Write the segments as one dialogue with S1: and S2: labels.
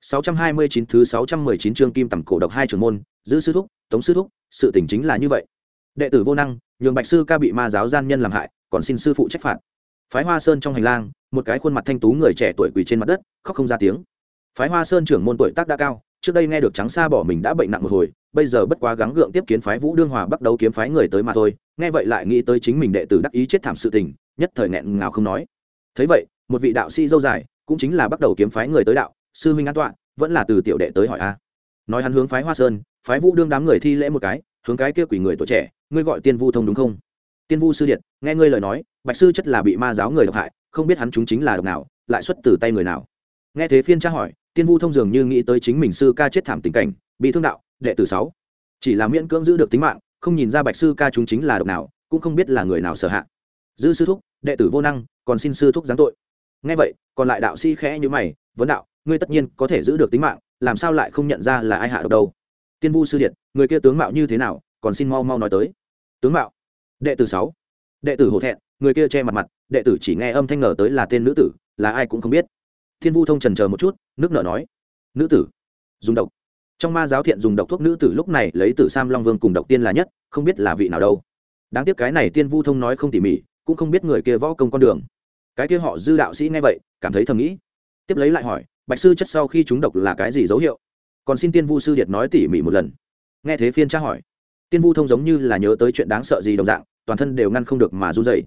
S1: 629 thứ 619 chương kim tầm cổ độc hai trưởng môn, giữ sư thúc, tống sư thúc, sự tình chính là như vậy. Đệ tử vô năng, nhường Bạch sư ca bị ma giáo gian nhân làm hại, còn xin sư phụ trách phạt. Phái Hoa Sơn trong hành lang, một cái khuôn mặt thanh tú người trẻ tuổi quỳ trên mặt đất, khóc không ra tiếng. Phái Hoa Sơn trưởng môn tuổi tác đã cao, trước đây nghe được trắng xa bỏ mình đã bệnh nặng một hồi, bây giờ bất quá gắng gượng tiếp kiến phái Vũ Đương Hòa bắt đầu kiếm phái người tới mà thôi, nghe vậy lại nghĩ tới chính mình đệ tử đắc ý chết thảm sự tình, nhất thời nghẹn ngào không nói. Thấy vậy, một vị đạo sĩ dâu dài, cũng chính là bắt đầu kiếm phái người tới đạo, sư huynh an tọa, vẫn là từ tiểu đệ tới hỏi a. Nói hắn hướng phái hoa sơn phái vũ đương đám người thi lễ một cái hướng cái kia quỷ người tuổi trẻ ngươi gọi tiên vu thông đúng không? Tiên vu sư điện nghe ngươi lời nói bạch sư chất là bị ma giáo người độc hại không biết hắn chúng chính là độc nào lại xuất từ tay người nào. Nghe thế phiên tra hỏi tiên vu thông dường như nghĩ tới chính mình sư ca chết thảm tình cảnh bị thương đạo đệ tử sáu. Chỉ là miễn cưỡng giữ được tính mạng không nhìn ra bạch sư ca chúng chính là độc nào cũng không biết là người nào sở hạ. Dư sư thúc đệ tử vô năng còn xin sư thúc giáng tội. Nghe vậy còn lại đạo sĩ khẽ như mày vấn đạo ngươi tất nhiên có thể giữ được tính mạng, làm sao lại không nhận ra là ai hạ độc đâu? Tiên vu sư điện người kia tướng mạo như thế nào, còn xin mau mau nói tới. Tướng mạo? Đệ tử sáu. Đệ tử hổ thẹn, người kia che mặt mặt, đệ tử chỉ nghe âm thanh ngờ tới là tên nữ tử, là ai cũng không biết. Thiên vu thông trần chờ một chút, nước nợ nói. Nữ tử? Dùng độc. Trong ma giáo thiện dùng độc thuốc nữ tử lúc này lấy tử sam long vương cùng độc tiên là nhất, không biết là vị nào đâu. Đáng tiếc cái này tiên vu thông nói không tỉ mỉ, cũng không biết người kia võ công con đường. Cái kia họ dư đạo sĩ nghe vậy, cảm thấy thầm nghĩ. Tiếp lấy lại hỏi bạch sư chất sau khi chúng độc là cái gì dấu hiệu? Còn xin tiên vu sư điệt nói tỉ mỉ một lần. Nghe thế phiên tra hỏi, tiên vu thông giống như là nhớ tới chuyện đáng sợ gì đồng dạng, toàn thân đều ngăn không được mà run dậy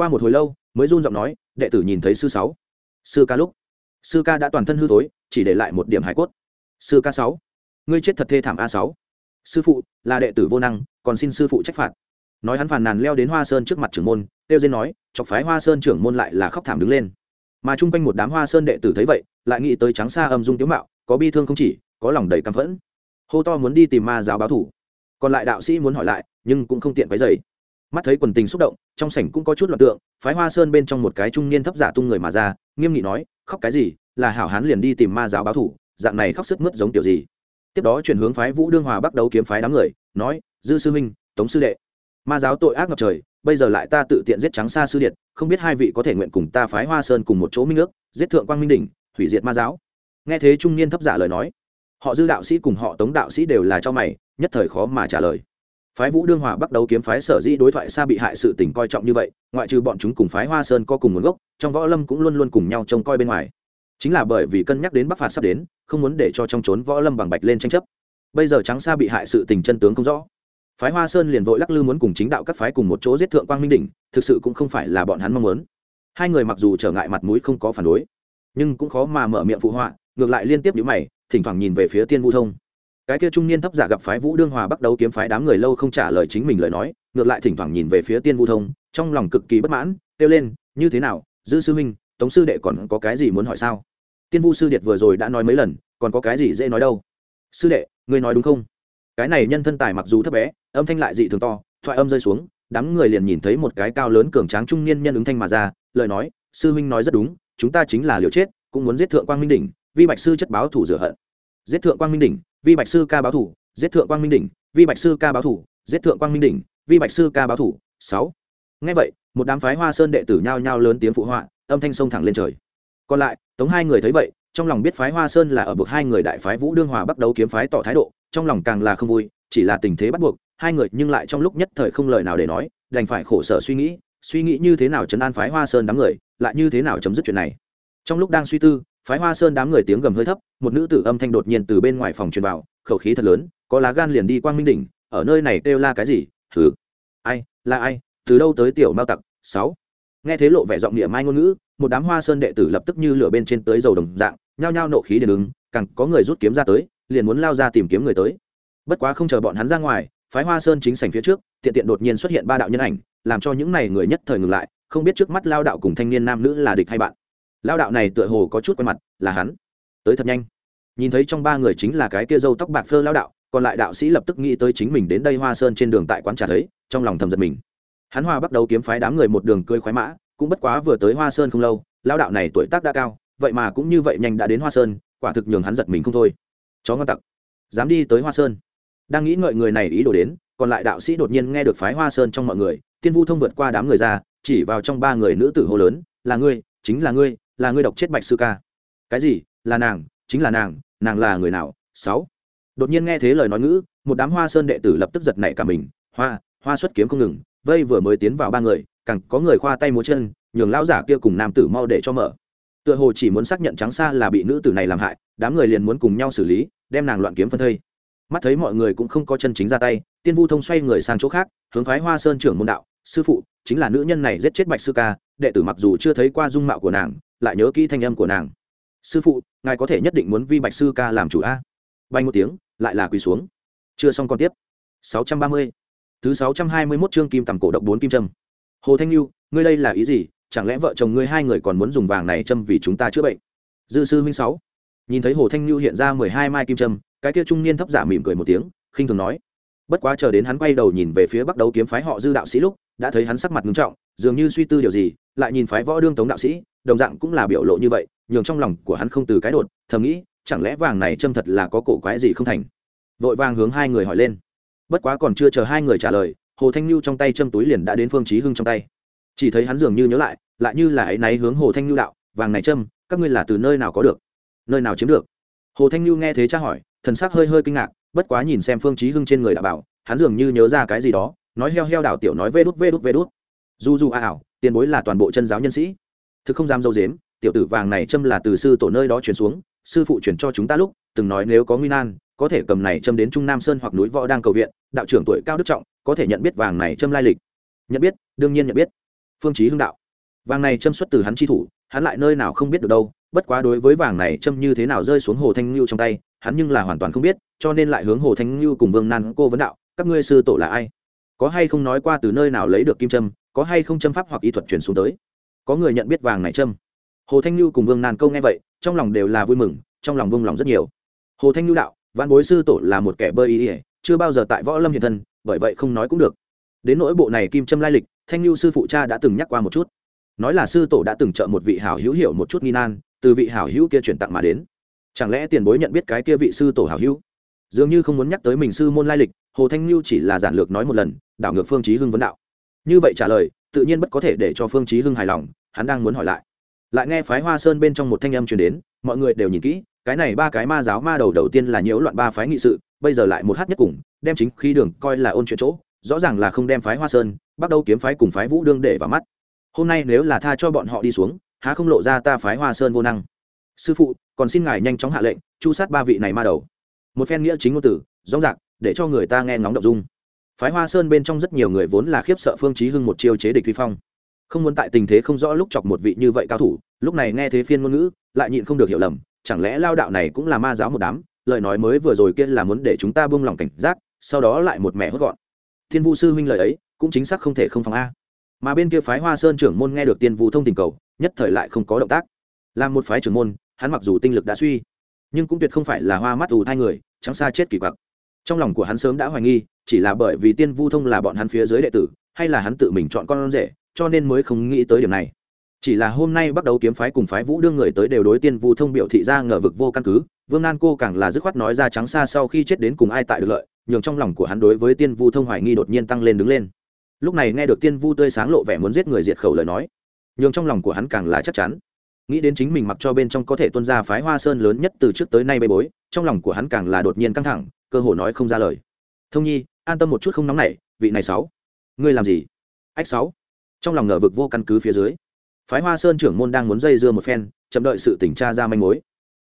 S1: qua một hồi lâu, mới run giọng nói, đệ tử nhìn thấy sư sáu. Sư ca lúc. Sư ca đã toàn thân hư thối, chỉ để lại một điểm hải cốt. Sư ca sáu. Ngươi chết thật thê thảm a sáu. Sư phụ, là đệ tử vô năng, còn xin sư phụ trách phạt. Nói hắn phàn nàn leo đến hoa sơn trước mặt trưởng môn tiêu diên nói, chọc phái hoa sơn trưởng môn lại là khóc thảm đứng lên mà chung quanh một đám hoa sơn đệ tử thấy vậy, lại nghĩ tới trắng xa âm dung tiếu mạo, có bi thương không chỉ, có lòng đầy căm phẫn. Hô to muốn đi tìm ma giáo báo thủ. Còn lại đạo sĩ muốn hỏi lại, nhưng cũng không tiện váy dày mắt thấy quần tình xúc động, trong sảnh cũng có chút loạt tượng, phái hoa sơn bên trong một cái trung niên thấp giả tung người mà ra, nghiêm nghị nói, khóc cái gì, là hảo hán liền đi tìm ma giáo báo thủ, dạng này khóc sức mướt giống kiểu gì? Tiếp đó chuyển hướng phái vũ đương hòa bắt đầu kiếm phái đám người, nói, dư sư huynh, tống sư đệ, ma giáo tội ác ngập trời, bây giờ lại ta tự tiện giết trắng xa sư điện không biết hai vị có thể nguyện cùng ta phái hoa sơn cùng một chỗ minh nước giết thượng quang minh Đình, hủy diệt ma giáo. Nghe thế trung niên thấp giả lời nói họ dư đạo sĩ cùng họ tống đạo sĩ đều là cho mày nhất thời khó mà trả lời. Phái vũ đương hòa bắt đầu kiếm phái sở dĩ đối thoại xa bị hại sự tình coi trọng như vậy ngoại trừ bọn chúng cùng phái hoa sơn có cùng nguồn gốc trong võ lâm cũng luôn luôn cùng nhau trông coi bên ngoài. Chính là bởi vì cân nhắc đến bắc phạt sắp đến không muốn để cho trong trốn võ lâm bằng bạch lên tranh chấp. Bây giờ trắng xa bị hại sự tình chân tướng không rõ phái hoa sơn liền vội lắc lư muốn cùng chính đạo các phái cùng một chỗ giết thượng quang minh đỉnh, thực sự cũng không phải là bọn hắn mong muốn. Hai người mặc dù trở ngại mặt mũi không có phản đối, nhưng cũng khó mà mở miệng phụ họa, ngược lại liên tiếp nhíu mày, thỉnh thoảng nhìn về phía tiên vu thông. Cái kia trung niên thấp giả gặp phái vũ đương hòa bắt đầu kiếm phái đám người lâu không trả lời chính mình lời nói, ngược lại thỉnh thoảng nhìn về phía tiên vu thông, trong lòng cực kỳ bất mãn, kêu lên, như thế nào, dư sư huynh tống sư đệ còn có cái gì muốn hỏi sao? Tiên vu sư điệt vừa rồi đã nói mấy lần, còn có cái gì dễ nói đâu? Sư đệ, ngươi nói đúng không? Cái này nhân thân tài mặc dù thấp bé, âm thanh lại dị thường to, thoại âm rơi xuống, đám người liền nhìn thấy một cái cao lớn cường tráng trung niên nhân ứng thanh mà ra, lời nói, sư huynh nói rất đúng, chúng ta chính là liều chết, cũng muốn giết thượng quang minh đỉnh, vi bạch sư chất báo thủ rửa hận. Giết thượng quang minh đỉnh, vi bạch sư ca báo thủ, giết thượng quang minh đỉnh, vi bạch sư ca báo thủ, giết thượng quang minh đỉnh, vi bạch sư ca báo thủ. Sáu. Ngay vậy, một đám phái hoa sơn đệ tử nhao nhao lớn tiếng phụ họa, âm thanh sông thẳng lên trời. Còn lại, tống hai người thấy vậy trong lòng biết phái hoa sơn là ở bậc hai người đại phái vũ đương hòa bắt đầu kiếm phái tỏ thái độ, trong lòng càng là không vui, chỉ là tình thế bắt buộc, hai người nhưng lại trong lúc nhất thời không lời nào để nói, đành phải khổ sở suy nghĩ suy nghĩ như thế nào chấn an phái hoa sơn đám người, lại như thế nào chấm dứt chuyện này. Trong lúc đang suy tư, phái hoa sơn đám người tiếng gầm hơi thấp, một nữ tử âm thanh đột nhiên từ bên ngoài phòng truyền vào, khẩu khí thật lớn, có lá gan liền đi quang minh đỉnh, ở nơi này kêu la cái gì thử ai, là ai, từ đâu tới tiểu mao tặc, sáu. Nghe thế lộ vẻ giọng địa mai ngôn ngữ một đám hoa sơn đệ tử lập tức như lửa bên trên tới dầu đồng dạng, nhao nhao nộ khí đến ứng, càng có người rút kiếm ra tới, liền muốn lao ra tìm kiếm người tới. Bất quá không chờ bọn hắn ra ngoài, phái hoa sơn chính sảnh phía trước, tiện tiện đột nhiên xuất hiện ba đạo nhân ảnh, làm cho những này người nhất thời ngừng lại, không biết trước mắt lao đạo cùng thanh niên nam nữ là địch hay bạn. Lao đạo này tựa hồ có chút quen mặt, là hắn. Tới thật nhanh. Nhìn thấy trong ba người chính là cái kia dâu tóc bạc phơ lao đạo, còn lại đạo sĩ lập tức nghĩ tới chính mình đến đây hoa sơn trên đường tại quán trà thấy, trong lòng thầm giật mình. Hắn hoa bắt đầu kiếm phái đám người một đường cưới khoái mã cũng bất quá vừa tới hoa sơn không lâu lao đạo này tuổi tác đã cao, vậy mà cũng như vậy nhanh đã đến hoa sơn, quả thực nhường hắn giật mình không thôi. Chó ngon tặc, dám đi tới hoa sơn. Đang nghĩ ngợi người này ý đồ đến, còn lại đạo sĩ đột nhiên nghe được phái hoa sơn trong mọi người, tiên vu thông vượt qua đám người ra, chỉ vào trong ba người nữ tử hô lớn, là ngươi, chính là ngươi là ngươi độc chết bạch sư ca. Cái gì? Là nàng, chính là nàng nàng là người nào? Sáu. Đột nhiên nghe thế lời nói ngữ, một đám hoa sơn đệ tử lập tức giật nảy cả mình, hoa hoa xuất kiếm không ngừng vây vừa mới tiến vào ba người, càng có người khoa tay múa chân, nhường lão giả kia cùng nam tử mau để cho mở. Tựa hồ chỉ muốn xác nhận trắng xa là bị nữ tử này làm hại, đám người liền muốn cùng nhau xử lý, đem nàng loạn kiếm phân thây. Mắt thấy mọi người cũng không có chân chính ra tay, tiên vu thông xoay người sang chỗ khác, hướng phái hoa sơn trưởng môn đạo, sư phụ, chính là nữ nhân này giết chết bạch sư ca, đệ tử mặc dù chưa thấy qua dung mạo của nàng, lại nhớ kỹ thanh âm của nàng. Sư phụ, ngài có thể nhất định muốn vi bạch sư ca làm chủ a. Bay một tiếng, lại là quỳ xuống. Chưa xong còn tiếp. 630 thứ 621 chương kim tầm cổ độc bốn kim trâm hồ thanh lưu ngươi đây là ý gì? Chẳng lẽ vợ chồng ngươi hai người còn muốn dùng vàng này châm vì chúng ta chữa bệnh? Dư sư huynh sáu. Nhìn thấy hồ thanh lưu hiện ra mười hai mai kim trâm cái kia trung niên thấp giả mỉm cười một tiếng, khinh thường nói. Bất quá chờ đến hắn quay đầu nhìn về phía bắc đấu kiếm phái họ dư đạo sĩ lúc, đã thấy hắn sắc mặt nghiêm trọng, dường như suy tư điều gì, lại nhìn phái võ đương tống đạo sĩ, đồng dạng cũng là biểu lộ như vậy, nhường trong lòng của hắn không từ cái đột, thầm nghĩ, chẳng lẽ vàng này châm thật là có cổ quái gì không thành? Vội vàng hướng hai người hỏi lên bất quá còn chưa chờ hai người trả lời, hồ thanh lưu trong tay châm túi liền đã đến phương chí hưng trong tay. Chỉ thấy hắn dường như nhớ lại lại như là ấy náy hướng hồ thanh lưu đạo, vàng này châm, các ngươi là từ nơi nào có được? Nơi nào chiếm được? Hồ thanh lưu nghe thế tra hỏi, thần sắc hơi hơi kinh ngạc, bất quá nhìn xem phương chí hưng trên người đã bảo, hắn dường như nhớ ra cái gì đó, nói heo heo đảo tiểu nói vê đút vê đút vê đút. Du du a à ảo, tiền bối là toàn bộ chân giáo nhân sĩ, thực không dám dâu dếm tiểu tử vàng này châm là từ sư tổ nơi đó chuyển xuống, sư phụ chuyển cho chúng ta lúc, từng nói nếu có nguy nan, có thể cầm này châm đến trung nam sơn hoặc núi võ đang cầu viện, đạo trưởng tuổi cao đức trọng, có thể nhận biết vàng này châm lai lịch. Nhận biết, đương nhiên nhận biết. Phương chí hưng đạo. Vàng này châm xuất từ hắn chi thủ, hắn lại nơi nào không biết được đâu, bất quá đối với vàng này châm như thế nào rơi xuống hồ thanh lưu trong tay, hắn nhưng là hoàn toàn không biết, cho nên lại hướng hồ thanh lưu cùng vương nan cô vấn đạo, các ngươi sư tổ là ai? Có hay không nói qua từ nơi nào lấy được kim châm, có hay không châm pháp hoặc y thuật truyền xuống tới? Có người nhận biết vàng này châm? Hồ thanh lưu cùng vương nan câu nghe vậy, trong lòng đều là vui mừng, trong lòng vung lòng rất nhiều. Hồ thanh lưu đạo văn bối sư tổ là một kẻ bơi ý ỉa, chưa bao giờ tại võ lâm hiện thân, bởi vậy không nói cũng được. Đến nỗi bộ này kim châm lai lịch, thanh lưu sư phụ cha đã từng nhắc qua một chút. Nói là sư tổ đã từng trợ một vị hảo hữu hiểu một chút nghi nan, từ vị hảo hữu kia chuyển tặng mà đến. Chẳng lẽ tiền bối nhận biết cái kia vị sư tổ hảo hữu? Dường như không muốn nhắc tới mình sư môn lai lịch, hồ thanh lưu chỉ là giản lược nói một lần, đảo ngược phương chí hưng vấn đạo. Như vậy trả lời, tự nhiên bất có thể để cho phương chí hưng hài lòng, hắn đang muốn hỏi lại lại nghe phái hoa sơn bên trong một thanh âm truyền đến, mọi người đều nhìn kỹ, cái này ba cái ma giáo ma đầu đầu tiên là nhiễu loạn ba phái nghị sự, bây giờ lại một hát nhất cùng, đem chính khí đường coi là ôn chuyện chỗ, rõ ràng là không đem phái hoa sơn, bắt đầu kiếm phái cùng phái vũ đương để vào mắt. Hôm nay nếu là tha cho bọn họ đi xuống, há không lộ ra ta phái hoa sơn vô năng. Sư phụ, còn xin ngài nhanh chóng hạ lệnh, chu sát ba vị này ma đầu. Một phen nghĩa chính ngôn tử rõ rạc để cho người ta nghe ngóng động dung. Phái hoa sơn bên trong rất nhiều người vốn là khiếp sợ phương chí hưng một chiêu chế địch phi phong không muốn tại tình thế không rõ lúc chọc một vị như vậy cao thủ, lúc này nghe thế phiên ngôn ngữ, lại nhịn không được hiểu lầm, chẳng lẽ lao đạo này cũng là ma giáo một đám, lời nói mới vừa rồi kia là muốn để chúng ta buông lòng cảnh giác, sau đó lại một mẹ hốt gọn. Thiên vu sư huynh lời ấy, cũng chính xác không thể không phòng a. Mà bên kia phái hoa sơn trưởng môn nghe được tiên vu thông tình cầu, nhất thời lại không có động tác. Làm một phái trưởng môn, hắn mặc dù tinh lực đã suy, nhưng cũng tuyệt không phải là hoa mắt ù hai người, trắng xa chết kỳ quặc. Trong lòng của hắn sớm đã hoài nghi, chỉ là bởi vì tiên vu thông là bọn hắn phía dưới đệ tử, hay là hắn tự mình chọn con rể cho nên mới không nghĩ tới điểm này. Chỉ là hôm nay bắt đầu kiếm phái cùng phái vũ đương người tới đều đối tiên vu thông biểu thị ra ngờ vực vô căn cứ. Vương nan cô càng là dứt khoát nói ra trắng xa sau khi chết đến cùng ai tại được lợi, nhường trong lòng của hắn đối với tiên vu thông hoài nghi đột nhiên tăng lên đứng lên. Lúc này nghe được tiên vu tươi sáng lộ vẻ muốn giết người diệt khẩu lời nói, nhường trong lòng của hắn càng là chắc chắn. Nghĩ đến chính mình mặc cho bên trong có thể tuân ra phái hoa sơn lớn nhất từ trước tới nay bê bối, trong lòng của hắn càng là đột nhiên căng thẳng, cơ hồ nói không ra lời. Thông nhi, an tâm một chút không nóng nảy, vị này sáu. Ngươi làm gì? Ách sáu trong lòng ngờ vực vô căn cứ phía dưới. Phái hoa sơn trưởng môn đang muốn dây dưa một phen, chậm đợi sự tỉnh tra ra manh mối.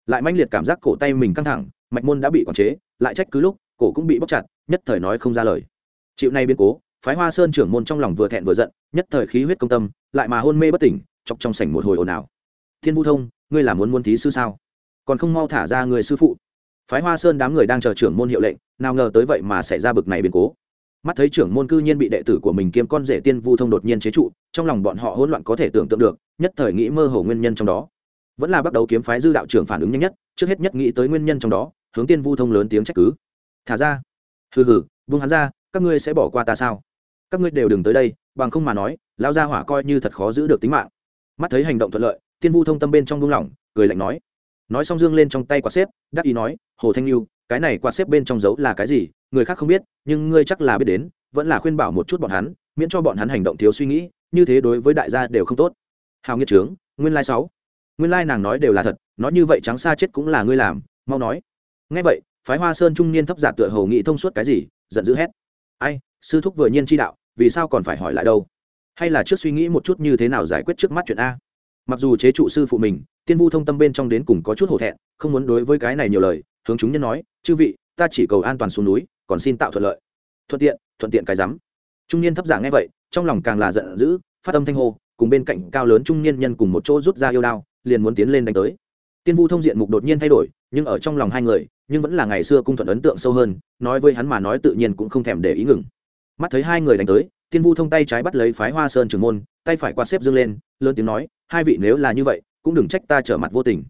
S1: Lại manh liệt cảm giác cổ tay mình căng thẳng, mạch môn đã bị quản chế, lại trách cứ lúc, cổ cũng bị bóc chặt, nhất thời nói không ra lời. Chịu nay biến cố, phái hoa sơn trưởng môn trong lòng vừa thẹn vừa giận, nhất thời khí huyết công tâm, lại mà hôn mê bất tỉnh, chọc trong sảnh một hồi ồn ào. Thiên vũ thông, ngươi là muốn muốn thí sư sao? Còn không mau thả ra người sư phụ. Phái hoa sơn đám người đang chờ trưởng môn hiệu lệnh, nào ngờ tới vậy mà xảy ra bực này biến cố mắt thấy trưởng môn cư nhiên bị đệ tử của mình kiêm con rể tiên vu thông đột nhiên chế trụ, trong lòng bọn họ hỗn loạn có thể tưởng tượng được, nhất thời nghĩ mơ hồ nguyên nhân trong đó. Vẫn là bắt đầu kiếm phái dư đạo trưởng phản ứng nhanh nhất, trước hết nhất nghĩ tới nguyên nhân trong đó, hướng tiên vu thông lớn tiếng trách cứ. Thả ra. Hừ hừ vung hắn ra, các ngươi sẽ bỏ qua ta sao? Các ngươi đều đừng tới đây, bằng không mà nói lao ra hỏa coi như thật khó giữ được tính mạng. Mắt thấy hành động thuận lợi, tiên vu thông tâm bên trong buông lỏng, cười lạnh nói. Nói xong dương lên trong tay quạt xếp, đắc ý nói, hồ thanh lưu cái này quạt xếp bên trong dấu là cái gì? Người khác không biết, nhưng ngươi chắc là biết đến, vẫn là khuyên bảo một chút bọn hắn, miễn cho bọn hắn hành động thiếu suy nghĩ, như thế đối với đại gia đều không tốt. Hào nghiệt trướng, nguyên lai sáu. Nguyên lai nàng nói đều là thật, nói như vậy trắng xa chết cũng là ngươi làm, mau nói. Ngay vậy, phái hoa sơn trung niên thấp giả tựa hầu nghị thông suốt cái gì, giận dữ hét. Ai, sư thúc vừa nhiên chi đạo, vì sao còn phải hỏi lại đâu? Hay là trước suy nghĩ một chút như thế nào giải quyết trước mắt chuyện a? Mặc dù chế trụ sư phụ mình, tiên vu thông tâm bên trong đến cùng có chút hổ thẹn, không muốn đối với cái này nhiều lời, hướng chúng nhân nói, chư vị, ta chỉ cầu an toàn xuống núi còn xin tạo thuận lợi. Thuận tiện thuận tiện cái rắm. Trung niên thấp giả nghe vậy, trong lòng càng là giận dữ, phát âm thanh hô, cùng bên cạnh cao lớn trung niên nhân cùng một chỗ rút ra yêu đao, liền muốn tiến lên đánh tới. Tiên vu thông diện mục đột nhiên thay đổi, nhưng ở trong lòng hai người, nhưng vẫn là ngày xưa cung thuận ấn tượng sâu hơn, nói với hắn mà nói tự nhiên cũng không thèm để ý ngừng. Mắt thấy hai người đánh tới, tiên vu thông tay trái bắt lấy phái hoa sơn trưởng môn, tay phải quạt xếp dương lên, lớn tiếng nói, hai vị nếu là như vậy, cũng đừng trách ta trở mặt vô tình.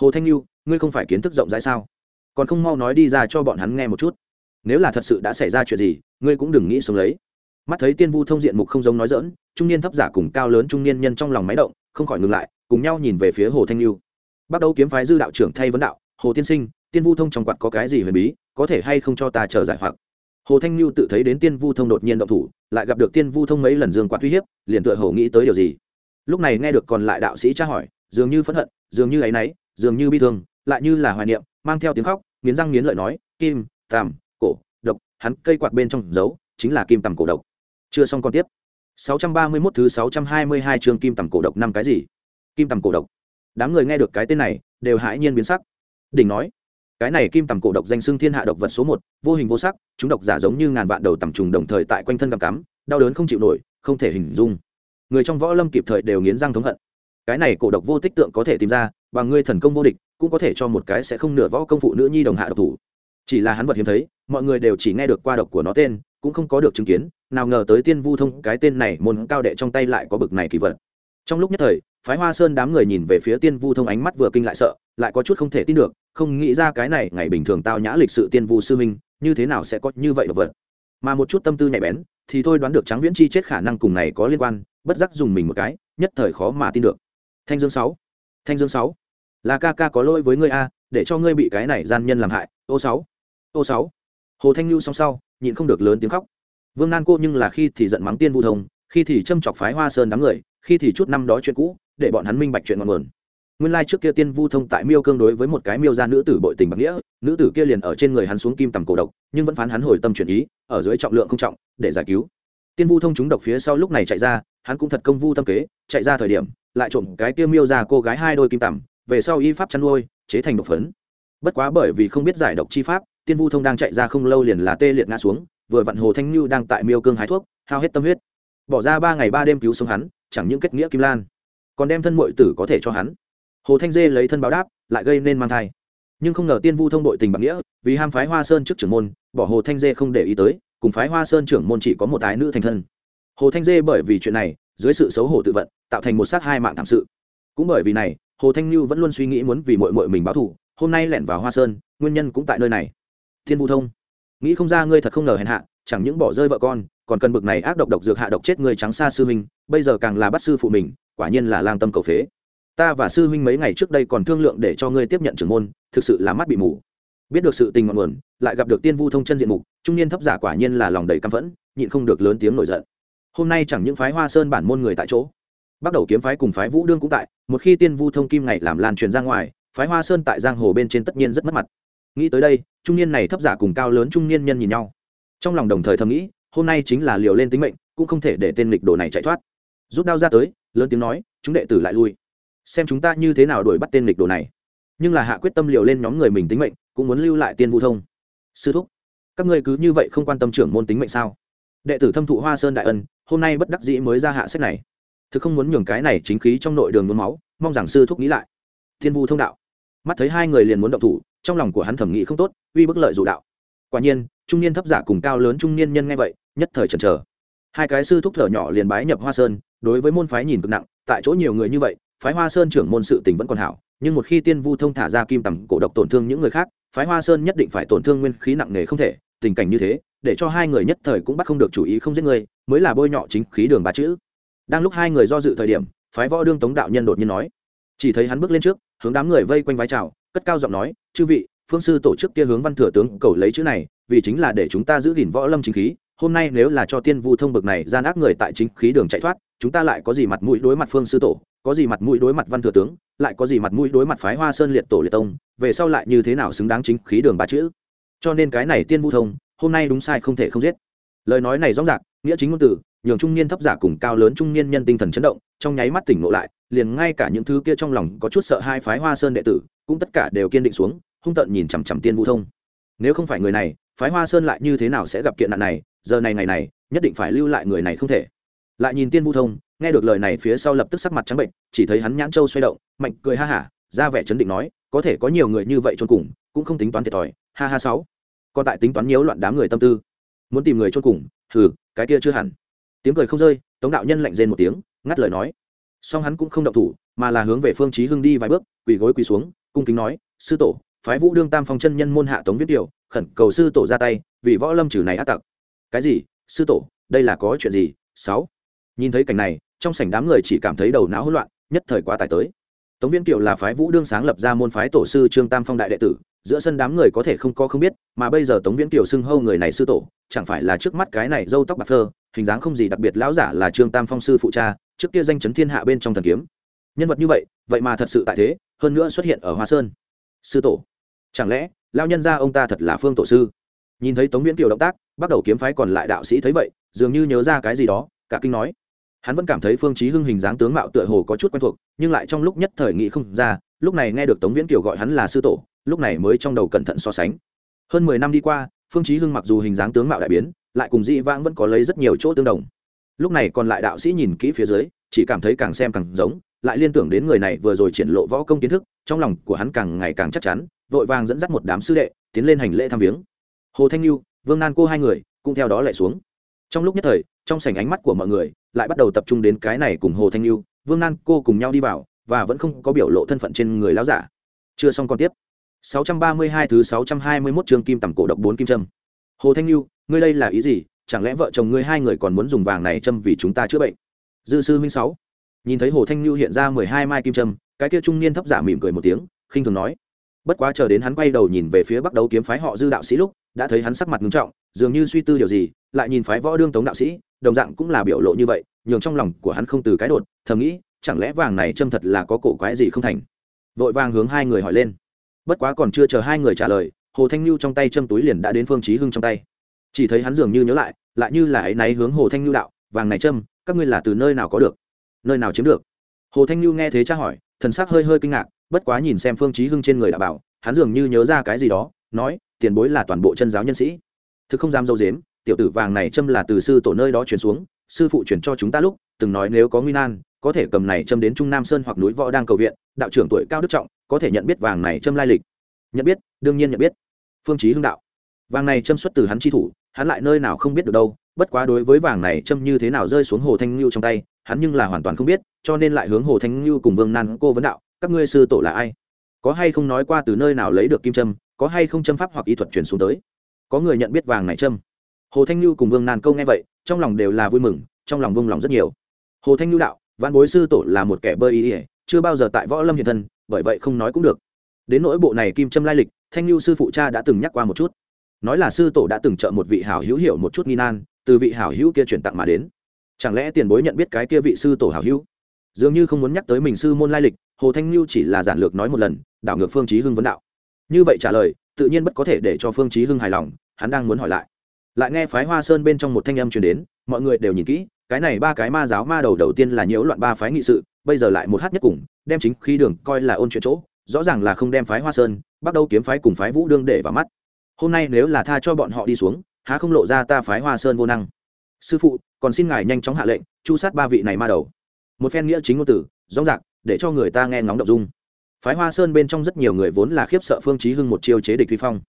S1: Hồ thanh lưu ngươi không phải kiến thức rộng rãi sao? Còn không mau nói đi ra cho bọn hắn nghe một chút nếu là thật sự đã xảy ra chuyện gì, ngươi cũng đừng nghĩ sống lấy. Mắt thấy tiên vu thông diện mục không giống nói dỡn trung niên thấp giả cùng cao lớn trung niên nhân trong lòng máy động, không khỏi ngừng lại, cùng nhau nhìn về phía hồ thanh lưu bắt đầu kiếm phái dư đạo trưởng thay vấn đạo, hồ tiên sinh, tiên vu thông trong quạt có cái gì huyền bí, có thể hay không cho ta chờ giải hoặc? Hồ thanh lưu tự thấy đến tiên vu thông đột nhiên động thủ, lại gặp được tiên vu thông mấy lần dương quạt uy hiếp, liền tựa hồ nghĩ tới điều gì. Lúc này nghe được còn lại đạo sĩ tra hỏi, dường như phẫn hận, dường như áy náy, dường như bi thương, lại như là hoài niệm, mang theo tiếng khóc, nghiến răng nghiến lợi nói, kim tàm cổ, độc, hắn cây quạt bên trong giấu chính là kim tầm cổ độc. Chưa xong còn tiếp. 631 thứ 622 chương kim tầm cổ độc năm cái gì? Kim tầm cổ độc. Đám người nghe được cái tên này, đều hãi nhiên biến sắc. Đỉnh nói, cái này kim tầm cổ độc danh xưng thiên hạ độc vật số một, vô hình vô sắc, chúng độc giả giống như ngàn vạn đầu tầm trùng đồng thời tại quanh thân cầm cắm, đau đớn không chịu nổi, không thể hình dung. Người trong võ lâm kịp thời đều nghiến răng thống hận. Cái này cổ độc vô tích tượng có thể tìm ra bằng ngươi thần công vô địch, cũng có thể cho một cái sẽ không nửa võ công phụ nữ nhi đồng hạ độc thủ. Chỉ là hắn vật hiếm thấy mọi người đều chỉ nghe được qua độc của nó tên, cũng không có được chứng kiến, nào ngờ tới tiên vu thông, cái tên này môn cao đệ trong tay lại có bực này kỳ vật. Trong lúc nhất thời, phái hoa sơn đám người nhìn về phía tiên vu thông ánh mắt vừa kinh lại sợ, lại có chút không thể tin được, không nghĩ ra cái này ngày bình thường tao nhã lịch sự tiên vu sư minh như thế nào sẽ có như vậy độc vật. Mà một chút tâm tư nhạy bén, thì thôi đoán được trắng viễn chi chết khả năng cùng này có liên quan, bất giác dùng mình một cái, nhất thời khó mà tin được. Thanh dương sáu, thanh dương sáu, là ca ca có lỗi với ngươi a, để cho ngươi bị cái này gian nhân làm hại. Ô sáu ô sáu hồ thanh lưu song sau, nhịn không được lớn tiếng khóc. Vương nan cô nhưng là khi thì giận mắng tiên vu thông, khi thì châm chọc phái hoa sơn đám người, khi thì chút năm đó chuyện cũ, để bọn hắn minh bạch chuyện ngọn nguồn. Nguyên lai trước kia tiên vu thông tại miêu cương đối với một cái miêu gia nữ tử bội tình bạc nghĩa, nữ tử kia liền ở trên người hắn xuống kim tầm cổ độc, nhưng vẫn phán hắn hồi tâm chuyển ý, ở dưới trọng lượng không trọng, để giải cứu. Tiên vu thông chúng độc phía sau lúc này chạy ra, hắn cũng thật công vu tâm kế, chạy ra thời điểm, lại trộm cái kia miêu ra cô gái hai đôi kim tầm, về sau y pháp chăn nuôi, chế thành độc phấn. Bất quá bởi vì không biết giải độc chi pháp tiên vu thông đang chạy ra không lâu liền là tê liệt ngã xuống, vừa vặn hồ thanh như đang tại miêu cương hái thuốc, hao hết tâm huyết. Bỏ ra ba ngày ba đêm cứu sống hắn, chẳng những kết nghĩa kim lan, còn đem thân mội tử có thể cho hắn. Hồ thanh dê lấy thân báo đáp, lại gây nên mang thai. Nhưng không ngờ tiên vu thông đội tình bạc nghĩa, vì ham phái hoa sơn trước trưởng môn, bỏ hồ thanh dê không để ý tới, cùng phái hoa sơn trưởng môn chỉ có một ái nữ thành thân. Hồ thanh dê bởi vì chuyện này, dưới sự xấu hổ tự vận, tạo thành một sát hai mạng thảm sự. Cũng bởi vì này, hồ thanh như vẫn luôn suy nghĩ muốn vì mội mội mình báo thù, hôm nay lẻn vào hoa sơn, nguyên nhân cũng tại nơi này thiên vu thông. Nghĩ không ra ngươi thật không ngờ hèn hạ, chẳng những bỏ rơi vợ con, còn cần bực này ác độc độc dược hạ độc chết người trắng xa sư huynh, bây giờ càng là bắt sư phụ mình, quả nhiên là lang tâm cầu phế. Ta và sư huynh mấy ngày trước đây còn thương lượng để cho ngươi tiếp nhận trưởng môn, thực sự là mắt bị mù. Biết được sự tình ngọn nguồn, lại gặp được tiên vu thông chân diện mục, trung niên thấp giả quả nhiên là lòng đầy căm phẫn, nhịn không được lớn tiếng nổi giận. Hôm nay chẳng những phái hoa sơn bản môn người tại chỗ, bắt đầu kiếm phái cùng phái vũ đương cũng tại, một khi tiên vu thông kim ngày làm lan truyền ra ngoài, phái hoa sơn tại giang hồ bên trên tất nhiên rất mất mặt. Nghĩ tới đây trung niên này thấp giả cùng cao lớn trung niên nhân nhìn nhau. Trong lòng đồng thời thầm nghĩ, hôm nay chính là liều lên tính mệnh, cũng không thể để tên lịch đồ này chạy thoát. Rút đao ra tới, lớn tiếng nói, chúng đệ tử lại lui. Xem chúng ta như thế nào đuổi bắt tên lịch đồ này. Nhưng là hạ quyết tâm liều lên nhóm người mình tính mệnh, cũng muốn lưu lại tiên vu thông. Sư thúc, các ngươi cứ như vậy không quan tâm trưởng môn tính mệnh sao? Đệ tử thâm thụ hoa sơn đại ân, hôm nay bất đắc dĩ mới ra hạ sách này. Thực không muốn nhường cái này chính khí trong nội đường nôn máu, mong rằng sư thúc nghĩ lại. Thiên vu thông đạo mắt thấy hai người liền muốn động thủ, trong lòng của hắn thẩm nghĩ không tốt, uy bức lợi dụ đạo. Quả nhiên, trung niên thấp giả cùng cao lớn trung niên nhân nghe vậy, nhất thời chần chờ. Hai cái sư thúc thở nhỏ liền bái nhập hoa sơn, đối với môn phái nhìn cực nặng, tại chỗ nhiều người như vậy, phái hoa sơn trưởng môn sự tình vẫn còn hảo, nhưng một khi tiên vu thông thả ra kim tầm cổ độc tổn thương những người khác, phái hoa sơn nhất định phải tổn thương nguyên khí nặng nề không thể, tình cảnh như thế, để cho hai người nhất thời cũng bắt không được chủ ý không giết người, mới là bôi nhọ chính khí đường ba chữ. Đang lúc hai người do dự thời điểm, phái võ đương tống đạo nhân đột nhiên nói, chỉ thấy hắn bước lên trước hướng đám người vây quanh vai trào, cất cao giọng nói, chư vị, phương sư tổ chức kia hướng văn thừa tướng cầu lấy chữ này, vì chính là để chúng ta giữ gìn võ lâm chính khí, hôm nay nếu là cho tiên vu thông bực này gian ác người tại chính khí đường chạy thoát, chúng ta lại có gì mặt mũi đối mặt phương sư tổ, có gì mặt mũi đối mặt văn thừa tướng, lại có gì mặt mũi đối mặt phái hoa sơn liệt tổ liệt tông, về sau lại như thế nào xứng đáng chính khí đường ba chữ? Cho nên cái này tiên vu thông, hôm nay đúng sai không thể không giết. Lời nói này rõ ràng, nghĩa chính ngôn từ, nhường trung niên thấp giả cùng cao lớn trung niên nhân tinh thần chấn động trong nháy mắt tỉnh ngộ lại, liền ngay cả những thứ kia trong lòng có chút sợ hai phái hoa sơn đệ tử, cũng tất cả đều kiên định xuống, hung tợn nhìn chằm chằm tiên vu thông. Nếu không phải người này, phái hoa sơn lại như thế nào sẽ gặp kiện nạn này, giờ này ngày này, nhất định phải lưu lại người này không thể. Lại nhìn tiên vu thông, nghe được lời này phía sau lập tức sắc mặt trắng bệnh, chỉ thấy hắn nhãn châu xoay động, mạnh cười ha hả, ra vẻ chấn định nói, có thể có nhiều người như vậy trôn cùng, cũng không tính toán thiệt thòi, ha ha sáu. Còn tại tính toán nhiễu loạn đám người tâm tư, muốn tìm người trôn cùng, hừ, cái kia chưa hẳn. Tiếng cười không rơi, tống đạo nhân lạnh rên một tiếng ngắt lời nói. Song hắn cũng không động thủ, mà là hướng về phương chí hưng đi vài bước, quỳ gối quỳ xuống, cung kính nói, sư tổ, phái vũ đương tam phong chân nhân môn hạ tống viết tiểu, khẩn cầu sư tổ ra tay, vì võ lâm trừ này ác tặc. Cái gì? Sư tổ, đây là có chuyện gì? Sáu. Nhìn thấy cảnh này, trong sảnh đám người chỉ cảm thấy đầu não hỗn loạn, nhất thời quá tải tới. Tống viễn kiều là phái vũ đương sáng lập ra môn phái tổ sư trương tam phong đại đệ tử, giữa sân đám người có thể không có không biết, mà bây giờ tống viễn kiều xưng hâu người này sư tổ, chẳng phải là trước mắt cái này dâu tóc bạc phơ, hình dáng không gì đặc biệt lão giả là trương tam phong sư phụ cha trước kia danh chấn thiên hạ bên trong thần kiếm. Nhân vật như vậy vậy mà thật sự tại thế, hơn nữa xuất hiện ở hoa sơn. Sư tổ, chẳng lẽ lao nhân ra ông ta thật là phương tổ sư? Nhìn thấy tống viễn kiều động tác, bắt đầu kiếm phái còn lại đạo sĩ thấy vậy, dường như nhớ ra cái gì đó, cả kinh nói. Hắn vẫn cảm thấy phương chí hưng hình dáng tướng mạo tựa hồ có chút quen thuộc, nhưng lại trong lúc nhất thời nghĩ không ra, lúc này nghe được tống viễn kiều gọi hắn là sư tổ, lúc này mới trong đầu cẩn thận so sánh. Hơn mười năm đi qua, phương chí hưng mặc dù hình dáng tướng mạo đại biến, lại cùng dị vãng vẫn có lấy rất nhiều chỗ tương đồng lúc này còn lại đạo sĩ nhìn kỹ phía dưới, chỉ cảm thấy càng xem càng giống, lại liên tưởng đến người này vừa rồi triển lộ võ công kiến thức, trong lòng của hắn càng ngày càng chắc chắn, vội vàng dẫn dắt một đám sư đệ, tiến lên hành lễ thăm viếng. Hồ thanh lưu vương nan cô hai người, cũng theo đó lại xuống. Trong lúc nhất thời, trong sảnh ánh mắt của mọi người, lại bắt đầu tập trung đến cái này cùng hồ thanh lưu vương nan cô cùng nhau đi vào, và vẫn không có biểu lộ thân phận trên người lão giả. Chưa xong còn tiếp. 632 thứ 621 chương kim tầm cổ độc bốn kim châm. Hồ thanh lưu ngươi đây là ý gì? Chẳng lẽ vợ chồng ngươi hai người còn muốn dùng vàng này châm vì chúng ta chữa bệnh? Dư sư huynh sáu. Nhìn thấy hồ thanh lưu hiện ra mười hai mai kim châm, cái kia trung niên thấp giả mỉm cười một tiếng, khinh thường nói. Bất quá chờ đến hắn quay đầu nhìn về phía bắc đấu kiếm phái họ dư đạo sĩ lúc, đã thấy hắn sắc mặt nghiêm trọng, dường như suy tư điều gì, lại nhìn phái võ đương tống đạo sĩ, đồng dạng cũng là biểu lộ như vậy, nhường trong lòng của hắn không từ cái đột, thầm nghĩ, chẳng lẽ vàng này châm thật là có cổ quái gì không thành? Vội vàng hướng hai người hỏi lên. Bất quá còn chưa chờ hai người trả lời, hồ thanh lưu trong tay châm túi liền đã đến phương chí hưng trong tay chỉ thấy hắn dường như nhớ lại lại như là ấy náy hướng hồ thanh nhu đạo vàng này trâm, các ngươi là từ nơi nào có được? Nơi nào chiếm được? Hồ thanh nhu nghe thế tra hỏi thần sắc hơi hơi kinh ngạc bất quá nhìn xem phương chí hưng trên người đã bảo hắn dường như nhớ ra cái gì đó nói tiền bối là toàn bộ chân giáo nhân sĩ. Thực không dám dâu dếm tiểu tử vàng này châm là từ sư tổ nơi đó chuyển xuống sư phụ chuyển cho chúng ta lúc từng nói nếu có nguy nan có thể cầm này châm đến trung nam sơn hoặc núi võ đang cầu viện đạo trưởng tuổi cao đức trọng có thể nhận biết vàng này châm lai lịch. Nhận biết đương nhiên nhận biết. Phương chí hưng đạo. Vàng này châm xuất từ hắn chi thủ hắn lại nơi nào không biết được đâu, bất quá đối với vàng này châm như thế nào rơi xuống hồ thanh ngưu trong tay, hắn nhưng là hoàn toàn không biết, cho nên lại hướng hồ thanh ngưu cùng vương nan cô vấn đạo, các ngươi sư tổ là ai? Có hay không nói qua từ nơi nào lấy được kim châm, có hay không châm pháp hoặc y thuật truyền xuống tới? Có người nhận biết vàng này châm? Hồ thanh ngưu cùng vương nan câu nghe vậy, trong lòng đều là vui mừng, trong lòng vung lòng rất nhiều. Hồ thanh ngưu đạo văn bối sư tổ là một kẻ bơi ý ỉa chưa bao giờ tại võ lâm hiện thân, bởi vậy không nói cũng được. Đến nỗi bộ này kim châm lai lịch, thanh ngưu sư phụ cha đã từng nhắc qua một chút nói là sư tổ đã từng trợ một vị hảo hữu hiểu một chút nghi nan, từ vị hảo hữu kia chuyển tặng mà đến. Chẳng lẽ tiền bối nhận biết cái kia vị sư tổ hảo hữu? Dường như không muốn nhắc tới mình sư môn lai lịch, hồ thanh lưu chỉ là giản lược nói một lần, đảo ngược phương chí hưng vấn đạo. Như vậy trả lời, tự nhiên bất có thể để cho phương chí hưng hài lòng, hắn đang muốn hỏi lại. Lại nghe phái hoa sơn bên trong một thanh âm truyền đến, mọi người đều nhìn kỹ, cái này ba cái ma giáo ma đầu đầu tiên là nhiễu loạn ba phái nghị sự, bây giờ lại một hát nhất cùng, đem chính khí đường coi là ôn chuyện chỗ, rõ ràng là không đem phái hoa sơn, bắt đầu kiếm phái cùng phái vũ đương để vào mắt hôm nay nếu là tha cho bọn họ đi xuống, há không lộ ra ta phái hoa sơn vô năng? Sư phụ, còn xin ngài nhanh chóng hạ lệnh, chu sát ba vị này ma đầu. Một phen nghĩa chính ngôn tử rõ ràng để cho người ta nghe ngóng động dung. Phái hoa sơn bên trong rất nhiều người vốn là khiếp sợ phương chí hưng một chiêu chế địch phi phong.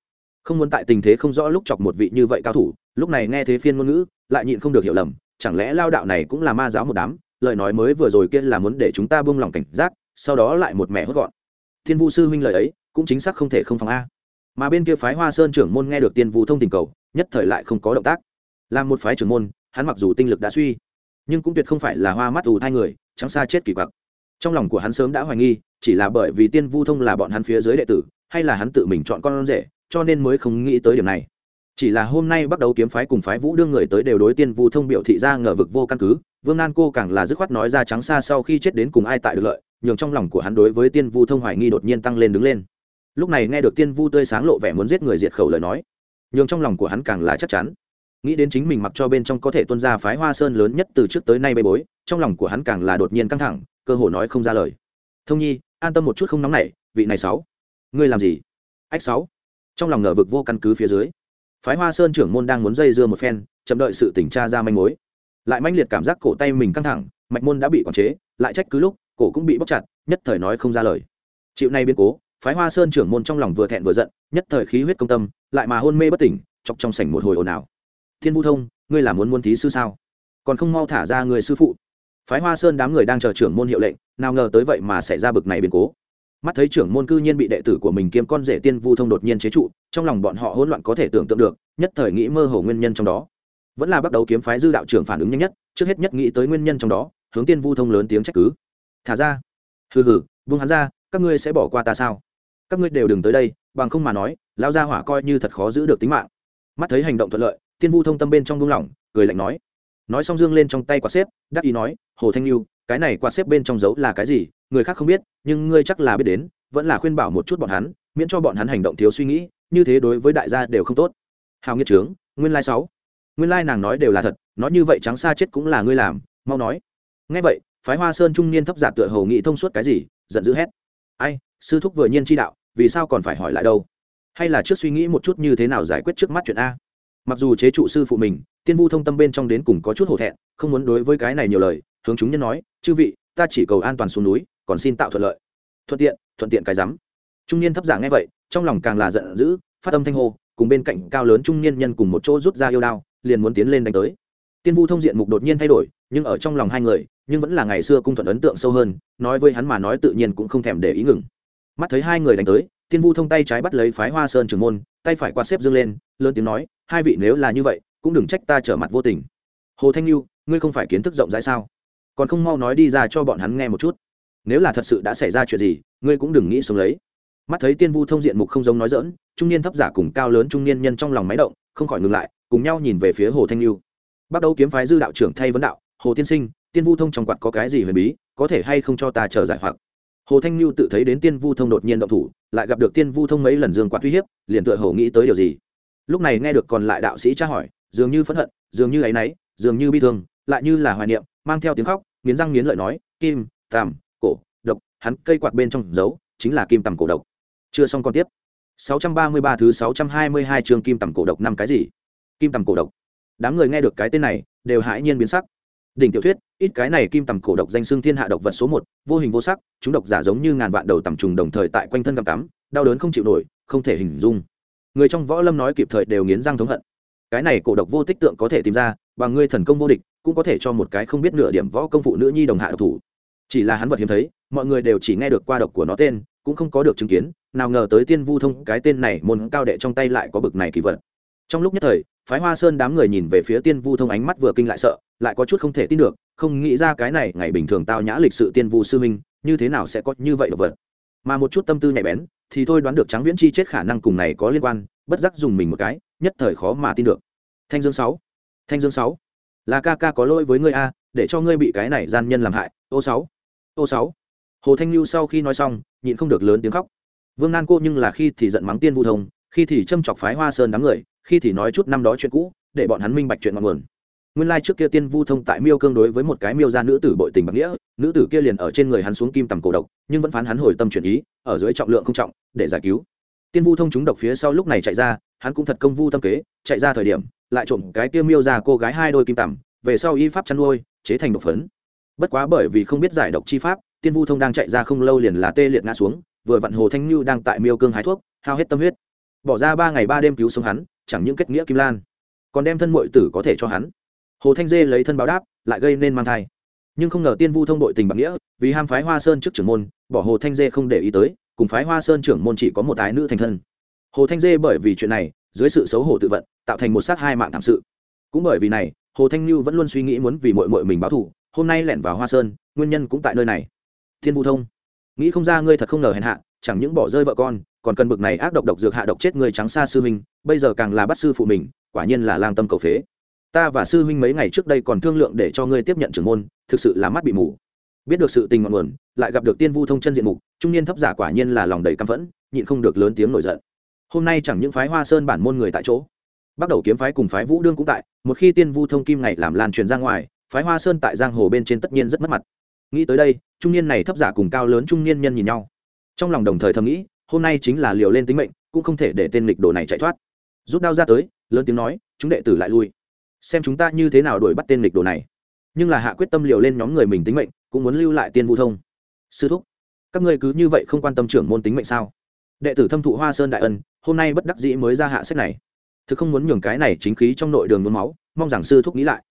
S1: Không muốn tại tình thế không rõ lúc chọc một vị như vậy cao thủ, lúc này nghe thế phiên ngôn ngữ, lại nhịn không được hiểu lầm, chẳng lẽ lao đạo này cũng là ma giáo một đám? Lời nói mới vừa rồi kia là muốn để chúng ta buông lòng cảnh giác, sau đó lại một mẹ hốt gọn. Thiên vu sư huynh lời ấy, cũng chính xác không thể không phòng a mà bên kia phái hoa sơn trưởng môn nghe được tiên vu thông tình cầu, nhất thời lại không có động tác. Làm một phái trưởng môn, hắn mặc dù tinh lực đã suy, nhưng cũng tuyệt không phải là hoa mắt ù thai người, trắng xa chết kỳ quặc. Trong lòng của hắn sớm đã hoài nghi, chỉ là bởi vì tiên vu thông là bọn hắn phía dưới đệ tử, hay là hắn tự mình chọn con rể, cho nên mới không nghĩ tới điểm này. Chỉ là hôm nay bắt đầu kiếm phái cùng phái vũ đương người tới đều đối tiên vu thông biểu thị ra ngờ vực vô căn cứ, vương nan cô càng là dứt khoát nói ra trắng xa sau khi chết đến cùng ai tại được lợi, nhường trong lòng của hắn đối với tiên vu thông hoài nghi đột nhiên tăng lên đứng lên lúc này nghe được tiên vu tươi sáng lộ vẻ muốn giết người diệt khẩu lời nói, nhường trong lòng của hắn càng là chắc chắn. Nghĩ đến chính mình mặc cho bên trong có thể tuân ra phái hoa sơn lớn nhất từ trước tới nay bê bối, trong lòng của hắn càng là đột nhiên căng thẳng, cơ hồ nói không ra lời. Thông nhi, an tâm một chút không nóng nảy, vị này sáu. Ngươi làm gì? Ách sáu. Trong lòng ngờ vực vô căn cứ phía dưới, phái hoa sơn trưởng môn đang muốn dây dưa một phen, chậm đợi sự tỉnh tra ra manh mối. Lại manh liệt cảm giác cổ tay mình căng thẳng, mạch môn đã bị quản chế, lại trách cứ lúc, cổ cũng bị bóc chặt, nhất thời nói không ra lời. Chịu nay biến cố phái hoa sơn trưởng môn trong lòng vừa thẹn vừa giận, nhất thời khí huyết công tâm, lại mà hôn mê bất tỉnh, chọc trong sảnh một hồi ồn ào. Thiên vũ thông, ngươi là muốn muôn thí sư sao? Còn không mau thả ra người sư phụ. Phái hoa sơn đám người đang chờ trưởng môn hiệu lệnh, nào ngờ tới vậy mà xảy ra bực này biến cố. Mắt thấy trưởng môn cư nhiên bị đệ tử của mình kiếm con rể tiên vu thông đột nhiên chế trụ, trong lòng bọn họ hỗn loạn có thể tưởng tượng được, nhất thời nghĩ mơ hồ nguyên nhân trong đó. Vẫn là bắt đầu kiếm phái dư đạo trưởng phản ứng nhanh nhất, trước hết nhất nghĩ tới nguyên nhân trong đó, hướng tiên vu thông lớn tiếng trách cứ. Thả ra. Hừ hừ, buông hắn ra, các ngươi sẽ bỏ qua ta sao? Các ngươi đều đừng tới đây, bằng không mà nói lao ra hỏa coi như thật khó giữ được tính mạng. Mắt thấy hành động thuận lợi, tiên vu thông tâm bên trong buông lỏng, cười lạnh nói. Nói xong dương lên trong tay quạt xếp, đắc ý nói, hồ thanh lưu cái này quạt xếp bên trong dấu là cái gì, người khác không biết, nhưng ngươi chắc là biết đến, vẫn là khuyên bảo một chút bọn hắn, miễn cho bọn hắn hành động thiếu suy nghĩ, như thế đối với đại gia đều không tốt. Hào nghiệt trướng, nguyên lai sáu. Nguyên lai nàng nói đều là thật, nói như vậy trắng xa chết cũng là ngươi làm, mau nói. Ngay vậy, phái hoa sơn trung niên thấp giả tựa hầu nghị thông suốt cái gì, giận dữ hét. Ai sư thúc vừa nhiên chi đạo, vì sao còn phải hỏi lại đâu? Hay là trước suy nghĩ một chút như thế nào giải quyết trước mắt chuyện a? Mặc dù chế trụ sư phụ mình, tiên vu thông tâm bên trong đến cùng có chút hổ thẹn, không muốn đối với cái này nhiều lời, hướng chúng nhân nói, chư vị, ta chỉ cầu an toàn xuống núi, còn xin tạo thuận lợi. Thuận tiện thuận tiện cái rắm. Trung niên thấp giả nghe vậy, trong lòng càng là giận dữ, phát âm thanh hô, cùng bên cạnh cao lớn trung niên nhân cùng một chỗ rút ra yêu đao, liền muốn tiến lên đánh tới. Tiên vu thông diện mục đột nhiên thay đổi, nhưng ở trong lòng hai người, nhưng vẫn là ngày xưa cung thuận ấn tượng sâu hơn, nói với hắn mà nói tự nhiên cũng không thèm để ý ngừng mắt thấy hai người đánh tới, tiên vu thông tay trái bắt lấy phái hoa sơn trưởng môn, tay phải quạt xếp dương lên, lớn tiếng nói, hai vị nếu là như vậy, cũng đừng trách ta trở mặt vô tình. Hồ thanh lưu ngươi không phải kiến thức rộng rãi sao? Còn không mau nói đi ra cho bọn hắn nghe một chút. Nếu là thật sự đã xảy ra chuyện gì, ngươi cũng đừng nghĩ sống lấy. Mắt thấy tiên vu thông diện mục không giống nói dỡn trung niên thấp giả cùng cao lớn trung niên nhân trong lòng máy động, không khỏi ngừng lại, cùng nhau nhìn về phía hồ thanh lưu bắt đầu kiếm phái dư đạo trưởng thay vấn đạo, hồ tiên sinh, tiên vu thông trong quạt có cái gì huyền bí, có thể hay không cho ta chờ giải hoặc? Hồ thanh lưu tự thấy đến tiên vu thông đột nhiên động thủ, lại gặp được tiên vu thông mấy lần dương quạt uy hiếp, liền tựa hồ nghĩ tới điều gì. Lúc này nghe được còn lại đạo sĩ tra hỏi, dường như phẫn hận, dường như áy náy dường như bi thương, lại như là hoài niệm, mang theo tiếng khóc, nghiến răng nghiến lợi nói, kim tàm cổ, độc. Hắn cây quạt bên trong dấu chính là kim tầm cổ, độc. Chưa xong còn tiếp. 633 thứ 622 chương kim tầm cổ, độc năm cái gì? Kim tầm cổ, độc. Đám người nghe được cái tên này, đều hãi nhiên biến sắc đỉnh tiểu thuyết, ít cái này kim tầm cổ độc danh xưng thiên hạ độc vật số một, vô hình vô sắc, chúng độc giả giống như ngàn vạn đầu tầm trùng đồng thời tại quanh thân cầm tắm đau đớn không chịu nổi, không thể hình dung. Người trong võ lâm nói kịp thời đều nghiến răng thống hận. Cái này cổ độc vô tích tượng có thể tìm ra, bằng ngươi thần công vô địch, cũng có thể cho một cái không biết nửa điểm võ công phụ nữ nhi đồng hạ độc thủ. Chỉ là hắn vật hiếm thấy, mọi người đều chỉ nghe được qua độc của nó tên, cũng không có được chứng kiến, nào ngờ tới tiên vu thông cái tên này môn cao đệ trong tay lại có bực này kỳ vật. Trong lúc nhất thời phái hoa sơn đám người nhìn về phía tiên vu thông ánh mắt vừa kinh lại sợ, lại có chút không thể tin được, không nghĩ ra cái này ngày bình thường tao nhã lịch sự tiên vu sư minh như thế nào sẽ có như vậy đồ vật. Mà một chút tâm tư nhạy bén, thì thôi đoán được trắng viễn chi chết khả năng cùng này có liên quan, bất giác dùng mình một cái, nhất thời khó mà tin được. Thanh dương sáu, thanh dương sáu, là ca ca có lỗi với ngươi a, để cho ngươi bị cái này gian nhân làm hại, ô sáu ô sáu. Hồ thanh lưu sau khi nói xong, nhịn không được lớn tiếng khóc. Vương nan cô nhưng là khi thì giận mắng tiên vu thông khi thì châm chọc phái hoa sơn đám người, khi thì nói chút năm đó chuyện cũ, để bọn hắn minh bạch chuyện ngọn nguồn. Nguyên lai trước kia tiên vu thông tại miêu cương đối với một cái miêu gia nữ tử bội tình bạc nghĩa, nữ tử kia liền ở trên người hắn xuống kim tầm cổ độc, nhưng vẫn phán hắn hồi tâm chuyển ý, ở dưới trọng lượng không trọng, để giải cứu. Tiên vu thông trúng độc phía sau lúc này chạy ra, hắn cũng thật công vu tâm kế, chạy ra thời điểm, lại trộm cái kia miêu ra cô gái hai đôi kim tầm, về sau y pháp chăn nuôi, chế thành độc phấn. Bất quá bởi vì không biết giải độc chi pháp, tiên vu thông đang chạy ra không lâu liền là tê liệt ngã xuống, vừa vặn hồ thanh như đang tại miêu cương hái thuốc, hao hết tâm huyết bỏ ra ba ngày ba đêm cứu sống hắn, chẳng những kết nghĩa kim lan, còn đem thân mội tử có thể cho hắn. Hồ thanh dê lấy thân báo đáp, lại gây nên mang thai. Nhưng không ngờ tiên vu thông đội tình bạc nghĩa, vì ham phái hoa sơn trước trưởng môn, bỏ hồ thanh dê không để ý tới, cùng phái hoa sơn trưởng môn chỉ có một ái nữ thành thân. Hồ thanh dê bởi vì chuyện này, dưới sự xấu hổ tự vận, tạo thành một sát hai mạng thảm sự. Cũng bởi vì này, hồ thanh như vẫn luôn suy nghĩ muốn vì mội mội mình báo thù, hôm nay lẻn vào hoa sơn, nguyên nhân cũng tại nơi này. Thiên vu thông, nghĩ không ra ngươi thật không ngờ hèn hạ, chẳng những bỏ rơi vợ con còn cần bực này ác độc độc dược hạ độc chết người trắng xa sư huynh, bây giờ càng là bắt sư phụ mình, quả nhiên là lang tâm cầu phế. Ta và sư huynh mấy ngày trước đây còn thương lượng để cho ngươi tiếp nhận trưởng môn, thực sự là mắt bị mù. Biết được sự tình ngọn nguồn, lại gặp được tiên vu thông chân diện mục, trung niên thấp giả quả nhiên là lòng đầy căm phẫn, nhịn không được lớn tiếng nổi giận. Hôm nay chẳng những phái hoa sơn bản môn người tại chỗ bắt đầu kiếm phái cùng phái vũ đương cũng tại, một khi tiên vu thông kim ngày làm lan truyền ra ngoài, phái hoa sơn tại giang hồ bên trên tất nhiên rất mất mặt. Nghĩ tới đây, trung niên này thấp giả cùng cao lớn trung niên nhân nhìn nhau. Trong lòng đồng thời thầm nghĩ hôm nay chính là liều lên tính mệnh, cũng không thể để tên lịch đồ này chạy thoát. Rút đao ra tới, lớn tiếng nói, chúng đệ tử lại lui. Xem chúng ta như thế nào đuổi bắt tên lịch đồ này. Nhưng là hạ quyết tâm liều lên nhóm người mình tính mệnh, cũng muốn lưu lại tiên vu thông. Sư thúc, các ngươi cứ như vậy không quan tâm trưởng môn tính mệnh sao? Đệ tử thâm thụ hoa sơn đại ân, hôm nay bất đắc dĩ mới ra hạ sách này. Thực không muốn nhường cái này chính khí trong nội đường muốn máu, mong rằng sư thúc nghĩ lại.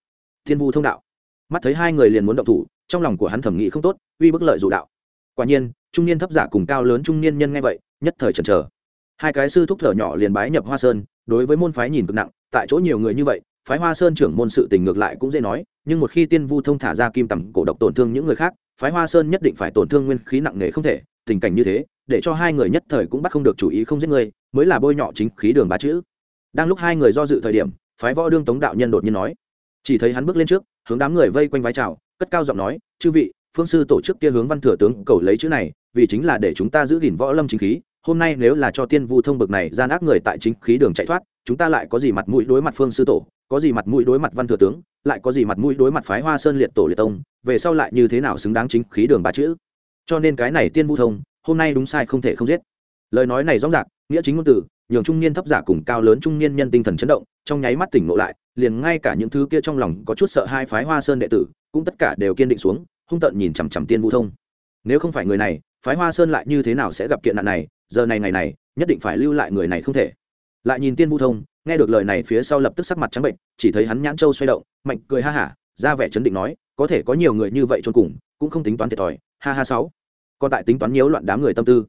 S1: Thiên vu thông đạo. Mắt thấy hai người liền muốn động thủ, trong lòng của hắn thẩm nghĩ không tốt, uy bức lợi dụ đạo quả nhiên, trung niên thấp giả cùng cao lớn trung niên nhân nghe vậy, nhất thời chần chờ. Hai cái sư thúc thở nhỏ liền bái nhập hoa sơn, đối với môn phái nhìn cực nặng, tại chỗ nhiều người như vậy, phái hoa sơn trưởng môn sự tình ngược lại cũng dễ nói, nhưng một khi tiên vu thông thả ra kim tầm cổ độc tổn thương những người khác, phái hoa sơn nhất định phải tổn thương nguyên khí nặng nề không thể, tình cảnh như thế, để cho hai người nhất thời cũng bắt không được chủ ý không giết người, mới là bôi nhọ chính khí đường ba chữ. Đang lúc hai người do dự thời điểm, phái võ đương tống đạo nhân đột nhiên nói, chỉ thấy hắn bước lên trước, hướng đám người vây quanh vái trào cất cao giọng nói, chư vị phương sư tổ chức kia hướng văn thừa tướng cầu lấy chữ này, vì chính là để chúng ta giữ gìn võ lâm chính khí, hôm nay nếu là cho tiên vu thông bực này gian ác người tại chính khí đường chạy thoát, chúng ta lại có gì mặt mũi đối mặt phương sư tổ, có gì mặt mũi đối mặt văn thừa tướng, lại có gì mặt mũi đối mặt phái hoa sơn liệt tổ liệt tông, về sau lại như thế nào xứng đáng chính khí đường ba chữ? Cho nên cái này tiên vu thông, hôm nay đúng sai không thể không giết. Lời nói này rõ ràng, nghĩa chính ngôn từ, nhường trung niên thấp giả cùng cao lớn trung niên nhân tinh thần chấn động, trong nháy mắt tỉnh ngộ lại, liền ngay cả những thứ kia trong lòng có chút sợ hai phái hoa sơn đệ tử, cũng tất cả đều kiên định xuống hung tận nhìn chằm chằm tiên vu thông. Nếu không phải người này, phái hoa sơn lại như thế nào sẽ gặp kiện nạn này, giờ này ngày này, nhất định phải lưu lại người này không thể. Lại nhìn tiên vu thông, nghe được lời này phía sau lập tức sắc mặt trắng bệnh, chỉ thấy hắn nhãn châu xoay động, mạnh cười ha hả, ra vẻ chấn định nói, có thể có nhiều người như vậy trôn cùng, cũng không tính toán thiệt thòi, ha ha sáu. Còn tại tính toán nhiễu loạn đám người tâm tư.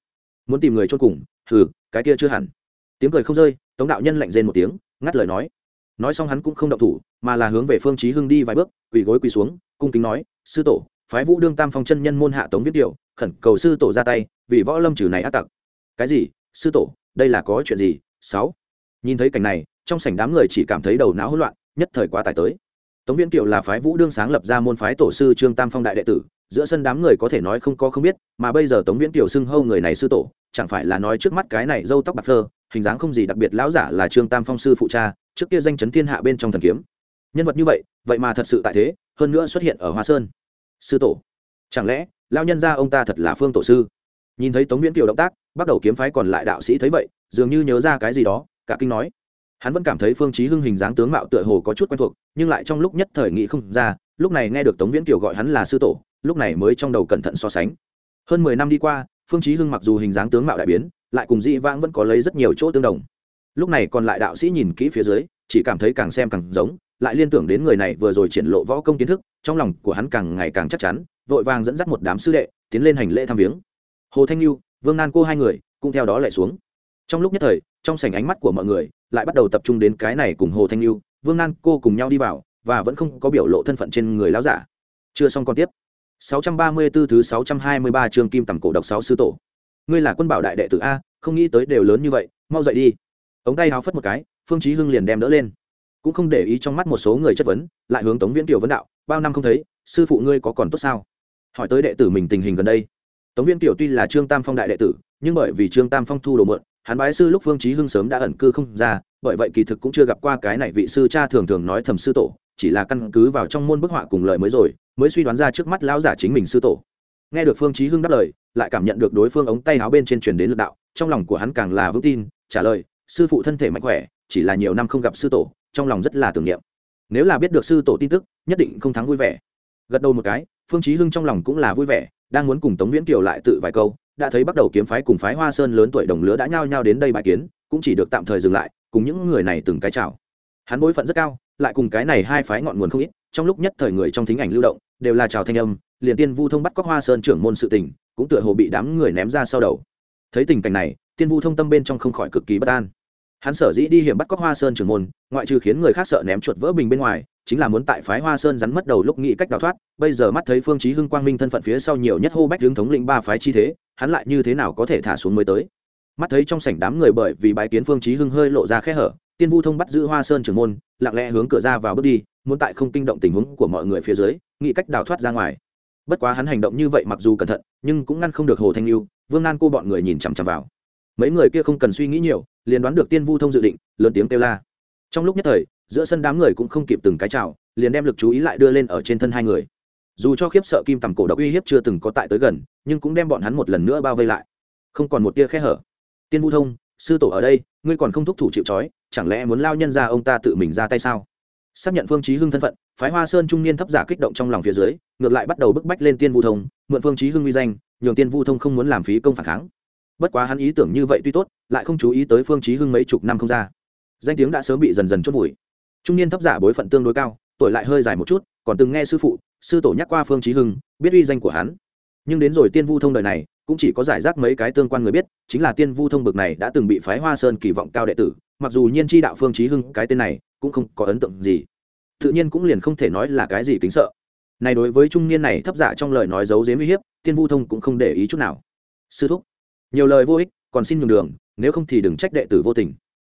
S1: Muốn tìm người trôn cùng, hừ, cái kia chưa hẳn. Tiếng cười không rơi, tống đạo nhân lạnh rên một tiếng, ngắt lời nói. Nói xong hắn cũng không động thủ, mà là hướng về phương chí hưng đi vài bước, quỳ gối quỳ xuống, cung kính nói, sư tổ phái vũ đương tam phong chân nhân môn hạ tống viết điệu, khẩn cầu sư tổ ra tay, vì võ lâm trừ này ác tặc. Cái gì? Sư tổ, đây là có chuyện gì? Sáu. Nhìn thấy cảnh này, trong sảnh đám người chỉ cảm thấy đầu não hỗn loạn, nhất thời quá tải tới. Tống viễn kiều là phái vũ đương sáng lập ra môn phái tổ sư trương tam phong đại đệ tử, giữa sân đám người có thể nói không có không biết, mà bây giờ tống viễn kiều xưng hâu người này sư tổ, chẳng phải là nói trước mắt cái này râu tóc bạc phơ, hình dáng không gì đặc biệt lão giả là trương tam phong sư phụ cha, trước kia danh chấn thiên hạ bên trong thần kiếm. Nhân vật như vậy vậy mà thật sự tại thế, hơn nữa xuất hiện ở hoa sơn sư tổ. Chẳng lẽ lao nhân ra ông ta thật là phương tổ sư? Nhìn thấy tống viễn kiều động tác, bắt đầu kiếm phái còn lại đạo sĩ thấy vậy, dường như nhớ ra cái gì đó, cả kinh nói. Hắn vẫn cảm thấy phương chí hưng hình dáng tướng mạo tựa hồ có chút quen thuộc, nhưng lại trong lúc nhất thời nghĩ không ra, lúc này nghe được tống viễn kiều gọi hắn là sư tổ, lúc này mới trong đầu cẩn thận so sánh. Hơn mười năm đi qua, phương chí hưng mặc dù hình dáng tướng mạo đại biến, lại cùng dị vãng vẫn có lấy rất nhiều chỗ tương đồng. Lúc này còn lại đạo sĩ nhìn kỹ phía dưới, chỉ cảm thấy càng xem càng giống, lại liên tưởng đến người này vừa rồi triển lộ võ công kiến thức trong lòng của hắn càng ngày càng chắc chắn, vội vàng dẫn dắt một đám sư đệ, tiến lên hành lễ thăm viếng. Hồ thanh lưu vương nan cô hai người, cũng theo đó lại xuống. Trong lúc nhất thời, trong sảnh ánh mắt của mọi người lại bắt đầu tập trung đến cái này cùng hồ thanh lưu vương nan cô cùng nhau đi vào và vẫn không có biểu lộ thân phận trên người láo giả. Chưa xong còn tiếp. 634 thứ 623 chương kim tầm cổ độc sáu sư tổ. Ngươi là quân bảo đại đệ tử a, không nghĩ tới đều lớn như vậy, mau dậy đi. Ống tay háo phất một cái, phương chí hưng liền đem đỡ lên. Cũng không để ý trong mắt một số người chất vấn, lại hướng tống viễn tiểu vấn đạo bao năm không thấy, sư phụ ngươi có còn tốt sao? Hỏi tới đệ tử mình tình hình gần đây. Tống Viên Tiểu tuy là trương tam phong đại đệ tử, nhưng bởi vì trương tam phong thu đồ mượn, hắn bái sư lúc phương chí hưng sớm đã ẩn cư không ra, bởi vậy kỳ thực cũng chưa gặp qua cái này vị sư cha thường thường nói thầm sư tổ, chỉ là căn cứ vào trong môn bức họa cùng lời mới rồi, mới suy đoán ra trước mắt lão giả chính mình sư tổ. Nghe được phương chí hưng đáp lời, lại cảm nhận được đối phương ống tay áo bên trên truyền đến lực đạo, trong lòng của hắn càng là vững tin, trả lời, sư phụ thân thể mạnh khỏe, chỉ là nhiều năm không gặp sư tổ, trong lòng rất là tưởng niệm nếu là biết được sư tổ tin tức, nhất định không thắng vui vẻ. Gật đầu một cái, phương chí hưng trong lòng cũng là vui vẻ, đang muốn cùng tống viễn kiều lại tự vài câu, đã thấy bắt đầu kiếm phái cùng phái hoa sơn lớn tuổi đồng lứa đã nhao nhao đến đây bài kiến, cũng chỉ được tạm thời dừng lại, cùng những người này từng cái chào. Hắn bối phận rất cao, lại cùng cái này hai phái ngọn nguồn không ít, trong lúc nhất thời người trong thính ảnh lưu động, đều là chào thanh âm, liền tiên vu thông bắt cóc hoa sơn trưởng môn sự tình, cũng tựa hồ bị đám người ném ra sau đầu. Thấy tình cảnh này, tiên vu thông tâm bên trong không khỏi cực kỳ bất an hắn sở dĩ đi hiểm bắt cóc hoa sơn trưởng môn, ngoại trừ khiến người khác sợ ném chuột vỡ bình bên ngoài, chính là muốn tại phái hoa sơn rắn mất đầu lúc nghĩ cách đào thoát, bây giờ mắt thấy phương chí hưng quang minh thân phận phía sau nhiều nhất hô bách hướng thống lĩnh ba phái chi thế, hắn lại như thế nào có thể thả xuống mới tới? Mắt thấy trong sảnh đám người bởi vì bái kiến phương chí hưng hơi lộ ra khe hở, tiên vu thông bắt giữ hoa sơn trưởng môn, lặng lẽ hướng cửa ra vào bước đi, muốn tại không kinh động tình huống của mọi người phía dưới, nghĩ cách đào thoát ra ngoài. Bất quá hắn hành động như vậy mặc dù cẩn thận, nhưng cũng ngăn không được hồ thanh lưu, vương nan cô bọn người nhìn chằm chằm vào. Mấy người kia không cần suy nghĩ nhiều liền đoán được tiên vu thông dự định, lớn tiếng kêu la. Trong lúc nhất thời, giữa sân đám người cũng không kịp từng cái chào, liền đem lực chú ý lại đưa lên ở trên thân hai người. Dù cho khiếp sợ kim tầm cổ độc uy hiếp chưa từng có tại tới gần, nhưng cũng đem bọn hắn một lần nữa bao vây lại. Không còn một tia khe hở. Tiên vu thông, sư tổ ở đây, ngươi còn không thúc thủ chịu trói, chẳng lẽ muốn lao nhân ra ông ta tự mình ra tay sao? Xác nhận phương chí hưng thân phận, phái hoa sơn trung niên thấp giả kích động trong lòng phía dưới, ngược lại bắt đầu bức bách lên tiên vu thông, mượn phương chí hưng uy danh, nhường tiên vu thông không muốn làm phí công phản kháng bất quá hắn ý tưởng như vậy tuy tốt, lại không chú ý tới phương chí hưng mấy chục năm không ra. Danh tiếng đã sớm bị dần dần chốt vùi. Trung niên thấp giả bối phận tương đối cao, tuổi lại hơi dài một chút, còn từng nghe sư phụ, sư tổ nhắc qua phương chí hưng, biết uy danh của hắn. Nhưng đến rồi tiên vu thông đời này, cũng chỉ có giải rác mấy cái tương quan người biết, chính là tiên vu thông bực này đã từng bị phái hoa sơn kỳ vọng cao đệ tử, mặc dù nhiên chi đạo phương chí hưng cái tên này cũng không có ấn tượng gì. Tự nhiên cũng liền không thể nói là cái gì kính sợ. Này đối với trung niên này thấp giả trong lời nói giấu giếm uy hiếp, tiên vu thông cũng không để ý chút nào. Sư thúc nhiều lời vô ích, còn xin nhường đường, nếu không thì đừng trách đệ tử vô tình.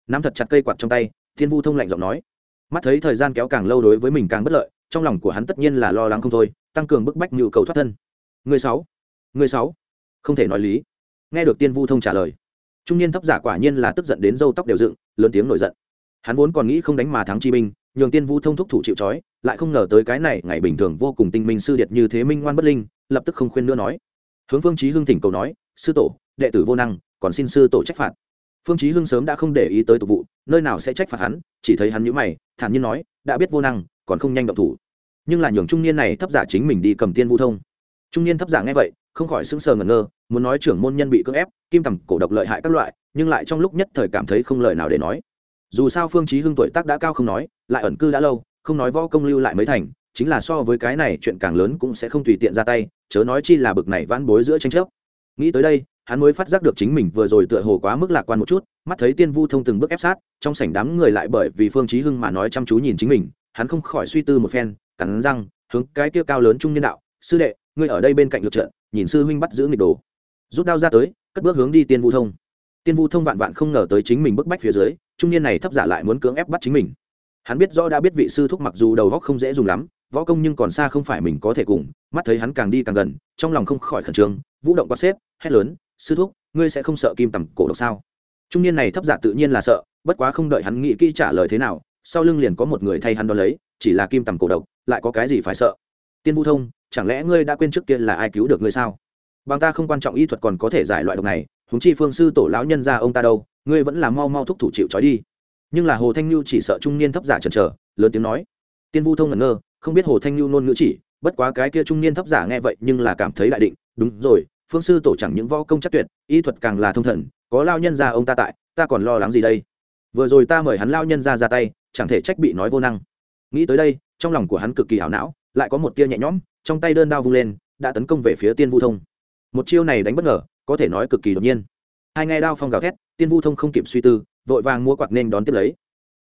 S1: Nắm thật chặt cây quạt trong tay, thiên vu thông lạnh giọng nói. Mắt thấy thời gian kéo càng lâu đối với mình càng bất lợi, trong lòng của hắn tất nhiên là lo lắng không thôi, tăng cường bức bách nhu cầu thoát thân. Người sáu người sáu. Không thể nói lý. Nghe được tiên vu thông trả lời, trung niên thấp giả quả nhiên là tức giận đến râu tóc đều dựng, lớn tiếng nổi giận. Hắn vốn còn nghĩ không đánh mà thắng chi binh, nhường tiên vu thông thúc thủ chịu trói, lại không ngờ tới cái này ngày bình thường vô cùng tinh minh sư điệt như thế minh ngoan bất linh, lập tức không khuyên nữa nói. Hướng phương chí hưng thỉnh cầu nói, sư tổ đệ tử vô năng, còn xin sư tổ trách phạt. Phương chí hưng sớm đã không để ý tới tục vụ, nơi nào sẽ trách phạt hắn, chỉ thấy hắn nhíu mày, thản nhiên nói, đã biết vô năng, còn không nhanh động thủ. Nhưng là nhường trung niên này thấp giả chính mình đi cầm tiên vu thông. Trung niên thấp giả nghe vậy, không khỏi sững sờ ngẩn ngơ, muốn nói trưởng môn nhân bị cưỡng ép, kim tầm cổ độc lợi hại các loại, nhưng lại trong lúc nhất thời cảm thấy không lời nào để nói. Dù sao phương chí hưng tuổi tác đã cao không nói, lại ẩn cư đã lâu, không nói võ công lưu lại mới thành, chính là so với cái này chuyện càng lớn cũng sẽ không tùy tiện ra tay, chớ nói chi là bực này vãn bối giữa tranh chấp. Nghĩ tới đây hắn mới phát giác được chính mình vừa rồi tựa hồ quá mức lạc quan một chút, mắt thấy tiên vu thông từng bước ép sát, trong sảnh đám người lại bởi vì phương chí hưng mà nói chăm chú nhìn chính mình, hắn không khỏi suy tư một phen, cắn răng, hướng cái kia cao lớn trung niên đạo, sư đệ, ngươi ở đây bên cạnh lượt trận, nhìn sư huynh bắt giữ nghịch đồ. Rút đao ra tới, cất bước hướng đi tiên vu thông. Tiên vu thông vạn vạn không ngờ tới chính mình bức bách phía dưới, trung niên này thấp giả lại muốn cưỡng ép bắt chính mình. Hắn biết rõ đã biết vị sư thúc mặc dù đầu góc không dễ dùng lắm, võ công nhưng còn xa không phải mình có thể cùng, mắt thấy hắn càng đi càng gần, trong lòng không khỏi khẩn trương, vũ động quát xếp, hét lớn sư thúc, ngươi sẽ không sợ kim tầm cổ độc sao? Trung niên này thấp giả tự nhiên là sợ, bất quá không đợi hắn nghĩ kỹ trả lời thế nào, sau lưng liền có một người thay hắn đo lấy, chỉ là kim tầm cổ độc, lại có cái gì phải sợ? Tiên vu thông, chẳng lẽ ngươi đã quên trước kia là ai cứu được ngươi sao? Bằng ta không quan trọng y thuật còn có thể giải loại độc này húng chi phương sư tổ lão nhân ra ông ta đâu, ngươi vẫn là mau mau thúc thủ chịu trói đi. Nhưng là hồ thanh lưu chỉ sợ trung niên thấp giả chần chờ, lớn tiếng nói. Tiên vu thông ngẩn ngơ, không biết hồ thanh lưu nôn ngữ chỉ, bất quá cái kia trung niên thấp giả nghe vậy nhưng là cảm thấy đại định, đúng rồi phương sư tổ chẳng những võ công chắc tuyệt, y thuật càng là thông thần, có lao nhân ra ông ta tại, ta còn lo lắng gì đây? Vừa rồi ta mời hắn lao nhân ra ra tay, chẳng thể trách bị nói vô năng. Nghĩ tới đây, trong lòng của hắn cực kỳ hảo não, lại có một tia nhẹ nhõm, trong tay đơn đao vung lên, đã tấn công về phía tiên vu thông. Một chiêu này đánh bất ngờ, có thể nói cực kỳ đột nhiên. Hai ngay đao phong gào thét, tiên vu thông không kịp suy tư, vội vàng mua quạt nên đón tiếp lấy.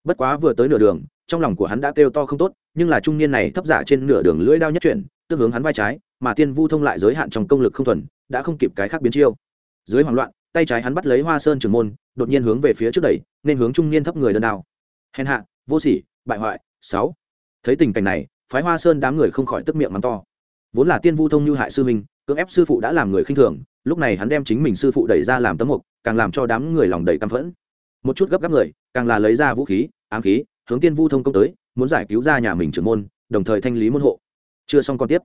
S1: Bất quá vừa tới nửa đường, trong lòng của hắn đã kêu to không tốt, nhưng là trung niên này thấp giả trên nửa đường lưỡi đao nhất chuyển tức hướng hắn vai trái, mà tiên vu thông lại giới hạn trong công lực không thuần đã không kịp cái khác biến chiêu. Dưới hoảng loạn, tay trái hắn bắt lấy hoa sơn trường môn, đột nhiên hướng về phía trước đẩy, nên hướng trung niên thấp người đơn đao. Hèn hạ, vô sỉ, bại hoại, sáu. Thấy tình cảnh này, phái hoa sơn đám người không khỏi tức miệng mắng to. Vốn là tiên vu thông như hại sư minh, cưỡng ép sư phụ đã làm người khinh thường, lúc này hắn đem chính mình sư phụ đẩy ra làm tấm mục, càng làm cho đám người lòng đầy căm phẫn. Một chút gấp gáp người, càng là lấy ra vũ khí, ám khí, hướng tiên vu thông công tới, muốn giải cứu ra nhà mình trưởng môn, đồng thời thanh lý môn hộ. Chưa xong còn tiếp.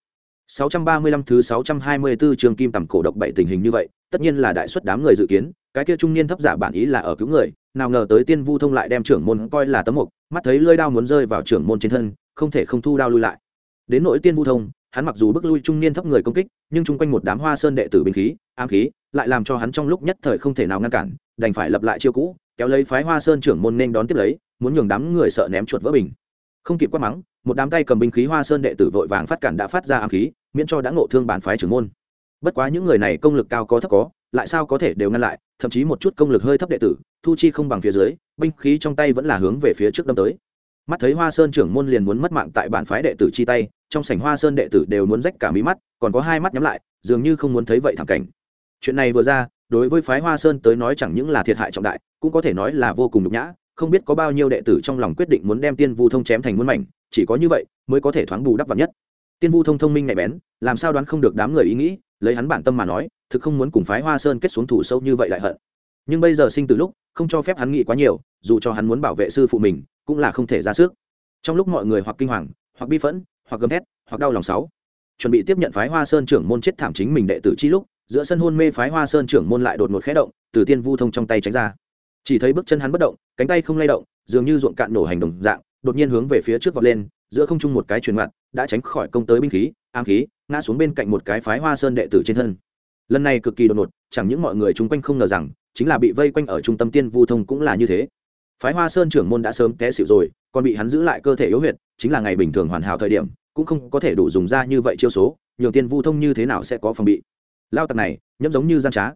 S1: 635 thứ 624 trường kim tầm cổ độc bảy tình hình như vậy, tất nhiên là đại suất đám người dự kiến, cái kia trung niên thấp giả bản ý là ở cứu người, nào ngờ tới tiên vu thông lại đem trưởng môn coi là tấm mục, mắt thấy lưỡi đao muốn rơi vào trưởng môn trên thân, không thể không thu đao lui lại. Đến nỗi tiên vu thông, hắn mặc dù bước lui trung niên thấp người công kích, nhưng chung quanh một đám hoa sơn đệ tử binh khí, ám khí, lại làm cho hắn trong lúc nhất thời không thể nào ngăn cản, đành phải lập lại chiêu cũ, kéo lấy phái hoa sơn trưởng môn nên đón tiếp lấy, muốn nhường đám người sợ ném chuột vỡ bình. Không kịp quát mắng một đám tay cầm binh khí hoa sơn đệ tử vội vàng phát cản đã phát ra ám khí, miễn cho đã ngộ thương bản phái trưởng môn. Bất quá những người này công lực cao có thấp có, lại sao có thể đều ngăn lại, thậm chí một chút công lực hơi thấp đệ tử, thu chi không bằng phía dưới, binh khí trong tay vẫn là hướng về phía trước đâm tới. Mắt thấy hoa sơn trưởng môn liền muốn mất mạng tại bản phái đệ tử chi tay, trong sảnh hoa sơn đệ tử đều muốn rách cả mí mắt, còn có hai mắt nhắm lại, dường như không muốn thấy vậy thảm cảnh. Chuyện này vừa ra, đối với phái hoa sơn tới nói chẳng những là thiệt hại trọng đại, cũng có thể nói là vô cùng nhục nhã, không biết có bao nhiêu đệ tử trong lòng quyết định muốn đem tiên vu thông chém thành muôn mảnh chỉ có như vậy mới có thể thoáng bù đắp vào nhất. Tiên vu thông thông minh nhạy bén, làm sao đoán không được đám người ý nghĩ, lấy hắn bản tâm mà nói, thực không muốn cùng phái hoa sơn kết xuống thủ sâu như vậy lại hận. Nhưng bây giờ sinh từ lúc, không cho phép hắn nghĩ quá nhiều, dù cho hắn muốn bảo vệ sư phụ mình, cũng là không thể ra sức. Trong lúc mọi người hoặc kinh hoàng, hoặc bi phẫn, hoặc gầm thét, hoặc đau lòng sáu. Chuẩn bị tiếp nhận phái hoa sơn trưởng môn chết thảm chính mình đệ tử chi lúc, giữa sân hôn mê phái hoa sơn trưởng môn lại đột ngột khẽ động, từ tiên vu thông trong tay tránh ra. Chỉ thấy bước chân hắn bất động, cánh tay không lay động, dường như ruộng cạn nổ hành động dạng đột nhiên hướng về phía trước vọt lên, giữa không trung một cái truyền mặt, đã tránh khỏi công tới binh khí, ám khí, ngã xuống bên cạnh một cái phái hoa sơn đệ tử trên thân. Lần này cực kỳ đột ngột, chẳng những mọi người chung quanh không ngờ rằng, chính là bị vây quanh ở trung tâm tiên vu thông cũng là như thế. Phái hoa sơn trưởng môn đã sớm té xịu rồi, còn bị hắn giữ lại cơ thể yếu huyệt, chính là ngày bình thường hoàn hảo thời điểm, cũng không có thể đủ dùng ra như vậy chiêu số, nhường tiên vu thông như thế nào sẽ có phòng bị. Lao tặc này nhấp giống như gian trá.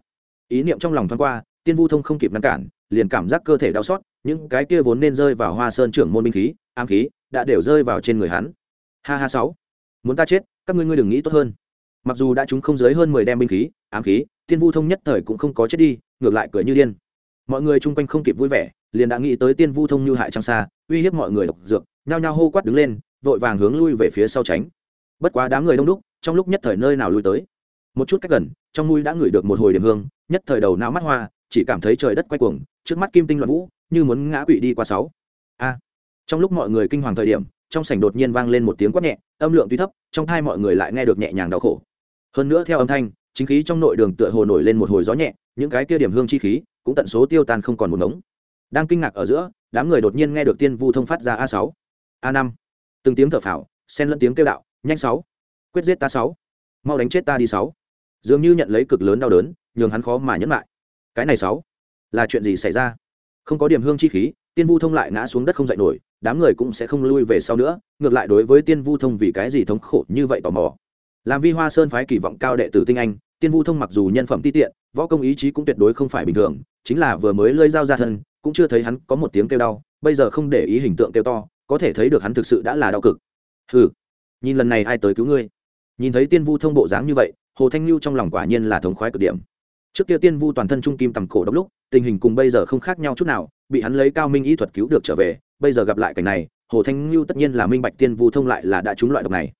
S1: Ý niệm trong lòng thoáng qua, tiên vu thông không kịp ngăn cản liền cảm giác cơ thể đau xót, những cái kia vốn nên rơi vào hoa sơn trưởng môn binh khí, ám khí, đã đều rơi vào trên người hắn. Ha ha sáu. Muốn ta chết, các ngươi ngươi đừng nghĩ tốt hơn. Mặc dù đã chúng không dưới hơn mười đem binh khí, ám khí tiên vu thông nhất thời cũng không có chết đi, ngược lại cười như điên. Mọi người chung quanh không kịp vui vẻ, liền đã nghĩ tới tiên vu thông như hại trăng xa, uy hiếp mọi người độc dược, nhao nhao hô quát đứng lên, vội vàng hướng lui về phía sau tránh. Bất quá đám người đông đúc, trong lúc nhất thời nơi nào lui tới? Một chút cách gần, trong mũi đã ngửi được một hồi điểm hương, nhất thời đầu não mắt hoa, chỉ cảm thấy trời đất quay cuồng trước mắt kim tinh loạn vũ, như muốn ngã quỵ đi qua sáu. A. Trong lúc mọi người kinh hoàng thời điểm, trong sảnh đột nhiên vang lên một tiếng quát nhẹ, âm lượng tuy thấp, trong thai mọi người lại nghe được nhẹ nhàng đau khổ. Hơn nữa theo âm thanh, chính khí trong nội đường tựa hồ nổi lên một hồi gió nhẹ, những cái kia điểm hương chi khí cũng tận số tiêu tan không còn một ngống. Đang kinh ngạc ở giữa, đám người đột nhiên nghe được tiên vu thông phát ra a sáu, a năm. Từng tiếng thở phào, xen lẫn tiếng kêu đạo, nhanh sáu, quyết giết ta sáu, mau đánh chết ta đi sáu. Dường như nhận lấy cực lớn đau đớn, nhường hắn khó mà nhẫn lại. Cái này sáu là chuyện gì xảy ra? Không có điểm hương chi khí, tiên vu thông lại ngã xuống đất không dậy nổi, đám người cũng sẽ không lui về sau nữa, ngược lại đối với tiên vu thông vì cái gì thống khổ như vậy tò mò. Làm vi hoa sơn phái kỳ vọng cao đệ tử tinh anh, tiên vu thông mặc dù nhân phẩm ti tiện, võ công ý chí cũng tuyệt đối không phải bình thường, chính là vừa mới lơi dao ra thân, cũng chưa thấy hắn có một tiếng kêu đau, bây giờ không để ý hình tượng kêu to, có thể thấy được hắn thực sự đã là đau cực. Hừ, nhìn lần này ai tới cứu ngươi? Nhìn thấy tiên vu thông bộ dáng như vậy, hồ thanh lưu trong lòng quả nhiên là thống khoái cực điểm trước kia tiên vu toàn thân trung kim tầm cổ đốc lúc, tình hình cùng bây giờ không khác nhau chút nào, bị hắn lấy cao minh y thuật cứu được trở về, bây giờ gặp lại cảnh này, hồ thanh lưu tất nhiên là minh bạch tiên vu thông lại là đã trúng loại độc này.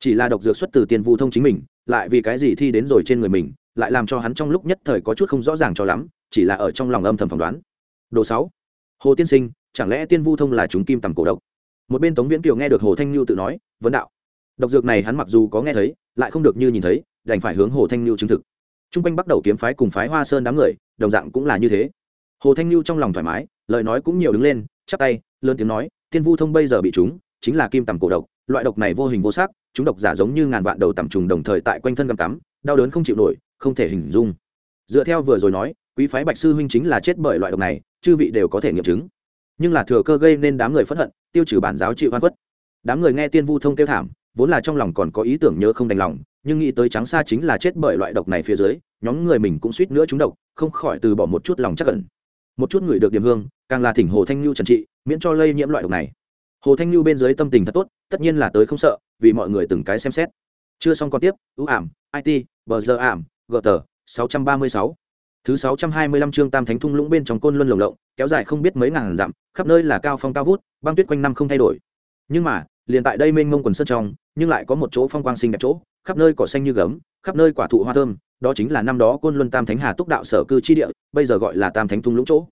S1: Chỉ là độc dược xuất từ tiên vu thông chính mình, lại vì cái gì thi đến rồi trên người mình, lại làm cho hắn trong lúc nhất thời có chút không rõ ràng cho lắm, chỉ là ở trong lòng âm thầm phỏng đoán. Đồ sáu. Hồ tiên sinh, chẳng lẽ tiên vu thông là chúng kim tầm cổ độc? Một bên tống viễn kiều nghe được hồ thanh lưu tự nói, vấn đạo. Độc dược này hắn mặc dù có nghe thấy, lại không được như nhìn thấy, đành phải hướng hồ thanh lưu chứng thực chung quanh bắt đầu kiếm phái cùng phái hoa sơn đám người, đồng dạng cũng là như thế. Hồ thanh lưu trong lòng thoải mái, lời nói cũng nhiều đứng lên, chắp tay, lớn tiếng nói, tiên vu thông bây giờ bị chúng, chính là kim tầm cổ độc, loại độc này vô hình vô sắc, chúng độc giả giống như ngàn vạn đầu tầm trùng đồng thời tại quanh thân găm tắm đau đớn không chịu nổi, không thể hình dung. Dựa theo vừa rồi nói, quý phái bạch sư huynh chính là chết bởi loại độc này, chư vị đều có thể nghiệm chứng. Nhưng là thừa cơ gây nên đám người phẫn hận, tiêu trừ bản giáo trị văn khuất. Đám người nghe tiên vu thông kêu thảm, vốn là trong lòng còn có ý tưởng nhớ không đành lòng nhưng nghĩ tới trắng xa chính là chết bởi loại độc này phía dưới, nhóm người mình cũng suýt nữa trúng độc, không khỏi từ bỏ một chút lòng chắc cẩn một chút người được điểm hương, càng là thỉnh hồ thanh lưu trần trị, miễn cho lây nhiễm loại độc này. Hồ thanh lưu bên dưới tâm tình thật tốt, tất nhiên là tới không sợ, vì mọi người từng cái xem xét. Chưa xong còn tiếp, ưu ảm it bờ giờ ảm gt sáu trăm ba mươi sáu. Thứ sáu trăm hai mươi lăm chương tam thánh thung lũng bên trong côn luân lồng lộng, kéo dài không biết mấy ngàn dặm, khắp nơi là cao phong cao vút, băng tuyết quanh năm không thay đổi. Nhưng mà, liền tại đây mênh mông quần sơn trong, nhưng lại có một chỗ phong quang xinh đẹp chỗ khắp nơi cỏ xanh như gấm, khắp nơi quả thụ hoa thơm, đó chính là năm đó côn luân tam thánh hà túc đạo sở cư chi địa, bây giờ gọi là tam thánh thung lũng chỗ.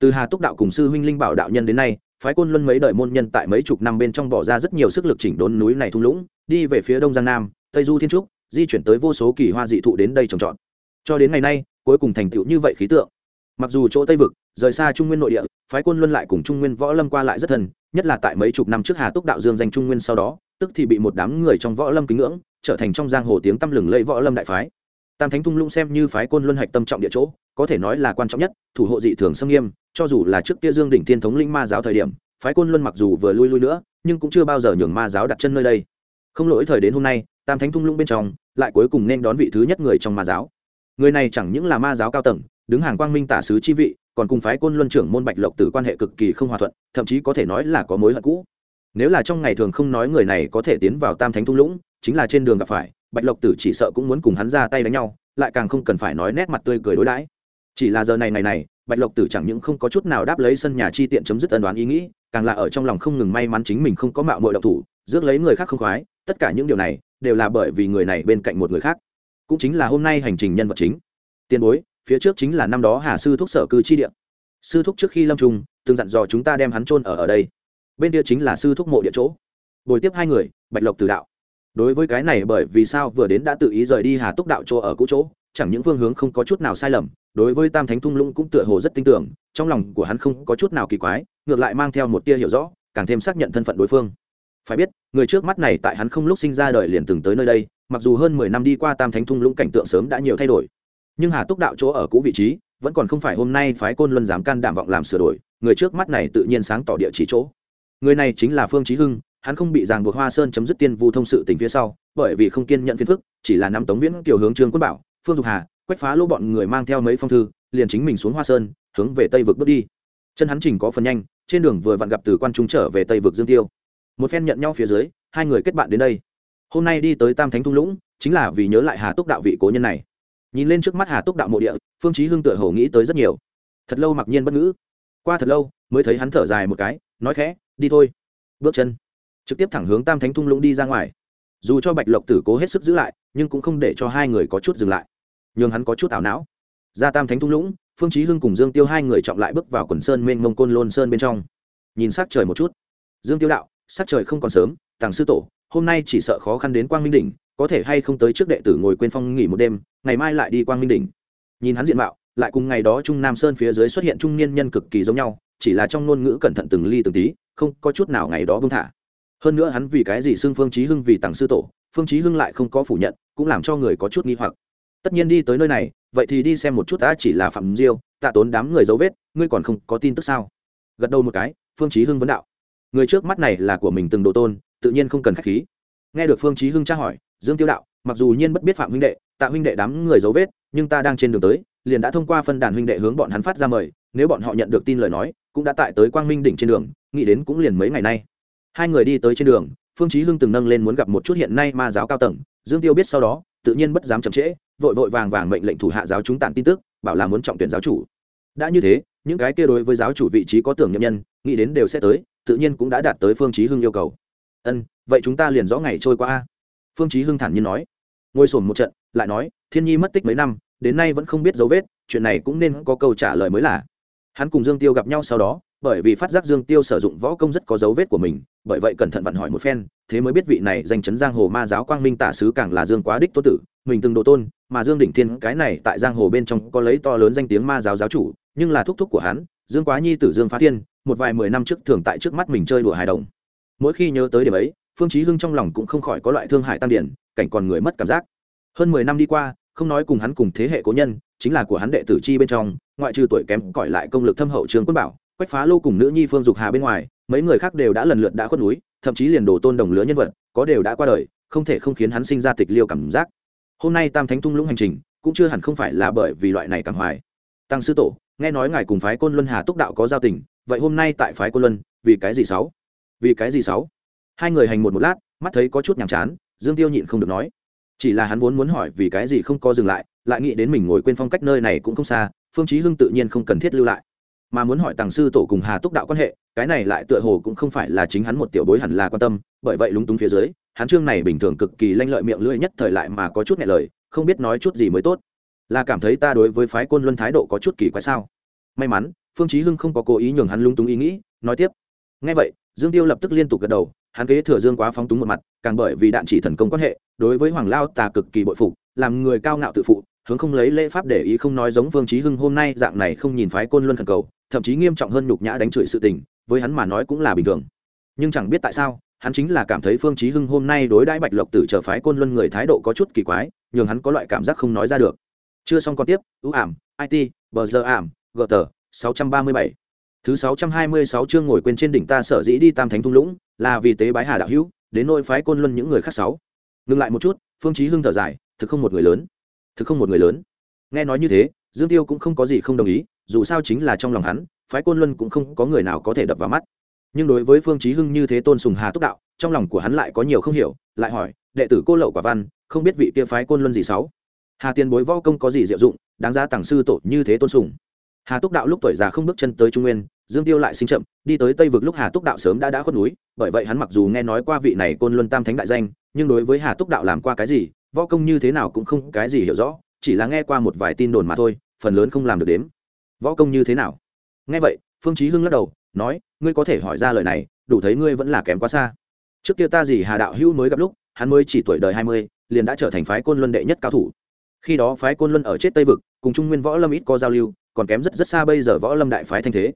S1: Từ hà túc đạo cùng sư huynh linh bảo đạo nhân đến nay, phái côn luân mấy đời môn nhân tại mấy chục năm bên trong bỏ ra rất nhiều sức lực chỉnh đốn núi này thung lũng, đi về phía đông giang nam, tây du thiên trúc, di chuyển tới vô số kỳ hoa dị thụ đến đây trồng trọt. Cho đến ngày nay, cuối cùng thành tựu như vậy khí tượng. Mặc dù chỗ tây vực, rời xa trung nguyên nội địa, phái quân luân lại cùng trung nguyên võ lâm qua lại rất thân, nhất là tại mấy chục năm trước hà túc đạo dương danh trung nguyên sau đó, tức thì bị một đám người trong võ lâm kính ngưỡng trở thành trong giang hồ tiếng tăm lừng lẫy võ lâm đại phái. Tam thánh thung lũng xem như phái côn luân hạch tâm trọng địa chỗ, có thể nói là quan trọng nhất, thủ hộ dị thường xâm nghiêm, cho dù là trước kia dương đỉnh thiên thống linh ma giáo thời điểm, phái côn luân mặc dù vừa lui lui nữa, nhưng cũng chưa bao giờ nhường ma giáo đặt chân nơi đây. Không lỗi thời đến hôm nay, tam thánh thung lũng bên trong, lại cuối cùng nên đón vị thứ nhất người trong ma giáo. Người này chẳng những là ma giáo cao tầng, đứng hàng quang minh tả sứ chi vị, còn cùng phái côn luân trưởng môn bạch lộc tử quan hệ cực kỳ không hòa thuận, thậm chí có thể nói là có mối hận cũ nếu là trong ngày thường không nói người này có thể tiến vào tam thánh thung lũng, chính là trên đường gặp phải, bạch lộc tử chỉ sợ cũng muốn cùng hắn ra tay đánh nhau, lại càng không cần phải nói nét mặt tươi cười đối đãi. Chỉ là giờ này này này, bạch lộc tử chẳng những không có chút nào đáp lấy sân nhà chi tiện chấm dứt ân đoán ý nghĩ, càng là ở trong lòng không ngừng may mắn chính mình không có mạo mội độc thủ, rước lấy người khác không khoái, tất cả những điều này đều là bởi vì người này bên cạnh một người khác. Cũng chính là hôm nay hành trình nhân vật chính. Tiền bối, phía trước chính là năm đó hà sư thúc sở cư chi địa. Sư thúc trước khi lâm trung từng dặn dò chúng ta đem hắn trôn ở ở đây bên kia chính là sư thúc mộ địa chỗ. Bồi tiếp hai người, bạch lộc từ đạo. Đối với cái này bởi vì sao vừa đến đã tự ý rời đi hà túc đạo chỗ ở cũ chỗ, chẳng những phương hướng không có chút nào sai lầm, đối với tam thánh thung lũng cũng tựa hồ rất tin tưởng, trong lòng của hắn không có chút nào kỳ quái, ngược lại mang theo một tia hiểu rõ, càng thêm xác nhận thân phận đối phương. Phải biết, người trước mắt này tại hắn không lúc sinh ra đời liền từng tới nơi đây, mặc dù hơn mười năm đi qua tam thánh thung lũng cảnh tượng sớm đã nhiều thay đổi, nhưng hà túc đạo chỗ ở cũ vị trí vẫn còn không phải hôm nay phái côn luân dám can đảm vọng làm sửa đổi, người trước mắt này tự nhiên sáng tỏ địa chỉ chỗ người này chính là phương chí hưng, hắn không bị ràng buộc hoa sơn chấm dứt tiên vu thông sự tình phía sau, bởi vì không kiên nhận phiền phức, chỉ là nắm tống viễn kiểu hướng trương quân bảo, phương dục hà, quách phá lỗ bọn người mang theo mấy phong thư, liền chính mình xuống hoa sơn, hướng về tây vực bước đi. Chân hắn trình có phần nhanh, trên đường vừa vặn gặp từ quan trung trở về tây vực dương tiêu. Một phen nhận nhau phía dưới, hai người kết bạn đến đây. Hôm nay đi tới tam thánh thung lũng, chính là vì nhớ lại hà túc đạo vị cố nhân này. Nhìn lên trước mắt hà túc đạo mộ địa, phương chí hưng tựa hồ nghĩ tới rất nhiều. Thật lâu mặc nhiên bất ngữ. Qua thật lâu, mới thấy hắn thở dài một cái, nói khẽ đi thôi. Bước chân. Trực tiếp thẳng hướng tam thánh thung lũng đi ra ngoài. Dù cho bạch lộc tử cố hết sức giữ lại, nhưng cũng không để cho hai người có chút dừng lại. Nhưng hắn có chút ảo não. Ra tam thánh thung lũng, phương chí hưng cùng dương tiêu hai người chọn lại bước vào quần sơn mênh mông côn lôn sơn bên trong. Nhìn sát trời một chút. Dương tiêu đạo sát trời không còn sớm, tàng sư tổ, hôm nay chỉ sợ khó khăn đến quang minh đỉnh, có thể hay không tới trước đệ tử ngồi quên phong nghỉ một đêm, ngày mai lại đi quang minh đỉnh. Nhìn hắn diện mạo, lại cùng ngày đó trung nam sơn phía dưới xuất hiện trung niên nhân cực kỳ giống nhau, chỉ là trong ngôn ngữ cẩn thận từng ly từng tí không có chút nào ngày đó bông thả. Hơn nữa hắn vì cái gì xưng phương chí hưng vì tàng sư tổ, phương chí hưng lại không có phủ nhận, cũng làm cho người có chút nghi hoặc. Tất nhiên đi tới nơi này, vậy thì đi xem một chút đã chỉ là phạm diêu, tạ tốn đám người dấu vết, ngươi còn không có tin tức sao? Gật đầu một cái, phương chí hưng vấn đạo. Người trước mắt này là của mình từng độ tôn, tự nhiên không cần khách khí. Nghe được phương chí hưng tra hỏi, dương tiêu đạo, mặc dù nhiên bất biết phạm huynh đệ, tạ huynh đệ đám người dấu vết, nhưng ta đang trên đường tới, liền đã thông qua phân đàn huynh đệ hướng bọn hắn phát ra mời, nếu bọn họ nhận được tin lời nói cũng đã tại tới quang minh đỉnh trên đường, nghĩ đến cũng liền mấy ngày nay. Hai người đi tới trên đường, phương chí hưng từng nâng lên muốn gặp một chút hiện nay ma giáo cao tầng, dương tiêu biết sau đó, tự nhiên bất dám chậm trễ, vội vội vàng vàng mệnh lệnh thủ hạ giáo chúng tản tin tức, bảo là muốn trọng tuyển giáo chủ. Đã như thế, những cái kia đối với giáo chủ vị trí có tưởng nhậm nhân, nghĩ đến đều sẽ tới, tự nhiên cũng đã đạt tới phương chí hưng yêu cầu. Ân, vậy chúng ta liền rõ ngày trôi qua a. Phương chí hưng thản nhiên nói. Ngồi sồn một trận, lại nói, thiên nhi mất tích mấy năm, đến nay vẫn không biết dấu vết, chuyện này cũng nên có câu trả lời mới là hắn cùng dương tiêu gặp nhau sau đó, bởi vì phát giác dương tiêu sử dụng võ công rất có dấu vết của mình, bởi vậy cẩn thận vặn hỏi một phen, thế mới biết vị này danh chấn giang hồ ma giáo quang minh tả sứ càng là dương quá đích tô tử, mình từng độ tôn, mà dương đỉnh thiên, cái này tại giang hồ bên trong có lấy to lớn danh tiếng ma giáo giáo chủ, nhưng là thúc thúc của hắn, dương quá nhi tử dương phá thiên, một vài mười năm trước thường tại trước mắt mình chơi đùa hài đồng. Mỗi khi nhớ tới điểm ấy, phương chí hưng trong lòng cũng không khỏi có loại thương hại tam điển, cảnh còn người mất cảm giác. Hơn mười năm đi qua, không nói cùng hắn cùng thế hệ cố nhân chính là của hắn đệ tử chi bên trong, ngoại trừ tuổi kém cỏi lại công lực thâm hậu trường quân bảo, quách phá lô cùng nữ nhi phương dục hà bên ngoài, mấy người khác đều đã lần lượt đã khuất núi, thậm chí liền đồ tôn đồng lứa nhân vật, có đều đã qua đời, không thể không khiến hắn sinh ra tịch liêu cảm giác. Hôm nay tam thánh thung lũng hành trình, cũng chưa hẳn không phải là bởi vì loại này càng hoài. Tăng sư tổ, nghe nói ngài cùng phái côn luân hà túc đạo có giao tình, vậy hôm nay tại phái côn luân, vì cái gì sáu? Vì cái gì sáu? Hai người hành một một lát, mắt thấy có chút nhàm chán, dương tiêu nhịn không được nói. Chỉ là hắn vốn muốn hỏi vì cái gì không có dừng lại lại nghĩ đến mình ngồi quên phong cách nơi này cũng không xa, phương chí hưng tự nhiên không cần thiết lưu lại. Mà muốn hỏi tàng sư tổ cùng hà túc đạo quan hệ, cái này lại tựa hồ cũng không phải là chính hắn một tiểu bối hẳn là quan tâm, bởi vậy lúng túng phía dưới, hắn trương này bình thường cực kỳ lanh lợi miệng lưỡi nhất thời lại mà có chút nhẹ lời, không biết nói chút gì mới tốt. Là cảm thấy ta đối với phái côn luân thái độ có chút kỳ quái sao? May mắn, phương chí hưng không có cố ý nhường hắn lúng túng ý nghĩ, nói tiếp. Nghe vậy, dương tiêu lập tức liên tục gật đầu, hắn kế thừa dương quá phóng túng một mặt, càng bởi vì đạn chỉ thần công quan hệ, đối với hoàng lao tà cực kỳ bội phục, làm người cao ngạo tự phụ hướng không lấy lễ pháp để ý không nói giống vương trí hưng hôm nay dạng này không nhìn phái côn luân thần cầu, thậm chí nghiêm trọng hơn nhục nhã đánh chửi sự tình, với hắn mà nói cũng là bình thường. Nhưng chẳng biết tại sao, hắn chính là cảm thấy phương trí hưng hôm nay đối đãi bạch lộc tử trở phái côn luân người thái độ có chút kỳ quái, nhường hắn có loại cảm giác không nói ra được. Chưa xong còn tiếp, ưu ảm it bờ giờ ảm, gờ tờ 637. thứ 626 chương ngồi quên trên đỉnh ta sở dĩ đi tam thánh thung lũng, là vì tế bái hà đạo hữu, đến nôi phái côn luân những người khác sáu. Ngừng lại một chút, phương trí hưng thở dài, thực không một người lớn thực không một người lớn. Nghe nói như thế, dương tiêu cũng không có gì không đồng ý, dù sao chính là trong lòng hắn, phái côn luân cũng không có người nào có thể đập vào mắt. Nhưng đối với phương chí hưng như thế tôn sùng hà túc đạo, trong lòng của hắn lại có nhiều không hiểu, lại hỏi, đệ tử cô lậu quả văn, không biết vị kia phái côn luân gì sáu? Hà tiền bối võ công có gì diệu dụng, đáng giá tàng sư tổ như thế tôn sùng. Hà túc đạo lúc tuổi già không bước chân tới trung nguyên, dương tiêu lại sinh chậm, đi tới tây vực lúc hà túc đạo sớm đã đã khuất núi, bởi vậy hắn mặc dù nghe nói qua vị này côn luân tam thánh đại danh, nhưng đối với hà túc đạo làm qua cái gì võ công như thế nào cũng không cái gì hiểu rõ, chỉ là nghe qua một vài tin đồn mà thôi, phần lớn không làm được đếm. Võ công như thế nào? Nghe vậy, phương chí hưng lắc đầu, nói, ngươi có thể hỏi ra lời này, đủ thấy ngươi vẫn là kém quá xa. Trước kia ta gì hà đạo hữu mới gặp lúc, hắn mới chỉ tuổi đời hai mươi, liền đã trở thành phái côn luân đệ nhất cao thủ. Khi đó phái côn luân ở chết tây vực, cùng trung nguyên võ lâm ít có giao lưu, còn kém rất rất xa bây giờ võ lâm đại phái thanh thế.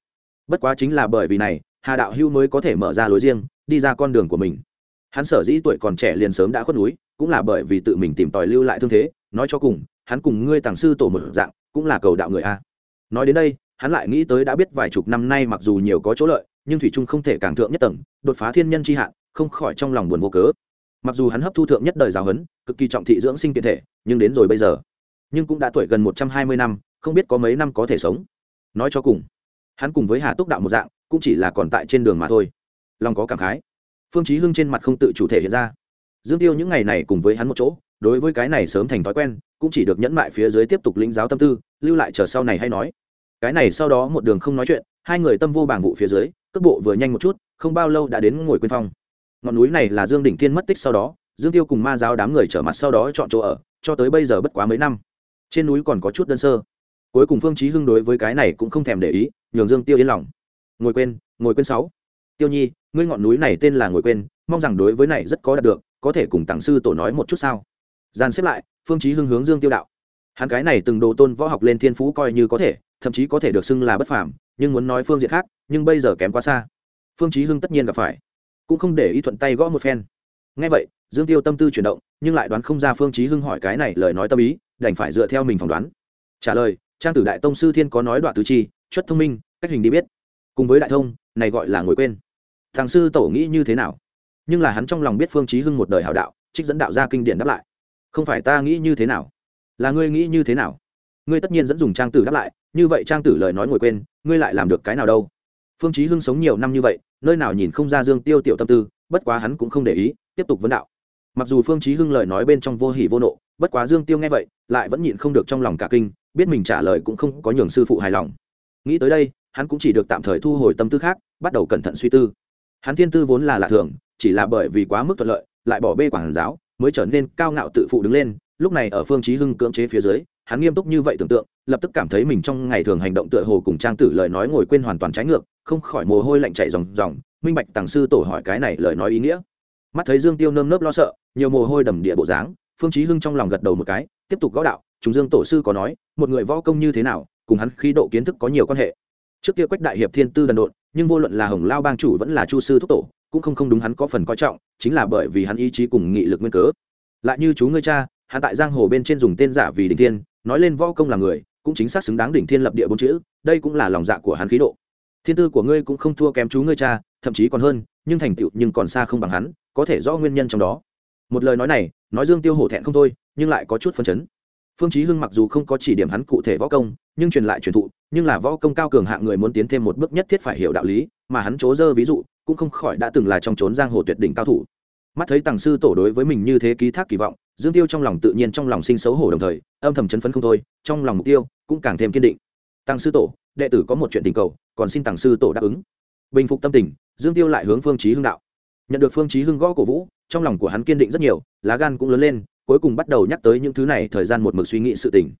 S1: Bất quá chính là bởi vì này, hà đạo hữu mới có thể mở ra lối riêng, đi ra con đường của mình hắn sở dĩ tuổi còn trẻ liền sớm đã khuất núi, cũng là bởi vì tự mình tìm tòi lưu lại thương thế, nói cho cùng, hắn cùng ngươi tàng sư tổ một dạng, cũng là cầu đạo người a. Nói đến đây, hắn lại nghĩ tới đã biết vài chục năm nay mặc dù nhiều có chỗ lợi, nhưng thủy trung không thể càng thượng nhất tầng, đột phá thiên nhân c h i hạn, không khỏi trong lòng buồn vô cớ. Mặc dù hắn hấp thu thượng nhất đời giáo huấn, cực kỳ trọng thị dưỡng sinh kiện thể, nhưng đến rồi bây giờ, nhưng cũng đã tuổi gần một trăm hai mươi năm, không biết có mấy năm có thể sống. Nói cho cùng, hắn cùng với hà túc đạo một dạng, cũng chỉ là còn tại trên đường mà thôi. Lòng có cảm khái phương chí hưng trên mặt không tự chủ thể hiện ra. Dương tiêu những ngày này cùng với hắn một chỗ, đối với cái này sớm thành thói quen, cũng chỉ được nhẫn mại phía dưới tiếp tục lĩnh giáo tâm tư, lưu lại chờ sau này hay nói. Cái này sau đó một đường không nói chuyện, hai người tâm vô bảng vụ phía dưới, cước bộ vừa nhanh một chút, không bao lâu đã đến ngồi quên phong ngọn núi này là dương đỉnh thiên mất tích sau đó, dương tiêu cùng ma giáo đám người trở mặt sau đó chọn chỗ ở, cho tới bây giờ bất quá mấy năm. Trên núi còn có chút đơn sơ. Cuối cùng phương chí hưng đối với cái này cũng không thèm để ý, nhường dương tiêu yên lòng. Ngồi quên ngồi quên sáu tiêu nhi, ngươi ngọn núi này tên là ngồi quên, mong rằng đối với này rất có đạt được, có thể cùng tặng sư tổ nói một chút sao? Gian xếp lại, phương chí hưng hướng dương tiêu đạo. Hắn cái này từng đồ tôn võ học lên thiên phú coi như có thể, thậm chí có thể được xưng là bất phàm, nhưng muốn nói phương diện khác, nhưng bây giờ kém quá xa. Phương chí hưng tất nhiên gặp phải, cũng không để ý thuận tay gõ một phen. Nghe vậy, dương tiêu tâm tư chuyển động, nhưng lại đoán không ra phương chí hưng hỏi cái này lời nói tâm ý, đành phải dựa theo mình phỏng đoán. Trả lời, trang tử đại tông sư thiên có nói đoạn tứ chi chất thông minh, cách hình đi biết. Cùng với đại thông, này gọi là ngồi quên thằng sư tổ nghĩ như thế nào? Nhưng là hắn trong lòng biết phương chí hưng một đời hảo đạo, trích dẫn đạo ra kinh điển đáp lại. Không phải ta nghĩ như thế nào? Là ngươi nghĩ như thế nào? Ngươi tất nhiên dẫn dùng trang tử đáp lại, như vậy trang tử lời nói ngồi quên, ngươi lại làm được cái nào đâu? Phương chí hưng sống nhiều năm như vậy, nơi nào nhìn không ra dương tiêu tiểu tâm tư, bất quá hắn cũng không để ý, tiếp tục vấn đạo. Mặc dù phương chí hưng lời nói bên trong vô hỉ vô nộ, bất quá dương tiêu nghe vậy, lại vẫn nhịn không được trong lòng cả kinh, biết mình trả lời cũng không có nhường sư phụ hài lòng. Nghĩ tới đây, hắn cũng chỉ được tạm thời thu hồi tâm tư khác, bắt đầu cẩn thận suy tư hắn thiên tư vốn là lạ thường, chỉ là bởi vì quá mức thuận lợi, lại bỏ bê quảng giáo, mới trở nên cao ngạo tự phụ đứng lên. Lúc này ở phương chí hưng cưỡng chế phía dưới, hắn nghiêm túc như vậy tưởng tượng, lập tức cảm thấy mình trong ngày thường hành động tựa hồ cùng trang tử lời nói ngồi quên hoàn toàn trái ngược, không khỏi mồ hôi lạnh chảy ròng ròng. Minh bạch tàng sư tổ hỏi cái này lời nói ý nghĩa. Mắt thấy dương tiêu nơm nớp lo sợ, nhiều mồ hôi đầm địa bộ dáng, phương chí hưng trong lòng gật đầu một cái, tiếp tục gõ đạo, chúng dương tổ sư có nói, một người võ công như thế nào, cùng hắn khí độ kiến thức có nhiều quan hệ trước kia quách đại hiệp thiên tư đần độn, nhưng vô luận là hồng lao bang chủ vẫn là chu sư thúc tổ, cũng không không đúng hắn có phần coi trọng, chính là bởi vì hắn ý chí cùng nghị lực nguyên cớ. Lại như chú ngươi cha, hắn tại giang hồ bên trên dùng tên giả vì đỉnh thiên, nói lên võ công là người, cũng chính xác xứng đáng đỉnh thiên lập địa bốn chữ, đây cũng là lòng dạ của hắn khí độ. Thiên tư của ngươi cũng không thua kém chú ngươi cha, thậm chí còn hơn, nhưng thành tựu nhưng còn xa không bằng hắn, có thể rõ nguyên nhân trong đó. Một lời nói này, nói dương tiêu hổ thẹn không thôi, nhưng lại có chút phân chấn. Phương chí hưng mặc dù không có chỉ điểm hắn cụ thể võ công nhưng truyền lại truyền thụ, nhưng là võ công cao cường hạng người muốn tiến thêm một bước nhất thiết phải hiểu đạo lý, mà hắn chố dơ ví dụ, cũng không khỏi đã từng là trong chốn giang hồ tuyệt đỉnh cao thủ. Mắt thấy tàng sư tổ đối với mình như thế ký thác kỳ vọng, dương tiêu trong lòng tự nhiên trong lòng sinh xấu hổ đồng thời, âm thầm chấn phấn không thôi, trong lòng mục tiêu cũng càng thêm kiên định. Tàng sư tổ, đệ tử có một chuyện tình cầu, còn xin tàng sư tổ đáp ứng. Bình phục tâm tình, dương tiêu lại hướng phương chí hưng đạo. Nhận được phương chí hưng gõ cổ vũ, trong lòng của hắn kiên định rất nhiều, lá gan cũng lớn lên, cuối cùng bắt đầu nhắc tới những thứ này thời gian một mực suy nghĩ sự tình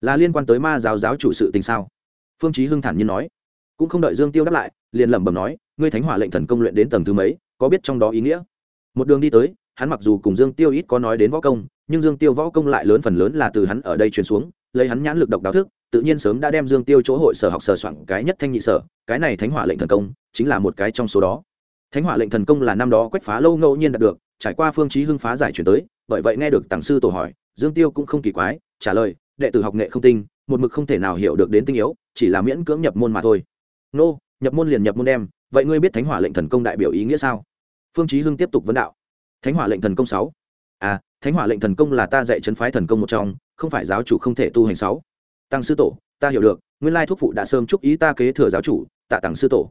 S1: là liên quan tới ma giáo giáo chủ sự tình sao? Phương chí hưng thản nhiên nói. Cũng không đợi dương tiêu đáp lại, liền lẩm bẩm nói, ngươi thánh hỏa lệnh thần công luyện đến tầng thứ mấy, có biết trong đó ý nghĩa? Một đường đi tới, hắn mặc dù cùng dương tiêu ít có nói đến võ công, nhưng dương tiêu võ công lại lớn phần lớn là từ hắn ở đây truyền xuống, lấy hắn nhãn lực độc đáo thức, tự nhiên sớm đã đem dương tiêu chỗ hội sở học sở soạn cái nhất thanh nhị sở, cái này thánh hỏa lệnh thần công, chính là một cái trong số đó. Thánh hỏa lệnh thần công là năm đó quách phá lâu ngẫu nhiên đạt được, trải qua phương chí hưng phá giải chuyển tới, bởi vậy nghe được tàng sư tổ hỏi, dương tiêu cũng không kỳ quái, trả lời đệ tử học nghệ không tinh, một mực không thể nào hiểu được đến tinh yếu, chỉ là miễn cưỡng nhập môn mà thôi. Nô, nhập môn liền nhập môn đem, vậy ngươi biết thánh hỏa lệnh thần công đại biểu ý nghĩa sao? Phương chí hưng tiếp tục vấn đạo. Thánh hỏa lệnh thần công sáu. À thánh hỏa lệnh thần công là ta dạy chấn phái thần công một trong, không phải giáo chủ không thể tu hành sáu. Tăng sư tổ, ta hiểu được, nguyên lai thuốc phụ đã sớm chúc ý ta kế thừa giáo chủ, tạ tăng sư tổ.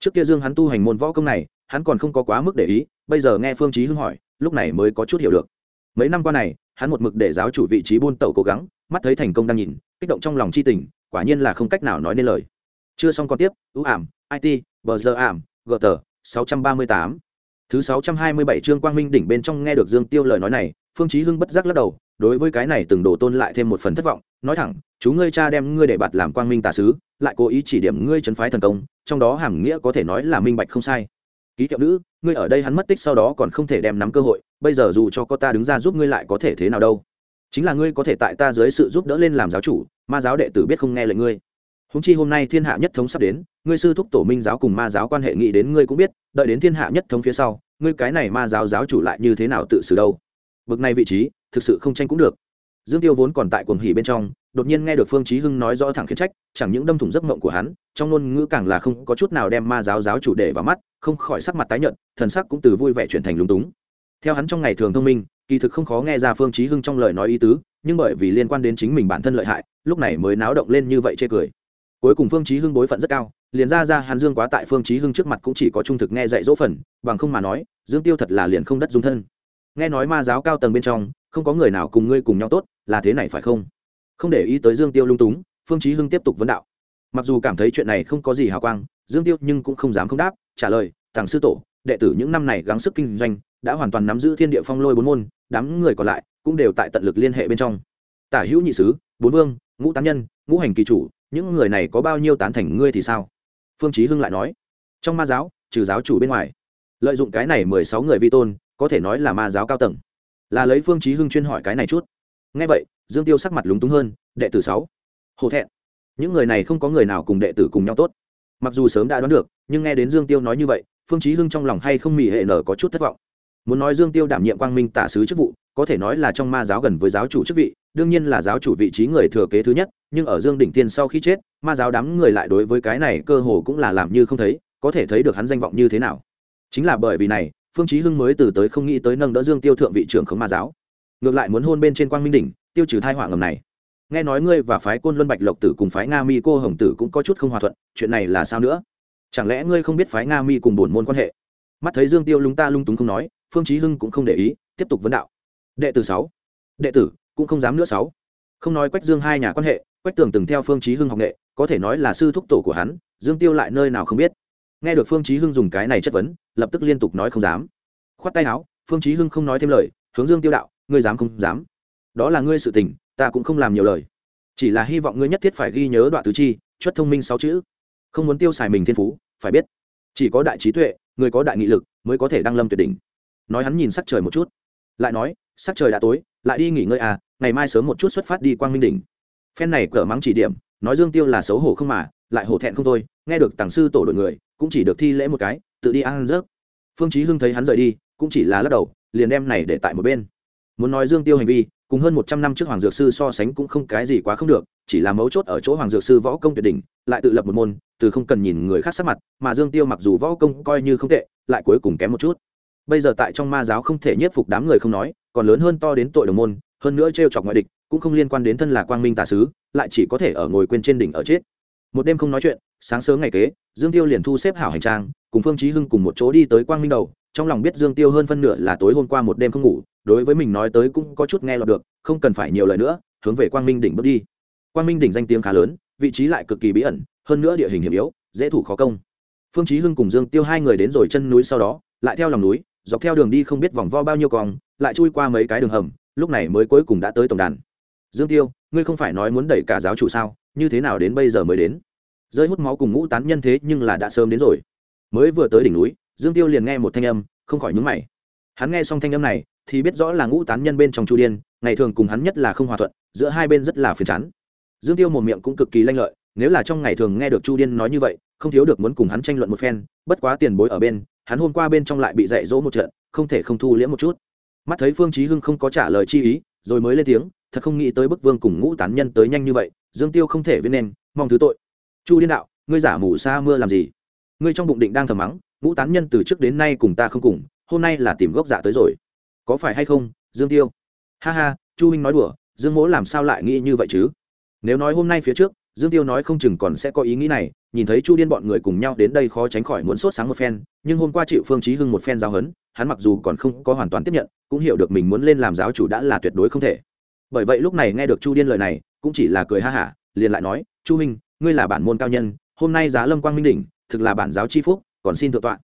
S1: Trước kia dương hắn tu hành môn võ công này, hắn còn không có quá mức để ý, bây giờ nghe phương chí hưng hỏi, lúc này mới có chút hiểu được. Mấy năm qua này, hắn một mực để giáo chủ vị trí buôn tẩu cố gắng mắt thấy thành công đang nhìn, kích động trong lòng chi tình, quả nhiên là không cách nào nói nên lời. Chưa xong còn tiếp, ưu ảm it bờ giờ ảm gờ tờ sáu trăm ba mươi tám. Thứ sáu trăm hai mươi bảy chương quang minh đỉnh bên trong nghe được dương tiêu lời nói này, phương chí hưng bất giác lắc đầu, đối với cái này từng đổ tôn lại thêm một phần thất vọng, nói thẳng, chú ngươi cha đem ngươi để bạt làm quang minh tà sứ, lại cố ý chỉ điểm ngươi chấn phái thần công, trong đó hàm nghĩa có thể nói là minh bạch không sai. Ký hiệu nữ, ngươi ở đây hắn mất tích sau đó còn không thể đem nắm cơ hội, bây giờ dù cho có ta đứng ra giúp ngươi lại có thể thế nào đâu? Chính là ngươi có thể tại ta dưới sự giúp đỡ lên làm giáo chủ, ma giáo đệ tử biết không nghe lời ngươi. Húng chi hôm nay thiên hạ nhất thống sắp đến, ngươi sư thúc tổ minh giáo cùng ma giáo quan hệ nghĩ đến ngươi cũng biết, đợi đến thiên hạ nhất thống phía sau, ngươi cái này ma giáo giáo chủ lại như thế nào tự xử đâu? Bực này vị trí, thực sự không tranh cũng được. Dương tiêu vốn còn tại cuồng hỉ bên trong, đột nhiên nghe được phương chí hưng nói rõ thẳng khiển trách, chẳng những đâm thủng giấc mộng của hắn, trong ngôn ngữ càng là không có chút nào đem ma giáo giáo chủ để vào mắt, không khỏi sắc mặt tái nhợt, thần sắc cũng từ vui vẻ chuyển thành lúng túng. Theo hắn trong ngày thường thông minh kỳ thực không khó nghe ra phương chí hưng trong lời nói ý tứ, nhưng bởi vì liên quan đến chính mình bản thân lợi hại, lúc này mới náo động lên như vậy chê cười. Cuối cùng phương chí hưng bối phận rất cao, liền ra ra hàn dương quá tại phương chí hưng trước mặt cũng chỉ có trung thực nghe dạy dỗ phần, bằng không mà nói, dương tiêu thật là liền không đất dung thân. Nghe nói ma giáo cao tầng bên trong, không có người nào cùng ngươi cùng nhau tốt, là thế này phải không? Không để ý tới dương tiêu lung túng, phương chí hưng tiếp tục vấn đạo. Mặc dù cảm thấy chuyện này không có gì hào quang, dương tiêu nhưng cũng không dám không đáp, trả lời, thằng sư tổ, đệ tử những năm này gắng sức kinh doanh đã hoàn toàn nắm giữ thiên địa phong lôi bốn môn, đám người còn lại cũng đều tại tận lực liên hệ bên trong. Tả hữu nhị sứ, bốn vương, ngũ tán nhân, ngũ hành kỳ chủ, những người này có bao nhiêu tán thành ngươi thì sao? Phương chí hưng lại nói. Trong ma giáo, trừ giáo chủ bên ngoài, lợi dụng cái này mười sáu người vi tôn, có thể nói là ma giáo cao tầng. Là lấy phương chí hưng chuyên hỏi cái này chút. Nghe vậy, dương tiêu sắc mặt lúng túng hơn, đệ tử sáu. Hổ thẹn. Những người này không có người nào cùng đệ tử cùng nhau tốt. Mặc dù sớm đã đoán được, nhưng nghe đến dương tiêu nói như vậy, phương chí hưng trong lòng hay không mỉ hệ nở có chút thất vọng muốn nói dương tiêu đảm nhiệm quang minh tả sứ chức vụ, có thể nói là trong ma giáo gần với giáo chủ chức vị, đương nhiên là giáo chủ vị trí người thừa kế thứ nhất, nhưng ở dương đỉnh tiên sau khi chết, ma giáo đám người lại đối với cái này cơ hồ cũng là làm như không thấy, có thể thấy được hắn danh vọng như thế nào. Chính là bởi vì này, phương chí hưng mới từ tới không nghĩ tới nâng đỡ dương tiêu thượng vị trưởng khống ma giáo. Ngược lại muốn hôn bên trên quang minh đỉnh, tiêu trừ thai họa ngầm này. Nghe nói ngươi và phái côn luân bạch lộc tử cùng phái nga mi cô hồng tử cũng có chút không hòa thuận, chuyện này là sao nữa? Chẳng lẽ ngươi không biết phái nga mi cùng buồn môn quan hệ? Mắt thấy dương tiêu lúng ta lung túng không nói phương chí hưng cũng không để ý, tiếp tục vấn đạo. Đệ tử sáu. Đệ tử, cũng không dám nữa sáu. Không nói quách dương hai nhà quan hệ, quách tường từng theo phương chí hưng học nghệ, có thể nói là sư thúc tổ của hắn, dương tiêu lại nơi nào không biết. Nghe được phương chí hưng dùng cái này chất vấn, lập tức liên tục nói không dám. Khoát tay áo, phương chí hưng không nói thêm lời, hướng dương tiêu đạo, ngươi dám không dám? Đó là ngươi sự tình, ta cũng không làm nhiều lời. Chỉ là hy vọng ngươi nhất thiết phải ghi nhớ đoạn tứ chi, chuất thông minh sáu chữ. Không muốn tiêu xài mình thiên phú, phải biết, chỉ có đại trí tuệ, người có đại nghị lực, mới có thể đăng lâm tuyệt đỉnh nói hắn nhìn sắc trời một chút. Lại nói, sắc trời đã tối, lại đi nghỉ ngơi à ngày mai sớm một chút xuất phát đi quang minh đỉnh. Phen này cỡ mắng chỉ điểm, nói dương tiêu là xấu hổ không mà, lại hổ thẹn không thôi, nghe được tàng sư tổ đội người, cũng chỉ được thi lễ một cái, tự đi ăn rớt phương chí hưng thấy hắn rời đi, cũng chỉ là lắc đầu, liền đem này để tại một bên. Muốn nói dương tiêu hành vi, cùng hơn một trăm năm trước hoàng dược sư so sánh cũng không cái gì quá không được, chỉ là mấu chốt ở chỗ hoàng dược sư võ công tuyệt đỉnh, lại tự lập một môn, từ không cần nhìn người khác sắc mặt, mà dương tiêu mặc dù võ công coi như không tệ, lại cuối cùng kém một chút bây giờ tại trong ma giáo không thể nhiếp phục đám người không nói, còn lớn hơn to đến tội đồng môn, hơn nữa t chọc ngoại địch, cũng không liên quan đến thân là quang minh tà sứ, lại chỉ có thể ở ngồi quên trên đỉnh ở chết. Một đêm không nói chuyện, sáng sớm ngày kế, dương tiêu liền thu xếp hảo hành trang, cùng phương chí hưng cùng một chỗ đi tới quang minh đầu, trong lòng biết dương tiêu hơn phân nửa là tối hôm qua một đêm không ngủ, đối với mình nói tới cũng có chút nghe lọt được, không cần phải nhiều lời nữa, hướng về quang minh đỉnh bước đi. Quang minh đỉnh danh tiếng khá lớn, vị trí lại cực kỳ bí ẩn, hơn nữa địa hình hiểm yếu, dễ thủ khó công. Phương chí hưng cùng dương tiêu hai người đến rồi chân núi sau đó, lại theo lòng núi dọc theo đường đi không biết vòng vo bao nhiêu cong, lại chui qua mấy cái đường hầm, lúc này mới cuối cùng đã tới tổng đàn. Dương tiêu, ngươi không phải nói muốn đẩy cả giáo chủ sao, như thế nào đến bây giờ mới đến? Rơi hút máu cùng ngũ tán nhân thế nhưng là đã sớm đến rồi. Mới vừa tới đỉnh núi, dương tiêu liền nghe một thanh âm, không khỏi nhúng mày. Hắn nghe xong thanh âm này, thì biết rõ là ngũ tán nhân bên trong chu điên, ngày thường cùng hắn nhất là không hòa thuận, giữa hai bên rất là phiền chán. Dương tiêu một miệng cũng cực kỳ lanh lợi, nếu là trong ngày thường nghe được chu điên nói như vậy, không thiếu được muốn cùng hắn tranh luận một phen, bất quá tiền bối ở bên hắn hôm qua bên trong lại bị dạy dỗ một trận, không thể không thu liễm một chút. Mắt thấy phương chí hưng không có trả lời chi ý, rồi mới lên tiếng, thật không nghĩ tới bức vương cùng ngũ tán nhân tới nhanh như vậy, dương tiêu không thể viết nên, mong thứ tội. Chu điên đạo, ngươi giả mù sa mưa làm gì? Ngươi trong bụng định đang thầm mắng, ngũ tán nhân từ trước đến nay cùng ta không cùng, hôm nay là tìm gốc giả tới rồi. Có phải hay không, dương tiêu? Ha ha, chu huynh nói đùa, dương mỗ làm sao lại nghĩ như vậy chứ? Nếu nói hôm nay phía trước, dương tiêu nói không chừng còn sẽ có ý nghĩ này nhìn thấy chu điên bọn người cùng nhau đến đây khó tránh khỏi muốn sốt sáng một phen, nhưng hôm qua chịu phương chí hưng một phen giao hấn, hắn mặc dù còn không có hoàn toàn tiếp nhận, cũng hiểu được mình muốn lên làm giáo chủ đã là tuyệt đối không thể. Bởi vậy lúc này nghe được chu điên lời này, cũng chỉ là cười ha hả, liền lại nói, chu minh ngươi là bản môn cao nhân, hôm nay giá lâm quang minh đỉnh, thực là bản giáo chi phúc, còn xin thượng tọa.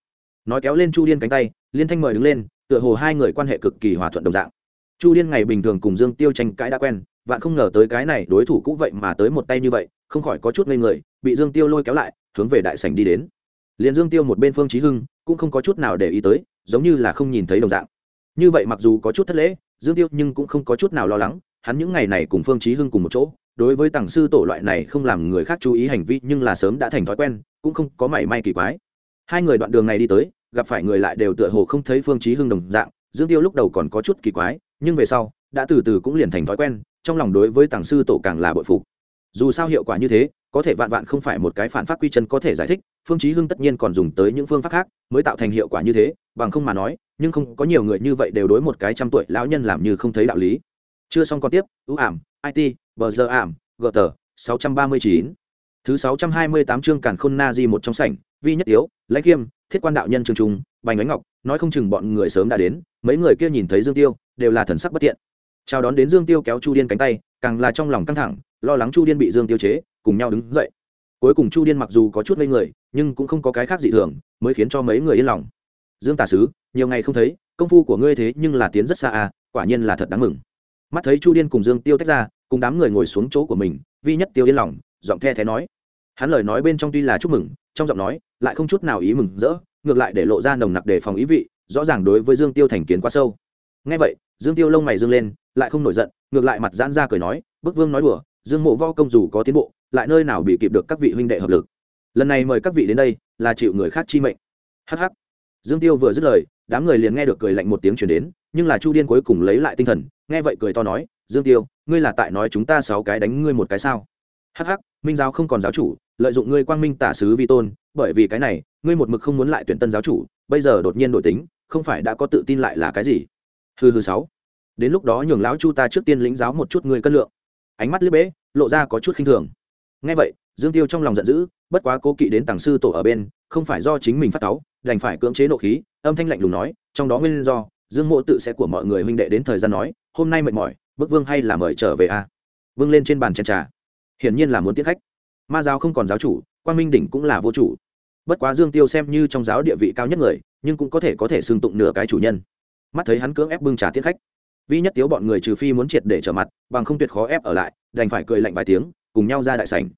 S1: Nói kéo lên chu điên cánh tay, liên thanh mời đứng lên, tựa hồ hai người quan hệ cực kỳ hòa thuận đồng dạng chu điên ngày bình thường cùng dương tiêu tranh cãi đã quen, vạn không ngờ tới cái này đối thủ cũng vậy mà tới một tay như vậy, không khỏi có chút ngây người, bị dương tiêu lôi kéo lại, hướng về đại sảnh đi đến. Liền dương tiêu một bên phương trí hưng cũng không có chút nào để ý tới, giống như là không nhìn thấy đồng dạng. Như vậy mặc dù có chút thất lễ, dương tiêu nhưng cũng không có chút nào lo lắng, hắn những ngày này cùng phương trí hưng cùng một chỗ, đối với tàng sư tổ loại này không làm người khác chú ý hành vi nhưng là sớm đã thành thói quen, cũng không có mảy may kỳ quái. Hai người đoạn đường này đi tới, gặp phải người lại đều tựa hồ không thấy phương trí hưng đồng dạng, dương tiêu lúc đầu còn có chút kỳ quái nhưng về sau, đã từ từ cũng liền thành thói quen, trong lòng đối với tàng sư tổ càng là bội phục dù sao hiệu quả như thế, có thể vạn vạn không phải một cái phản pháp quy chân có thể giải thích, phương chí hưng tất nhiên còn dùng tới những phương pháp khác mới tạo thành hiệu quả như thế, bằng không mà nói, nhưng không có nhiều người như vậy đều đối một cái trăm tuổi lão nhân làm như không thấy đạo lý chưa xong còn tiếp, ưu ảm it bờ giờ ảm, gờ tờ 639. thứ 628 chương càn khôn na di một trong sảnh, vi nhất yếu lãnh kiêm thiết quan đạo nhân trường trung bành ánh ngọc, nói không chừng bọn người sớm đã đến, mấy người kia nhìn thấy dương tiêu, đều là thần sắc bất tiện chào đón đến dương tiêu kéo chu điên cánh tay, càng là trong lòng căng thẳng, lo lắng chu điên bị dương tiêu chế, cùng nhau đứng dậy. Cuối cùng chu điên mặc dù có chút ngây người, nhưng cũng không có cái khác dị thường, mới khiến cho mấy người yên lòng. Dương tà sứ, nhiều ngày không thấy, công phu của ngươi thế nhưng là tiến rất xa à quả nhiên là thật đáng mừng. Mắt thấy chu điên cùng dương tiêu tách ra, cùng đám người ngồi xuống chỗ của mình, vi nhất tiêu yên lòng, giọng the thé nói. Hắn lời nói bên trong tuy là chúc mừng, trong giọng nói lại không chút nào ý mừng rỡ ngược lại để lộ ra nồng nặc đề phòng ý vị, rõ ràng đối với dương tiêu thành kiến quá sâu. Ngay vậy, dương tiêu lông mày dương lên, lại không nổi giận, ngược lại mặt giãn ra cười nói, bức vương nói đùa, dương mộ vo công dù có tiến bộ, lại nơi nào bị kịp được các vị huynh đệ hợp lực. Lần này mời các vị đến đây, là chịu người khác chi mệnh. Hh dương tiêu vừa dứt lời, đám người liền nghe được cười lạnh một tiếng chuyển đến, nhưng là chu điên cuối cùng lấy lại tinh thần, nghe vậy cười to nói, dương tiêu, ngươi là tại nói chúng ta sáu cái đánh ngươi một cái sao? Hh minh giáo không còn giáo chủ, lợi dụng ngươi quang minh tả sứ vi tôn, bởi vì cái này, ngươi một mực không muốn lại tuyển tân giáo chủ, bây giờ đột nhiên đổi tính, không phải đã có tự tin lại là cái gì? Hư hư sáu. Đến lúc đó nhường lão chu ta trước tiên lĩnh giáo một chút ngươi cân lượng. Ánh mắt liếc bế, lộ ra có chút khinh thường. Ngay vậy, dương tiêu trong lòng giận dữ, bất quá cố kỵ đến tàng sư tổ ở bên, không phải do chính mình phát cáu, đành phải cưỡng chế nộ khí, âm thanh lạnh lùng nói, trong đó nguyên do, dương mộ tự sẽ của mọi người huynh đệ đến thời gian nói, hôm nay mệt mỏi, bức vương hay là mời trở về a à? vương lên trên bàn chén trà hiển nhiên là muốn tiết khách. Ma giáo không còn giáo chủ quan minh đỉnh cũng là vô chủ. Bất quá dương tiêu xem như trong giáo địa vị cao nhất người, nhưng cũng có thể có thể xưng tụng nửa cái chủ nhân. Mắt thấy hắn cưỡng ép bưng trà tiết khách. Vi nhất tiếu bọn người trừ phi muốn triệt để trở mặt, bằng không tuyệt khó ép ở lại, đành phải cười lạnh vài tiếng, cùng nhau ra đại sảnh.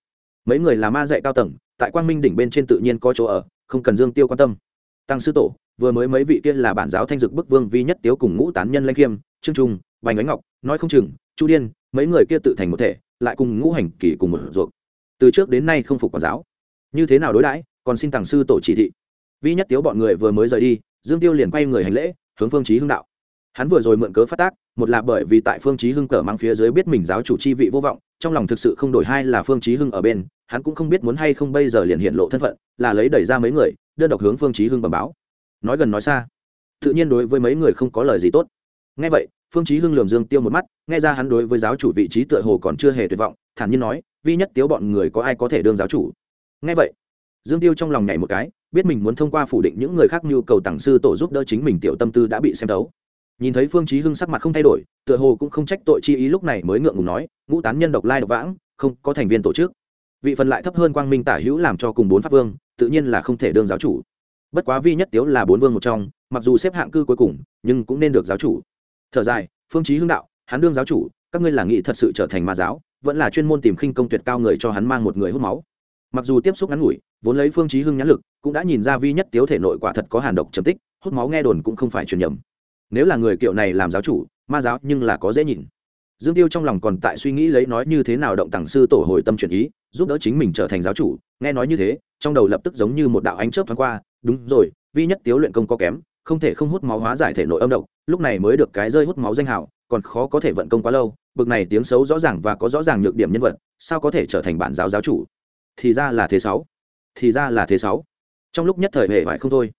S1: Mấy người là ma dạy cao tầng, tại quang minh đỉnh bên trên tự nhiên có chỗ ở, không cần dương tiêu quan tâm. Tăng sư tổ, vừa mới mấy vị kia là bản giáo thanh dực bức vương vi nhất tiếu cùng ngũ tán nhân lanh khiêm, trương trung, bành ánh ngọc, nói không chừng, chu điên, mấy người kia tự thành một thể lại cùng ngũ hành kỳ cùng một ruột. Từ trước đến nay không phục quản giáo. Như thế nào đối đãi, còn xin tàng sư tổ chỉ thị. Vi nhất tiếu bọn người vừa mới rời đi, dương tiêu liền quay người hành lễ, hướng phương chí hưng đạo. Hắn vừa rồi mượn cớ phát tác, một là bởi vì tại phương chí hưng cờ mang phía dưới biết mình giáo chủ chi vị vô vọng, trong lòng thực sự không đổi, hai là phương chí hưng ở bên, hắn cũng không biết muốn hay không bây giờ liền hiện lộ thân phận, là lấy đẩy ra mấy người, đơn độc hướng phương chí hưng bẩm báo. Nói gần nói xa, tự nhiên đối với mấy người không có lời gì tốt. Nghe vậy phương chí hưng lườm dương tiêu một mắt, nghe ra hắn đối với giáo chủ vị trí tựa hồ còn chưa hề tuyệt vọng, thản nhiên nói, vi nhất tiếu bọn người có ai có thể đương giáo chủ? Nghe vậy, dương tiêu trong lòng nhảy một cái, biết mình muốn thông qua phủ định những người khác nhu cầu tặng sư tổ giúp đỡ chính mình tiểu tâm tư đã bị xem thấu. Nhìn thấy phương chí hưng sắc mặt không thay đổi, tựa hồ cũng không trách tội chi ý lúc này mới ngượng ngùng nói, ngũ tán nhân độc lai độc vãng, không có thành viên tổ chức. Vị phần lại thấp hơn quang minh tả hữu làm cho cùng bốn pháp vương, tự nhiên là không thể đương giáo chủ. Bất quá vi nhất tiếu là bốn vương một trong, mặc dù xếp hạng cư cuối cùng, nhưng cũng nên được giáo chủ thở dài, phương chí hưng đạo, hắn đương giáo chủ, các ngươi là nghị thật sự trở thành ma giáo, vẫn là chuyên môn tìm khinh công tuyệt cao người cho hắn mang một người hút máu. Mặc dù tiếp xúc ngắn ngủi, vốn lấy phương chí hưng nhãn lực, cũng đã nhìn ra vi nhất tiếu thể nội quả thật có hàn độc trầm tích, hút máu nghe đồn cũng không phải truyền nhầm. Nếu là người kiệu này làm giáo chủ, ma giáo nhưng là có dễ nhìn. Dương tiêu trong lòng còn tại suy nghĩ lấy nói như thế nào động tàng sư tổ hồi tâm chuyển ý, giúp đỡ chính mình trở thành giáo chủ, nghe nói như thế, trong đầu lập tức giống như một đạo ánh chớp thoáng qua, đúng rồi, vi nhất tiếu luyện công có kém, không thể không hút máu hóa giải thể nội âm độc lúc này mới được cái rơi hút máu danh hào còn khó có thể vận công quá lâu, bực này tiếng xấu rõ ràng và có rõ ràng nhược điểm nhân vật, sao có thể trở thành bản giáo giáo chủ? Thì ra là thế sáu. Thì ra là thế sáu. Trong lúc nhất thời hệ vải không thôi.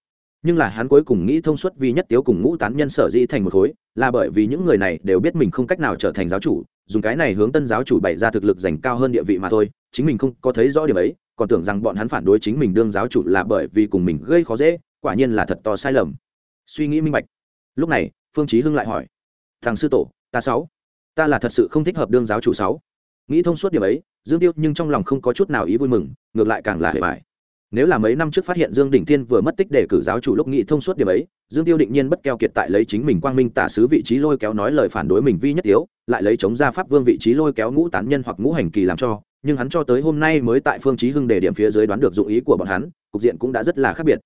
S1: Nhưng là hắn cuối cùng nghĩ thông suốt vì nhất tiếu cùng ngũ tán nhân sở dĩ thành một khối, là bởi vì những người này đều biết mình không cách nào trở thành giáo chủ, dùng cái này hướng tân giáo chủ bày ra thực lực dành cao hơn địa vị mà thôi, chính mình không có thấy rõ điểm ấy, còn tưởng rằng bọn hắn phản đối chính mình đương giáo chủ là bởi vì cùng mình gây khó dễ, quả nhiên là thật to sai lầm. Suy nghĩ minh bạch lúc này, phương chí hưng lại hỏi, thằng sư tổ, ta sáu, ta là thật sự không thích hợp đương giáo chủ sáu nghĩ thông suốt điểm ấy, dương tiêu nhưng trong lòng không có chút nào ý vui mừng, ngược lại càng là hề bại. nếu là mấy năm trước phát hiện dương đỉnh tiên vừa mất tích để cử giáo chủ lúc nghĩ thông suốt điểm ấy, dương tiêu định nhiên bất keo kiệt tại lấy chính mình quang minh tả sứ vị trí lôi kéo nói lời phản đối mình vi nhất yếu, lại lấy chống ra pháp vương vị trí lôi kéo ngũ tán nhân hoặc ngũ hành kỳ làm cho, nhưng hắn cho tới hôm nay mới tại phương chí hưng để điểm phía dưới đoán được dụng ý của bọn hắn, cục diện cũng đã rất là khác biệt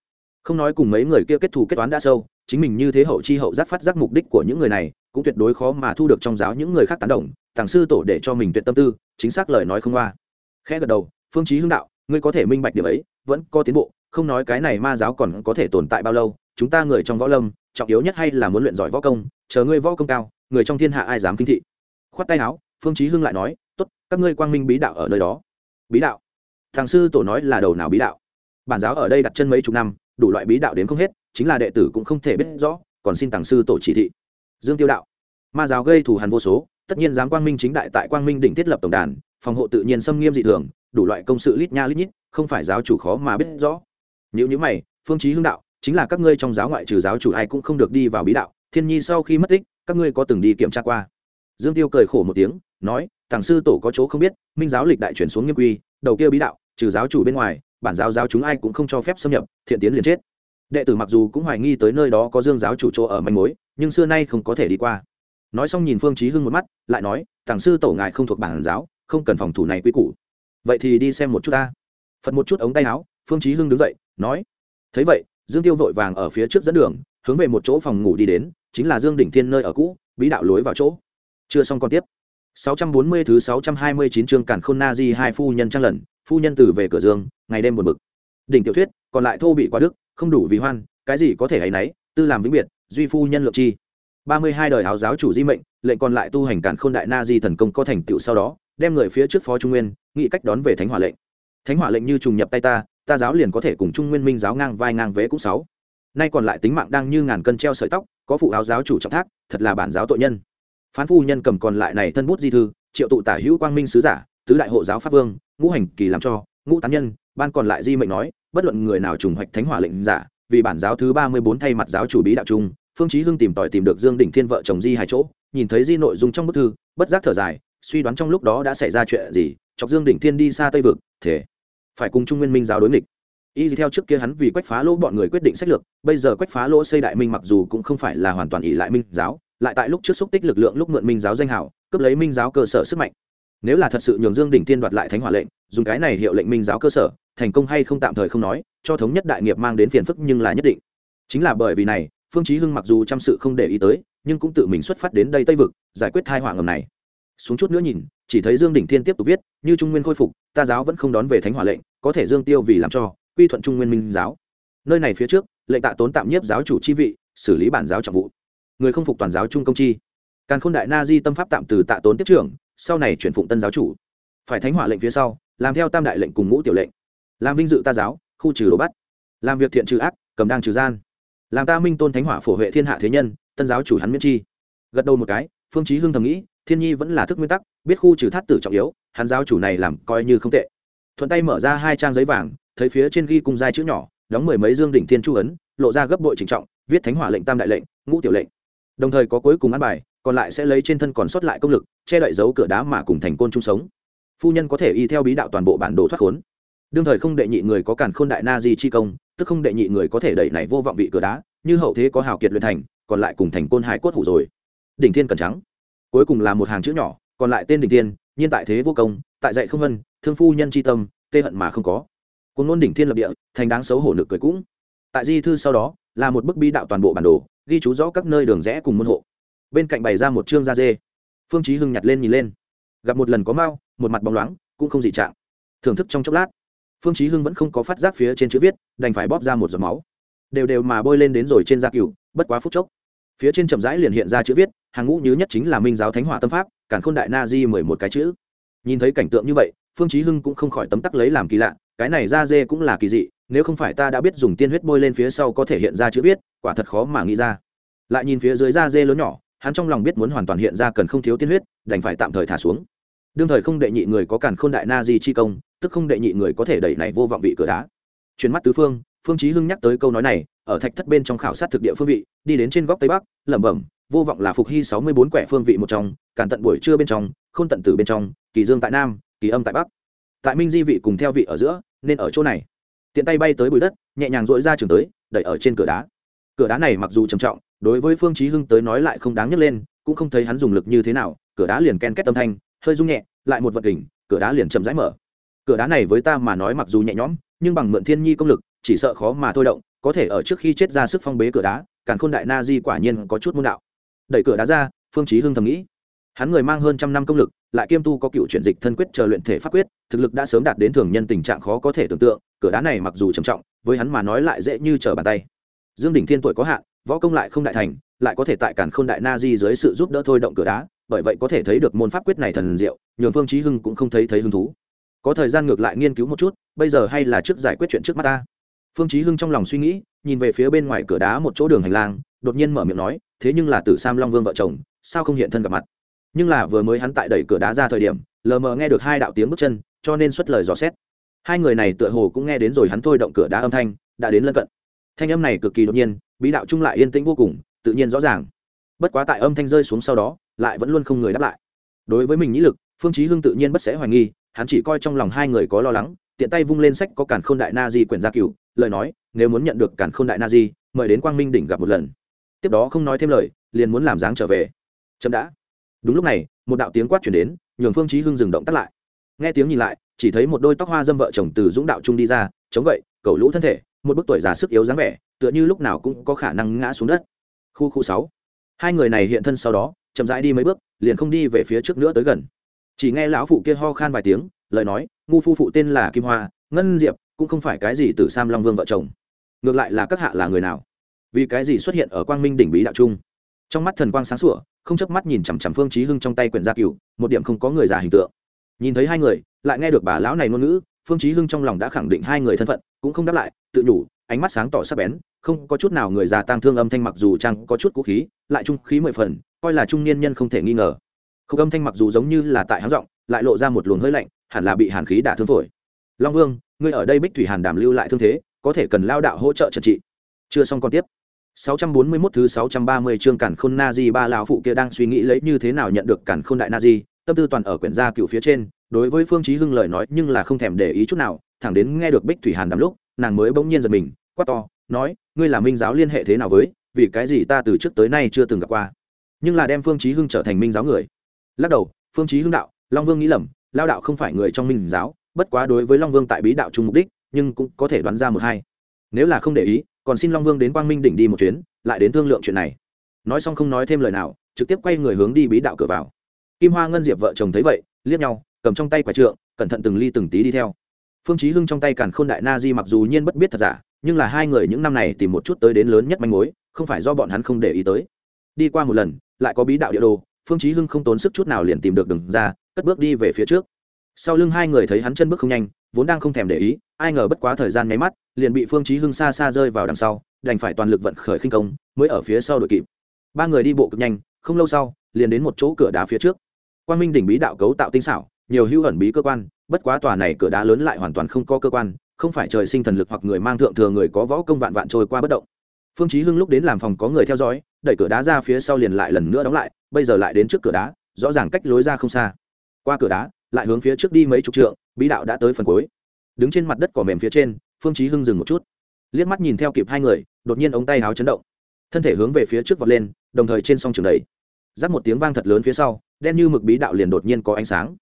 S1: không nói cùng mấy người kia kết thù kết toán đã sâu, chính mình như thế hậu chi hậu giác phát giác mục đích của những người này, cũng tuyệt đối khó mà thu được trong giáo những người khác tán đồng, tàng sư tổ để cho mình tuyệt tâm tư, chính xác lời nói không qua. Khẽ gật đầu, phương chí hưng đạo, ngươi có thể minh bạch điểm ấy, vẫn có tiến bộ, không nói cái này ma giáo còn có thể tồn tại bao lâu, chúng ta người trong võ lâm, trọng yếu nhất hay là muốn luyện giỏi võ công, chờ ngươi võ công cao, người trong thiên hạ ai dám kinh thị? Khoát tay áo, phương chí hưng lại nói, tốt, các ngươi quang minh bí đạo ở nơi đó. Bí đạo? Thằng sư tổ nói là đầu nào bí đạo? Bản giáo ở đây đặt chân mấy chục năm đủ loại bí đạo đến không hết chính là đệ tử cũng không thể biết rõ còn xin tàng sư tổ chỉ thị. Dương tiêu đạo. Ma giáo gây thù hằn vô số tất nhiên dám quang minh chính đại tại quang minh định thiết lập tổng đàn phòng hộ tự nhiên xâm nghiêm dị thường đủ loại công sự lít nha lít nhít không phải giáo chủ khó mà biết rõ. Nếu như mày phương chí hưng đạo chính là các ngươi trong giáo ngoại trừ giáo chủ ai cũng không được đi vào bí đạo thiên nhi sau khi mất tích các ngươi có từng đi kiểm tra qua? Dương tiêu cười khổ một tiếng nói tàng sư tổ có chỗ không biết minh giáo lịch đại chuyển xuống nghiêm quy đầu kia bí đạo trừ giáo chủ bên ngoài bản giáo giáo chúng ai cũng không cho phép xâm nhập, thiện tiến liền chết. Đệ tử mặc dù cũng hoài nghi tới nơi đó có dương giáo chủ chỗ ở manh mối, nhưng xưa nay không có thể đi qua. Nói xong nhìn phương chí hưng một mắt, lại nói, tàng sư tổ ngài không thuộc bản giáo, không cần phòng thủ này quy củ. Vậy thì đi xem một chút ta. Phật một chút ống tay áo, phương chí hưng đứng dậy, nói, thấy vậy, dương tiêu vội vàng ở phía trước dẫn đường, hướng về một chỗ phòng ngủ đi đến, chính là dương đỉnh thiên nơi ở cũ, bí đạo lối vào chỗ. Chưa xong còn tiếp. 640 thứ 629 chương cản khôn na di hai phu nhân trang lần phu nhân từ về cửa dương ngày đêm buồn bực. Đỉnh tiểu thuyết, còn lại thô bị quá đức, không đủ vì hoan, cái gì có thể hay nấy, tư làm vĩnh biệt, duy phu nhân lượng chi. Ba mươi hai đời áo giáo chủ di mệnh, lệnh còn lại tu hành cản khôn đại na di thần công có thành tựu sau đó, đem người phía trước phó trung nguyên nghĩ cách đón về thánh hỏa lệnh. Thánh hỏa lệnh như trùng nhập tay ta ta giáo liền có thể cùng trung nguyên minh giáo ngang vai ngang vế cũng sáu. Nay còn lại tính mạng đang như ngàn cân treo sợi tóc, có phụ áo giáo chủ trọng thác, thật là bản giáo tội nhân. Phán phu nhân cầm còn lại này thân bút di thư, triệu tụ tả hữu quang minh sứ giả tứ đại hộ giáo pháp vương, ngũ hành kỳ làm cho, ngũ tán nhân, ban còn lại di mệnh nói, bất luận người nào trùng hoạch thánh hỏa lệnh giả, vì bản giáo thứ ba mươi bốn thay mặt giáo chủ bí đạo trung, phương chí hưng tìm tòi tìm được dương đỉnh thiên vợ chồng di hai chỗ, nhìn thấy di nội dung trong bức thư, bất giác thở dài, suy đoán trong lúc đó đã xảy ra chuyện gì, chọc dương đỉnh thiên đi xa tây vực thế phải cùng trung nguyên minh giáo đối nghịch. Y theo trước kia hắn vì quách phá lỗ bọn người quyết định sách lược, bây giờ quách phá lỗ xây đại minh mặc dù cũng không phải là hoàn toàn ỷ lại minh giáo, lại tại lúc trước xúc tích lực lượng lúc mượn minh giáo danh hảo, cướp lấy minh giáo cơ sở sức mạnh nếu là thật sự nhường dương đỉnh tiên đoạt lại thánh hỏa lệnh, dùng cái này hiệu lệnh minh giáo cơ sở, thành công hay không tạm thời không nói, cho thống nhất đại nghiệp mang đến phiền phức nhưng là nhất định. Chính là bởi vì này, phương chí hưng mặc dù chăm sự không để ý tới, nhưng cũng tự mình xuất phát đến đây tây vực, giải quyết tai họa ngầm này. Xuống chút nữa nhìn, chỉ thấy dương đỉnh thiên tiếp tục viết, như trung nguyên khôi phục, ta giáo vẫn không đón về thánh hỏa lệnh, có thể dương tiêu vì làm cho, quy thuận trung nguyên minh giáo. Nơi này phía trước, lệnh tạ tốn tạm nhiếp giáo chủ chi vị, xử lý bản giáo trọng vụ. Người không phục toàn giáo trung công chi. Càn khôn đại na di tâm pháp tạm từ tạ tốn tiếp trưởng sau này chuyển phụng tân giáo chủ. Phải thánh hỏa lệnh phía sau, làm theo tam đại lệnh cùng ngũ tiểu lệnh. Làm vinh dự ta giáo, khu trừ đồ bắt. Làm việc thiện trừ ác, cầm đang trừ gian. Làm ta minh tôn thánh hỏa phổ huệ thiên hạ thế nhân, tân giáo chủ hắn miễn chi. Gật đầu một cái, phương chí hưng thầm nghĩ, thiên nhi vẫn là thức nguyên tắc, biết khu trừ thắt tử trọng yếu, hắn giáo chủ này làm coi như không tệ. Thuận tay mở ra hai trang giấy vàng, thấy phía trên ghi cung giai chữ nhỏ, đóng mười mấy dương đỉnh thiên chu ấn, lộ ra gấp bội trịnh trọng, viết thánh hỏa lệnh tam đại lệnh, ngũ tiểu lệnh. Đồng thời có cuối cùng ăn bài còn lại sẽ lấy trên thân còn sót lại công lực, che đậy dấu cửa đá mà cùng thành côn chung sống. Phu nhân có thể y theo bí đạo toàn bộ bản đồ thoát khốn. Đương thời không đệ nhị người có cản khôn đại na di chi công, tức không đệ nhị người có thể đẩy này vô vọng vị cửa đá, như hậu thế có hào kiệt luyện thành, còn lại cùng thành côn hải cốt hủ rồi. Đỉnh thiên cần trắng. Cuối cùng là một hàng chữ nhỏ, còn lại tên đỉnh thiên, nhiên tại thế vô công, tại dạy không vân, thương phu nhân chi tâm, tê hận mà không có. Cuốn ngôn đỉnh thiên lập địa, thành đáng xấu hổ nực cười cũng. Tại di thư sau đó, là một bức bi đạo toàn bộ bản đồ, ghi chú rõ các nơi đường rẽ cùng môn hộ bên cạnh bày ra một chương da dê. Phương chí hưng nhặt lên nhìn lên. Gặp một lần có mau, một mặt bóng loáng, cũng không dị trạng. Thưởng thức trong chốc lát, phương chí hưng vẫn không có phát giác phía trên chữ viết, đành phải bóp ra một giọt máu. Đều đều mà bôi lên đến rồi trên da cừu, bất quá phút chốc, phía trên chậm rãi liền hiện ra chữ viết, hàng ngũ nhứ nhất chính là minh giáo thánh hỏa tâm pháp cản khôn đại na di mười một cái chữ. Nhìn thấy cảnh tượng như vậy, phương chí hưng cũng không khỏi tấm tắc lấy làm kỳ lạ, cái này da dê cũng là kỳ dị, nếu không phải ta đã biết dùng tiên huyết bôi lên phía sau có thể hiện ra chữ viết, quả thật khó mà nghĩ ra. Lại nhìn phía dưới da dê lớn nhỏ hắn trong lòng biết muốn hoàn toàn hiện ra cần không thiếu tiên huyết, đành phải tạm thời thả xuống. Đương thời không đệ nhị người có cản khôn đại na di chi công, tức không đệ nhị người có thể đẩy này vô vọng vị cửa đá. Chuyển mắt tứ phương phương chí hưng nhắc tới câu nói này, ở thạch thất bên trong khảo sát thực địa phương vị, đi đến trên góc tây bắc, lẩm bẩm, vô vọng là phục hy sáu mươi bốn quẻ phương vị một trong, càn tận buổi trưa bên trong, khôn tận tử bên trong, kỳ dương tại nam, kỳ âm tại bắc. Tại minh di vị cùng theo vị ở giữa, nên ở chỗ này. Tiện tay bay tới bụi đất, nhẹ nhàng dội ra trường tới, đẩy ở trên cửa đá. Cửa đá này mặc dù trầm trọng đối với phương chí hưng tới nói lại không đáng nhấc lên, cũng không thấy hắn dùng lực như thế nào, cửa đá liền ken két tâm thanh, hơi rung nhẹ, lại một vật kình, cửa đá liền chậm rãi mở. Cửa đá này với ta mà nói mặc dù nhẹ nhõm, nhưng bằng mượn thiên nhi công lực, chỉ sợ khó mà thôi động, có thể ở trước khi chết ra sức phong bế cửa đá, càn khôn đại na di quả nhiên có chút môn đạo. Đẩy cửa đá ra, phương chí hưng thầm nghĩ. Hắn người mang hơn trăm năm công lực, lại kiêm tu có cựu chuyển dịch thân quyết chờ luyện thể pháp quyết, thực lực đã sớm đạt đến thường nhân tình trạng khó có thể tưởng tượng, cửa đá này mặc dù trầm trọng, với hắn mà nói lại dễ như trở bàn tay. Dương đỉnh thiên tuổi có hạn võ công lại không đại thành, lại có thể tại cản khôn đại na di dưới sự giúp đỡ thôi động cửa đá, bởi vậy có thể thấy được môn pháp quyết này thần diệu, nhường phương chí hưng cũng không thấy thấy hứng thú. Có thời gian ngược lại nghiên cứu một chút, bây giờ hay là trước giải quyết chuyện trước mắt ta. Phương chí hưng trong lòng suy nghĩ, nhìn về phía bên ngoài cửa đá một chỗ đường hành lang, đột nhiên mở miệng nói, thế nhưng là tử sam long vương vợ chồng, sao không hiện thân gặp mặt? Nhưng là vừa mới hắn tại đẩy cửa đá ra thời điểm, lờ mờ nghe được hai đạo tiếng bước chân, cho nên xuất lời dò xét. Hai người này tựa hồ cũng nghe đến rồi hắn thôi động cửa đá âm thanh, đã đến lân cận. Thanh âm này cực kỳ đột nhiên bí đạo trung lại yên tĩnh vô cùng, tự nhiên rõ ràng. Bất quá tại âm thanh rơi xuống sau đó, lại vẫn luôn không người đáp lại. Đối với mình Nhĩ lực, phương chí hưng tự nhiên bất sẽ hoài nghi, hắn chỉ coi trong lòng hai người có lo lắng, tiện tay vung lên sách có cản khôn đại na di quyển gia cửu, lời nói, nếu muốn nhận được cản khôn đại na di, mời đến quang minh đỉnh gặp một lần. Tiếp đó không nói thêm lời, liền muốn làm dáng trở về. Chậm đã. Đúng lúc này, một đạo tiếng quát chuyển đến, nhường phương chí hưng dừng động tắt lại. Nghe tiếng nhìn lại, chỉ thấy một đôi tóc hoa dâm vợ chồng từ dũng đạo trung đi ra, chống gậy, cầu lũ thân thể một bức tuổi già sức yếu dáng vẻ, tựa như lúc nào cũng có khả năng ngã xuống đất. Khu khu sáu. Hai người này hiện thân sau đó, chậm rãi đi mấy bước, liền không đi về phía trước nữa tới gần. Chỉ nghe lão phụ kia ho khan vài tiếng, lời nói, ngu phu phụ tên là kim hoa, ngân diệp, cũng không phải cái gì từ sam long vương vợ chồng. Ngược lại là các hạ là người nào? Vì cái gì xuất hiện ở quang minh đỉnh bí đạo trung? Trong mắt thần quang sáng sủa, không chớp mắt nhìn chằm chằm phương chí hưng trong tay quyển gia cửu, một điểm không có người giả hình tượng. Nhìn thấy hai người, lại nghe được bà lão này ngôn ngữ phương chí hưng trong lòng đã khẳng định hai người thân phận cũng không đáp lại tự nhủ ánh mắt sáng tỏ sắc bén không có chút nào người già tang thương âm thanh mặc dù trang có chút cũ khí lại trung khí mười phần coi là trung niên nhân không thể nghi ngờ. Khúc âm thanh mặc dù giống như là tại háng rộng, lại lộ ra một luồng hơi lạnh hẳn là bị hàn khí đả thương phổi. Long vương ngươi ở đây bích thủy hàn Đàm lưu lại thương thế có thể cần lao đạo hỗ trợ trần trị. Chưa xong còn tiếp. 641 thứ 630 chương Cản Khôn Nazi ba lão phụ kia đang suy nghĩ lấy như thế nào nhận được Cản Khôn đại Nazi, tâm tư toàn ở quyển gia cựu phía trên, đối với Phương Chí Hưng lời nói nhưng là không thèm để ý chút nào, thẳng đến nghe được Bích Thủy Hàn đàm lúc, nàng mới bỗng nhiên giật mình, quát to, nói, ngươi là minh giáo liên hệ thế nào với, vì cái gì ta từ trước tới nay chưa từng gặp qua. Nhưng là đem Phương Chí Hưng trở thành minh giáo người. Lắc đầu, Phương Chí Hưng đạo, Long Vương nghĩ lầm, lao đạo không phải người trong minh giáo, bất quá đối với Long Vương tại bí đạo chung mục đích, nhưng cũng có thể đoán ra một hai. Nếu là không để ý, còn xin Long Vương đến Quang Minh đỉnh đi một chuyến, lại đến thương lượng chuyện này nói xong không nói thêm lời nào trực tiếp quay người hướng đi bí đạo cửa vào kim hoa ngân diệp vợ chồng thấy vậy, liếc nhau, cầm trong tay quả trượng, cẩn thận từng ly từng tí đi theo. Phương chí hưng trong tay càn khôn đại na di mặc dù nhiên bất biết thật giả, nhưng là hai người những năm này tìm một chút tới đến lớn nhất manh mối, không phải do bọn hắn không để ý tới. Đi qua một lần, lại có bí đạo địa đồ, phương chí hưng không tốn sức chút nào liền tìm được đường ra, cất bước đi về phía trước. Sau lưng hai người thấy hắn chân bước không nhanh, vốn đang không thèm để ý, ai ngờ bất quá thời gian nháy mắt, liền bị phương chí hưng xa xa rơi vào đằng sau, đành phải toàn lực vận khởi khinh công, mới ở phía sau đội kịp. Ba người đi bộ cực nhanh, không lâu sau, liền đến một chỗ cửa đá phía trước quan minh đỉnh bí đạo cấu tạo tinh xảo, nhiều hữu ẩn bí cơ quan, bất quá tòa này cửa đá lớn lại hoàn toàn không có cơ quan, không phải trời sinh thần lực hoặc người mang thượng thừa người có võ công vạn vạn trôi qua bất động. Phương chí hưng lúc đến làm phòng có người theo dõi, đẩy cửa đá ra phía sau liền lại lần nữa đóng lại, bây giờ lại đến trước cửa đá, rõ ràng cách lối ra không xa. Qua cửa đá, lại hướng phía trước đi mấy chục trượng, bí đạo đã tới phần cuối. Đứng trên mặt đất cỏ mềm phía trên, phương chí hưng dừng một chút. Liếc mắt nhìn theo kịp hai người, đột nhiên ống tay áo chấn động. Thân thể hướng về phía trước vọt lên, đồng thời trên song trường đẩy rắc một tiếng vang thật lớn phía sau đen như mực bí đạo liền đột nhiên có ánh sáng.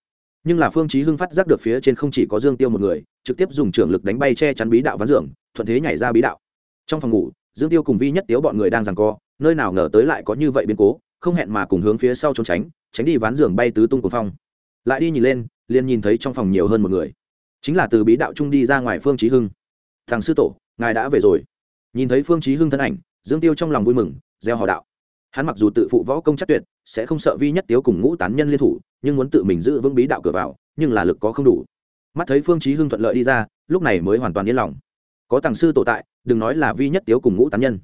S1: Nhưng là phương chí hưng phát giác được phía trên không chỉ có dương tiêu một người trực tiếp dùng trưởng lực đánh bay che chắn bí đạo ván giường, thuận thế nhảy ra bí đạo. Trong phòng ngủ dương tiêu cùng vi nhất tiếu bọn người đang giằng co nơi nào ngờ tới lại có như vậy biến cố không hẹn mà cùng hướng phía sau trốn tránh tránh đi ván giường bay tứ tung của phong. Lại đi nhìn lên liền nhìn thấy trong phòng nhiều hơn một người. Chính là từ bí đạo trung đi ra ngoài phương chí hưng. Thằng sư tổ ngài đã về rồi. Nhìn thấy phương chí hưng thân ảnh dương tiêu trong lòng vui mừng gieo họ đạo hắn mặc dù tự phụ võ công chắc tuyệt, sẽ không sợ vi nhất tiếu cùng ngũ tán nhân liên thủ, nhưng muốn tự mình giữ vững bí đạo cửa vào, nhưng là lực có không đủ. Mắt thấy phương chí hưng thuận lợi đi ra, lúc này mới hoàn toàn yên lòng. Có tàng sư tổ tại, đừng nói là vi nhất tiếu cùng ngũ tán nhân.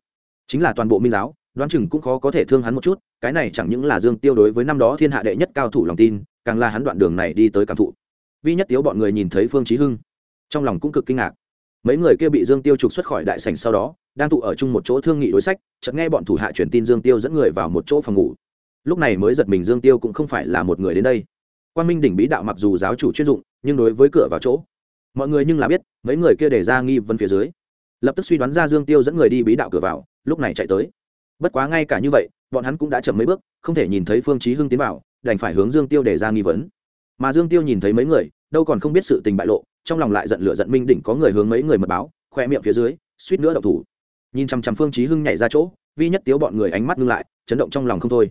S1: Chính là toàn bộ minh giáo, đoán chừng cũng khó có thể thương hắn một chút, cái này chẳng những là dương tiêu đối với năm đó thiên hạ đệ nhất cao thủ lòng tin, càng là hắn đoạn đường này đi tới cảm thụ. Vi nhất tiếu bọn người nhìn thấy phương chí hưng, trong lòng cũng cực kinh ngạc mấy người kia bị dương tiêu trục xuất khỏi đại sảnh sau đó, đang tụ ở chung một chỗ thương nghị đối sách, chợt nghe bọn thủ hạ truyền tin dương tiêu dẫn người vào một chỗ phòng ngủ. Lúc này mới giật mình dương tiêu cũng không phải là một người đến đây. Quan minh đỉnh bí đạo mặc dù giáo chủ chuyên dụng, nhưng đối với cửa vào chỗ, mọi người nhưng là biết, mấy người kia để ra nghi vấn phía dưới. Lập tức suy đoán ra dương tiêu dẫn người đi bí đạo cửa vào, lúc này chạy tới. Bất quá ngay cả như vậy, bọn hắn cũng đã chậm mấy bước, không thể nhìn thấy phương chí hưng tiến vào, đành phải hướng dương tiêu để ra nghi vấn. Mà dương tiêu nhìn thấy mấy người, đâu còn không biết sự tình bại lộ trong lòng lại giận lửa giận minh đỉnh có người hướng mấy người mật báo, khoe miệng phía dưới, suýt nữa động thủ. Nhìn chăm chăm phương chí hưng nhảy ra chỗ, vi nhất tiếu bọn người ánh mắt ngưng lại, chấn động trong lòng không thôi.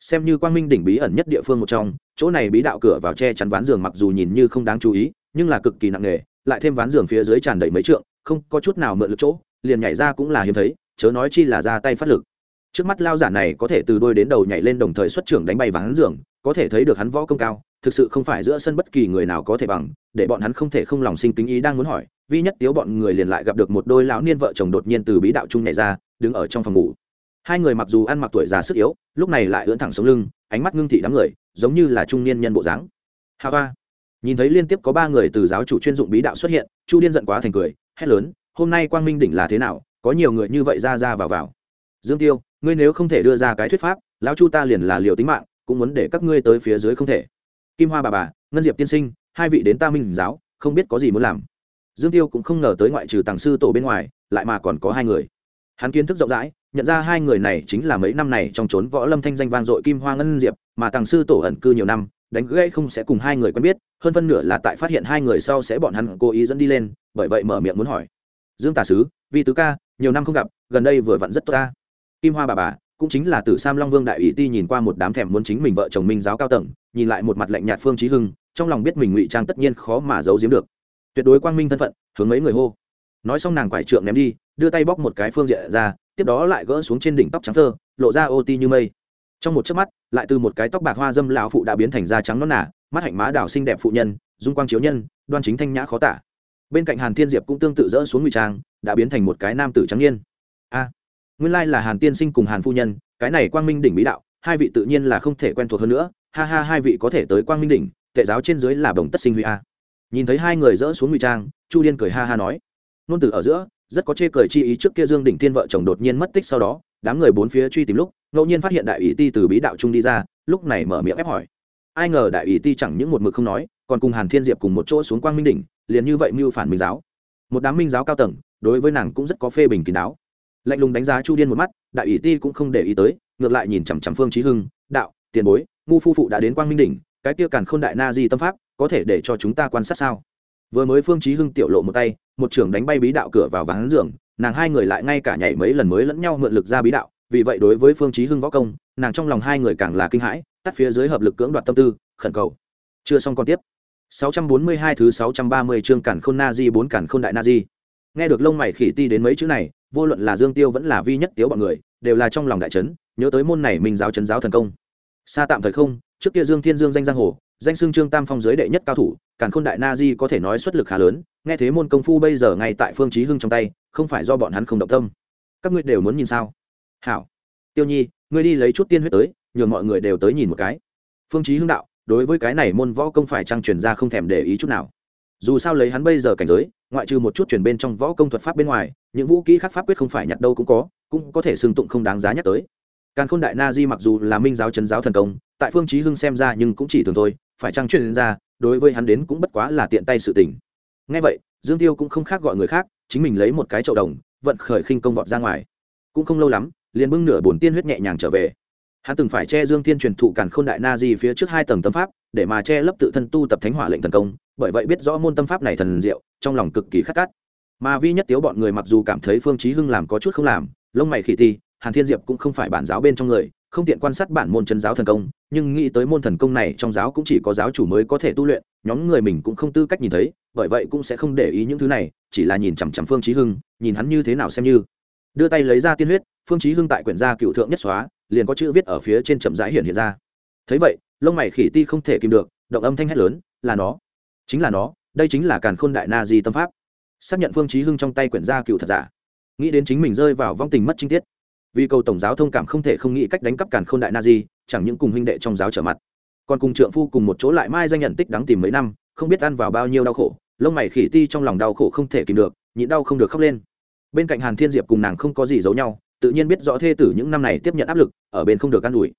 S1: Xem như quang minh đỉnh bí ẩn nhất địa phương một trong, chỗ này bí đạo cửa vào che chắn ván giường mặc dù nhìn như không đáng chú ý, nhưng là cực kỳ nặng nề, lại thêm ván giường phía dưới tràn đầy mấy trượng, không có chút nào mượn lực chỗ, liền nhảy ra cũng là hiếm thấy, chớ nói chi là ra tay phát lực. Trước mắt lao giả này có thể từ đôi đến đầu nhảy lên đồng thời xuất trưởng đánh bay ván giường, có thể thấy được hắn võ công cao thực sự không phải giữa sân bất kỳ người nào có thể bằng, để bọn hắn không thể không lòng sinh kính ý đang muốn hỏi, vi nhất tiếu bọn người liền lại gặp được một đôi lão niên vợ chồng đột nhiên từ bí đạo trung nhảy ra, đứng ở trong phòng ngủ. Hai người mặc dù ăn mặc tuổi già sức yếu, lúc này lại ưỡn thẳng sống lưng, ánh mắt ngưng thị đám người, giống như là trung niên nhân bộ dáng. Hà ba nhìn thấy liên tiếp có ba người từ giáo chủ chuyên dụng bí đạo xuất hiện, chu điên giận quá thành cười, hét lớn, hôm nay quang minh đỉnh là thế nào? Có nhiều người như vậy ra ra vào vào. Dương tiêu, ngươi nếu không thể đưa ra cái thuyết pháp, lão chu ta liền là liều tính mạng, cũng muốn để các ngươi tới phía dưới không thể kim hoa bà bà, ngân diệp tiên sinh, hai vị đến ta minh giáo, không biết có gì muốn làm. Dương tiêu cũng không ngờ tới ngoại trừ tàng sư tổ bên ngoài, lại mà còn có hai người. Hắn kiến thức rộng rãi, nhận ra hai người này chính là mấy năm này trong trốn võ lâm thanh danh vang dội kim hoa ngân diệp, mà tàng sư tổ ẩn cư nhiều năm, đánh gãy không sẽ cùng hai người quen biết, hơn phân nửa là tại phát hiện hai người sau sẽ bọn hắn cố ý dẫn đi lên, bởi vậy mở miệng muốn hỏi. Dương tả sứ, vi tứ ca, nhiều năm không gặp, gần đây vừa vặn rất tốt ta. Kim hoa bà bà cũng chính là tử sam long vương đại ủy ti nhìn qua một đám thèm muốn chính mình vợ chồng minh giáo cao tầng, nhìn lại một mặt lạnh nhạt phương trí hưng, trong lòng biết mình ngụy trang tất nhiên khó mà giấu giếm được. Tuyệt đối quang minh thân phận, hướng mấy người hô. Nói xong nàng quải trượng ném đi, đưa tay bóc một cái phương diện ra, tiếp đó lại gỡ xuống trên đỉnh tóc trắng thơ, lộ ra ô ti như mây. Trong một chớp mắt, lại từ một cái tóc bạc hoa dâm lão phụ đã biến thành da trắng nõn nả mắt hạnh má đào xinh đẹp phụ nhân, dung quang chiếu nhân, đoan chính thanh nhã khó tả. Bên cạnh hàn thiên diệp cũng tương tự dỡ xuống ngụy trang, đã biến thành một cái nam tử trắng niên. A! Nguyên lai là hàn tiên sinh cùng hàn phu nhân, cái này quang minh đỉnh bí đạo, hai vị tự nhiên là không thể quen thuộc hơn nữa. Ha ha, hai vị có thể tới quang minh đỉnh, tệ giáo trên dưới là đồng tất sinh huy a. Nhìn thấy hai người dỡ xuống ngụy trang, chu Liên cười ha ha nói, nôn tử ở giữa, rất có chê cười chi ý trước kia dương đỉnh thiên vợ chồng đột nhiên mất tích sau đó, đám người bốn phía truy tìm lúc, ngẫu nhiên phát hiện đại ủy ti từ bí đạo trung đi ra, lúc này mở miệng ép hỏi. Ai ngờ đại ủy ti chẳng những một mực không nói, còn cùng hàn thiên diệp cùng một chỗ xuống quang minh đỉnh, liền như vậy mưu phản minh giáo. Một đám minh giáo cao tầng, đối với nàng cũng rất có phê bình kín đáo lạnh lùng đánh giá chu điên một mắt, đại ủy ti cũng không để ý tới, ngược lại nhìn chằm chằm phương trí hưng, đạo, tiền bối, ngu phu phụ đã đến quang minh đỉnh, cái kia càn k h ô n đại na di tâm pháp, có thể để cho chúng ta quan sát sao? Vừa mới phương trí hưng tiểu lộ một tay, một trưởng đánh bay bí đạo cửa vào ván giường, nàng hai người lại ngay cả nhảy mấy lần mới lẫn nhau mượn lực ra bí đạo, vì vậy đối với phương trí hưng võ công, nàng trong lòng hai người càng là kinh hãi, tắt phía dưới hợp lực cưỡng đoạt tâm tư, khẩn cầu. Chưa xong còn tiếp. 642 thứ 630 chương cản khôn na di bốn cản khôn đại na di nghe được lông mày khỉ ti đến mấy chữ này, vô luận là dương tiêu vẫn là vi nhất tiếu bọn người, đều là trong lòng đại trấn nhớ tới môn này mình giáo trấn giáo thần công. Xa tạm thời không, trước kia dương thiên dương danh giang hồ, danh xưng trương tam phong giới đệ nhất cao thủ, càn khôn đại na di có thể nói xuất lực khá lớn, nghe thế môn công phu bây giờ ngay tại phương chí hưng trong tay, không phải do bọn hắn không động tâm. Các ngươi đều muốn nhìn sao? Hảo. Tiêu nhi, ngươi đi lấy chút tiên huyết tới, nhường mọi người đều tới nhìn một cái. Phương chí hưng đạo, đối với cái này môn võ công phải trang truyền ra không thèm để ý chút nào. Dù sao lấy hắn bây giờ cảnh giới ngoại trừ một chút truyền bên trong võ công thuật pháp bên ngoài, những vũ kỹ khác pháp quyết không phải nhặt đâu cũng có cũng có thể xưng tụng không đáng giá nhắc tới. Càn khôn đại na di mặc dù là minh giáo trấn giáo thần công, tại phương chí hưng xem ra nhưng cũng chỉ thường thôi, phải trang truyền ra, đối với hắn đến cũng bất quá là tiện tay sự tình. Nghe vậy, dương tiêu cũng không khác gọi người khác, chính mình lấy một cái chậu đồng, vận khởi khinh công vọt ra ngoài. Cũng không lâu lắm, liền bưng nửa bổn tiên huyết nhẹ nhàng trở về. Hắn từng phải che dương thiên truyền thụ càn khôn đại na di phía trước hai tầng tâm pháp, để mà che lấp tự thân tu tập thánh hỏa lệnh thần công, bởi vậy biết rõ môn tâm pháp này thần diệu trong lòng cực kỳ khắc cát mà vi nhất tiếu bọn người mặc dù cảm thấy phương chí hưng làm có chút không làm, lông mày khỉ ti hàn thiên diệp cũng không phải bản giáo bên trong người, không tiện quan sát bản môn chân giáo thần công, nhưng nghĩ tới môn thần công này trong giáo cũng chỉ có giáo chủ mới có thể tu luyện, nhóm người mình cũng không tư cách nhìn thấy, bởi vậy cũng sẽ không để ý những thứ này, chỉ là nhìn chằm chằm phương chí hưng, nhìn hắn như thế nào xem như. Đưa tay lấy ra tiên huyết, phương chí hưng tại quyển gia cựu thượng nhất xóa, liền có chữ viết ở phía trên chậm rãi hiện hiện ra. Thấy vậy, lông mày khỉ ti không thể kìm được, động âm thanh hét lớn, là nó, chính là nó đây chính là càn khôn đại na di tâm pháp. Xác nhận phương chí hưng trong tay quyển gia cựu thật giả. Nghĩ đến chính mình rơi vào vong tình mất trinh tiết, vì cầu tổng giáo thông cảm không thể không nghĩ cách đánh cắp càn khôn đại na di, chẳng những cùng huynh đệ trong giáo trở mặt, còn cùng trượng phu cùng một chỗ lại mai danh nhận tích đáng tìm mấy năm, không biết ăn vào bao nhiêu đau khổ, lông mày khỉ ti trong lòng đau khổ không thể kìm được, nhịn đau không được khóc lên. Bên cạnh hàn thiên diệp cùng nàng không có gì giấu nhau, tự nhiên biết rõ thê tử những năm này tiếp nhận áp lực, ở bên không được an ủi.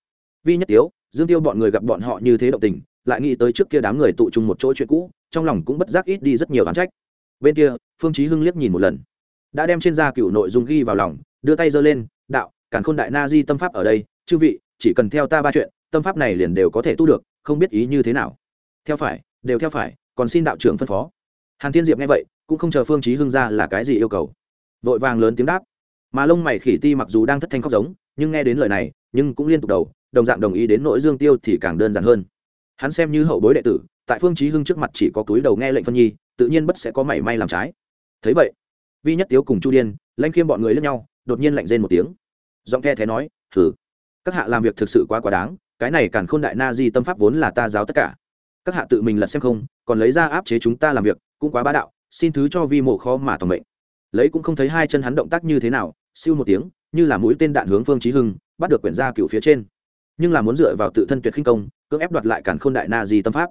S1: Vi nhất tiếu, dương tiêu bọn người gặp bọn họ như thế động tình lại nghĩ tới trước kia đám người tụ chung một chỗ chuyện cũ, trong lòng cũng bất giác ít đi rất nhiều oán trách. Bên kia, phương chí hưng liếc nhìn một lần. Đã đem trên da cựu nội dung ghi vào lòng, đưa tay giơ lên, đạo cản khôn đại na di tâm pháp ở đây, chư vị, chỉ cần theo ta ba chuyện, tâm pháp này liền đều có thể tu được, không biết ý như thế nào. Theo phải, đều theo phải, còn xin đạo trưởng phân phó. Hàn thiên diệp nghe vậy, cũng không chờ phương chí hưng ra là cái gì yêu cầu. Vội vàng lớn tiếng đáp. Mà lông mày khỉ ti mặc dù đang thất thanh khóc giống, nhưng nghe đến lời này, nhưng cũng liên tục đầu, đồng dạng đồng ý đến nội dương tiêu thì càng đơn giản hơn hắn xem như hậu bối đệ tử, tại phương chí hưng trước mặt chỉ có túi đầu nghe lệnh phân nhi, tự nhiên bất sẽ có mảy may làm trái. Thấy vậy, vi nhất tiếu cùng chu điên, lãnh khiêm bọn người lẫn nhau, đột nhiên lạnh rên một tiếng. Giọng the thế nói thử các hạ làm việc thực sự quá quá đáng, cái này càn khôn đại na di tâm pháp vốn là ta giáo tất cả. Các hạ tự mình lật xem không, còn lấy ra áp chế chúng ta làm việc, cũng quá bá đạo, xin thứ cho vi mộ khó mà toàn mệnh. Lấy cũng không thấy hai chân hắn động tác như thế nào, siêu một tiếng, như là mũi tên đạn hướng phương chí hưng, bắt được quyển gia cựu phía trên. Nhưng là muốn dựa vào tự thân tuyệt khinh công cưỡng ép đoạt lại càn khôn đại na di tâm pháp.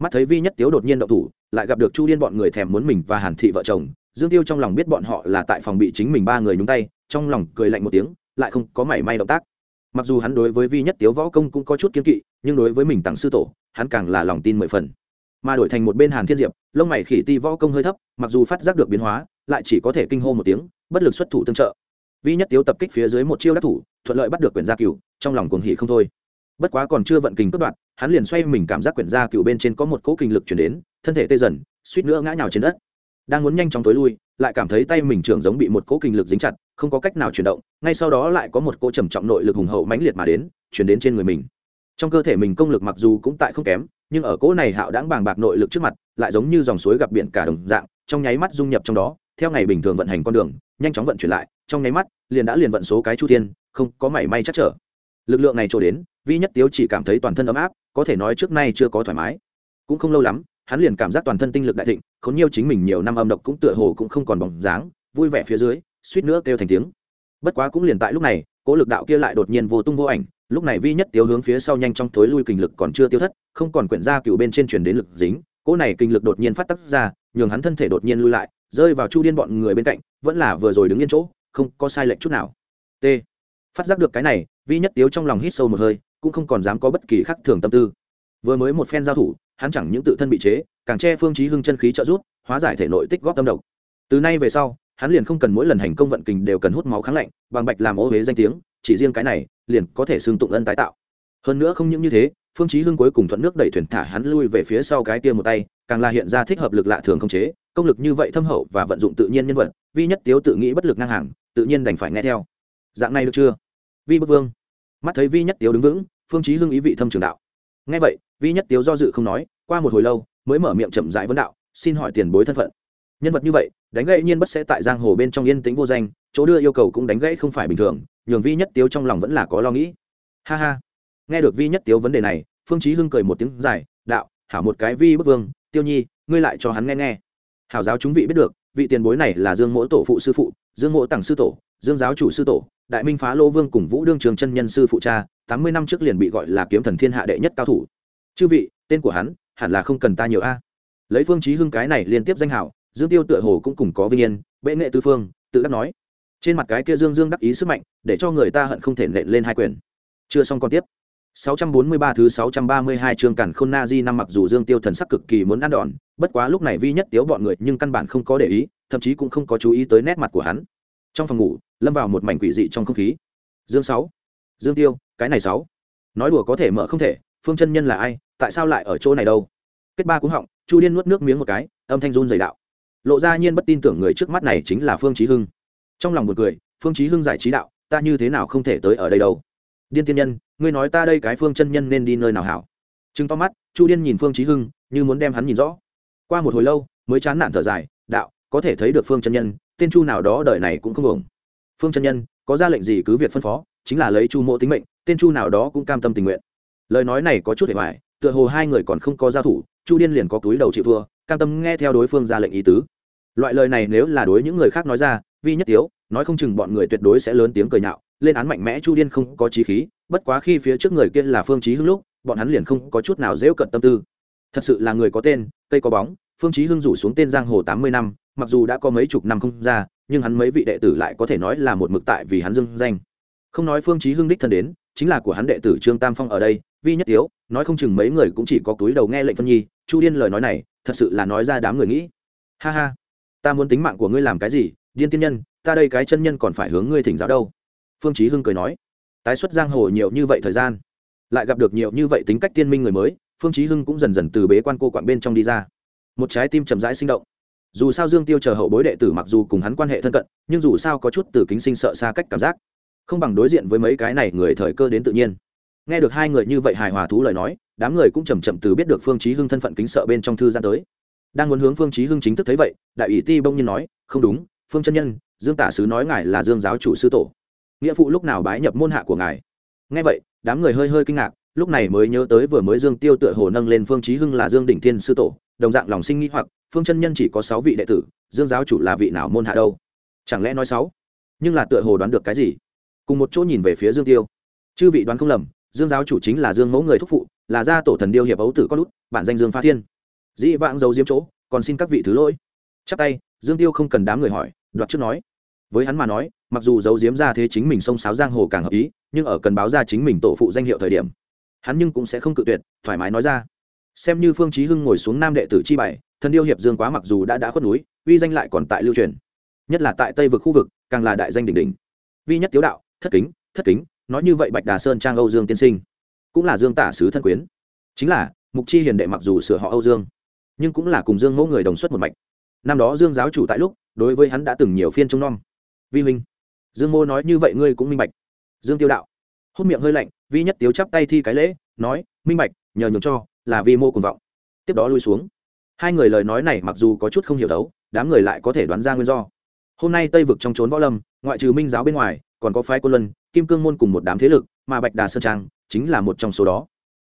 S1: Mắt thấy vi nhất tiếu đột nhiên động thủ, lại gặp được chu điên bọn người thèm muốn mình và hàn thị vợ chồng. Dương tiêu trong lòng biết bọn họ là tại phòng bị chính mình ba người nhúng tay, trong lòng cười lạnh một tiếng, lại không có mảy may động tác. Mặc dù hắn đối với vi nhất tiếu võ công cũng có chút kiên kỵ, nhưng đối với mình tặng sư tổ, hắn càng là lòng tin mười phần. Mà đổi thành một bên hàn thiên diệp, lông mày khỉ ti võ công hơi thấp, mặc dù phát giác được biến hóa, lại chỉ có thể kinh hô một tiếng, bất lực xuất thủ tương trợ. Vi nhất tiếu tập kích phía dưới một chiêu đắc thủ, thuận lợi bắt được quyền gia cửu, trong lòng cuồng hỉ không thôi. Bất quá còn chưa vận kình cướp đoạn hắn liền xoay mình cảm giác quyển gia cựu bên trên có một cỗ kinh lực chuyển đến, thân thể tê dần, suýt nữa ngã nhào trên đất. Đang muốn nhanh chóng tối lui, lại cảm thấy tay mình trưởng giống bị một cỗ kinh lực dính chặt, không có cách nào chuyển động, ngay sau đó lại có một cỗ trầm trọng nội lực hùng hậu mãnh liệt mà đến, chuyển đến trên người mình. Trong cơ thể mình công lực mặc dù cũng tại không kém, nhưng ở cỗ này hạo đáng bàng bạc nội lực trước mặt, lại giống như dòng suối gặp biển cả đồng dạng, trong nháy mắt dung nhập trong đó, theo ngày bình thường vận hành con đường, nhanh chóng vận chuyển lại, trong nháy mắt, liền đã liền vận số cái chu thiên, không có mảy may chắc trở lực lượng này trôi đến, vi nhất tiếu chỉ cảm thấy toàn thân ấm áp, có thể nói trước nay chưa có thoải mái. Cũng không lâu lắm, hắn liền cảm giác toàn thân tinh lực đại thịnh, khốn nhiều chính mình nhiều năm âm độc cũng tựa hồ cũng không còn bóng dáng, vui vẻ phía dưới, suýt nữa kêu thành tiếng. Bất quá cũng liền tại lúc này, cố lực đạo kia lại đột nhiên vô tung vô ảnh, lúc này vi nhất tiếu hướng phía sau nhanh trong thối lui kinh lực còn chưa tiêu thất, không còn quyển ra cựu bên trên chuyển đến lực dính cỗ này kinh lực đột nhiên phát tắc ra, nhường hắn thân thể đột nhiên lui lại, rơi vào chu điên bọn người bên cạnh, vẫn là vừa rồi đứng yên chỗ, không có sai lệch chút nào. T phát giác được cái này, vi nhất tiếu trong lòng hít sâu một hơi, cũng không còn dám có bất kỳ khắc thường tâm tư. Vừa mới một phen giao thủ, hắn chẳng những tự thân bị chế, càng che phương chí hưng chân khí trợ rút hóa giải thể nội tích góp tâm độc. Từ nay về sau, hắn liền không cần mỗi lần hành công vận kình đều cần hút máu kháng lạnh, bằng bạch làm ô huế danh tiếng, chỉ riêng cái này, liền có thể xương tụng ân tái tạo. Hơn nữa không những như thế, phương chí hưng cuối cùng thuận nước đẩy thuyền thả hắn lui về phía sau cái kia một tay, càng là hiện ra thích hợp lực lạ thường không chế, công lực như vậy thâm hậu và vận dụng tự nhiên nhân vật, vi nhất tiếu tự nghĩ bất lực ngang hàng, tự nhiên đành phải nghe theo. Dạng này được chưa? Vi bức vương. Mắt thấy vi nhất tiếu đứng vững, phương chí hưng ý vị thâm trường đạo. Nghe vậy, vi nhất tiếu do dự không nói, qua một hồi lâu, mới mở miệng chậm rãi vấn đạo, xin hỏi tiền bối thân phận. Nhân vật như vậy, đánh gãy nhiên bất sẽ tại giang hồ bên trong yên tĩnh vô danh, chỗ đưa yêu cầu cũng đánh gãy không phải bình thường, nhường vi nhất tiếu trong lòng vẫn là có lo nghĩ. Ha ha. Nghe được vi nhất tiếu vấn đề này, phương chí hưng cười một tiếng dài, đạo, hảo một cái vi bức vương, tiêu nhi, ngươi lại cho hắn nghe nghe. Hảo giáo chúng vị biết được, vị tiền bối này là dương mỗ tổ phụ sư phụ, dương mỗ tặng sư tổ, dương giáo chủ sư tổ đại minh phá lô vương cùng vũ đương trường chân nhân sư phụ cha, tám mươi năm trước liền bị gọi là kiếm thần thiên hạ đệ nhất cao thủ. Chư vị, tên của hắn, hẳn là không cần ta nhiều a. Lấy phương chí hưng cái này liên tiếp danh hảo, dương tiêu tựa hồ cũng cùng có vinh yên, bệ nghệ tư phương, tự đắc nói. Trên mặt cái kia dương dương đắc ý sức mạnh, để cho người ta hận không thể nện lên hai quyền. Chưa xong còn tiếp. 643 thứ 632 chương cản khôn na di năm mặc dù dương tiêu thần sắc cực kỳ muốn ăn đòn, bất quá lúc này vi nhất tiếu bọn người nhưng căn bản không có để ý, thậm chí cũng không có chú ý tới nét mặt của hắn trong phòng ngủ, lâm vào một mảnh quỷ dị trong không khí. Dương sáu. Dương tiêu, cái này sáu. Nói đùa có thể mở không thể, phương chân nhân là ai, tại sao lại ở chỗ này đâu? Kết ba cúng họng, chu điên nuốt nước miếng một cái, âm thanh run dày đạo. Lộ ra nhiên bất tin tưởng người trước mắt này chính là phương trí hưng. Trong lòng một người phương trí hưng giải trí đạo, ta như thế nào không thể tới ở đây đâu? Điên tiên nhân, ngươi nói ta đây cái phương chân nhân nên đi nơi nào hảo? Chứng to mắt, chu điên nhìn phương trí hưng, như muốn đem hắn nhìn rõ. Qua một hồi lâu, mới chán nản thở dài, đạo, có thể thấy được phương chân nhân tên chu nào đó đời này cũng không hưởng. phương chân nhân, có ra lệnh gì cứ việc phân phó, chính là lấy chu mộ tính mệnh, tên chu nào đó cũng cam tâm tình nguyện. Lời nói này có chút để hoài, tựa hồ hai người còn không có giao thủ, chu điên liền có túi đầu chịu thua, cam tâm nghe theo đối phương ra lệnh ý tứ. Loại lời này nếu là đối những người khác nói ra, vi nhất tiếu, nói không chừng bọn người tuyệt đối sẽ lớn tiếng cười nhạo, lên án mạnh mẽ chu điên không có trí khí, bất quá khi phía trước người kia là phương trí hưng lúc, bọn hắn liền không có chút nào dễu cận tâm tư. Thật sự là người có tên, cây có bóng, phương trí hưng rủ xuống tên giang hồ tám mươi năm mặc dù đã có mấy chục năm không ra, nhưng hắn mấy vị đệ tử lại có thể nói là một mực tại vì hắn dưng danh. Không nói phương chí hưng đích thân đến, chính là của hắn đệ tử trương tam phong ở đây, vi nhất tiếu, nói không chừng mấy người cũng chỉ có túi đầu nghe lệnh phân nhi, chu điên lời nói này, thật sự là nói ra đám người nghĩ. Ha ha, ta muốn tính mạng của ngươi làm cái gì, điên tiên nhân, ta đây cái chân nhân còn phải hướng ngươi thỉnh giáo đâu. Phương chí hưng cười nói. Tái xuất giang hồ nhiều như vậy thời gian, lại gặp được nhiều như vậy tính cách tiên minh người mới, phương chí hưng cũng dần dần từ bế quan cô quạng bên trong đi ra. Một trái tim chậm rãi sinh động dù sao dương tiêu chờ hậu bối đệ tử mặc dù cùng hắn quan hệ thân cận, nhưng dù sao có chút từ kính sinh sợ xa cách cảm giác. Không bằng đối diện với mấy cái này người thời cơ đến tự nhiên. Nghe được hai người như vậy hài hòa thú lời nói, đám người cũng chầm chậm từ biết được phương chí hưng thân phận kính sợ bên trong thư gian tới. Đang muốn hướng phương chí hưng chính thức thấy vậy, đại ủy ti bông nhiên nói, không đúng, phương chân nhân, dương tả sứ nói ngài là dương giáo chủ sư tổ. Nghĩa phụ lúc nào bái nhập môn hạ của ngài? Nghe vậy, đám người hơi hơi kinh ngạc, lúc này mới nhớ tới vừa mới dương tiêu tựa hồ nâng lên phương chí hưng là dương đỉnh thiên sư tổ đồng dạng lòng sinh nghi hoặc, phương chân nhân chỉ có sáu vị đệ tử, dương giáo chủ là vị nào môn hạ đâu? Chẳng lẽ nói sáu? Nhưng là tựa hồ đoán được cái gì? Cùng một chỗ nhìn về phía dương tiêu. Chư vị đoán không lầm, dương giáo chủ chính là dương mẫu người thúc phụ, là gia tổ thần điêu hiệp ấu tử có lút bản danh dương phá thiên. Dĩ vãng giấu diếm chỗ, còn xin các vị thứ lỗi. Chắp tay, dương tiêu không cần đám người hỏi, đoạt trước nói. Với hắn mà nói, mặc dù giấu diếm ra thế chính mình xông sáo giang hồ càng hợp ý, nhưng ở cần báo ra chính mình tổ phụ danh hiệu thời điểm, hắn nhưng cũng sẽ không cự tuyệt, thoải mái nói ra xem như phương chí hưng ngồi xuống nam đệ tử chi bài, thần điêu hiệp dương quá mặc dù đã đã khuất núi, uy danh lại còn tại lưu truyền. Nhất là tại tây vực khu vực, càng là đại danh đỉnh đỉnh. Vi nhất tiếu đạo, thất kính thất kính, nói như vậy bạch đà sơn trang âu dương tiên sinh, cũng là dương tả sứ thân quyến. Chính là, mục chi hiền đệ mặc dù sửa họ âu dương, nhưng cũng là cùng dương mẫu người đồng xuất một mạch. Năm đó dương giáo chủ tại lúc, đối với hắn đã từng nhiều phiên trông nom. Vi huynh, dương mô nói như vậy ngươi cũng minh bạch. Dương tiêu đạo hốt miệng hơi lạnh, vi nhất tiếu chắp tay thi cái lễ, nói, minh bạch, nhờ nhường cho là vi mô cùng vọng. Tiếp đó lui xuống. Hai người lời nói này mặc dù có chút không hiểu đấu, đám người lại có thể đoán ra nguyên do. Hôm nay tây vực trong trốn võ lâm, ngoại trừ minh giáo bên ngoài, còn có phái quân luân, kim cương môn cùng một đám thế lực, mà bạch đà sơn trang chính là một trong số đó.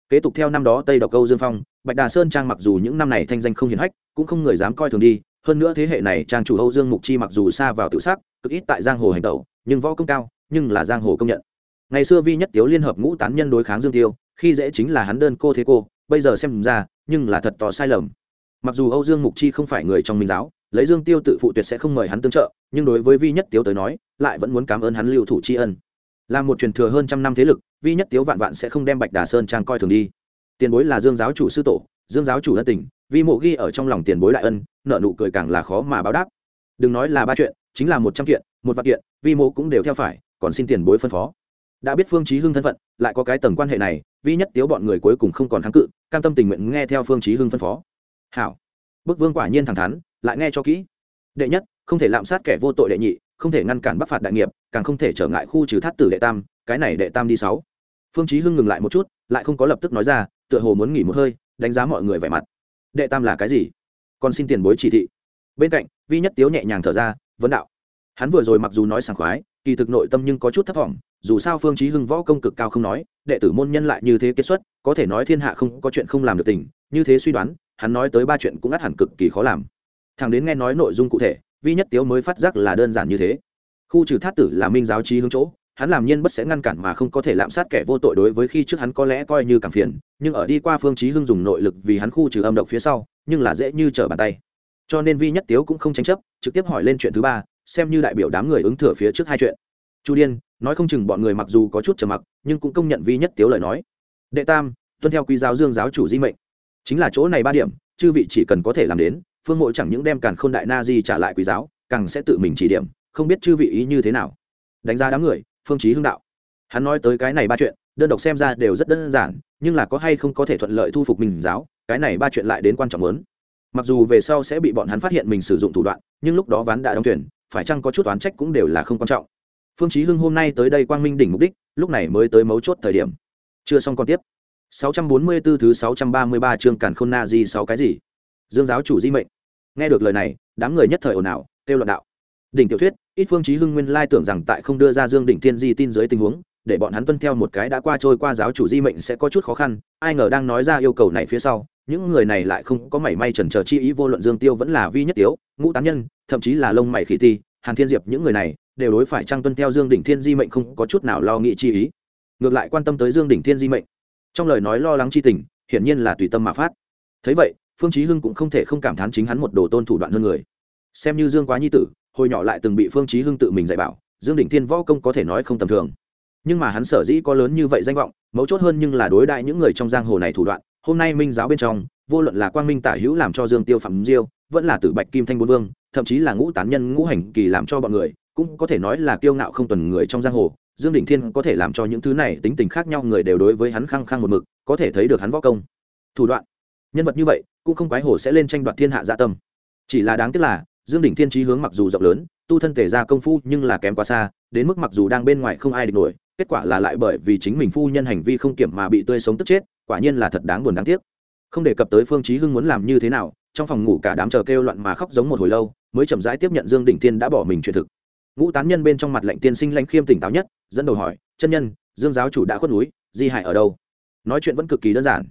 S1: Kế tục theo năm đó tây độc câu dương phong, bạch đà sơn trang mặc dù những năm này thanh danh không hiển hách, cũng không người dám coi thường đi, hơn nữa thế hệ này trang chủ âu dương mục chi mặc dù xa vào tự xác cực ít tại giang hồ hành tẩu, nhưng võ công cao, nhưng là giang hồ công nhận. Ngày xưa vi nhất tiếu liên hợp ngũ tán nhân đối kháng dương tiêu, khi dễ chính là hắn đơn cô thế cô bây giờ xem ra, nhưng là thật to sai lầm. Mặc dù âu dương mục chi không phải người trong minh giáo, lấy dương tiêu tự phụ tuyệt sẽ không mời hắn tương trợ, nhưng đối với vi nhất tiếu tới nói, lại vẫn muốn cảm ơn hắn lưu thủ tri ân. Là một truyền thừa hơn trăm năm thế lực, vi nhất tiếu vạn vạn sẽ không đem bạch đà sơn trang coi thường đi. Tiền bối là dương giáo chủ sư tổ, dương giáo chủ ân tình, vi mộ ghi ở trong lòng tiền bối đại ân, nợ nụ cười càng là khó mà báo đáp. Đừng nói là ba chuyện, chính là một trăm kiện, một vạn kiện, vi mộ cũng đều theo phải, còn xin tiền bối phân phó. Đã biết phương chí hưng thân phận, lại có cái tầng quan hệ này, vi nhất tiếu bọn người cuối cùng không còn kháng cự cam tâm tình nguyện nghe theo phương chí hưng phân phó. Hảo. Bức vương quả nhiên thẳng thắn, lại nghe cho kỹ. Đệ nhất, không thể lạm sát kẻ vô tội đệ nhị, không thể ngăn cản bắc phạt đại nghiệp, càng không thể trở ngại khu trừ thát tử đệ tam, cái này đệ tam đi sáu. Phương chí hưng ngừng lại một chút, lại không có lập tức nói ra, tựa hồ muốn nghỉ một hơi, đánh giá mọi người vẻ mặt. Đệ tam là cái gì? Còn xin tiền bối chỉ thị. Bên cạnh, vi nhất tiếu nhẹ nhàng thở ra, vấn đạo. Hắn vừa rồi mặc dù nói sảng khoái, kỳ thực nội tâm nhưng có chút thất vọng dù sao phương chí hưng võ công cực cao không nói, đệ tử môn nhân lại như thế kết xuất, có thể nói thiên hạ không có chuyện không làm được tình, như thế suy đoán, hắn nói tới ba chuyện cũng ắt hẳn cực kỳ khó làm. Thằng đến nghe nói nội dung cụ thể, vi nhất tiếu mới phát giác là đơn giản như thế. Khu trừ thát tử là minh giáo trí hướng chỗ, hắn làm nhiên bất sẽ ngăn cản mà không có thể lạm sát kẻ vô tội đối với khi trước hắn có lẽ coi như cảm phiền, nhưng ở đi qua phương chí hưng dùng nội lực vì hắn khu trừ âm độc phía sau, nhưng là dễ như trở bàn tay. Cho nên vi nhất tiếu cũng không tranh chấp, trực tiếp hỏi lên chuyện thứ ba, xem như đại biểu đám người ứng thừa phía trước hai chuyện. Chu điên nói không chừng bọn người mặc dù có chút trầm mặc nhưng cũng công nhận vi nhất tiếu lời nói. Đệ tam tuân theo quý giáo dương giáo chủ di mệnh. Chính là chỗ này ba điểm chư vị chỉ cần có thể làm đến phương mộ chẳng những đem càn khôn đại na di trả lại quý giáo càng sẽ tự mình chỉ điểm không biết chư vị ý như thế nào. Đánh giá đám người phương chí hưng đạo. Hắn nói tới cái này ba chuyện đơn độc xem ra đều rất đơn giản nhưng là có hay không có thể thuận lợi thu phục mình giáo cái này ba chuyện lại đến quan trọng lớn. Mặc dù về sau sẽ bị bọn hắn phát hiện mình sử dụng thủ đoạn nhưng lúc đó ván đã đóng tuyển, phải chăng có chút oán trách cũng đều là không quan trọng phương chí hưng hôm nay tới đây quang minh đỉnh mục đích, lúc này mới tới mấu chốt thời điểm. Chưa xong còn tiếp. 644 thứ 633 chương càn khôn na di sáu cái gì? Dương giáo chủ di mệnh. Nghe được lời này, đám người nhất thời ồn ào, kêu loạn đạo. Đỉnh tiểu thuyết, ít phương chí hưng nguyên lai tưởng rằng tại không đưa ra dương đỉnh thiên di tin dưới tình huống, để bọn hắn tuân theo một cái đã qua trôi qua giáo chủ di mệnh sẽ có chút khó khăn, ai ngờ đang nói ra yêu cầu này phía sau, những người này lại không có mảy may chần chờ chi ý vô luận dương tiêu vẫn là vi nhất tiếu, ngũ tán nhân, thậm chí là lông mày khỉ ti hàn thiên diệp, những người này đều đối phải trang tuân theo dương đỉnh thiên di mệnh không có chút nào lo nghĩ chi ý. Ngược lại quan tâm tới dương đỉnh thiên di mệnh. Trong lời nói lo lắng chi tình, hiển nhiên là tùy tâm mà phát. Thấy vậy, phương chí hưng cũng không thể không cảm thán chính hắn một đồ tôn thủ đoạn hơn người. Xem như dương quá nhi tử, hồi nhỏ lại từng bị phương chí hưng tự mình dạy bảo, dương đỉnh thiên võ công có thể nói không tầm thường. Nhưng mà hắn sở dĩ có lớn như vậy danh vọng, mấu chốt hơn nhưng là đối đại những người trong giang hồ này thủ đoạn. Hôm nay minh giáo bên trong, vô luận là quang minh tả hữu làm cho dương tiêu phạm diêu vẫn là tử bạch kim thanh bốn vương, thậm chí là ngũ tán nhân, ngũ hành kỳ làm cho bọn người, cũng có thể nói là kiêu ngạo không tuần người trong giang hồ. Dương đỉnh thiên có thể làm cho những thứ này tính tình khác nhau người đều đối với hắn khăng khăng một mực, có thể thấy được hắn võ công. Thủ đoạn. Nhân vật như vậy, cũng không quái hồ sẽ lên tranh đoạt thiên hạ dạ tâm. Chỉ là đáng tiếc là, dương đỉnh thiên trí hướng mặc dù rộng lớn, tu thân thể ra công phu nhưng là kém quá xa, đến mức mặc dù đang bên ngoài không ai địch nổi, kết quả là lại bởi vì chính mình phu nhân hành vi không kiểm mà bị tươi sống tức chết, quả nhiên là thật đáng buồn đáng tiếc. Không đề cập tới phương chí hưng muốn làm như thế nào trong phòng ngủ cả đám chờ kêu loạn mà khóc giống một hồi lâu, mới chậm rãi tiếp nhận dương đỉnh tiên đã bỏ mình chuyện thực. Ngũ tán nhân bên trong mặt lệnh tiên sinh lãnh khiêm tỉnh táo nhất, dẫn đầu hỏi, chân nhân, dương giáo chủ đã khuất núi, di hải ở đâu? Nói chuyện vẫn cực kỳ đơn giản.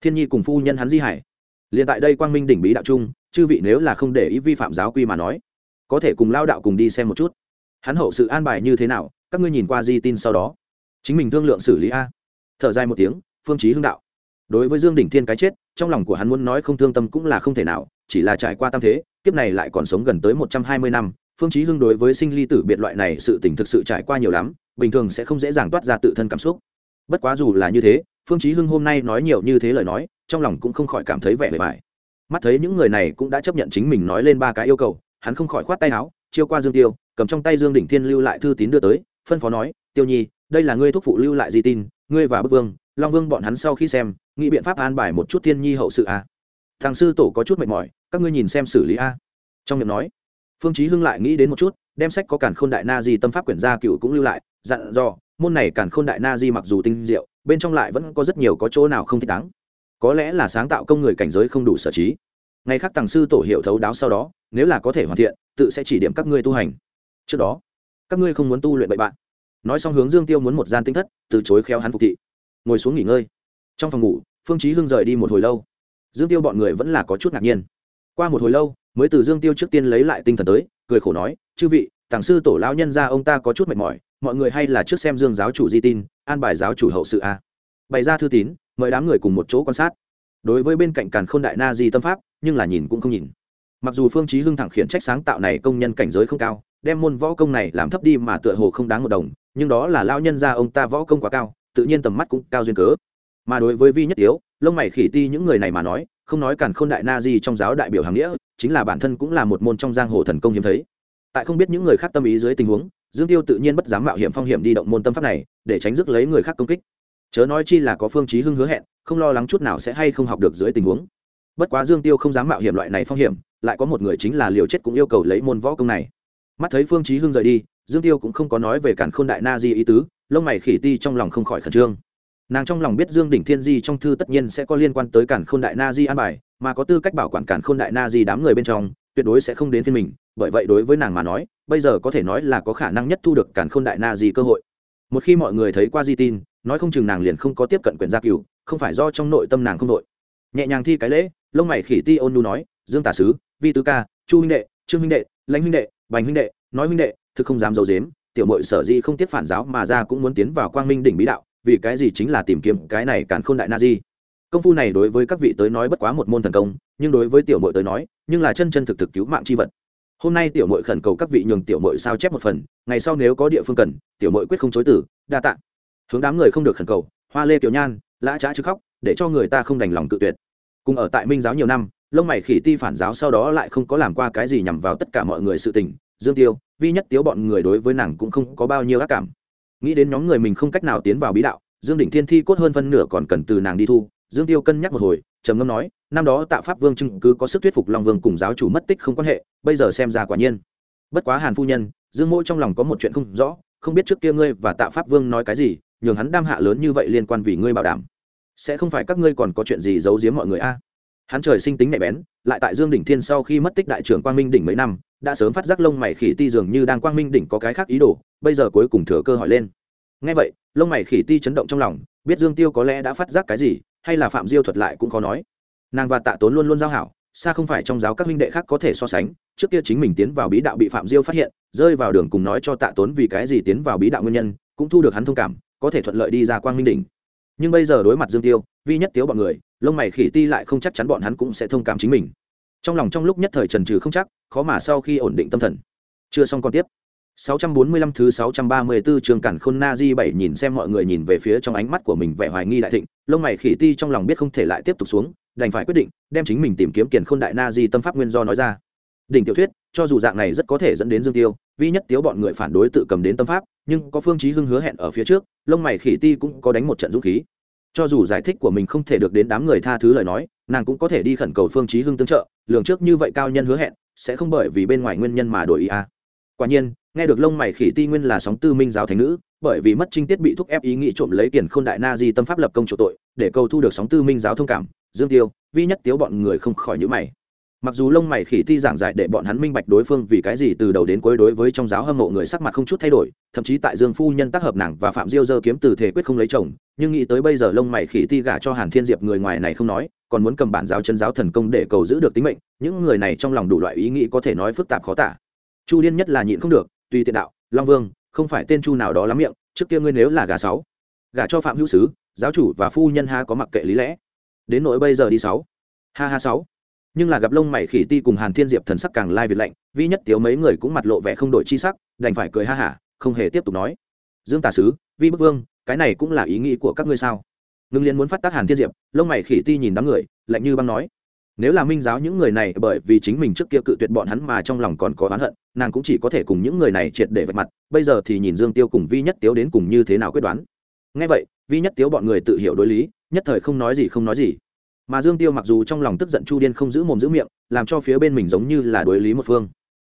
S1: Thiên nhi cùng phu nhân hắn di hải. Liền tại đây quang minh đỉnh bí đạo trung chư vị nếu là không để ý vi phạm giáo quy mà nói, có thể cùng lao đạo cùng đi xem một chút. Hắn hậu sự an bài như thế nào, các ngươi nhìn qua di tin sau đó. Chính mình thương lượng xử lý a. Thở dài một tiếng, phương chí hưng đạo đối với dương đỉnh thiên cái chết, trong lòng của hắn muốn nói không thương tâm cũng là không thể nào, chỉ là trải qua tam thế, kiếp này lại còn sống gần tới một trăm hai mươi năm, phương chí hưng đối với sinh ly tử biệt loại này sự tình thực sự trải qua nhiều lắm, bình thường sẽ không dễ dàng toát ra tự thân cảm xúc. Bất quá dù là như thế, phương chí hưng hôm nay nói nhiều như thế lời nói, trong lòng cũng không khỏi cảm thấy vẻ bề bài mắt thấy những người này cũng đã chấp nhận chính mình nói lên ba cái yêu cầu, hắn không khỏi khoát tay áo, chiêu qua dương tiêu, cầm trong tay dương đỉnh thiên lưu lại thư tín đưa tới, phân phó nói, tiêu nhi, đây là ngươi thúc phụ lưu lại di tin, ngươi và bức vương long vương bọn hắn sau khi xem, nghĩ biện pháp an bài một chút thiên nhi hậu sự a. À. thằng sư tổ có chút mệt mỏi, các ngươi nhìn xem xử lý a. Trong miệng nói, phương chí hưng lại nghĩ đến một chút, đem sách có cản khôn đại na di tâm pháp quyển gia cựu cũng lưu lại, dặn dò, môn này cản khôn đại na di mặc dù tinh diệu, bên trong lại vẫn có rất nhiều có chỗ nào không thích đáng. Có lẽ là sáng tạo công người cảnh giới không đủ sở trí. Ngày khác tàng sư tổ hiểu thấu đáo sau đó, nếu là có thể hoàn thiện, tự sẽ chỉ điểm các ngươi tu hành. Trước đó, các ngươi không muốn tu luyện bậy bạn. Nói xong hướng dương tiêu muốn một gian tinh thất, từ chối khéo hắn phục thị ngồi xuống nghỉ ngơi. Trong phòng ngủ, phương chí hưng rời đi một hồi lâu. Dương tiêu bọn người vẫn là có chút ngạc nhiên. Qua một hồi lâu, mới từ dương tiêu trước tiên lấy lại tinh thần tới, cười khổ nói, chư vị, tàng sư tổ lão nhân gia ông ta có chút mệt mỏi, mọi người hay là trước xem dương giáo chủ di tin, an bài giáo chủ hậu sự a. Bày ra thư tín, mời đám người cùng một chỗ quan sát. Đối với bên cạnh càn khôn đại na di tâm pháp, nhưng là nhìn cũng không nhìn. Mặc dù phương chí hưng thẳng khiển trách sáng tạo này công nhân cảnh giới không cao, đem môn võ công này làm thấp đi mà tựa hồ không đáng một đồng, nhưng đó là lão nhân gia ông ta võ công quá cao tự nhiên tầm mắt cũng cao duyên cớ. Mà đối với vi nhất tiếu, lông mày khỉ ti những người này mà nói, không nói càn khôn đại na di trong giáo đại biểu hàng nghĩa, chính là bản thân cũng là một môn trong giang hồ thần công hiếm thấy. Tại không biết những người khác tâm ý dưới tình huống, dương tiêu tự nhiên bất dám mạo hiểm phong hiểm đi động môn tâm pháp này, để tránh rước lấy người khác công kích. Chớ nói chi là có phương chí hưng hứa hẹn, không lo lắng chút nào sẽ hay không học được dưới tình huống. Bất quá dương tiêu không dám mạo hiểm loại này phong hiểm, lại có một người chính là liều chết cũng yêu cầu lấy môn võ công này. Mắt thấy phương chí hưng rời đi, dương tiêu cũng không có nói về cản khôn đại na di ý tứ lông mày khỉ ti trong lòng không khỏi khẩn trương. Nàng trong lòng biết dương đỉnh thiên di trong thư tất nhiên sẽ có liên quan tới cản khôn đại na di an bài mà có tư cách bảo quản cản khôn đại na di đám người bên trong tuyệt đối sẽ không đến phiên mình bởi vậy đối với nàng mà nói bây giờ có thể nói là có khả năng nhất thu được cản khôn đại na di cơ hội. Một khi mọi người thấy qua di tin nói không chừng nàng liền không có tiếp cận quyền gia cựu, không phải do trong nội tâm nàng không nội nhẹ nhàng thi cái lễ lông mày khỉ ti ôn nu nói dương tả sứ vi tứ ca chu huynh đệ trương huynh đệ lãnh huynh đệ bành huynh đệ nói huynh đệ thực không dám d i dếm tiểu mội sở di không tiếp phản giáo mà ra cũng muốn tiến vào quang minh đỉnh bí đạo, vì cái gì chính là tìm kiếm cái này càn khôn đại na di? Công phu này đối với các vị tới nói bất quá một môn thần công, nhưng đối với tiểu mội tới nói, nhưng là chân chân thực thực cứu mạng c h i vật. Hôm nay tiểu mội khẩn cầu các vị nhường tiểu mội sao chép một phần, ngày sau nếu có địa phương cần, tiểu mội quyết không chối tử đa t ạ hướng đám người không được khẩn cầu, hoa lê tiểu nhan, lã trá chứ khóc, để cho người ta không đành lòng tự tuyệt. Cùng ở tại minh giáo nhiều năm, lông mày khỉ ti phản giáo sau đó lại không có làm qua cái gì nhằm vào tất cả mọi người sự tình dương tiêu, vi nhất tiếu bọn người đối với nàng cũng không có bao nhiêu ác cảm. Nghĩ đến nhóm người mình không cách nào tiến vào bí đạo, dương đỉnh thiên thi cốt hơn phân nửa còn cần từ nàng đi thu. Dương tiêu cân nhắc một hồi, trầm ngâm nói, năm đó tạ pháp vương chứng cứ có sức thuyết phục long vương cùng giáo chủ mất tích không quan hệ, bây giờ xem ra quả nhiên. Bất quá hàn phu nhân, dương mỗi trong lòng có một chuyện không rõ, không biết trước kia ngươi và tạ pháp vương nói cái gì, nhường hắn đam hạ lớn như vậy liên quan vì ngươi bảo đảm. Sẽ không phải các ngươi còn có chuyện gì giấu giếm mọi người a? Hắn trời sinh tính nhạy bén, lại tại dương đỉnh thiên sau khi mất tích đại trưởng quang minh đỉnh mấy năm, đã sớm phát giác lông mày khỉ ti dường như đang quang minh đỉnh có cái khác ý đồ, bây giờ cuối cùng thừa cơ hỏi lên. Ngay vậy, lông mày khỉ ti chấn động trong lòng, biết dương tiêu có lẽ đã phát giác cái gì, hay là phạm diêu thuật lại cũng khó nói. Nàng và tạ tốn luôn luôn giao hảo, xa không phải trong giáo các minh đệ khác có thể so sánh, trước kia chính mình tiến vào bí đạo bị phạm diêu phát hiện, rơi vào đường cùng nói cho tạ tốn vì cái gì tiến vào bí đạo nguyên nhân, cũng thu được hắn thông cảm, có thể thuận lợi đi ra quang minh đỉnh. Nhưng bây giờ đối mặt dương tiêu, vi nhất tiếu bọn người lông mày khỉ ti lại không chắc chắn bọn hắn cũng sẽ thông cảm chính mình. Trong lòng trong lúc nhất thời trần trừ không chắc, khó mà sau khi ổn định tâm thần. Chưa xong còn tiếp. 645 thứ 634 trường cản khôn na di bảy nhìn xem mọi người nhìn về phía trong ánh mắt của mình vẻ hoài nghi đại thịnh, lông mày khỉ ti trong lòng biết không thể lại tiếp tục xuống, đành phải quyết định đem chính mình tìm kiếm kiền khôn đại na di tâm pháp nguyên do nói ra. Đỉnh tiểu thuyết, cho dù dạng này rất có thể dẫn đến dương tiêu, vi nhất tiếu bọn người phản đối tự cầm đến tâm pháp, nhưng có phương chí hưng hứa hẹn ở phía trước, lông mày khỉ ti cũng có đánh một trận dũng khí cho dù giải thích của mình không thể được đến đám người tha thứ lời nói, nàng cũng có thể đi khẩn cầu phương chí hưng tương trợ, lường trước như vậy cao nhân hứa hẹn, sẽ không bởi vì bên ngoài nguyên nhân mà đổi ý a à. quả nhiên, nghe được lông mày khỉ ti nguyên là sóng tư minh giáo thánh nữ, bởi vì mất trinh tiết bị thúc ép ý nghĩ trộm lấy tiền khôn đại na di tâm pháp lập công chỗ tội, để cầu thu được sóng tư minh giáo thông cảm, dương tiêu, vi nhất tiếu bọn người không khỏi nhữ mày mặc dù lông mày khỉ ti giảng giải để bọn hắn minh bạch đối phương vì cái gì từ đầu đến cuối đối với trong giáo hâm mộ người sắc mặt không chút thay đổi, thậm chí tại dương phu nhân tác hợp nàng và phạm diêu dơ kiếm từ thể quyết không lấy chồng, nhưng nghĩ tới bây giờ lông mày khỉ ti gả cho hàn thiên diệp người ngoài này không nói, còn muốn cầm bản giáo chân giáo thần công để cầu giữ được tính mệnh, những người này trong lòng đủ loại ý nghĩ có thể nói phức tạp khó tả. Chu liên nhất là nhịn không được, tùy tiện đạo, long vương, không phải tên chu nào đó lắm miệng, trước kia ngươi nếu là gà sáu gà cho phạm hữu sứ, giáo chủ và phu nhân ha có mặc kệ lý lẽ. Đến nỗi bây giờ đi sáu. Ha ha, sáu nhưng là gặp lông mày khỉ ti cùng hàn thiên diệp thần sắc càng lai việt lạnh vi nhất tiếu mấy người cũng mặt lộ vẻ không đổi chi sắc, đành phải cười ha hả, không hề tiếp tục nói. Dương tà sứ, vi bức vương, cái này cũng là ý nghĩ của các ngươi sao? Ngưng liên muốn phát tác hàn thiên diệp, lông mày khỉ ti nhìn đám người, lạnh như băng nói. Nếu là minh giáo những người này, bởi vì chính mình trước kia cự tuyệt bọn hắn mà trong lòng còn có oán hận, nàng cũng chỉ có thể cùng những người này triệt để vạch mặt, bây giờ thì nhìn dương tiêu cùng vi nhất tiếu đến cùng như thế nào quyết đoán. Ngay vậy, vi nhất tiếu bọn người tự hiểu đối lý, nhất thời không nói gì không nói gì mà dương tiêu mặc dù trong lòng tức giận chu điên không giữ mồm giữ miệng, làm cho phía bên mình giống như là đối lý một phương.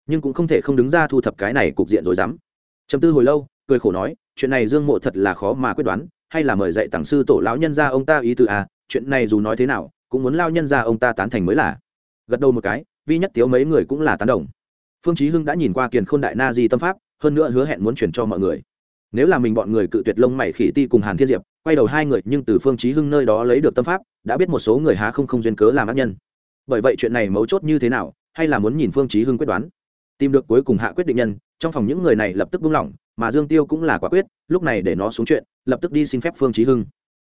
S1: Nhưng cũng không thể không đứng ra thu thập cái này cục diện rồi dám. Chấm tư hồi lâu, cười khổ nói, chuyện này dương mộ thật là khó mà quyết đoán, hay là mời dạy tặng sư tổ lão nhân ra ông ta ý tư à chuyện này dù nói thế nào, cũng muốn lao nhân ra ông ta tán thành mới là. Gật đầu một cái, vi nhất tiếu mấy người cũng là tán đồng. Phương chí hưng đã nhìn qua kiền khôn đại na di tâm pháp, hơn nữa hứa hẹn muốn chuyển cho mọi người. Nếu là mình bọn người cự tuyệt lông mày khỉ ti cùng hàn thiên diệp quay đầu hai người nhưng từ phương chí hưng nơi đó lấy được tâm pháp, đã biết một số người há không không duyên cớ làm ác nhân. Bởi vậy chuyện này mấu chốt như thế nào, hay là muốn nhìn phương chí hưng quyết đoán. Tìm được cuối cùng hạ quyết định nhân, trong phòng những người này lập tức buông lỏng, mà dương tiêu cũng là quả quyết, lúc này để nó xuống chuyện, lập tức đi xin phép phương chí hưng.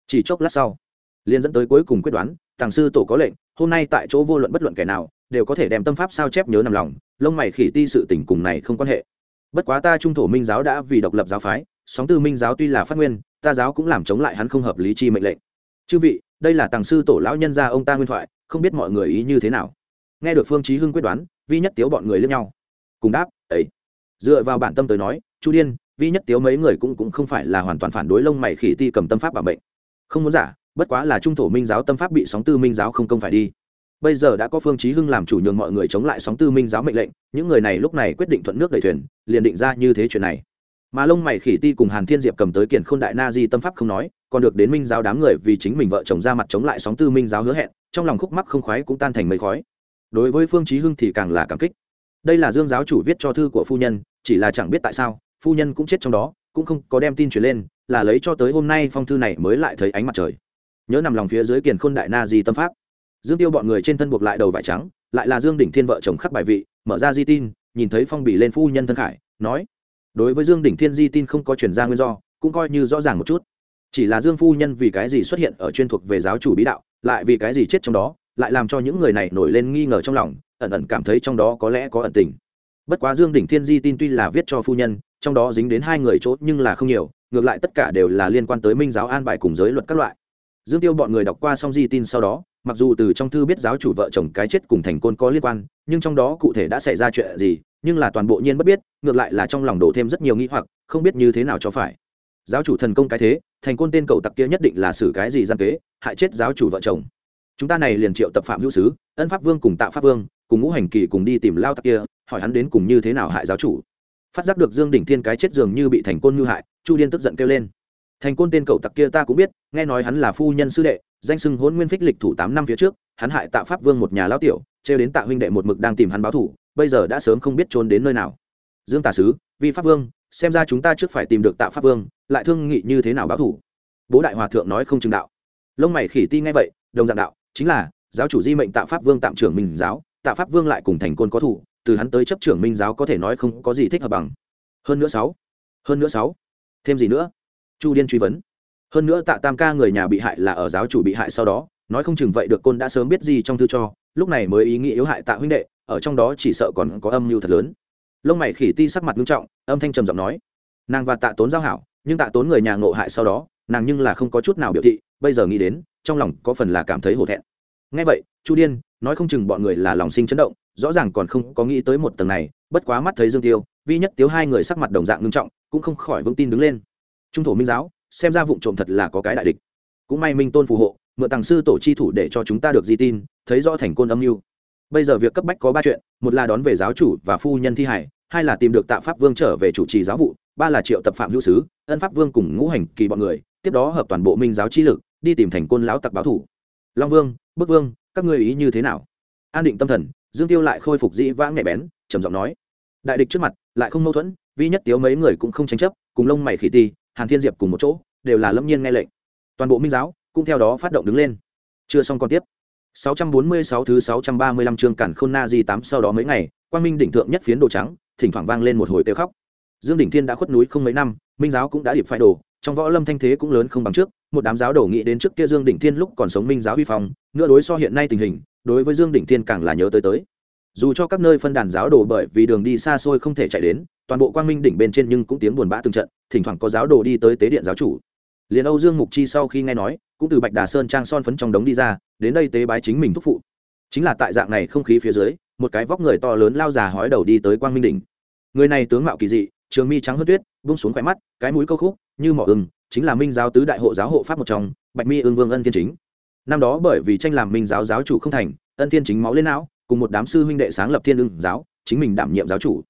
S1: Chỉ chốc lát sau liên dẫn tới cuối cùng quyết đoán, tàng sư tổ có lệnh, hôm nay tại chỗ vô luận bất luận kẻ nào, đều có thể đem tâm pháp sao chép nhớ nằm lòng, lông mày khỉ ti sự tình cùng này không quan hệ. Bất quá ta trung thổ minh giáo đã vì độc lập giáo phái, sóng tư minh giáo tuy là phát nguyên ta giáo cũng làm chống lại hắn không hợp lý chi mệnh lệnh. Chư vị, đây là tàng sư tổ lão nhân gia ông ta nguyên thoại, không biết mọi người ý như thế nào. Nghe được phương chí hưng quyết đoán, vi nhất tiếu bọn người liếc nhau. Cùng đáp, ấy. Dựa vào bản tâm tới nói, chu điên, vi nhất tiếu mấy người cũng cũng không phải là hoàn toàn phản đối lông mày khỉ ti cầm tâm pháp bảo mệnh. Không muốn giả, bất quá là trung thổ minh giáo tâm pháp bị sóng tư minh giáo không công phải đi. Bây giờ đã có phương chí hưng làm chủ nhường mọi người chống lại sóng tư minh giáo mệnh lệnh, những người này lúc này quyết định thuận nước đẩy thuyền, liền định ra như thế chuyện này mà lông mày khỉ ti cùng hàn thiên diệp cầm tới kiển khôn đại na di tâm pháp không nói, còn được đến minh giáo đám người vì chính mình vợ chồng ra mặt chống lại sóng tư minh giáo hứa hẹn, trong lòng khúc mắc không khoái cũng tan thành mây khói. Đối với phương chí hưng thì càng là cảm kích. Đây là dương giáo chủ viết cho thư của phu nhân, chỉ là chẳng biết tại sao, phu nhân cũng chết trong đó, cũng không có đem tin truyền lên, là lấy cho tới hôm nay phong thư này mới lại thấy ánh mặt trời. Nhớ nằm lòng phía dưới kiền khôn đại na di tâm pháp. Dương tiêu bọn người trên thân buộc lại đầu vải trắng, lại là dương đỉnh thiên vợ chồng khắc bài vị, mở ra di tin, nhìn thấy phong bì lên phu nhân thân khải, nói đối với dương đỉnh thiên di tin không có chuyển ra nguyên do, cũng coi như rõ ràng một chút. Chỉ là dương phu nhân vì cái gì xuất hiện ở chuyên thuộc về giáo chủ bí đạo, lại vì cái gì chết trong đó, lại làm cho những người này nổi lên nghi ngờ trong lòng, ẩn ẩn cảm thấy trong đó có lẽ có ẩn tình. Bất quá dương đỉnh thiên di tin tuy là viết cho phu nhân, trong đó dính đến hai người chốt nhưng là không nhiều, ngược lại tất cả đều là liên quan tới minh giáo an bài cùng giới luật các loại. Dương tiêu bọn người đọc qua xong di tin sau đó, mặc dù từ trong thư biết giáo chủ vợ chồng cái chết cùng thành côn có liên quan, nhưng trong đó cụ thể đã xảy ra chuyện gì nhưng là toàn bộ nhiên bất biết, ngược lại là trong lòng đổ thêm rất nhiều nghĩ hoặc, không biết như thế nào cho phải. Giáo chủ thần công cái thế, thành côn tên cậu tặc kia nhất định là xử cái gì gian kế, hại chết giáo chủ vợ chồng. Chúng ta này liền triệu tập phạm hữu sứ, ân pháp vương cùng tạo pháp vương, cùng ngũ hành kỳ cùng đi tìm lao tặc kia, hỏi hắn đến cùng như thế nào hại giáo chủ. Phát giác được dương đỉnh thiên cái chết dường như bị thành côn như hại, chu điên tức giận kêu lên. Thành côn tên cậu tặc kia ta cũng biết, nghe nói hắn là phu nhân sư đệ, danh sưng hôn nguyên phích lịch thủ tám năm phía trước, hắn hại tạ pháp vương một nhà lao tiểu, trêu đến tạ huynh đệ một mực đang tìm hắn báo thủ bây giờ đã sớm không biết trốn đến nơi nào. Dương tả sứ, vi pháp vương, xem ra chúng ta trước phải tìm được tạ pháp vương, lại thương nghị như thế nào báo thủ? Bố đại hòa thượng nói không chừng đạo. Lông mày khỉ ti ngay vậy, đồng dạng đạo, chính là, giáo chủ di mệnh tạ pháp vương tạm trưởng minh giáo, tạ pháp vương lại cùng thành côn có thủ, từ hắn tới chấp trưởng minh giáo có thể nói không có gì thích hợp bằng. Hơn nữa sáu, hơn nữa sáu, thêm gì nữa? Chu điên truy vấn. Hơn nữa tạ tam ca người nhà bị hại là ở giáo chủ bị hại sau đó, nói không chừng vậy được côn đã sớm biết gì trong thư cho, lúc này mới ý nghĩ yếu hại tạ huynh đệ ở trong đó chỉ sợ còn có âm mưu thật lớn. Lông mày khỉ ti sắc mặt nghiêm trọng, âm thanh trầm giọng nói, nàng và tạ tốn giao hảo, nhưng tạ tốn người nhà ngộ hại sau đó, nàng nhưng là không có chút nào biểu thị, bây giờ nghĩ đến, trong lòng có phần là cảm thấy hổ thẹn. Ngay vậy, chu điên nói không chừng bọn người là lòng sinh chấn động, rõ ràng còn không có nghĩ tới một tầng này, bất quá mắt thấy dương tiêu, vi nhất tiếu hai người sắc mặt đồng dạng ngưng trọng, cũng không khỏi vững tin đứng lên. Trung thổ minh giáo, xem ra vụ trộm thật là có cái đại địch. Cũng may minh tôn phù hộ, mượn tàng sư tổ chi thủ để cho chúng ta được di tin, thấy rõ thành côn âm mưu bây giờ việc cấp bách có ba chuyện, một là đón về giáo chủ và phu nhân thi hải hai là tìm được tạ pháp vương trở về chủ trì giáo vụ, ba là triệu tập phạm hữu sứ, ân pháp vương cùng ngũ hành kỳ bọn người, tiếp đó hợp toàn bộ minh giáo chi lực, đi tìm thành côn lão tặc báo thủ. Long vương, bức vương, các ngươi ý như thế nào? An định tâm thần, dương tiêu lại khôi phục dĩ vãng nhạy bén, trầm giọng nói. Đại địch trước mặt, lại không mâu thuẫn, vi nhất tiếu mấy người cũng không tranh chấp, cùng lông mày khỉ ti, hàn thiên diệp cùng một chỗ, đều là lâm nhiên nghe lệnh. Toàn bộ minh giáo cũng theo đó phát động đứng lên. Chưa xong còn tiếp. 646 thứ 635 chương cản khôn na di 8 sau đó mấy ngày, quang minh đỉnh thượng nhất phiến đồ trắng, thỉnh thoảng vang lên một hồi kêu khóc. Dương đỉnh thiên đã khuất núi không mấy năm, minh giáo cũng đã điệp phái đồ, trong võ lâm thanh thế cũng lớn không bằng trước, một đám giáo đồ nghĩ đến trước kia dương đỉnh thiên lúc còn sống minh giáo huy phong, nửa đối so hiện nay tình hình, đối với dương đỉnh thiên càng là nhớ tới tới. Dù cho các nơi phân đàn giáo đồ bởi vì đường đi xa xôi không thể chạy đến, toàn bộ quang minh đỉnh bên trên nhưng cũng tiếng buồn bã từng trận, thỉnh thoảng có giáo đồ đi tới tế điện giáo chủ. Liền âu dương mục chi sau khi nghe nói cũng từ bạch đà sơn trang son phấn trong đống đi ra, đến đây tế bái chính mình thúc phụ. Chính là tại dạng này không khí phía dưới, một cái vóc người to lớn lao già hói đầu đi tới quang minh đỉnh. Người này tướng mạo kỳ dị, trường mi trắng hơn tuyết bung xuống khỏe mắt, cái mũi câu khúc, như mỏ ưng chính là minh giáo tứ đại hộ giáo hộ pháp một trong, bạch mi ương vương ân thiên chính. Năm đó bởi vì tranh làm minh giáo giáo chủ không thành, ân thiên chính máu lên não, cùng một đám sư huynh đệ sáng lập thiên ưng giáo, chính mình đảm nhiệm giáo chủ.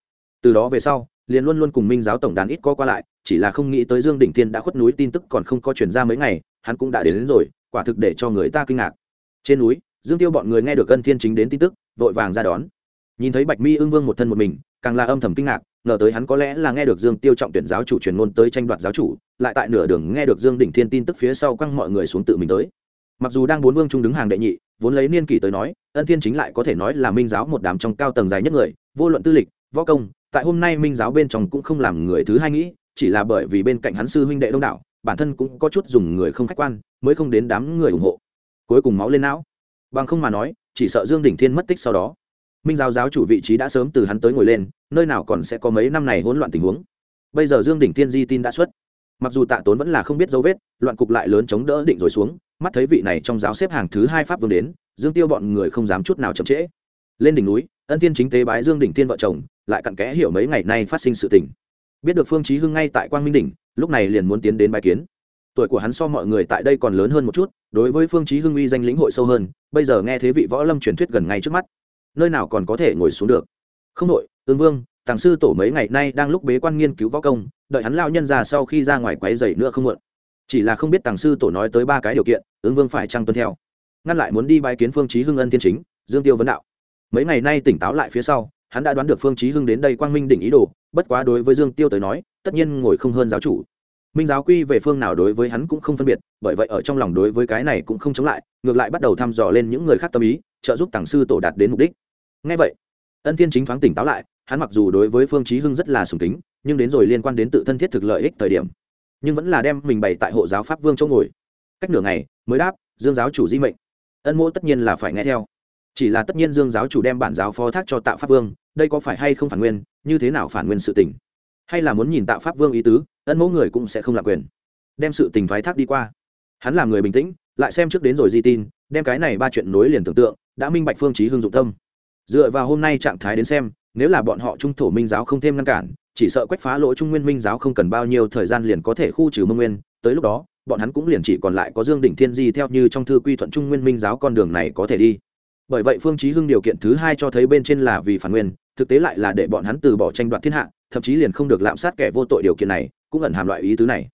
S1: Từ đó về sau, liền luôn luôn cùng minh giáo tổng đàn ít có qua lại, chỉ là không nghĩ tới dương đỉnh thiên đã khuất núi tin tức còn không có chuyển ra mấy ngày hắn cũng đã đến, đến rồi quả thực để cho người ta kinh ngạc. Trên núi dương tiêu bọn người nghe được ân thiên chính đến tin tức vội vàng ra đón. Nhìn thấy bạch mi ưng vương một thân một mình càng là âm thầm kinh ngạc ngờ tới hắn có lẽ là nghe được dương tiêu trọng tuyển giáo chủ truyền ngôn tới tranh đoạt giáo chủ lại tại nửa đường nghe được dương đỉnh thiên tin tức phía sau quăng mọi người xuống tự mình tới. Mặc dù đang bốn vương trung đứng hàng đệ nhị vốn lấy niên kỷ tới nói ân thiên chính lại có thể nói là minh giáo một đám trong cao tầng dài nhất người vô luận tư lịch võ công tại hôm nay minh giáo bên trong cũng không làm người thứ hai nghĩ chỉ là bởi vì bên cạnh hắn sư huynh đệ đông đảo bản thân cũng có chút dùng người không khách quan, mới không đến đám người ủng hộ. Cuối cùng máu lên não. Bằng không mà nói, chỉ sợ dương đỉnh thiên mất tích sau đó. Minh giáo giáo chủ vị trí đã sớm từ hắn tới ngồi lên, nơi nào còn sẽ có mấy năm này hỗn loạn tình huống. Bây giờ dương đỉnh thiên di tin đã xuất. Mặc dù tạ tốn vẫn là không biết dấu vết, loạn cục lại lớn chống đỡ định rồi xuống, mắt thấy vị này trong giáo xếp hàng thứ hai pháp vương đến, dương tiêu bọn người không dám chút nào chậm trễ. Lên đỉnh núi, ân thiên chính tế bái dương đỉnh thiên vợ chồng, lại cặn kẽ hiểu mấy ngày nay phát sinh sự tình. Biết được phương chí hưng ngay tại quang minh đỉnh lúc này liền muốn tiến đến bái kiến. Tuổi của hắn so mọi người tại đây còn lớn hơn một chút, đối với phương chí hưng uy danh lĩnh hội sâu hơn, bây giờ nghe thế vị võ lâm truyền thuyết gần ngay trước mắt. Nơi nào còn có thể ngồi xuống được? Không đội ương vương, tàng sư tổ mấy ngày nay đang lúc bế quan nghiên cứu võ công, đợi hắn lao nhân ra sau khi ra ngoài quấy dậy nữa không muộn. Chỉ là không biết tàng sư tổ nói tới ba cái điều kiện ương vương phải trang tuân theo. Ngăn lại muốn đi bái kiến phương chí hưng ân thiên chính, dương tiêu vấn đạo. Mấy ngày nay tỉnh táo lại phía sau, hắn đã đoán được phương chí hưng đến đây quang minh đỉnh ý đồ bất quá đối với dương tiêu tới nói, tất nhiên ngồi không hơn giáo chủ. Minh giáo quy về phương nào đối với hắn cũng không phân biệt, bởi vậy ở trong lòng đối với cái này cũng không chống lại, ngược lại bắt đầu thăm dò lên những người khác tâm ý, trợ giúp tàng sư tổ đạt đến mục đích. Ngay vậy, ân thiên chính thoáng tỉnh táo lại, hắn mặc dù đối với phương chí hưng rất là sùng kính, nhưng đến rồi liên quan đến tự thân thiết thực lợi ích thời điểm, nhưng vẫn là đem mình bày tại hộ giáo pháp vương chỗ ngồi. Cách nửa ngày, mới đáp, dương giáo chủ di mệnh. Ân mỗ tất nhiên là phải nghe theo chỉ là tất nhiên dương giáo chủ đem bản giáo phó thác cho tạ pháp vương, đây có phải hay không phản nguyên, như thế nào phản nguyên sự tình? Hay là muốn nhìn tạ pháp vương ý tứ, ân mẫu người cũng sẽ không lạc quyền. Đem sự tình thoái thác đi qua. Hắn là người bình tĩnh, lại xem trước đến rồi di tin, đem cái này ba chuyện nối liền tưởng tượng, đã minh bạch phương chí hưng dụng tâm. Dựa vào hôm nay trạng thái đến xem, nếu là bọn họ trung thổ minh giáo không thêm ngăn cản, chỉ sợ quách phá lỗ trung nguyên minh giáo không cần bao nhiêu thời gian liền có thể khu trừ mông nguyên, tới lúc đó, bọn hắn cũng liền chỉ còn lại có dương đỉnh thiên di theo như trong thư quy thuận trung nguyên minh giáo con đường này có thể đi bởi vậy phương chí hưng điều kiện thứ hai cho thấy bên trên là vì phản nguyên, thực tế lại là để bọn hắn từ bỏ tranh đoạt thiên hạ, thậm chí liền không được lạm sát kẻ vô tội điều kiện này, cũng ẩn hàm loại ý tứ này.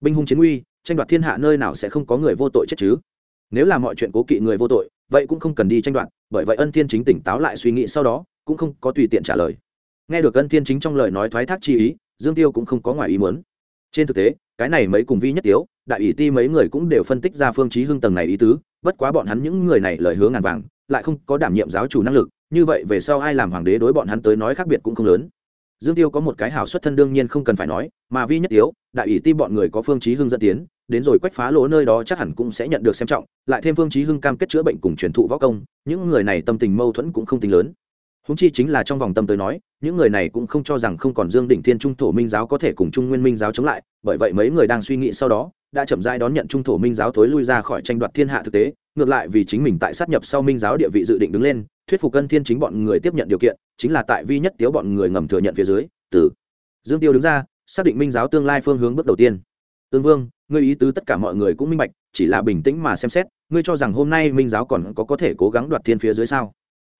S1: Binh hung chiến uy, tranh đoạt thiên hạ nơi nào sẽ không có người vô tội chết chứ? Nếu là mọi chuyện cố kỵ người vô tội, vậy cũng không cần đi tranh đoạt, bởi vậy ân thiên chính tỉnh táo lại suy nghĩ sau đó, cũng không có tùy tiện trả lời. Nghe được ân thiên chính trong lời nói thoái thác chi ý, dương tiêu cũng không có ngoài ý muốn. Trên thực tế, cái này mấy cùng vi nhất tiếu, đại ủy ti mấy người cũng đều phân tích ra phương chí hưng tầng này ý tứ, bất quá bọn hắn những người này lời hứa ngàn vàng lại không có đảm nhiệm giáo chủ năng lực, như vậy về sau ai làm hoàng đế đối bọn hắn tới nói khác biệt cũng không lớn. Dương tiêu có một cái hảo xuất thân đương nhiên không cần phải nói, mà vi nhất tiếu, đại ủy ti bọn người có phương chí hưng dẫn tiến, đến rồi quách phá lỗ nơi đó chắc hẳn cũng sẽ nhận được xem trọng, lại thêm phương chí hưng cam kết chữa bệnh cùng truyền thụ võ công, những người này tâm tình mâu thuẫn cũng không tính lớn. Húng chi chính là trong vòng tâm tới nói những người này cũng không cho rằng không còn dương đỉnh thiên trung thổ minh giáo có thể cùng trung nguyên minh giáo chống lại, bởi vậy mấy người đang suy nghĩ sau đó, đã chậm rãi đón nhận trung thổ minh giáo thối lui ra khỏi tranh đoạt thiên hạ thực tế. Ngược lại vì chính mình tại sát nhập sau minh giáo địa vị dự định đứng lên, thuyết phục cân thiên chính bọn người tiếp nhận điều kiện, chính là tại vi nhất tiếu bọn người ngầm thừa nhận phía dưới, từ dương tiêu đứng ra, xác định minh giáo tương lai phương hướng bước đầu tiên. Tương vương, ngươi ý tứ tất cả mọi người cũng minh bạch, chỉ là bình tĩnh mà xem xét, ngươi cho rằng hôm nay minh giáo còn có có thể cố gắng đoạt thiên phía dưới sao?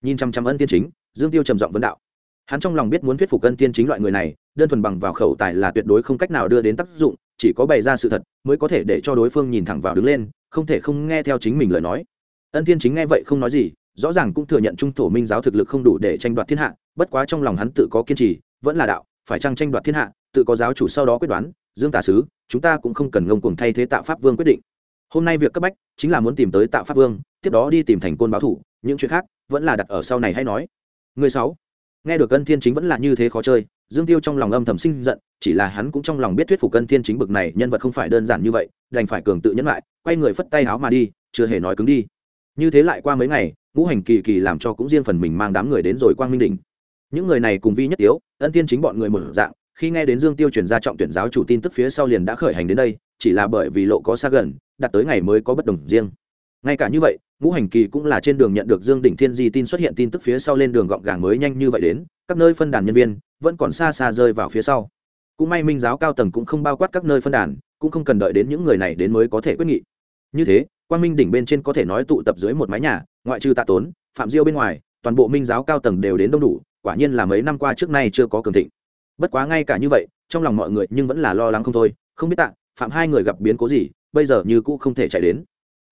S1: Nhìn chăm chăm ân Thiên chính, dương tiêu trầm giọng vấn đạo hắn trong lòng biết muốn thuyết phục Cân tiên chính loại người này, đơn thuần bằng vào khẩu tài là tuyệt đối không cách nào đưa đến tác dụng, chỉ có bày ra sự thật mới có thể để cho đối phương nhìn thẳng vào đứng lên, không thể không nghe theo chính mình lời nói. Ân Thiên chính nghe vậy không nói gì, rõ ràng cũng thừa nhận trung thổ minh giáo thực lực không đủ để tranh đoạt thiên hạ, bất quá trong lòng hắn tự có kiên trì, vẫn là đạo, phải chăng tranh đoạt thiên hạ, tự có giáo chủ sau đó quyết đoán, dương tà sứ, chúng ta cũng không cần ngông cuồng thay thế tạo pháp vương quyết định. Hôm nay việc cấp bách chính là muốn tìm tới tạo pháp vương, tiếp đó đi tìm thành côn báo thủ, những chuyện khác vẫn là đặt ở sau này hay nói. Người sáu nghe được cân thiên chính vẫn là như thế khó chơi, dương tiêu trong lòng âm thầm sinh giận, chỉ là hắn cũng trong lòng biết thuyết phục cân thiên chính bực này nhân vật không phải đơn giản như vậy, đành phải cường tự nhẫn lại, quay người phất tay áo mà đi, chưa hề nói cứng đi. Như thế lại qua mấy ngày, ngũ hành kỳ kỳ làm cho cũng riêng phần mình mang đám người đến rồi quang minh đỉnh. Những người này cùng vi nhất tiếu, ân thiên chính bọn người một dạng, khi nghe đến dương tiêu chuyển ra trọng tuyển giáo chủ tin tức phía sau liền đã khởi hành đến đây, chỉ là bởi vì lộ có xa gần, đặt tới ngày mới có bất đồng riêng. Ngay cả như vậy ngũ hành kỳ cũng là trên đường nhận được dương đỉnh thiên di tin xuất hiện tin tức phía sau lên đường gọn gàng mới nhanh như vậy đến, các nơi phân đàn nhân viên vẫn còn xa xa rơi vào phía sau. Cũng may minh giáo cao tầng cũng không bao quát các nơi phân đàn, cũng không cần đợi đến những người này đến mới có thể quyết nghị. Như thế quan minh đỉnh bên trên có thể nói tụ tập dưới một mái nhà, ngoại trừ tạ tốn, phạm diêu bên ngoài, toàn bộ minh giáo cao tầng đều đến đông đủ, quả nhiên là mấy năm qua trước nay chưa có cường thịnh. Bất quá ngay cả như vậy, trong lòng mọi người nhưng vẫn là lo lắng không thôi. Không biết tạ, phạm hai người gặp biến cố gì, bây giờ như cũ không thể chạy đến.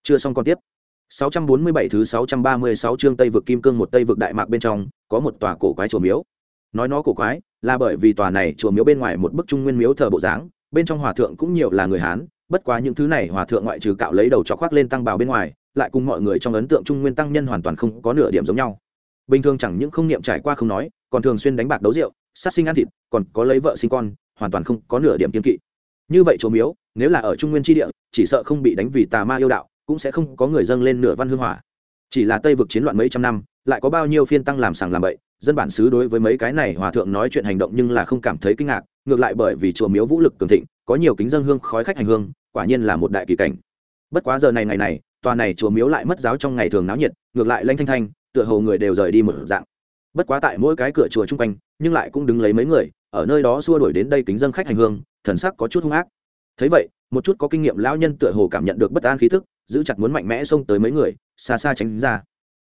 S1: Chưa xong còn tiếp. 647 thứ 636 chương Tây vực Kim Cương một Tây vực Đại Mạc bên trong, có một tòa cổ quái chùa miếu. Nói nó cổ quái, là bởi vì tòa này chùa miếu bên ngoài một bức trung nguyên miếu thờ bộ dáng, bên trong hòa thượng cũng nhiều là người Hán, bất quá những thứ này hòa thượng ngoại trừ cạo lấy đầu chọc khoác lên tăng bào bên ngoài, lại cùng mọi người trong ấn tượng trung nguyên tăng nhân hoàn toàn không có nửa điểm giống nhau. Bình thường chẳng những không niệm trải qua không nói, còn thường xuyên đánh bạc đấu rượu, sát sinh ăn thịt, còn có lấy vợ sinh con, hoàn toàn không có nửa điểm kiêng kỵ. Như vậy chùa miếu, nếu là ở trung nguyên tri địa, chỉ sợ không bị đánh vì tà ma yêu đạo, cũng sẽ không có người dâng lên nửa văn hương hỏa. Chỉ là tây vực chiến loạn mấy trăm năm, lại có bao nhiêu phiên tăng làm sàng làm bậy, dân bản xứ đối với mấy cái này hòa thượng nói chuyện hành động nhưng là không cảm thấy kinh ngạc, ngược lại bởi vì chùa miếu vũ lực cường thịnh, có nhiều kính dân hương khói khách hành hương, quả nhiên là một đại kỳ cảnh. Bất quá giờ này ngày này, tòa này chùa miếu lại mất giáo trong ngày thường náo nhiệt, ngược lại lanh thanh thanh, tựa hồ người đều rời đi một dạng. Bất quá tại mỗi cái cửa chùa chung quanh, nhưng lại cũng đứng lấy mấy người, ở nơi đó xua đuổi đến đây kính dân khách hành hương, thần sắc có chút hung ác. Thấy vậy, một chút có kinh nghiệm lão nhân tựa hồ cảm nhận được bất an khí thức giữ chặt muốn mạnh mẽ xông tới mấy người, xa xa tránh ra.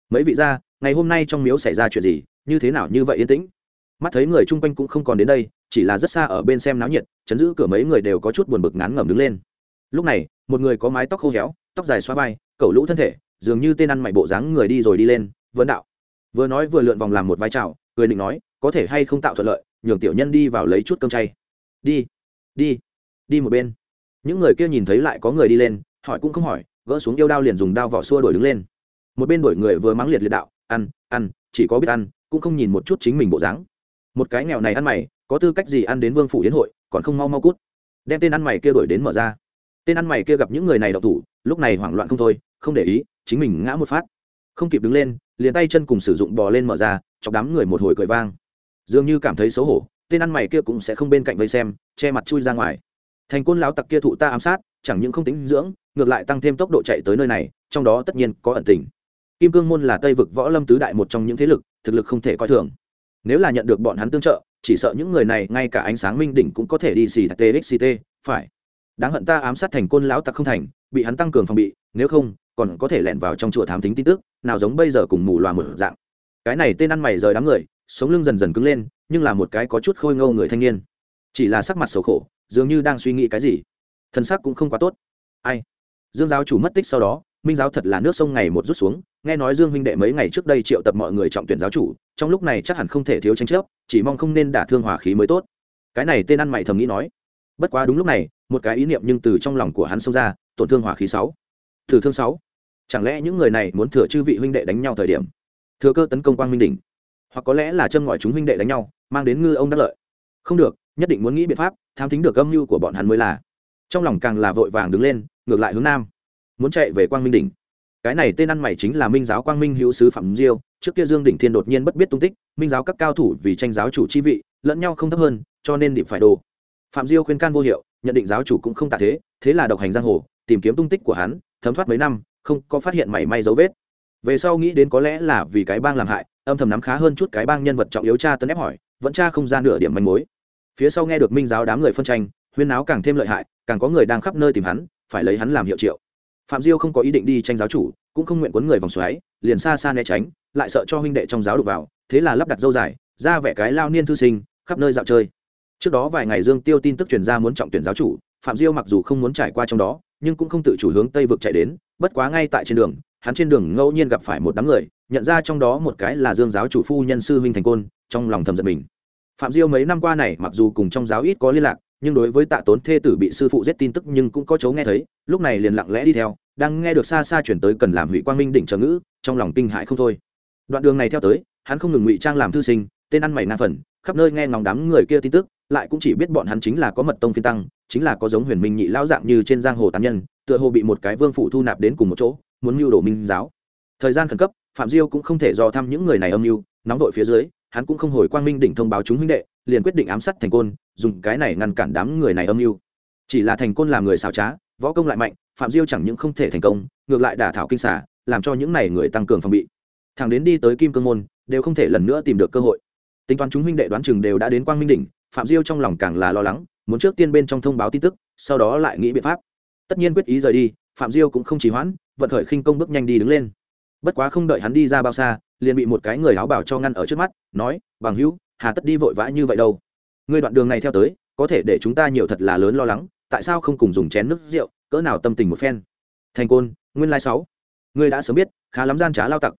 S1: Mấy vị ra, ngày hôm nay trong miếu xảy ra chuyện gì, như thế nào như vậy yên tĩnh? Mắt thấy người chung quanh cũng không còn đến đây, chỉ là rất xa ở bên xem náo nhiệt, chấn giữ cửa mấy người đều có chút buồn bực ngán ngẩm đứng lên. Lúc này, một người có mái tóc khô héo, tóc dài xoa vai, cẩu lũ thân thể, dường như tên ăn mày bộ dáng người đi rồi đi lên, vấn đạo. Vừa nói vừa lượn vòng làm một vai trào cười định nói, có thể hay không tạo thuận lợi, nhường tiểu nhân đi vào lấy chút cơm chay. Đi đi đi một bên. Những người kia nhìn thấy lại có người đi lên, hỏi cũng không hỏi gỡ xuống yêu đao liền dùng đao vỏ xua đuổi đứng lên. Một bên đuổi người vừa mắng liệt liệt đạo, ăn ăn, chỉ có biết ăn, cũng không nhìn một chút chính mình bộ dáng. Một cái nghèo này ăn mày, có tư cách gì ăn đến vương phủ yến hội, còn không mau mau cút. Đem tên ăn mày kia đuổi đến mở ra. Tên ăn mày kia gặp những người này độc thủ, lúc này hoảng loạn không thôi, không để ý, chính mình ngã một phát. Không kịp đứng lên, liền tay chân cùng sử dụng bò lên mở ra, chọc đám người một hồi cười vang. Dường như cảm thấy xấu hổ, tên ăn mày kia cũng sẽ không bên cạnh vây xem, che mặt chui ra ngoài thành côn lão tặc kia thụ ta ám sát, chẳng những không tính dưỡng, ngược lại tăng thêm tốc độ chạy tới nơi này, trong đó tất nhiên có ẩn tình. Kim cương môn là tây vực võ lâm tứ đại một trong những thế lực, thực lực không thể coi thường. Nếu là nhận được bọn hắn tương trợ, chỉ sợ những người này ngay cả ánh sáng minh đỉnh cũng có thể đi xì txct phải. Đáng hận ta ám sát thành côn lão tặc không thành, bị hắn tăng cường phòng bị, nếu không, còn có thể lẻn vào trong chùa thám tính tin tức, nào giống bây giờ cùng mù loà một dạng. Cái này tên ăn mày rời đám người, sống lưng dần dần cứng lên, nhưng là một cái có chút khôi ngâu người thanh niên. Chỉ là sắc mặt xấu khổ dường như đang suy nghĩ cái gì. Thân xác cũng không quá tốt. Ai? Dương giáo chủ mất tích sau đó, minh giáo thật là nước sông ngày một rút xuống. Nghe nói dương huynh đệ mấy ngày trước đây triệu tập mọi người trọng tuyển giáo chủ, trong lúc này chắc hẳn không thể thiếu tranh chấp, chỉ mong không nên đả thương hòa khí mới tốt. Cái này tên ăn mày thầm nghĩ nói. Bất quá đúng lúc này, một cái ý niệm nhưng từ trong lòng của hắn xông ra, tổn thương hòa khí sáu. Thử thương sáu. Chẳng lẽ những người này muốn thừa chư vị huynh đệ đánh nhau thời điểm? Thừa cơ tấn công quang minh đỉnh. Hoặc có lẽ là châm ngòi chúng huynh đệ đánh nhau, mang đến ngư ông đắc lợi. Không được nhất định muốn nghĩ biện pháp tham thính được âm mưu của bọn hắn mới là. Trong lòng càng là vội vàng đứng lên, ngược lại hướng nam. Muốn chạy về quang minh đỉnh. Cái này tên ăn mày chính là minh giáo quang minh hữu sứ phạm diêu, trước kia dương đỉnh thiên đột nhiên bất biết tung tích, minh giáo các cao thủ vì tranh giáo chủ chi vị, lẫn nhau không thấp hơn, cho nên điểm phải đồ. Phạm diêu khuyên can vô hiệu, nhận định giáo chủ cũng không tạ thế thế là độc hành giang hồ, tìm kiếm tung tích của hắn, thấm thoát mấy năm, không có phát hiện mảy may dấu vết. Về sau nghĩ đến có lẽ là vì cái bang làm hại, âm thầm nắm khá hơn chút cái bang nhân vật trọng yếu tra tấn ép hỏi, vẫn cha không ra nửa điểm manh mối phía sau nghe được minh giáo đám người phân tranh, huyên náo càng thêm lợi hại, càng có người đang khắp nơi tìm hắn, phải lấy hắn làm hiệu triệu. Phạm diêu không có ý định đi tranh giáo chủ, cũng không nguyện quấn người vòng xoáy, liền xa xa né tránh, lại sợ cho huynh đệ trong giáo đục vào, thế là lắp đặt dâu dài, ra vẻ cái lao niên thư sinh, khắp nơi dạo chơi. Trước đó vài ngày dương tiêu tin tức truyền ra muốn trọng tuyển giáo chủ, phạm diêu mặc dù không muốn trải qua trong đó, nhưng cũng không tự chủ hướng tây vực chạy đến, bất quá ngay tại trên đường, hắn trên đường ngẫu nhiên gặp phải một đám người, nhận ra trong đó một cái là dương giáo chủ phu nhân sư huynh thành côn, trong lòng thầm giận mình phạm diêu mấy năm qua này mặc dù cùng trong giáo ít có liên lạc, nhưng đối với tạ tốn thê tử bị sư phụ giết tin tức nhưng cũng có chấu nghe thấy, lúc này liền lặng lẽ đi theo, đang nghe được xa xa chuyển tới cần làm hủy quang minh đỉnh trợ ngữ, trong lòng kinh hại không thôi. Đoạn đường này theo tới, hắn không ngừng ngụy trang làm thư sinh, tên ăn mày na phần, khắp nơi nghe ngóng đám người kia tin tức, lại cũng chỉ biết bọn hắn chính là có mật tông phiên tăng, chính là có giống huyền minh nhị lão dạng như trên giang hồ tán nhân, tựa hồ bị một cái vương phủ thu nạp đến cùng một chỗ, muốn mưu đồ minh giáo. Thời gian khẩn cấp, phạm diêu cũng không thể do thăm những người này âm mưu, nóng vội phía dưới hắn cũng không hồi quang minh đỉnh thông báo chúng huynh đệ, liền quyết định ám sát thành côn, dùng cái này ngăn cản đám người này âm mưu. Chỉ là thành côn làm người xảo trá, võ công lại mạnh, phạm diêu chẳng những không thể thành công, ngược lại đả thảo kinh xả làm cho những này người tăng cường phòng bị. Thằng đến đi tới kim cương môn, đều không thể lần nữa tìm được cơ hội. Tính toán chúng huynh đệ đoán chừng đều đã đến quang minh đỉnh, phạm diêu trong lòng càng là lo lắng, muốn trước tiên bên trong thông báo tin tức, sau đó lại nghĩ biện pháp. Tất nhiên quyết ý rời đi, phạm diêu cũng không chỉ hoãn, vận khởi khinh công bước nhanh đi đứng lên. Bất quá không đợi hắn đi ra bao xa liền bị một cái người áo bảo cho ngăn ở trước mắt, nói, bằng hữu, hà tất đi vội vã như vậy đâu? Ngươi đoạn đường này theo tới, có thể để chúng ta nhiều thật là lớn lo lắng, tại sao không cùng dùng chén nước rượu, cỡ nào tâm tình một phen? Thành côn, nguyên lai sáu. Ngươi đã sớm biết, khá lắm gian trá lao tặc.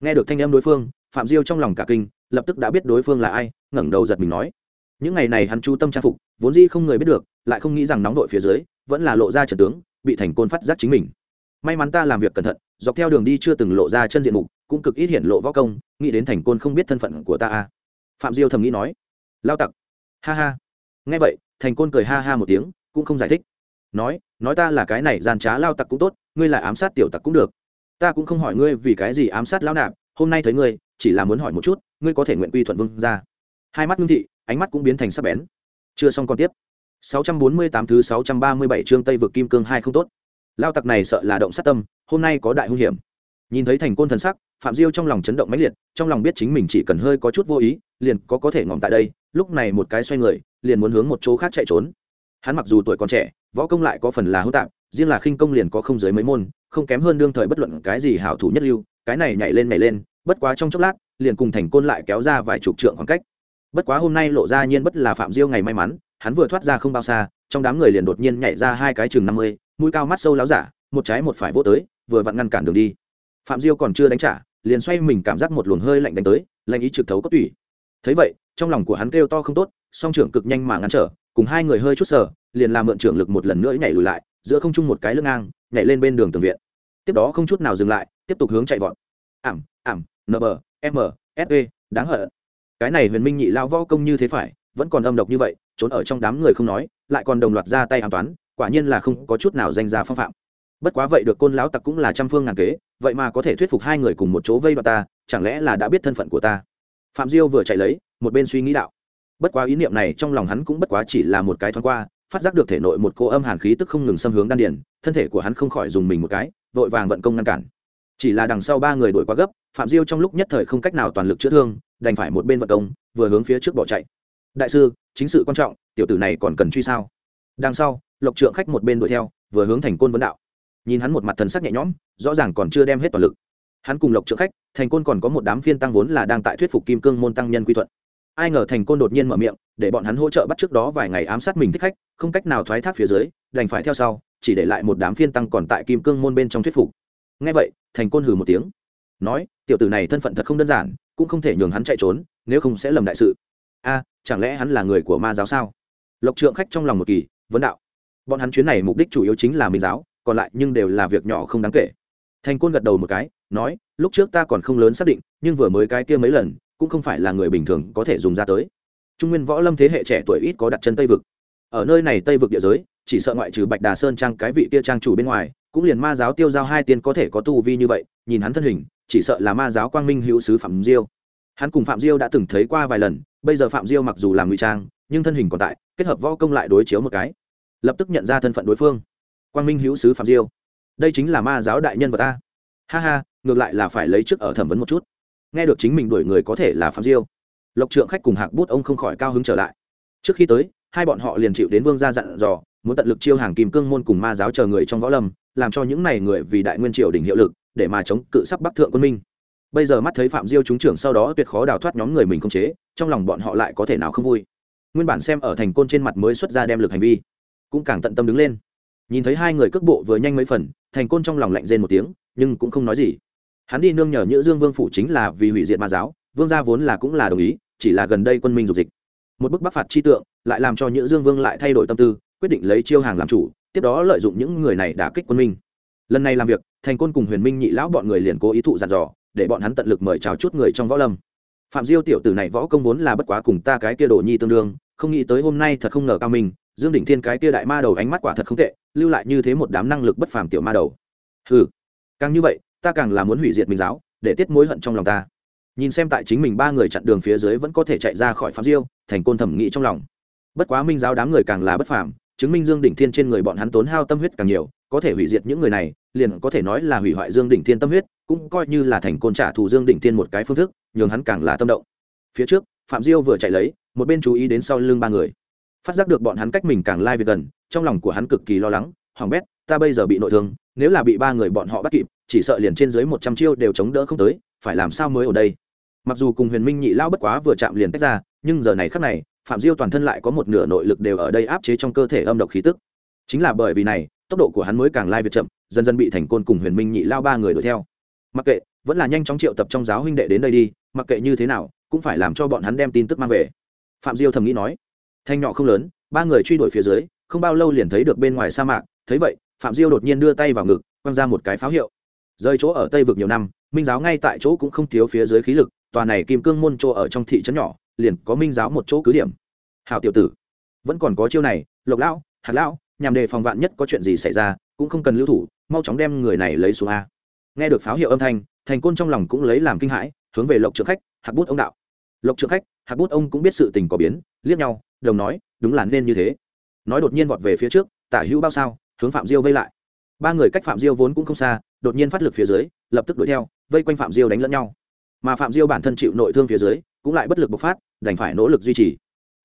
S1: Nghe được thanh âm đối phương, phạm diêu trong lòng cả kinh, lập tức đã biết đối phương là ai, ngẩng đầu giật mình nói, những ngày này hắn chú tâm trang phục, vốn dĩ không người biết được, lại không nghĩ rằng nóng vội phía dưới, vẫn là lộ ra trần tướng, bị thành côn phát giác chính mình. May mắn ta làm việc cẩn thận dọc theo đường đi chưa từng lộ ra chân diện mục, cũng cực ít hiện lộ võ công, nghĩ đến thành côn không biết thân phận của ta a phạm diêu thầm nghĩ nói. Lao tặc. Ha ha. Nghe vậy, thành côn cười ha ha một tiếng, cũng không giải thích. Nói nói ta là cái này gian trá lao tặc cũng tốt, ngươi là ám sát tiểu tặc cũng được. Ta cũng không hỏi ngươi vì cái gì ám sát lao nạp, hôm nay thấy ngươi, chỉ là muốn hỏi một chút, ngươi có thể nguyện quy thuận vương ra. Hai mắt ngưng thị, ánh mắt cũng biến thành sắc bén. Chưa xong còn tiếp. 648 thứ 637 chương Tây vực kim cương hai không tốt. Lao tặc này sợ là động sát tâm, hôm nay có đại hung hiểm. Nhìn thấy thành côn thần sắc, Phạm Diêu trong lòng chấn động mãnh liệt, trong lòng biết chính mình chỉ cần hơi có chút vô ý, liền có có thể ngỏm tại đây, lúc này một cái xoay người, liền muốn hướng một chỗ khác chạy trốn. Hắn mặc dù tuổi còn trẻ, võ công lại có phần là hỗn tạp, riêng là khinh công liền có không dưới mấy môn, không kém hơn đương thời bất luận cái gì hảo thủ nhất lưu, cái này nhảy lên nhảy lên, bất quá trong chốc lát, liền cùng thành côn lại kéo ra vài chục trượng khoảng cách. Bất quá hôm nay lộ ra nhiên bất là Phạm Diêu ngày may mắn, hắn vừa thoát ra không bao xa, trong đám người liền đột nhiên nhảy ra hai cái chừng năm mươi, mũi cao mắt sâu láo giả, một trái một phải vô tới, vừa vặn ngăn cản đường đi. Phạm diêu còn chưa đánh trả, liền xoay mình cảm giác một luồng hơi lạnh đánh tới, lạnh ý trực thấu có tủy. Thấy vậy, trong lòng của hắn kêu to không tốt, song trưởng cực nhanh mà ngăn trở, cùng hai người hơi chút sờ, liền làm mượn trưởng lực một lần nữa nhảy lùi lại, giữa không trung một cái lưng ngang, nhảy lên bên đường tường viện. Tiếp đó không chút nào dừng lại, tiếp tục hướng chạy vọt. Ảm ảm nb m fe đáng hận. Cái này huyền minh nhị lao võ công như thế phải, vẫn còn âm độc như vậy trốn ở trong đám người không nói, lại còn đồng loạt ra tay an toán, quả nhiên là không có chút nào danh ra phong phạm. Bất quá vậy được côn lão tặc cũng là trăm phương ngàn kế, vậy mà có thể thuyết phục hai người cùng một chỗ vây đoạt ta, chẳng lẽ là đã biết thân phận của ta? Phạm diêu vừa chạy lấy, một bên suy nghĩ đạo. Bất quá ý niệm này trong lòng hắn cũng bất quá chỉ là một cái thoáng qua, phát giác được thể nội một cô âm hàn khí tức không ngừng xâm hướng đan điền, thân thể của hắn không khỏi dùng mình một cái, vội vàng vận công ngăn cản. Chỉ là đằng sau ba người đuổi quá gấp, phạm diêu trong lúc nhất thời không cách nào toàn lực chữa thương, đành phải một bên vận công, vừa hướng phía trước bỏ chạy. Đại sư chính sự quan trọng, tiểu tử này còn cần truy sao? Đằng sau, lộc trượng khách một bên đuổi theo, vừa hướng thành côn vấn đạo. Nhìn hắn một mặt thần sắc nhẹ nhõm, rõ ràng còn chưa đem hết toàn lực. Hắn cùng lộc trượng khách, thành côn còn có một đám phiên tăng vốn là đang tại thuyết phục kim cương môn tăng nhân quy thuận. Ai ngờ thành côn đột nhiên mở miệng, để bọn hắn hỗ trợ bắt trước đó vài ngày ám sát mình thích khách, không cách nào thoái thác phía dưới, đành phải theo sau, chỉ để lại một đám phiên tăng còn tại kim cương môn bên trong thuyết phục. Ngay vậy, thành côn hừ một tiếng, nói, tiểu tử này thân phận thật không đơn giản, cũng không thể nhường hắn chạy trốn, nếu không sẽ lầm đại sự a, chẳng lẽ hắn là người của ma giáo sao? Lộc trượng khách trong lòng một kỳ, vấn đạo. Bọn hắn chuyến này mục đích chủ yếu chính là minh giáo, còn lại nhưng đều là việc nhỏ không đáng kể. Thành côn gật đầu một cái, nói, lúc trước ta còn không lớn xác định, nhưng vừa mới cái kia mấy lần, cũng không phải là người bình thường có thể dùng ra tới. Trung nguyên võ lâm thế hệ trẻ tuổi ít có đặt chân tây vực. Ở nơi này tây vực địa giới, chỉ sợ ngoại trừ bạch đà sơn trang cái vị kia trang chủ bên ngoài, cũng liền ma giáo tiêu giao hai tiên có thể có tu vi như vậy, nhìn hắn thân hình, chỉ sợ là ma giáo quang minh hữu sứ phạm diêu. Hắn cùng phạm diêu đã từng thấy qua vài lần bây giờ phạm diêu mặc dù làm ngụy trang, nhưng thân hình còn tại, kết hợp võ công lại đối chiếu một cái. Lập tức nhận ra thân phận đối phương. Quang minh hữu sứ phạm diêu. Đây chính là ma giáo đại nhân vật ta. Ha ha, ngược lại là phải lấy trước ở thẩm vấn một chút. Nghe được chính mình đuổi người có thể là phạm diêu. Lộc trượng khách cùng hạc bút ông không khỏi cao hứng trở lại. Trước khi tới, hai bọn họ liền chịu đến vương gia dặn dò, muốn tận lực chiêu hàng kim cương môn cùng ma giáo chờ người trong võ lâm, làm cho những này người vì đại nguyên triều đỉnh hiệu lực, để mà chống cự sắp bắc thượng quân minh bây giờ mắt thấy phạm diêu trúng trưởng sau đó tuyệt khó đào thoát nhóm người mình không chế, trong lòng bọn họ lại có thể nào không vui. Nguyên bản xem ở thành côn trên mặt mới xuất ra đem lực hành vi, cũng càng tận tâm đứng lên. Nhìn thấy hai người cước bộ vừa nhanh mấy phần, thành côn trong lòng lạnh rên một tiếng, nhưng cũng không nói gì. Hắn đi nương nhờ nhữ dương vương phủ chính là vì hủy diệt ma giáo, vương gia vốn là cũng là đồng ý, chỉ là gần đây quân minh dục dịch. Một bức bắc phạt chi tượng, lại làm cho nhữ dương vương lại thay đổi tâm tư, quyết định lấy chiêu hàng làm chủ, tiếp đó lợi dụng những người này đả kích quân minh. Lần này làm việc, thành côn cùng huyền minh nhị lão bọn người liền cố ý thụ dặn dò để bọn hắn tận lực mời chào chút người trong võ lâm. Phạm diêu tiểu tử này võ công vốn là bất quá cùng ta cái kia đồ nhi tương đương, không nghĩ tới hôm nay thật không ngờ cao minh, dương đỉnh thiên cái kia đại ma đầu ánh mắt quả thật không tệ, lưu lại như thế một đám năng lực bất phàm tiểu ma đầu. Ừ càng như vậy, ta càng là muốn hủy diệt minh giáo, để tiết mối hận trong lòng ta. Nhìn xem tại chính mình ba người chặn đường phía dưới vẫn có thể chạy ra khỏi phạm diêu, thành côn thẩm nghĩ trong lòng. Bất quá minh giáo đám người càng là bất phàm, chứng minh dương đỉnh thiên trên người bọn hắn tốn hao tâm huyết càng nhiều, có thể hủy diệt những người này liền có thể nói là hủy hoại dương đỉnh thiên tâm huyết, cũng coi như là thành côn trả thù dương đỉnh thiên một cái phương thức, nhường hắn càng là tâm động. Phía trước, phạm diêu vừa chạy lấy, một bên chú ý đến sau lưng ba người. Phát giác được bọn hắn cách mình càng lai việc gần, trong lòng của hắn cực kỳ lo lắng hoàng bét, ta bây giờ bị nội thương, nếu là bị ba người bọn họ bắt kịp, chỉ sợ liền trên dưới một trăm chiêu đều chống đỡ không tới, phải làm sao mới ở đây? Mặc dù cùng huyền minh nhị lao bất quá vừa chạm liền tách ra, nhưng giờ này khắc này, phạm diêu toàn thân lại có một nửa nội lực đều ở đây áp chế trong cơ thể âm độc khí tức. Chính là bởi vì này, tốc độ của hắn mới càng lai việt chậm dần dần bị thành côn cùng huyền minh nhị lao ba người đuổi theo. Mặc kệ, vẫn là nhanh chóng triệu tập trong giáo huynh đệ đến đây đi, mặc kệ như thế nào, cũng phải làm cho bọn hắn đem tin tức mang về. Phạm diêu thầm nghĩ nói, thanh nhỏ không lớn, ba người truy đuổi phía dưới, không bao lâu liền thấy được bên ngoài sa mạc, thấy vậy, phạm diêu đột nhiên đưa tay vào ngực, quăng ra một cái pháo hiệu. Rơi chỗ ở tây vực nhiều năm, minh giáo ngay tại chỗ cũng không thiếu phía dưới khí lực, tòa này kim cương môn chỗ ở trong thị trấn nhỏ, liền có minh giáo một chỗ cứ điểm. Hảo tiểu tử, vẫn còn có chiêu này, lộc lão hạt lão, nhằm đề phòng vạn nhất có chuyện gì xảy ra, cũng không cần lưu thủ mau chóng đem người này lấy xuống a. Nghe được pháo hiệu âm thanh, thành côn trong lòng cũng lấy làm kinh hãi, hướng về lộc trượng khách, hạc bút ông đạo. Lộc trượng khách, hạc bút ông cũng biết sự tình có biến, liếc nhau, đồng nói, đúng là nên như thế. Nói đột nhiên vọt về phía trước, tả hữu bao sao, hướng phạm diêu vây lại. Ba người cách phạm diêu vốn cũng không xa, đột nhiên phát lực phía dưới, lập tức đuổi theo, vây quanh phạm diêu đánh lẫn nhau. Mà phạm diêu bản thân chịu nội thương phía dưới, cũng lại bất lực bộc phát, đành phải nỗ lực duy trì.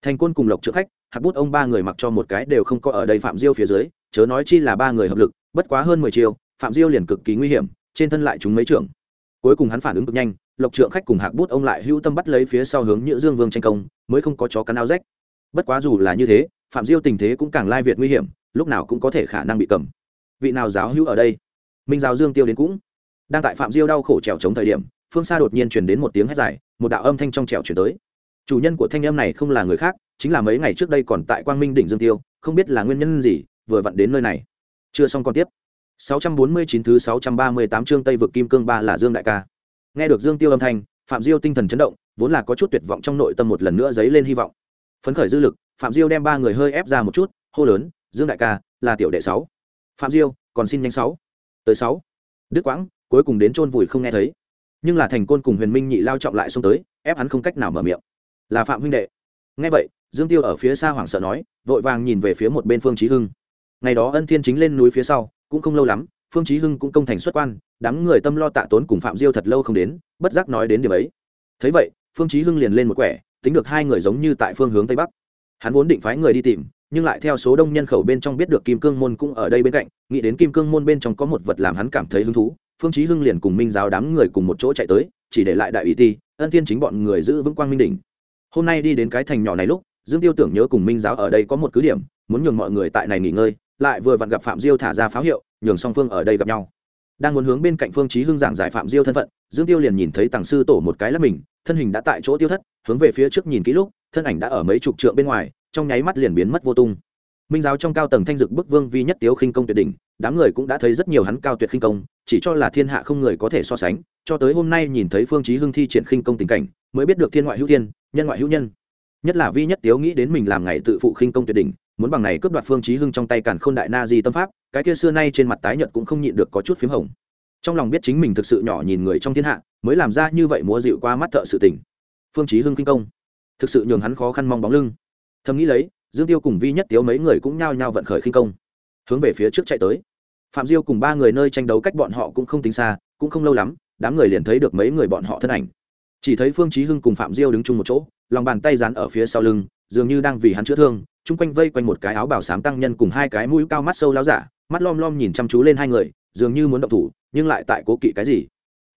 S1: Thành côn cùng lộc trượng khách, hạc bút ông ba người mặc cho một cái đều không có ở đây phạm diêu phía dưới, chớ nói chi là ba người hợp lực bất quá hơn mười chiều phạm diêu liền cực kỳ nguy hiểm, trên thân lại chúng mấy trưởng. Cuối cùng hắn phản ứng cực nhanh, lộc trượng khách cùng hạc bút ông lại hữu tâm bắt lấy phía sau hướng nhữ dương vương tranh công, mới không có chó cắn áo rách. Bất quá dù là như thế, phạm diêu tình thế cũng càng lai việt nguy hiểm, lúc nào cũng có thể khả năng bị cầm. Vị nào giáo hữu ở đây? Minh giáo dương tiêu đến cũng. Đang tại phạm diêu đau khổ trèo chống thời điểm, phương xa đột nhiên truyền đến một tiếng hét dài, một đạo âm thanh trong trèo chuyển tới. Chủ nhân của thanh âm này không là người khác, chính là mấy ngày trước đây còn tại quang minh đỉnh dương tiêu, không biết là nguyên nhân gì, vừa vặn đến nơi này chưa xong còn tiếp 649 thứ 638 chương Tây vực Kim Cương ba là Dương đại ca. Nghe được Dương Tiêu âm thanh, Phạm Diêu tinh thần chấn động, vốn là có chút tuyệt vọng trong nội tâm một lần nữa dấy lên hy vọng. Phấn khởi dư lực, Phạm Diêu đem ba người hơi ép ra một chút, hô lớn, "Dương đại ca, là tiểu đệ 6." Phạm Diêu, còn xin nhanh 6. Tới 6. Đức Quãng, cuối cùng đến chôn vùi không nghe thấy. Nhưng là Thành Côn cùng Huyền Minh nhị lao trọng lại xông tới, ép hắn không cách nào mở miệng. Là Phạm huynh đệ. Nghe vậy, Dương Tiêu ở phía xa hoảng sợ nói, vội vàng nhìn về phía một bên Phương Chí Hưng. Ngày đó Ân Thiên chính lên núi phía sau, cũng không lâu lắm phương chí hưng cũng công thành xuất quan đám người tâm lo tạ tốn cùng phạm diêu thật lâu không đến bất giác nói đến điểm ấy. Thấy vậy phương chí hưng liền lên một quẻ tính được hai người giống như tại phương hướng tây bắc. Hắn vốn định phái người đi tìm nhưng lại theo số đông nhân khẩu bên trong biết được kim cương môn cũng ở đây bên cạnh nghĩ đến kim cương môn bên trong có một vật làm hắn cảm thấy hứng thú phương chí hưng liền cùng minh giáo đám người cùng một chỗ chạy tới chỉ để lại đại ủy ti ân thiên chính bọn người giữ vững quang minh đỉnh. Hôm nay đi đến cái thành nhỏ này lúc dương tiêu tưởng nhớ cùng minh giáo ở đây có một cứ điểm muốn nhường mọi người tại này nghỉ ngơi lại vừa vặn gặp phạm diêu thả ra pháo hiệu, nhường song phương ở đây gặp nhau. Đang muốn hướng bên cạnh phương chí hưng giảng giải phạm diêu thân phận, dương tiêu liền nhìn thấy tàng sư tổ một cái là mình, thân hình đã tại chỗ tiêu thất, hướng về phía trước nhìn kỹ lúc, thân ảnh đã ở mấy chục trượng bên ngoài, trong nháy mắt liền biến mất vô tung. Minh giáo trong cao tầng thanh dực bức vương vi nhất tiếu khinh công tuyệt đỉnh, đám người cũng đã thấy rất nhiều hắn cao tuyệt khinh công, chỉ cho là thiên hạ không người có thể so sánh, cho tới hôm nay nhìn thấy phương chí hưng thi triển khinh công tình cảnh, mới biết được thiên ngoại hữu thiên, nhân ngoại hữu nhân. Nhất là vi nhất tiếu nghĩ đến mình làm ngày tự phụ khinh công tuyệt đỉnh muốn bằng này cướp đoạt phương chí hưng trong tay càn khôn đại na di tâm pháp, cái kia xưa nay trên mặt tái nhợt cũng không nhịn được có chút phím hồng. Trong lòng biết chính mình thực sự nhỏ nhìn người trong thiên hạ, mới làm ra như vậy múa dịu qua mắt thợ sự tình. Phương chí hưng kinh công. Thực sự nhường hắn khó khăn mong bóng lưng. Thầm nghĩ lấy, dương tiêu cùng vi nhất tiếu mấy người cũng nhao nhao vận khởi khinh công. Hướng về phía trước chạy tới. Phạm diêu cùng ba người nơi tranh đấu cách bọn họ cũng không tính xa, cũng không lâu lắm, đám người liền thấy được mấy người bọn họ thân ảnh. Chỉ thấy phương chí hưng cùng phạm diêu đứng chung một chỗ, lòng bàn tay dán ở phía sau lưng, dường như đang vì hắn chữa thương chung quanh vây quanh một cái áo bảo sám tăng nhân cùng hai cái mũi cao mắt sâu láo giả, mắt lom lom nhìn chăm chú lên hai người, dường như muốn động thủ, nhưng lại tại cố kỵ cái gì?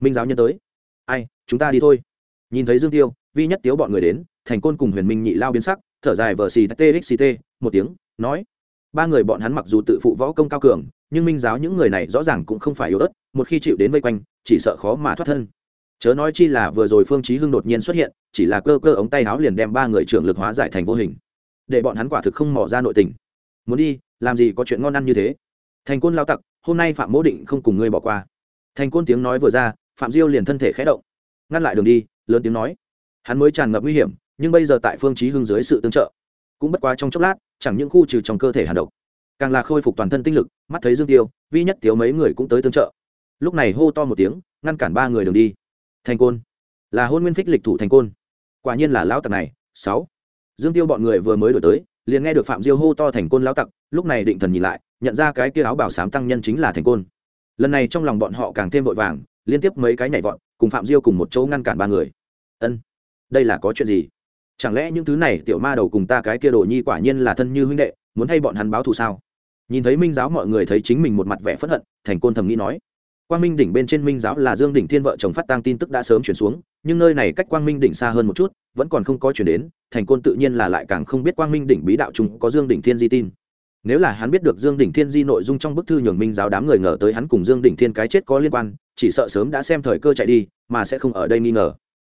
S1: Minh giáo nhân tới. Ai, chúng ta đi thôi. Nhìn thấy dương tiêu, vi nhất tiếu bọn người đến, thành côn cùng huyền minh nhị lao biến sắc, thở dài vờ xì txt một tiếng, nói. Ba người bọn hắn mặc dù tự phụ võ công cao cường, nhưng minh giáo những người này rõ ràng cũng không phải yếu ớt, một khi chịu đến vây quanh, chỉ sợ khó mà thoát thân. Chớ nói chi là vừa rồi phương chí hưng đột nhiên xuất hiện, chỉ là cơ cơ ống tay áo liền đem ba người trưởng lực hóa giải thành vô hình để bọn hắn quả thực không mò ra nội tình. Muốn đi, làm gì có chuyện ngon ăn như thế? Thành côn lao tặc, hôm nay phạm mỗ định không cùng ngươi bỏ qua. Thành côn tiếng nói vừa ra, phạm diêu liền thân thể khẽ động. Ngăn lại đường đi, lớn tiếng nói. Hắn mới tràn ngập nguy hiểm, nhưng bây giờ tại phương chí hưng dưới sự tương trợ. Cũng bất quá trong chốc lát, chẳng những khu trừ trong cơ thể hàn độc, càng là khôi phục toàn thân tinh lực, mắt thấy dương tiêu, vi nhất tiếu mấy người cũng tới tương trợ. Lúc này hô to một tiếng, ngăn cản ba người đường đi. Thành côn, là hôn nguyên phích lịch thủ thành côn. Quả nhiên là lão tặc này, sáu dương tiêu bọn người vừa mới đổi tới, liền nghe được phạm diêu hô to thành côn lão tặc, lúc này định thần nhìn lại, nhận ra cái kia áo bảo sám tăng nhân chính là thành côn. Lần này trong lòng bọn họ càng thêm vội vàng, liên tiếp mấy cái nhảy vọt, cùng phạm diêu cùng một chỗ ngăn cản ba người. Ân, đây là có chuyện gì? Chẳng lẽ những thứ này tiểu ma đầu cùng ta cái kia đồ nhi quả nhiên là thân như huynh đệ, muốn hay bọn hắn báo thù sao? Nhìn thấy minh giáo mọi người thấy chính mình một mặt vẻ phẫn hận, thành côn thầm nghĩ nói, quang minh đỉnh bên trên minh giáo là dương đỉnh thiên vợ chồng phát tăng tin tức đã sớm chuyển xuống, nhưng nơi này cách quang minh đỉnh xa hơn một chút vẫn còn không có chuyển đến, thành côn tự nhiên là lại càng không biết quang minh đỉnh bí đạo chúng có dương đỉnh thiên di tin. Nếu là hắn biết được dương đỉnh thiên di nội dung trong bức thư nhường minh giáo đám người ngờ tới hắn cùng dương đỉnh thiên cái chết có liên quan, chỉ sợ sớm đã xem thời cơ chạy đi, mà sẽ không ở đây nghi ngờ.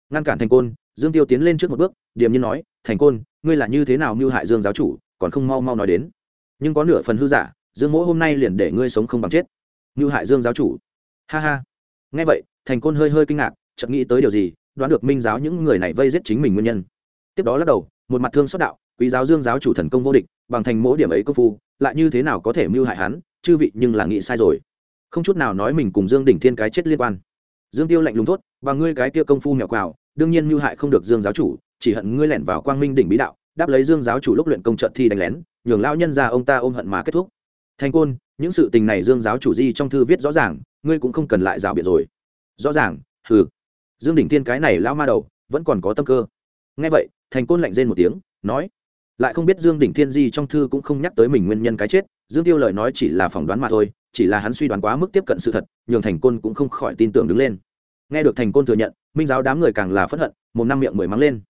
S1: Ngăn cản thành côn, dương tiêu tiến lên trước một bước, điềm nhiên nói, thành côn, ngươi là như thế nào mưu hại dương giáo chủ, còn không mau mau nói đến. Nhưng có nửa phần hư giả, dương mỗi hôm nay liền để ngươi sống không bằng chết. Mưu hại dương giáo chủ. Ha ha. Nghe vậy, thành côn hơi hơi kinh ngạc, chợt nghĩ tới điều gì đoán được minh giáo những người này vây giết chính mình nguyên nhân. Tiếp đó lắc đầu, một mặt thương xót đạo, quý giáo dương giáo chủ thần công vô địch, bằng thành mỗi điểm ấy công phu, lại như thế nào có thể mưu hại hắn, chư vị nhưng là nghĩ sai rồi. Không chút nào nói mình cùng dương đỉnh thiên cái chết liên quan. Dương tiêu lạnh lùng thốt và ngươi cái kia công phu mèo quào, đương nhiên mưu hại không được dương giáo chủ, chỉ hận ngươi lẻn vào quang minh đỉnh bí đạo, đáp lấy dương giáo chủ lúc luyện công trận thi đánh lén, nhường lao nhân ra ông ta ôm hận mà kết thúc. Thành côn, những sự tình này dương giáo chủ di trong thư viết rõ ràng, ngươi cũng không cần lại rào biệt rồi. Rõ ràng, hừ dương đỉnh thiên cái này lao ma đầu, vẫn còn có tâm cơ. Nghe vậy, thành côn lạnh rên một tiếng, nói, lại không biết dương đỉnh thiên di trong thư cũng không nhắc tới mình nguyên nhân cái chết, dương tiêu lời nói chỉ là phỏng đoán mà thôi, chỉ là hắn suy đoán quá mức tiếp cận sự thật, nhường thành côn cũng không khỏi tin tưởng đứng lên. Nghe được thành côn thừa nhận, minh giáo đám người càng là phẫn hận, một năm miệng mười mắng lên.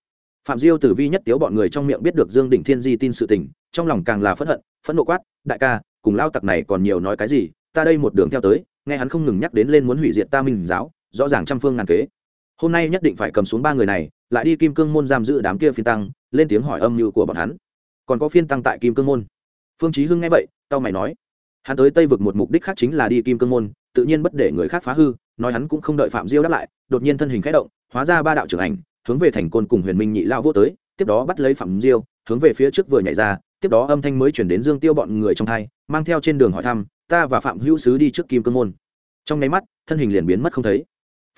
S1: Phạm diêu, tử vi nhất tiếu bọn người trong miệng biết được dương đỉnh thiên di tin sự tình, trong lòng càng là phẫn hận, phẫn nộ quát, đại ca, cùng lao tặc này còn nhiều nói cái gì, ta đây một đường theo tới, nghe hắn không ngừng nhắc đến lên muốn hủy diệt ta minh giáo, rõ ràng trăm phương ngàn kế hôm nay nhất định phải cầm xuống ba người này, lại đi kim cương môn giam giữ đám kia phiên tăng, lên tiếng hỏi âm mưu của bọn hắn. Còn có phiên tăng tại kim cương môn. Phương chí hưng nghe vậy tao mày nói, hắn tới tây vực một mục đích khác chính là đi kim cương môn, tự nhiên bất để người khác phá hư, nói hắn cũng không đợi phạm diêu đáp lại, đột nhiên thân hình khẽ động, hóa ra ba đạo trưởng ảnh, hướng về thành côn cùng huyền minh nhị lao vô tới, tiếp đó bắt lấy phạm diêu, hướng về phía trước vừa nhảy ra, tiếp đó âm thanh mới chuyển đến dương tiêu bọn người trong thai, mang theo trên đường hỏi thăm, ta và phạm hữu sứ đi trước kim cương môn. Trong nháy mắt, thân hình liền biến mất không thấy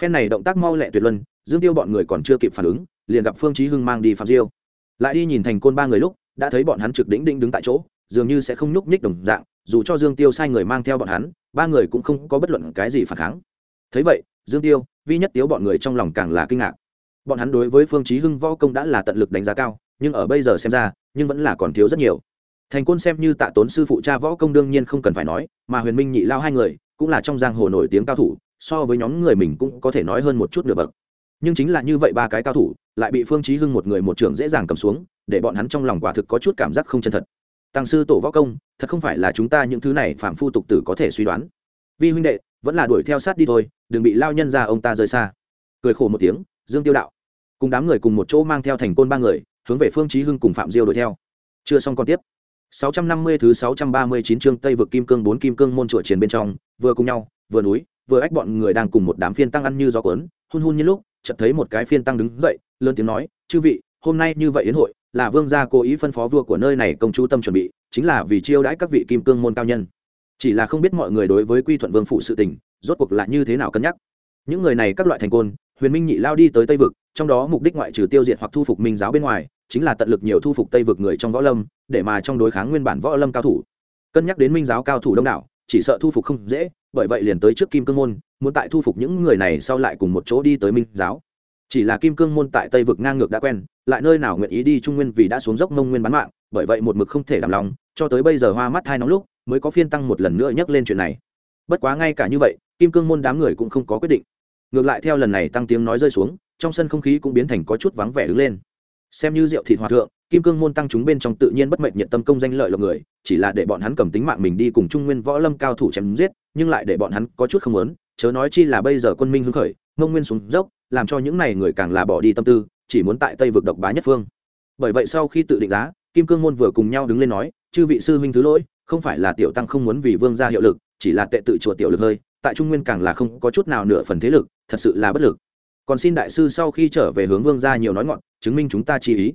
S1: phen này động tác mau lẹ tuyệt luân, dương tiêu bọn người còn chưa kịp phản ứng, liền gặp phương chí hưng mang đi phạm diêu. Lại đi nhìn thành côn ba người lúc, đã thấy bọn hắn trực đỉnh đỉnh đứng tại chỗ, dường như sẽ không nhúc nhích đồng dạng, dù cho dương tiêu sai người mang theo bọn hắn, ba người cũng không có bất luận cái gì phản kháng. Thấy vậy, dương tiêu, vi nhất tiếu bọn người trong lòng càng là kinh ngạc. Bọn hắn đối với phương chí hưng võ công đã là tận lực đánh giá cao, nhưng ở bây giờ xem ra, nhưng vẫn là còn thiếu rất nhiều. Thành côn xem như tạ tốn sư phụ cha võ công đương nhiên không cần phải nói, mà huyền minh nhị lao hai người, cũng là trong giang hồ nổi tiếng cao thủ so với nhóm người mình cũng có thể nói hơn một chút nửa bậc. Nhưng chính là như vậy ba cái cao thủ lại bị phương chí hưng một người một trưởng dễ dàng cầm xuống để bọn hắn trong lòng quả thực có chút cảm giác không chân thật. Tăng sư tổ võ công thật không phải là chúng ta những thứ này phạm phu tục tử có thể suy đoán. Vi huynh đệ vẫn là đuổi theo sát đi thôi đừng bị lao nhân ra ông ta rời xa. Cười khổ một tiếng dương tiêu đạo. Cùng đám người cùng một chỗ mang theo thành côn ba người hướng về phương chí hưng cùng phạm diêu đuổi theo. Chưa xong còn tiếp. 650 thứ 639 chương Tây vực kim cương bốn kim cương môn chùa chiến bên trong, vừa cùng nhau, vừa núi, vừa ách bọn người đang cùng một đám phiên tăng ăn như gió cuốn, hun hun như lúc, chợt thấy một cái phiên tăng đứng dậy, lớn tiếng nói, "Chư vị, hôm nay như vậy yến hội, là vương gia cố ý phân phó vua của nơi này công chú tâm chuẩn bị chính là vì chiêu đãi các vị kim cương môn cao nhân. Chỉ là không biết mọi người đối với quy thuận vương phụ sự tình rốt cuộc là như thế nào cân nhắc. Những người này các loại thành côn huyền minh nhị lao đi tới tây vực trong đó mục đích ngoại trừ tiêu diệt hoặc thu phục minh giáo bên ngoài chính là tận lực nhiều thu phục tây vực người trong võ lâm để mà trong đối kháng nguyên bản võ lâm cao thủ. Cân nhắc đến minh giáo cao thủ đông đảo chỉ sợ thu phục không dễ, bởi vậy liền tới trước kim cương môn, muốn tại thu phục những người này sau lại cùng một chỗ đi tới minh giáo. Chỉ là kim cương môn tại tây vực ngang ngược đã quen, lại nơi nào nguyện ý đi trung nguyên vì đã xuống dốc mông nguyên bán mạng, bởi vậy một mực không thể đảm lòng, cho tới bây giờ hoa mắt hai nóng lúc, mới có phiên tăng một lần nữa nhắc lên chuyện này. Bất quá ngay cả như vậy, kim cương môn đám người cũng không có quyết định. Ngược lại theo lần này tăng tiếng nói rơi xuống, trong sân không khí cũng biến thành có chút vắng vẻ đứng lên. Xem như rượu thịt hòa thượng kim cương môn tăng chúng bên trong tự nhiên bất mệnh nhận tâm công danh lợi lộc người, chỉ là để bọn hắn cầm tính mạng mình đi cùng trung nguyên võ lâm cao thủ chém giết, nhưng lại để bọn hắn có chút không muốn, chớ nói chi là bây giờ quân minh hưng khởi ngông nguyên xuống dốc, làm cho những này người càng là bỏ đi tâm tư, chỉ muốn tại tây vực độc bá nhất phương. Bởi vậy sau khi tự định giá, kim cương môn vừa cùng nhau đứng lên nói, chư vị sư huynh thứ lỗi, không phải là tiểu tăng không muốn vì vương gia hiệu lực, chỉ là tệ tự chùa tiểu lực hơi, tại trung nguyên càng là không có chút nào nửa phần thế lực, thật sự là bất lực. Còn xin đại sư sau khi trở về hướng vương gia nhiều nói ngọn, chứng minh chúng ta chi ý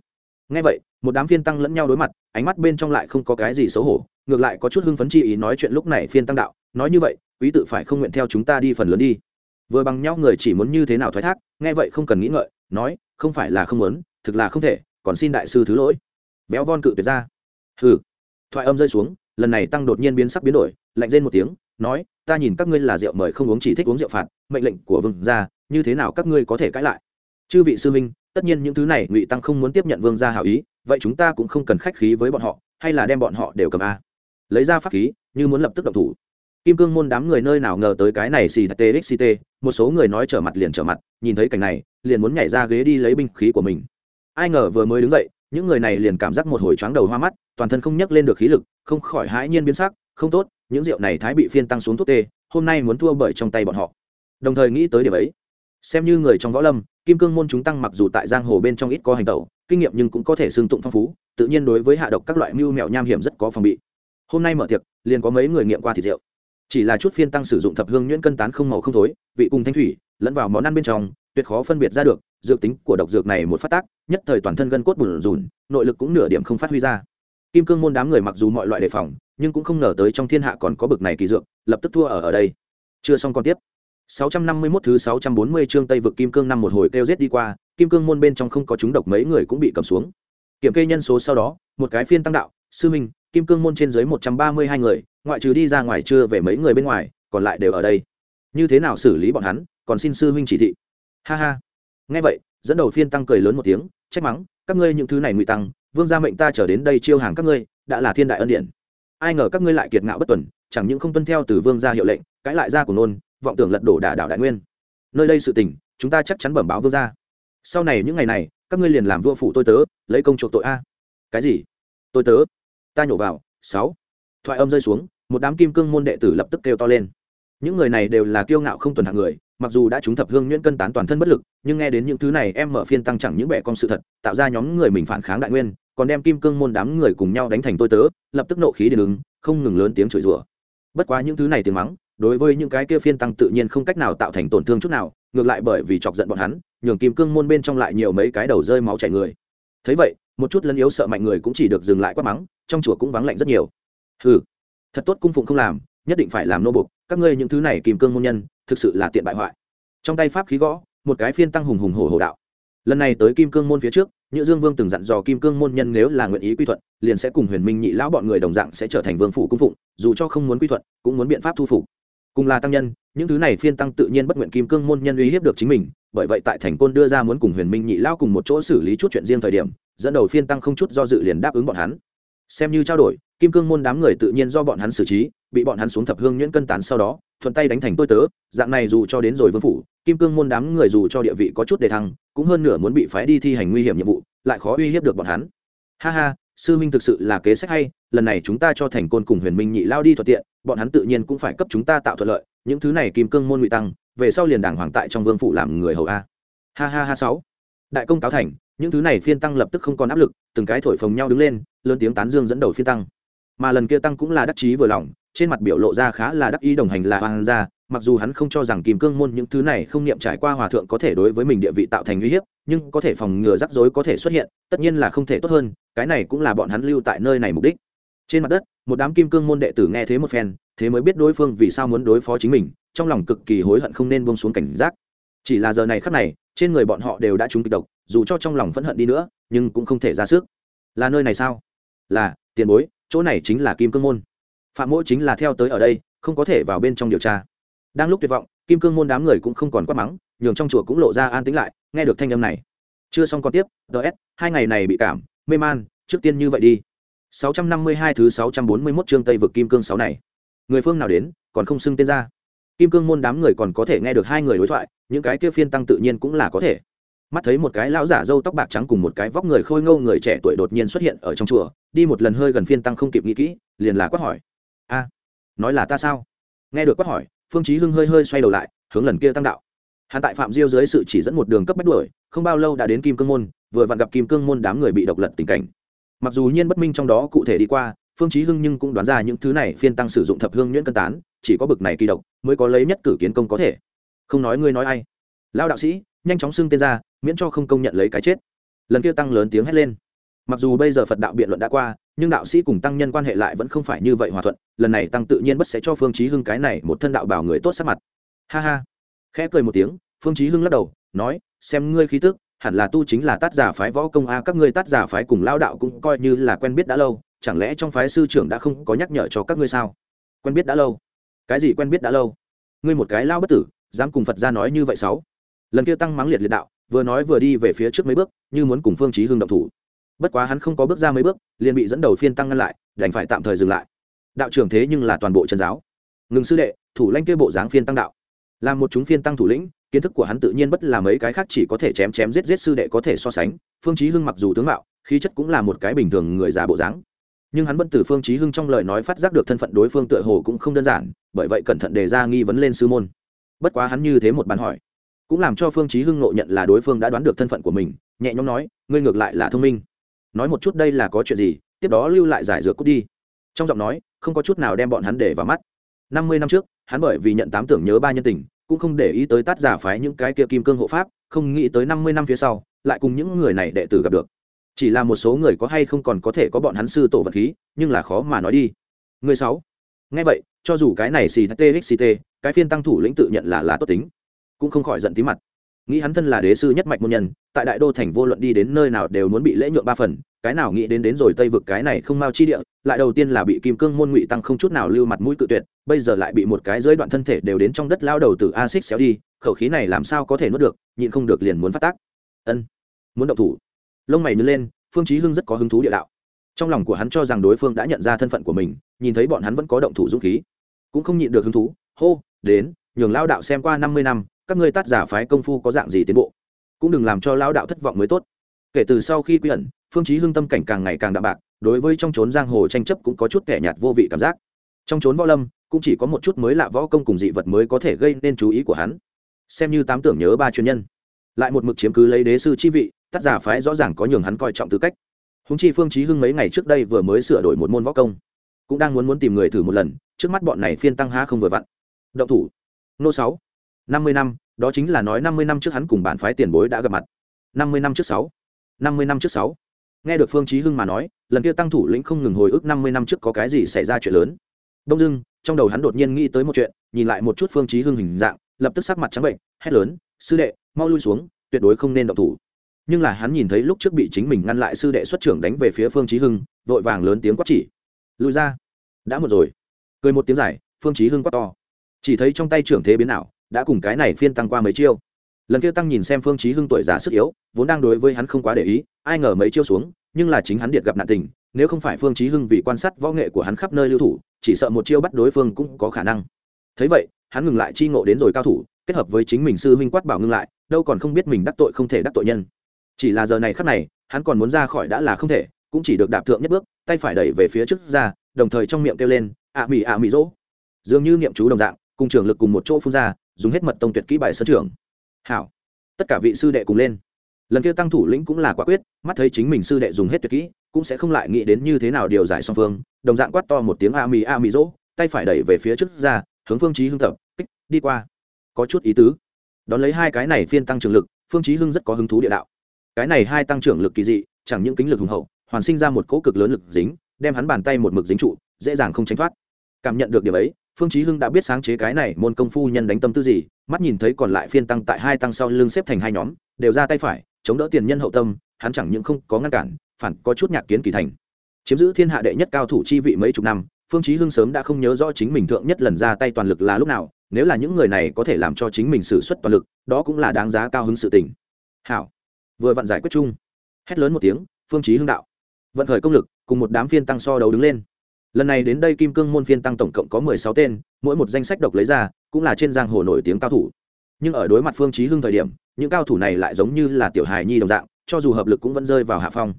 S1: ngay vậy, một đám phiên tăng lẫn nhau đối mặt, ánh mắt bên trong lại không có cái gì xấu hổ, ngược lại có chút hưng phấn chi ý nói chuyện lúc này phiên tăng đạo, nói như vậy, quý tự phải không nguyện theo chúng ta đi phần lớn đi. Vừa bằng nhau người chỉ muốn như thế nào thoái thác, nghe vậy không cần nghĩ ngợi, nói, không phải là không muốn, thực là không thể, còn xin đại sư thứ lỗi. Béo von cự tuyệt ra. Hừ. Thoại âm rơi xuống, lần này tăng đột nhiên biến sắc biến đổi, lạnh rên một tiếng, nói, ta nhìn các ngươi là rượu mời không uống chỉ thích uống rượu phạt, mệnh lệnh của vương gia, như thế nào các ngươi có thể cãi lại? Chư vị sư minh tất nhiên những thứ này ngụy tăng không muốn tiếp nhận vương gia hảo ý, vậy chúng ta cũng không cần khách khí với bọn họ, hay là đem bọn họ đều cầm a. Lấy ra pháp khí, như muốn lập tức động thủ. Kim cương môn đám người nơi nào ngờ tới cái này xì txt một số người nói trở mặt liền trở mặt, nhìn thấy cảnh này, liền muốn nhảy ra ghế đi lấy binh khí của mình. Ai ngờ vừa mới đứng dậy, những người này liền cảm giác một hồi chóng đầu hoa mắt, toàn thân không nhấc lên được khí lực, không khỏi hãi nhiên biến sắc, không tốt, những rượu này thái bị phiên tăng xuống thuốc tê, hôm nay muốn thua bởi trong tay bọn họ. Đồng thời nghĩ tới điểm ấy xem như người trong võ lâm, kim cương môn chúng tăng mặc dù tại giang hồ bên trong ít có hành tẩu, kinh nghiệm nhưng cũng có thể xương tụng phong phú, tự nhiên đối với hạ độc các loại mưu mẹo nham hiểm rất có phòng bị. Hôm nay mở tiệc, liền có mấy người nghiệm qua thịt rượu. Chỉ là chút phiên tăng sử dụng thập hương nhuyễn cân tán không màu không thối, vị cùng thanh thủy, lẫn vào món ăn bên trong, tuyệt khó phân biệt ra được, dược tính của độc dược này một phát tác, nhất thời toàn thân gân cốt bùn rùn, nội lực cũng nửa điểm không phát huy ra. Kim cương môn đám người mặc dù mọi loại đề phòng, nhưng cũng không ngờ tới trong thiên hạ còn có bực này kỳ dược, lập tức thua ở ở đây. Chưa xong còn tiếp. 651 thứ 640 chương Tây vực Kim Cương năm một hồi kêu giết đi qua, Kim Cương môn bên trong không có chúng độc mấy người cũng bị cầm xuống. Kiểm kê nhân số sau đó, một cái phiên tăng đạo, sư minh, Kim Cương môn trên dưới 132 người, ngoại trừ đi ra ngoài chưa về mấy người bên ngoài, còn lại đều ở đây. Như thế nào xử lý bọn hắn, còn xin sư huynh chỉ thị. Ha ha. Nghe vậy, dẫn đầu phiên tăng cười lớn một tiếng, trách mắng, các ngươi những thứ này ngụy tăng, vương gia mệnh ta trở đến đây chiêu hàng các ngươi, đã là thiên đại ân điển. Ai ngờ các ngươi lại kiệt ngạo bất tuần, chẳng những không tuân theo từ vương gia hiệu lệnh, cãi lại ra của nôn, vọng tưởng lật đổ đả đảo đại nguyên. Nơi đây sự tình, chúng ta chắc chắn bẩm báo vương gia. Sau này những ngày này, các ngươi liền làm vua phủ tôi tớ, lấy công chuộc tội a. Cái gì? Tôi tớ? Ta nhổ vào, sáu. Thoại âm rơi xuống, một đám kim cương môn đệ tử lập tức kêu to lên. Những người này đều là kiêu ngạo không tuần hạng người, mặc dù đã trúng thập hương nhuyễn cân tán toàn thân bất lực, nhưng nghe đến những thứ này em mở phiên tăng chẳng những bẻ con sự thật, tạo ra nhóm người mình phản kháng đại nguyên, còn đem kim cương môn đám người cùng nhau đánh thành tôi tớ, lập tức nộ khí đến ứng không ngừng lớn tiếng chửi rủa. Bất quá những thứ này tiếng mắng đối với những cái kia phiên tăng tự nhiên không cách nào tạo thành tổn thương chút nào, ngược lại bởi vì chọc giận bọn hắn, nhường kim cương môn bên trong lại nhiều mấy cái đầu rơi máu chảy người. Thấy vậy, một chút lân yếu sợ mạnh người cũng chỉ được dừng lại quát mắng, trong chùa cũng vắng lạnh rất nhiều. Hừ, thật tốt cung phụng không làm, nhất định phải làm nô bục, các ngươi những thứ này kim cương môn nhân, thực sự là tiện bại hoại. Trong tay pháp khí gõ, một cái phiên tăng hùng hùng hổ hổ đạo. Lần này tới kim cương môn phía trước, nhữ dương vương từng dặn dò kim cương môn nhân nếu là nguyện ý quy thuận, liền sẽ cùng huyền minh nhị lão bọn người đồng dạng sẽ trở thành vương phủ cung phụng, dù cho không muốn quy thuận, cũng muốn biện pháp thu phục cùng là tăng nhân, những thứ này phiên tăng tự nhiên bất nguyện kim cương môn nhân uy hiếp được chính mình, bởi vậy tại thành côn đưa ra muốn cùng huyền minh nhị lao cùng một chỗ xử lý chút chuyện riêng thời điểm, dẫn đầu phiên tăng không chút do dự liền đáp ứng bọn hắn. Xem như trao đổi, kim cương môn đám người tự nhiên do bọn hắn xử trí, bị bọn hắn xuống thập hương nhuyễn cân tán sau đó, thuận tay đánh thành tôi tớ, dạng này dù cho đến rồi vương phủ, kim cương môn đám người dù cho địa vị có chút đề thăng, cũng hơn nửa muốn bị phái đi thi hành nguy hiểm nhiệm vụ, lại khó uy hiếp được bọn hắn. Ha ha sư minh thực sự là kế sách hay, lần này chúng ta cho thành côn cùng huyền minh nhị lao đi thuận tiện, bọn hắn tự nhiên cũng phải cấp chúng ta tạo thuận lợi, những thứ này kim cương môn ngụy tăng, về sau liền đảng hoàng tại trong vương phủ làm người hầu a. Ha ha ha sáu. Đại công cáo thành, những thứ này phiên tăng lập tức không còn áp lực, từng cái thổi phồng nhau đứng lên, lớn tiếng tán dương dẫn đầu phiên tăng. Mà lần kia tăng cũng là đắc chí vừa lòng, trên mặt biểu lộ ra khá là đắc ý đồng hành là hoàng gia, mặc dù hắn không cho rằng kim cương môn những thứ này không niệm trải qua hòa thượng có thể đối với mình địa vị tạo thành uy hiếp nhưng có thể phòng ngừa rắc rối có thể xuất hiện, tất nhiên là không thể tốt hơn, cái này cũng là bọn hắn lưu tại nơi này mục đích. Trên mặt đất, một đám kim cương môn đệ tử nghe thế một phen, thế mới biết đối phương vì sao muốn đối phó chính mình, trong lòng cực kỳ hối hận không nên bông xuống cảnh giác. Chỉ là giờ này khắc này, trên người bọn họ đều đã trúng kịch độc, dù cho trong lòng phẫn hận đi nữa, nhưng cũng không thể ra sức. Là nơi này sao? Là, tiền bối, chỗ này chính là kim cương môn. Phạm mỗi chính là theo tới ở đây, không có thể vào bên trong điều tra. Đang lúc tuyệt vọng, kim cương môn đám người cũng không còn quát mắng nhường trong chùa cũng lộ ra an tĩnh lại nghe được thanh âm này chưa xong còn tiếp ts hai ngày này bị cảm mê man trước tiên như vậy đi 652 thứ 641 chương Tây vực Kim Cương 6 này. Người phương nào đến, còn không xưng tên ra. Kim Cương môn đám người còn có thể nghe được hai người đối thoại, những cái kia phiên tăng tự nhiên cũng là có thể. Mắt thấy một cái lão giả râu tóc bạc trắng cùng một cái vóc người khôi ngô người trẻ tuổi đột nhiên xuất hiện ở trong chùa, đi một lần hơi gần phiên tăng không kịp nghĩ kỹ, liền là quát hỏi: "A, nói là ta sao?" Nghe được quát hỏi, Phương Chí Hưng hơi hơi xoay đầu lại, hướng lần kia tăng đạo. Hắn tại Phạm Diêu dưới sự chỉ dẫn một đường cấp bách đuổi, không bao lâu đã đến Kim Cương môn, vừa vặn gặp Kim Cương môn đám người bị độc lật tình cảnh. Mặc dù nhiên bất minh trong đó cụ thể đi qua phương chí hưng nhưng cũng đoán ra những thứ này phiên tăng sử dụng thập hương nhuyễn cân tán chỉ có bực này kỳ độc mới có lấy nhất cử kiến công có thể. Không nói ngươi nói ai. Lao đạo sĩ nhanh chóng xưng tên ra miễn cho không công nhận lấy cái chết. Lần kia tăng lớn tiếng hét lên. Mặc dù bây giờ phật đạo biện luận đã qua nhưng đạo sĩ cùng tăng nhân quan hệ lại vẫn không phải như vậy hòa thuận lần này tăng tự nhiên bất sẽ cho phương chí hưng cái này một thân đạo bảo người tốt sắc mặt. Ha ha khẽ cười một tiếng, phương chí hưng lắc đầu, nói, xem ngươi khí tức, hẳn là tu chính là tát giả phái võ công a, các ngươi tát giả phái cùng lao đạo cũng coi như là quen biết đã lâu, chẳng lẽ trong phái sư trưởng đã không có nhắc nhở cho các ngươi sao? Quen biết đã lâu. Cái gì quen biết đã lâu? Ngươi một cái lao bất tử, dám cùng phật ra nói như vậy sáu lần kia tăng mắng liệt liệt đạo, vừa nói vừa đi về phía trước mấy bước, như muốn cùng phương chí hưng động thủ. Bất quá hắn không có bước ra mấy bước, liền bị dẫn đầu phiên tăng ngăn lại, đành phải tạm thời dừng lại. Đạo trưởng thế nhưng là toàn bộ chân giáo. Ngừng sư đệ, thủ lãnh kia bộ dáng phiên tăng đạo làm một chúng phiên tăng thủ lĩnh, kiến thức của hắn tự nhiên bất là mấy cái khác, chỉ có thể chém chém giết giết sư đệ có thể so sánh. Phương chí hưng mặc dù tướng mạo, khí chất cũng là một cái bình thường người già bộ dáng. Nhưng hắn vẫn từ phương chí hưng trong lời nói phát giác được thân phận đối phương tựa hồ cũng không đơn giản, bởi vậy cẩn thận đề ra nghi vấn lên sư môn. Bất quá hắn như thế một bàn hỏi, cũng làm cho phương chí hưng ngộ nhận là đối phương đã đoán được thân phận của mình, nhẹ nhõm nói, ngươi ngược lại là thông minh. Nói một chút đây là có chuyện gì, tiếp đó lưu lại giải dược cút đi. Trong giọng nói, không có chút nào đem bọn hắn để vào mắt. Năm mươi năm trước hắn bởi vì nhận tám tưởng nhớ ba nhân tình, cũng không để ý tới tát giả phái những cái kia kim cương hộ pháp, không nghĩ tới năm mươi năm phía sau, lại cùng những người này đệ tử gặp được. Chỉ là một số người có hay không còn có thể có bọn hắn sư tổ vật khí, nhưng là khó mà nói đi. Người sáu. Nghe vậy, cho dù cái này xì tê, cái phiên tăng thủ lĩnh tự nhận là là tốt tính, cũng không khỏi giận tí mặt nghĩ hắn thân là đế sư nhất mạch môn nhân, tại đại đô thành vô luận đi đến nơi nào đều muốn bị lễ nhượng ba phần, cái nào nghĩ đến đến rồi tây vực cái này không mau chi địa, lại đầu tiên là bị kim cương môn ngụy tăng không chút nào lưu mặt mũi cự tuyệt, bây giờ lại bị một cái dưới đoạn thân thể đều đến trong đất lao đầu từ a xích xéo đi, khẩu khí này làm sao có thể nuốt được, nhịn không được liền muốn phát tác. Ân, muốn động thủ. Lông mày nhớ lên, phương chí hưng rất có hứng thú địa đạo. Trong lòng của hắn cho rằng đối phương đã nhận ra thân phận của mình, nhìn thấy bọn hắn vẫn có động thủ dũng khí. Cũng không nhịn được hứng thú, hô, đến, nhường lao đạo xem qua năm mươi năm các ngươi tát giả phái công phu có dạng gì tiến bộ? Cũng đừng làm cho lão đạo thất vọng mới tốt. Kể từ sau khi quy ẩn, phương chí hưng tâm cảnh càng ngày càng đạm bạc, đối với trong trốn giang hồ tranh chấp cũng có chút kẻ nhạt vô vị cảm giác. Trong trốn võ lâm, cũng chỉ có một chút mới lạ võ công cùng dị vật mới có thể gây nên chú ý của hắn. Xem như tám tưởng nhớ ba chuyên nhân. Lại một mực chiếm cứ lấy đế sư chi vị, tác giả phái rõ ràng có nhường hắn coi trọng tư cách. Húng chi phương chí hưng mấy ngày trước đây vừa mới sửa đổi một môn võ công, cũng đang muốn muốn tìm người thử một lần, trước mắt bọn này phiên tăng há không vừa vặn. Động thủ. Nô sáu năm mươi năm, đó chính là nói năm mươi năm trước hắn cùng bản phái tiền bối đã gặp mặt. Năm mươi năm trước sáu. Năm mươi năm trước sáu. Nghe được phương chí hưng mà nói, lần kia tăng thủ lĩnh không ngừng hồi ức năm mươi năm trước có cái gì xảy ra chuyện lớn. Đông dưng trong đầu hắn đột nhiên nghĩ tới một chuyện, nhìn lại một chút phương chí hưng hình dạng, lập tức sắc mặt trắng bệnh, hét lớn, sư đệ, mau lui xuống, tuyệt đối không nên động thủ. Nhưng là hắn nhìn thấy lúc trước bị chính mình ngăn lại sư đệ xuất trưởng đánh về phía phương chí hưng, vội vàng lớn tiếng quát chỉ. Lui ra. Đã một rồi. Cười một tiếng dài phương chí hưng quát to. Chỉ thấy trong tay trưởng thế biến ảo đã cùng cái này phiên tăng qua mấy chiêu. Lần kia tăng nhìn xem phương chí hưng tuổi già sức yếu, vốn đang đối với hắn không quá để ý, ai ngờ mấy chiêu xuống, nhưng là chính hắn điện gặp nạn tình, nếu không phải phương chí hưng vì quan sát võ nghệ của hắn khắp nơi lưu thủ, chỉ sợ một chiêu bắt đối phương cũng có khả năng. Thấy vậy, hắn ngừng lại chi ngộ đến rồi cao thủ, kết hợp với chính mình sư huynh quát bảo ngưng lại, đâu còn không biết mình đắc tội không thể đắc tội nhân. Chỉ là giờ này khắc này, hắn còn muốn ra khỏi đã là không thể, cũng chỉ được đạp thượng nhất bước, tay phải đẩy về phía trước ra, đồng thời trong miệng kêu lên ạ mì ạ mì rỗ dường như niệm chú đồng dạng, cùng trường lực cùng một chỗ phun ra dùng hết mật tông tuyệt kỹ bài sơ trưởng. Hảo. Tất cả vị sư đệ cùng lên. Lần kia tăng thủ lĩnh cũng là quả quyết, mắt thấy chính mình sư đệ dùng hết tuyệt kỹ, cũng sẽ không lại nghĩ đến như thế nào điều giải song phương, đồng dạng quát to một tiếng a mì a mì rỗ, tay phải đẩy về phía trước ra, hướng phương chí hưng tập, kích, đi qua. Có chút ý tứ. Đón lấy hai cái này phiên tăng trưởng lực, phương chí hưng rất có hứng thú địa đạo. Cái này hai tăng trưởng lực kỳ dị, chẳng những kính lực hùng hậu, hoàn sinh ra một cỗ cực lớn lực dính, đem hắn bàn tay một mực dính trụ, dễ dàng không tránh thoát. Cảm nhận được điều ấy phương chí hưng đã biết sáng chế cái này môn công phu nhân đánh tâm tư gì, mắt nhìn thấy còn lại phiên tăng tại hai tăng sau lưng xếp thành hai nhóm, đều ra tay phải, chống đỡ tiền nhân hậu tâm, hắn chẳng những không có ngăn cản, phản có chút nhạc kiến kỳ thành. Chiếm giữ thiên hạ đệ nhất cao thủ chi vị mấy chục năm, phương chí hưng sớm đã không nhớ rõ chính mình thượng nhất lần ra tay toàn lực là lúc nào, nếu là những người này có thể làm cho chính mình sử xuất toàn lực, đó cũng là đáng giá cao hứng sự tình. Hảo. Vừa vặn giải quyết chung. Hét lớn một tiếng, phương chí hưng đạo. Vận khởi công lực, cùng một đám phiên tăng so đấu đứng lên lần này đến đây kim cương môn phiên tăng tổng cộng có mười sáu tên, mỗi một danh sách độc lấy ra, cũng là trên giang hồ nổi tiếng cao thủ. Nhưng ở đối mặt phương chí hưng thời điểm, những cao thủ này lại giống như là tiểu hài nhi đồng dạng, cho dù hợp lực cũng vẫn rơi vào hạ phong.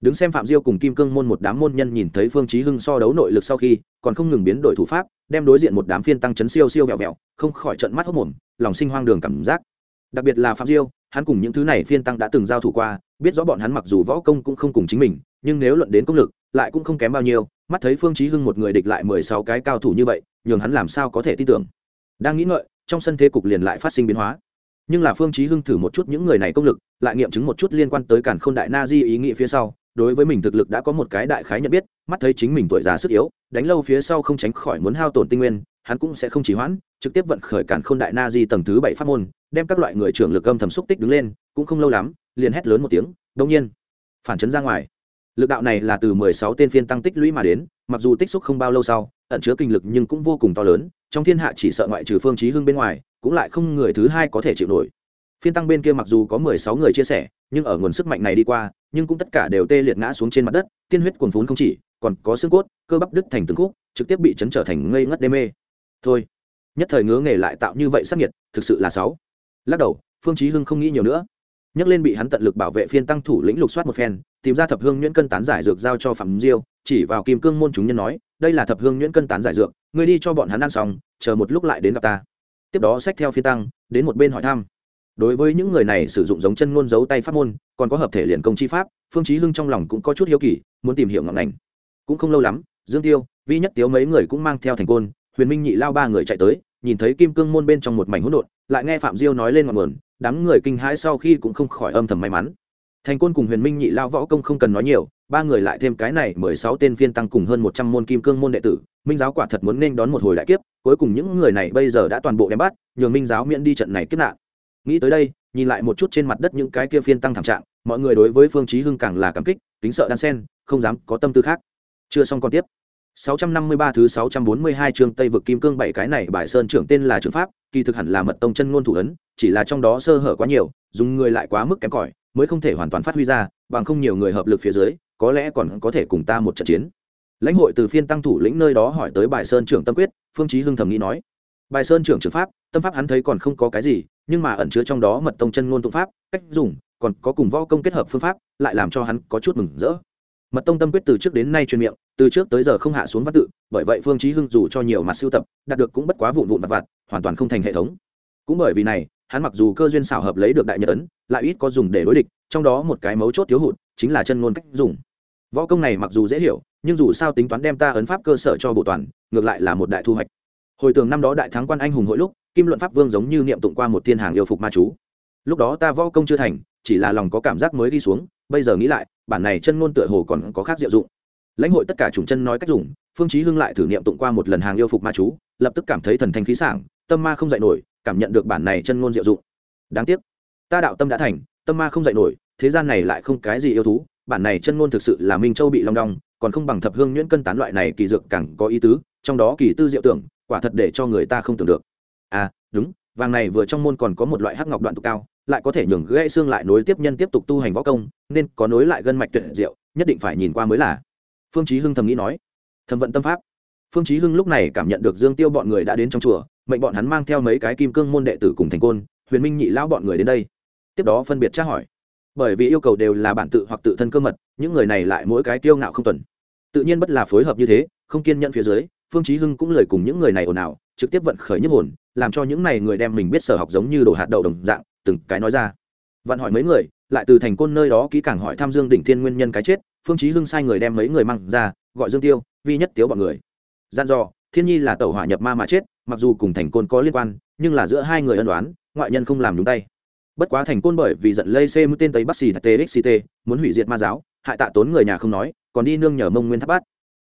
S1: Đứng xem phạm diêu cùng kim cương môn một đám môn nhân nhìn thấy phương chí hưng so đấu nội lực sau khi, còn không ngừng biến đổi thủ pháp, đem đối diện một đám phiên tăng chấn siêu siêu vẹo vẹo, không khỏi trợn mắt hốt mồm lòng sinh hoang đường cảm giác. Đặc biệt là phạm diêu, hắn cùng những thứ này phiên tăng đã từng giao thủ qua, biết rõ bọn hắn mặc dù võ công cũng không cùng chính mình, nhưng nếu luận đến công lực lại cũng không kém bao nhiêu, mắt thấy phương chí hưng một người địch lại mười sáu cái cao thủ như vậy, nhường hắn làm sao có thể tin tưởng. Đang nghĩ ngợi, trong sân thế cục liền lại phát sinh biến hóa. Nhưng là phương chí hưng thử một chút những người này công lực, lại nghiệm chứng một chút liên quan tới cản khôn đại na di ý nghĩ phía sau, đối với mình thực lực đã có một cái đại khái nhận biết, mắt thấy chính mình tuổi già sức yếu, đánh lâu phía sau không tránh khỏi muốn hao tổn tinh nguyên, hắn cũng sẽ không chỉ hoãn, trực tiếp vận khởi cản khôn đại na di tầng thứ bảy pháp môn, đem các loại người trưởng lực âm thầm xúc tích đứng lên, cũng không lâu lắm, liền hét lớn một tiếng, đông nhiên, phản chấn ra ngoài lực đạo này là từ mười sáu tên phiên tăng tích lũy mà đến, mặc dù tích xúc không bao lâu sau, ẩn chứa kinh lực nhưng cũng vô cùng to lớn, trong thiên hạ chỉ sợ ngoại trừ phương chí hưng bên ngoài, cũng lại không người thứ hai có thể chịu nổi. Phiên tăng bên kia mặc dù có mười sáu người chia sẻ, nhưng ở nguồn sức mạnh này đi qua, nhưng cũng tất cả đều tê liệt ngã xuống trên mặt đất, tiên huyết cuồn phún không chỉ, còn có xương cốt, cơ bắp đứt thành từng khúc, trực tiếp bị chấn trở thành ngây ngất đê mê. Thôi, nhất thời ngứa nghề lại tạo như vậy sắc nhiệt thực sự là sáu. Lắc đầu, phương chí hưng không nghĩ nhiều nữa. Nhắc lên bị hắn tận lực bảo vệ phiên tăng thủ lĩnh lục soát một phen tìm ra thập hương nhuyễn cân tán giải dược giao cho phạm diêu, chỉ vào kim cương môn chúng nhân nói, đây là thập hương nhuyễn cân tán giải dược, ngươi đi cho bọn hắn ăn xong, chờ một lúc lại đến gặp ta. Tiếp đó xách theo phi tăng, đến một bên hỏi thăm. Đối với những người này sử dụng giống chân ngôn giấu tay pháp môn, còn có hợp thể liền công chi pháp, phương chí hưng trong lòng cũng có chút hiếu kỳ, muốn tìm hiểu ngọn ngành. Cũng không lâu lắm, dương tiêu, vi nhất tiếu mấy người cũng mang theo thành côn, huyền minh nhị lao ba người chạy tới, nhìn thấy kim cương môn bên trong một mảnh hỗn độn, lại nghe phạm diêu nói lên ngọn nguồn, đám người kinh hãi sau khi cũng không khỏi âm thầm may mắn thành côn cùng huyền minh nhị lao võ công không cần nói nhiều ba người lại thêm cái này mười sáu tên phiên tăng cùng hơn một trăm môn kim cương môn đệ tử minh giáo quả thật muốn nên đón một hồi đại kiếp cuối cùng những người này bây giờ đã toàn bộ đem bắt nhường minh giáo miễn đi trận này kiếp nạn. Nghĩ tới đây nhìn lại một chút trên mặt đất những cái kia phiên tăng thảm trạng mọi người đối với phương chí hưng càng là cảm kích kính sợ đan sen không dám có tâm tư khác. Chưa xong còn tiếp. 653 thứ 642 chương Tây vực kim cương bảy cái này bài sơn trưởng tên là trưởng pháp, kỳ thực hẳn là mật tông chân ngôn thủ ấn, chỉ là trong đó sơ hở quá nhiều, dùng người lại quá mức kém cỏi, mới không thể hoàn toàn phát huy ra, bằng không nhiều người hợp lực phía dưới, có lẽ còn có thể cùng ta một trận chiến. Lãnh hội từ phiên tăng thủ lĩnh nơi đó hỏi tới bài sơn trưởng tâm quyết, Phương Chí Hưng thầm nghĩ nói, bài sơn trưởng trưởng pháp, tâm pháp hắn thấy còn không có cái gì, nhưng mà ẩn chứa trong đó mật tông chân ngôn tụng pháp, cách dùng, còn có cùng võ công kết hợp phương pháp, lại làm cho hắn có chút mừng rỡ. Mật tông tâm quyết từ trước đến nay truyền miệng từ trước tới giờ không hạ xuống văn tự bởi vậy phương chí hưng dù cho nhiều mặt sưu tập đạt được cũng bất quá vụn vụn vặt vặt hoàn toàn không thành hệ thống. Cũng bởi vì này hắn mặc dù cơ duyên xảo hợp lấy được đại nhật ấn, lại ít có dùng để đối địch, trong đó một cái mấu chốt thiếu hụt chính là chân ngôn cách dùng. Võ công này mặc dù dễ hiểu, nhưng dù sao tính toán đem ta ấn pháp cơ sở cho bộ toàn, ngược lại là một đại thu hoạch. Hồi tưởng năm đó đại thắng quan anh hùng hội lúc, kim luận pháp vương giống như niệm tụng qua một thiên hàng yêu phục ma chú. Lúc đó ta võ công chưa thành, chỉ là lòng có cảm giác mới đi xuống, bây giờ nghĩ lại, bản này chân ngôn tựa hồ còn có khác diệu dụng. Lãnh hội tất cả chủng chân nói cách dùng, phương chí hưng lại thử niệm tụng qua một lần hàng yêu phục ma chú, lập tức cảm thấy thần thanh khí sảng, tâm ma không dậy nổi cảm nhận được bản này chân ngôn diệu dụng. Đáng tiếc, ta đạo tâm đã thành, tâm ma không dậy nổi, thế gian này lại không cái gì yêu thú, bản này chân ngôn thực sự là minh châu bị long đong, còn không bằng thập hương nhuyễn cân tán loại này kỳ dược càng có ý tứ, trong đó kỳ tư diệu tưởng, quả thật để cho người ta không tưởng được. À đúng, vàng này vừa trong môn còn có một loại hắc ngọc đoạn tụ cao, lại có thể nhường gãy xương lại nối tiếp nhân tiếp tục tu hành võ công, nên có nối lại gân mạch tuyệt diệu, nhất định phải nhìn qua mới là. Phương chí hưng thầm nghĩ nói. Thầm vận tâm pháp. Phương chí hưng lúc này cảm nhận được dương tiêu bọn người đã đến trong chùa mệnh bọn hắn mang theo mấy cái kim cương môn đệ tử cùng thành côn, huyền minh nhị lão bọn người đến đây. Tiếp đó phân biệt tra hỏi. Bởi vì yêu cầu đều là bản tự hoặc tự thân cơ mật, những người này lại mỗi cái tiêu ngạo không tuần. Tự nhiên bất là phối hợp như thế, không kiên nhẫn phía dưới, phương chí hưng cũng lời cùng những người này ồn ào, trực tiếp vận khởi nhất hồn, làm cho những này người đem mình biết sở học giống như đổ hạt đậu đồng dạng, từng cái nói ra. Vặn hỏi mấy người, lại từ thành côn nơi đó kỹ càng hỏi tham dương đỉnh thiên nguyên nhân cái chết, phương chí hưng sai người đem mấy người mang ra, gọi dương tiêu, vi nhất tiếu bọn người. Gian dò thiên nhi là tẩu hỏa nhập ma mà chết, mặc dù cùng thành côn có liên quan, nhưng là giữa hai người ân đoán ngoại nhân không làm đúng tay. Bất quá thành côn bởi vì giận lây c mũi tên tây bắc xì txct muốn hủy diệt ma giáo, hại tạ tốn người nhà không nói, còn đi nương nhờ mông nguyên tháp bát.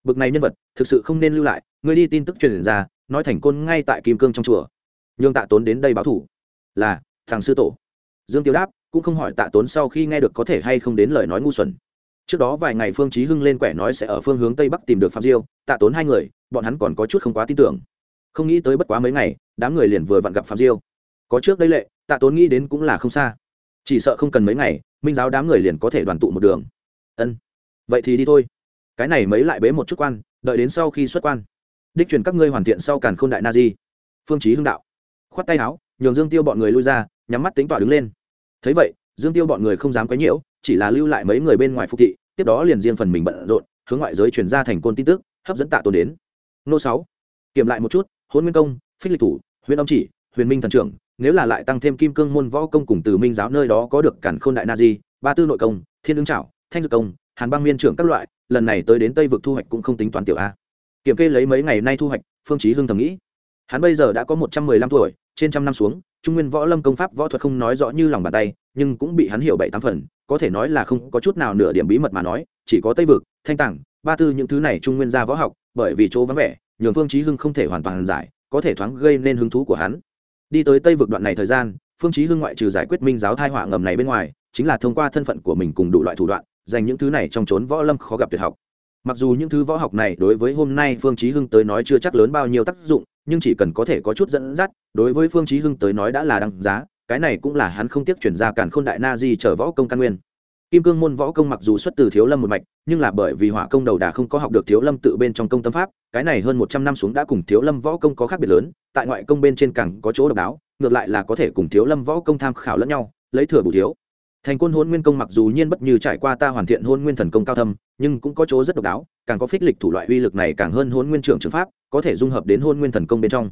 S1: Bực này nhân vật, thực sự không nên lưu lại, người đi tin tức truyền ra, nói thành côn ngay tại kim cương trong chùa. Nhường tạ tốn đến đây báo thủ. Là, thằng sư tổ. Dương tiêu đáp, cũng không hỏi tạ tốn sau khi nghe được có thể hay không đến lời nói ngu xuẩn. Trước đó vài ngày phương chí hưng lên quẻ nói sẽ ở phương hướng tây bắc tìm được phạm diêu, tạ tốn hai người bọn hắn còn có chút không quá tin tưởng. Không nghĩ tới bất quá mấy ngày, đám người liền vừa vặn gặp phạm diêu. Có trước đây lệ, tạ tốn nghĩ đến cũng là không xa. Chỉ sợ không cần mấy ngày, minh giáo đám người liền có thể đoàn tụ một đường. Ân, vậy thì đi thôi. Cái này mấy lại bế một chút quan, đợi đến sau khi xuất quan. Đích truyền các ngươi hoàn thiện sau càn khôn đại na di. Phương chí hưng đạo. Khoát tay áo, nhường dương tiêu bọn người lui ra, nhắm mắt tính tỏa đứng lên. Thấy vậy, dương tiêu bọn người không dám quấy nhiễu, chỉ là lưu lại mấy người bên ngoài phục thị, tiếp đó liền riêng phần mình bận rộn, hướng ngoại giới truyền ra thành côn tin tức, hấp dẫn tạ tôn đến nô sáu. Kiểm lại một chút hôn nguyên công, phích lịch thủ, huyền âm chỉ, huyền minh thần trưởng, nếu là lại tăng thêm kim cương môn võ công cùng từ minh giáo nơi đó có được cản khôn đại na di, ba tư nội công, thiên ứng trảo, thanh dược công, hàn băng miên trưởng các loại, lần này tới đến tây vực thu hoạch cũng không tính toán tiểu a. Kiểm kê lấy mấy ngày nay thu hoạch, phương chí hưng thầm nghĩ. Hắn bây giờ đã có một trăm mười lăm tuổi, trên trăm năm xuống, trung nguyên võ lâm công pháp võ thuật không nói rõ như lòng bàn tay, nhưng cũng bị hắn hiểu bảy tám phần, có thể nói là không có chút nào nửa điểm bí mật mà nói, chỉ có tây vực, thanh tảng, ba tư những thứ này trung nguyên gia võ học bởi vì chỗ vắng vẻ, nhường phương chí hưng không thể hoàn toàn giải, có thể thoáng gây nên hứng thú của hắn. Đi tới tây vực đoạn này thời gian, phương chí hưng ngoại trừ giải quyết minh giáo thai họa ngầm này bên ngoài, chính là thông qua thân phận của mình cùng đủ loại thủ đoạn, dành những thứ này trong chốn võ lâm khó gặp tuyệt học. Mặc dù những thứ võ học này đối với hôm nay phương chí hưng tới nói chưa chắc lớn bao nhiêu tác dụng, nhưng chỉ cần có thể có chút dẫn dắt, đối với phương chí hưng tới nói đã là đăng giá, cái này cũng là hắn không tiếc chuyển ra cản khôn đại na di trở võ công căn nguyên kim cương môn võ công mặc dù xuất từ thiếu lâm một mạch, nhưng là bởi vì hỏa công đầu đà không có học được thiếu lâm tự bên trong công tâm pháp, cái này hơn một trăm năm xuống đã cùng thiếu lâm võ công có khác biệt lớn, tại ngoại công bên trên càng có chỗ độc đáo, ngược lại là có thể cùng thiếu lâm võ công tham khảo lẫn nhau, lấy thừa bù thiếu. Thành quân hôn nguyên công mặc dù nhiên bất như trải qua ta hoàn thiện hôn nguyên thần công cao thâm, nhưng cũng có chỗ rất độc đáo, càng có phích lịch thủ loại uy lực này càng hơn hôn nguyên trưởng trường pháp, có thể dung hợp đến hôn nguyên thần công bên trong.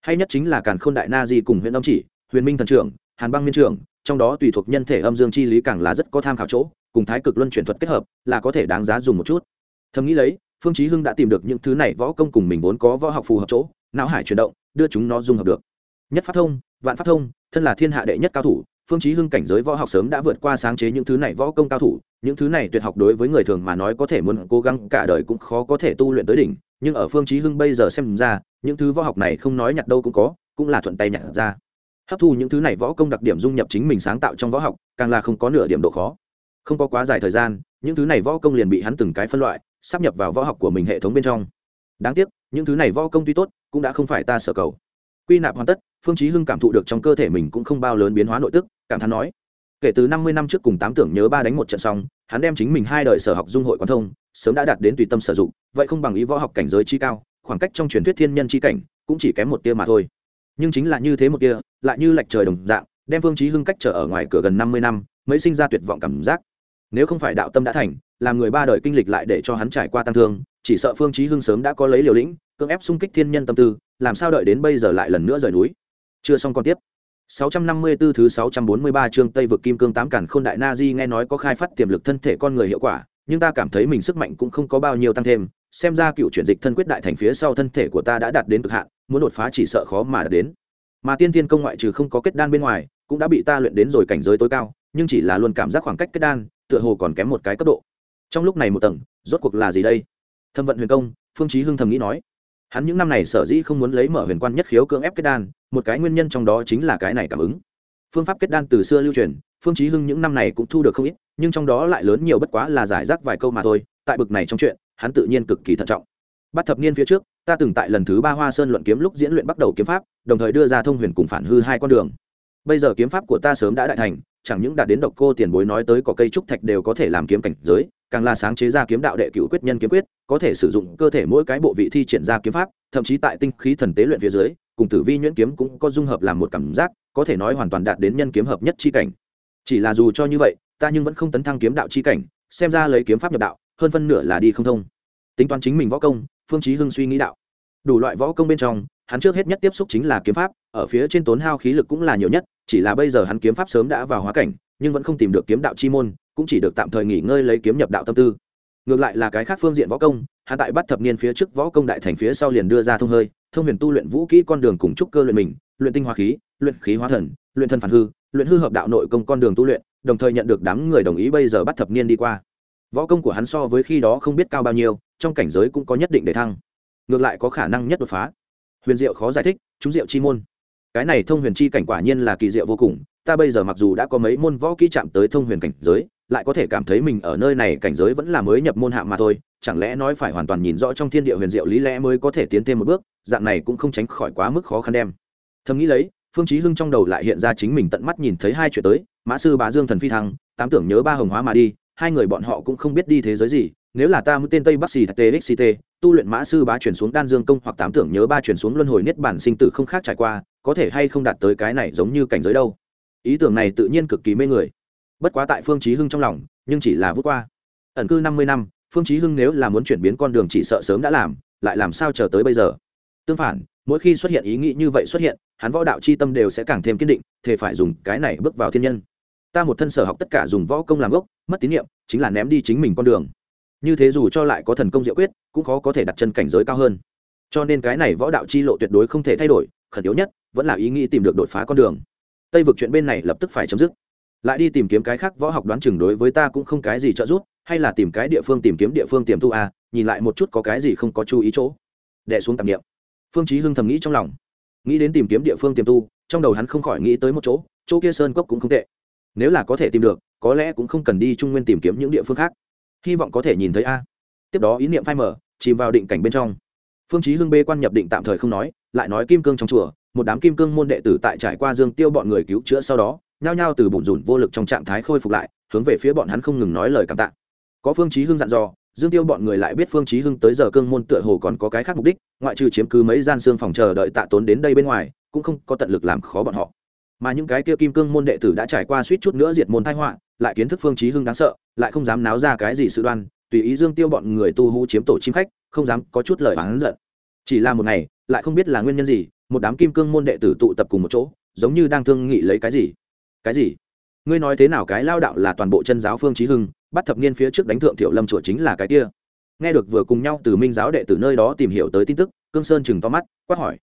S1: Hay nhất chính là càng khôn đại na di cùng huyện âm chỉ, huyền minh thần trưởng, hàn băng miên trưởng trong đó tùy thuộc nhân thể âm dương chi lý càng là rất có tham khảo chỗ, cùng thái cực luân chuyển thuật kết hợp, là có thể đáng giá dùng một chút. Thầm nghĩ lấy, phương chí hưng đã tìm được những thứ này võ công cùng mình vốn có võ học phù hợp chỗ, não hải chuyển động, đưa chúng nó dung hợp được. Nhất pháp thông, vạn pháp thông, thân là thiên hạ đệ nhất cao thủ, phương chí hưng cảnh giới võ học sớm đã vượt qua sáng chế những thứ này võ công cao thủ, những thứ này tuyệt học đối với người thường mà nói có thể muốn cố gắng cả đời cũng khó có thể tu luyện tới đỉnh, nhưng ở phương chí hưng bây giờ xem ra, những thứ võ học này không nói nhặt đâu cũng có, cũng là thuận tay nhặt ra hấp thu những thứ này võ công đặc điểm dung nhập chính mình sáng tạo trong võ học, càng là không có nửa điểm độ khó. Không có quá dài thời gian, những thứ này võ công liền bị hắn từng cái phân loại sắp nhập vào võ học của mình hệ thống bên trong. Đáng tiếc, những thứ này võ công tuy tốt, cũng đã không phải ta sở cầu. Quy nạp hoàn tất, phương chí hưng cảm thụ được trong cơ thể mình cũng không bao lớn biến hóa nội tức, cảm thán nói. Kể từ năm mươi năm trước cùng tám tưởng nhớ ba đánh một trận xong, hắn đem chính mình hai đời sở học dung hội quan thông, sớm đã đạt đến tùy tâm sử dụng, vậy không bằng ý võ học cảnh giới chi cao, khoảng cách trong truyền thuyết thiên nhân chi cảnh cũng chỉ kém một tia mà thôi nhưng chính là như thế một kia, lại như lệch trời đồng dạng đem phương chí hưng cách trở ở ngoài cửa gần năm mươi năm mới sinh ra tuyệt vọng cảm giác. Nếu không phải đạo tâm đã thành làm người ba đời kinh lịch lại để cho hắn trải qua tăng thương chỉ sợ phương chí hưng sớm đã có lấy liều lĩnh cưỡng ép xung kích thiên nhân tâm tư làm sao đợi đến bây giờ lại lần nữa rời núi. Chưa xong còn tiếp. 654 thứ 643 chương Tây vực Kim Cương tám cản khôn đại na di nghe nói có khai phát tiềm lực thân thể con người hiệu quả, nhưng ta cảm thấy mình sức mạnh cũng không có bao nhiêu tăng thêm, xem ra cựu chuyển dịch thân quyết đại thành phía sau thân thể của ta đã đạt đến cực hạn, muốn đột phá chỉ sợ khó mà đạt đến. Mà tiên tiên công ngoại trừ không có kết đan bên ngoài, cũng đã bị ta luyện đến rồi cảnh giới tối cao, nhưng chỉ là luôn cảm giác khoảng cách kết đan, tựa hồ còn kém một cái cấp độ. Trong lúc này một tầng, rốt cuộc là gì đây? Thâm vận huyền công, Phương Chí Hưng thầm nghĩ nói hắn những năm này sở dĩ không muốn lấy mở huyền quan nhất khiếu cưỡng ép kết đan một cái nguyên nhân trong đó chính là cái này cảm ứng phương pháp kết đan từ xưa lưu truyền phương chí hưng những năm này cũng thu được không ít nhưng trong đó lại lớn nhiều bất quá là giải rác vài câu mà thôi tại bực này trong chuyện hắn tự nhiên cực kỳ thận trọng. Bắt thập niên phía trước, ta từng tại lần thứ ba hoa sơn luận kiếm lúc diễn luyện bắt đầu kiếm pháp, đồng thời đưa ra thông huyền cùng phản hư hai con đường. Bây giờ kiếm pháp của ta sớm đã đại thành, chẳng những đạt đến độc cô tiền bối nói tới có cây trúc thạch đều có thể làm kiếm cảnh giới, càng là sáng chế ra kiếm đạo đệ cựu quyết nhân kiếm quyết, có thể sử dụng cơ thể mỗi cái bộ vị thi triển ra kiếm pháp, thậm chí tại tinh khí thần tế luyện phía dưới, cùng tử vi nhuyễn kiếm cũng có dung hợp làm một cảm giác, có thể nói hoàn toàn đạt đến nhân kiếm hợp nhất chi cảnh. Chỉ là dù cho như vậy, ta nhưng vẫn không tấn thăng kiếm đạo chi cảnh, xem ra lấy kiếm pháp nhập đạo, hơn phân nửa là đi không thông tính toán chính mình võ công, phương chí hưng suy nghĩ đạo. Đủ loại võ công bên trong, hắn trước hết nhất tiếp xúc chính là kiếm pháp, ở phía trên tốn hao khí lực cũng là nhiều nhất, chỉ là bây giờ hắn kiếm pháp sớm đã vào hóa cảnh, nhưng vẫn không tìm được kiếm đạo chi môn, cũng chỉ được tạm thời nghỉ ngơi lấy kiếm nhập đạo tâm tư. Ngược lại là cái khác phương diện võ công, hắn tại bắt thập niên phía trước võ công đại thành phía sau liền đưa ra thông hơi, thông huyền tu luyện vũ kỹ con đường cùng trúc cơ luyện mình, luyện tinh hoa khí, luyện khí hóa thần, luyện thân phản hư, luyện hư hợp đạo nội công con đường tu luyện, đồng thời nhận được đám người đồng ý bây giờ bắt thập niên đi qua võ công của hắn so với khi đó không biết cao bao nhiêu, trong cảnh giới cũng có nhất định để thăng. Ngược lại có khả năng nhất đột phá. Huyền diệu khó giải thích, chúng diệu chi môn. Cái này thông huyền chi cảnh quả nhiên là kỳ diệu vô cùng, ta bây giờ mặc dù đã có mấy môn võ kỹ chạm tới thông huyền cảnh giới, lại có thể cảm thấy mình ở nơi này cảnh giới vẫn là mới nhập môn hạ mà thôi, chẳng lẽ nói phải hoàn toàn nhìn rõ trong thiên địa huyền diệu lý lẽ mới có thể tiến thêm một bước, dạng này cũng không tránh khỏi quá mức khó khăn đem. Thầm nghĩ lấy, phương chí hưng trong đầu lại hiện ra chính mình tận mắt nhìn thấy hai chuyện tới, mã sư bá dương thần phi thăng, tám tưởng nhớ ba hồng hóa mà đi hai người bọn họ cũng không biết đi thế giới gì, nếu là ta mũi tên tây bắc xì txct tu luyện mã sư ba chuyển xuống đan dương công hoặc tám tưởng nhớ ba chuyển xuống luân hồi niết bản sinh tử không khác trải qua, có thể hay không đạt tới cái này giống như cảnh giới đâu. Ý tưởng này tự nhiên cực kỳ mê người. Bất quá tại phương chí hưng trong lòng, nhưng chỉ là vút qua. Ẩn cư năm mươi năm, phương chí hưng nếu là muốn chuyển biến con đường chỉ sợ sớm đã làm, lại làm sao chờ tới bây giờ? Tương phản, mỗi khi xuất hiện ý nghĩ như vậy xuất hiện, hắn võ đạo chi tâm đều sẽ càng thêm kiên định thể phải dùng cái này bước vào thiên nhân ta một thân sở học tất cả dùng võ công làm gốc, mất tín nhiệm, chính là ném đi chính mình con đường. Như thế dù cho lại có thần công diệu quyết, cũng khó có thể đặt chân cảnh giới cao hơn. Cho nên cái này võ đạo chi lộ tuyệt đối không thể thay đổi, khẩn yếu nhất vẫn là ý nghĩ tìm được đột phá con đường. Tây vực chuyện bên này lập tức phải chấm dứt. Lại đi tìm kiếm cái khác võ học đoán chừng đối với ta cũng không cái gì trợ giúp, hay là tìm cái địa phương tìm kiếm địa phương tiềm tu à? nhìn lại một chút có cái gì không có chú ý chỗ. Đẻ xuống tạp niệm. phương chí hưng thầm nghĩ trong lòng. Nghĩ đến tìm kiếm địa phương tiềm tu, trong đầu hắn không khỏi nghĩ tới một chỗ chỗ kia sơn cốc cũng không tệ nếu là có thể tìm được, có lẽ cũng không cần đi trung nguyên tìm kiếm những địa phương khác. Hy vọng có thể nhìn thấy a. Tiếp đó ý niệm phai mở chìm vào định cảnh bên trong. Phương chí hưng bê quan nhập định tạm thời không nói, lại nói kim cương trong chùa, một đám kim cương môn đệ tử tại trải qua dương tiêu bọn người cứu chữa sau đó, nhao nhao từ bùn rủn vô lực trong trạng thái khôi phục lại, hướng về phía bọn hắn không ngừng nói lời cảm tạ. Có phương chí hưng dặn dò, dương tiêu bọn người lại biết phương chí hưng tới giờ cương môn tựa hồ còn có cái khác mục đích, ngoại trừ chiếm cứ mấy gian xương phòng chờ đợi tạ tốn đến đây bên ngoài, cũng không có tận lực làm khó bọn họ mà những cái kia kim cương môn đệ tử đã trải qua suýt chút nữa diệt môn tai họa, lại kiến thức phương chí hưng đáng sợ, lại không dám náo ra cái gì sự đoan, tùy ý dương tiêu bọn người tu hú chiếm tổ chim khách, không dám có chút lời oán giận. Chỉ là một ngày, lại không biết là nguyên nhân gì, một đám kim cương môn đệ tử tụ tập cùng một chỗ, giống như đang thương nghị lấy cái gì. Cái gì? Ngươi nói thế nào cái lao đạo là toàn bộ chân giáo phương chí hưng, bắt thập niên phía trước đánh thượng tiểu lâm chùa chính là cái kia? Nghe được vừa cùng nhau từ minh giáo đệ tử nơi đó tìm hiểu tới tin tức, cương sơn chừng to mắt, quát hỏi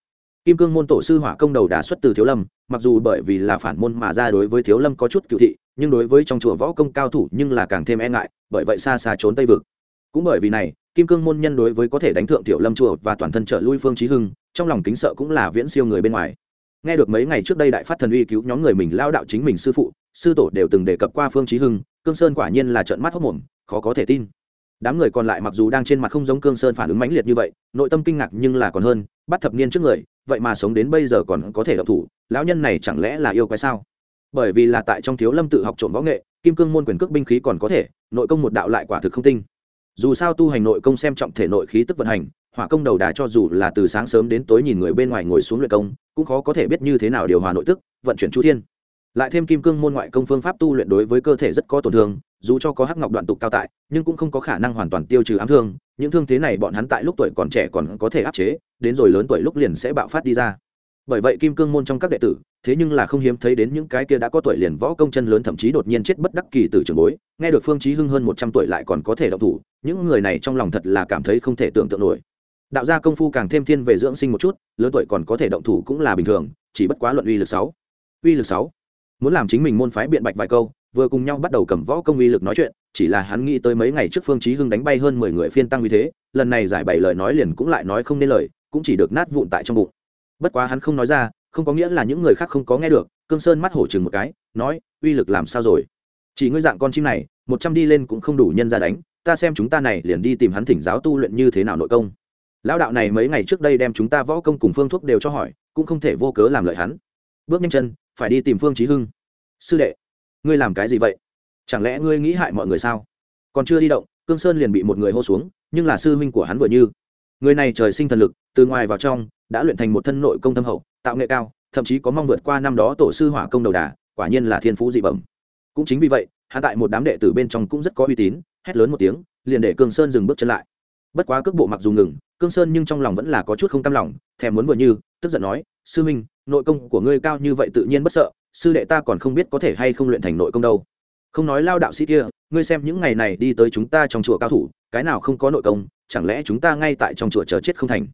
S1: kim cương môn tổ sư hỏa công đầu đà xuất từ thiếu lâm, mặc dù bởi vì là phản môn mà ra đối với thiếu lâm có chút cựu thị, nhưng đối với trong chùa võ công cao thủ nhưng là càng thêm e ngại, bởi vậy xa xa trốn tây vực. Cũng bởi vì này, kim cương môn nhân đối với có thể đánh thượng tiểu lâm chùa và toàn thân trợ lui phương trí hưng, trong lòng kính sợ cũng là viễn siêu người bên ngoài. Nghe được mấy ngày trước đây đại phát thần uy cứu nhóm người mình lao đạo chính mình sư phụ, sư tổ đều từng đề cập qua phương trí hưng, cương sơn quả nhiên là trận mắt hốc mồm, khó có thể tin. Đám người còn lại mặc dù đang trên mặt không giống cương sơn phản ứng mãnh liệt như vậy, nội tâm kinh ngạc nhưng là còn hơn, bắt thập niên trước người vậy mà sống đến bây giờ còn có thể động thủ, lão nhân này chẳng lẽ là yêu quái sao? Bởi vì là tại trong thiếu lâm tự học trộm võ nghệ, kim cương môn quyền cước binh khí còn có thể, nội công một đạo lại quả thực không tinh. Dù sao tu hành nội công xem trọng thể nội khí tức vận hành, hỏa công đầu đà cho dù là từ sáng sớm đến tối nhìn người bên ngoài ngồi xuống luyện công, cũng khó có thể biết như thế nào điều hòa nội tức, vận chuyển chu thiên. Lại thêm kim cương môn ngoại công phương pháp tu luyện đối với cơ thể rất có tổn thương dù cho có hắc ngọc đoạn tục cao tại, nhưng cũng không có khả năng hoàn toàn tiêu trừ ám thương, những thương thế này bọn hắn tại lúc tuổi còn trẻ còn có thể áp chế, đến rồi lớn tuổi lúc liền sẽ bạo phát đi ra. Bởi vậy kim cương môn trong các đệ tử, thế nhưng là không hiếm thấy đến những cái kia đã có tuổi liền võ công chân lớn thậm chí đột nhiên chết bất đắc kỳ từ trường bối, nghe được phương chí hưng hơn một trăm tuổi lại còn có thể động thủ, những người này trong lòng thật là cảm thấy không thể tưởng tượng nổi. Đạo gia công phu càng thêm thiên về dưỡng sinh một chút, lớn tuổi còn có thể động thủ cũng là bình thường, chỉ bất quá luận uy lực sáu. Uy lực sáu. Muốn làm chính mình môn phái biện bạch vài câu vừa cùng nhau bắt đầu cầm võ công uy lực nói chuyện, chỉ là hắn nghĩ tới mấy ngày trước phương chí hưng đánh bay hơn mười người phiên tăng như thế, lần này giải bày lời nói liền cũng lại nói không nên lời, cũng chỉ được nát vụn tại trong bụng. Bất quá hắn không nói ra, không có nghĩa là những người khác không có nghe được, cương sơn mắt hổ chừng một cái, nói, uy lực làm sao rồi? Chỉ ngươi dạng con chim này, một trăm đi lên cũng không đủ nhân ra đánh, ta xem chúng ta này liền đi tìm hắn thỉnh giáo tu luyện như thế nào nội công. Lão đạo này mấy ngày trước đây đem chúng ta võ công cùng phương thuốc đều cho hỏi, cũng không thể vô cớ làm lợi hắn. Bước nhanh chân, phải đi tìm phương chí hưng. Sư đệ ngươi làm cái gì vậy? Chẳng lẽ ngươi nghĩ hại mọi người sao? Còn chưa đi động cương sơn liền bị một người hô xuống nhưng là sư huynh của hắn vừa như. Người này trời sinh thần lực từ ngoài vào trong đã luyện thành một thân nội công thâm hậu tạo nghệ cao thậm chí có mong vượt qua năm đó tổ sư hỏa công đầu đà quả nhiên là thiên phú dị bẩm. Cũng chính vì vậy hạ tại một đám đệ tử bên trong cũng rất có uy tín hét lớn một tiếng liền để cương sơn dừng bước chân lại. Bất quá cước bộ mặc dù ngừng cương sơn nhưng trong lòng vẫn là có chút không cam lòng thèm muốn vừa như tức giận nói sư huynh, nội công của ngươi cao như vậy tự nhiên bất sợ sư đệ ta còn không biết có thể hay không luyện thành nội công đâu. Không nói lao đạo sĩ kia, ngươi xem những ngày này đi tới chúng ta trong chùa cao thủ, cái nào không có nội công, chẳng lẽ chúng ta ngay tại trong chùa chờ chết không thành?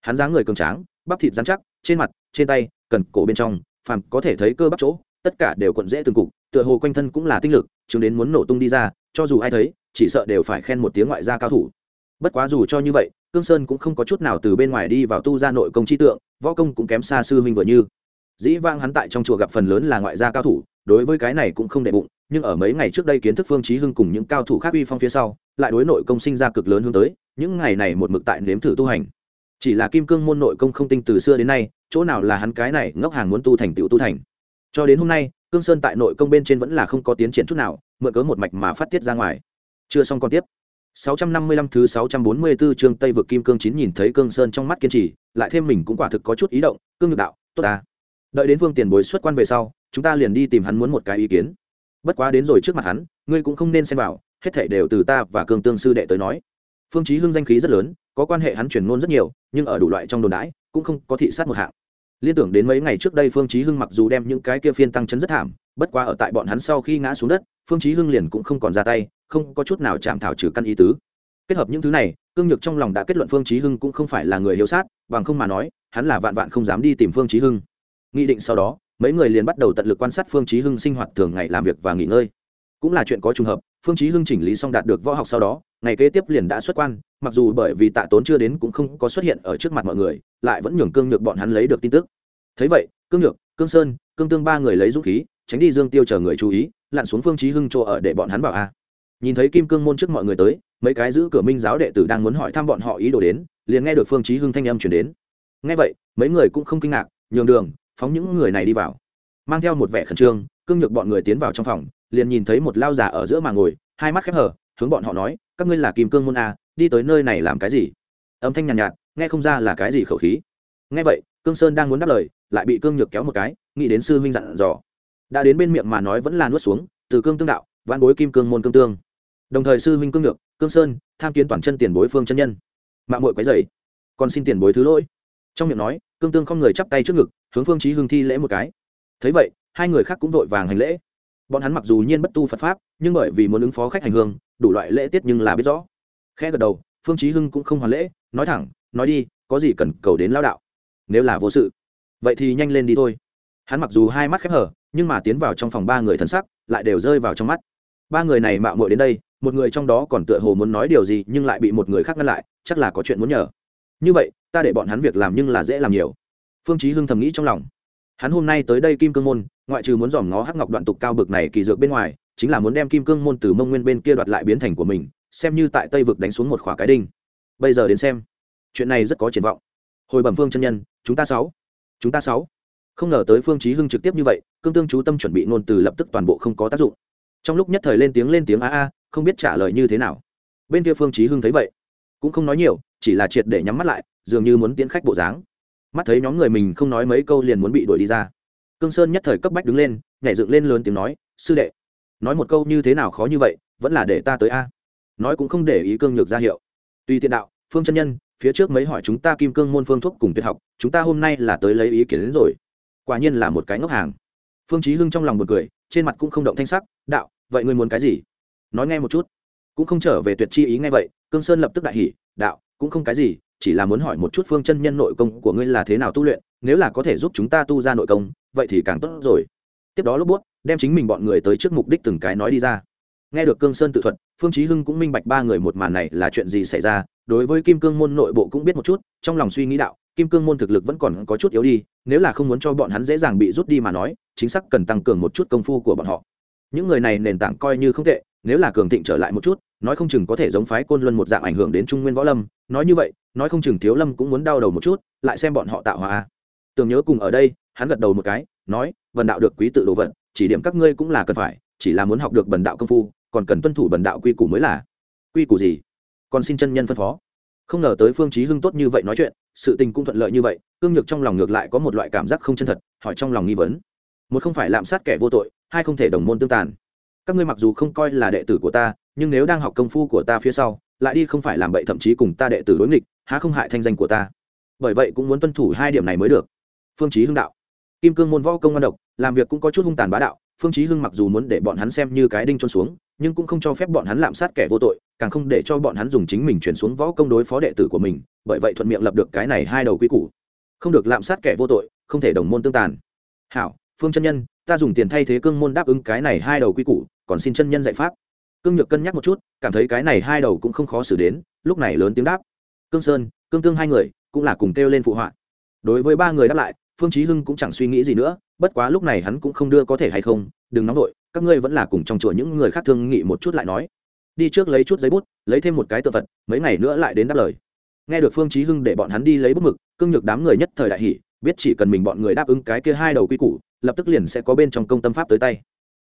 S1: Hắn dáng người cường tráng, bắp thịt dán chắc, trên mặt, trên tay, cần cổ bên trong, phàm có thể thấy cơ bắp chỗ, tất cả đều cuộn dễ từng cục, tựa hồ quanh thân cũng là tinh lực, chứng đến muốn nổ tung đi ra, cho dù ai thấy, chỉ sợ đều phải khen một tiếng ngoại gia cao thủ. Bất quá dù cho như vậy, cương sơn cũng không có chút nào từ bên ngoài đi vào tu ra nội công chi tượng, võ công cũng kém xa sư huynh vừa như dĩ vang hắn tại trong chùa gặp phần lớn là ngoại gia cao thủ đối với cái này cũng không đệ bụng nhưng ở mấy ngày trước đây kiến thức phương chí hưng cùng những cao thủ khác uy phong phía sau lại đối nội công sinh ra cực lớn hướng tới những ngày này một mực tại nếm thử tu hành. Chỉ là kim cương môn nội công không tinh từ xưa đến nay chỗ nào là hắn cái này ngốc hàng muốn tu thành tựu tu thành. Cho đến hôm nay cương sơn tại nội công bên trên vẫn là không có tiến triển chút nào mượn cớ một mạch mà phát tiết ra ngoài. Chưa xong còn tiếp. 655 thứ 644 chương Tây vực Kim Cương 9 nhìn thấy Cương Sơn trong mắt kiên trì, lại thêm mình cũng quả thực có chút ý động, cương nhược đạo, tốt ta. Đợi đến Vương Tiền Bối xuất quan về sau, chúng ta liền đi tìm hắn muốn một cái ý kiến. Bất quá đến rồi trước mặt hắn, ngươi cũng không nên xem vào, hết thảy đều từ ta và Cương Tương sư đệ tới nói. Phương Chí Hưng danh khí rất lớn, có quan hệ hắn truyền ngôn rất nhiều, nhưng ở đủ loại trong đồn đãi, cũng không có thị sát một hạng. Liên tưởng đến mấy ngày trước đây Phương Chí Hưng mặc dù đem những cái kia phiên tăng chấn rất thảm, bất quá ở tại bọn hắn sau khi ngã xuống đất, Phương Chí Hưng liền cũng không còn ra tay, không có chút nào chạm thảo trừ căn ý tứ kết hợp những thứ này cương nhược trong lòng đã kết luận phương chí hưng cũng không phải là người hiếu sát bằng không mà nói hắn là vạn vạn không dám đi tìm phương chí hưng nghị định sau đó, mấy người liền bắt đầu tận lực quan sát phương chí hưng sinh hoạt thường ngày làm việc và nghỉ ngơi. Cũng là chuyện có trùng hợp, phương chí hưng chỉnh lý xong đạt được võ học sau đó, ngày kế tiếp liền đã xuất quan, mặc dù bởi vì tạ tốn chưa đến cũng không có xuất hiện ở trước mặt mọi người, lại vẫn nhường cương nhược bọn hắn lấy được tin tức. Thấy vậy, cương nhược, cương sơn, cương tương ba người lấy dũng khí, tránh đi dương tiêu chờ người chú ý, lặn xuống phương chí hưng chỗ ở để bọn hắn bảo a. Nhìn thấy kim cương môn trước mọi người tới, mấy cái giữ cửa minh giáo đệ tử đang muốn hỏi thăm bọn họ ý đồ đến, liền nghe được phương chí hưng thanh âm truyền đến. Nghe vậy, mấy người cũng không kinh ngạc, nhường đường phóng những người này đi vào. Mang theo một vẻ khẩn trương cương nhược bọn người tiến vào trong phòng liền nhìn thấy một lao giả ở giữa mà ngồi hai mắt khép hờ hướng bọn họ nói các ngươi là kim cương môn a đi tới nơi này làm cái gì? Âm thanh nhàn nhạt, nhạt nghe không ra là cái gì khẩu khí. Nghe vậy cương sơn đang muốn đáp lời lại bị cương nhược kéo một cái nghĩ đến sư huynh dặn dò. Đã đến bên miệng mà nói vẫn là nuốt xuống từ cương tương đạo vạn bối kim cương môn cương tương. Đồng thời sư huynh cương nhược cương sơn tham kiến toàn chân tiền bối phương chân nhân. Mạng muội quấy dày còn xin tiền bối thứ lỗi. Trong miệng nói cương tương không người chắp tay trước ngực hướng phương chí hưng thi lễ một cái. Thấy vậy, hai người khác cũng vội vàng hành lễ. Bọn hắn mặc dù nhiên bất tu phật pháp, nhưng bởi vì muốn ứng phó khách hành hương, đủ loại lễ tiết nhưng là biết rõ. Khẽ gật đầu, phương chí hưng cũng không hoàn lễ, nói thẳng, nói đi, có gì cần cầu đến lao đạo? Nếu là vô sự, vậy thì nhanh lên đi thôi. Hắn mặc dù hai mắt khép hở, nhưng mà tiến vào trong phòng ba người thân sắc lại đều rơi vào trong mắt. Ba người này mạo muội đến đây, một người trong đó còn tựa hồ muốn nói điều gì nhưng lại bị một người khác ngăn lại, chắc là có chuyện muốn nhờ. Như vậy, ta để bọn hắn việc làm nhưng là dễ làm nhiều phương chí hưng thầm nghĩ trong lòng. Hắn hôm nay tới đây kim cương môn, ngoại trừ muốn dòm ngó hắc ngọc đoạn tục cao bực này kỳ dược bên ngoài, chính là muốn đem kim cương môn từ mông nguyên bên kia đoạt lại biến thành của mình, xem như tại tây vực đánh xuống một khỏa cái đinh. Bây giờ đến xem, chuyện này rất có triển vọng. Hồi bẩm phương chân nhân, chúng ta sáu. Chúng ta sáu. Không ngờ tới phương chí hưng trực tiếp như vậy, cương tương chú tâm chuẩn bị ngôn từ lập tức toàn bộ không có tác dụng. Trong lúc nhất thời lên tiếng lên tiếng a a, không biết trả lời như thế nào. Bên kia phương chí hưng thấy vậy, cũng không nói nhiều, chỉ là triệt để nhắm mắt lại, dường như muốn tiến khách bộ dáng mắt thấy nhóm người mình không nói mấy câu liền muốn bị đuổi đi ra. Cương sơn nhất thời cấp bách đứng lên, nhảy dựng lên lớn tiếng nói, sư đệ, nói một câu như thế nào khó như vậy, vẫn là để ta tới a. Nói cũng không để ý cương nhược ra hiệu. Tuy tiện đạo, phương chân nhân, phía trước mấy hỏi chúng ta kim cương môn phương thuốc cùng tuyệt học, chúng ta hôm nay là tới lấy ý kiến đến rồi. Quả nhiên là một cái ngốc hàng. Phương chí hưng trong lòng một cười, trên mặt cũng không động thanh sắc, đạo, vậy ngươi muốn cái gì? Nói nghe một chút. Cũng không trở về tuyệt chi ý nghe vậy, cương sơn lập tức đại hỉ, đạo, cũng không cái gì chỉ là muốn hỏi một chút phương chân nhân nội công của ngươi là thế nào tu luyện, nếu là có thể giúp chúng ta tu ra nội công, vậy thì càng tốt rồi. Tiếp đó lúc buốt đem chính mình bọn người tới trước mục đích từng cái nói đi ra. Nghe được cương sơn tự thuật, phương chí hưng cũng minh bạch ba người một màn này là chuyện gì xảy ra, đối với kim cương môn nội bộ cũng biết một chút, trong lòng suy nghĩ đạo, kim cương môn thực lực vẫn còn có chút yếu đi, nếu là không muốn cho bọn hắn dễ dàng bị rút đi mà nói, chính xác cần tăng cường một chút công phu của bọn họ. Những người này nền tảng coi như không tệ, nếu là cường thịnh trở lại một chút nói không chừng có thể giống phái côn luân một dạng ảnh hưởng đến trung nguyên võ lâm. Nói như vậy, nói không chừng thiếu lâm cũng muốn đau đầu một chút, lại xem bọn họ tạo hòa tưởng nhớ cùng ở đây, hắn gật đầu một cái, nói vần đạo được quý tự đồ vật, chỉ điểm các ngươi cũng là cần phải, chỉ là muốn học được bần đạo công phu, còn cần tuân thủ bần đạo quy củ mới là. Quy củ gì? Còn xin chân nhân phân phó. Không ngờ tới phương chí hưng tốt như vậy nói chuyện, sự tình cũng thuận lợi như vậy, cương nhược trong lòng ngược lại có một loại cảm giác không chân thật, hỏi trong lòng nghi vấn. Một không phải lạm sát kẻ vô tội, hai không thể đồng môn tương tàn. Các ngươi mặc dù không coi là đệ tử của ta nhưng nếu đang học công phu của ta phía sau, lại đi không phải làm bậy thậm chí cùng ta đệ tử đối nghịch, há không hại thanh danh của ta. Bởi vậy cũng muốn tuân thủ hai điểm này mới được. Phương chí hưng đạo. Kim cương môn võ công ngon độc, làm việc cũng có chút hung tàn bá đạo, phương chí hưng mặc dù muốn để bọn hắn xem như cái đinh trôn xuống, nhưng cũng không cho phép bọn hắn lạm sát kẻ vô tội, càng không để cho bọn hắn dùng chính mình chuyển xuống võ công đối phó đệ tử của mình, bởi vậy thuận miệng lập được cái này hai đầu quy củ. Không được lạm sát kẻ vô tội, không thể đồng môn tương tàn. Hảo, phương chân nhân, ta dùng tiền thay thế cương môn đáp ứng cái này hai đầu quy củ, còn xin chân nhân dạy pháp cương nhược cân nhắc một chút, cảm thấy cái này hai đầu cũng không khó xử đến, lúc này lớn tiếng đáp. Cương sơn, cương tương hai người, cũng là cùng kêu lên phụ họa. Đối với ba người đáp lại, phương chí hưng cũng chẳng suy nghĩ gì nữa, bất quá lúc này hắn cũng không đưa có thể hay không, đừng nóng vội, các ngươi vẫn là cùng trong chùa những người khác thương nghị một chút lại nói. Đi trước lấy chút giấy bút, lấy thêm một cái tự vật mấy ngày nữa lại đến đáp lời. Nghe được phương chí hưng để bọn hắn đi lấy bút mực, cương nhược đám người nhất thời đại hỉ, biết chỉ cần mình bọn người đáp ứng cái kia hai đầu quy củ, lập tức liền sẽ có bên trong công tâm pháp tới tay.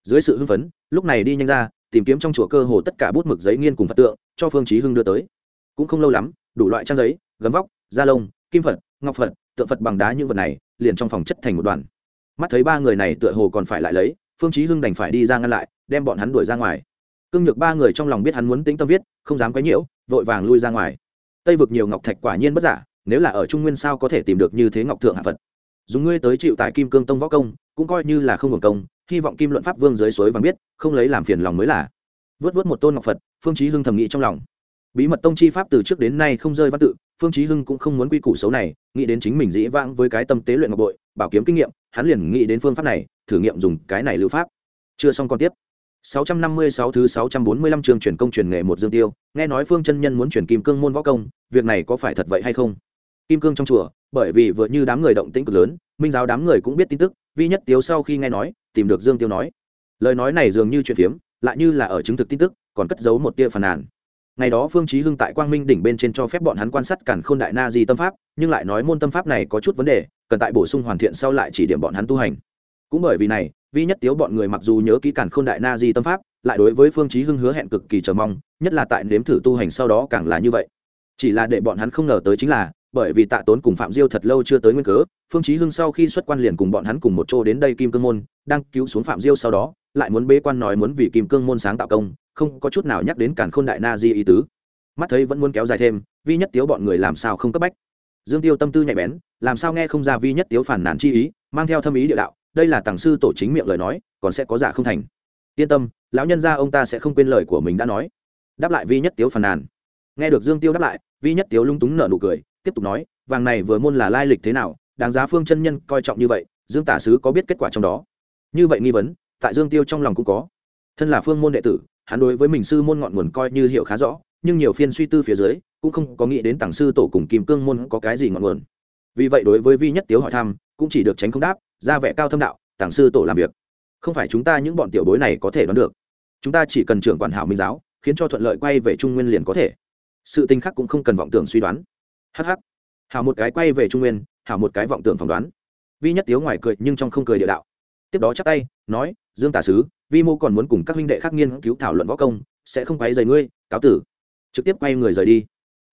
S1: Dưới sự hưng phấn, lúc này đi nhanh ra tìm kiếm trong chùa cơ hồ tất cả bút mực giấy nghiên cùng phật tượng, cho phương chí hưng đưa tới. Cũng không lâu lắm, đủ loại trang giấy, gấm vóc, da lông, kim phật, ngọc phật, tượng phật bằng đá những vật này, liền trong phòng chất thành một đoàn. Mắt thấy ba người này tựa hồ còn phải lại lấy, phương chí hưng đành phải đi ra ngăn lại, đem bọn hắn đuổi ra ngoài. Cương nhược ba người trong lòng biết hắn muốn tĩnh tâm viết, không dám quấy nhiễu, vội vàng lui ra ngoài. Tây vực nhiều ngọc thạch quả nhiên bất giả, nếu là ở trung nguyên sao có thể tìm được như thế ngọc thượng hạ phật? Dùng ngươi tới chịu tại kim cương tông võ công, cũng coi như là không hưởng công hy vọng kim luận pháp vương dưới suối vàng biết, không lấy làm phiền lòng mới là. Vớt vớt một tôn ngọc phật, phương chí hưng thầm nghĩ trong lòng. Bí mật tông chi pháp từ trước đến nay không rơi văn tự, phương chí hưng cũng không muốn quy củ xấu này, nghĩ đến chính mình dĩ vãng với cái tâm tế luyện ngọc bội, bảo kiếm kinh nghiệm, hắn liền nghĩ đến phương pháp này, thử nghiệm dùng cái này lưu pháp. Chưa xong còn tiếp. 656 thứ 645 trường truyền công truyền nghề một dương tiêu, nghe nói phương chân nhân muốn truyền kim cương môn võ công, việc này có phải thật vậy hay không? Kim cương trong chùa, bởi vì vừa như đám người động tĩnh cực lớn, minh giáo đám người cũng biết tin tức vi nhất tiếu sau khi nghe nói, tìm được dương tiêu nói. Lời nói này dường như chuyện phiếm, lại như là ở chứng thực tin tức, còn cất giấu một tia phàn nàn. Ngày đó phương chí hưng tại quang minh đỉnh bên trên cho phép bọn hắn quan sát cản khôn đại na di tâm pháp, nhưng lại nói môn tâm pháp này có chút vấn đề, cần tại bổ sung hoàn thiện sau lại chỉ điểm bọn hắn tu hành. Cũng bởi vì này, vi nhất tiếu bọn người mặc dù nhớ kỹ cản khôn đại na di tâm pháp, lại đối với phương chí hưng hứa hẹn cực kỳ chờ mong, nhất là tại nếm thử tu hành sau đó càng là như vậy. Chỉ là để bọn hắn không ngờ tới chính là bởi vì tạ tốn cùng phạm diêu thật lâu chưa tới nguyên cớ, phương chí hưng sau khi xuất quan liền cùng bọn hắn cùng một chỗ đến đây kim cương môn, đang cứu xuống phạm diêu sau đó, lại muốn bế quan nói muốn vì kim cương môn sáng tạo công, không có chút nào nhắc đến cản khôn đại na di ý tứ. Mắt thấy vẫn muốn kéo dài thêm, vi nhất tiếu bọn người làm sao không cấp bách? Dương tiêu tâm tư nhạy bén, làm sao nghe không ra vi nhất tiếu phản nản chi ý, mang theo thâm ý địa đạo, đây là tàng sư tổ chính miệng lời nói, còn sẽ có giả không thành. Yên tâm, lão nhân gia ông ta sẽ không quên lời của mình đã nói. Đáp lại vi nhất tiếu phản nàn nghe được dương tiêu đáp lại, vi nhất tiếu lung túng nở nụ cười tiếp tục nói, vàng này vừa môn là lai lịch thế nào, đáng giá phương chân nhân coi trọng như vậy, dương tả sứ có biết kết quả trong đó? Như vậy nghi vấn, tại dương tiêu trong lòng cũng có. Thân là phương môn đệ tử, hắn đối với mình sư môn ngọn nguồn coi như hiểu khá rõ, nhưng nhiều phiên suy tư phía dưới, cũng không có nghĩ đến tàng sư tổ cùng kim cương môn có cái gì ngọn nguồn. Vì vậy đối với vi nhất tiếu hỏi thăm, cũng chỉ được tránh không đáp, ra vẻ cao thâm đạo, tàng sư tổ làm việc. Không phải chúng ta những bọn tiểu bối này có thể đoán được. Chúng ta chỉ cần trưởng quản hảo minh giáo, khiến cho thuận lợi quay về trung nguyên liền có thể. Sự tình khác cũng không cần vọng tưởng suy đoán hh hảo một cái quay về trung nguyên, hảo một cái vọng tưởng phỏng đoán. Vi nhất tiếu ngoài cười nhưng trong không cười địa đạo. Tiếp đó chắc tay, nói, dương tả sứ, vi mô còn muốn cùng các huynh đệ khác nghiên cứu thảo luận võ công, sẽ không quay dày ngươi, cáo tử. Trực tiếp quay người rời đi.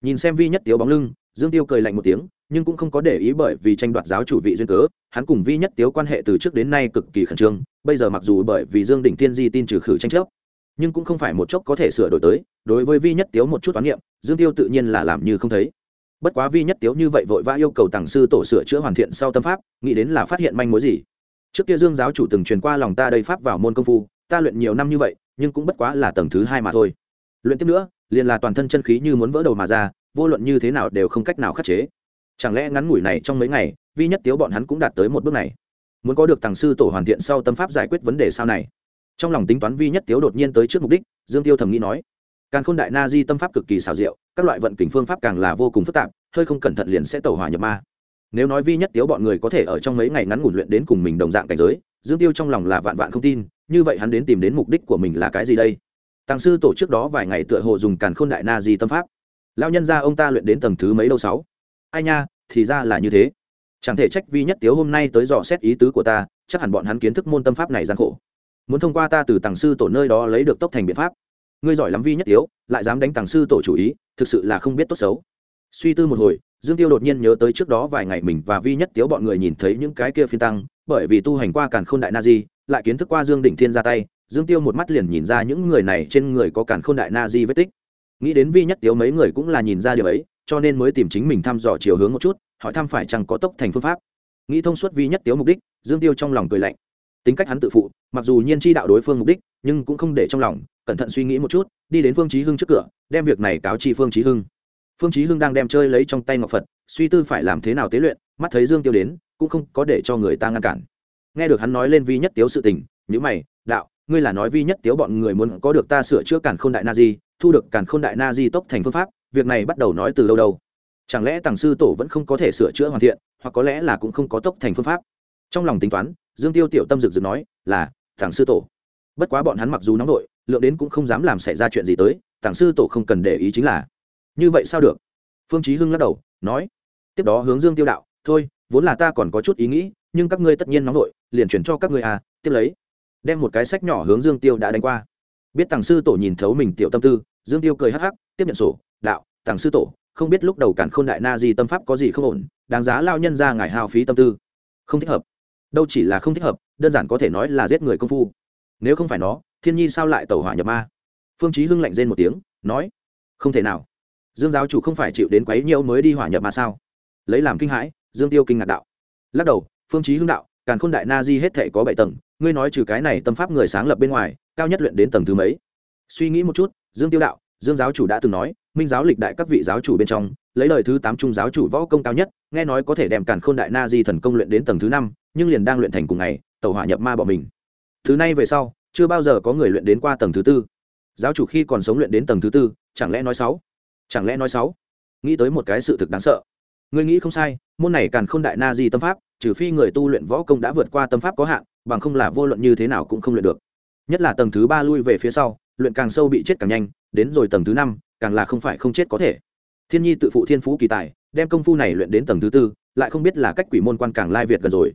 S1: Nhìn xem vi nhất tiếu bóng lưng, dương tiêu cười lạnh một tiếng, nhưng cũng không có để ý bởi vì tranh đoạt giáo chủ vị duyên cớ, hắn cùng vi nhất tiếu quan hệ từ trước đến nay cực kỳ khẩn trương, bây giờ mặc dù bởi vì dương đỉnh thiên di tin trừ khử tranh chấp, nhưng cũng không phải một chốc có thể sửa đổi tới, đối với vi nhất tiếu một chút toán niệm, dương tiêu tự nhiên là làm như không thấy bất quá vi nhất tiếu như vậy vội vã yêu cầu tàng sư tổ sửa chữa hoàn thiện sau tâm pháp, nghĩ đến là phát hiện manh mối gì. Trước kia dương giáo chủ từng truyền qua lòng ta đây pháp vào môn công phu, ta luyện nhiều năm như vậy, nhưng cũng bất quá là tầng thứ hai mà thôi. Luyện tiếp nữa, liền là toàn thân chân khí như muốn vỡ đầu mà ra, vô luận như thế nào đều không cách nào khắc chế. Chẳng lẽ ngắn ngủi này trong mấy ngày, vi nhất tiếu bọn hắn cũng đạt tới một bước này? Muốn có được tàng sư tổ hoàn thiện sau tâm pháp giải quyết vấn đề sau này. Trong lòng tính toán vi nhất tiếu đột nhiên tới trước mục đích, dương tiêu thầm nghĩ nói càng khôn đại na di tâm pháp cực kỳ xảo diệu, các loại vận kình phương pháp càng là vô cùng phức tạp, hơi không cẩn thận liền sẽ tẩu hỏa nhập ma. Nếu nói vi nhất tiếu bọn người có thể ở trong mấy ngày ngắn ngủn luyện đến cùng mình đồng dạng cảnh giới, dương tiêu trong lòng là vạn vạn không tin, như vậy hắn đến tìm đến mục đích của mình là cái gì đây? Tàng sư tổ trước đó vài ngày tựa hồ dùng càn khôn đại na di tâm pháp. Lao nhân ra ông ta luyện đến tầng thứ mấy đâu sáu? Ai nha, thì ra là như thế. Chẳng thể trách vi nhất tiếu hôm nay tới dò xét ý tứ của ta, chắc hẳn bọn hắn kiến thức môn tâm pháp này gian khổ. Muốn thông qua ta từ tàng sư tổ nơi đó lấy được tốc thành biện pháp ngươi giỏi lắm vi nhất tiếu, lại dám đánh tàng sư tổ chủ ý, thực sự là không biết tốt xấu. Suy tư một hồi, dương tiêu đột nhiên nhớ tới trước đó vài ngày mình và vi nhất tiếu bọn người nhìn thấy những cái kia phiên tăng, bởi vì tu hành qua càn khôn đại na di, lại kiến thức qua dương đỉnh thiên ra tay, dương tiêu một mắt liền nhìn ra những người này trên người có càn khôn đại na di vết tích. Nghĩ đến vi nhất tiếu mấy người cũng là nhìn ra điều ấy, cho nên mới tìm chính mình thăm dò chiều hướng một chút, hỏi thăm phải chăng có tốc thành phương pháp. Nghĩ thông suốt vi nhất tiếu mục đích, dương tiêu trong lòng cười lạnh tính cách hắn tự phụ, mặc dù nhiên chi đạo đối phương mục đích, nhưng cũng không để trong lòng, cẩn thận suy nghĩ một chút, đi đến phương chí hưng trước cửa, đem việc này cáo chi phương chí hưng. Phương chí hưng đang đem chơi lấy trong tay ngọc phật, suy tư phải làm thế nào tế luyện, mắt thấy dương tiêu đến, cũng không có để cho người ta ngăn cản. Nghe được hắn nói lên vi nhất tiếu sự tình nhữ mày, đạo, ngươi là nói vi nhất tiếu bọn người muốn có được ta sửa chữa càn khôn đại na di, thu được càn khôn đại na di tốc thành phương pháp, việc này bắt đầu nói từ đâu đâu? Chẳng lẽ tàng sư tổ vẫn không có thể sửa chữa hoàn thiện, hoặc có lẽ là cũng không có tốc thành phương pháp? Trong lòng tính toán dương tiêu tiểu tâm rực rực nói, là, thằng sư tổ. Bất quá bọn hắn mặc dù nóng nội, lượng đến cũng không dám làm xảy ra chuyện gì tới, Thằng sư tổ không cần để ý chính là, như vậy sao được? Phương chí hưng lắc đầu, nói, tiếp đó hướng dương tiêu đạo, thôi, vốn là ta còn có chút ý nghĩ, nhưng các ngươi tất nhiên nóng nội, liền chuyển cho các ngươi à tiếp lấy. Đem một cái sách nhỏ hướng dương tiêu đã đánh qua. Biết thằng sư tổ nhìn thấu mình tiểu tâm tư, dương tiêu cười hắc hắc, tiếp nhận sổ, đạo, thằng sư tổ, không biết lúc đầu cản khôn đại na gì tâm pháp có gì không ổn, đáng giá lao nhân ra ngài hao phí tâm tư. Không thích hợp đâu chỉ là không thích hợp, đơn giản có thể nói là giết người công phu. Nếu không phải nó, thiên nhi sao lại tẩu hỏa nhập ma? Phương chí hưng lạnh rên một tiếng, nói, không thể nào. Dương giáo chủ không phải chịu đến quấy nhiễu mới đi hỏa nhập ma sao? Lấy làm kinh hãi, dương tiêu kinh ngạc đạo. Lắc đầu, phương chí hưng đạo, càn khôn đại na di hết thề có bảy tầng, ngươi nói trừ cái này tâm pháp người sáng lập bên ngoài, cao nhất luyện đến tầng thứ mấy? Suy nghĩ một chút, dương tiêu đạo, dương giáo chủ đã từng nói, minh giáo lịch đại các vị giáo chủ bên trong lấy lời thứ tám trung giáo chủ võ công cao nhất, nghe nói có thể đem càn khôn đại na di thần công luyện đến tầng thứ năm, nhưng liền đang luyện thành cùng ngày tàu hỏa nhập ma bỏ mình. Thứ này về sau, chưa bao giờ có người luyện đến qua tầng thứ tư. Giáo chủ khi còn sống luyện đến tầng thứ tư, chẳng lẽ nói sáu? Chẳng lẽ nói sáu? Nghĩ tới một cái sự thực đáng sợ. Người nghĩ không sai, môn này càn khôn đại na di tâm pháp, trừ phi người tu luyện võ công đã vượt qua tâm pháp có hạn, bằng không là vô luận như thế nào cũng không luyện được. Nhất là tầng thứ ba lui về phía sau, luyện càng sâu bị chết càng nhanh, đến rồi tầng thứ năm, càng là không phải không chết có thể thiên nhi tự phụ thiên phú kỳ tài đem công phu này luyện đến tầng thứ tư lại không biết là cách quỷ môn quan càng lai việt gần rồi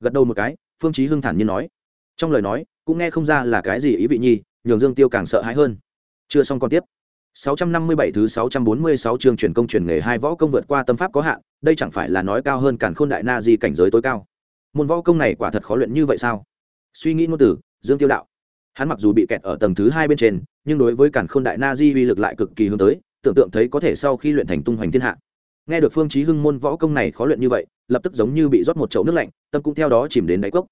S1: gật đầu một cái phương chí hưng thản nhiên nói trong lời nói cũng nghe không ra là cái gì ý vị nhi nhường dương tiêu càng sợ hãi hơn chưa xong còn tiếp 657 thứ 646 chương truyền công truyền nghề hai võ công vượt qua tâm pháp có hạn, đây chẳng phải là nói cao hơn càn khôn đại na di cảnh giới tối cao. Môn võ công này quả thật khó luyện như vậy sao? Suy nghĩ ngôn tử, Dương Tiêu đạo. Hắn mặc dù bị kẹt ở tầng thứ hai bên trên, nhưng đối với càn khôn đại na di uy lực lại cực kỳ hướng tới, tưởng tượng thấy có thể sau khi luyện thành tung hoành thiên hạ. Nghe được Phương Chí Hưng môn võ công này khó luyện như vậy, lập tức giống như bị rót một chậu nước lạnh, tâm cũng theo đó chìm đến đáy cốc.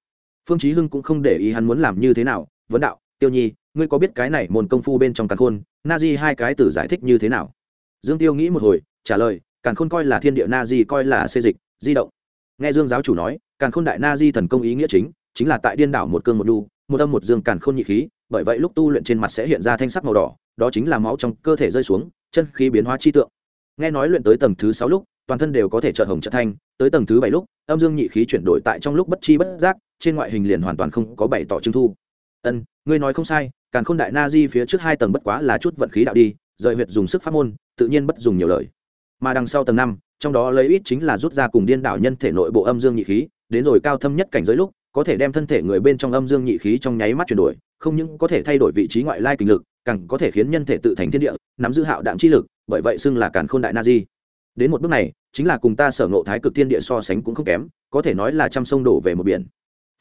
S1: Phương Chí Hưng cũng không để ý hắn muốn làm như thế nào, vấn đạo, "Tiêu Nhi, ngươi có biết cái này môn công phu bên trong càn khôn, na di hai cái từ giải thích như thế nào dương tiêu nghĩ một hồi trả lời càn khôn coi là thiên địa na di coi là xê dịch di động nghe dương giáo chủ nói càn khôn đại na di thần công ý nghĩa chính chính là tại điên đảo một cương một đu một âm một dương càn khôn nhị khí, bởi vậy lúc tu luyện trên mặt sẽ hiện ra thanh sắc màu đỏ, đó chính là máu trong cơ thể rơi xuống, chân khí biến hóa chi tượng. Nghe nói luyện tới tầng thứ sáu lúc, toàn thân đều có thể trợ hồng trợ thanh, tới tầng thứ bảy lúc, âm dương nhị khí chuyển đổi tại trong lúc bất chi bất giác, trên ngoại hình liền hoàn toàn không có bảy tỏ trưng thu. Ân, ngươi nói không sai, càn khôn đại na di phía trước hai tầng bất quá là chút vận khí đạo đi, rời huyệt dùng sức pháp môn, tự nhiên bất dùng nhiều lời. Mà đằng sau tầng năm, trong đó lấy ít chính là rút ra cùng điên đảo nhân thể nội bộ âm dương nhị khí, đến rồi cao thâm nhất cảnh giới lúc có thể đem thân thể người bên trong âm dương nhị khí trong nháy mắt chuyển đổi, không những có thể thay đổi vị trí ngoại lai kinh lực, càng có thể khiến nhân thể tự thành thiên địa, nắm giữ hạo đạm chi lực, bởi vậy xưng là càn khôn đại na di. Đến một bước này, chính là cùng ta sở ngộ thái cực thiên địa so sánh cũng không kém, có thể nói là trăm sông đổ về một biển.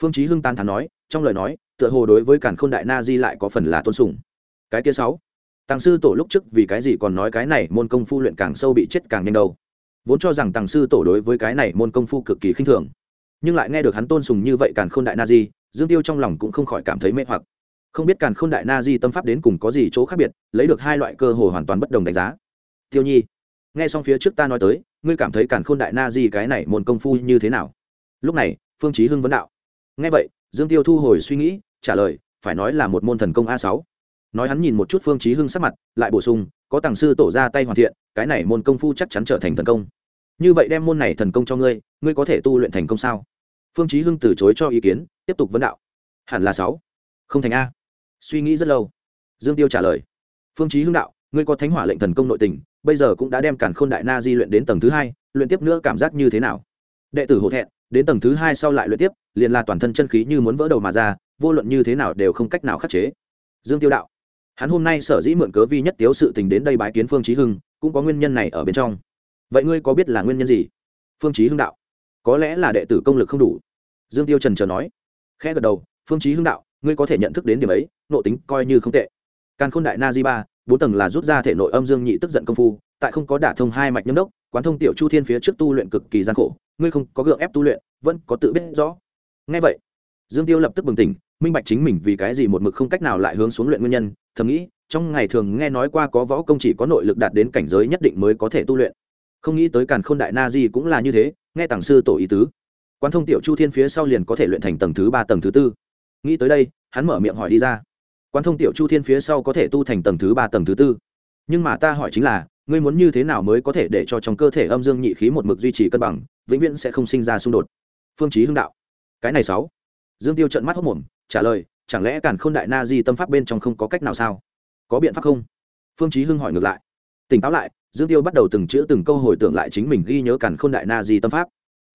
S1: Phương chí hưng tan thán nói, trong lời nói, tựa hồ đối với càn khôn đại na di lại có phần là tôn sùng. Cái kia sáu, tàng sư tổ lúc trước vì cái gì còn nói cái này môn công phu luyện càng sâu bị chết càng nhanh đâu? Vốn cho rằng tàng sư tổ đối với cái này môn công phu cực kỳ khinh thường nhưng lại nghe được hắn tôn sùng như vậy càn khôn đại na di, dương tiêu trong lòng cũng không khỏi cảm thấy mê hoặc. Không biết càn khôn đại na di tâm pháp đến cùng có gì chỗ khác biệt, lấy được hai loại cơ hồ hoàn toàn bất đồng đánh giá. Tiêu nhi, nghe xong phía trước ta nói tới, ngươi cảm thấy càn khôn đại na di cái này môn công phu như thế nào? Lúc này, phương chí hưng vấn đạo. Nghe vậy, dương tiêu thu hồi suy nghĩ, trả lời, phải nói là một môn thần công a sáu. Nói hắn nhìn một chút phương chí hưng sắc mặt, lại bổ sung, có tàng sư tổ ra tay hoàn thiện, cái này môn công phu chắc chắn trở thành thần công. Như vậy đem môn này thần công cho ngươi ngươi có thể tu luyện thành công sao? Phương chí hưng từ chối cho ý kiến, tiếp tục vấn đạo. Hẳn là sáu. Không thành a. Suy nghĩ rất lâu. Dương tiêu trả lời. Phương chí hưng đạo, ngươi có thánh hỏa lệnh thần công nội tình, bây giờ cũng đã đem cản khôn đại na di luyện đến tầng thứ hai, luyện tiếp nữa cảm giác như thế nào? Đệ tử hổ thẹn, đến tầng thứ hai sau lại luyện tiếp, liền là toàn thân chân khí như muốn vỡ đầu mà ra, vô luận như thế nào đều không cách nào khắc chế. Dương tiêu đạo, hắn hôm nay sở dĩ mượn cớ vi nhất tiếu sự tình đến đây bái kiến phương chí hưng, cũng có nguyên nhân này ở bên trong. Vậy ngươi có biết là nguyên nhân gì? Phương chí hưng đạo có lẽ là đệ tử công lực không đủ. Dương tiêu trần chờ nói, khẽ gật đầu, phương chí hưng đạo, ngươi có thể nhận thức đến điểm ấy nội tính coi như không tệ. Càn khôn đại na di ba, bốn tầng là rút ra thể nội âm dương nhị tức giận công phu, tại không có đả thông hai mạch nhâm đốc, quán thông tiểu chu thiên phía trước tu luyện cực kỳ gian khổ, ngươi không có gượng ép tu luyện, vẫn có tự biết rõ. Ngay vậy, dương tiêu lập tức bừng tỉnh, minh bạch chính mình vì cái gì một mực không cách nào lại hướng xuống luyện nguyên nhân, thầm nghĩ, trong ngày thường nghe nói qua có võ công chỉ có nội lực đạt đến cảnh giới nhất định mới có thể tu luyện. Không nghĩ tới càn khôn đại na di cũng là như thế nghe tàng sư tổ ý tứ. Quan thông tiểu chu thiên phía sau liền có thể luyện thành tầng thứ ba, tầng thứ tư. Nghĩ tới đây, hắn mở miệng hỏi đi ra. Quan thông tiểu chu thiên phía sau có thể tu thành tầng thứ ba, tầng thứ tư. Nhưng mà ta hỏi chính là, ngươi muốn như thế nào mới có thể để cho trong cơ thể âm dương nhị khí một mực duy trì cân bằng, vĩnh viễn sẽ không sinh ra xung đột? Phương chí hưng đạo. Cái này sáu. Dương tiêu trợn mắt hốc mồm, trả lời, chẳng lẽ càn khôn đại na di tâm pháp bên trong không có cách nào sao? Có biện pháp không? Phương chí hưng hỏi ngược lại. Tỉnh táo lại dương tiêu bắt đầu từng chữ từng câu hồi tưởng lại chính mình ghi nhớ càn khôn đại na di tâm pháp.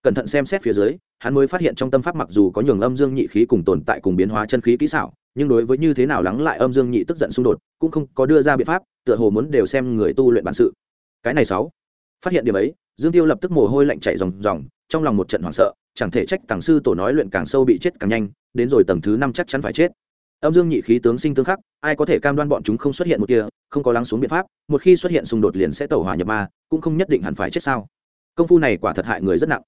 S1: Cẩn thận xem xét phía dưới, hắn mới phát hiện trong tâm pháp mặc dù có nhường âm dương nhị khí cùng tồn tại cùng biến hóa chân khí kỹ xảo, nhưng đối với như thế nào lắng lại âm dương nhị tức giận xung đột, cũng không có đưa ra biện pháp, tựa hồ muốn đều xem người tu luyện bản sự. Cái này sáu. Phát hiện điểm ấy, dương tiêu lập tức mồ hôi lạnh chảy ròng ròng, trong lòng một trận hoảng sợ, chẳng thể trách tàng sư tổ nói luyện càng sâu bị chết càng nhanh, đến rồi tầng thứ năm chắc chắn phải chết âm dương nhị khí tướng sinh tương khắc, ai có thể cam đoan bọn chúng không xuất hiện một kia không có lắng xuống biện pháp, một khi xuất hiện xung đột liền sẽ tẩu hỏa nhập ma, cũng không nhất định hẳn phải chết sao. Công phu này quả thật hại người rất nặng.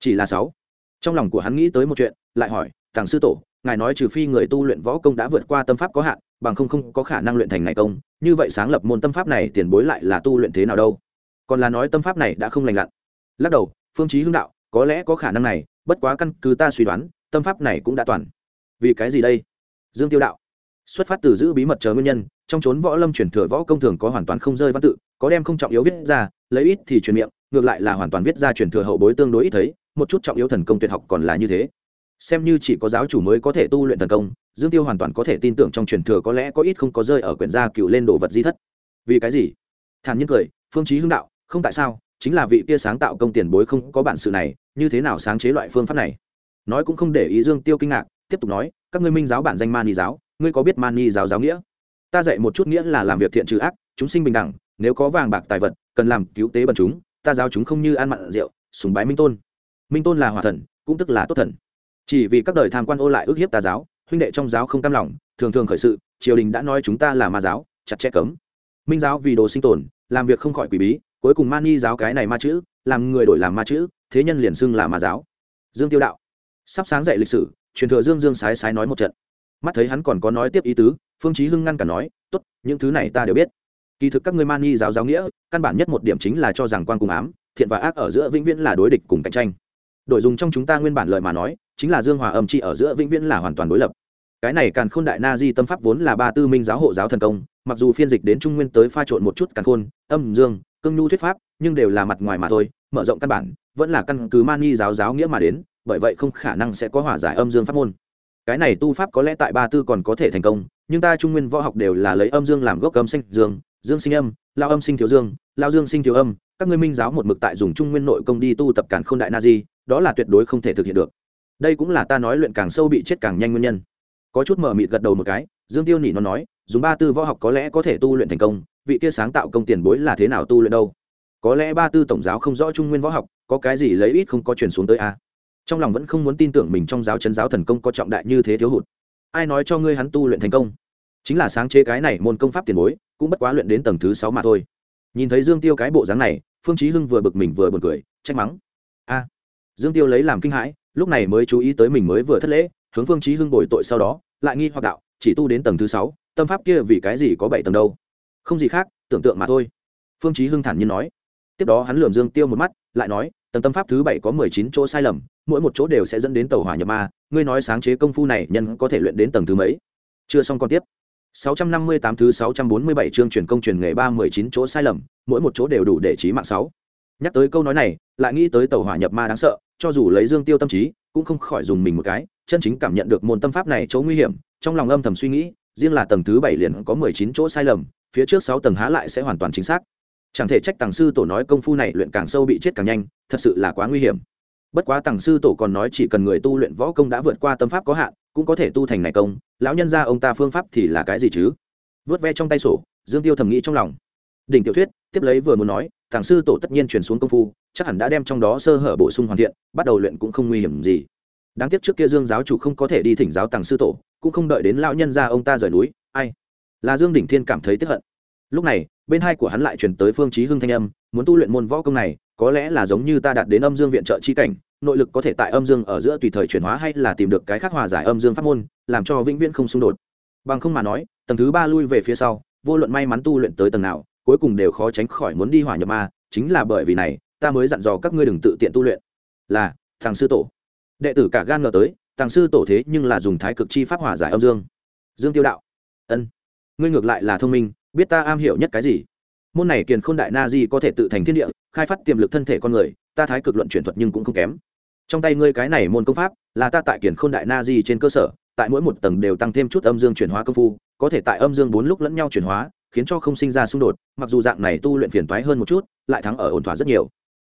S1: Chỉ là sáu. Trong lòng của hắn nghĩ tới một chuyện, lại hỏi, tàng sư tổ, ngài nói trừ phi người tu luyện võ công đã vượt qua tâm pháp có hạn, bằng không không có khả năng luyện thành này công, như vậy sáng lập môn tâm pháp này tiền bối lại là tu luyện thế nào đâu? Còn là nói tâm pháp này đã không lành lặn. Lắc đầu, phương chí hướng đạo, có lẽ có khả năng này, bất quá căn cứ ta suy đoán, tâm pháp này cũng đã toàn. Vì cái gì đây? Dương tiêu đạo. Xuất phát từ giữ bí mật chờ nguyên nhân, trong chốn võ lâm truyền thừa võ công thường có hoàn toàn không rơi văn tự, có đem không trọng yếu viết ra, lấy ít thì truyền miệng, ngược lại là hoàn toàn viết ra truyền thừa hậu bối tương đối ít thấy, một chút trọng yếu thần công tuyệt học còn là như thế. Xem như chỉ có giáo chủ mới có thể tu luyện thần công, dương tiêu hoàn toàn có thể tin tưởng trong truyền thừa có lẽ có ít không có rơi ở quyển gia cựu lên đồ vật di thất. Vì cái gì? Thản nhiên cười, phương chí hưng đạo, không tại sao, chính là vị kia sáng tạo công tiền bối không có bản sự này, như thế nào sáng chế loại phương pháp này? Nói cũng không để ý dương tiêu kinh ngạc tiếp tục nói, các ngươi minh giáo bản danh mani giáo, ngươi có biết mani giáo giáo nghĩa? Ta dạy một chút nghĩa là làm việc thiện trừ ác, chúng sinh bình đẳng, nếu có vàng bạc tài vật, cần làm cứu tế bần chúng, ta giáo chúng không như ăn mặn rượu, sùng bái minh tôn. Minh tôn là hòa thần, cũng tức là tốt thần. Chỉ vì các đời tham quan ô lại ước hiếp ta giáo, huynh đệ trong giáo không cam lòng, thường thường khởi sự, triều đình đã nói chúng ta là ma giáo, chặt chẽ cấm. Minh giáo vì đồ sinh tồn, làm việc không khỏi quỷ bí, cuối cùng mani giáo cái này ma chữ, làm người đổi làm ma chữ, thế nhân liền xưng là ma giáo. Dương tiêu đạo. Sắp sáng dạy lịch sử truyền thừa dương dương sái sái nói một trận. Mắt thấy hắn còn có nói tiếp ý tứ, phương chí hưng ngăn cả nói, tốt, những thứ này ta đều biết. Kỳ thực các ngươi man mani giáo giáo nghĩa, căn bản nhất một điểm chính là cho rằng quan cùng ám, thiện và ác ở giữa vĩnh viễn là đối địch cùng cạnh tranh. Đổi dùng trong chúng ta nguyên bản lời mà nói, chính là dương hòa âm chi ở giữa vĩnh viễn là hoàn toàn đối lập. Cái này càn khôn đại na di tâm pháp vốn là ba tư minh giáo hộ giáo thần công, mặc dù phiên dịch đến trung nguyên tới pha trộn một chút càn khôn, âm dương, cương nhu thuyết pháp, nhưng đều là mặt ngoài mà thôi, mở rộng căn bản vẫn là căn cứ mani giáo giáo nghĩa mà đến, bởi vậy không khả năng sẽ có hỏa giải âm dương pháp môn. Cái này tu pháp có lẽ tại ba tư còn có thể thành công, nhưng ta trung nguyên võ học đều là lấy âm dương làm gốc âm sinh dương dương sinh âm, lao âm sinh thiếu dương, lao dương sinh thiếu âm. Các ngươi minh giáo một mực tại dùng trung nguyên nội công đi tu tập cản k h ô n đại na di, đó là tuyệt đối không thể thực hiện được. Đây cũng là ta nói luyện càng sâu bị chết càng nhanh nguyên nhân. Có chút mở mịt gật đầu một cái, dương tiêu nỉ nó nói, dùng ba tư võ học có lẽ có thể tu luyện thành công, vị kia sáng tạo công tiền bối là thế nào tu luyện đâu? Có lẽ ba tư tổng giáo không rõ trung nguyên võ học, có cái gì lấy ít không có chuyển xuống tới a? Trong lòng vẫn không muốn tin tưởng mình trong giáo chấn giáo thần công có trọng đại như thế thiếu hụt. Ai nói cho ngươi hắn tu luyện thành công? Chính là sáng chế cái này môn công pháp tiền bối, cũng bất quá luyện đến tầng thứ sáu mà thôi. Nhìn thấy dương tiêu cái bộ dáng này, phương chí hưng vừa bực mình vừa buồn cười, trách mắng. A! Dương tiêu lấy làm kinh hãi, lúc này mới chú ý tới mình mới vừa thất lễ, hướng phương chí hưng bồi tội sau đó, lại nghi hoặc đạo, chỉ tu đến tầng thứ sáu, tâm pháp kia vì cái gì có bảy tầng đâu? Không gì khác, tưởng tượng mà thôi. Phương chí hưng thản nhiên nói tiếp đó hắn lườm dương tiêu một mắt lại nói tầng tâm pháp thứ bảy có mười chín chỗ sai lầm mỗi một chỗ đều sẽ dẫn đến tàu hỏa nhập ma ngươi nói sáng chế công phu này nhân có thể luyện đến tầng thứ mấy chưa xong còn tiếp 658 thứ 647 chương truyền công truyền nghề 319 chỗ sai lầm, mỗi một chỗ đều đủ để chí mạng 6. Nhắc tới câu nói này, lại nghĩ tới tàu hỏa nhập ma đáng sợ, cho dù lấy Dương Tiêu tâm trí, cũng không khỏi dùng mình một cái, chân chính cảm nhận được môn tâm pháp này chỗ nguy hiểm, trong lòng âm thầm suy nghĩ, riêng là tầng thứ 7 liền có 19 chỗ sai lầm, phía trước 6 tầng há lại sẽ hoàn toàn chính xác. Chẳng thể trách tàng sư tổ nói công phu này luyện càng sâu bị chết càng nhanh, thật sự là quá nguy hiểm. Bất quá tàng sư tổ còn nói chỉ cần người tu luyện võ công đã vượt qua tâm pháp có hạn cũng có thể tu thành này công lão nhân ra ông ta phương pháp thì là cái gì chứ? Vớt ve trong tay sổ dương tiêu thầm nghĩ trong lòng. Đỉnh tiểu thuyết tiếp lấy vừa muốn nói tàng sư tổ tất nhiên truyền xuống công phu chắc hẳn đã đem trong đó sơ hở bổ sung hoàn thiện bắt đầu luyện cũng không nguy hiểm gì. Đáng tiếc trước kia dương giáo chủ không có thể đi thỉnh giáo tàng sư tổ cũng không đợi đến lão nhân ra ông ta rời núi ai? Là dương đỉnh thiên cảm thấy tiếc hận. Lúc này bên hai của hắn lại chuyển tới phương chí hưng thanh âm, muốn tu luyện môn võ công này, có lẽ là giống như ta đạt đến âm dương viện trợ chi cảnh, nội lực có thể tại âm dương ở giữa tùy thời chuyển hóa hay là tìm được cái khác hòa giải âm dương pháp môn, làm cho vĩnh viễn không xung đột. Bằng không mà nói, tầng thứ ba lui về phía sau, vô luận may mắn tu luyện tới tầng nào, cuối cùng đều khó tránh khỏi muốn đi hỏa nhập ma, chính là bởi vì này, ta mới dặn dò các ngươi đừng tự tiện tu luyện. Là, thằng sư tổ. Đệ tử cả gan ngờ tới, thằng sư tổ thế nhưng là dùng thái cực chi pháp hỏa giải âm dương. Dương tiêu đạo. Ân. Ngươi ngược lại là thông minh biết ta am hiểu nhất cái gì? Môn này kiền khôn đại na di có thể tự thành thiên địa, khai phát tiềm lực thân thể con người, ta thái cực luận chuyển thuật nhưng cũng không kém. Trong tay ngươi cái này môn công pháp, là ta tại kiền khôn đại na di trên cơ sở, tại mỗi một tầng đều tăng thêm chút âm dương chuyển hóa công phu, có thể tại âm dương bốn lúc lẫn nhau chuyển hóa, khiến cho không sinh ra xung đột, mặc dù dạng này tu luyện phiền toái hơn một chút, lại thắng ở ổn thỏa rất nhiều.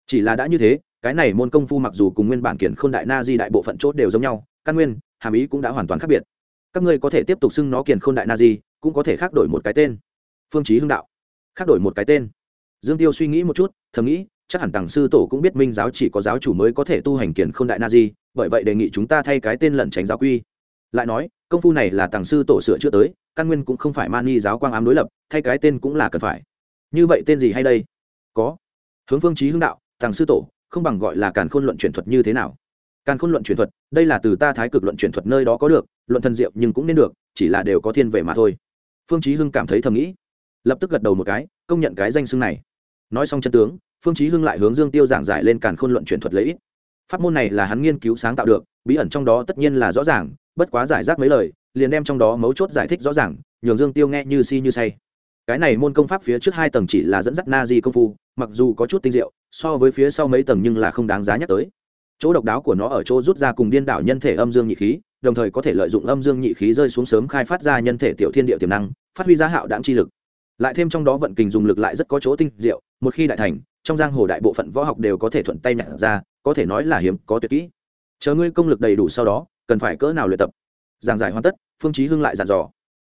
S1: Chỉ là đã như thế, cái này môn công phu mặc dù cùng nguyên bản kiền khôn đại na di đại bộ phận chốt đều giống nhau, căn nguyên, hàm ý cũng đã hoàn toàn khác biệt. Các ngươi có thể tiếp tục xưng nó kiền khôn đại na di, cũng có thể khác đổi một cái tên phương chí hưng đạo. Khác đổi một cái tên. Dương tiêu suy nghĩ một chút, thầm nghĩ, chắc hẳn tàng sư tổ cũng biết minh giáo chỉ có giáo chủ mới có thể tu hành kiền Không đại na di, bởi vậy đề nghị chúng ta thay cái tên lẩn tránh giáo quy. Lại nói, công phu này là tàng sư tổ sửa chữa tới, căn nguyên cũng không phải mani giáo quang ám đối lập, thay cái tên cũng là cần phải. Như vậy tên gì hay đây? Có. Hướng phương chí hưng đạo, tàng sư tổ, không bằng gọi là càn khôn luận truyền thuật như thế nào? Càn khôn luận truyền thuật, đây là từ ta thái cực luận truyền thuật nơi đó có được, luận thần diệu nhưng cũng nên được, chỉ là đều có thiên về mà thôi. Phương chí hưng cảm thấy thầm nghĩ lập tức gật đầu một cái, công nhận cái danh xưng này. Nói xong chân tướng, phương chí hưng lại hướng dương tiêu giảng giải lên càn khôn luận chuyển thuật lấy ít. Pháp môn này là hắn nghiên cứu sáng tạo được, bí ẩn trong đó tất nhiên là rõ ràng, bất quá giải rác mấy lời, liền đem trong đó mấu chốt giải thích rõ ràng, nhường dương tiêu nghe như si như say. Cái này môn công pháp phía trước hai tầng chỉ là dẫn dắt na di công phu, mặc dù có chút tinh diệu, so với phía sau mấy tầng nhưng là không đáng giá nhắc tới. Chỗ độc đáo của nó ở chỗ rút ra cùng điên đảo nhân thể âm dương nhị khí, đồng thời có thể lợi dụng âm dương nhị khí rơi xuống sớm khai phát ra nhân thể tiểu thiên địa tiềm năng, phát huy giá hạo đạm chi lực lại thêm trong đó vận kình dùng lực lại rất có chỗ tinh diệu, một khi đại thành, trong giang hồ đại bộ phận võ học đều có thể thuận tay nhặt ra, có thể nói là hiếm, có tuyệt kỹ. Chờ ngươi công lực đầy đủ sau đó, cần phải cỡ nào luyện tập? Giảng giải hoàn tất, phương chí hưng lại dặn dò.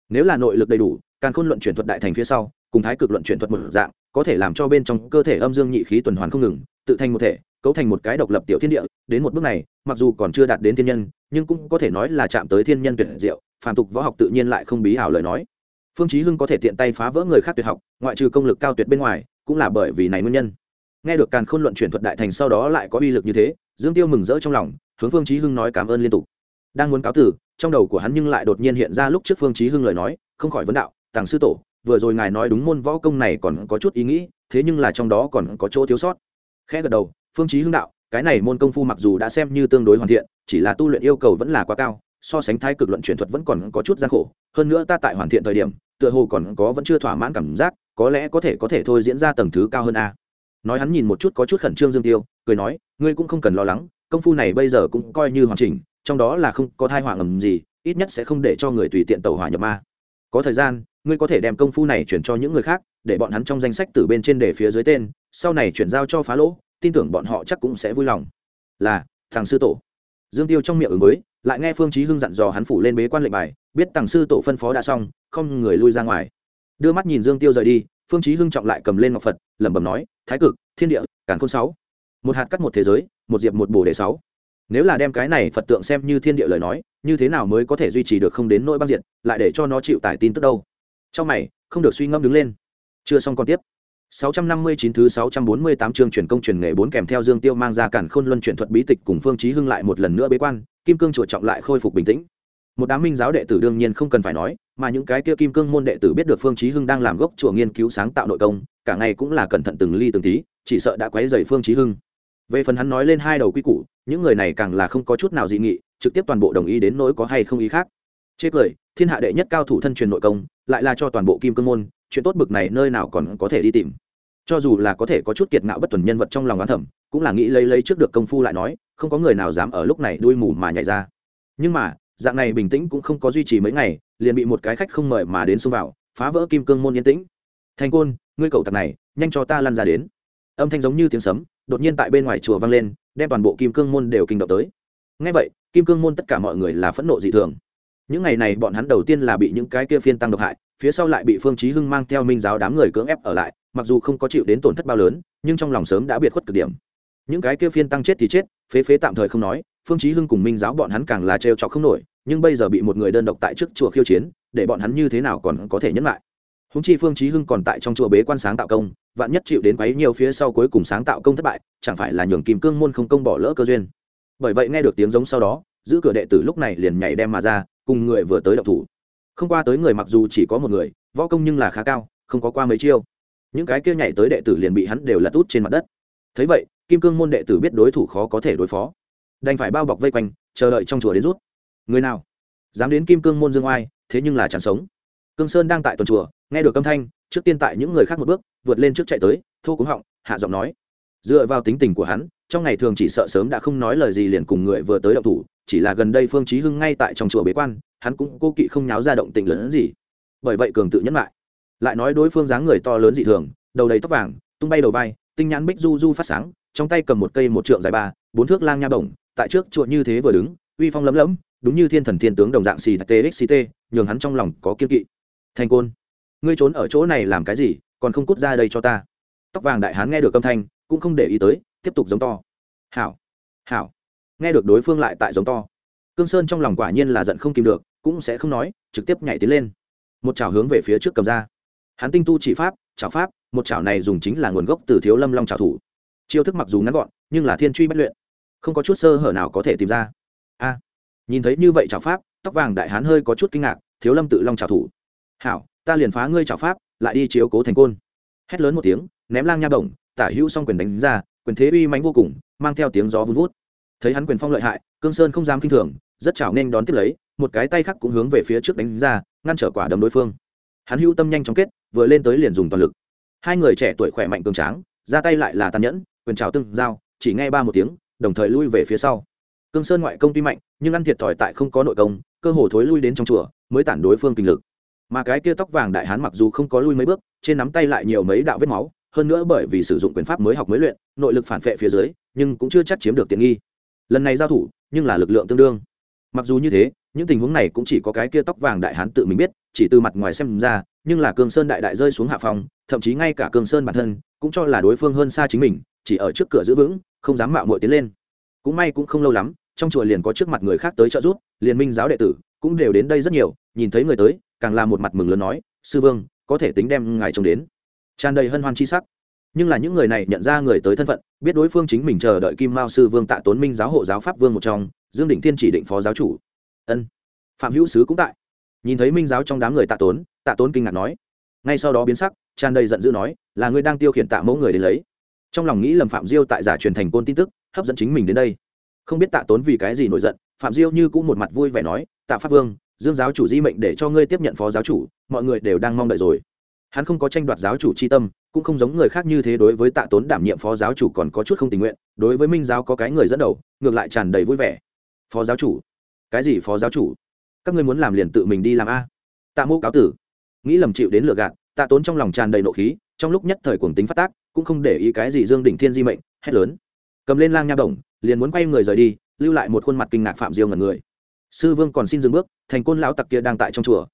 S1: Nếu là nội lực đầy đủ, càng khôn luận chuyển thuật đại thành phía sau, cùng thái cực luận chuyển thuật một dạng, có thể làm cho bên trong cơ thể âm dương nhị khí tuần hoàn không ngừng, tự thành một thể, cấu thành một cái độc lập tiểu thiên địa. Đến một bước này, mặc dù còn chưa đạt đến thiên nhân, nhưng cũng có thể nói là chạm tới thiên nhân tuyệt diệu, phàm tục võ học tự nhiên lại không bí ảo lời nói phương chí hưng có thể tiện tay phá vỡ người khác tuyệt học, ngoại trừ công lực cao tuyệt bên ngoài, cũng là bởi vì này nguyên nhân. Nghe được càn khôn luận chuyển thuật đại thành sau đó lại có uy lực như thế, dương tiêu mừng rỡ trong lòng, hướng phương chí hưng nói cảm ơn liên tục. Đang muốn cáo từ, trong đầu của hắn nhưng lại đột nhiên hiện ra lúc trước phương chí hưng lời nói, không khỏi vấn đạo, tàng sư tổ, vừa rồi ngài nói đúng môn võ công này còn có chút ý nghĩ, thế nhưng là trong đó còn có chỗ thiếu sót. Khẽ gật đầu, phương chí hưng đạo, cái này môn công phu mặc dù đã xem như tương đối hoàn thiện, chỉ là tu luyện yêu cầu vẫn là quá cao so sánh thái cực luận chuyển thuật vẫn còn có chút gian khổ, hơn nữa ta tại hoàn thiện thời điểm, tựa hồ còn có vẫn chưa thỏa mãn cảm giác, có lẽ có thể có thể thôi diễn ra tầng thứ cao hơn a. Nói hắn nhìn một chút có chút khẩn trương dương tiêu, cười nói, ngươi cũng không cần lo lắng, công phu này bây giờ cũng coi như hoàn chỉnh, trong đó là không có thai họa ngầm gì, ít nhất sẽ không để cho người tùy tiện tàu hỏa nhập ma. Có thời gian, ngươi có thể đem công phu này chuyển cho những người khác, để bọn hắn trong danh sách từ bên trên để phía dưới tên, sau này chuyển giao cho phá lỗ, tin tưởng bọn họ chắc cũng sẽ vui lòng. Là, thằng sư tổ dương tiêu trong miệng ứng với, lại nghe phương chí hưng dặn dò hắn phủ lên bế quan lệnh bài, biết Tàng sư tổ phân phó đã xong, không người lui ra ngoài. Đưa mắt nhìn dương tiêu rời đi, phương chí hưng trọng lại cầm lên ngọc phật, lẩm bẩm nói, thái cực, thiên địa, càn khôn sáu. Một hạt cắt một thế giới, một diệp một bồ đề sáu. Nếu là đem cái này phật tượng xem như thiên địa lời nói, như thế nào mới có thể duy trì được không đến nỗi băng diện lại để cho nó chịu tải tin tức đâu? Trong mày, không được suy ngẫm đứng lên. Chưa xong còn tiếp. 659 thứ 648 chương truyền công truyền nghề 4 kèm theo Dương Tiêu mang ra cản khôn luân chuyển thuật bí tịch cùng Phương Chí Hưng lại một lần nữa bế quan, Kim Cương chùa trọng lại khôi phục bình tĩnh. Một đám minh giáo đệ tử đương nhiên không cần phải nói, mà những cái kia Kim Cương môn đệ tử biết được Phương Chí Hưng đang làm gốc chùa nghiên cứu sáng tạo nội công, cả ngày cũng là cẩn thận từng ly từng tí, chỉ sợ đã quấy rầy Phương Chí Hưng. Về phần hắn nói lên hai đầu quy củ, những người này càng là không có chút nào dị nghị, trực tiếp toàn bộ đồng ý đến nỗi có hay không ý khác. Chê cười, thiên hạ đệ nhất cao thủ thân truyền nội công, lại là cho toàn bộ Kim Cương môn, chuyện tốt bực này nơi nào còn có thể đi tìm. Cho dù là có thể có chút kiệt ngạo bất tuần nhân vật trong lòng oán thẩm cũng là nghĩ lấy lấy trước được công phu lại nói, không có người nào dám ở lúc này đuôi mù mà nhảy ra. Nhưng mà, dạng này bình tĩnh cũng không có duy trì mấy ngày, liền bị một cái khách không mời mà đến xông vào, phá vỡ kim cương môn yên tĩnh. Thành côn, ngươi cậu tặc này, nhanh cho ta lăn ra đến. Âm thanh giống như tiếng sấm, đột nhiên tại bên ngoài chùa vang lên, đem toàn bộ kim cương môn đều kinh động tới. Ngay vậy, kim cương môn tất cả mọi người là phẫn nộ dị thường những ngày này bọn hắn đầu tiên là bị những cái kia phiên tăng độc hại, phía sau lại bị phương chí hưng mang theo minh giáo đám người cưỡng ép ở lại, mặc dù không có chịu đến tổn thất bao lớn, nhưng trong lòng sớm đã biệt khuất cực điểm. Những cái kia phiên tăng chết thì chết, phế phế tạm thời không nói, phương chí hưng cùng minh giáo bọn hắn càng là treo chọc không nổi, nhưng bây giờ bị một người đơn độc tại trước chùa khiêu chiến, để bọn hắn như thế nào còn có thể nhẫn lại? Húng chi phương chí hưng còn tại trong chùa bế quan sáng tạo công, vạn nhất chịu đến quấy nhiều phía sau cuối cùng sáng tạo công thất bại, chẳng phải là nhường kim cương môn không công bỏ lỡ cơ duyên. Bởi vậy nghe được tiếng giống sau đó, giữ cửa đệ tử lúc này liền nhảy đem mà ra cùng người vừa tới động thủ. Không qua tới người mặc dù chỉ có một người, võ công nhưng là khá cao, không có qua mấy chiêu. Những cái kia nhảy tới đệ tử liền bị hắn đều lật út trên mặt đất. Thấy vậy, kim cương môn đệ tử biết đối thủ khó có thể đối phó. Đành phải bao bọc vây quanh, chờ đợi trong chùa đến rút. Người nào? Dám đến kim cương môn dương oai, thế nhưng là chẳng sống. Cương sơn đang tại tuần chùa, nghe được âm thanh, trước tiên tại những người khác một bước, vượt lên trước chạy tới, thô cúng họng, hạ giọng nói. Dựa vào tính tình của hắn trong ngày thường chỉ sợ sớm đã không nói lời gì liền cùng người vừa tới động thủ, chỉ là gần đây phương chí hưng ngay tại trong chùa bế quan, hắn cũng cố kỵ không nháo ra động tình lớn gì. Bởi vậy cường tự nhẫn lại. Lại nói đối phương dáng người to lớn dị thường, đầu đầy tóc vàng, tung bay đầu vai, tinh nhãn bích du du phát sáng, trong tay cầm một cây một trượng dài ba, bốn thước lang nha bổng, tại trước chuột như thế vừa đứng, uy phong lấm lấm đúng như thiên thần thiên tướng đồng dạng xì txt nhường hắn trong lòng có kiên kỵ. Thành côn, ngươi trốn ở chỗ này làm cái gì, còn không cút ra đây cho ta. Tóc vàng đại hán nghe được âm thanh, cũng không để ý tới tiếp tục giống to. Hảo hảo. Nghe được đối phương lại tại giống to. Cương sơn trong lòng quả nhiên là giận không kìm được, cũng sẽ không nói, trực tiếp nhảy tiến lên. Một chảo hướng về phía trước cầm ra. Hắn tinh tu chỉ pháp, chảo pháp, một chảo này dùng chính là nguồn gốc từ thiếu lâm long chảo thủ. Chiêu thức mặc dù ngắn gọn, nhưng là thiên truy bất luyện. Không có chút sơ hở nào có thể tìm ra. A, nhìn thấy như vậy chảo pháp, tóc vàng đại hán hơi có chút kinh ngạc, thiếu lâm tự long chảo thủ. Hảo, ta liền phá ngươi chảo pháp, lại đi chiếu cố thành côn. Hét lớn một tiếng, ném lang nha bổng, tả hữu xong quyền đánh ra quyền thế uy mãnh vô cùng, mang theo tiếng gió vun vút. Thấy hắn quyền phong lợi hại, cương sơn không dám kinh thường, rất chảo nên đón tiếp lấy, một cái tay khác cũng hướng về phía trước đánh ra, ngăn trở quả đấm đối phương. Hắn hữu tâm nhanh chóng kết, vừa lên tới liền dùng toàn lực. Hai người trẻ tuổi khỏe mạnh cường tráng, ra tay lại là tàn nhẫn, quyền trào tương giao, chỉ nghe ba một tiếng, đồng thời lui về phía sau. Cương sơn ngoại công tuy mạnh, nhưng ăn thiệt thòi tại không có nội công, cơ hồ thối lui đến trong chùa, mới tản đối phương kinh lực. Mà cái kia tóc vàng đại hán mặc dù không có lui mấy bước, trên nắm tay lại nhiều mấy đạo vết máu hơn nữa bởi vì sử dụng quyền pháp mới học mới luyện, nội lực phản vệ phía dưới, nhưng cũng chưa chắc chiếm được tiện nghi. Lần này giao thủ, nhưng là lực lượng tương đương. Mặc dù như thế, những tình huống này cũng chỉ có cái kia tóc vàng đại hán tự mình biết, chỉ từ mặt ngoài xem ra, nhưng là cương sơn đại đại rơi xuống hạ phòng thậm chí ngay cả cương sơn bản thân, cũng cho là đối phương hơn xa chính mình, chỉ ở trước cửa giữ vững, không dám mạo muội tiến lên. Cũng may cũng không lâu lắm, trong chùa liền có trước mặt người khác tới trợ giúp liền minh giáo đệ tử cũng đều đến đây rất nhiều, nhìn thấy người tới, càng là một mặt mừng lớn nói, sư vương, có thể tính đem ngài trông đến tràn đầy hân hoan chi sắc. Nhưng là những người này nhận ra người tới thân phận, biết đối phương chính mình chờ đợi kim mao sư vương tạ tốn minh giáo hộ giáo pháp vương một trong, dương định thiên chỉ định phó giáo chủ. Ân. Phạm hữu sứ cũng tại. Nhìn thấy minh giáo trong đám người tạ tốn tạ tốn kinh ngạc nói. Ngay sau đó biến sắc, tràn đầy giận dữ nói, là ngươi đang tiêu khiển tạ mẫu người đến lấy. Trong lòng nghĩ lầm phạm diêu tại giả truyền thành côn tin tức, hấp dẫn chính mình đến đây. Không biết tạ tốn vì cái gì nổi giận, phạm diêu như cũng một mặt vui vẻ nói, tạ pháp vương, dương giáo chủ di mệnh để cho ngươi tiếp nhận phó giáo chủ, mọi người đều đang mong đợi rồi hắn không có tranh đoạt giáo chủ c h i tâm, cũng không giống người khác như thế đối với tạ tốn đảm nhiệm phó giáo chủ còn có chút không tình nguyện, đối với minh giáo có cái người dẫn đầu, ngược lại tràn đầy vui vẻ. Phó giáo chủ? Cái gì phó giáo chủ? Các ngươi muốn làm liền tự mình đi làm a. Tạ mô cáo tử. Nghĩ lầm chịu đến lựa gạt, tạ tốn trong lòng tràn đầy nộ khí, trong lúc nhất thời cuồng tính phát tác, cũng không để ý cái gì dương đỉnh thiên di mệnh, hét lớn. Cầm lên lang nha đồng liền muốn quay người rời đi, lưu lại một khuôn mặt kinh ngạc phạm diêu ngần người. Sư vương còn xin dừng bước, thành côn lão tặc kia đang tại trong chùa.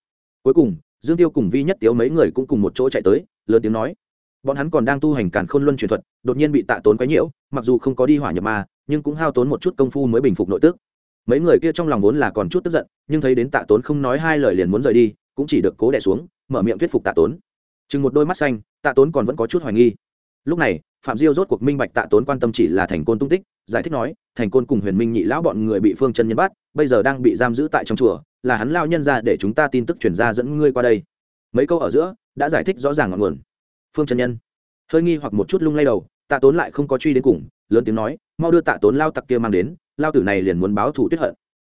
S1: Cuối cùng dương tiêu cùng vi nhất tiếu mấy người cũng cùng một chỗ chạy tới, lớn tiếng nói. Bọn hắn còn đang tu hành càn khôn luân truyền thuật, đột nhiên bị tạ tốn quấy nhiễu, mặc dù không có đi hỏa nhập ma, nhưng cũng hao tốn một chút công phu mới bình phục nội tức. Mấy người kia trong lòng vốn là còn chút tức giận, nhưng thấy đến tạ tốn không nói hai lời liền muốn rời đi, cũng chỉ được cố đẻ xuống, mở miệng thuyết phục tạ tốn. Chừng một đôi mắt xanh, tạ tốn còn vẫn có chút hoài nghi. Lúc này, phạm diêu rốt cuộc minh bạch tạ tốn quan tâm chỉ là thành côn tung tích, giải thích nói, thành côn cùng huyền minh nhị lão bọn người bị phương chân nhân bắt bây giờ đang bị giam giữ tại trong chùa, là hắn lao nhân ra để chúng ta tin tức chuyển ra dẫn ngươi qua đây. Mấy câu ở giữa, đã giải thích rõ ràng ngọn nguồn. Phương trần nhân. Hơi nghi hoặc một chút lung lay đầu, tạ tốn lại không có truy đến cùng, lớn tiếng nói, mau đưa tạ tốn lao tặc kia mang đến, lao tử này liền muốn báo thủ tuyết hận.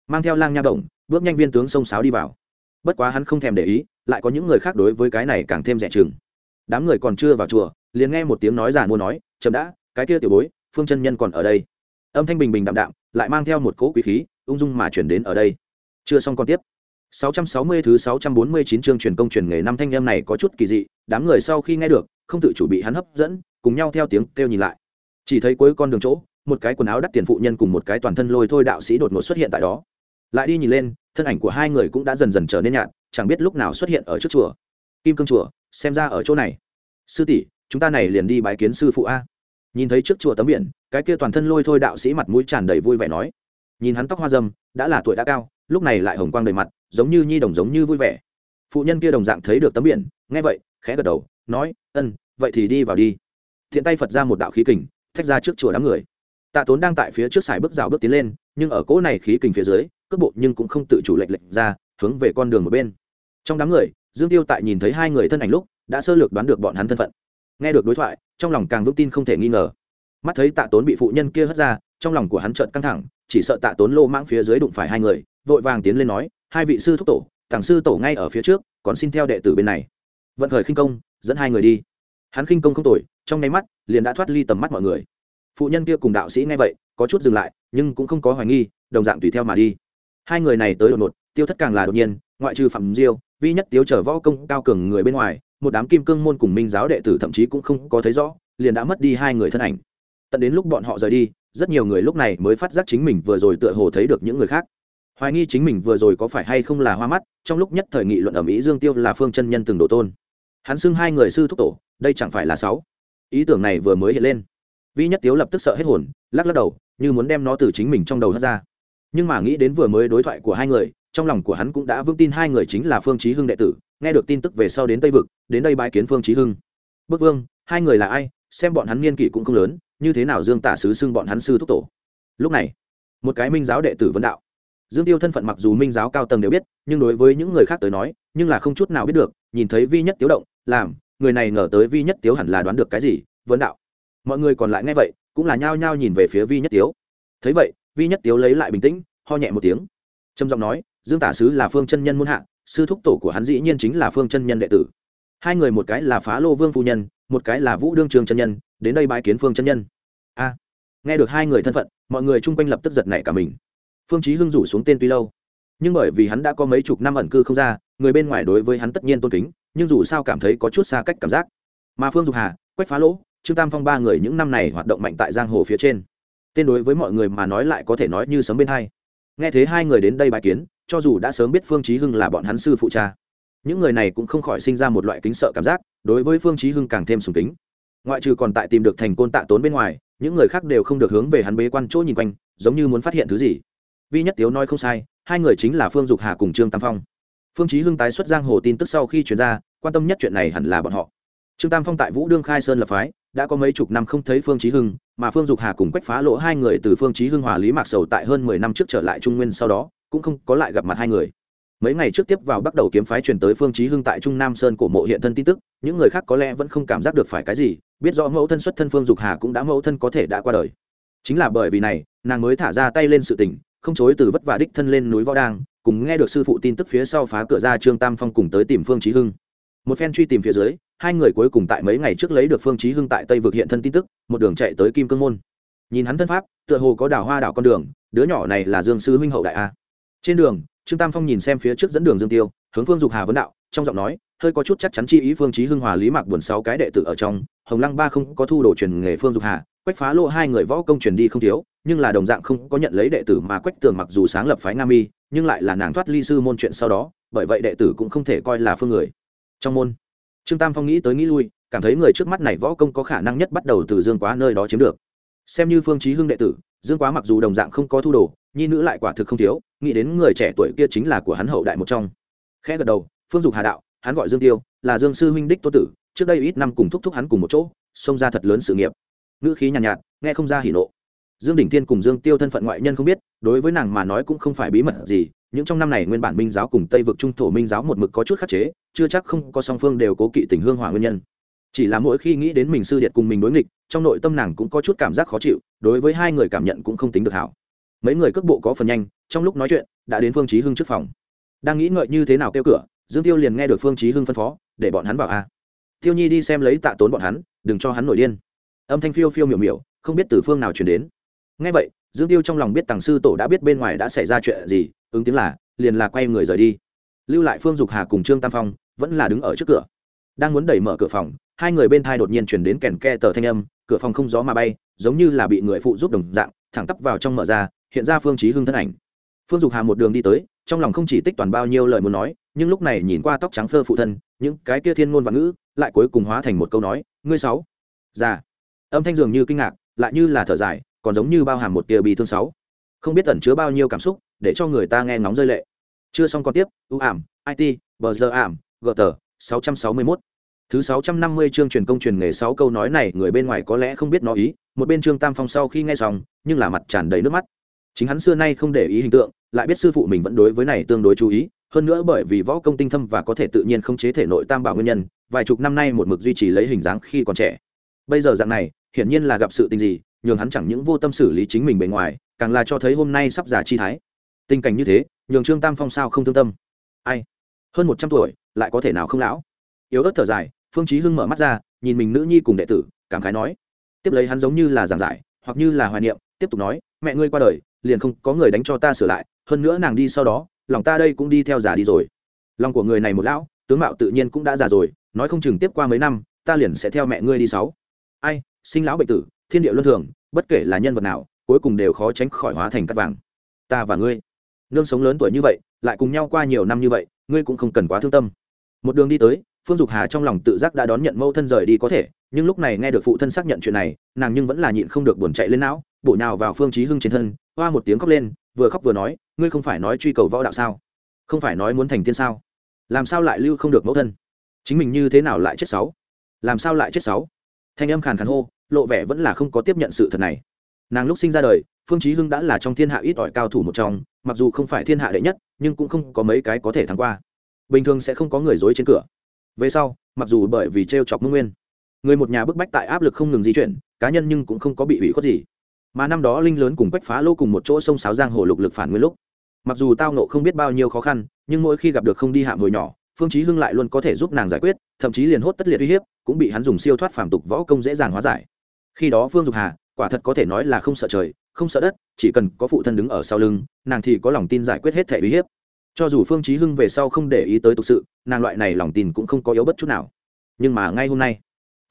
S1: Mang theo lang nha đồng bước nhanh viên tướng sông sáo đi vào. Bất quá hắn không thèm để ý, lại có những người khác đối với cái này càng thêm rẻ chừng. Đám người còn chưa vào chùa, liền nghe một tiếng nói giả mua nói, chậm đã, cái kia tiểu bối, phương chân nhân còn ở đây. Âm thanh bình bình đạm đạm, lại mang theo một cỗ quý khí ung dung mà chuyển đến ở đây chưa xong còn tiếp 660 thứ 649 chương truyền công truyền nghề năm thanh em này có chút kỳ dị, đám người sau khi nghe được, không tự chủ bị hắn hấp dẫn, cùng nhau theo tiếng kêu nhìn lại. Chỉ thấy cuối con đường chỗ, một cái quần áo đắt tiền phụ nhân cùng một cái toàn thân lôi thôi đạo sĩ đột ngột xuất hiện tại đó. Lại đi nhìn lên, thân ảnh của hai người cũng đã dần dần trở nên nhạt, chẳng biết lúc nào xuất hiện ở trước chùa. Kim Cương chùa, xem ra ở chỗ này. Sư tỷ, chúng ta này liền đi bái kiến sư phụ a. Nhìn thấy trước chùa tấm biển, cái kia toàn thân lôi thôi đạo sĩ mặt mũi tràn đầy vui vẻ nói. Nhìn hắn tóc hoa dâm đã là tuổi đã cao, lúc này lại hồng quang đầy mặt giống như nhi đồng giống như vui vẻ. Phụ nhân kia đồng dạng thấy được tấm biển nghe vậy khẽ gật đầu nói ân vậy thì đi vào đi. Thiện tay phật ra một đạo khí kình thách ra trước chùa đám người. Tạ tốn đang tại phía trước xài bước rào bước tiến lên nhưng ở cỗ này khí kình phía dưới cước bộ nhưng cũng không tự chủ lệnh lệnh ra hướng về con đường một bên. Trong đám người dương tiêu tại nhìn thấy hai người thân ảnh lúc đã sơ lược đoán được bọn hắn thân phận. Nghe được đối thoại trong lòng càng vững tin không thể nghi ngờ. Mắt thấy tạ tốn bị phụ nhân kia hất ra trong lòng của hắn trợn căng thẳng, chỉ sợ tạ tốn lô mãng phía dưới đụng phải hai người, vội vàng tiến lên nói, hai vị sư thúc tổ, tàng sư tổ ngay ở phía trước, còn xin theo đệ tử bên này. Vận khởi khinh công, dẫn hai người đi. Hắn khinh công không tồi, trong nháy mắt, liền đã thoát ly tầm mắt mọi người. Phụ nhân kia cùng đạo sĩ nghe vậy, có chút dừng lại, nhưng cũng không có hoài nghi, đồng dạng tùy theo mà đi. Hai người này tới đột ngột, tiêu thất càng là đột nhiên, ngoại trừ phạm diêu, vi nhất tiếu trở võ công cao cường người bên ngoài, một đám kim cương môn cùng minh giáo đệ tử thậm chí cũng không có thấy rõ, liền đã mất đi hai người thân ảnh. Tận đến lúc bọn họ rời đi rất nhiều người lúc này mới phát giác chính mình vừa rồi tựa hồ thấy được những người khác. Hoài nghi chính mình vừa rồi có phải hay không là hoa mắt, trong lúc nhất thời nghị luận ở mỹ dương tiêu là phương chân nhân từng độ tôn. Hắn xưng hai người sư thúc tổ, đây chẳng phải là sáu. Ý tưởng này vừa mới hiện lên. Vi nhất tiếu lập tức sợ hết hồn, lắc lắc đầu, như muốn đem nó từ chính mình trong đầu hất ra. Nhưng mà nghĩ đến vừa mới đối thoại của hai người, trong lòng của hắn cũng đã vững tin hai người chính là phương chí hưng đệ tử, nghe được tin tức về sau đến tây vực, đến đây bái kiến phương chí hưng. Bức vương, hai người là ai? Xem bọn hắn niên kỷ cũng không lớn, như thế nào dương tả sứ xưng bọn hắn sư thúc tổ? Lúc này, một cái minh giáo đệ tử vấn đạo. Dương tiêu thân phận mặc dù minh giáo cao tầng đều biết, nhưng đối với những người khác tới nói, nhưng là không chút nào biết được, nhìn thấy vi nhất tiếu động, làm, người này ngờ tới vi nhất tiếu hẳn là đoán được cái gì, vấn đạo. Mọi người còn lại nghe vậy, cũng là nhao nhao nhìn về phía vi nhất tiếu. Thấy vậy, vi nhất tiếu lấy lại bình tĩnh, ho nhẹ một tiếng. Trầm giọng nói, dương tả sứ là phương chân nhân muôn hạ, sư thúc tổ của hắn dĩ nhiên chính là phương chân nhân đệ tử hai người một cái là phá lô vương phu nhân, một cái là vũ đương trường chân nhân, đến đây bãi kiến phương chân nhân. A, nghe được hai người thân phận, mọi người chung quanh lập tức giật nảy cả mình. Phương chí hưng rủ xuống tên tuy lâu. Nhưng bởi vì hắn đã có mấy chục năm ẩn cư không ra, người bên ngoài đối với hắn tất nhiên tôn kính, nhưng dù sao cảm thấy có chút xa cách cảm giác. Mà phương dục hà, quách phá lỗ, trương tam phong ba người những năm này hoạt động mạnh tại giang hồ phía trên. Tên đối với mọi người mà nói lại có thể nói như sấm bên hai. Nghe thế hai người đến đây bài kiến, cho dù đã sớm biết phương chí hưng là bọn hắn sư phụ cha những người này cũng không khỏi sinh ra một loại kính sợ cảm giác, đối với phương chí hưng càng thêm sùng kính. Ngoại trừ còn tại tìm được thành côn tạ tốn bên ngoài, những người khác đều không được hướng về hắn bế quan chỗ nhìn quanh, giống như muốn phát hiện thứ gì. Vi nhất tiếu nói không sai, hai người chính là phương dục hà cùng trương tam phong. Phương chí hưng tái xuất giang hồ tin tức sau khi truyền ra, quan tâm nhất chuyện này hẳn là bọn họ. Trương tam phong tại vũ đương khai sơn lập phái, đã có mấy chục năm không thấy phương chí hưng, mà phương dục hà cùng quách phá lỗ hai người từ phương chí hưng hòa lý mạc sầu tại hơn mười năm trước trở lại trung nguyên sau đó, cũng không có lại gặp mặt hai người mấy ngày trước tiếp vào bắt đầu kiếm phái truyền tới phương chí hưng tại trung nam sơn cổ mộ hiện thân tin tức, những người khác có lẽ vẫn không cảm giác được phải cái gì, biết rõ mẫu thân xuất thân phương dục hà cũng đã mẫu thân có thể đã qua đời. Chính là bởi vì này, nàng mới thả ra tay lên sự tình, không chối từ vất vả đích thân lên núi võ đang cùng nghe được sư phụ tin tức phía sau phá cửa ra trương tam phong cùng tới tìm phương chí hưng. Một phen truy tìm phía dưới, hai người cuối cùng tại mấy ngày trước lấy được phương chí hưng tại tây vực hiện thân tin tức, một đường chạy tới kim cương môn. Nhìn hắn thân pháp, tựa hồ có đào hoa đảo con đường, đứa nhỏ này là dương sư huynh hậu đại a. Trên đường trương tam phong nhìn xem phía trước dẫn đường dương tiêu, hướng phương dục hà vấn đạo, trong giọng nói, hơi có chút chắc chắn chi ý phương chí hưng hòa lý mạc buồn sáu cái đệ tử ở trong, hồng lăng ba không có thu đồ truyền nghề phương dục hà, quách phá lộ hai người võ công truyền đi không thiếu, nhưng là đồng dạng không có nhận lấy đệ tử mà quách tường mặc dù sáng lập phái Nam mi, nhưng lại là nàng thoát ly sư môn chuyện sau đó, bởi vậy đệ tử cũng không thể coi là phương người. Trong môn, trương tam phong nghĩ tới nghĩ lui, cảm thấy người trước mắt này võ công có khả năng nhất bắt đầu từ dương quá nơi đó chiếm được. Xem như phương chí hưng đệ tử, dương quá mặc dù đồng dạng không có thu đồ nhi nữ lại quả thực không thiếu nghĩ đến người trẻ tuổi kia chính là của hắn hậu đại một trong. Khẽ gật đầu phương dục hà đạo hắn gọi dương tiêu là dương sư huynh đích tô tử trước đây ít năm cùng thúc thúc hắn cùng một chỗ xông ra thật lớn sự nghiệp. Ngữ khí nhàn nhạt, nhạt nghe không ra hỉ nộ. Dương đỉnh thiên cùng dương tiêu thân phận ngoại nhân không biết đối với nàng mà nói cũng không phải bí mật gì những trong năm này nguyên bản minh giáo cùng tây vực trung thổ minh giáo một mực có chút khắc chế chưa chắc không có song phương đều cố kỵ tình hương hỏa nguyên nhân. Chỉ là mỗi khi nghĩ đến mình sư điện cùng mình đối nghịch trong nội tâm nàng cũng có chút cảm giác khó chịu đối với hai người cảm nhận cũng không tính được hảo mấy người cước bộ có phần nhanh, trong lúc nói chuyện, đã đến phương chí hưng trước phòng. Đang nghĩ ngợi như thế nào kêu cửa, dương tiêu liền nghe được phương chí hưng phân phó, để bọn hắn vào a. Tiêu nhi đi xem lấy tạ tốn bọn hắn, đừng cho hắn nổi điên. Âm thanh phiêu phiêu miểu miểu, không biết từ phương nào truyền đến. Nghe vậy, dương tiêu trong lòng biết tàng sư tổ đã biết bên ngoài đã xảy ra chuyện gì, ứng tiếng là, liền là quay người rời đi. Lưu lại phương dục hà cùng trương tam phong, vẫn là đứng ở trước cửa. Đang muốn đẩy mở cửa phòng, hai người bên thai đột nhiên chuyển đến kèn ke tờ thanh âm, cửa phòng không gió mà bay, giống như là bị người phụ giúp đồng dạng, thẳng tắp vào trong mở ra hiện ra phương chí hưng thân ảnh. Phương dục hà một đường đi tới, trong lòng không chỉ tích toàn bao nhiêu lời muốn nói, nhưng lúc này nhìn qua tóc trắng phơ phụ thân, những cái kia thiên ngôn và ngữ, lại cuối cùng hóa thành một câu nói, ngươi sáu, già. Âm thanh dường như kinh ngạc, lại như là thở dài, còn giống như bao hàm một tia bi thương sáu. Không biết ẩn chứa bao nhiêu cảm xúc, để cho người ta nghe ngóng rơi lệ. Chưa xong còn tiếp, ưu ảm it bờ giờ ảm, gờ tờ, sáu trăm sáu mươi mốt. Thứ sáu trăm năm mươi chương truyền công truyền nghề sáu câu nói này, người bên ngoài có lẽ không biết nó ý, một bên trương tam phong sau khi nghe xong, nhưng là mặt tràn đầy nước mắt chính hắn xưa nay không để ý hình tượng, lại biết sư phụ mình vẫn đối với này tương đối chú ý, hơn nữa bởi vì võ công tinh thâm và có thể tự nhiên không chế thể nội tam bảo nguyên nhân, vài chục năm nay một mực duy trì lấy hình dáng khi còn trẻ. Bây giờ dạng này, hiển nhiên là gặp sự tình gì, nhường hắn chẳng những vô tâm xử lý chính mình bề ngoài, càng là cho thấy hôm nay sắp giả chi thái. Tình cảnh như thế, nhường trương tam phong sao không thương tâm. Ai? Hơn một trăm tuổi, lại có thể nào không lão? Yếu ớt thở dài, phương chí hưng mở mắt ra, nhìn mình nữ nhi cùng đệ tử, cảm khái nói. Tiếp lấy hắn giống như là giảng giải, hoặc như là hoài niệm, tiếp tục nói, mẹ ngươi qua đời liền không có người đánh cho ta sửa lại, hơn nữa nàng đi sau đó, lòng ta đây cũng đi theo già đi rồi. Lòng của người này một lão, tướng mạo tự nhiên cũng đã già rồi, nói không chừng tiếp qua mấy năm, ta liền sẽ theo mẹ ngươi đi sáu. Ai, sinh lão bệnh tử, thiên địa luân thường, bất kể là nhân vật nào, cuối cùng đều khó tránh khỏi hóa thành cát vàng. Ta và ngươi, nương sống lớn tuổi như vậy, lại cùng nhau qua nhiều năm như vậy, ngươi cũng không cần quá thương tâm. Một đường đi tới, phương dục hà trong lòng tự giác đã đón nhận mẫu thân rời đi có thể, nhưng lúc này nghe được phụ thân xác nhận chuyện này, nàng nhưng vẫn là nhịn không được buồn chạy lên não bổ nhào vào phương chí hưng trên thân, hoa một tiếng khóc lên, vừa khóc vừa nói, ngươi không phải nói truy cầu võ đạo sao? Không phải nói muốn thành tiên sao? Làm sao lại lưu không được mẫu thân? Chính mình như thế nào lại chết sáu? Làm sao lại chết sáu? Thanh âm khàn khàn hô, lộ vẻ vẫn là không có tiếp nhận sự thật này. Nàng lúc sinh ra đời, phương chí hưng đã là trong thiên hạ ít ỏi cao thủ một trong, mặc dù không phải thiên hạ đệ nhất, nhưng cũng không có mấy cái có thể thắng qua. Bình thường sẽ không có người dối trên cửa. Về sau, mặc dù bởi vì treo chọc mông nguyên, người một nhà bức bách tại áp lực không ngừng di chuyển, cá nhân nhưng cũng không có bị ủy khuất gì mà năm đó linh lớn cùng quách phá lô cùng một chỗ sông sáo giang hồ lục lực phản nguyên lúc. Mặc dù tao nộ không biết bao nhiêu khó khăn, nhưng mỗi khi gặp được không đi hạm hồi nhỏ, phương chí hưng lại luôn có thể giúp nàng giải quyết, thậm chí liền hốt tất liệt uy hiếp, cũng bị hắn dùng siêu thoát phản tục võ công dễ dàng hóa giải. Khi đó phương dục hà, quả thật có thể nói là không sợ trời, không sợ đất, chỉ cần có phụ thân đứng ở sau lưng, nàng thì có lòng tin giải quyết hết thể uy hiếp. Cho dù phương chí hưng về sau không để ý tới tục sự, nàng loại này lòng tin cũng không có yếu bất chút nào. Nhưng mà ngay hôm nay,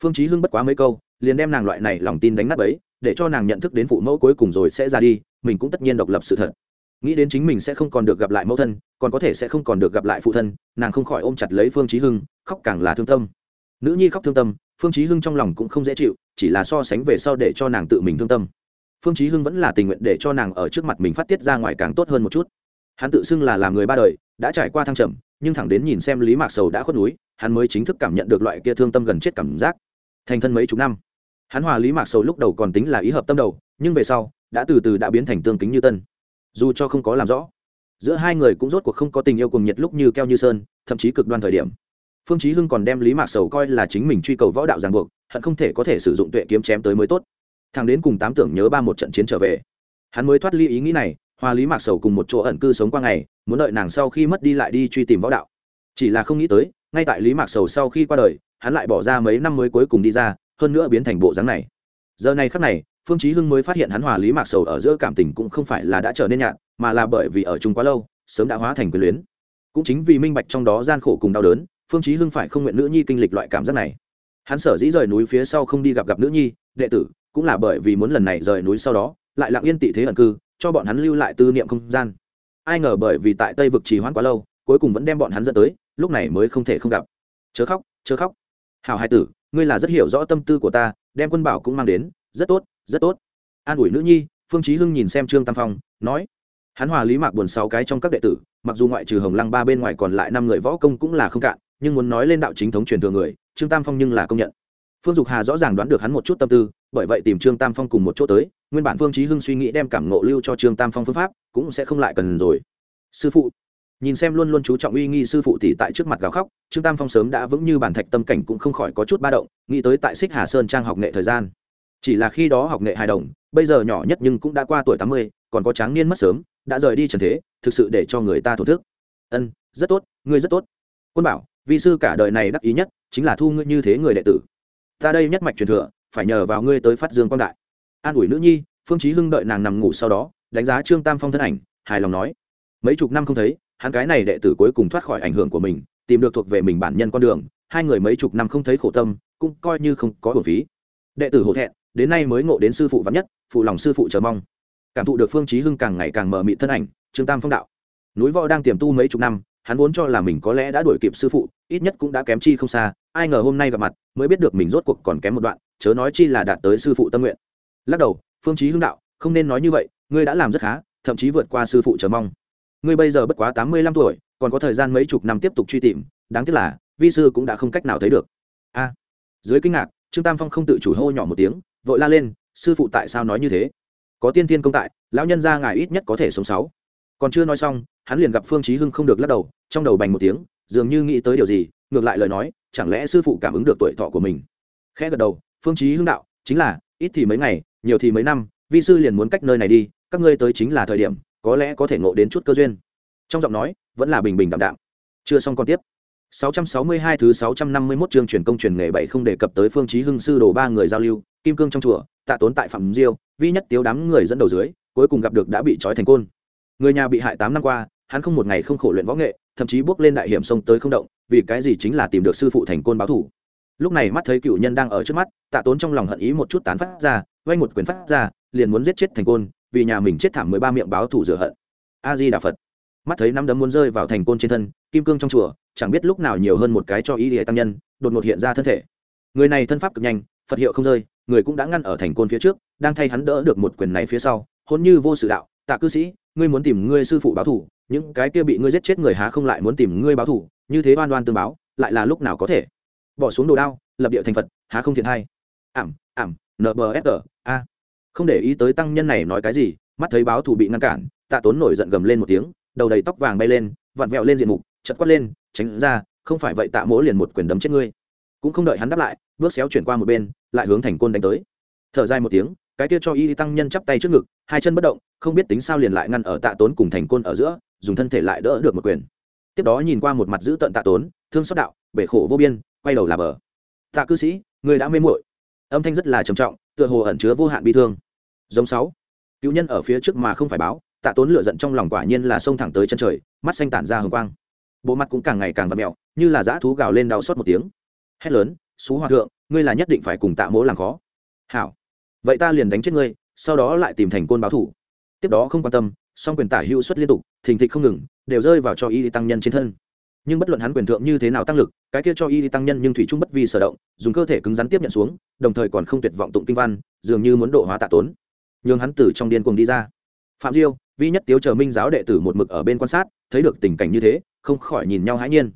S1: phương chí hưng bất quá mấy câu, liền đem nàng loại này lòng tin đánh nát bấy để cho nàng nhận thức đến phụ mẫu cuối cùng rồi sẽ ra đi, mình cũng tất nhiên độc lập sự thật. Nghĩ đến chính mình sẽ không còn được gặp lại mẫu thân, còn có thể sẽ không còn được gặp lại phụ thân, nàng không khỏi ôm chặt lấy phương chí hưng, khóc càng là thương tâm. Nữ nhi khóc thương tâm, phương chí hưng trong lòng cũng không dễ chịu, chỉ là so sánh về sau để cho nàng tự mình thương tâm. Phương chí hưng vẫn là tình nguyện để cho nàng ở trước mặt mình phát tiết ra ngoài càng tốt hơn một chút. Hắn tự xưng là làm người ba đời, đã trải qua thăng trầm, nhưng thẳng đến nhìn xem lý mạc sầu đã khuất núi, hắn mới chính thức cảm nhận được loại kia thương tâm gần chết cảm giác. Thành thân mấy chục năm hắn hòa lý mạc sầu lúc đầu còn tính là ý hợp tâm đầu, nhưng về sau, đã từ từ đã biến thành tương kính như tân. Dù cho không có làm rõ, giữa hai người cũng rốt cuộc không có tình yêu cùng nhiệt lúc như keo như sơn, thậm chí cực đoan thời điểm. Phương chí hưng còn đem lý mạc sầu coi là chính mình truy cầu võ đạo ràng buộc, hận không thể có thể sử dụng tuệ kiếm chém tới mới tốt. Thằng đến cùng tám tưởng nhớ ba một trận chiến trở về, hắn mới thoát ly ý nghĩ này, Hòa lý mạc sầu cùng một chỗ ẩn cư sống qua ngày, muốn đợi nàng sau khi mất đi lại đi truy tìm võ đạo. Chỉ là không nghĩ tới, ngay tại lý mạc sầu sau khi qua đời, hắn lại bỏ ra mấy năm mới cuối cùng đi ra hơn nữa biến thành bộ dáng này. Giờ này khắc này, phương chí hưng mới phát hiện hắn hòa lý mạc sầu ở giữa cảm tình cũng không phải là đã trở nên nhạt, mà là bởi vì ở chung quá lâu, sớm đã hóa thành quyền luyến. Cũng chính vì minh bạch trong đó gian khổ cùng đau đớn, phương chí hưng phải không nguyện nữ nhi kinh lịch loại cảm giác này. Hắn sở dĩ rời núi phía sau không đi gặp gặp nữ nhi, đệ tử, cũng là bởi vì muốn lần này rời núi sau đó, lại lặng yên tị thế ẩn cư, cho bọn hắn lưu lại tư niệm không gian. Ai ngờ bởi vì tại tây vực trì hoãn quá lâu, cuối cùng vẫn đem bọn hắn dẫn tới, lúc này mới không thể không gặp. Chớ khóc chớ khóc. Hảo hai tử ngươi là rất hiểu rõ tâm tư của ta, đem quân bảo cũng mang đến, rất tốt rất tốt. An ủi nữ nhi, phương chí hưng nhìn xem trương tam phong, nói, hắn hòa lý mạc buồn sáu cái trong các đệ tử, mặc dù ngoại trừ hồng lăng ba bên ngoài còn lại năm người võ công cũng là không cạn, nhưng muốn nói lên đạo chính thống truyền thừa người, trương tam phong nhưng là công nhận. Phương dục hà rõ ràng đoán được hắn một chút tâm tư, bởi vậy tìm trương tam phong cùng một chỗ tới, nguyên bản phương chí hưng suy nghĩ đem cảm ngộ lưu cho trương tam phong phương pháp, cũng sẽ không lại cần rồi. Sư phụ nhìn xem luôn luôn chú trọng uy nghi sư phụ tỷ tại trước mặt gào khóc, trương tam phong sớm đã vững như bản thạch tâm cảnh cũng không khỏi có chút ba động, nghĩ tới tại xích hà sơn trang học nghệ thời gian. Chỉ là khi đó học nghệ hài đồng, bây giờ nhỏ nhất nhưng cũng đã qua tuổi tám mươi, còn có tráng niên mất sớm, đã rời đi trần thế, thực sự để cho người ta thổ thức. Ân, rất tốt, ngươi rất tốt. Quân bảo, vi sư cả đời này đắc ý nhất, chính là thu ngươi như thế người đệ tử. Ta đây nhất mạch truyền thừa, phải nhờ vào ngươi tới phát dương quang đại. An ủi nữ nhi, phương chí hưng đợi nàng nằm ngủ sau đó, đánh giá trương tam phong thân ảnh, hài lòng nói, mấy chục năm không thấy hắn cái này đệ tử cuối cùng thoát khỏi ảnh hưởng của mình, tìm được thuộc về mình bản nhân con đường, hai người mấy chục năm không thấy khổ tâm, cũng coi như không có hồn phí. Đệ tử hổ thẹn, đến nay mới ngộ đến sư phụ vắn nhất, phụ lòng sư phụ chờ mong. Cảm thụ được phương chí hưng càng ngày càng mở mị thân ảnh, trương tam phong đạo. Núi võ đang tiềm tu mấy chục năm, hắn vốn cho là mình có lẽ đã đuổi kịp sư phụ, ít nhất cũng đã kém chi không xa, ai ngờ hôm nay gặp mặt, mới biết được mình rốt cuộc còn kém một đoạn, chớ nói chi là đạt tới sư phụ tâm nguyện. Lắc đầu, phương chí hưng đạo, không nên nói như vậy, ngươi đã làm rất khá, thậm chí vượt qua sư phụ chờ mong ngươi bây giờ bất quá tám mươi lăm tuổi, còn có thời gian mấy chục năm tiếp tục truy tìm, đáng tiếc là, vi sư cũng đã không cách nào thấy được. A, dưới kinh ngạc, trương tam phong không tự chủ hô nhỏ một tiếng, vội la lên, sư phụ tại sao nói như thế? Có tiên tiên công tại, lão nhân gia ngài ít nhất có thể sống sáu. Còn chưa nói xong, hắn liền gặp phương chí hưng không được lắc đầu, trong đầu bành một tiếng, dường như nghĩ tới điều gì, ngược lại lời nói, chẳng lẽ sư phụ cảm ứng được tuổi thọ của mình? Khẽ gật đầu, phương chí hưng đạo, chính là, ít thì mấy ngày, nhiều thì mấy năm, vi sư liền muốn cách nơi này đi, các ngươi tới chính là thời điểm có lẽ có thể ngộ đến chút cơ duyên. Trong giọng nói vẫn là bình bình đạm đạm. Chưa xong còn tiếp. 662 thứ 651 chương truyền công truyền nghề bảy không đề cập tới Phương Chí Hưng sư đồ ba người giao lưu, kim cương trong chùa, tạ tốn tại phạm diêu, vi nhất tiếu đám người dẫn đầu dưới, cuối cùng gặp được đã bị trói thành côn. Người nhà bị hại 8 năm qua, hắn không một ngày không khổ luyện võ nghệ, thậm chí bước lên đại hiểm sông tới không động, vì cái gì chính là tìm được sư phụ thành côn báo thù Lúc này mắt thấy cựu nhân đang ở trước mắt, tạ tốn trong lòng hận ý một chút tán phát ra, vay một quyền phát ra, liền muốn giết chết thành côn, vì nhà mình chết thảm 13 miệng báo thủ rửa hận. A Di Đà Phật. Mắt thấy năm đấm muốn rơi vào thành côn trên thân, kim cương trong chùa, chẳng biết lúc nào nhiều hơn một cái cho ý địa tăng nhân đột ngột hiện ra thân thể người này thân pháp cực nhanh phật hiệu không rơi người cũng đã ngăn ở thành côn phía trước đang thay hắn đỡ được một quyền này phía sau hôn như vô sự đạo tạ cư sĩ ngươi muốn tìm ngươi sư phụ báo thủ những cái kia bị ngươi giết chết người há không lại muốn tìm ngươi báo thủ như thế oan oan tương báo lại là lúc nào có thể bỏ xuống đồ đao lập địa thành phật há không thiện hay ảm ảm nbsg không để ý tới tăng nhân này nói cái gì, mắt thấy báo thù bị ngăn cản, tạ tốn nổi giận gầm lên một tiếng, đầu đầy tóc vàng bay lên, vặn vẹo lên diện mục, chật quát lên, tránh ra, không phải vậy tạ mỗ liền một quyền đấm chết ngươi. Cũng không đợi hắn đáp lại, bước xéo chuyển qua một bên, lại hướng thành côn đánh tới. Thở dài một tiếng, cái kia cho y tăng nhân chắp tay trước ngực, hai chân bất động, không biết tính sao liền lại ngăn ở tạ tốn cùng thành côn ở giữa, dùng thân thể lại đỡ được một quyền. Tiếp đó nhìn qua một mặt giữ tận tạ tốn, thương xót đạo, bể khổ vô biên, quay đầu là bờ. Tạ cư sĩ người đã mê muội. Âm thanh rất là trầm trọng, tựa hồ ẩn chứa vô hạn bi thương giống sáu. Cứu nhân ở phía trước mà không phải báo, tạ tốn lựa giận trong lòng quả nhiên là xông thẳng tới chân trời, mắt xanh tản ra hồng quang. Bộ mặt cũng càng ngày càng vặt mẹo, như là dã thú gào lên đau xót một tiếng. Hét lớn xú hòa thượng, ngươi là nhất định phải cùng tạ mỗ làm khó. Hảo. Vậy ta liền đánh chết ngươi, sau đó lại tìm thành côn báo thủ. Tiếp đó không quan tâm, song quyền tả hữu xuất liên tục, thình thịch không ngừng, đều rơi vào cho y tăng nhân trên thân. Nhưng bất luận hắn quyền thượng như thế nào tăng lực, cái kia cho y tăng nhân nhưng thủy trung bất vi sở động, dùng cơ thể cứng rắn tiếp nhận xuống, đồng thời còn không tuyệt vọng tụng kinh văn, dường như muốn độ hóa tạ tốn nhường hắn từ trong điên cuồng đi ra. Phạm diêu, vi nhất tiếu chờ minh giáo đệ tử một mực ở bên quan sát, thấy được tình cảnh như thế, không khỏi nhìn nhau hãi nhiên.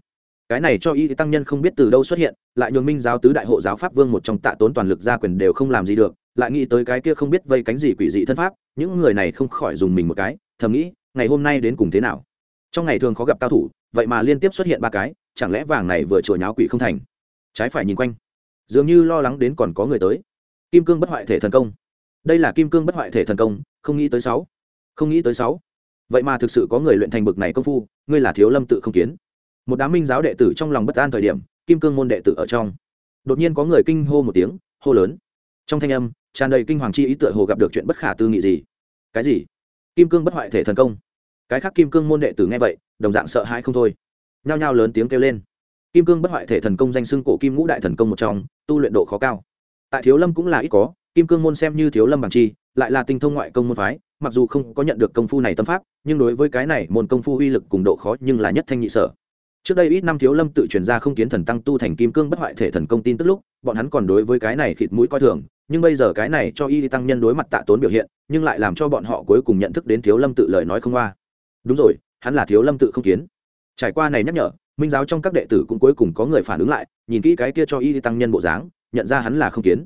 S1: Cái này cho y tăng nhân không biết từ đâu xuất hiện, lại nhường minh giáo tứ đại hộ giáo pháp vương một trong tạ tốn toàn lực gia quyền đều không làm gì được, lại nghĩ tới cái kia không biết vây cánh gì quỷ dị thân pháp, những người này không khỏi dùng mình một cái, thầm nghĩ, ngày hôm nay đến cùng thế nào? Trong ngày thường khó gặp cao thủ, vậy mà liên tiếp xuất hiện ba cái, chẳng lẽ vàng này vừa chùa nháo quỷ không thành? Trái phải nhìn quanh. Dường như lo lắng đến còn có người tới. Kim cương bất hoại thể thần công đây là kim cương bất hoại thể thần công, không nghĩ tới sáu. Không nghĩ tới sáu. Vậy mà thực sự có người luyện thành bực này công phu, ngươi là thiếu lâm tự không kiến. Một đám minh giáo đệ tử trong lòng bất an thời điểm, kim cương môn đệ tử ở trong. Đột nhiên có người kinh hô một tiếng, hô lớn. Trong thanh âm, tràn đầy kinh hoàng chi ý tựa hồ gặp được chuyện bất khả tư nghị gì. Cái gì? Kim cương bất hoại thể thần công. Cái khác kim cương môn đệ tử nghe vậy, đồng dạng sợ hãi không thôi. Nhao nhao lớn tiếng kêu lên. Kim cương bất hoại thể thần công danh xưng cổ kim ngũ đại thần công một trong, tu luyện độ khó cao. Tại thiếu lâm cũng là ít có kim cương môn xem như thiếu lâm bằng chi, lại là tinh thông ngoại công môn phái, mặc dù không có nhận được công phu này tâm pháp, nhưng đối với cái này môn công phu uy lực cùng độ khó nhưng là nhất thanh nhị sở. Trước đây ít năm thiếu lâm tự truyền ra không kiến thần tăng tu thành kim cương bất hoại thể thần công tin tức lúc, bọn hắn còn đối với cái này khịt mũi coi thường, nhưng bây giờ cái này cho y tăng nhân đối mặt tạ tốn biểu hiện, nhưng lại làm cho bọn họ cuối cùng nhận thức đến thiếu lâm tự lời nói không qua. Đúng rồi, hắn là thiếu lâm tự không kiến. Trải qua này nhắc nhở, minh giáo trong các đệ tử cũng cuối cùng có người phản ứng lại, nhìn kỹ cái kia cho y tăng nhân bộ dáng, nhận ra hắn là không kiến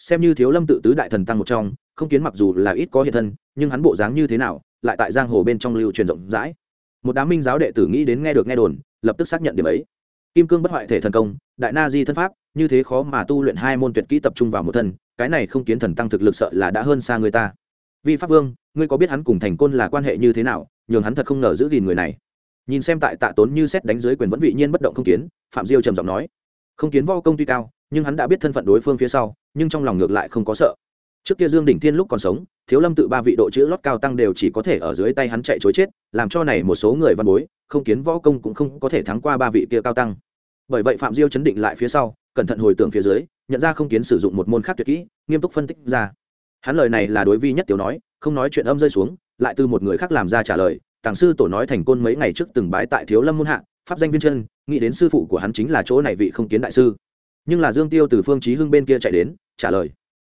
S1: xem như thiếu lâm tự tứ đại thần tăng một trong, không kiến mặc dù là ít có hiện thân, nhưng hắn bộ dáng như thế nào, lại tại giang hồ bên trong lưu truyền rộng rãi. Một đám minh giáo đệ tử nghĩ đến nghe được nghe đồn, lập tức xác nhận điểm ấy. Kim cương bất hoại thể thần công, đại na di thân pháp, như thế khó mà tu luyện hai môn tuyệt kỹ tập trung vào một thân, cái này không kiến thần tăng thực lực sợ là đã hơn xa người ta. Vi pháp vương, ngươi có biết hắn cùng thành côn là quan hệ như thế nào, nhường hắn thật không ngờ giữ gìn người này. Nhìn xem tại tạ tốn như xét đánh dưới quyền vẫn vị nhiên bất động không kiến, phạm diêu trầm giọng nói. Không kiến vo công tuy cao nhưng hắn đã biết thân phận đối phương phía sau, nhưng trong lòng ngược lại không có sợ. Trước kia dương đỉnh thiên lúc còn sống, thiếu lâm tự ba vị độ chữ lót cao tăng đều chỉ có thể ở dưới tay hắn chạy chối chết, làm cho này một số người văn bối, không kiến võ công cũng không có thể thắng qua ba vị kia cao tăng. Bởi vậy phạm diêu chấn định lại phía sau, cẩn thận hồi tưởng phía dưới, nhận ra không kiến sử dụng một môn khác tuyệt kỹ, nghiêm túc phân tích ra. Hắn lời này là đối vi nhất tiểu nói, không nói chuyện âm rơi xuống, lại từ một người khác làm ra trả lời, tàng sư tổ nói thành côn mấy ngày trước từng bái tại thiếu lâm môn hạ, pháp danh viên chân, nghĩ đến sư phụ của hắn chính là chỗ này vị không kiến đại sư nhưng là dương tiêu từ phương chí hưng bên kia chạy đến, trả lời.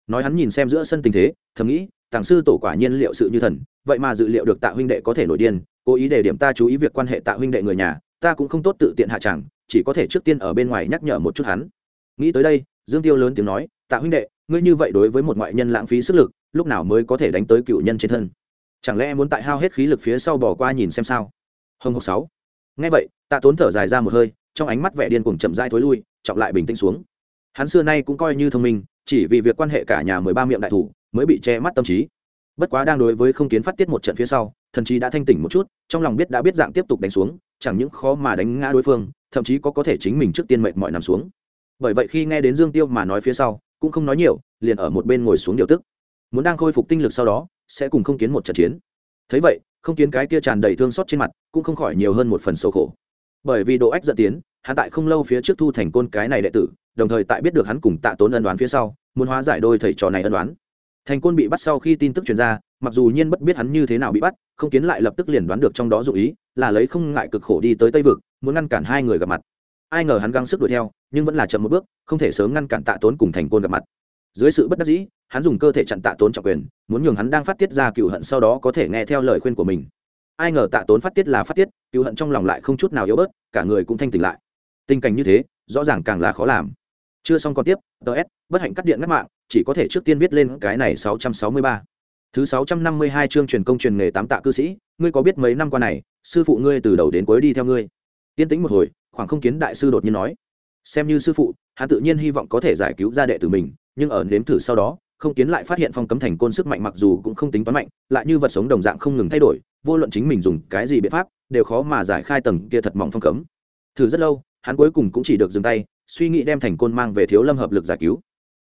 S1: Nói hắn nhìn xem giữa sân tình thế, thầm nghĩ, tàng sư tổ quả nhiên liệu sự như thần, vậy mà dự liệu được tạ huynh đệ có thể nổi điên, cố ý để điểm ta chú ý việc quan hệ tạ huynh đệ người nhà, ta cũng không tốt tự tiện hạ chẳng, chỉ có thể trước tiên ở bên ngoài nhắc nhở một chút hắn. Nghĩ tới đây, dương tiêu lớn tiếng nói, tạ huynh đệ, ngươi như vậy đối với một ngoại nhân lãng phí sức lực, lúc nào mới có thể đánh tới cựu nhân trên thân? Chẳng lẽ muốn tại hao hết khí lực phía sau bỏ qua nhìn xem sao? Hồng hộc sáu. Nghe vậy, tạ tốn thở dài ra một hơi, trong ánh mắt vẻ điên cuồng chậm rãi thối lui trọng lại bình tĩnh xuống. Hắn xưa nay cũng coi như thông minh, chỉ vì việc quan hệ cả nhà mười ba miệng đại thủ mới bị che mắt tâm trí. Bất quá đang đối với không kiến phát tiết một trận phía sau, thần chí đã thanh tỉnh một chút, trong lòng biết đã biết dạng tiếp tục đánh xuống, chẳng những khó mà đánh ngã đối phương, thậm chí có có thể chính mình trước tiên mệt mọi nằm xuống. Bởi vậy khi nghe đến dương tiêu mà nói phía sau, cũng không nói nhiều, liền ở một bên ngồi xuống điều tức. Muốn đang khôi phục tinh lực sau đó, sẽ cùng không kiến một trận chiến. Thấy vậy, không kiến cái kia tràn đầy thương xót trên mặt, cũng không khỏi nhiều hơn một phần sầu khổ. Bởi vì độ ách dẫn tiến hắn tại không lâu phía trước thu thành côn cái này đệ tử, đồng thời tại biết được hắn cùng tạ tốn ân đoán phía sau, muốn hóa giải đôi thầy trò này ân đoán thành côn bị bắt sau khi tin tức truyền ra, mặc dù nhiên bất biết hắn như thế nào bị bắt, không kiến lại lập tức liền đoán được trong đó dụ ý, là lấy không ngại cực khổ đi tới tây vực, muốn ngăn cản hai người gặp mặt. Ai ngờ hắn gắng sức đuổi theo, nhưng vẫn là chậm một bước, không thể sớm ngăn cản tạ tốn cùng thành côn gặp mặt. Dưới sự bất đắc dĩ, hắn dùng cơ thể chặn tạ tốn trọng quyền, muốn nhường hắn đang phát tiết ra cựu hận sau đó có thể nghe theo lời khuyên của mình. Ai ngờ tạ tốn phát tiết là phát tiết cựu hận trong lòng lại không chút nào yếu bớt, cả người cũng thanh tỉnh lại tình cảnh như thế, rõ ràng càng là khó làm. Chưa xong còn tiếp ts bất hạnh cắt điện ngắt mạng, chỉ có thể trước tiên viết lên cái này sáu trăm sáu mươi ba. Thứ sáu trăm năm mươi hai chương truyền công truyền nghề tám tạ cư sĩ, ngươi có biết mấy năm qua này, sư phụ ngươi từ đầu đến cuối đi theo ngươi? Tiên tĩnh một hồi, khoảng không kiến đại sư đột nhiên nói. Xem như sư phụ, hắn tự nhiên hy vọng có thể giải cứu gia đệ tử mình, nhưng ở nếm thử sau đó, không kiến lại phát hiện phong cấm thành côn sức mạnh mặc dù cũng không tính toán mạnh, lại như vật sống đồng dạng không ngừng thay đổi, vô luận chính mình dùng cái gì biện pháp, đều khó mà giải khai tầng kia thật mỏng phong cấm. Thử rất lâu hắn cuối cùng cũng chỉ được dừng tay, suy nghĩ đem thành côn mang về thiếu lâm hợp lực giải cứu.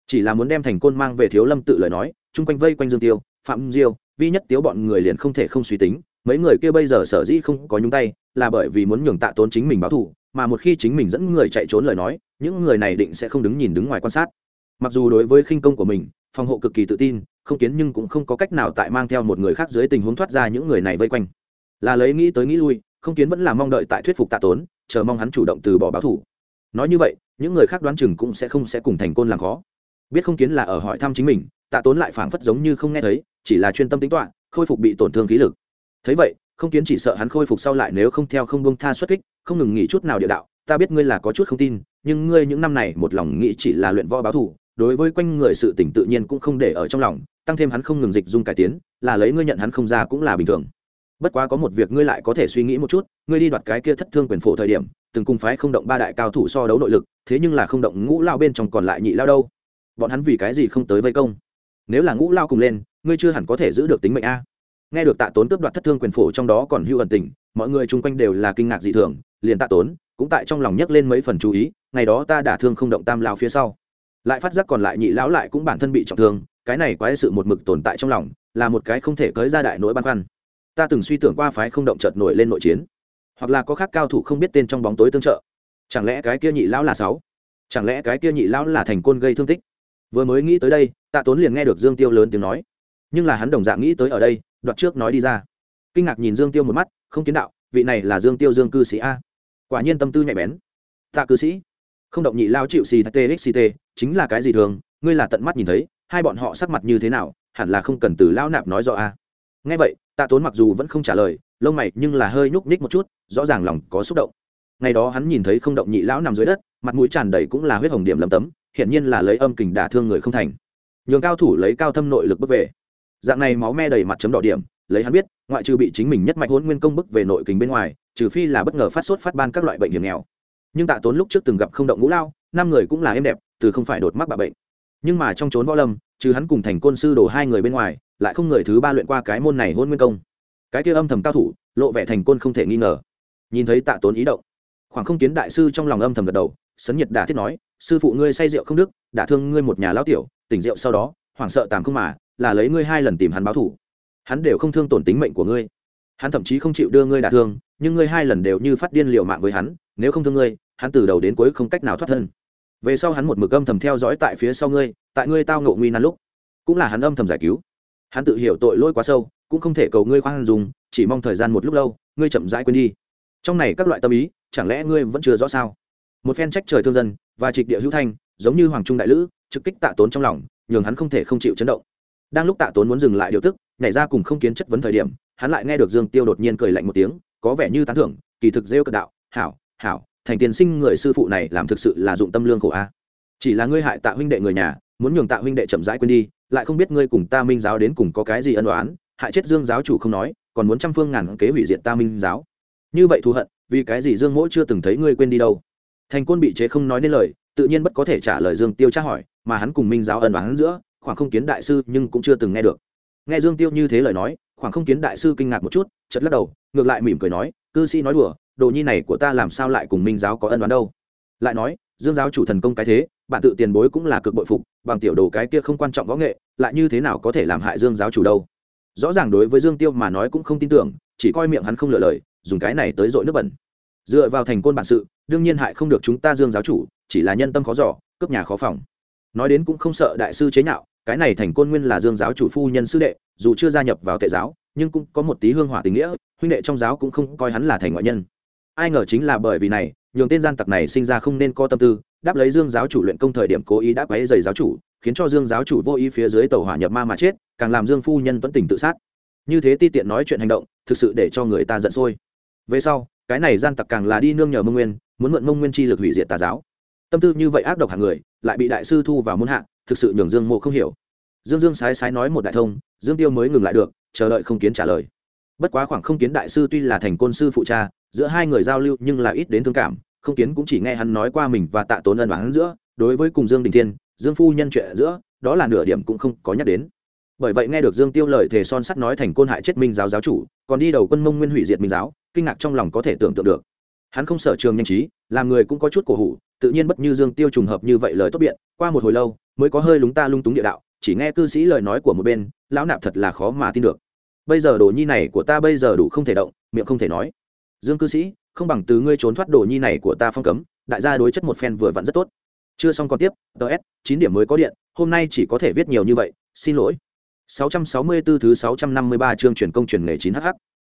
S1: Chỉ là muốn đem thành côn mang về thiếu lâm tự lời nói, chung quanh vây quanh dương tiêu, phạm diêu, vi nhất tiếu bọn người liền không thể không suy tính, mấy người kia bây giờ sở dĩ không có nhúng tay, là bởi vì muốn nhường tạ tốn chính mình báo thù, mà một khi chính mình dẫn người chạy trốn lời nói, những người này định sẽ không đứng nhìn đứng ngoài quan sát. Mặc dù đối với khinh công của mình, phòng hộ cực kỳ tự tin, không kiến nhưng cũng không có cách nào tại mang theo một người khác dưới tình huống thoát ra những người này vây quanh. Là lấy nghĩ tới nghĩ lui, không kiến vẫn là mong đợi tại thuyết phục tạ tốn chờ mong hắn chủ động từ bỏ báo thủ. Nói như vậy, những người khác đoán chừng cũng sẽ không sẽ cùng thành côn làm khó. Biết không kiến là ở hỏi thăm chính mình, tạ tốn lại phảng phất giống như không nghe thấy, chỉ là chuyên tâm tính toạ khôi phục bị tổn thương khí lực. Thấy vậy, không kiến chỉ sợ hắn khôi phục sau lại nếu không theo không bông tha xuất kích, không ngừng nghỉ chút nào địa đạo. Ta biết ngươi là có chút không tin, nhưng ngươi những năm này một lòng nghĩ chỉ là luyện võ báo thủ, đối với quanh người sự tỉnh tự nhiên cũng không để ở trong lòng, tăng thêm hắn không ngừng dịch dung cải tiến, là lấy ngươi nhận hắn không ra cũng là bình thường bất quá có một việc ngươi lại có thể suy nghĩ một chút, ngươi đi đoạt cái kia thất thương quyền phổ thời điểm, từng cùng phái không động ba đại cao thủ so đấu nội lực, thế nhưng là không động ngũ lao bên trong còn lại nhị lao đâu. Bọn hắn vì cái gì không tới vây công? Nếu là ngũ lao cùng lên, ngươi chưa hẳn có thể giữ được tính mệnh a. Nghe được tạ tốn cướp đoạt thất thương quyền phổ trong đó còn hưu ẩn tình, mọi người chung quanh đều là kinh ngạc dị thường, liền tạ tốn cũng tại trong lòng nhấc lên mấy phần chú ý, ngày đó ta đả thương không động tam lao phía sau. Lại phát giác còn lại nhị lão lại cũng bản thân bị trọng thương, cái này quái sự một mực tồn tại trong lòng, là một cái không thể cới ra đại nỗi băn khoăn ta từng suy tưởng qua phái không động chợt nổi lên nội chiến. Hoặc là có khác cao thủ không biết tên trong bóng tối tương trợ. Chẳng lẽ cái kia nhị lão là sáu? Chẳng lẽ cái kia nhị lão là thành côn gây thương tích? Vừa mới nghĩ tới đây tạ tốn liền nghe được dương tiêu lớn tiếng nói. Nhưng là hắn đồng dạng nghĩ tới ở đây đoạt trước nói đi ra. Kinh ngạc nhìn dương tiêu một mắt không kiến đạo vị này là dương tiêu dương cư sĩ a. Quả nhiên tâm tư nhạy bén. Tạ cư sĩ không động nhị lao chịu xì tê, chính là cái gì thường ngươi là tận mắt nhìn thấy hai bọn họ sắc mặt như thế nào hẳn là không cần từ lao nạp nói rõ a nghe vậy, tạ tốn mặc dù vẫn không trả lời, lông mày nhưng là hơi nhúc ních một chút, rõ ràng lòng có xúc động. Ngày đó hắn nhìn thấy không động nhị lão nằm dưới đất, mặt mũi tràn đầy cũng là huyết hồng điểm lầm tấm, hiển nhiên là lấy âm kình đả thương người không thành. Nhường cao thủ lấy cao thâm nội lực bước về. Dạng này máu me đầy mặt chấm đỏ điểm, lấy hắn biết, ngoại trừ bị chính mình nhất mạch hôn nguyên công bức về nội kình bên ngoài, trừ phi là bất ngờ phát sốt phát ban các loại bệnh hiểm nghèo. Nhưng tạ tốn lúc trước từng gặp không động ngũ lao, năm người cũng là êm đẹp, từ không phải đột mắc bạ bệnh. Nhưng mà trong trốn võ lâm, trừ hắn cùng thành côn sư đổ hai người bên ngoài lại không người thứ ba luyện qua cái môn này hôn nguyên công. Cái kia âm thầm cao thủ, lộ vẻ thành côn không thể nghi ngờ. Nhìn thấy tạ tốn ý động, khoảng không kiến đại sư trong lòng âm thầm gật đầu, sấn nhiệt đả thiết nói, sư phụ ngươi say rượu không đức, đả thương ngươi một nhà lão tiểu, tỉnh rượu sau đó, hoảng sợ tàm không mà, là lấy ngươi hai lần tìm hắn báo thủ. Hắn đều không thương tổn tính mệnh của ngươi. Hắn thậm chí không chịu đưa ngươi đả thương, nhưng ngươi hai lần đều như phát điên liều mạng với hắn, nếu không thương ngươi, hắn từ đầu đến cuối không cách nào thoát thân. Về sau hắn một mực âm thầm theo dõi tại phía sau ngươi, tại ngươi tao ngộ nguy nan lúc, cũng là hắn âm thầm giải cứu hắn tự hiểu tội lỗi quá sâu, cũng không thể cầu ngươi khoan dùng chỉ mong thời gian một lúc lâu, ngươi chậm rãi quên đi. Trong này các loại tâm ý, chẳng lẽ ngươi vẫn chưa rõ sao? Một phen trách trời thương dân, và trịch địa hữu thanh, giống như hoàng trung đại lữ, trực kích tạ tốn trong lòng, nhường hắn không thể không chịu chấn động. Đang lúc tạ tốn muốn dừng lại điều tức, nhảy ra cùng không kiến chất vấn thời điểm, hắn lại nghe được dương tiêu đột nhiên cười lạnh một tiếng, có vẻ như tán thưởng, kỳ thực rêu cận đạo, hảo hảo, thành tiền sinh người sư phụ này làm thực sự là dụng tâm lương khổ a. Chỉ là ngươi hại tạ huynh đệ người nhà, muốn nhường tạ huynh đệ chậm rãi quên đi lại không biết ngươi cùng ta minh giáo đến cùng có cái gì ân đoán hại chết dương giáo chủ không nói, còn muốn trăm phương ngàn kế hủy diệt ta minh giáo. Như vậy thù hận, vì cái gì dương mỗi chưa từng thấy ngươi quên đi đâu? Thành côn bị chế không nói nên lời, tự nhiên bất có thể trả lời dương tiêu tra hỏi, mà hắn cùng minh giáo ân oán giữa, khoảng không kiến đại sư nhưng cũng chưa từng nghe được. Nghe dương tiêu như thế lời nói, khoảng không kiến đại sư kinh ngạc một chút chật lắc đầu, ngược lại mỉm cười nói, cư sĩ nói đùa, đồ nhi này của ta làm sao lại cùng minh giáo có ân đoán đâu? Lại nói, dương giáo chủ thần công cái thế bạn tự tiền bối cũng là cực bội phục, bằng tiểu đồ cái kia không quan trọng võ nghệ, lại như thế nào có thể làm hại dương giáo chủ đâu. Rõ ràng đối với dương tiêu mà nói cũng không tin tưởng, chỉ coi miệng hắn không lựa lời, dùng cái này tới dội nước bẩn. Dựa vào thành côn bản sự, đương nhiên hại không được chúng ta dương giáo chủ, chỉ là nhân tâm khó giỏ cướp nhà khó phòng. Nói đến cũng không sợ đại sư chế nhạo, cái này thành côn nguyên là dương giáo chủ phu nhân sư đệ, dù chưa gia nhập vào tệ giáo, nhưng cũng có một tí hương hỏa tình nghĩa, huynh đệ trong giáo cũng không coi hắn là thành ngoại nhân. Ai ngờ chính là bởi vì này, nhường tên gian tặc này sinh ra không nên có tâm tư đáp lấy dương giáo chủ luyện công thời điểm cố ý đã quấy dày giáo chủ, khiến cho dương giáo chủ vô ý phía dưới tàu hỏa nhập ma mà chết, càng làm dương phu nhân tuấn tình tự sát. Như thế ti tiện nói chuyện hành động, thực sự để cho người ta giận sôi. Về sau, cái này gian tặc càng là đi nương nhờ mông nguyên, muốn mượn mông nguyên chi lực hủy diệt tà giáo. Tâm tư như vậy ác độc hàng người, lại bị đại sư thu vào muốn hạ, thực sự nhường dương mộ không hiểu. Dương dương sái sái nói một đại thông, dương tiêu mới ngừng lại được, chờ đợi không kiến trả lời. Bất quá khoảng không kiến đại sư tuy là thành côn sư phụ cha, giữa hai người giao lưu nhưng là ít đến thương cảm không kiến cũng chỉ nghe hắn nói qua mình và tạ tốn ân đoán giữa, đối với cùng dương đình thiên, dương phu nhân chuyện giữa, đó là nửa điểm cũng không có nhắc đến. Bởi vậy nghe được dương tiêu lời thề son sắt nói thành côn hại chết minh giáo giáo chủ, còn đi đầu quân mông nguyên hủy diệt minh giáo, kinh ngạc trong lòng có thể tưởng tượng được. Hắn không sở trường nhanh trí, làm người cũng có chút cổ hủ, tự nhiên bất như dương tiêu trùng hợp như vậy lời tốt biện, qua một hồi lâu, mới có hơi lúng ta lung túng địa đạo, chỉ nghe cư sĩ lời nói của một bên, lão nạp thật là khó mà tin được. Bây giờ đồ nhi này của ta bây giờ đủ không thể động, miệng không thể nói. Dương cư sĩ không bằng từ ngươi trốn thoát đồ nhi này của ta phong cấm đại gia đối chất một phen vừa vặn rất tốt chưa xong còn tiếp ts chín điểm mới có điện hôm nay chỉ có thể viết nhiều như vậy xin lỗi 664 thứ 653 chương truyền công truyền nghề 9hh.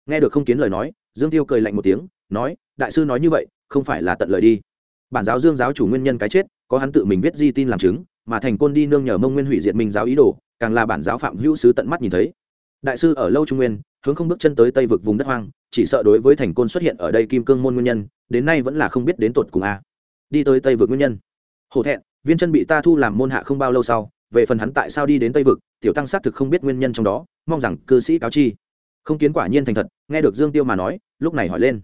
S1: Nghe được không kiến lời nói, Dương Tiêu cười lạnh một tiếng, nói, đại sư nói như vậy, không phải là tận lời đi. Bản giáo Dương giáo chủ nguyên nhân cái chết, có hắn tự mình viết di tin làm chứng, mà thành côn đi nương nhờ mông nguyên hủy diệt minh giáo ý đồ, càng là bản giáo phạm hữu sứ tận mắt nhìn thấy. Đại sư ở lâu trung nguyên, hướng không bước chân tới tây vực vùng đất hoang, chỉ sợ đối với thành côn xuất hiện ở đây kim cương môn nguyên nhân, đến nay vẫn là không biết đến tột cùng a. À. Đi tới tây vực nguyên nhân. Hổ thẹn, viên chân bị ta thu làm môn hạ không bao lâu sau, về phần hắn tại sao đi đến tây vực tiểu tăng xác thực không biết nguyên nhân trong đó mong rằng cư sĩ cáo chi. Không kiến quả nhiên thành thật nghe được dương tiêu mà nói lúc này hỏi lên.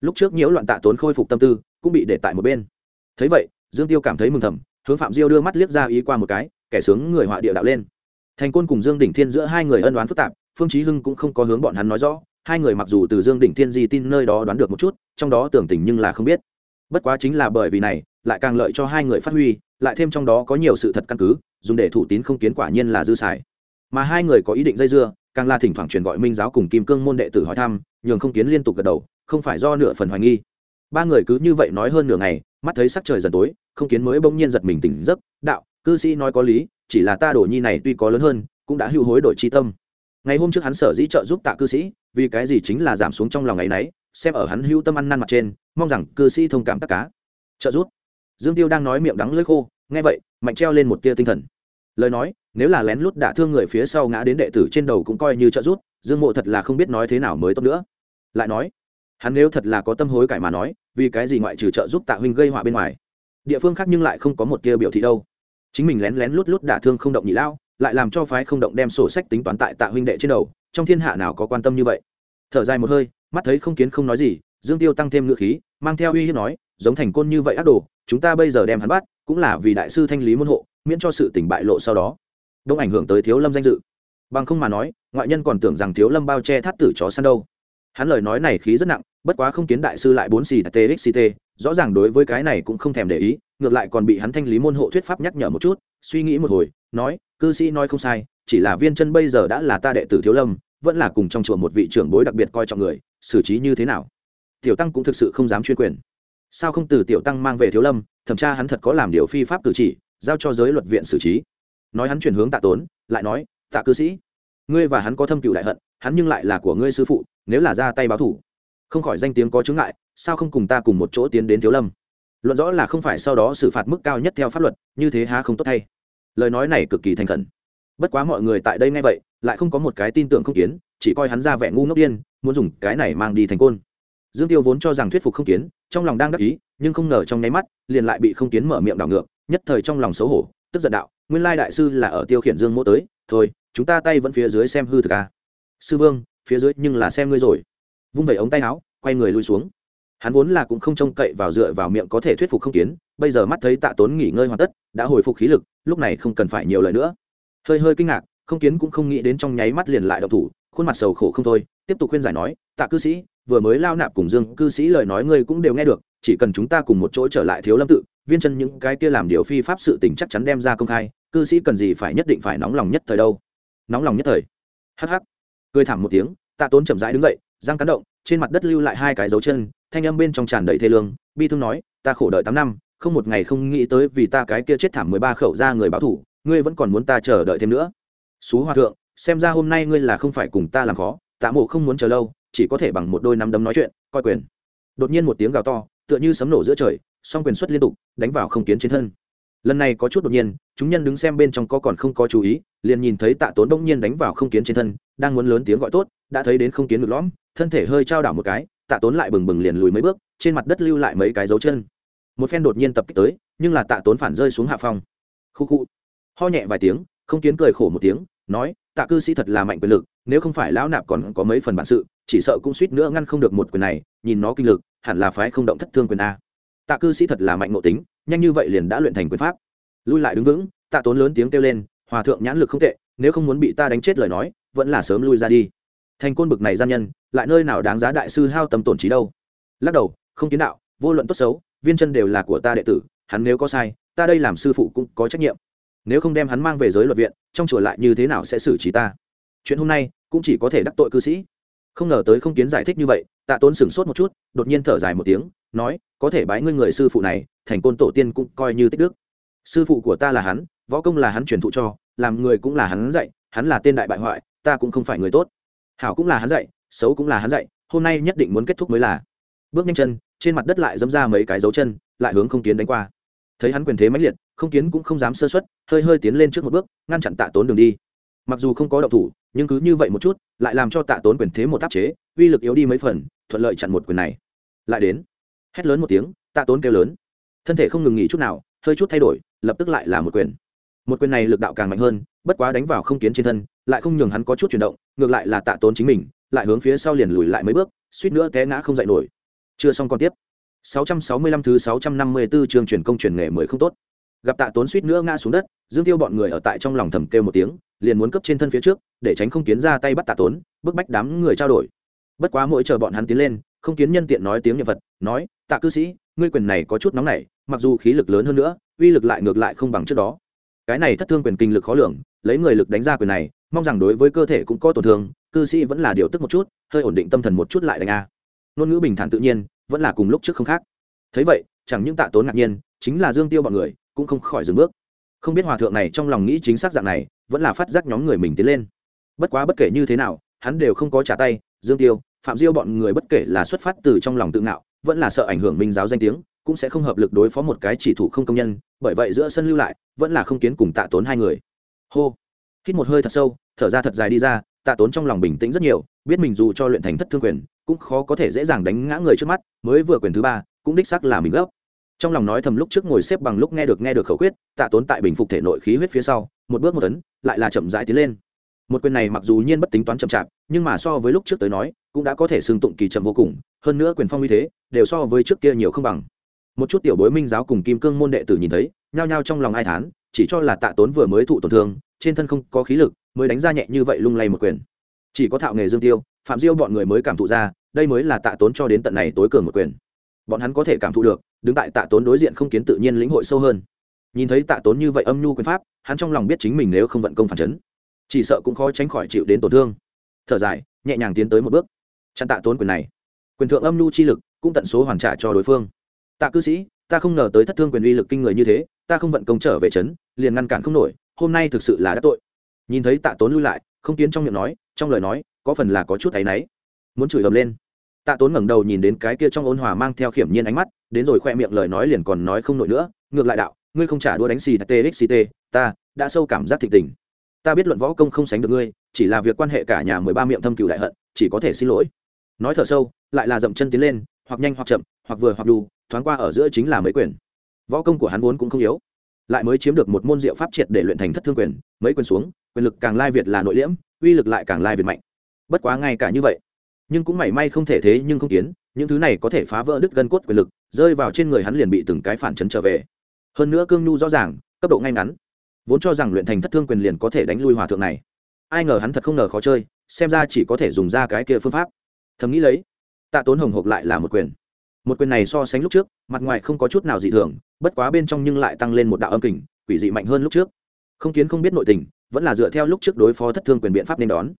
S1: Lúc trước nhiễu loạn tạ tốn khôi phục tâm tư cũng bị để tại một bên. Thấy vậy dương tiêu cảm thấy mừng thầm hướng phạm diêu đưa mắt liếc ra ý qua một cái kẻ sướng người họa địa đạo lên. Thành côn cùng dương đỉnh thiên giữa hai người ân đoán phức tạp phương chí hưng cũng không có hướng bọn hắn nói rõ, hai người mặc dù từ dương đỉnh thiên di tin nơi đó đoán được một chút, trong đó tưởng tình nhưng là không biết. Bất quá chính là bởi vì này, lại càng lợi cho hai người phát huy, lại thêm trong đó có nhiều sự thật căn cứ, dùng để thủ tín không kiến quả nhiên là dư xài. Mà hai người có ý định dây dưa, càng là thỉnh thoảng truyền gọi minh giáo cùng kim cương môn đệ tử hỏi thăm, nhường không kiến liên tục gật đầu, không phải do nửa phần hoài nghi. Ba người cứ như vậy nói hơn nửa ngày, mắt thấy sắc trời dần tối, không kiến mới bỗng nhiên giật mình tỉnh giấc, đạo, cư sĩ nói có lý, chỉ là ta đổ nhi này tuy có lớn hơn, cũng đã hưu hối đổi chi tâm ngày hôm trước hắn sở dĩ trợ giúp tạ cư sĩ, vì cái gì chính là giảm xuống trong lòng ngày nấy, xem ở hắn hưu tâm ăn năn mặt trên, mong rằng cư sĩ thông cảm tất cá. Trợ giúp. Dương tiêu đang nói miệng đắng lưỡi khô, nghe vậy, mạnh treo lên một tia tinh thần. Lời nói, nếu là lén lút đả thương người phía sau ngã đến đệ tử trên đầu cũng coi như trợ giúp, dương mộ thật là không biết nói thế nào mới tốt nữa. Lại nói, hắn nếu thật là có tâm hối cải mà nói, vì cái gì ngoại trừ trợ giúp tạ huynh gây họa bên ngoài? Địa phương khác nhưng lại không có một tia biểu thị đâu. Chính mình lén lén lút lút đả thương không động nhị lao lại làm cho phái không động đem sổ sách tính toán tại tạ huynh đệ trên đầu, trong thiên hạ nào có quan tâm như vậy. Thở dài một hơi, mắt thấy không kiến không nói gì, dương tiêu tăng thêm ngựa khí, mang theo uy hiếp nói, giống thành côn như vậy ác đồ, chúng ta bây giờ đem hắn bắt, cũng là vì đại sư thanh lý môn hộ, miễn cho sự tỉnh bại lộ sau đó. Đông ảnh hưởng tới thiếu lâm danh dự. Bằng không mà nói, ngoại nhân còn tưởng rằng thiếu lâm bao che thắt tử chó săn đâu. Hắn lời nói này khí rất nặng, bất quá không kiến đại sư lại bốn xì txct rõ ràng đối với cái này cũng không thèm để ý, ngược lại còn bị hắn thanh lý môn hộ thuyết pháp nhắc nhở một chút, suy nghĩ một hồi, nói cư sĩ nói không sai, chỉ là viên chân bây giờ đã là ta đệ tử thiếu lâm, vẫn là cùng trong chùa một vị trưởng bối đặc biệt coi trọng người, xử trí như thế nào? Tiểu tăng cũng thực sự không dám chuyên quyền. Sao không từ tiểu tăng mang về thiếu lâm, thẩm tra hắn thật có làm điều phi pháp cử chỉ, giao cho giới luật viện xử trí? Nói hắn chuyển hướng tạ tốn, lại nói, tạ cư sĩ, ngươi và hắn có thâm cựu đại hận, hắn nhưng lại là của ngươi sư phụ, nếu là ra tay báo thủ. Không khỏi danh tiếng có chứng ngại, sao không cùng ta cùng một chỗ tiến đến thiếu lâm? Luận rõ là không phải sau đó xử phạt mức cao nhất theo pháp luật, như thế há không tốt thay lời nói này cực kỳ thành khẩn. Bất quá mọi người tại đây nghe vậy, lại không có một cái tin tưởng không kiến, chỉ coi hắn ra vẻ ngu ngốc điên, muốn dùng cái này mang đi thành côn. Dương tiêu vốn cho rằng thuyết phục không kiến, trong lòng đang đắc ý, nhưng không ngờ trong nháy mắt, liền lại bị không kiến mở miệng đảo ngược, nhất thời trong lòng xấu hổ, tức giận đạo, nguyên lai đại sư là ở tiêu khiển dương mỗ tới, thôi, chúng ta tay vẫn phía dưới xem hư thực à. sư vương, phía dưới nhưng là xem ngươi rồi. Vung vẩy ống tay áo, quay người lui xuống hắn vốn là cũng không trông cậy vào dựa vào miệng có thể thuyết phục không kiến, bây giờ mắt thấy tạ tốn nghỉ ngơi hoàn tất, đã hồi phục khí lực, lúc này không cần phải nhiều lời nữa. Hơi hơi kinh ngạc, không kiến cũng không nghĩ đến trong nháy mắt liền lại độc thủ, khuôn mặt sầu khổ không thôi, tiếp tục khuyên giải nói, tạ cư sĩ, vừa mới lao nạp cùng dương cư sĩ lời nói ngươi cũng đều nghe được, chỉ cần chúng ta cùng một chỗ trở lại thiếu lâm tự, viên chân những cái kia làm điều phi pháp sự tình chắc chắn đem ra công khai, cư sĩ cần gì phải nhất định phải nóng lòng nhất thời đâu. Nóng lòng nhất thời. Hh cười thảm một tiếng, tạ tốn chậm rãi đứng dậy, răng cắn động trên mặt đất lưu lại hai cái dấu chân, thanh âm bên trong tràn đầy thê lương. Bi thương nói, ta khổ đợi tám năm, không một ngày không nghĩ tới vì ta cái kia chết thảm mười ba khẩu ra người báo thủ, ngươi vẫn còn muốn ta chờ đợi thêm nữa. Xú hòa thượng, xem ra hôm nay ngươi là không phải cùng ta làm khó, tạ mộ không muốn chờ lâu, chỉ có thể bằng một đôi nắm đấm nói chuyện, coi quyền. Đột nhiên một tiếng gào to, tựa như sấm nổ giữa trời, song quyền xuất liên tục, đánh vào không kiến trên thân. Lần này có chút đột nhiên, chúng nhân đứng xem bên trong có còn không có chú ý, liền nhìn thấy tạ tốn đông nhiên đánh vào không kiến trên thân, đang muốn lớn tiếng gọi tốt, đã thấy đến không kiến ngực lõm thân thể hơi trao đảo một cái, tạ tốn lại bừng bừng liền lùi mấy bước, trên mặt đất lưu lại mấy cái dấu chân. Một phen đột nhiên tập kích tới, nhưng là tạ tốn phản rơi xuống hạ phong. Khu khu. Ho nhẹ vài tiếng, không kiến cười khổ một tiếng, nói, tạ cư sĩ thật là mạnh quyền lực, nếu không phải lão nạp còn có mấy phần bản sự, chỉ sợ cũng suýt nữa ngăn không được một quyền này, nhìn nó kinh lực, hẳn là phái không động thất thương quyền a. Tạ cư sĩ thật là mạnh ngộ tính, nhanh như vậy liền đã luyện thành quyền pháp. Lui lại đứng vững, tạ tốn lớn tiếng kêu lên, hòa thượng nhãn lực không tệ, nếu không muốn bị ta đánh chết lời nói, vẫn là sớm lui ra đi thành côn bực này gian nhân, lại nơi nào đáng giá đại sư hao tâm tổn trí đâu? Lắc đầu, không kiến đạo, vô luận tốt xấu, viên chân đều là của ta đệ tử, hắn nếu có sai, ta đây làm sư phụ cũng có trách nhiệm. Nếu không đem hắn mang về giới luật viện, trong chùa lại như thế nào sẽ xử trí ta? Chuyện hôm nay, cũng chỉ có thể đắc tội cư sĩ. Không ngờ tới không kiến giải thích như vậy, tạ tốn sửng sốt một chút, đột nhiên thở dài một tiếng, nói, có thể bái ngươi người sư phụ này, thành côn tổ tiên cũng coi như tích đức. Sư phụ của ta là hắn, võ công là hắn truyền thụ cho, làm người cũng là hắn dạy, hắn là tên đại bại hoại, ta cũng không phải người tốt hảo cũng là hắn dạy, xấu cũng là hắn dạy, hôm nay nhất định muốn kết thúc mới là. Bước nhanh chân, trên mặt đất lại dẫm ra mấy cái dấu chân, lại hướng không kiến đánh qua. Thấy hắn quyền thế mãnh liệt, không kiến cũng không dám sơ xuất hơi hơi tiến lên trước một bước, ngăn chặn tạ tốn đường đi. Mặc dù không có động thủ, nhưng cứ như vậy một chút, lại làm cho tạ tốn quyền thế một áp chế, uy lực yếu đi mấy phần, thuận lợi chặn một quyền này. Lại đến, hét lớn một tiếng, tạ tốn kêu lớn. Thân thể không ngừng nghỉ chút nào, hơi chút thay đổi, lập tức lại là một quyền một quyền này lực đạo càng mạnh hơn, bất quá đánh vào không kiến trên thân, lại không nhường hắn có chút chuyển động, ngược lại là tạ tốn chính mình, lại hướng phía sau liền lùi lại mấy bước, suýt nữa té ngã không dậy nổi. Chưa xong còn tiếp. 665 thứ 654 trường truyền công truyền nghề mới không tốt. Gặp tạ tốn suýt nữa ngã xuống đất, dương tiêu bọn người ở tại trong lòng thầm kêu một tiếng, liền muốn cấp trên thân phía trước, để tránh không kiến ra tay bắt tạ tốn, bức bách đám người trao đổi. Bất quá mỗi chờ bọn hắn tiến lên, không kiến nhân tiện nói tiếng nhật vật nói, tạ cư sĩ, ngươi quyền này có chút nóng nảy, mặc dù khí lực lớn hơn nữa, uy lực lại ngược lại không bằng trước đó cái này thất thương quyền kinh lực khó lường, lấy người lực đánh ra quyền này, mong rằng đối với cơ thể cũng có tổn thương, cư sĩ vẫn là điều tức một chút, hơi ổn định tâm thần một chút lại đánh a. Ngôn ngữ bình thản tự nhiên, vẫn là cùng lúc trước không khác. Thấy vậy, chẳng những tạ tốn ngạc nhiên, chính là dương tiêu bọn người, cũng không khỏi dừng bước. Không biết hòa thượng này trong lòng nghĩ chính xác dạng này, vẫn là phát giác nhóm người mình tiến lên. Bất quá bất kể như thế nào, hắn đều không có trả tay, dương tiêu, phạm diêu bọn người bất kể là xuất phát từ trong lòng tự ngạo, vẫn là sợ ảnh hưởng minh giáo danh tiếng cũng sẽ không hợp lực đối phó một cái chỉ thủ không công nhân, bởi vậy giữa sân lưu lại, vẫn là không kiến cùng tạ tốn hai người. Hô. Hít một hơi thật sâu, thở ra thật dài đi ra, tạ tốn trong lòng bình tĩnh rất nhiều, biết mình dù cho luyện thành thất thương quyền, cũng khó có thể dễ dàng đánh ngã người trước mắt, mới vừa quyền thứ ba, cũng đích sắc là mình gấp. Trong lòng nói thầm lúc trước ngồi xếp bằng lúc nghe được nghe được khẩu quyết, tạ tốn tại bình phục thể nội khí huyết phía sau, một bước một tấn, lại là chậm rãi tiến lên. Một quyền này mặc dù nhiên bất tính toán chậm chạp, nhưng mà so với lúc trước tới nói, cũng đã có thể xưng tụng kỳ chậm vô cùng, hơn nữa quyền phong uy thế, đều so với trước kia nhiều không bằng một chút tiểu bối minh giáo cùng kim cương môn đệ tử nhìn thấy, nhao nhao trong lòng ai thán, chỉ cho là tạ tốn vừa mới thụ tổn thương, trên thân không có khí lực, mới đánh ra nhẹ như vậy lung lay một quyền. Chỉ có thạo nghề dương tiêu, phạm diêu bọn người mới cảm thụ ra, đây mới là tạ tốn cho đến tận này tối cường một quyền. Bọn hắn có thể cảm thụ được, đứng tại tạ tốn đối diện không kiến tự nhiên lĩnh hội sâu hơn. Nhìn thấy tạ tốn như vậy âm nhu quyền pháp, hắn trong lòng biết chính mình nếu không vận công phản chấn, chỉ sợ cũng khó tránh khỏi chịu đến tổn thương. Thở dài, nhẹ nhàng tiến tới một bước. Chặn tạ tốn quyền này. Quyền thượng âm nhu chi lực, cũng tận số hoàn trả cho đối phương tạ cư sĩ, ta không ngờ tới thất thương quyền uy lực kinh người như thế, ta không vận công trở về trấn, liền ngăn cản không nổi, hôm nay thực sự là đã tội. Nhìn thấy tạ tốn lui lại, không kiến trong miệng nói, trong lời nói, có phần là có chút áy náy. Muốn chửi ầm lên. Tạ tốn ngẩng đầu nhìn đến cái kia trong ôn hòa mang theo khiểm nhiên ánh mắt, đến rồi khoe miệng lời nói liền còn nói không nổi nữa, ngược lại đạo, ngươi không trả đua đánh xì txt ta đã sâu cảm giác thịnh tình. Ta biết luận võ công không sánh được ngươi, chỉ là việc quan hệ cả nhà mười ba miệng thâm cựu đại hận, chỉ có thể xin lỗi. Nói thở sâu, lại là dậm chân tiến lên, hoặc nhanh hoặc chậm, hoặc vừa hoặc đủ thoáng qua ở giữa chính là mấy quyền. Võ công của hắn vốn cũng không yếu, lại mới chiếm được một môn diệu pháp triệt để luyện thành thất thương quyền, mấy quyền xuống, quyền lực càng lai việt là nội liễm, uy lực lại càng lai việt mạnh. Bất quá ngay cả như vậy, nhưng cũng mảy may không thể thế nhưng không kiến, những thứ này có thể phá vỡ đứt gân cốt quyền lực, rơi vào trên người hắn liền bị từng cái phản chấn trở về. Hơn nữa cương nhu rõ ràng, cấp độ ngay ngắn, vốn cho rằng luyện thành thất thương quyền liền có thể đánh lui hòa thượng này. Ai ngờ hắn thật không ngờ khó chơi, xem ra chỉ có thể dùng ra cái kia phương pháp. Thầm nghĩ lấy, tạ tốn hồng hộc lại là một quyền một quyền này so sánh lúc trước, mặt ngoài không có chút nào dị thường, bất quá bên trong nhưng lại tăng lên một đạo âm kình, quỷ dị mạnh hơn lúc trước. Không kiến không biết nội tình, vẫn là dựa theo lúc trước đối phó thất thương quyền biện pháp nên đón.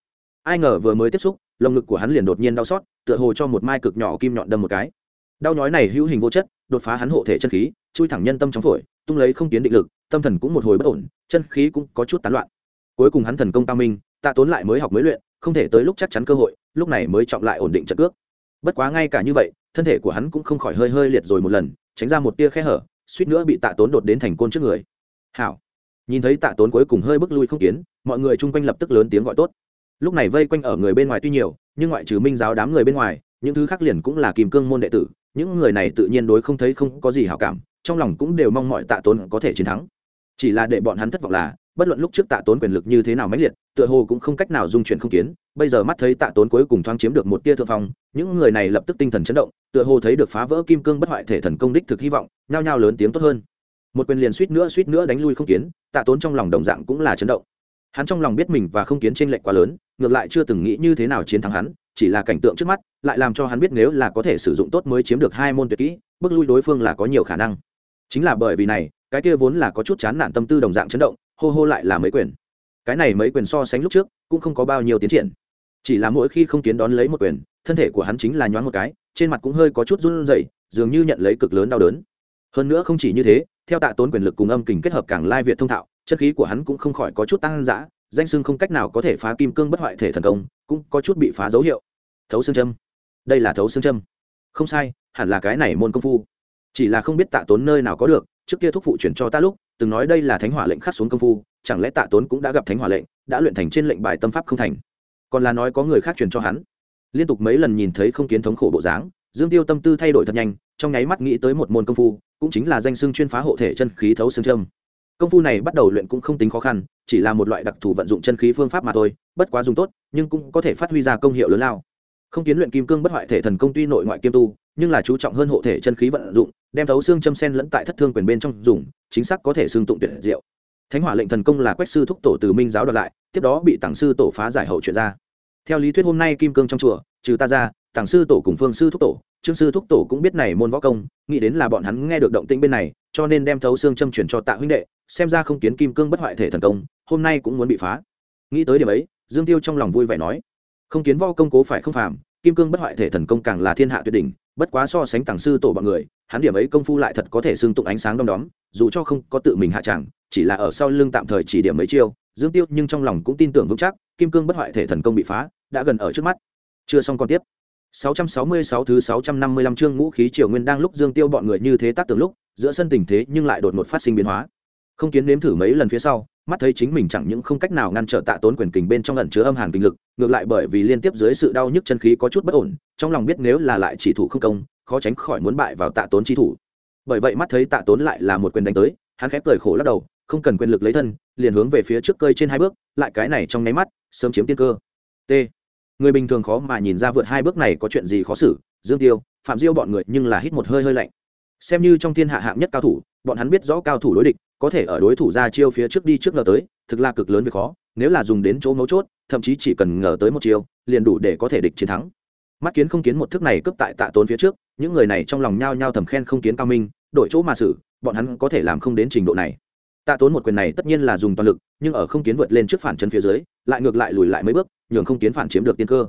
S1: Ai ngờ vừa mới tiếp xúc, lồng ngực của hắn liền đột nhiên đau xót, tựa hồ cho một mai cực nhỏ kim nhọn đâm một cái. Đau nhói này hữu hình vô chất, đột phá hắn hộ thể chân khí, chui thẳng nhân tâm trong phổi, tung lấy không kiến định lực, tâm thần cũng một hồi bất ổn, chân khí cũng có chút tán loạn. Cuối cùng hắn thần công cao minh, tạ tốn lại mới học mới luyện, không thể tới lúc chắc chắn cơ hội, lúc này mới chọn lại ổn định trận cước. Bất quá ngay cả như vậy thân thể của hắn cũng không khỏi hơi hơi liệt rồi một lần, tránh ra một tia khe hở, suýt nữa bị tạ tốn đột đến thành côn trước người. Hảo. Nhìn thấy tạ tốn cuối cùng hơi bước lui không kiến, mọi người chung quanh lập tức lớn tiếng gọi tốt. Lúc này vây quanh ở người bên ngoài tuy nhiều, nhưng ngoại trừ minh giáo đám người bên ngoài, những thứ khác liền cũng là kìm cương môn đệ tử, những người này tự nhiên đối không thấy không có gì hảo cảm, trong lòng cũng đều mong mọi tạ tốn có thể chiến thắng. Chỉ là để bọn hắn thất vọng là bất luận lúc trước tạ tốn quyền lực như thế nào mãnh liệt, tựa hồ cũng không cách nào dung chuyển không kiến. Bây giờ mắt thấy tạ tốn cuối cùng thoáng chiếm được một tia thượng phong, những người này lập tức tinh thần chấn động, tựa hồ thấy được phá vỡ kim cương bất hoại thể thần công đích thực hy vọng, nhao nhao lớn tiếng tốt hơn. Một quyền liền suýt nữa suýt nữa đánh lui không kiến, tạ tốn trong lòng đồng dạng cũng là chấn động. Hắn trong lòng biết mình và không kiến t r ê n lệch quá lớn, ngược lại chưa từng nghĩ như thế nào chiến thắng hắn, chỉ là cảnh tượng trước mắt, lại làm cho hắn biết nếu là có thể sử dụng tốt mới chiếm được hai môn tuyệt kỹ, bước lui đối phương là có nhiều khả năng. Chính là bởi vì này, cái kia vốn là có chút chán nản tâm tư đồng dạng chấn động hô hô lại là mấy quyền. Cái này mấy quyền so sánh lúc trước, cũng không có bao nhiêu tiến triển. Chỉ là mỗi khi không tiến đón lấy một quyền, thân thể của hắn chính là nhoáng một cái, trên mặt cũng hơi có chút run rẩy, dường như nhận lấy cực lớn đau đớn. Hơn nữa không chỉ như thế, theo tạ tốn quyền lực cùng âm kình kết hợp càng lai việt thông thạo, chất khí của hắn cũng không khỏi có chút tăng dã, danh sưng không cách nào có thể phá kim cương bất hoại thể thần công, cũng có chút bị phá dấu hiệu. Thấu xương châm. Đây là thấu xương châm. Không sai, hẳn là cái này môn công phu. Chỉ là không biết tạ tốn nơi nào có được, trước kia thúc phụ chuyển cho ta lúc từng nói đây là thánh hỏa lệnh khắc xuống công phu, chẳng lẽ tạ tốn cũng đã gặp thánh hỏa lệnh, đã luyện thành trên lệnh bài tâm pháp không thành? Còn là nói có người khác truyền cho hắn. Liên tục mấy lần nhìn thấy không kiến thống khổ bộ dáng, dương tiêu tâm tư thay đổi thật nhanh, trong nháy mắt nghĩ tới một môn công phu, cũng chính là danh xưng chuyên phá hộ thể chân khí thấu xương châm. Công phu này bắt đầu luyện cũng không tính khó khăn, chỉ là một loại đặc thù vận dụng chân khí phương pháp mà thôi, bất quá dùng tốt, nhưng cũng có thể phát huy ra công hiệu lớn lao. Không kiến luyện kim cương bất hoại thể thần công tuy nội ngoại kiêm tu nhưng là chú trọng hơn hộ thể chân khí vận dụng, đem thấu xương châm sen lẫn tại thất thương quyền bên trong dùng, chính xác có thể xương tụng tuyệt diệu. Thánh hỏa lệnh thần công là quách sư thúc tổ từ minh giáo đoạt lại, tiếp đó bị tàng sư tổ phá giải hậu chuyện ra. Theo lý thuyết hôm nay kim cương trong chùa, trừ ta ra, tàng sư tổ cùng phương sư thúc tổ, trương sư thúc tổ cũng biết này môn võ công, nghĩ đến là bọn hắn nghe được động tĩnh bên này, cho nên đem thấu xương châm chuyển cho tạ huynh đệ, xem ra không kiến kim cương bất hoại thể thần công, hôm nay cũng muốn bị phá. Nghĩ tới điểm ấy, dương tiêu trong lòng vui vẻ nói, không kiến võ công cố phải không phàm, kim cương bất hoại thể thần công càng là thiên hạ tuyệt đỉnh bất quá so sánh tàng sư tổ bọn người hắn điểm ấy công phu lại thật có thể xương tụng ánh sáng đom đóm dù cho không có tự mình hạ tràng chỉ là ở sau lưng tạm thời chỉ điểm mấy chiêu dương tiêu nhưng trong lòng cũng tin tưởng vững chắc kim cương bất hoại thể thần công bị phá đã gần ở trước mắt chưa xong còn tiếp 666 thứ 655 chương ngũ khí triều nguyên đang lúc Dương Tiêu bọn người như thế tác tưởng lúc, giữa sân tình thế nhưng lại đột ngột phát sinh biến hóa. Không kiến nếm thử mấy lần phía sau, mắt thấy chính mình chẳng những không cách nào ngăn trở tạ tốn quyền kình bên trong ẩn chứa âm hàn kinh lực, ngược lại bởi vì liên tiếp dưới sự đau nhức chân khí có chút bất ổn, trong lòng biết nếu là lại chỉ thủ không công, khó tránh khỏi muốn bại vào tạ tốn chi thủ. Bởi vậy mắt thấy tạ tốn lại là một quyền đánh tới, hắn khép cười khổ lắc đầu, không cần quyền lực lấy thân, liền hướng về phía trước cơi trên hai bước, lại cái này trong nháy mắt, sớm chiếm tiên cơ. T người bình thường khó mà nhìn ra vượt hai bước này có chuyện gì khó xử dương tiêu phạm diêu bọn người nhưng là hít một hơi hơi lạnh xem như trong thiên hạ hạng nhất cao thủ bọn hắn biết rõ cao thủ đối địch có thể ở đối thủ ra chiêu phía trước đi trước ngờ tới, thực là cực lớn việc khó, nếu là dùng đến chỗ mấu chốt, thậm chí chỉ cần ngờ tới một chiêu, liền đủ để có thể địch chiến thắng. Mắt kiến không kiến một thức này cướp tại tạ tốn phía trước, những người này trong lòng nhao nhao thầm khen không kiến cao minh, đổi chỗ mà xử, bọn hắn có thể làm không đến trình độ này. Tạ tốn một quyền này tất nhiên là dùng toàn lực, nhưng ở không kiến vượt lên trước phản chân phía dưới, lại ngược lại lùi lại mấy bước, nhường không kiến phản chiếm được tiên cơ.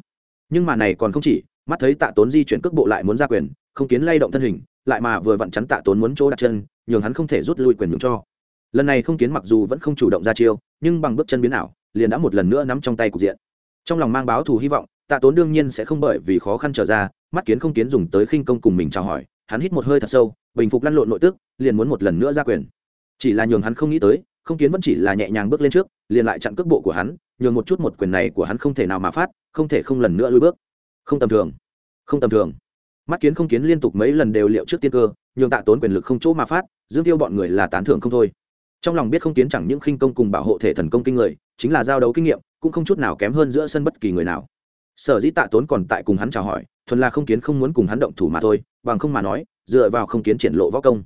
S1: Nhưng mà này còn không chỉ, mắt thấy tạ tốn di chuyển cước bộ lại muốn ra quyền, không kiến lay động thân hình, lại mà vừa vặn chắn tạ tốn muốn chỗ đặt chân, nhường hắn không thể rút lui quyền nhường cho lần này không kiến mặc dù vẫn không chủ động ra chiêu, nhưng bằng bước chân biến ảo, liền đã một lần nữa nắm trong tay cục diện. Trong lòng mang báo thù hy vọng, tạ tốn đương nhiên sẽ không bởi vì khó khăn trở ra, mắt kiến không kiến dùng tới khinh công cùng mình chào hỏi, hắn hít một hơi thật sâu, bình phục lăn lộn nội tức, liền muốn một lần nữa ra quyền. Chỉ là nhường hắn không nghĩ tới, không kiến vẫn chỉ là nhẹ nhàng bước lên trước, liền lại chặn cước bộ của hắn, nhường một chút một quyền này của hắn không thể nào mà phát, không thể không lần nữa lui bước. Không tầm thường. Không tầm thường. Mắt kiến không kiến liên tục mấy lần đều liệu trước tiên cơ, nhường tạ tốn quyền lực không chỗ mà phát, dương tiêu bọn người là tán thưởng không thôi trong lòng biết không kiến chẳng những khinh công cùng bảo hộ thể thần công kinh người, chính là giao đấu kinh nghiệm, cũng không chút nào kém hơn giữa sân bất kỳ người nào. Sở dĩ tạ tốn còn tại cùng hắn chào hỏi, thuần là không kiến không muốn cùng hắn động thủ mà thôi, bằng không mà nói, dựa vào không kiến triển lộ võ công.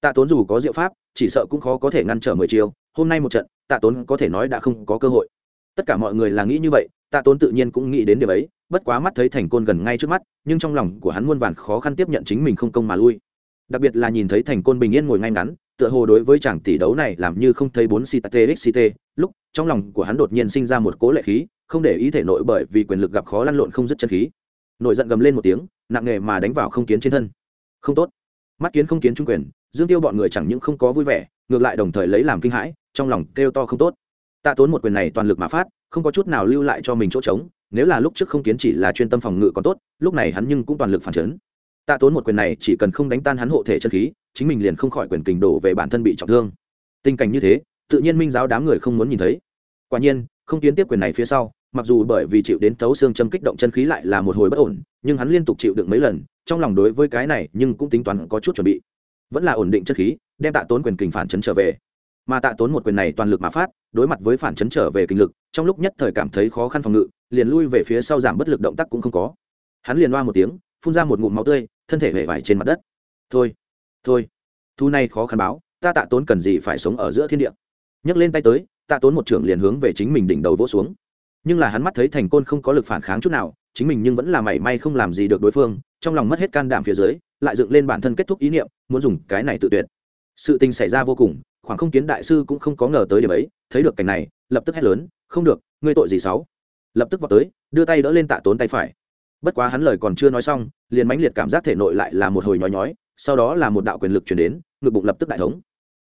S1: Tạ tốn dù có diệu pháp, chỉ sợ cũng khó có thể ngăn trở mười chiều hôm nay một trận, tạ tốn có thể nói đã không có cơ hội. Tất cả mọi người là nghĩ như vậy, tạ tốn tự nhiên cũng nghĩ đến điều ấy, bất quá mắt thấy thành côn gần ngay trước mắt, nhưng trong lòng của hắn muôn vàn khó khăn tiếp nhận chính mình không công mà lui. Đặc biệt là nhìn thấy thành côn bình yên ngồi ngay ngắn tựa hồ đối với chàng tỷ đấu này làm như không thấy bốn ctxct lúc, trong lòng của hắn đột nhiên sinh ra một cố lệ khí, không để ý thể nội bởi vì quyền lực gặp khó lăn lộn không dứt chân khí. Nội giận gầm lên một tiếng, nặng nghề mà đánh vào không kiến trên thân. Không tốt. Mắt kiến không kiến trung quyền, dương tiêu bọn người chẳng những không có vui vẻ, ngược lại đồng thời lấy làm kinh hãi, trong lòng kêu to không tốt. Tạ tốn một quyền này toàn lực mà phát, không có chút nào lưu lại cho mình chỗ trống, nếu là lúc trước không kiến chỉ là chuyên tâm phòng ngự còn tốt, lúc này hắn nhưng cũng toàn lực phản chấn. Tạ tốn một quyền này chỉ cần không đánh tan hắn hộ thể chân khí chính mình liền không khỏi quyền kình đổ về bản thân bị trọng thương. Tình cảnh như thế, tự nhiên minh giáo đám người không muốn nhìn thấy. Quả nhiên, không tiến tiếp quyền này phía sau, mặc dù bởi vì chịu đến thấu xương châm kích động chân khí lại là một hồi bất ổn, nhưng hắn liên tục chịu đựng mấy lần, trong lòng đối với cái này nhưng cũng tính toán có chút chuẩn bị. Vẫn là ổn định chân khí, đem tạ tốn quyền kình phản chấn trở về. Mà tạ tốn một quyền này toàn lực mà phát, đối mặt với phản chấn trở về kinh lực, trong lúc nhất thời cảm thấy khó khăn phòng ngự, liền lui về phía sau giảm bất lực động tác cũng không có. Hắn liền loa một tiếng, phun ra một ngụm máu tươi, thân thể hể vải trên mặt đất. Thôi thôi. Thu này khó khăn báo, ta tạ tốn cần gì phải sống ở giữa thiên địa. Nhấc lên tay tới, tạ tốn một trưởng liền hướng về chính mình đỉnh đầu vỗ xuống. Nhưng là hắn mắt thấy thành côn không có lực phản kháng chút nào, chính mình nhưng vẫn là mảy may không làm gì được đối phương, trong lòng mất hết can đảm phía dưới, lại dựng lên bản thân kết thúc ý niệm, muốn dùng cái này tự tuyệt. Sự tình xảy ra vô cùng, khoảng không kiến đại sư cũng không có ngờ tới điểm ấy, thấy được cảnh này, lập tức hét lớn, không được, ngươi tội gì sáu? Lập tức vào tới, đưa tay đỡ lên tạ tốn tay phải. Bất quá hắn lời còn chưa nói xong, liền mãnh liệt cảm giác thể nội lại là một hồi nhói nhói sau đó là một đạo quyền lực chuyển đến, ngực bụng lập tức đại thống.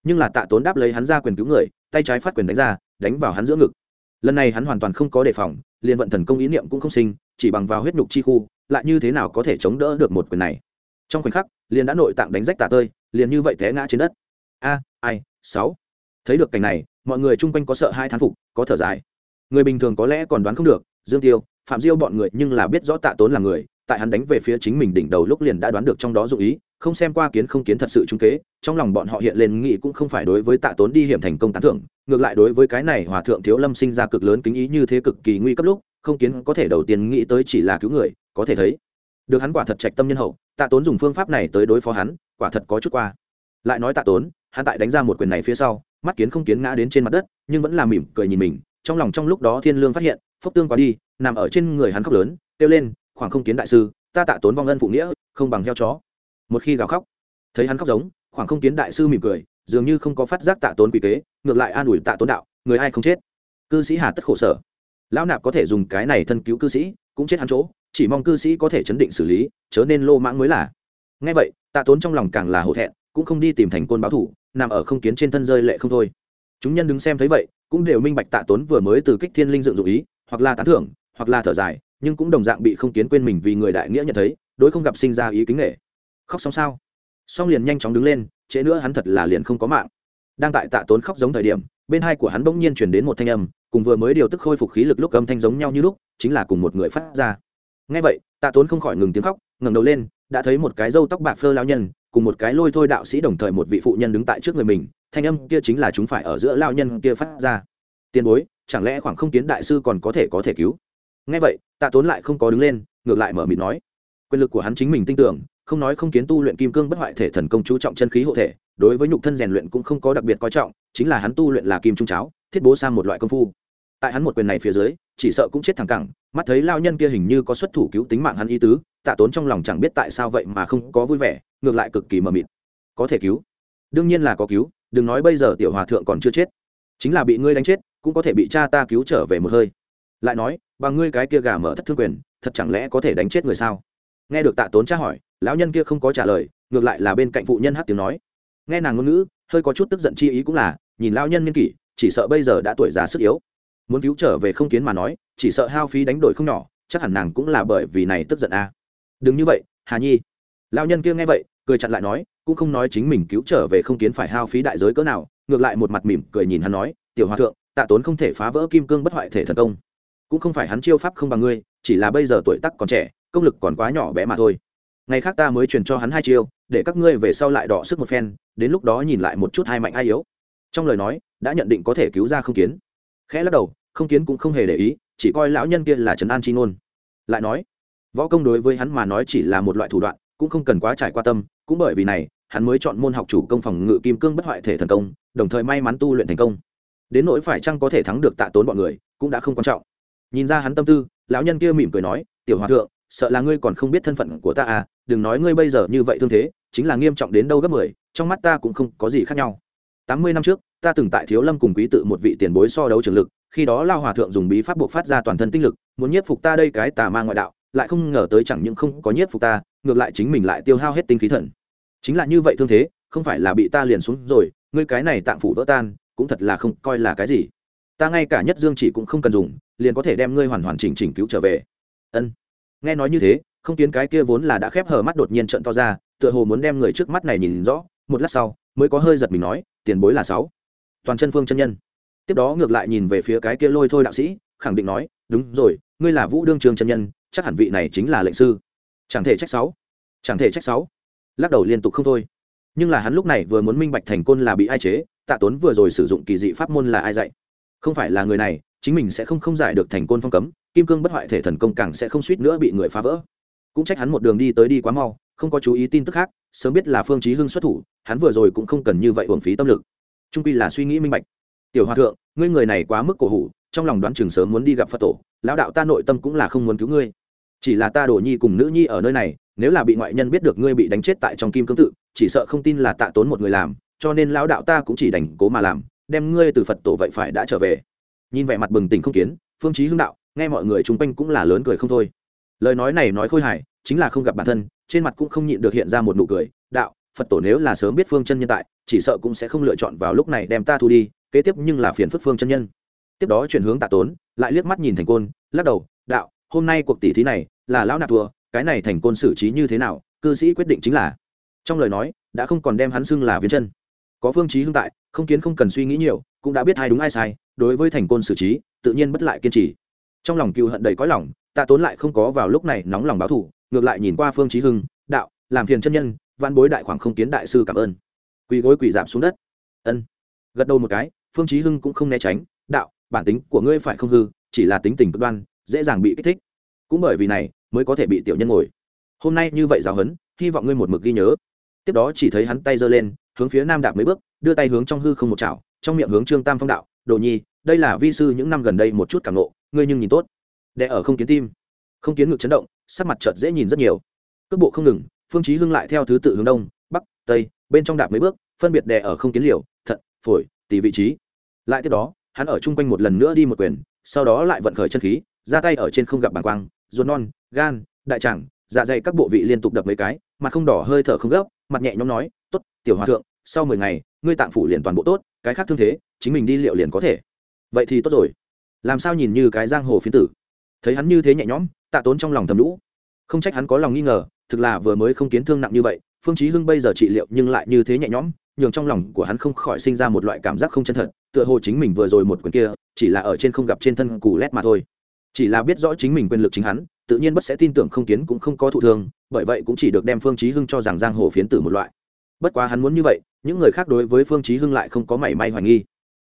S1: Nhưng là tạ tốn đáp lấy hắn ra quyền cứu người, tay trái phát quyền đánh ra, đánh vào hắn giữa ngực. Lần này hắn hoàn toàn không có đề phòng, liền vận thần công ý niệm cũng không sinh, chỉ bằng vào huyết nhục chi khu, lại như thế nào có thể chống đỡ được một quyền này? Trong khoảnh khắc, liền đã nội tạng đánh rách tạ tơi, liền như vậy té ngã trên đất. A, ai, sáu. Thấy được cảnh này, mọi người chung quanh có sợ hai thán phục, có thở dài. Người bình thường có lẽ còn đoán không được, dương tiêu, phạm diêu bọn người nhưng là biết rõ tạ tốn là người tại hắn đánh về phía chính mình đỉnh đầu lúc liền đã đoán được trong đó dụ ý, không xem qua kiến không kiến thật sự trung kế, trong lòng bọn họ hiện lên nghĩ cũng không phải đối với tạ tốn đi hiểm thành công tán thưởng, ngược lại đối với cái này hòa thượng thiếu lâm sinh ra cực lớn kính ý như thế cực kỳ nguy cấp lúc, không kiến có thể đầu tiên nghĩ tới chỉ là cứu người, có thể thấy, được hắn quả thật trạch tâm nhân hậu, tạ tốn dùng phương pháp này tới đối phó hắn, quả thật có chút qua. Lại nói tạ tốn, hắn tại đánh ra một quyền này phía sau, mắt kiến không kiến ngã đến trên mặt đất, nhưng vẫn là mỉm cười nhìn mình, trong lòng trong lúc đó thiên lương phát hiện phốc tương quá đi, nằm ở trên người hắn khóc lớn, kêu lên khoảng không kiến đại sư, ta tạ tốn vong ân phụ nghĩa, không bằng heo chó. Một khi gào khóc, thấy hắn khóc giống khoảng không kiến đại sư mỉm cười, dường như không có phát giác tạ tốn quy kế, ngược lại an ủi tạ tốn đạo, người ai không chết? Cư sĩ hà tất khổ sở. Lão nạp có thể dùng cái này thân cứu cư sĩ, cũng chết hắn chỗ, chỉ mong cư sĩ có thể chấn định xử lý, chớ nên lô mãng mới là. Ngay vậy, tạ tốn trong lòng càng là hổ thẹn, cũng không đi tìm thành côn báo thủ, nằm ở không kiến trên thân rơi lệ không thôi. Chúng nhân đứng xem thấy vậy, cũng đều minh bạch tạ tốn vừa mới từ kích thiên linh dựng dụ ý, hoặc là tán thưởng, hoặc là thở dài nhưng cũng đồng dạng bị không kiến quên mình vì người đại nghĩa nhận thấy, đối không gặp sinh ra ý kính nghệ khóc xong sao? Xong liền nhanh chóng đứng lên, trễ nữa hắn thật là liền không có mạng. Đang tại tạ tốn khóc giống thời điểm, bên hai của hắn bỗng nhiên chuyển đến một thanh âm, cùng vừa mới điều tức khôi phục khí lực lúc âm thanh giống nhau như lúc, chính là cùng một người phát ra. Ngay vậy, tạ tốn không khỏi ngừng tiếng khóc, ngẩng đầu lên, đã thấy một cái râu tóc bạc phơ lao nhân, cùng một cái lôi thôi đạo sĩ đồng thời một vị phụ nhân đứng tại trước người mình, thanh âm kia chính là chúng phải ở giữa lao nhân kia phát ra. Tiền bối, chẳng lẽ khoảng không kiến đại sư còn có thể có thể cứu? Ngay vậy, tạ tốn lại không có đứng lên, ngược lại mở mịt nói. Quyền lực của hắn chính mình tin tưởng, không nói không kiến tu luyện kim cương bất hoại thể thần công chú trọng chân khí hộ thể, đối với nhục thân rèn luyện cũng không có đặc biệt coi trọng, chính là hắn tu luyện là kim trung cháo, thiết bố sang một loại công phu. Tại hắn một quyền này phía dưới, chỉ sợ cũng chết thẳng cẳng, mắt thấy lao nhân kia hình như có xuất thủ cứu tính mạng hắn y tứ, tạ tốn trong lòng chẳng biết tại sao vậy mà không có vui vẻ, ngược lại cực kỳ mờ mịt. Có thể cứu? Đương nhiên là có cứu, đừng nói bây giờ tiểu hòa thượng còn chưa chết. Chính là bị ngươi đánh chết, cũng có thể bị cha ta cứu trở về một hơi. Lại nói bằng ngươi cái kia gà mở thất thương quyền, thật chẳng lẽ có thể đánh chết người sao? Nghe được tạ tốn tra hỏi, lão nhân kia không có trả lời, ngược lại là bên cạnh phụ nhân hát tiếng nói. Nghe nàng ngôn ngữ, hơi có chút tức giận chi ý cũng là, nhìn lão nhân niên kỷ, chỉ sợ bây giờ đã tuổi già sức yếu. Muốn cứu trở về không kiến mà nói, chỉ sợ hao phí đánh đổi không nhỏ, chắc hẳn nàng cũng là bởi vì này tức giận a. À. đừng như vậy, hà nhi. Lão nhân kia nghe vậy, cười chặn lại nói, cũng không nói chính mình cứu trở về không kiến phải hao phí đại giới cỡ nào, ngược lại một mặt mỉm cười nhìn hắn nói, tiểu hòa thượng, tạ tốn không thể phá vỡ kim cương bất hoại thể thần công cũng không phải hắn chiêu pháp không bằng ngươi, chỉ là bây giờ tuổi tác còn trẻ, công lực còn quá nhỏ bé mà thôi. Ngày khác ta mới truyền cho hắn hai chiêu, để các ngươi về sau lại đọ sức một phen, đến lúc đó nhìn lại một chút hai mạnh ai yếu. Trong lời nói, đã nhận định có thể cứu ra không kiến. Khẽ lắc đầu, không kiến cũng không hề để ý, chỉ coi lão nhân kia là trấn an chi ngôn. Lại nói, võ công đối với hắn mà nói chỉ là một loại thủ đoạn, cũng không cần quá trải qua tâm, cũng bởi vì này, hắn mới chọn môn học chủ công phòng ngự kim cương bất hoại thể thần công, đồng thời may mắn tu luyện thành công. Đến nỗi phải chăng có thể thắng được tạ tốn bọn người, cũng đã không quan trọng nhìn ra hắn tâm tư, lão nhân kia mỉm cười nói, tiểu hòa thượng, sợ là ngươi còn không biết thân phận của ta à đừng nói ngươi bây giờ như vậy thương thế, chính là nghiêm trọng đến đâu gấp mười, trong mắt ta cũng không có gì khác nhau. Tám mươi năm trước, ta từng tại thiếu lâm cùng quý tự một vị tiền bối so đấu trường lực, khi đó lao hòa thượng dùng bí pháp buộc phát ra toàn thân tinh lực, muốn nhiếp phục ta đây cái tà ma ngoại đạo, lại không ngờ tới chẳng những không có nhiếp phục ta, ngược lại chính mình lại tiêu hao hết tinh khí thần. Chính là như vậy thương thế, không phải là bị ta liền xuống rồi, ngươi cái này tạm phủ vỡ tan, cũng thật là không coi là cái gì ta ngay cả nhất dương chỉ cũng không cần dùng, liền có thể đem ngươi hoàn hoàn chỉnh chỉnh cứu trở về. Ân. Nghe nói như thế, không kiến cái kia vốn là đã khép hờ mắt đột nhiên trận to ra, tựa hồ muốn đem người trước mắt này nhìn rõ, một lát sau, mới có hơi giật mình nói, tiền bối là sáu. Toàn chân phương chân nhân. Tiếp đó ngược lại nhìn về phía cái kia lôi thôi đạo sĩ, khẳng định nói, đúng rồi, ngươi là vũ đương trường chân nhân, chắc hẳn vị này chính là lệnh sư. Chẳng thể trách sáu. Chẳng thể trách sáu. Lắc đầu liên tục không thôi. Nhưng là hắn lúc này vừa muốn minh bạch thành côn là bị ai chế, tạ tốn vừa rồi sử dụng kỳ dị pháp môn là ai dạy? Không phải là người này, chính mình sẽ không không giải được thành côn phong cấm, kim cương bất hoại thể thần công càng sẽ không suýt nữa bị người phá vỡ. Cũng trách hắn một đường đi tới đi quá mau, không có chú ý tin tức khác, sớm biết là phương chí hưng xuất thủ, hắn vừa rồi cũng không cần như vậy uổng phí tâm lực. Trung quy là suy nghĩ minh bạch. Tiểu hòa thượng, ngươi người này quá mức cổ hủ, trong lòng đoán chừng sớm muốn đi gặp phật tổ, lão đạo ta nội tâm cũng là không muốn cứu ngươi. Chỉ là ta đổ nhi cùng nữ nhi ở nơi này, nếu là bị ngoại nhân biết được ngươi bị đánh chết tại trong kim cương tự, chỉ sợ không tin là tạ tốn một người làm, cho nên lão đạo ta cũng chỉ đành cố mà làm đem ngươi từ phật tổ vậy phải đã trở về. Nhìn vẻ mặt bừng tỉnh không kiến, phương chí hưng đạo, nghe mọi người chung quanh cũng là lớn cười không thôi. Lời nói này nói khôi hài, chính là không gặp bản thân, trên mặt cũng không nhịn được hiện ra một nụ cười, đạo, phật tổ nếu là sớm biết phương chân nhân tại, chỉ sợ cũng sẽ không lựa chọn vào lúc này đem ta thu đi, kế tiếp nhưng là phiền phức phương chân nhân. Tiếp đó chuyển hướng tạ tốn, lại liếc mắt nhìn thành côn, lắc đầu, đạo, hôm nay cuộc tỷ thí này, là lão nạp thua, cái này thành côn xử trí như thế nào, cư sĩ quyết định chính là. Trong lời nói, đã không còn đem hắn xưng là viên chân. Có phương chí hưng tại không kiến không cần suy nghĩ nhiều, cũng đã biết ai đúng ai sai, đối với thành côn xử trí, tự nhiên bất lại kiên trì. Trong lòng cựu hận đầy cõi lòng, tạ tốn lại không có vào lúc này nóng lòng báo thù, ngược lại nhìn qua phương chí hưng, đạo, làm phiền chân nhân văn bối đại khoảng không kiến đại sư cảm ơn. Quỳ gối quỳ giảm xuống đất. Ân. Gật đầu một cái, phương chí hưng cũng không né tránh, đạo, bản tính của ngươi phải không hư, chỉ là tính tình cực đoan, dễ dàng bị kích thích. Cũng bởi vì này, mới có thể bị tiểu nhân ngồi. Hôm nay như vậy giáo huấn, hy vọng ngươi một mực ghi nhớ. Tiếp đó chỉ thấy hắn tay giơ lên, hướng phía nam đạp mấy bước đưa tay hướng trong hư không một chảo, trong miệng hướng trương tam phong đạo, đồ nhi, đây là vi sư những năm gần đây một chút cảm nộ ngươi nhưng nhìn tốt. Đẻ ở không kiến tim. Không kiến ngực chấn động, sắc mặt chợt dễ nhìn rất nhiều. Cước bộ không ngừng, phương chí hưng lại theo thứ tự hướng đông, bắc, tây, bên trong đạp mấy bước, phân biệt đè ở không kiến liều, thận, phổi tỷ vị trí. Lại tiếp đó, hắn ở trung quanh một lần nữa đi một quyền, sau đó lại vận khởi chân khí, ra tay ở trên không gặp bàng quang, ruột non, gan, đại tràng dạ dày các bộ vị liên tục đập mấy cái, mặt không đỏ hơi thở không gấp, mặt nhẹ nhõm nói, tốt, tiểu hòa thượng sau mười ngày, ngươi tạng phủ liền toàn bộ tốt, cái khác thương thế, chính mình đi liệu liền có thể. Vậy thì tốt rồi. Làm sao nhìn như cái giang hồ phiến tử? Thấy hắn như thế nhẹ nhõm, tạ tốn trong lòng thầm lũ. Không trách hắn có lòng nghi ngờ, thực là vừa mới không kiến thương nặng như vậy, phương chí hưng bây giờ trị liệu nhưng lại như thế nhẹ nhõm, nhường trong lòng của hắn không khỏi sinh ra một loại cảm giác không chân thật, tựa hồ chính mình vừa rồi một quyền kia, chỉ là ở trên không gặp trên thân cù lét mà thôi. Chỉ là biết rõ chính mình quyền lực chính hắn, tự nhiên bất sẽ tin tưởng không kiến cũng không có thụ thương, bởi vậy cũng chỉ được đem phương chí hưng cho rằng giang hồ phiến tử một loại. Bất quá hắn muốn như vậy những người khác đối với phương chí hưng lại không có mảy may hoài nghi.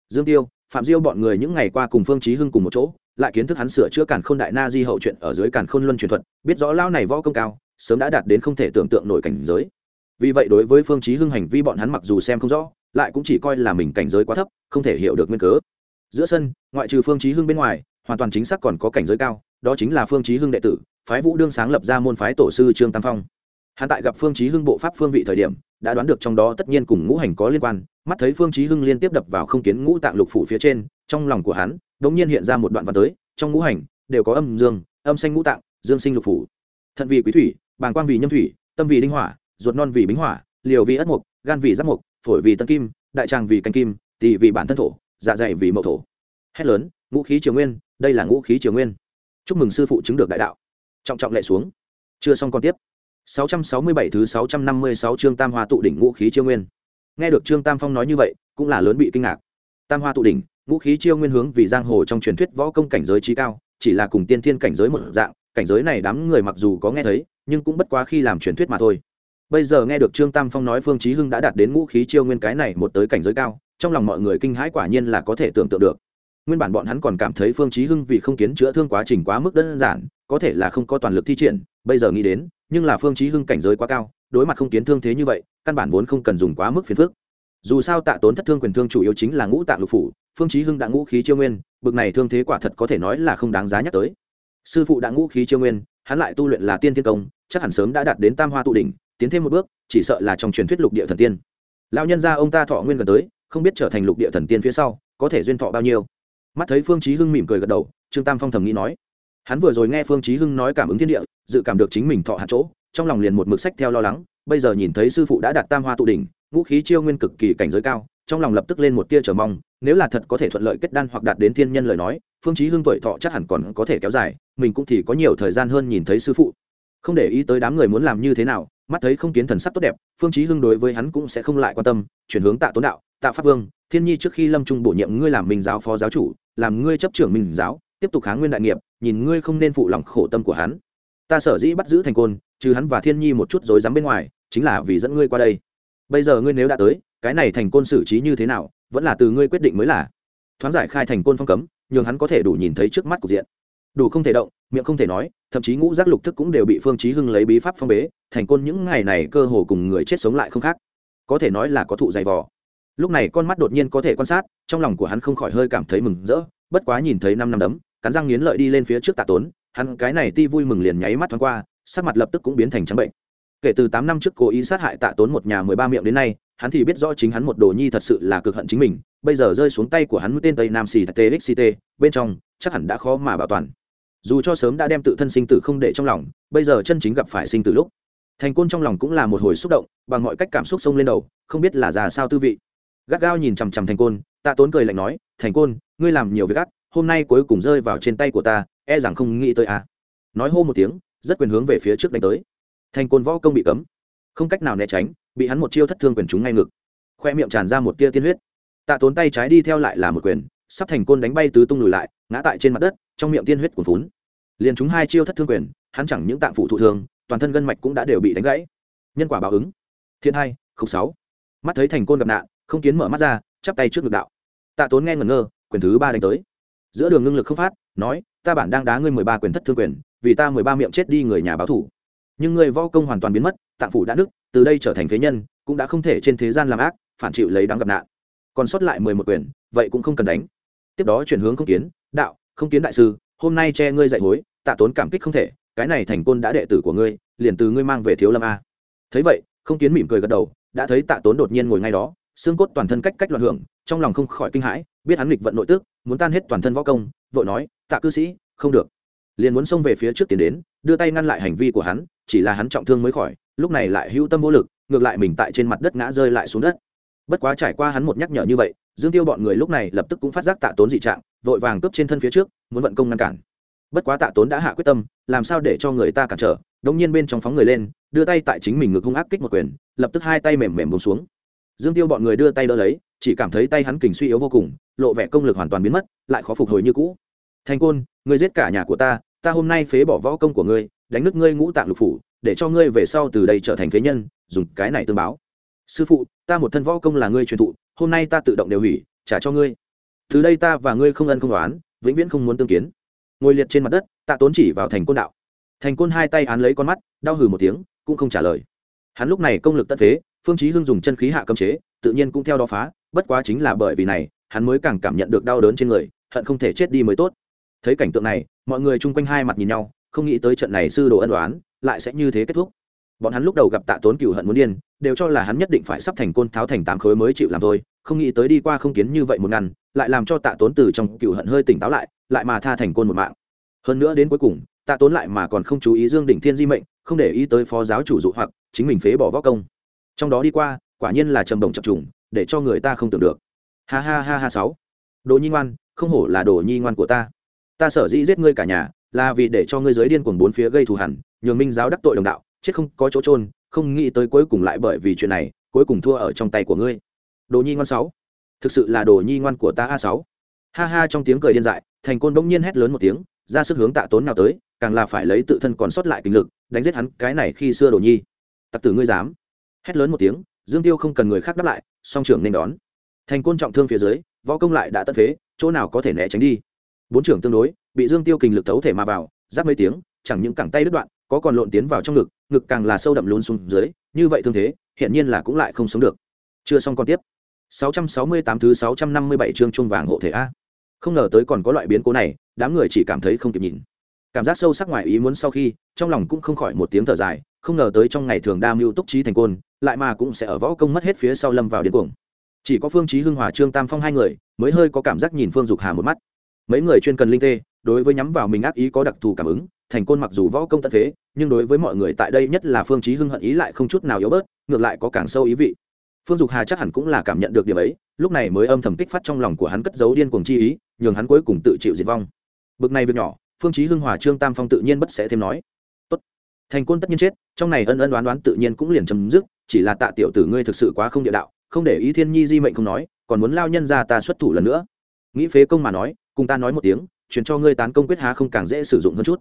S1: Dương tiêu, phạm diêu bọn người những ngày qua cùng phương chí hưng cùng một chỗ, lại kiến thức hắn sửa chữa càn khôn đại na di hậu chuyện ở dưới càn khôn luân truyền thuật, biết rõ lao này võ công cao, sớm đã đạt đến không thể tưởng tượng nổi cảnh giới. Vì vậy đối với phương chí hưng hành vi bọn hắn mặc dù xem không rõ, lại cũng chỉ coi là mình cảnh giới quá thấp, không thể hiểu được nguyên cớ. Giữa sân, ngoại trừ phương chí hưng bên ngoài, hoàn toàn chính xác còn có cảnh giới cao, đó chính là phương chí hưng đệ tử, phái vũ đương sáng lập ra môn phái tổ sư trương tam phong hắn tại gặp phương chí hưng bộ pháp phương vị thời điểm, đã đoán được trong đó tất nhiên cùng ngũ hành có liên quan, mắt thấy phương chí hưng liên tiếp đập vào không kiến ngũ tạng lục phủ phía trên, trong lòng của hắn đống nhiên hiện ra một đoạn văn tới, trong ngũ hành, đều có âm dương, âm xanh ngũ tạng, dương sinh lục phủ. Thận vì quý thủy, bàng quang vì nhâm thủy, tâm vì đinh hỏa, ruột non vì bính hỏa, liều vì ất mục, gan vì giáp mục, phổi vì tân kim, đại tràng vì canh kim, tỳ vì bản thân thổ dạ dày vì mậu thổ. Hét lớn, ngũ khí triều nguyên, đây là ngũ khí triều nguyên. Chúc mừng sư phụ chứng được đại đạo. Trọng trọng lệ xuống. Chưa xong còn tiếp. 667 thứ 656 chương Tam Hoa tụ đỉnh ngũ khí chiêu nguyên. Nghe được Trương Tam Phong nói như vậy, cũng là lớn bị kinh ngạc. Tam Hoa tụ đỉnh, ngũ khí chiêu nguyên hướng vì giang hồ trong truyền thuyết võ công cảnh giới trí cao, chỉ là cùng tiên thiên cảnh giới một dạng, cảnh giới này đám người mặc dù có nghe thấy, nhưng cũng bất quá khi làm truyền thuyết mà thôi. Bây giờ nghe được Trương Tam Phong nói Phương Chí Hưng đã đạt đến ngũ khí chiêu nguyên cái này một tới cảnh giới cao, trong lòng mọi người kinh hãi quả nhiên là có thể tưởng tượng được. Nguyên bản bọn hắn còn cảm thấy Phương Chí Hưng vì không kiến chữa thương quá trình quá mức đơn giản, có thể là không có toàn lực thi triển bây giờ nghĩ đến nhưng là phương chí hưng cảnh giới quá cao, đối mặt không kiến thương thế như vậy, căn bản vốn không cần dùng quá mức phiền phức. Dù sao tạ tốn thất thương quyền thương chủ yếu chính là ngũ tạng lục phủ, phương chí hưng đã ngũ khí chiêu nguyên, bực này thương thế quả thật có thể nói là không đáng giá nhắc tới. Sư phụ đã ngũ khí chiêu nguyên, hắn lại tu luyện là tiên thiên công, chắc hẳn sớm đã đạt đến tam hoa tụ đỉnh, tiến thêm một bước, chỉ sợ là trong truyền thuyết lục địa thần tiên. Lão nhân gia ông ta thọ nguyên gần tới, không biết trở thành lục địa thần tiên phía sau, có thể duyên thọ bao nhiêu. Mắt thấy phương chí hưng mỉm cười gật đầu, trương tam phong thầm nghĩ nói hắn vừa rồi nghe phương chí hưng nói cảm ứng thiên địa, dự cảm được chính mình thọ hạt chỗ, trong lòng liền một mực sách theo lo lắng, bây giờ nhìn thấy sư phụ đã đạt tam hoa tụ đỉnh, ngũ khí chiêu nguyên cực kỳ cảnh giới cao, trong lòng lập tức lên một tia chờ mong, nếu là thật có thể thuận lợi kết đan hoặc đạt đến thiên nhân lời nói, phương chí hưng tuổi thọ chắc hẳn còn có thể kéo dài, mình cũng thì có nhiều thời gian hơn nhìn thấy sư phụ. Không để ý tới đám người muốn làm như thế nào, mắt thấy không kiến thần sắc tốt đẹp, phương chí hưng đối với hắn cũng sẽ không lại quan tâm, chuyển hướng tạ tốn đạo, tạ pháp vương, thiên nhi trước khi lâm trung bổ nhiệm ngươi làm minh giáo phó giáo chủ, làm ngươi chấp trưởng minh giáo tiếp tục kháng nguyên đại nghiệp, nhìn ngươi không nên phụ lòng khổ tâm của hắn. Ta sở dĩ bắt giữ thành côn, trừ hắn và thiên nhi một chút rối rắm bên ngoài, chính là vì dẫn ngươi qua đây. Bây giờ ngươi nếu đã tới, cái này thành côn xử trí như thế nào, vẫn là từ ngươi quyết định mới là. Thoáng giải khai thành côn phong cấm, nhường hắn có thể đủ nhìn thấy trước mắt cục diện. Đủ không thể động, miệng không thể nói, thậm chí ngũ giác lục thức cũng đều bị phương chí hưng lấy bí pháp phong bế, thành côn những ngày này cơ hồ cùng người chết sống lại không khác. Có thể nói là có thụ dày vò. Lúc này con mắt đột nhiên có thể quan sát, trong lòng của hắn không khỏi hơi cảm thấy mừng rỡ bất quá nhìn thấy năm năm đấm, cắn răng nghiến lợi đi lên phía trước tạ tốn, hắn cái này ti vui mừng liền nháy mắt thoáng qua, sắc mặt lập tức cũng biến thành trắng bệnh. Kể từ tám năm trước cố ý sát hại tạ tốn một nhà mười ba miệng đến nay, hắn thì biết rõ chính hắn một đồ nhi thật sự là cực hận chính mình, bây giờ rơi xuống tay của hắn mũi tên tây nam xì txct bên trong, chắc hẳn đã khó mà bảo toàn. Dù cho sớm đã đem tự thân sinh tử không để trong lòng, bây giờ chân chính gặp phải sinh tử lúc, thành côn trong lòng cũng là một hồi xúc động, bằng mọi cách cảm xúc xông lên đầu, không biết là già sao tư vị gắt gao nhìn chằm chằm thành côn, tạ tốn cười lạnh nói, thành côn, ngươi làm nhiều việc gắt, hôm nay cuối cùng rơi vào trên tay của ta e rằng không nghĩ tới à. nói hô một tiếng, rất quyền hướng về phía trước đánh tới. Thành côn võ công bị cấm, không cách nào né tránh, bị hắn một chiêu thất thương quyền trúng ngay ngực. Khoe miệng tràn ra một tia tiên huyết. Tạ tốn tay trái đi theo lại là một quyền, sắp thành côn đánh bay tứ tung lùi lại, ngã tại trên mặt đất, trong miệng tiên huyết cuồn phún liền chúng hai chiêu thất thương quyền, hắn chẳng những tạng phụ thụ thương, toàn thân gân mạch cũng đã đều bị đánh gãy. Nhân quả báo ứng. Thiên hai không sáu. Mắt thấy thành côn gặp nạn không kiến mở mắt ra chắp tay trước ngực đạo. Tạ tốn nghe ngẩn ngơ quyền thứ ba đánh tới. Giữa đường ngưng lực không phát nói ta bản đang đá ngươi mười ba quyền thất thương quyền vì ta mười ba miệng chết đi người nhà báo thủ. Nhưng người võ công hoàn toàn biến mất tạng phủ đã đức, từ đây trở thành phế nhân cũng đã không thể trên thế gian làm ác phản chịu lấy đáng gặp nạn. Còn sót lại mười một quyền vậy cũng không cần đánh. Tiếp đó chuyển hướng không kiến đạo không kiến đại sư hôm nay che ngươi dạy hối. Tạ tốn cảm kích không thể cái này thành côn đã đệ tử của ngươi liền từ ngươi mang về thiếu lâm a. Thấy vậy không kiến mỉm cười gật đầu đã thấy tạ tốn đột nhiên ngồi ngay đó xương cốt toàn thân cách cách loạn hưởng, trong lòng không khỏi kinh hãi, biết hắn nghịch vận nội tức, muốn tan hết toàn thân võ công, vội nói, tạ cư sĩ, không được. Liền muốn xông về phía trước tiến đến, đưa tay ngăn lại hành vi của hắn, chỉ là hắn trọng thương mới khỏi, lúc này lại hữu tâm vô lực, ngược lại mình tại trên mặt đất ngã rơi lại xuống đất. Bất quá trải qua hắn một nhắc nhở như vậy, dương tiêu bọn người lúc này lập tức cũng phát giác tạ tốn dị trạng, vội vàng cướp trên thân phía trước, muốn vận công ngăn cản. Bất quá tạ tốn đã hạ quyết tâm, làm sao để cho người ta cản trở, đống nhiên bên trong phóng người lên, đưa tay tại chính mình ngực hung ác kích một quyền, lập tức hai tay mềm mềm bông xuống dương tiêu bọn người đưa tay đỡ lấy, chỉ cảm thấy tay hắn kình suy yếu vô cùng, lộ vẻ công lực hoàn toàn biến mất, lại khó phục hồi như cũ. Thành côn, ngươi giết cả nhà của ta ta hôm nay phế bỏ võ công của ngươi, đánh nứt ngươi ngũ tạng lục phủ, để cho ngươi về sau từ đây trở thành phế nhân, dùng cái này tương báo. Sư phụ, ta một thân võ công là ngươi truyền thụ, hôm nay ta tự động đều hủy, trả cho ngươi. Từ đây ta và ngươi không ân không đoán vĩnh viễn không muốn tương kiến. Ngồi liệt trên mặt đất, tạ tốn chỉ vào thành côn đạo. Thành côn hai tay án lấy con mắt, đau hừ một tiếng, cũng không trả lời. Hắn lúc này công lực tất phế phương chí hưng dùng chân khí hạ cấm chế, tự nhiên cũng theo đó phá, bất quá chính là bởi vì này, hắn mới càng cảm nhận được đau đớn trên người, hận không thể chết đi mới tốt. Thấy cảnh tượng này, mọi người chung quanh hai mặt nhìn nhau, không nghĩ tới trận này sư đồ ân đoán lại sẽ như thế kết thúc. Bọn hắn lúc đầu gặp tạ tốn cửu hận muốn điên, đều cho là hắn nhất định phải sắp thành côn tháo thành tám khối mới chịu làm thôi, không nghĩ tới đi qua không kiến như vậy một ngăn, lại làm cho tạ tốn từ trong cửu hận hơi tỉnh táo lại lại mà tha thành côn một mạng. Hơn nữa đến cuối cùng, tạ tốn lại mà còn không chú ý dương đỉnh thiên di mệnh, không để ý tới phó giáo chủ dụ hoặc, chính mình phế bỏ võ công trong đó đi qua, quả nhiên là trầm đồng chập trùng, để cho người ta không tưởng được. Ha ha ha ha sáu. Đồ nhi ngoan, không hổ là đồ nhi ngoan của ta. Ta sở dĩ giết ngươi cả nhà, là vì để cho ngươi giới điên cuồng bốn phía gây thù hẳn nhường minh giáo đắc tội đồng đạo, chết không có chỗ trôn không nghĩ tới cuối cùng lại bởi vì chuyện này, cuối cùng thua ở trong tay của ngươi. Đồ nhi ngoan sáu. Thực sự là đồ nhi ngoan của ta a sáu. Ha ha, trong tiếng cười điên dại, thành côn bỗng nhiên hét lớn một tiếng, ra sức hướng tạ tốn nào tới, càng là phải lấy tự thân còn sót lại kinh lực, đánh giết hắn cái này khi xưa đồ nhi. Tặc tử ngươi dám hét lớn một tiếng, dương tiêu không cần người khác đáp lại, song trưởng nên đón. Thành côn trọng thương phía dưới, võ công lại đã tất phế, chỗ nào có thể né tránh đi. Bốn trưởng tương đối, bị dương tiêu kình lực thấu thể mà vào, giáp mấy tiếng, chẳng những cẳng tay đứt đoạn, có còn lộn tiến vào trong ngực ngực càng là sâu đậm lún xuống dưới, như vậy thương thế hiện nhiên là cũng lại không sống được. Chưa xong còn tiếp. 668 thứ 657 chương trung vàng hộ thể a. Không ngờ tới còn có loại biến cố này, đám người chỉ cảm thấy không kịp nhìn cảm giác sâu sắc ngoài ý muốn sau khi, trong lòng cũng không khỏi một tiếng thở dài, không ngờ tới trong ngày thường đa mưu túc trí thành côn, lại mà cũng sẽ ở võ công mất hết phía sau lâm vào điên cuồng. Chỉ có phương chí hưng hòa, trương tam phong hai người mới hơi có cảm giác nhìn phương dục hà một mắt. Mấy người chuyên cần linh tê, đối với nhắm vào mình ác ý có đặc thù cảm ứng, thành côn mặc dù võ công tận thế, nhưng đối với mọi người tại đây nhất là phương chí hưng hận ý lại không chút nào yếu bớt, ngược lại có càng sâu ý vị. Phương dục hà chắc hẳn cũng là cảm nhận được điểm ấy, lúc này mới âm thầm kích phát trong lòng của hắn cất giấu điên cuồng chi ý, nhường hắn cuối cùng tự chịu diệt vong. Bực này việc nhỏ phương chí hưng hòa trương tam phong tự nhiên bất sẽ thêm nói. Tốt. Thành côn tất nhiên chết, trong này ân ân đoán đoán tự nhiên cũng liền chấm dứt, chỉ là tạ tiểu tử ngươi thực sự quá không địa đạo, không để ý thiên nhi di mệnh không nói, còn muốn lao nhân ra ta xuất thủ lần nữa. Nghĩ phế công mà nói, cùng ta nói một tiếng chuyển cho ngươi tán công quyết há không càng dễ sử dụng hơn chút.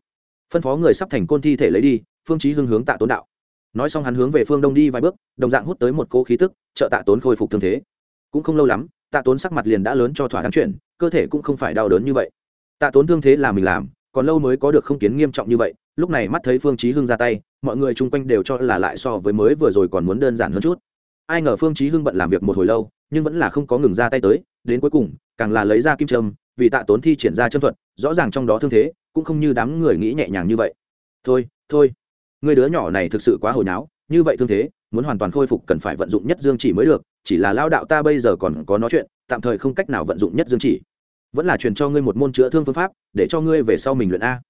S1: Phân phó người sắp thành côn thi thể lấy đi, phương chí hưng hướng tạ tốn đạo. Nói xong hắn hướng về phương đông đi vài bước, đồng dạng hút tới một cỗ khí tức, trợ tạ tốn khôi phục thương thế. Cũng không lâu lắm, tạ tốn sắc mặt liền đã lớn cho thỏa đáng chuyện, cơ thể cũng không phải đau đớn như vậy. Tạ tốn thương thế là mình làm còn lâu mới có được không kiến nghiêm trọng như vậy, lúc này mắt thấy phương chí hưng ra tay, mọi người chung quanh đều cho là lại so với mới vừa rồi còn muốn đơn giản hơn chút ai ngờ phương chí hưng bận làm việc một hồi lâu, nhưng vẫn là không có ngừng ra tay tới, đến cuối cùng, càng là lấy ra kim trâm vì tạ tốn thi triển ra chân thuật, rõ ràng trong đó thương thế, cũng không như đám người nghĩ nhẹ nhàng như vậy thôi thôi, người đứa nhỏ này thực sự quá hồi nháo. như vậy thương thế, muốn hoàn toàn khôi phục cần phải vận dụng nhất dương chỉ mới được, chỉ là lao đạo ta bây giờ còn có nói chuyện, tạm thời không cách nào vận dụng nhất dương chỉ vẫn là truyền cho ngươi một môn chữa thương phương pháp, để cho ngươi về sau mình luyện a.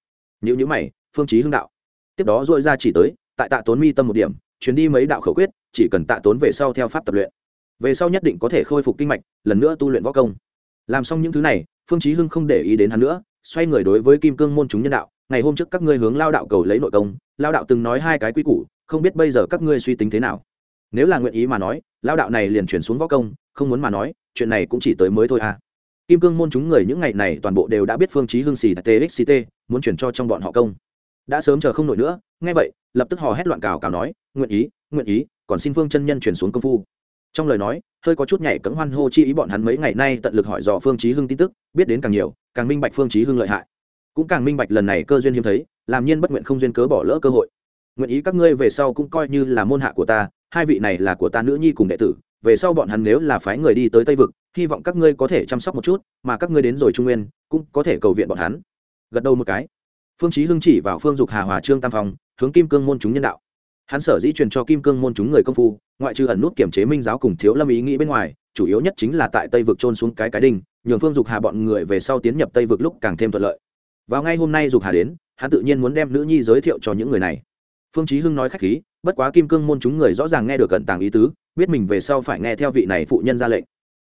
S1: Những nhữ mày, phương chí hưng đạo. Tiếp đó dội ra chỉ tới, tại tạ tốn mi tâm một điểm chuyến đi mấy đạo khẩu quyết, chỉ cần tạ tốn về sau theo pháp tập luyện. Về sau nhất định có thể khôi phục kinh mạch, lần nữa tu luyện võ công. Làm xong những thứ này, phương chí hưng không để ý đến hắn nữa, xoay người đối với kim cương môn chúng nhân đạo, ngày hôm trước các ngươi hướng lao đạo cầu lấy nội công, lao đạo từng nói hai cái quy củ, không biết bây giờ các ngươi suy tính thế nào? Nếu là nguyện ý mà nói, lao đạo này liền chuyển xuống võ công, không muốn mà nói, chuyện này cũng chỉ tới mới thôi à kim cương môn chúng người những ngày này toàn bộ đều đã biết phương chí hưng xì txt muốn chuyển cho trong bọn họ công. Đã sớm chờ không nổi nữa, nghe vậy, lập tức hò hét loạn cào cào nói, nguyện ý nguyện ý, còn xin phương chân nhân chuyển xuống công phu. Trong lời nói, hơi có chút nhảy cẫng hoan hô chi ý bọn hắn mấy ngày nay tận lực hỏi dò phương chí hưng tin tức, biết đến càng nhiều, càng minh bạch phương chí hưng lợi hại. Cũng càng minh bạch lần này cơ duyên hiếm thấy, làm nhiên bất nguyện không duyên cớ bỏ lỡ cơ hội. Nguyện ý các ngươi về sau cũng coi như là môn hạ của ta, hai vị này là của ta nữ nhi cùng đệ tử, về sau bọn hắn nếu là phái người đi tới tây vực hy vọng các ngươi có thể chăm sóc một chút, mà các ngươi đến rồi trung nguyên, cũng có thể cầu viện bọn hắn. Gật đầu một cái. Phương chí hưng chỉ vào phương dục hà hòa trương tam phong, hướng kim cương môn chúng nhân đạo. Hắn sở dĩ truyền cho kim cương môn chúng người công phu, ngoại trừ ẩn nút kiểm chế minh giáo cùng thiếu lâm ý nghĩ bên ngoài, chủ yếu nhất chính là tại tây vực trôn xuống cái cái đinh, nhường phương dục hà bọn người về sau tiến nhập tây vực lúc càng thêm thuận lợi. Vào ngay hôm nay dục hà đến, hắn tự nhiên muốn đem nữ nhi giới thiệu cho những người này. Phương chí hưng nói khách khí, bất quá kim cương môn chúng người rõ ràng nghe được cận tàng ý tứ, biết mình về sau phải nghe theo vị này phụ nhân ra lệnh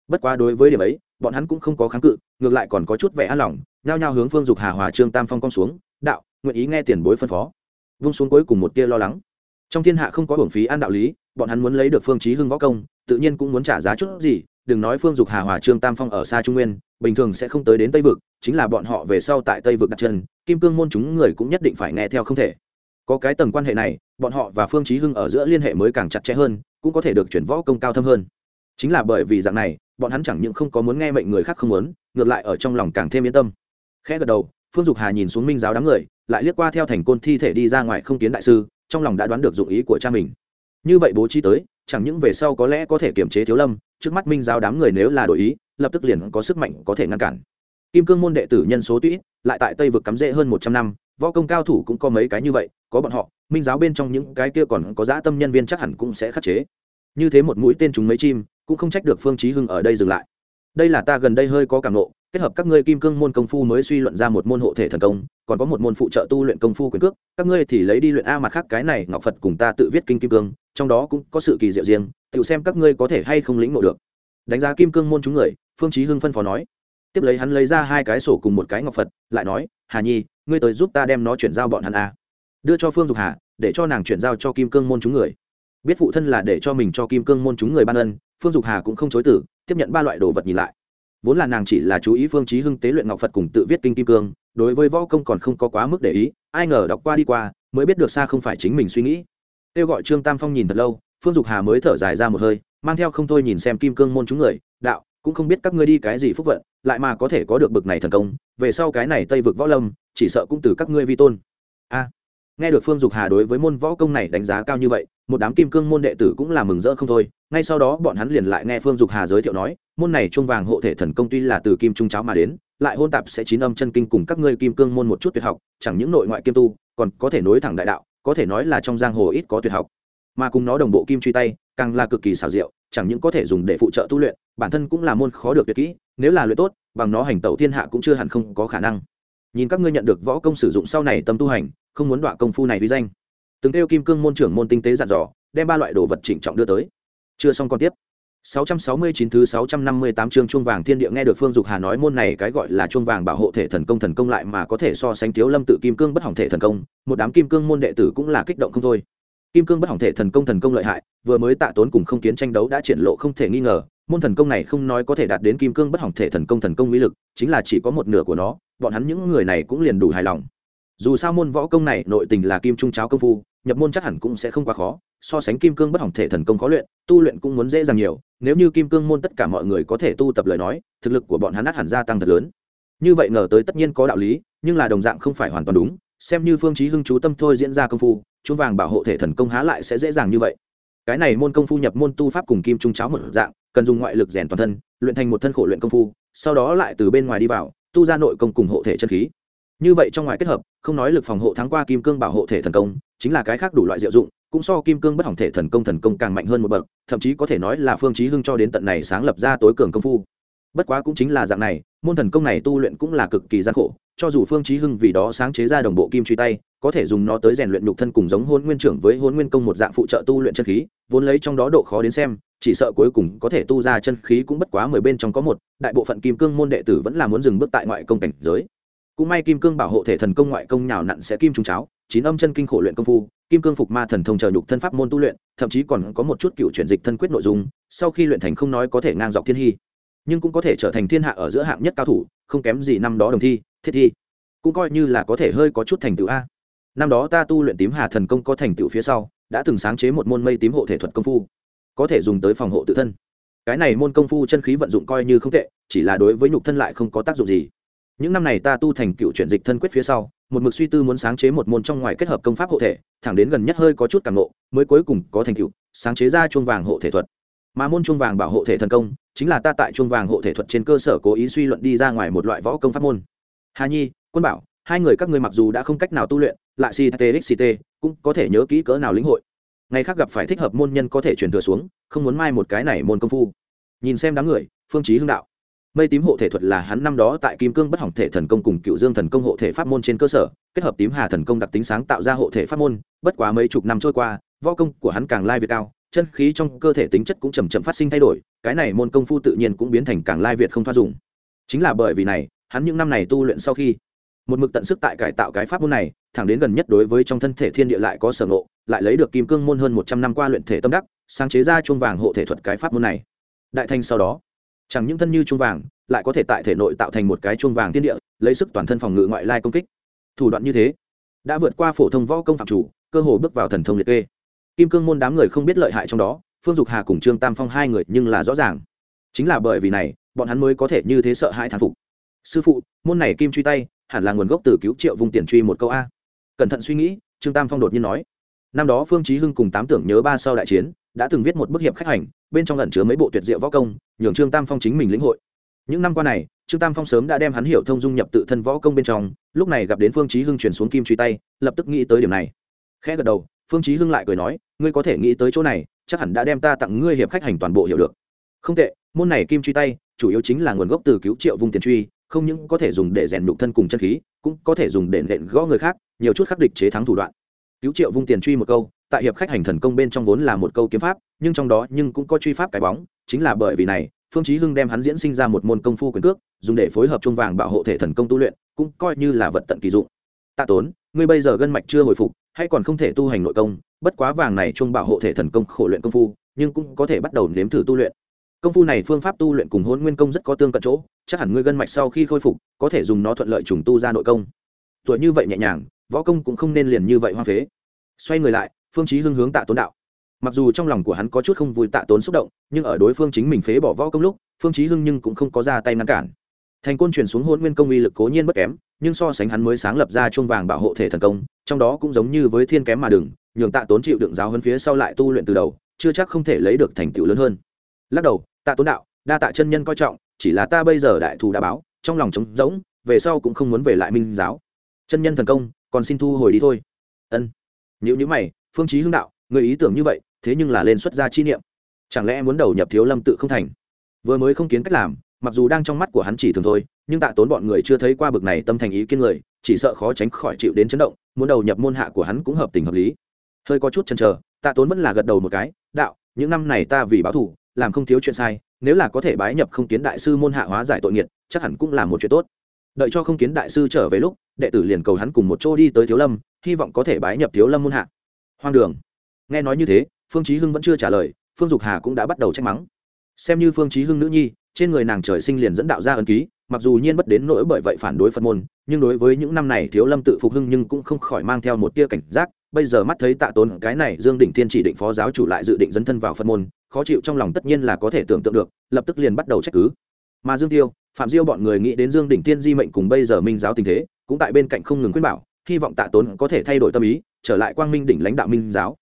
S1: bất quá đối với điểm ấy, bọn hắn cũng không có kháng cự, ngược lại còn có chút vẻ an lòng, nhao nhao hướng phương dục hà hòa trương tam phong cong xuống, đạo, nguyện ý nghe tiền bối phân phó. Vung xuống cuối cùng một tia lo lắng. Trong thiên hạ không có hưởng phí an đạo lý, bọn hắn muốn lấy được phương chí hưng võ công, tự nhiên cũng muốn trả giá chút gì, đừng nói phương dục hà hòa trương tam phong ở xa trung nguyên, bình thường sẽ không tới đến tây vực, chính là bọn họ về sau tại tây vực đặt chân, kim cương môn chúng người cũng nhất định phải nghe theo không thể. Có cái tầng quan hệ này, bọn họ và phương chí hưng ở giữa liên hệ mới càng chặt chẽ hơn, cũng có thể được chuyển võ công cao thâm hơn. Chính là bởi vì dạng này bọn hắn chẳng những không có muốn nghe mệnh người khác không muốn, ngược lại ở trong lòng càng thêm yên tâm. Khẽ gật đầu, phương dục hà nhìn xuống minh giáo đám người, lại liếc qua theo thành côn thi thể đi ra ngoài không kiến đại sư, trong lòng đã đoán được dụng ý của cha mình. Như vậy bố trí tới, chẳng những về sau có lẽ có thể kiềm chế thiếu lâm, trước mắt minh giáo đám người nếu là đổi ý, lập tức liền có sức mạnh có thể ngăn cản. Kim cương môn đệ tử nhân số tuy lại tại tây vực cắm rễ hơn một trăm năm, võ công cao thủ cũng có mấy cái như vậy, có bọn họ, minh giáo bên trong những cái kia còn có dã tâm nhân viên chắc hẳn cũng sẽ khắc chế. Như thế một mũi tên chúng mấy chim cũng không trách được phương chí hưng ở đây dừng lại. Đây là ta gần đây hơi có cảm nộ kết hợp các ngươi kim cương môn công phu mới suy luận ra một môn hộ thể thần công, còn có một môn phụ trợ tu luyện công phu quyền cước, các ngươi thì lấy đi luyện a mặt khác cái này ngọc phật cùng ta tự viết kinh kim cương, trong đó cũng có sự kỳ diệu riêng, tự xem các ngươi có thể hay không lĩnh ngộ được. Đánh giá kim cương môn chúng người, phương chí hưng phân phó nói. Tiếp lấy hắn lấy ra hai cái sổ cùng một cái ngọc phật, lại nói, hà nhi, ngươi tới giúp ta đem nó chuyển giao bọn hắn a. Đưa cho phương dục hà, để cho nàng chuyển giao cho kim cương môn chúng người biết phụ thân là để cho mình cho kim cương môn chúng người ban ân, phương dục hà cũng không chối tử, tiếp nhận ba loại đồ vật nhìn lại. Vốn là nàng chỉ là chú ý phương trí hưng tế luyện ngọc phật cùng tự viết kinh kim cương, đối với võ công còn không có quá mức để ý, ai ngờ đọc qua đi qua, mới biết được xa không phải chính mình suy nghĩ. Kêu gọi trương tam phong nhìn thật lâu, phương dục hà mới thở dài ra một hơi, mang theo không thôi nhìn xem kim cương môn chúng người, đạo, cũng không biết các ngươi đi cái gì phúc vận, lại mà có thể có được bực này thần công, về sau cái này tây vực võ lâm, chỉ sợ cũng từ các ngươi vi tôn. A, nghe được phương dục hà đối với môn võ công này đánh giá cao như vậy một đám kim cương môn đệ tử cũng là mừng rỡ không thôi. Ngay sau đó bọn hắn liền lại nghe phương dục hà giới thiệu nói, môn này chuông vàng hộ thể thần công tuy là từ kim trung cháo mà đến, lại hôn tạp sẽ chín âm chân kinh cùng các ngươi kim cương môn một chút tuyệt học, chẳng những nội ngoại kim tu, còn có thể nối thẳng đại đạo, có thể nói là trong giang hồ ít có tuyệt học. Mà cùng nó đồng bộ kim truy tay, càng là cực kỳ xảo diệu, chẳng những có thể dùng để phụ trợ tu luyện, bản thân cũng là môn khó được tuyệt kỹ, nếu là luyện tốt, bằng nó hành tẩu thiên hạ cũng chưa hẳn không có khả năng. Nhìn các ngươi nhận được võ công sử dụng sau này tâm tu hành, không muốn đọa công phu này vi danh từng kêu kim cương môn trưởng môn tinh tế dặn dò đem ba loại đồ vật trịnh trọng đưa tới chưa xong còn tiếp 669 thứ 658 chương chuông vàng thiên địa nghe được Phương Dục Hà nói môn này cái gọi là chuông vàng bảo hộ thể thần công thần công lại mà có thể so sánh thiếu lâm tự kim cương bất hỏng thể thần công, một đám kim cương môn đệ tử cũng là kích động không thôi. Kim cương bất hỏng thể thần công thần công lợi hại, vừa mới tạ tốn cùng không kiến tranh đấu đã triển lộ không thể nghi ngờ, môn thần công này không nói có thể đạt đến kim cương bất hỏng thể thần công thần công uy lực, chính là chỉ có một nửa của nó, bọn hắn những người này cũng liền đủ hài lòng. Dù sao môn võ công này nội tình là kim trung cháo công phu, nhập môn chắc hẳn cũng sẽ không quá khó, so sánh kim cương bất hỏng thể thần công khó luyện tu luyện cũng muốn dễ dàng nhiều nếu như kim cương môn tất cả mọi người có thể tu tập lời nói thực lực của bọn hắn át hẳn gia tăng thật lớn. Như vậy ngờ tới tất nhiên có đạo lý nhưng là đồng dạng không phải hoàn toàn đúng xem như phương chí hưng chú tâm thôi diễn ra công phu chuông vàng bảo hộ thể thần công há lại sẽ dễ dàng như vậy. Cái này môn công phu nhập môn tu pháp cùng kim trung cháo một dạng cần dùng ngoại lực rèn toàn thân luyện thành một thân khổ luyện công phu sau đó lại từ bên ngoài đi vào tu ra nội công cùng hộ thể chân khí như vậy trong ngoài kết hợp, không nói lực phòng hộ thắng qua kim cương bảo hộ thể thần công, chính là cái khác đủ loại diệu dụng, cũng so kim cương bất hỏng thể thần công thần công càng mạnh hơn một bậc, thậm chí có thể nói là phương chí hưng cho đến tận này sáng lập ra tối cường công phu. Bất quá cũng chính là dạng này, môn thần công này tu luyện cũng là cực kỳ gian khổ, cho dù phương chí hưng vì đó sáng chế ra đồng bộ kim truy tay, có thể dùng nó tới rèn luyện nhục thân cùng giống hôn nguyên trưởng với hôn nguyên công một dạng phụ trợ tu luyện chân khí, vốn lấy trong đó độ khó đến xem, chỉ sợ cuối cùng có thể tu ra chân khí cũng bất quá mười bên trong có một, đại bộ phận kim cương môn đệ tử vẫn là muốn dừng bước tại ngoại công cảnh giới cũng may kim cương bảo hộ thể thần công ngoại công nhào nặn sẽ kim trùng cháo, chín âm chân kinh khổ luyện công phu, kim cương phục ma thần thông chờ nhục thân pháp môn tu luyện, thậm chí còn có một chút cựu chuyển dịch thân quyết nội dung, sau khi luyện thành không nói có thể ngang dọc thiên hy. Nhưng cũng có thể trở thành thiên hạ ở giữa hạng nhất cao thủ, không kém gì năm đó đồng thi, thiết thi. Cũng coi như là có thể hơi có chút thành tựu a. Năm đó ta tu luyện tím hà thần công có thành tựu phía sau, đã từng sáng chế một môn mây tím hộ thể thuật công phu, có thể dùng tới phòng hộ tự thân. Cái này môn công phu chân khí vận dụng coi như không tệ, chỉ là đối với nhục thân lại không có tác dụng gì những năm này ta tu thành cựu chuyển dịch thân quyết phía sau, một mực suy tư muốn sáng chế một môn trong ngoài kết hợp công pháp hộ thể, thẳng đến gần nhất hơi có chút càng nộ mới cuối cùng có thành tựu, sáng chế ra chuông vàng hộ thể thuật. Mà môn chuông vàng bảo hộ thể thần công, chính là ta tại chuông vàng hộ thể thuật trên cơ sở cố ý suy luận đi ra ngoài một loại võ công pháp môn. Hà nhi, quân bảo, hai người các ngươi mặc dù đã không cách nào tu luyện, lại si txt cũng có thể nhớ kỹ cỡ nào lĩnh hội. Ngày khác gặp phải thích hợp môn nhân có thể truyền thừa xuống, không muốn mai một cái này môn công phu. Nhìn xem đám người, phương chí hưng đạo mây tím hộ thể thuật là hắn năm đó tại kim cương bất hỏng thể thần công cùng cựu dương thần công hộ thể pháp môn trên cơ sở, kết hợp tím hà thần công đặc tính sáng tạo ra hộ thể pháp môn, bất quá mấy chục năm trôi qua, võ công của hắn càng lai việt cao, chân khí trong cơ thể tính chất cũng chầm chậm phát sinh thay đổi, cái này môn công phu tự nhiên cũng biến thành càng lai việt không thoát dùng. Chính là bởi vì này, hắn những năm này tu luyện sau khi, một mực tận sức tại cải tạo cái pháp môn này, thẳng đến gần nhất đối với trong thân thể thiên địa lại có sở ngộ, lại lấy được kim cương môn hơn một trăm năm qua luyện thể tâm đắc, sáng chế ra chuông vàng hộ thể thuật cái pháp môn này. Đại thanh sau đó chẳng những thân như chuông vàng, lại có thể tại thể nội tạo thành một cái chuông vàng thiên địa, lấy sức toàn thân phòng ngự ngoại lai công kích. Thủ đoạn như thế, đã vượt qua phổ thông võ công phạm chủ, cơ hồ bước vào thần thông liệt kê. Kim cương môn đám người không biết lợi hại trong đó, phương dục hà cùng trương tam phong hai người nhưng là rõ ràng. Chính là bởi vì này, bọn hắn mới có thể như thế sợ hãi thán phục. Sư phụ, môn này kim truy tay, hẳn là nguồn gốc từ cứu triệu vùng tiền truy một câu a. Cẩn thận suy nghĩ, trương tam phong đột nhiên nói. Năm đó phương chí hưng cùng tám tưởng nhớ ba sau đại chiến đã từng viết một bức hiệp khách hành, bên trong ẩn chứa mấy bộ tuyệt diệu võ công, nhường trương tam phong chính mình lĩnh hội. Những năm qua này, trương tam phong sớm đã đem hắn hiểu thông dung nhập tự thân võ công bên trong, lúc này gặp đến phương chí hưng chuyển xuống kim truy tay, lập tức nghĩ tới điểm này. Khẽ gật đầu, phương chí hưng lại cười nói, ngươi có thể nghĩ tới chỗ này, chắc hẳn đã đem ta tặng ngươi hiệp khách hành toàn bộ hiểu được. Không tệ, môn này kim truy tay, chủ yếu chính là nguồn gốc từ cứu triệu vùng tiền truy, không những có thể dùng để rèn đục thân cùng chân khí, cũng có thể dùng để nện gõ người khác, nhiều chút khắc địch chế thắng thủ đoạn. Cứu triệu vung tiền truy một câu tại hiệp khách hành thần công bên trong vốn là một câu kiếm pháp, nhưng trong đó nhưng cũng có truy pháp cái bóng, chính là bởi vì này, phương chí hưng đem hắn diễn sinh ra một môn công phu quyền cước, dùng để phối hợp trung vàng bảo hộ thể thần công tu luyện, cũng coi như là vật tận kỳ dụng. Tạ tốn, ngươi bây giờ gân mạch chưa hồi phục hay còn không thể tu hành nội công, bất quá vàng này trung bảo hộ thể thần công khổ luyện công phu, nhưng cũng có thể bắt đầu nếm thử tu luyện. Công phu này phương pháp tu luyện cùng hôn nguyên công rất có tương cận chỗ, chắc hẳn ngươi gân mạch sau khi khôi phục, có thể dùng nó thuận lợi trùng tu ra nội công. Tuổi như vậy nhẹ nhàng, võ công cũng không nên liền như vậy hoang phế. Xoay người lại phương chí hưng hướng tạ tốn đạo. Mặc dù trong lòng của hắn có chút không vui tạ tốn xúc động, nhưng ở đối phương chính mình phế bỏ võ công lúc, phương chí hưng nhưng cũng không có ra tay ngăn cản. Thành côn truyền xuống hôn nguyên công uy lực cố nhiên bất kém, nhưng so sánh hắn mới sáng lập ra chuông vàng bảo hộ thể thần công, trong đó cũng giống như với thiên kém mà đừng, nhường tạ tốn chịu đựng giáo hơn phía sau lại tu luyện từ đầu, chưa chắc không thể lấy được thành tựu lớn hơn. Lắc đầu, tạ tốn đạo, đa tạ chân nhân coi trọng, chỉ là ta bây giờ đại thù đã báo, trong lòng trống rỗng, về sau cũng không muốn về lại minh giáo. Chân nhân thần công, còn xin thu hồi đi thôi. Ân. Nhữ nhữ mày phương chí hưng đạo người ý tưởng như vậy, thế nhưng là lên xuất gia chi niệm. Chẳng lẽ muốn đầu nhập thiếu lâm tự không thành? Vừa mới không kiến cách làm, mặc dù đang trong mắt của hắn chỉ thường thôi, nhưng tạ tốn bọn người chưa thấy qua bực này tâm thành ý kiên người, chỉ sợ khó tránh khỏi chịu đến chấn động, muốn đầu nhập môn hạ của hắn cũng hợp tình hợp lý. Hơi có chút chần chờ, tạ tốn vẫn là gật đầu một cái, đạo, những năm này ta vì báo thù, làm không thiếu chuyện sai, nếu là có thể bái nhập không kiến đại sư môn hạ hóa giải tội nghiệt, chắc hẳn cũng là một chuyện tốt. Đợi cho không kiến đại sư trở về lúc, đệ tử liền cầu hắn cùng một chỗ đi tới thiếu lâm, hy vọng có thể bái nhập thiếu lâm môn hạ hoang đường. Nghe nói như thế, phương chí hưng vẫn chưa trả lời, phương dục hà cũng đã bắt đầu trách mắng. Xem như phương chí hưng nữ nhi, trên người nàng trời sinh liền dẫn đạo ra ấn ký, mặc dù nhiên bất đến nỗi bởi vậy phản đối phật môn, nhưng đối với những năm này thiếu lâm tự phục hưng nhưng cũng không khỏi mang theo một tia cảnh giác, bây giờ mắt thấy tạ tốn cái này dương đỉnh thiên chỉ định phó giáo chủ lại dự định dấn thân vào phật môn, khó chịu trong lòng tất nhiên là có thể tưởng tượng được, lập tức liền bắt đầu trách cứ. Mà dương tiêu, phạm diêu bọn người nghĩ đến dương đỉnh thiên di mệnh cùng bây giờ minh giáo tình thế, cũng tại bên cạnh không ngừng khuyên bảo hy vọng tạ tốn có thể thay đổi tâm ý, trở lại quang minh đỉnh lãnh đạo minh giáo.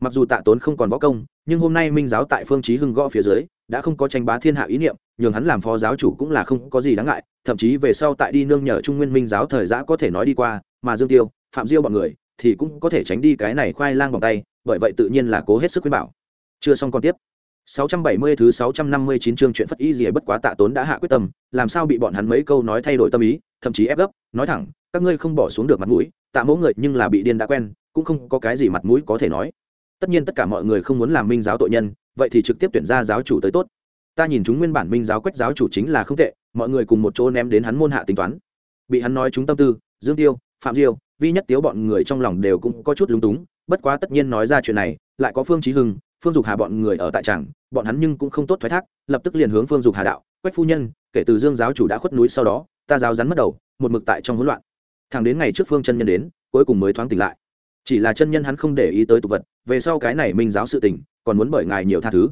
S1: Mặc dù tạ tốn không còn võ công, nhưng hôm nay minh giáo tại phương chí hưng gõ phía dưới, đã không có tranh bá thiên hạ ý niệm, nhường hắn làm phó giáo chủ cũng là không có gì đáng ngại, thậm chí về sau tại đi nương nhờ trung nguyên minh giáo thời giã có thể nói đi qua, mà dương tiêu, phạm diêu bọn người thì cũng có thể tránh đi cái này khoai lang bằng tay, bởi vậy tự nhiên là cố hết sức khuyên bảo. Chưa xong còn tiếp. 670 thứ 659 chương chuyện phất y gì bất quá tạ tốn đã hạ quyết tâm, làm sao bị bọn hắn mấy câu nói thay đổi tâm ý, thậm chí ép gấp, nói thẳng các ngươi không bỏ xuống được mặt mũi, tạ mẫu người nhưng là bị điên đã quen, cũng không có cái gì mặt mũi có thể nói. Tất nhiên tất cả mọi người không muốn làm minh giáo tội nhân, vậy thì trực tiếp tuyển ra giáo chủ tới tốt. Ta nhìn chúng nguyên bản minh giáo quách giáo chủ chính là không tệ, mọi người cùng một chỗ ném đến hắn môn hạ tính toán. Bị hắn nói chúng tâm tư, dương tiêu, phạm diêu, vi nhất tiếu bọn người trong lòng đều cũng có chút lúng túng, bất quá tất nhiên nói ra chuyện này, lại có phương trí hưng, phương dục hà bọn người ở tại tràng, bọn hắn nhưng cũng không tốt thoái thác, lập tức liền hướng phương dục hà đạo, quách phu nhân, kể từ dương giáo chủ đã khuất núi sau đó, ta giáo rắn mất đầu, một mực tại trong hỗn loạn thẳng đến ngày trước phương chân nhân đến, cuối cùng mới thoáng tỉnh lại. Chỉ là chân nhân hắn không để ý tới tục vật, về sau cái này minh giáo sự tình, còn muốn bởi ngài nhiều tha thứ.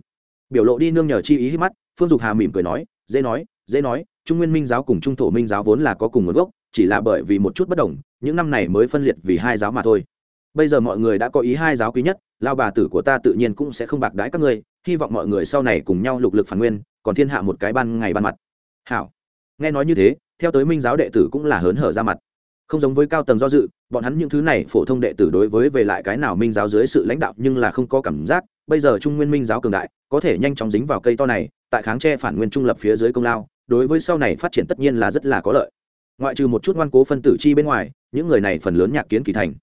S1: Biểu lộ đi nương nhờ chi ý hít mắt, phương dục hà mỉm cười nói, dễ nói dễ nói, trung nguyên minh giáo cùng trung thổ minh giáo vốn là có cùng nguồn gốc, chỉ là bởi vì một chút bất đồng, những năm này mới phân liệt vì hai giáo mà thôi. Bây giờ mọi người đã có ý hai giáo quý nhất, lao bà tử của ta tự nhiên cũng sẽ không bạc đãi các ngươi, hy vọng mọi người sau này cùng nhau lục lực phản nguyên, còn thiên hạ một cái ban ngày ban mặt. Hảo. Nghe nói như thế, theo tới minh giáo đệ tử cũng là hớn hở ra mặt không giống với cao tầng do dự, bọn hắn những thứ này phổ thông đệ tử đối với về lại cái nào minh giáo dưới sự lãnh đạo nhưng là không có cảm giác, bây giờ trung nguyên minh giáo cường đại, có thể nhanh chóng dính vào cây to này, tại kháng tre phản nguyên trung lập phía dưới công lao, đối với sau này phát triển tất nhiên là rất là có lợi. Ngoại trừ một chút ngoan cố phân tử chi bên ngoài, những người này phần lớn nhạc kiến kỳ thành.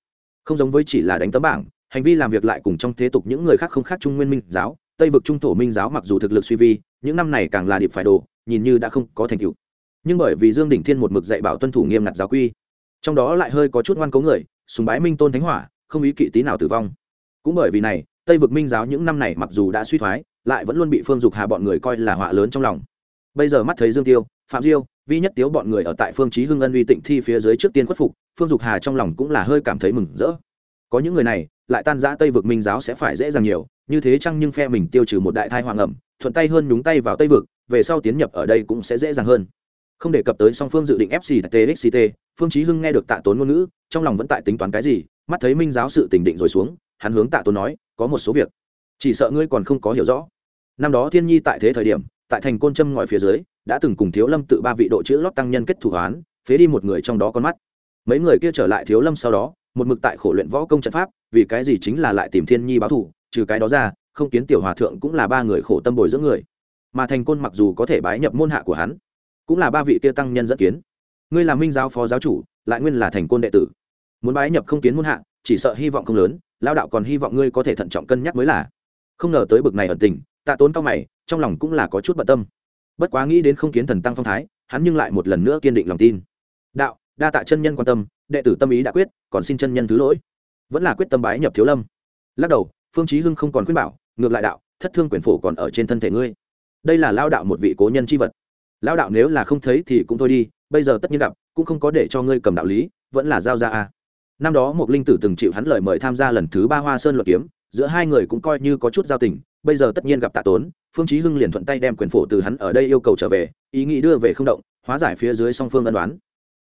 S1: Không giống với chỉ là đánh tấm bảng, hành vi làm việc lại cùng trong thế tục những người khác không khác trung nguyên minh giáo, tây vực trung thổ minh giáo mặc dù thực lực suy vi, những năm này càng là điệp phải đồ, nhìn như đã không có thành tựu. Nhưng bởi vì dương đỉnh thiên một mực dạy bảo tuân thủ nghiêm ngặt giáo quy trong đó lại hơi có chút ngoan cố người, sùng bái minh tôn thánh hỏa, không ý kỵ tí nào tử vong. Cũng bởi vì này, tây vực minh giáo những năm này mặc dù đã suy thoái, lại vẫn luôn bị phương dục hà bọn người coi là họa lớn trong lòng. Bây giờ mắt thấy dương tiêu, phạm diêu, vi nhất tiếu bọn người ở tại phương trí hưng ân uy tịnh thi phía dưới trước tiên khuất phục, phương dục hà trong lòng cũng là hơi cảm thấy mừng rỡ. Có những người này, lại tan giã tây vực minh giáo sẽ phải dễ dàng nhiều, như thế chăng nhưng phe mình tiêu trừ một đại thai hoàng ẩm, thuận tay hơn nhúng tay vào tây vực, về sau tiến nhập ở đây cũng sẽ dễ dàng hơn không đề cập tới song phương dự định fc txct phương chí hưng nghe được tạ tốn ngôn ngữ, trong lòng vẫn tại tính toán cái gì, mắt thấy minh giáo sự tình định rồi xuống, hắn hướng tạ tốn nói, có một số việc, chỉ sợ ngươi còn không có hiểu rõ. Năm đó thiên nhi tại thế thời điểm, tại thành côn trâm ngòi phía dưới, đã từng cùng thiếu lâm tự ba vị độ chữ lót tăng nhân kết thủ hoán, phế đi một người trong đó con mắt. Mấy người kia trở lại thiếu lâm sau đó, một mực tại khổ luyện võ công trận pháp, vì cái gì chính là lại tìm thiên nhi báo thù, trừ cái đó ra, không kiến tiểu hòa thượng cũng là ba người khổ tâm bồi dưỡng người. Mà thành côn mặc dù có thể bái nhập môn hạ của hắn cũng là ba vị kia tăng nhân dẫn kiến. Ngươi là minh giáo phó giáo chủ, lại nguyên là thành côn đệ tử. Muốn bái nhập không kiến muôn hạ, chỉ sợ hy vọng không lớn lao đạo còn hy vọng ngươi có thể thận trọng cân nhắc mới là. Không ngờ tới bực này ẩn tình, tạ tốn cao mày, trong lòng cũng là có chút bận tâm. Bất quá nghĩ đến không kiến thần tăng phong thái, hắn nhưng lại một lần nữa kiên định lòng tin. Đạo, đa tạ chân nhân quan tâm, đệ tử tâm ý đã quyết, còn xin chân nhân thứ lỗi. Vẫn là quyết tâm bái nhập thiếu lâm. Lắc đầu, phương chí hưng không còn khuyên bảo, ngược lại đạo, thất thương quyền phổ còn ở trên thân thể ngươi. Đây là lao đạo một vị cố nhân chi vật lão đạo nếu là không thấy thì cũng thôi đi, bây giờ tất nhiên gặp, cũng không có để cho ngươi cầm đạo lý, vẫn là giao ra a. Năm đó một linh tử từng chịu hắn lời mời tham gia lần thứ ba hoa sơn luật kiếm, giữa hai người cũng coi như có chút giao tình, bây giờ tất nhiên gặp tạ tốn, phương chí hưng liền thuận tay đem quyền phổ từ hắn ở đây yêu cầu trở về, ý nghĩ đưa về không động, hóa giải phía dưới song phương ân đoán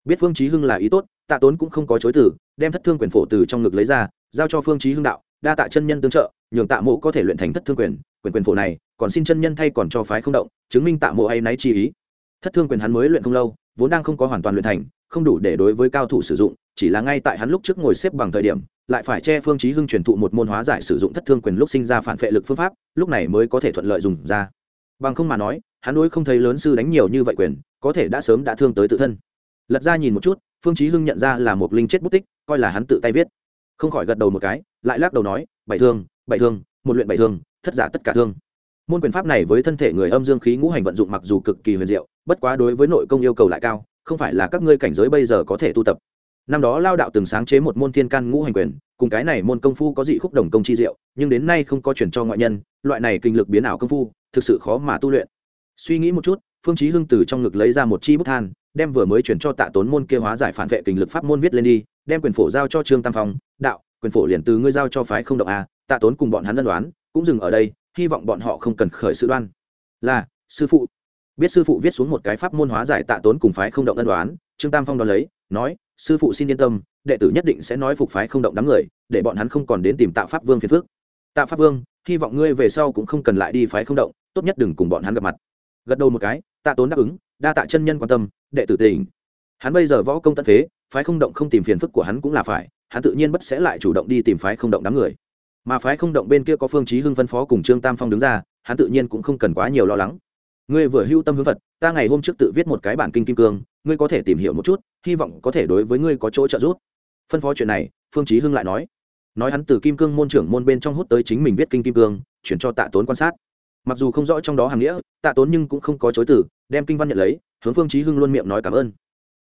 S1: biết phương chí hưng là ý tốt, tạ tốn cũng không có chối từ, đem thất thương quyền phổ từ trong ngực lấy ra, giao cho phương chí hưng đạo, đa tạ chân nhân tương trợ, nhường tạ mộ có thể luyện thành thất thương quyền quyền quyền phổ này, còn xin chân nhân thay còn cho phái không động, chứng minh tạ mộ hay náy chi ý thất thương quyền hắn mới luyện không lâu, vốn đang không có hoàn toàn luyện thành, không đủ để đối với cao thủ sử dụng, chỉ là ngay tại hắn lúc trước ngồi xếp bằng thời điểm, lại phải che phương chí hưng truyền thụ một môn hóa giải sử dụng thất thương quyền lúc sinh ra phản phệ lực phương pháp, lúc này mới có thể thuận lợi dùng ra. Bằng không mà nói, hắn đối không thấy lớn sư đánh nhiều như vậy quyền, có thể đã sớm đã thương tới tự thân. Lật ra nhìn một chút, phương chí hưng nhận ra là một linh chết bút tích, coi là hắn tự tay viết. Không khỏi gật đầu một cái, lại lắc đầu nói, bảy thương bảy thương, một luyện bảy thương, thất giả tất cả thương. Môn quyền pháp này với thân thể người âm dương khí ngũ hành vận dụng mặc dù cực kỳ huyền diệu bất quá đối với nội công yêu cầu lại cao, không phải là các ngươi cảnh giới bây giờ có thể tu tập. Năm đó lao đạo từng sáng chế một môn thiên can ngũ hành quyền, cùng cái này môn công phu có dị khúc đồng công chi diệu, nhưng đến nay không có chuyển cho ngoại nhân, loại này kinh lực biến ảo công phu, thực sự khó mà tu luyện. Suy nghĩ một chút, phương chí hưng từ trong ngực lấy ra một chi bút than, đem vừa mới chuyển cho tạ tốn môn kia hóa giải phản vệ kinh lực pháp môn viết lên đi, đem quyền phổ giao cho trương tam phong, đạo, quyền phổ liền từ ngươi giao cho phái không động a tạ tốn cùng bọn hắn ân đoán, cũng dừng ở đây, hy vọng bọn họ không cần khởi sự đoan. Là, sư phụ biết sư phụ viết xuống một cái pháp môn hóa giải tạ tốn cùng phái không động ân đoán trương tam phong đón lấy, nói, sư phụ xin yên tâm, đệ tử nhất định sẽ nói phục phái không động đám người, để bọn hắn không còn đến tìm tạ pháp vương phiền phước tạ pháp vương, hy vọng ngươi về sau cũng không cần lại đi phái không động, tốt nhất đừng cùng bọn hắn gặp mặt. Gật đầu một cái, tạ tốn đáp ứng, đa tạ chân nhân quan tâm, đệ tử tỉnh hắn bây giờ võ công tận phế phái không động không tìm phiền phức của hắn cũng là phải, hắn tự nhiên bất sẽ lại chủ động đi tìm phái không động đám người. Mà phái không động bên kia có phương chí hưng phân phó cùng trương tam phong đứng ra, hắn tự nhiên cũng không cần quá nhiều lo lắng ngươi vừa hưu tâm hướng phật, ta ngày hôm trước tự viết một cái bản kinh kim cương, ngươi có thể tìm hiểu một chút, hy vọng có thể đối với ngươi có chỗ trợ giúp. Phân phó chuyện này, phương chí hưng lại nói. Nói hắn từ kim cương môn trưởng môn bên trong hút tới chính mình viết kinh kim cương, chuyển cho tạ tốn quan sát. Mặc dù không rõ trong đó hàm nghĩa, tạ tốn nhưng cũng không có chối từ, đem kinh văn nhận lấy, hướng phương chí hưng luôn miệng nói cảm ơn.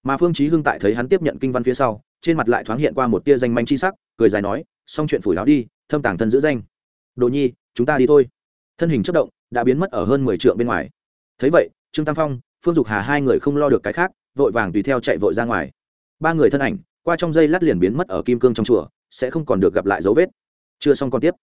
S1: Mà phương chí hưng tại thấy hắn tiếp nhận kinh văn phía sau, trên mặt lại thoáng hiện qua một tia danh manh chi sắc, cười dài nói, xong chuyện phủi láo đi, thâm tàng thân giữ danh. Đồ nhi, chúng ta đi thôi. Thân hình chất động, đã biến mất ở hơn mười trượng bên ngoài thấy vậy, trương tam phong, phương dục hà hai người không lo được cái khác, vội vàng tùy theo chạy vội ra ngoài. Ba người thân ảnh, qua trong dây lát liền biến mất ở kim cương trong chùa, sẽ không còn được gặp lại dấu vết. Chưa xong còn tiếp.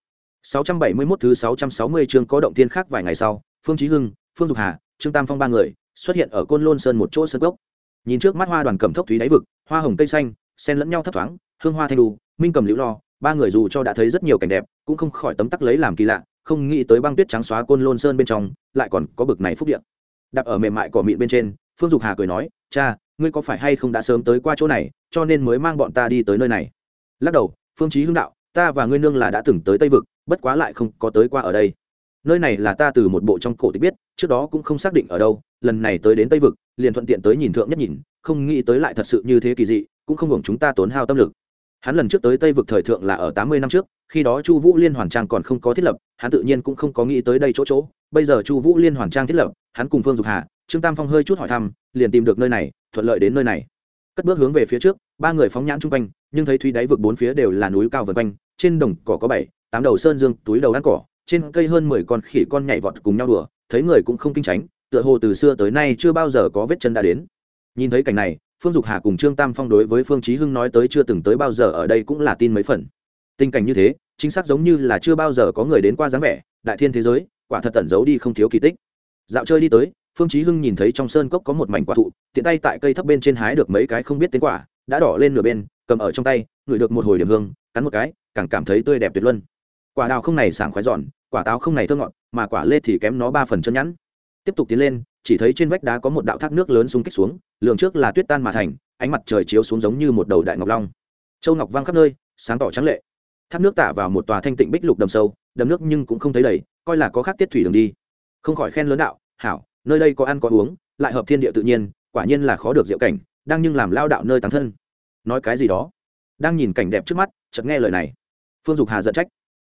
S1: 671 thứ 660 chương có động tiên khác vài ngày sau, phương chí hưng, phương dục hà, trương tam phong ba người xuất hiện ở côn lôn sơn một chỗ sơn cốc. Nhìn trước mắt hoa đoàn cẩm thốc thúy đáy vực, hoa hồng cây xanh, xen lẫn nhau thấp thoáng, hương hoa thanh đu, minh cầm liễu lo ba người dù cho đã thấy rất nhiều cảnh đẹp, cũng không khỏi tấm tắc lấy làm kỳ lạ, không nghĩ tới băng tuyết trắng xóa côn lôn sơn bên trong, lại còn có bực này phúc điện đặt ở mềm mại cỏ mịn bên trên, phương dục hà cười nói, cha, ngươi có phải hay không đã sớm tới qua chỗ này, cho nên mới mang bọn ta đi tới nơi này? Lắc đầu, phương chí hưng đạo, ta và ngươi nương là đã từng tới tây vực, bất quá lại không có tới qua ở đây. Nơi này là ta từ một bộ trong cổ tịch biết, trước đó cũng không xác định ở đâu, lần này tới đến tây vực, liền thuận tiện tới nhìn thượng nhất nhìn, không nghĩ tới lại thật sự như thế kỳ dị, cũng không hưởng chúng ta tốn hao tâm lực hắn lần trước tới tây vực thời thượng là ở tám mươi năm trước, khi đó chu vũ liên hoàn trang còn không có thiết lập, hắn tự nhiên cũng không có nghĩ tới đây chỗ chỗ. Bây giờ chu vũ liên hoàn trang thiết lập, hắn cùng phương dục hà, trương tam phong hơi chút hỏi thăm, liền tìm được nơi này, thuận lợi đến nơi này. Cất bước hướng về phía trước, ba người phóng nhãn chung quanh, nhưng thấy thúy đáy vực bốn phía đều là núi cao vần quanh, trên đồng cỏ có bảy, tám đầu sơn dương, túi đầu ăn cỏ, trên cây hơn mười con khỉ con nhảy vọt cùng nhau đùa, thấy người cũng không kinh tránh, tựa hồ từ xưa tới nay chưa bao giờ có vết chân đã đến. Nhìn thấy cảnh này phương dục hà cùng trương tam phong đối với phương chí hưng nói tới chưa từng tới bao giờ ở đây cũng là tin mấy phần. Tình cảnh như thế, chính xác giống như là chưa bao giờ có người đến qua dáng vẻ, đại thiên thế giới, quả thật tẩn giấu đi không thiếu kỳ tích. Dạo chơi đi tới, phương chí hưng nhìn thấy trong sơn cốc có một mảnh quả thụ, tiện tay tại cây thấp bên trên hái được mấy cái không biết tên quả, đã đỏ lên nửa bên, cầm ở trong tay, ngửi được một hồi điểm hương, cắn một cái, càng cảm thấy tươi đẹp tuyệt luân. Quả đào không này sảng khoái giòn, quả táo không này thơm ngọt, mà quả lê thì kém nó ba phần chân nhẵn. Tiếp tục tiến lên chỉ thấy trên vách đá có một đạo thác nước lớn xung kích xuống, lường trước là tuyết tan mà thành, ánh mặt trời chiếu xuống giống như một đầu đại ngọc long. Châu ngọc vang khắp nơi, sáng tỏ trắng lệ. Thác nước tả vào một tòa thanh tịnh bích lục đầm sâu, đầm nước nhưng cũng không thấy đầy, coi là có khác tiết thủy đường đi. Không khỏi khen lớn đạo, hảo, nơi đây có ăn có uống, lại hợp thiên địa tự nhiên, quả nhiên là khó được diệu cảnh, đang nhưng làm lao đạo nơi tán thân. Nói cái gì đó. Đang nhìn cảnh đẹp trước mắt, chợt nghe lời này. Phương dục hà giận trách.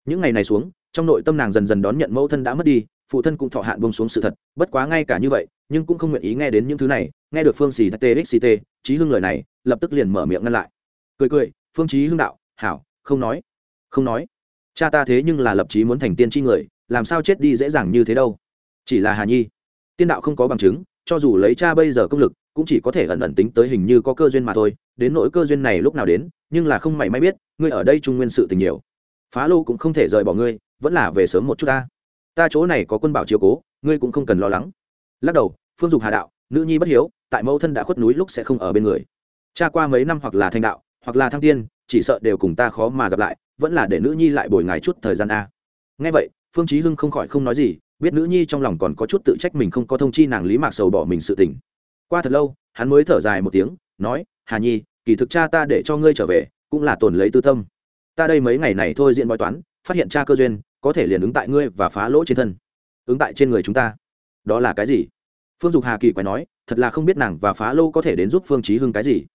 S1: Những ngày này xuống, trong nội tâm nàng dần dần đón nhận mẫu thân đã mất đi phụ thân cũng thọ hạn bông xuống sự thật, bất quá ngay cả như vậy, nhưng cũng không nguyện ý nghe đến những thứ này, nghe được phương xì txct trí hưng lời này, lập tức liền mở miệng ngăn lại. Cười cười, phương trí hưng đạo, hảo, không nói không nói. Cha ta thế nhưng là lập trí muốn thành tiên tri người, làm sao chết đi dễ dàng như thế đâu? Chỉ là hà nhi. Tiên đạo không có bằng chứng, cho dù lấy cha bây giờ công lực, cũng chỉ có thể ẩn ẩn tính tới hình như có cơ duyên mà thôi, đến nỗi cơ duyên này lúc nào đến, nhưng là không mảy may biết, ngươi ở đây trung nguyên sự tình nhiều. Phá lô cũng không thể rời bỏ ngươi, vẫn là về sớm một chút ta ta chỗ này có quân bảo chiếu cố, ngươi cũng không cần lo lắng. Lắc đầu, phương dục hà đạo, nữ nhi bất hiếu, tại mẫu thân đã khuất núi lúc sẽ không ở bên người. Cha qua mấy năm hoặc là thanh đạo, hoặc là thăng tiên, chỉ sợ đều cùng ta khó mà gặp lại, vẫn là để nữ nhi lại bồi ngài chút thời gian a. Ngay vậy, phương chí hưng không khỏi không nói gì, biết nữ nhi trong lòng còn có chút tự trách mình không có thông chi nàng lý mạc sầu bỏ mình sự tình. Qua thật lâu, hắn mới thở dài một tiếng, nói, hà nhi, kỳ thực cha ta để cho ngươi trở về, cũng là tồn lấy tư tâm. Ta đây mấy ngày này thôi diện bói toán, phát hiện cha cơ duyên có thể liền ứng tại ngươi và phá lỗ trên thân. Ứng tại trên người chúng ta. Đó là cái gì? Phương dục hà kỳ quái nói, thật là không biết nàng và phá lô có thể đến giúp phương chí hưng cái gì.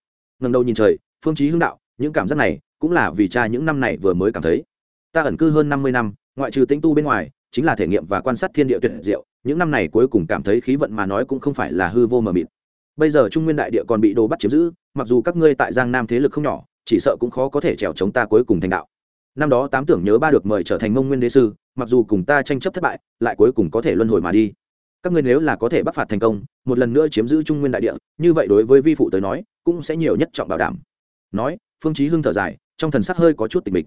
S1: Ngần đầu nhìn trời, phương chí hưng đạo, những cảm giác này cũng là vì cha những năm này vừa mới cảm thấy. Ta ẩn cư hơn năm mươi năm, ngoại trừ tĩnh tu bên ngoài, chính là thể nghiệm và quan sát thiên địa tuyệt diệu, những năm này cuối cùng cảm thấy khí vận mà nói cũng không phải là hư vô mờ mịt. Bây giờ trung nguyên đại địa còn bị đồ bắt chiếm giữ, mặc dù các ngươi tại giang nam thế lực không nhỏ, chỉ sợ cũng khó có thể trèo chống ta cuối cùng thành đạo năm đó tám tưởng nhớ ba được mời trở thành mông nguyên đế sư, mặc dù cùng ta tranh chấp thất bại, lại cuối cùng có thể luân hồi mà đi. Các ngươi nếu là có thể bắt phạt thành công, một lần nữa chiếm giữ trung nguyên đại địa, như vậy đối với vi phụ tới nói, cũng sẽ nhiều nhất trọng bảo đảm. Nói, phương chí hưng thở dài, trong thần sắc hơi có chút tịch mịch.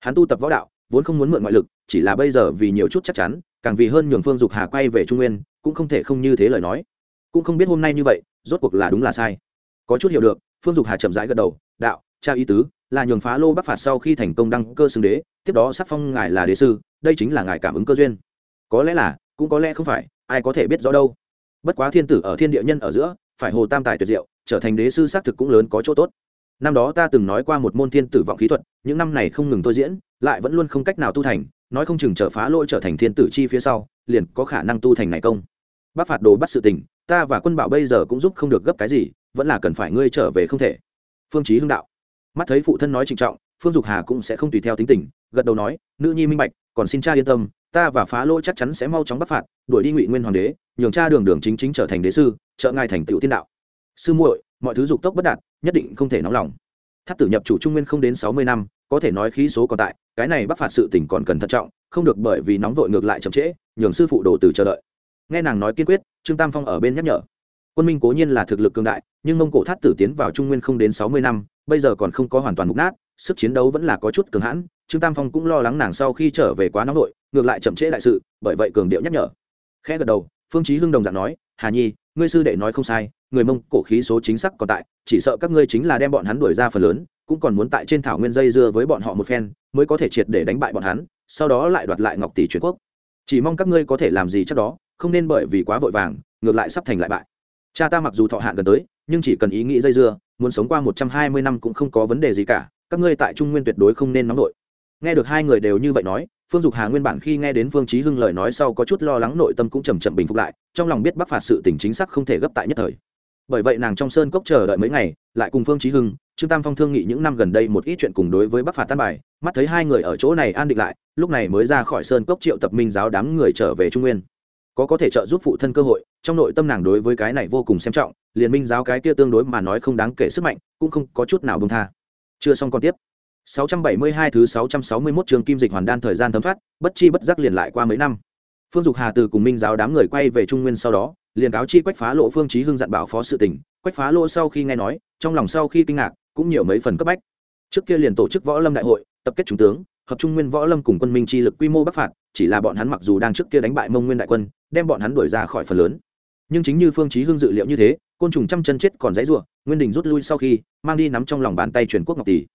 S1: Hắn tu tập võ đạo, vốn không muốn mượn ngoại lực, chỉ là bây giờ vì nhiều chút chắc chắn, càng vì hơn nhường phương dục hà quay về trung nguyên, cũng không thể không như thế lời nói. Cũng không biết hôm nay như vậy, rốt cuộc là đúng là sai. Có chút hiểu được, phương dục hà chậm rãi gật đầu, đạo, cha ý tứ là nhường phá lô bắc phạt sau khi thành công đăng cơ xưng đế, tiếp đó sắc phong ngài là đế sư, đây chính là ngài cảm ứng cơ duyên. Có lẽ là, cũng có lẽ không phải, ai có thể biết rõ đâu. Bất quá thiên tử ở thiên địa nhân ở giữa, phải hồ tam tài tuyệt diệu, trở thành đế sư xác thực cũng lớn có chỗ tốt. Năm đó ta từng nói qua một môn thiên tử vọng khí thuật, những năm này không ngừng tôi diễn, lại vẫn luôn không cách nào tu thành, nói không chừng trở phá lỗi trở thành thiên tử chi phía sau, liền có khả năng tu thành này công. Bác phạt đồ bắt sự tình, ta và quân bảo bây giờ cũng giúp không được gấp cái gì, vẫn là cần phải ngươi trở về không thể. Phương chí hưng đạo mắt thấy phụ thân nói trịnh trọng, phương dục hà cũng sẽ không tùy theo tính tình, gật đầu nói, nữ nhi minh bạch, còn xin cha yên tâm, ta và phá lỗi chắc chắn sẽ mau chóng bắt phạt, đuổi đi ngụy nguyên hoàng đế, nhường cha đường đường chính chính trở thành đế sư, trợ ngài thành tựu tiên đạo. Sư muội, mọi thứ dục tốc bất đạt, nhất định không thể nóng lòng. Thắt tử nhập chủ trung nguyên không đến sáu mươi năm, có thể nói khí số còn tại, cái này bắt phạt sự tình còn cần thận trọng, không được bởi vì nóng vội ngược lại chậm trễ, nhường sư phụ đồ từ chờ đợi. Nghe nàng nói kiên quyết, trương tam phong ở bên nhắc nhở quân minh cố nhiên là thực lực cường đại, nhưng mông cổ thát tử tiến vào trung nguyên không đến sáu mươi năm, bây giờ còn không có hoàn toàn mục nát, sức chiến đấu vẫn là có chút cường hãn, trương tam phong cũng lo lắng nàng sau khi trở về quá nóng vội, ngược lại chậm trễ đại sự, bởi vậy cường điệu nhắc nhở. Khẽ gật đầu, phương chí hưng đồng dạng nói, hà nhi, ngươi sư đệ nói không sai, người mông cổ khí số chính xác còn tại, chỉ sợ các ngươi chính là đem bọn hắn đuổi ra phần lớn, cũng còn muốn tại trên thảo nguyên dây dưa với bọn họ một phen, mới có thể triệt để đánh bại bọn hắn, sau đó lại đoạt lại ngọc tỷ truyền quốc. Chỉ mong các ngươi có thể làm gì chắc đó, không nên bởi vì quá vội vàng, ngược lại sắp thành lại bại cha ta mặc dù thọ hạn gần tới, nhưng chỉ cần ý nghĩ dây dưa, muốn sống qua một trăm hai mươi năm cũng không có vấn đề gì cả, các ngươi tại trung nguyên tuyệt đối không nên nóng nổi nghe được hai người đều như vậy nói, phương dục hà nguyên bản khi nghe đến phương chí hưng lời nói sau có chút lo lắng nội tâm cũng chầm chậm bình phục lại, trong lòng biết bắc phạt sự tình chính xác không thể gấp tại nhất thời. Bởi vậy nàng trong sơn cốc chờ đợi mấy ngày, lại cùng phương chí hưng, trương tam phong thương nghị những năm gần đây một ít chuyện cùng đối với bắc phạt tan bài, mắt thấy hai người ở chỗ này an định lại, lúc này mới ra khỏi sơn cốc triệu tập minh giáo đám người trở về trung nguyên có có thể trợ giúp phụ thân cơ hội, trong nội tâm nàng đối với cái này vô cùng xem trọng, liền minh giáo cái kia tương đối mà nói không đáng kể sức mạnh, cũng không có chút nào bông tha. Chưa xong còn tiếp. 672 thứ 661 trường kim dịch hoàn đan thời gian thấm thoát, bất chi bất giác liền lại qua mấy năm. Phương dục hà từ cùng minh giáo đám người quay về trung nguyên sau đó, liền cáo chi quách phá lộ phương chí hưng dặn bảo phó sự tình. Quách phá lộ sau khi nghe nói, trong lòng sau khi kinh ngạc, cũng nhiều mấy phần cấp bách. Trước kia liền tổ chức võ lâm đại hội, tập kết trung tướng hợp trung nguyên võ lâm cùng quân minh chi lực quy mô bắc phạt, chỉ là bọn hắn mặc dù đang trước kia đánh bại mông nguyên đại quân, đem bọn hắn đuổi ra khỏi phần lớn. Nhưng chính như phương chí hưng dự liệu như thế, côn trùng trăm chân chết còn dãy rủa, nguyên đình rút lui sau khi, mang đi nắm trong lòng bàn tay truyền quốc ngọc tỷ.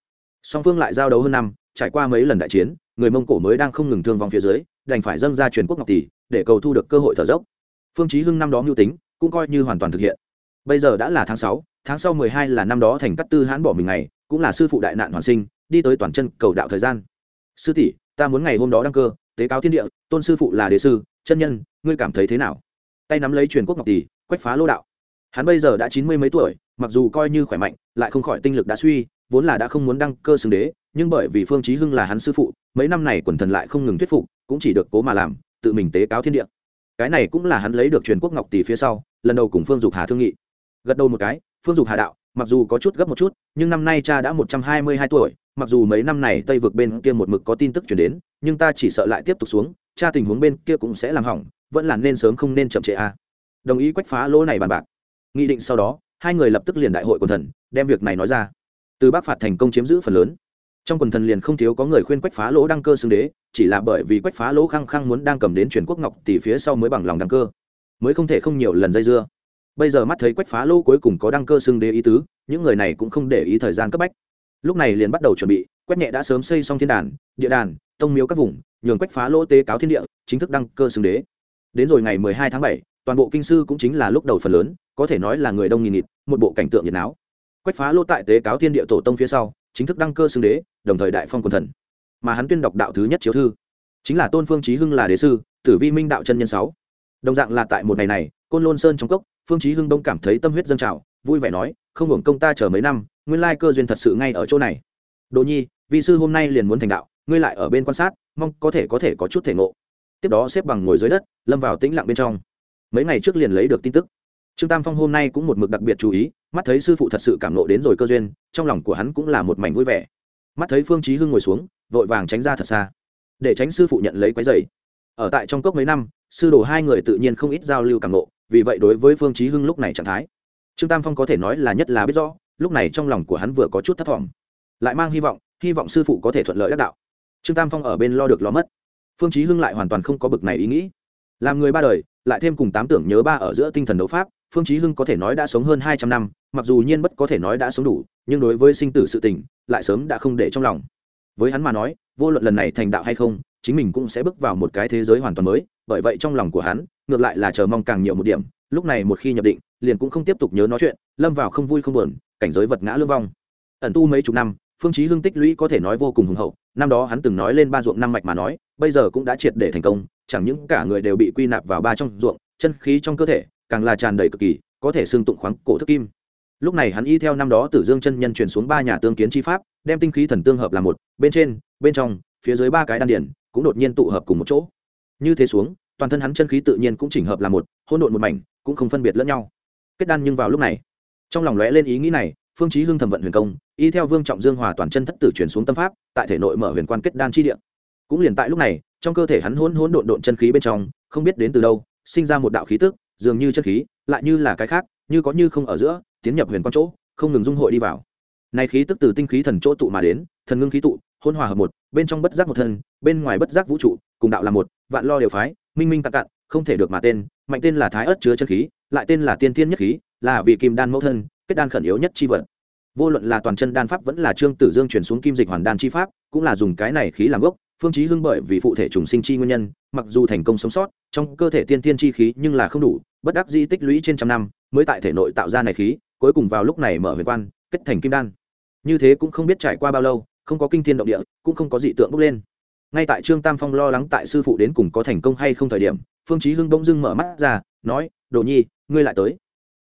S1: Song phương lại giao đấu hơn năm, trải qua mấy lần đại chiến, người mông cổ mới đang không ngừng thương vong phía dưới, đành phải dâng ra truyền quốc ngọc tỷ, để cầu thu được cơ hội thở dốc. Phương chí hưng năm đó mưu tính, cũng coi như hoàn toàn thực hiện. Bây giờ đã là tháng sáu, tháng sau mười hai là năm đó thành cát tư hãn bỏ mình ngày, cũng là sư phụ đại nạn hoàn sinh, đi tới toàn chân cầu đạo thời gian sư tỷ, ta muốn ngày hôm đó đăng cơ, tế cáo thiên địa, tôn sư phụ là đế sư, chân nhân, ngươi cảm thấy thế nào? Tay nắm lấy truyền quốc ngọc tỷ, quách phá lô đạo. Hắn bây giờ đã chín mươi mấy tuổi, mặc dù coi như khỏe mạnh, lại không khỏi tinh lực đã suy, vốn là đã không muốn đăng cơ xưng đế, nhưng bởi vì phương chí hưng là hắn sư phụ, mấy năm này quần thần lại không ngừng thuyết phục, cũng chỉ được cố mà làm, tự mình tế cáo thiên địa. Cái này cũng là hắn lấy được truyền quốc ngọc tỷ phía sau, lần đầu cùng phương dục hà thương nghị. Gật đầu một cái, phương dục hà đạo, mặc dù có chút gấp một chút, nhưng năm nay cha đã một trăm hai mươi hai tuổi mặc dù mấy năm này tây vực bên kia một mực có tin tức chuyển đến, nhưng ta chỉ sợ lại tiếp tục xuống, cha tình huống bên kia cũng sẽ làm hỏng, vẫn là nên sớm không nên chậm trễ a. À. đồng ý quách phá lỗ này bàn bạc. Nghị định sau đó, hai người lập tức liền đại hội quần thần, đem việc này nói ra. Từ bắc phạt thành công chiếm giữ phần lớn. Trong quần thần liền không thiếu có người khuyên quách phá lỗ đăng cơ xưng đế, chỉ là bởi vì quách phá lỗ khăng khăng muốn đang cầm đến truyền quốc ngọc tỷ phía sau mới bằng lòng đăng cơ, mới không thể không nhiều lần dây dưa. Bây giờ mắt thấy quách phá lỗ cuối cùng có đăng cơ xưng đế ý tứ, những người này cũng không để ý thời gian cấp bách lúc này liền bắt đầu chuẩn bị quách nhẹ đã sớm xây xong thiên đàn, địa đàn, tông miếu các vùng, nhường quách phá lỗ tế cáo thiên địa, chính thức đăng cơ xưng đế. Đến rồi ngày mười hai tháng bảy, toàn bộ kinh sư cũng chính là lúc đầu phần lớn, có thể nói là người đông nghìn nghịt, một bộ cảnh tượng nhiệt não. quách phá lỗ tại tế cáo thiên địa tổ tông phía sau, chính thức đăng cơ xưng đế, đồng thời đại phong quần thần. Mà hắn tuyên đọc đạo thứ nhất chiếu thư, chính là tôn phương trí hưng là đế sư, tử vi minh đạo chân nhân sáu. Đồng dạng là tại một ngày này, côn lôn sơn trong cốc, phương trí hưng đông cảm thấy tâm huyết dâng trào vui vẻ nói, không hưởng công ta chờ mấy năm, nguyên lai cơ duyên thật sự ngay ở chỗ này. Đồ nhi vị sư hôm nay liền muốn thành đạo, ngươi lại ở bên quan sát, mong có thể có thể có chút thể ngộ. Tiếp đó xếp bằng ngồi dưới đất, lâm vào tĩnh lặng bên trong. Mấy ngày trước liền lấy được tin tức. Trương tam phong hôm nay cũng một mực đặc biệt chú ý, mắt thấy sư phụ thật sự cảm nộ đến rồi cơ duyên, trong lòng của hắn cũng là một mảnh vui vẻ. Mắt thấy phương chí hưng ngồi xuống, vội vàng tránh ra thật xa. Để tránh sư phụ nhận lấy quái dày ở tại trong cốc mấy năm, sư đồ hai người tự nhiên không ít giao lưu cảm nộ vì vậy đối với phương chí hưng lúc này trạng thái trương tam phong có thể nói là nhất là biết rõ, lúc này trong lòng của hắn vừa có chút thất vọng. Lại mang hy vọng hy vọng sư phụ có thể thuận lợi đắc đạo. Trương tam phong ở bên lo được lo mất. Phương chí hưng lại hoàn toàn không có bực này ý nghĩ. Làm người ba đời, lại thêm cùng tám tưởng nhớ ba ở giữa tinh thần đấu pháp, phương chí hưng có thể nói đã sống hơn hai trăm năm, mặc dù nhiên bất có thể nói đã sống đủ, nhưng đối với sinh tử sự tình, lại sớm đã không để trong lòng. Với hắn mà nói, vô luận lần này thành đạo hay không, chính mình cũng sẽ bước vào một cái thế giới hoàn toàn mới, bởi vậy trong lòng của hắn, ngược lại là chờ mong càng nhiều một điểm lúc này một khi nhập định, liền cũng không tiếp tục nhớ nói chuyện, lâm vào không vui không buồn, cảnh giới vật ngã lương vong. Ẩn tu mấy chục năm, phương chí hưng tích lũy có thể nói vô cùng hùng hậu. Năm đó hắn từng nói lên ba ruộng năm mạch mà nói, bây giờ cũng đã triệt để thành công, chẳng những cả người đều bị quy nạp vào ba trong ruộng, chân khí trong cơ thể càng là tràn đầy cực kỳ, có thể xương tụng khoáng cổ thức kim. Lúc này hắn y theo năm đó tử dương chân nhân truyền xuống ba nhà tương kiến chi pháp, đem tinh khí thần tương hợp làm một, bên trên, bên trong, phía dưới ba cái đan điển cũng đột nhiên tụ hợp cùng một chỗ. Như thế xuống, toàn thân hắn chân khí tự nhiên cũng chỉnh hợp làm một, hỗn độn một mảnh cũng không phân biệt lẫn nhau. Kết đan nhưng vào lúc này, trong lòng lóe lên ý nghĩ này, phương chí hưng thẩm vận huyền công, y theo vương trọng dương hòa toàn chân thất tử truyền xuống tâm pháp, tại thể nội mở huyền quan kết đan chi địa. Cũng liền tại lúc này, trong cơ thể hắn hỗn hỗn độn độn chân khí bên trong, không biết đến từ đâu, sinh ra một đạo khí tức, dường như chân khí, lại như là cái khác, như có như không ở giữa, tiến nhập huyền quan chỗ, không ngừng dung hội đi vào. Này khí tức từ tinh khí thần chỗ tụ mà đến, thần ngưng khí tụ, hỗn hòa hợp một, bên trong bất giác một thân, bên ngoài bất giác vũ trụ, cùng đạo là một, vạn lo đều phái, minh minh tạc cạn không thể được mà tên, mạnh tên là thái ất chứa chân khí, lại tên là tiên thiên nhất khí, là vì kim đan mẫu thân, kết đan khẩn yếu nhất chi vật. Vô luận là toàn chân đan pháp vẫn là trương tử dương chuyển xuống kim dịch hoàn đan chi pháp, cũng là dùng cái này khí làm gốc, phương chí hưng bởi vì phụ thể trùng sinh chi nguyên nhân, mặc dù thành công sống sót, trong cơ thể tiên Thiên chi khí nhưng là không đủ, bất đắc dĩ tích lũy trên trăm năm, mới tại thể nội tạo ra này khí, cuối cùng vào lúc này mở huyền quan, kết thành kim đan. Như thế cũng không biết trải qua bao lâu, không có kinh thiên động địa, cũng không có dị tượng bốc lên. Ngay tại trương tam phong lo lắng tại sư phụ đến cùng có thành công hay không thời điểm phương chí hưng bỗng dưng mở mắt ra, nói, đồ nhi, ngươi lại tới.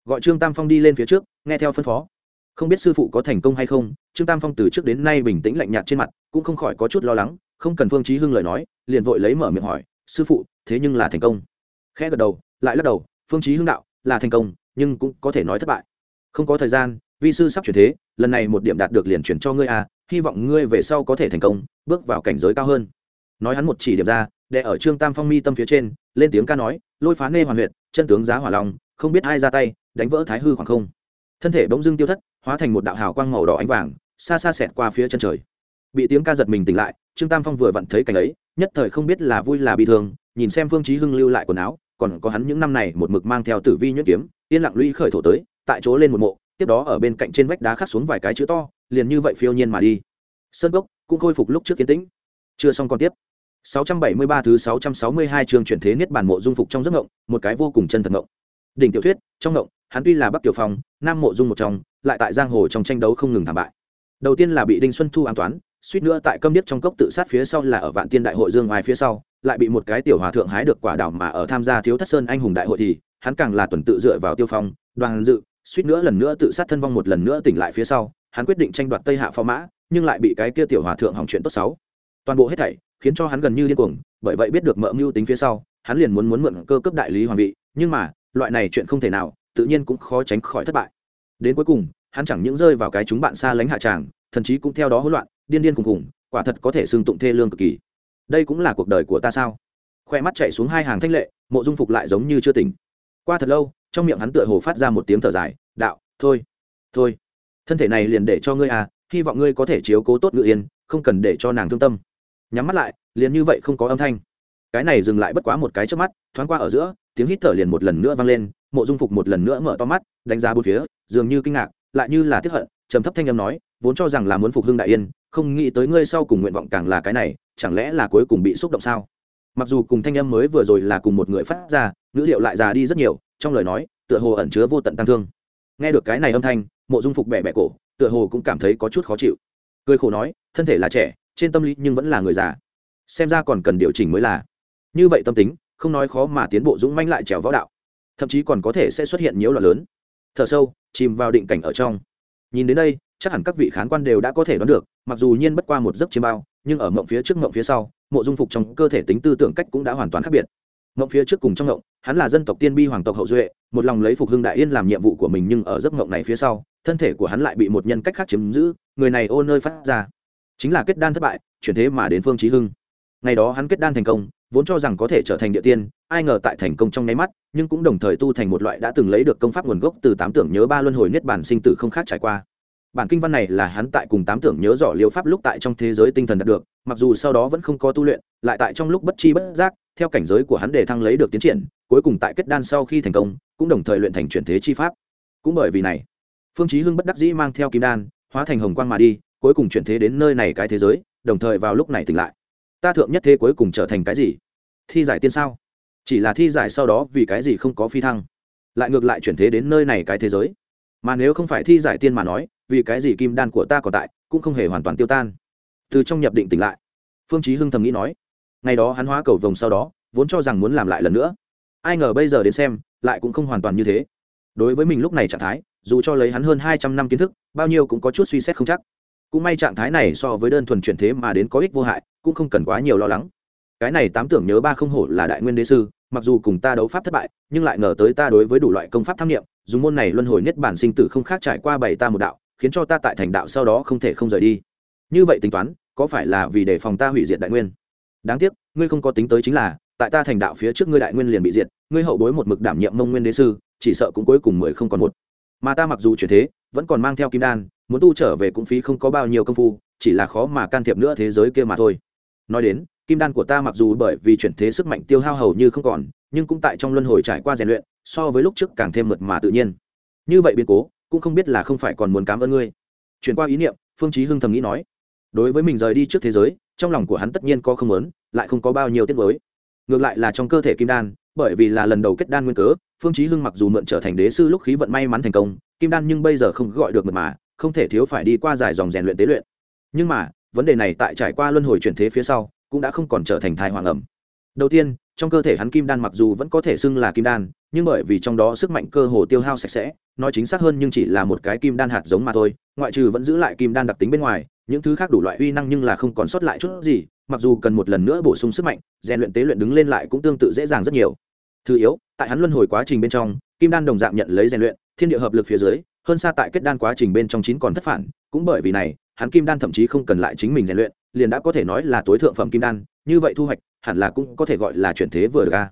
S1: Gọi trương tam phong đi lên phía trước, nghe theo phân phó. Không biết sư phụ có thành công hay không, trương tam phong từ trước đến nay bình tĩnh lạnh nhạt trên mặt, cũng không khỏi có chút lo lắng, không cần phương chí hưng lời nói, liền vội lấy mở miệng hỏi, sư phụ, thế nhưng là thành công? Khẽ gật đầu, lại lắc đầu, phương chí hưng đạo, là thành công, nhưng cũng có thể nói thất bại. Không có thời gian, vi sư sắp chuyển thế, lần này một điểm đạt được liền chuyển cho ngươi à hy vọng ngươi về sau có thể thành công, bước vào cảnh giới cao hơn. Nói hắn một chỉ điểm ra đè ở trương tam phong mi tâm phía trên, lên tiếng ca nói, lôi phá nê hoàn huyện chân tướng giá hỏa lòng, không biết ai ra tay, đánh vỡ thái hư khoảng không. Thân thể bỗng dưng tiêu thất, hóa thành một đạo hào quang màu đỏ ánh vàng, xa xa xẹt qua phía chân trời. Bị tiếng ca giật mình tỉnh lại, trương tam phong vừa vặn thấy cảnh ấy, nhất thời không biết là vui là bị thương, nhìn xem phương chí hưng lưu lại quần áo, còn có hắn những năm này một mực mang theo tử vi nhuyễn kiếm, yên lặng lũy khởi thổ tới, tại chỗ lên một mộ, tiếp đó ở bên cạnh trên vách đá khắc xuống vài cái chữ to, liền như vậy phiêu nhiên mà đi. Sơn gốc cũng khôi phục lúc trước kiến tĩnh. Chưa xong còn tiếp. 673 thứ 662 chương chuyển thế niết bàn mộ dung phục trong giấc ngộng, một cái vô cùng chân thật ngộng. Đỉnh tiểu thuyết, trong ngộng, hắn tuy là bắc tiểu phong, nam mộ dung một trong, lại tại giang hồ trong tranh đấu không ngừng thảm bại. Đầu tiên là bị đinh xuân thu an toán, suýt nữa tại câm điếc trong cốc tự sát phía sau là ở vạn tiên đại hội dương ngoài phía sau, lại bị một cái tiểu hòa thượng hái được quả đào mà ở tham gia thiếu thất sơn anh hùng đại hội thì, hắn càng là tuần tự dựa vào tiêu phong, đoàn dự, suýt nữa lần nữa tự sát thân vong một lần nữa tỉnh lại phía sau, hắn quyết định tranh đoạt tây hạ phò mã, nhưng lại bị cái kia tiểu hòa thượng hỏng chuyện tốt xấu. Toàn bộ hết thảy khiến cho hắn gần như điên cuồng, bởi vậy biết được mợ mưu tính phía sau, hắn liền muốn muốn mượn cơ cấp đại lý hoàng vị, nhưng mà, loại này chuyện không thể nào, tự nhiên cũng khó tránh khỏi thất bại. Đến cuối cùng, hắn chẳng những rơi vào cái chúng bạn xa lánh hạ tràng, thậm chí cũng theo đó hỗn loạn, điên điên cùng cùng quả thật có thể xương tụng thê lương cực kỳ. Đây cũng là cuộc đời của ta sao? Khoe mắt chạy xuống hai hàng thanh lệ, mộ dung phục lại giống như chưa tỉnh. Qua thật lâu, trong miệng hắn tựa hồ phát ra một tiếng thở dài, đạo, thôi thôi, thân thể này liền để cho ngươi à hy vọng ngươi có thể chiếu cố tốt ngự yên, không cần để cho nàng thương tâm nhắm mắt lại, liền như vậy không có âm thanh. Cái này dừng lại bất quá một cái trước mắt, thoáng qua ở giữa, tiếng hít thở liền một lần nữa vang lên, mộ dung phục một lần nữa mở to mắt, đánh giá bốn phía, dường như kinh ngạc, lại như là tiếp hận, trầm thấp thanh âm nói, vốn cho rằng là muốn phục hưng đại yên, không nghĩ tới ngươi sau cùng nguyện vọng càng là cái này, chẳng lẽ là cuối cùng bị xúc động sao? Mặc dù cùng thanh âm mới vừa rồi là cùng một người phát ra, ngữ liệu lại già đi rất nhiều, trong lời nói, tựa hồ ẩn chứa vô tận tăng thương. Nghe được cái này âm thanh, mộ dung phục bẻ bẻ cổ, tựa hồ cũng cảm thấy có chút khó chịu. Cười khổ nói, thân thể là trẻ trên tâm lý nhưng vẫn là người già. Xem ra còn cần điều chỉnh mới là. Như vậy tâm tính, không nói khó mà tiến bộ dũng manh lại trèo võ đạo. Thậm chí còn có thể sẽ xuất hiện nhiễu loạn lớn. Thở sâu, chìm vào định cảnh ở trong. Nhìn đến đây, chắc hẳn các vị khán quan đều đã có thể đoán được, mặc dù nhiên bất qua một giấc chiêm bao, nhưng ở mộng phía trước mộng phía sau, mộ dung phục trong cơ thể tính tư tưởng cách cũng đã hoàn toàn khác biệt. Mộng phía trước cùng trong mộng, hắn là dân tộc tiên bi hoàng tộc hậu duệ, một lòng lấy phục hưng đại yên làm nhiệm vụ của mình nhưng ở giấc mộng này phía sau, thân thể của hắn lại bị một nhân cách khác chiếm giữ, người này ô nơi phát ra chính là kết đan thất bại, chuyển thế mà đến phương trí hưng. Ngày đó hắn kết đan thành công, vốn cho rằng có thể trở thành địa tiên, ai ngờ tại thành công trong nháy mắt, nhưng cũng đồng thời tu thành một loại đã từng lấy được công pháp nguồn gốc từ tám tưởng nhớ ba luân hồi niết bản sinh tử không khác trải qua. Bản kinh văn này là hắn tại cùng tám tưởng nhớ rõ liêu pháp lúc tại trong thế giới tinh thần đạt được, mặc dù sau đó vẫn không có tu luyện, lại tại trong lúc bất chi bất giác, theo cảnh giới của hắn để thăng lấy được tiến triển, cuối cùng tại kết đan sau khi thành công, cũng đồng thời luyện thành chuyển thế chi pháp. Cũng bởi vì này, phương chí hưng bất đắc dĩ mang theo kim đan, hóa thành hồng quang mà đi cuối cùng chuyển thế đến nơi này cái thế giới, đồng thời vào lúc này tỉnh lại. Ta thượng nhất thế cuối cùng trở thành cái gì? Thi giải tiên sao? Chỉ là thi giải sau đó vì cái gì không có phi thăng? Lại ngược lại chuyển thế đến nơi này cái thế giới. Mà nếu không phải thi giải tiên mà nói, vì cái gì kim đan của ta còn tại, cũng không hề hoàn toàn tiêu tan. Từ trong nhập định tỉnh lại, phương chí hưng thầm nghĩ nói. Ngày đó hắn hóa cầu vồng sau đó, vốn cho rằng muốn làm lại lần nữa. Ai ngờ bây giờ đến xem, lại cũng không hoàn toàn như thế. Đối với mình lúc này trạng thái, dù cho lấy hắn hơn hai trăm năm kiến thức, bao nhiêu cũng có chút suy xét không chắc cũng may trạng thái này so với đơn thuần chuyển thế mà đến có ích vô hại, cũng không cần quá nhiều lo lắng. Cái này tám tưởng nhớ ba không hổ là đại nguyên đế sư, mặc dù cùng ta đấu pháp thất bại, nhưng lại ngờ tới ta đối với đủ loại công pháp tham nghiệm dùng môn này luân hồi nhất bản sinh tử không khác trải qua bảy ta một đạo, khiến cho ta tại thành đạo sau đó không thể không rời đi. Như vậy tính toán, có phải là vì để phòng ta hủy diệt đại nguyên? Đáng tiếc, ngươi không có tính tới chính là, tại ta thành đạo phía trước ngươi đại nguyên liền bị diệt, ngươi hậu bối một mực đảm nhiệm mông nguyên đế sư, chỉ sợ cũng cuối cùng mười không còn một. Mà ta mặc dù chuyển thế, vẫn còn mang theo kim đan muốn tu trở về cũng phí không có bao nhiêu công phu, chỉ là khó mà can thiệp nữa thế giới kia mà thôi. Nói đến, kim đan của ta mặc dù bởi vì chuyển thế sức mạnh tiêu hao hầu như không còn, nhưng cũng tại trong luân hồi trải qua rèn luyện, so với lúc trước càng thêm mượt mà tự nhiên. Như vậy biến cố, cũng không biết là không phải còn muốn cảm ơn ngươi. Chuyển qua ý niệm, phương chí hưng thầm nghĩ nói, đối với mình rời đi trước thế giới, trong lòng của hắn tất nhiên có không muốn, lại không có bao nhiêu tiết mới ngược lại là trong cơ thể kim đan, bởi vì là lần đầu kết đan nguyên cớ, phương chí hưng mặc dù mượn trở thành đế sư lúc khí vận may mắn thành công, kim đan nhưng bây giờ không gọi được mật mà không thể thiếu phải đi qua dài dòng rèn luyện tế luyện. Nhưng mà, vấn đề này tại trải qua luân hồi chuyển thế phía sau, cũng đã không còn trở thành thai hoàng ẩm. Đầu tiên, trong cơ thể hắn kim đan mặc dù vẫn có thể xưng là kim đan, nhưng bởi vì trong đó sức mạnh cơ hồ tiêu hao sạch sẽ, nói chính xác hơn nhưng chỉ là một cái kim đan hạt giống mà thôi, ngoại trừ vẫn giữ lại kim đan đặc tính bên ngoài, những thứ khác đủ loại uy năng nhưng là không còn sót lại chút gì, mặc dù cần một lần nữa bổ sung sức mạnh, rèn luyện tế luyện đứng lên lại cũng tương tự dễ dàng rất nhiều. Thứ yếu, tại hắn luân hồi quá trình bên trong, kim đan đồng dạng nhận lấy rèn luyện, thiên địa hợp lực phía dưới hơn xa tại kết đan quá trình bên trong chín còn thất phản, cũng bởi vì này, hắn kim đan thậm chí không cần lại chính mình rèn luyện, liền đã có thể nói là tối thượng phẩm kim đan, như vậy thu hoạch, hẳn là cũng có thể gọi là chuyển thế vừa được ra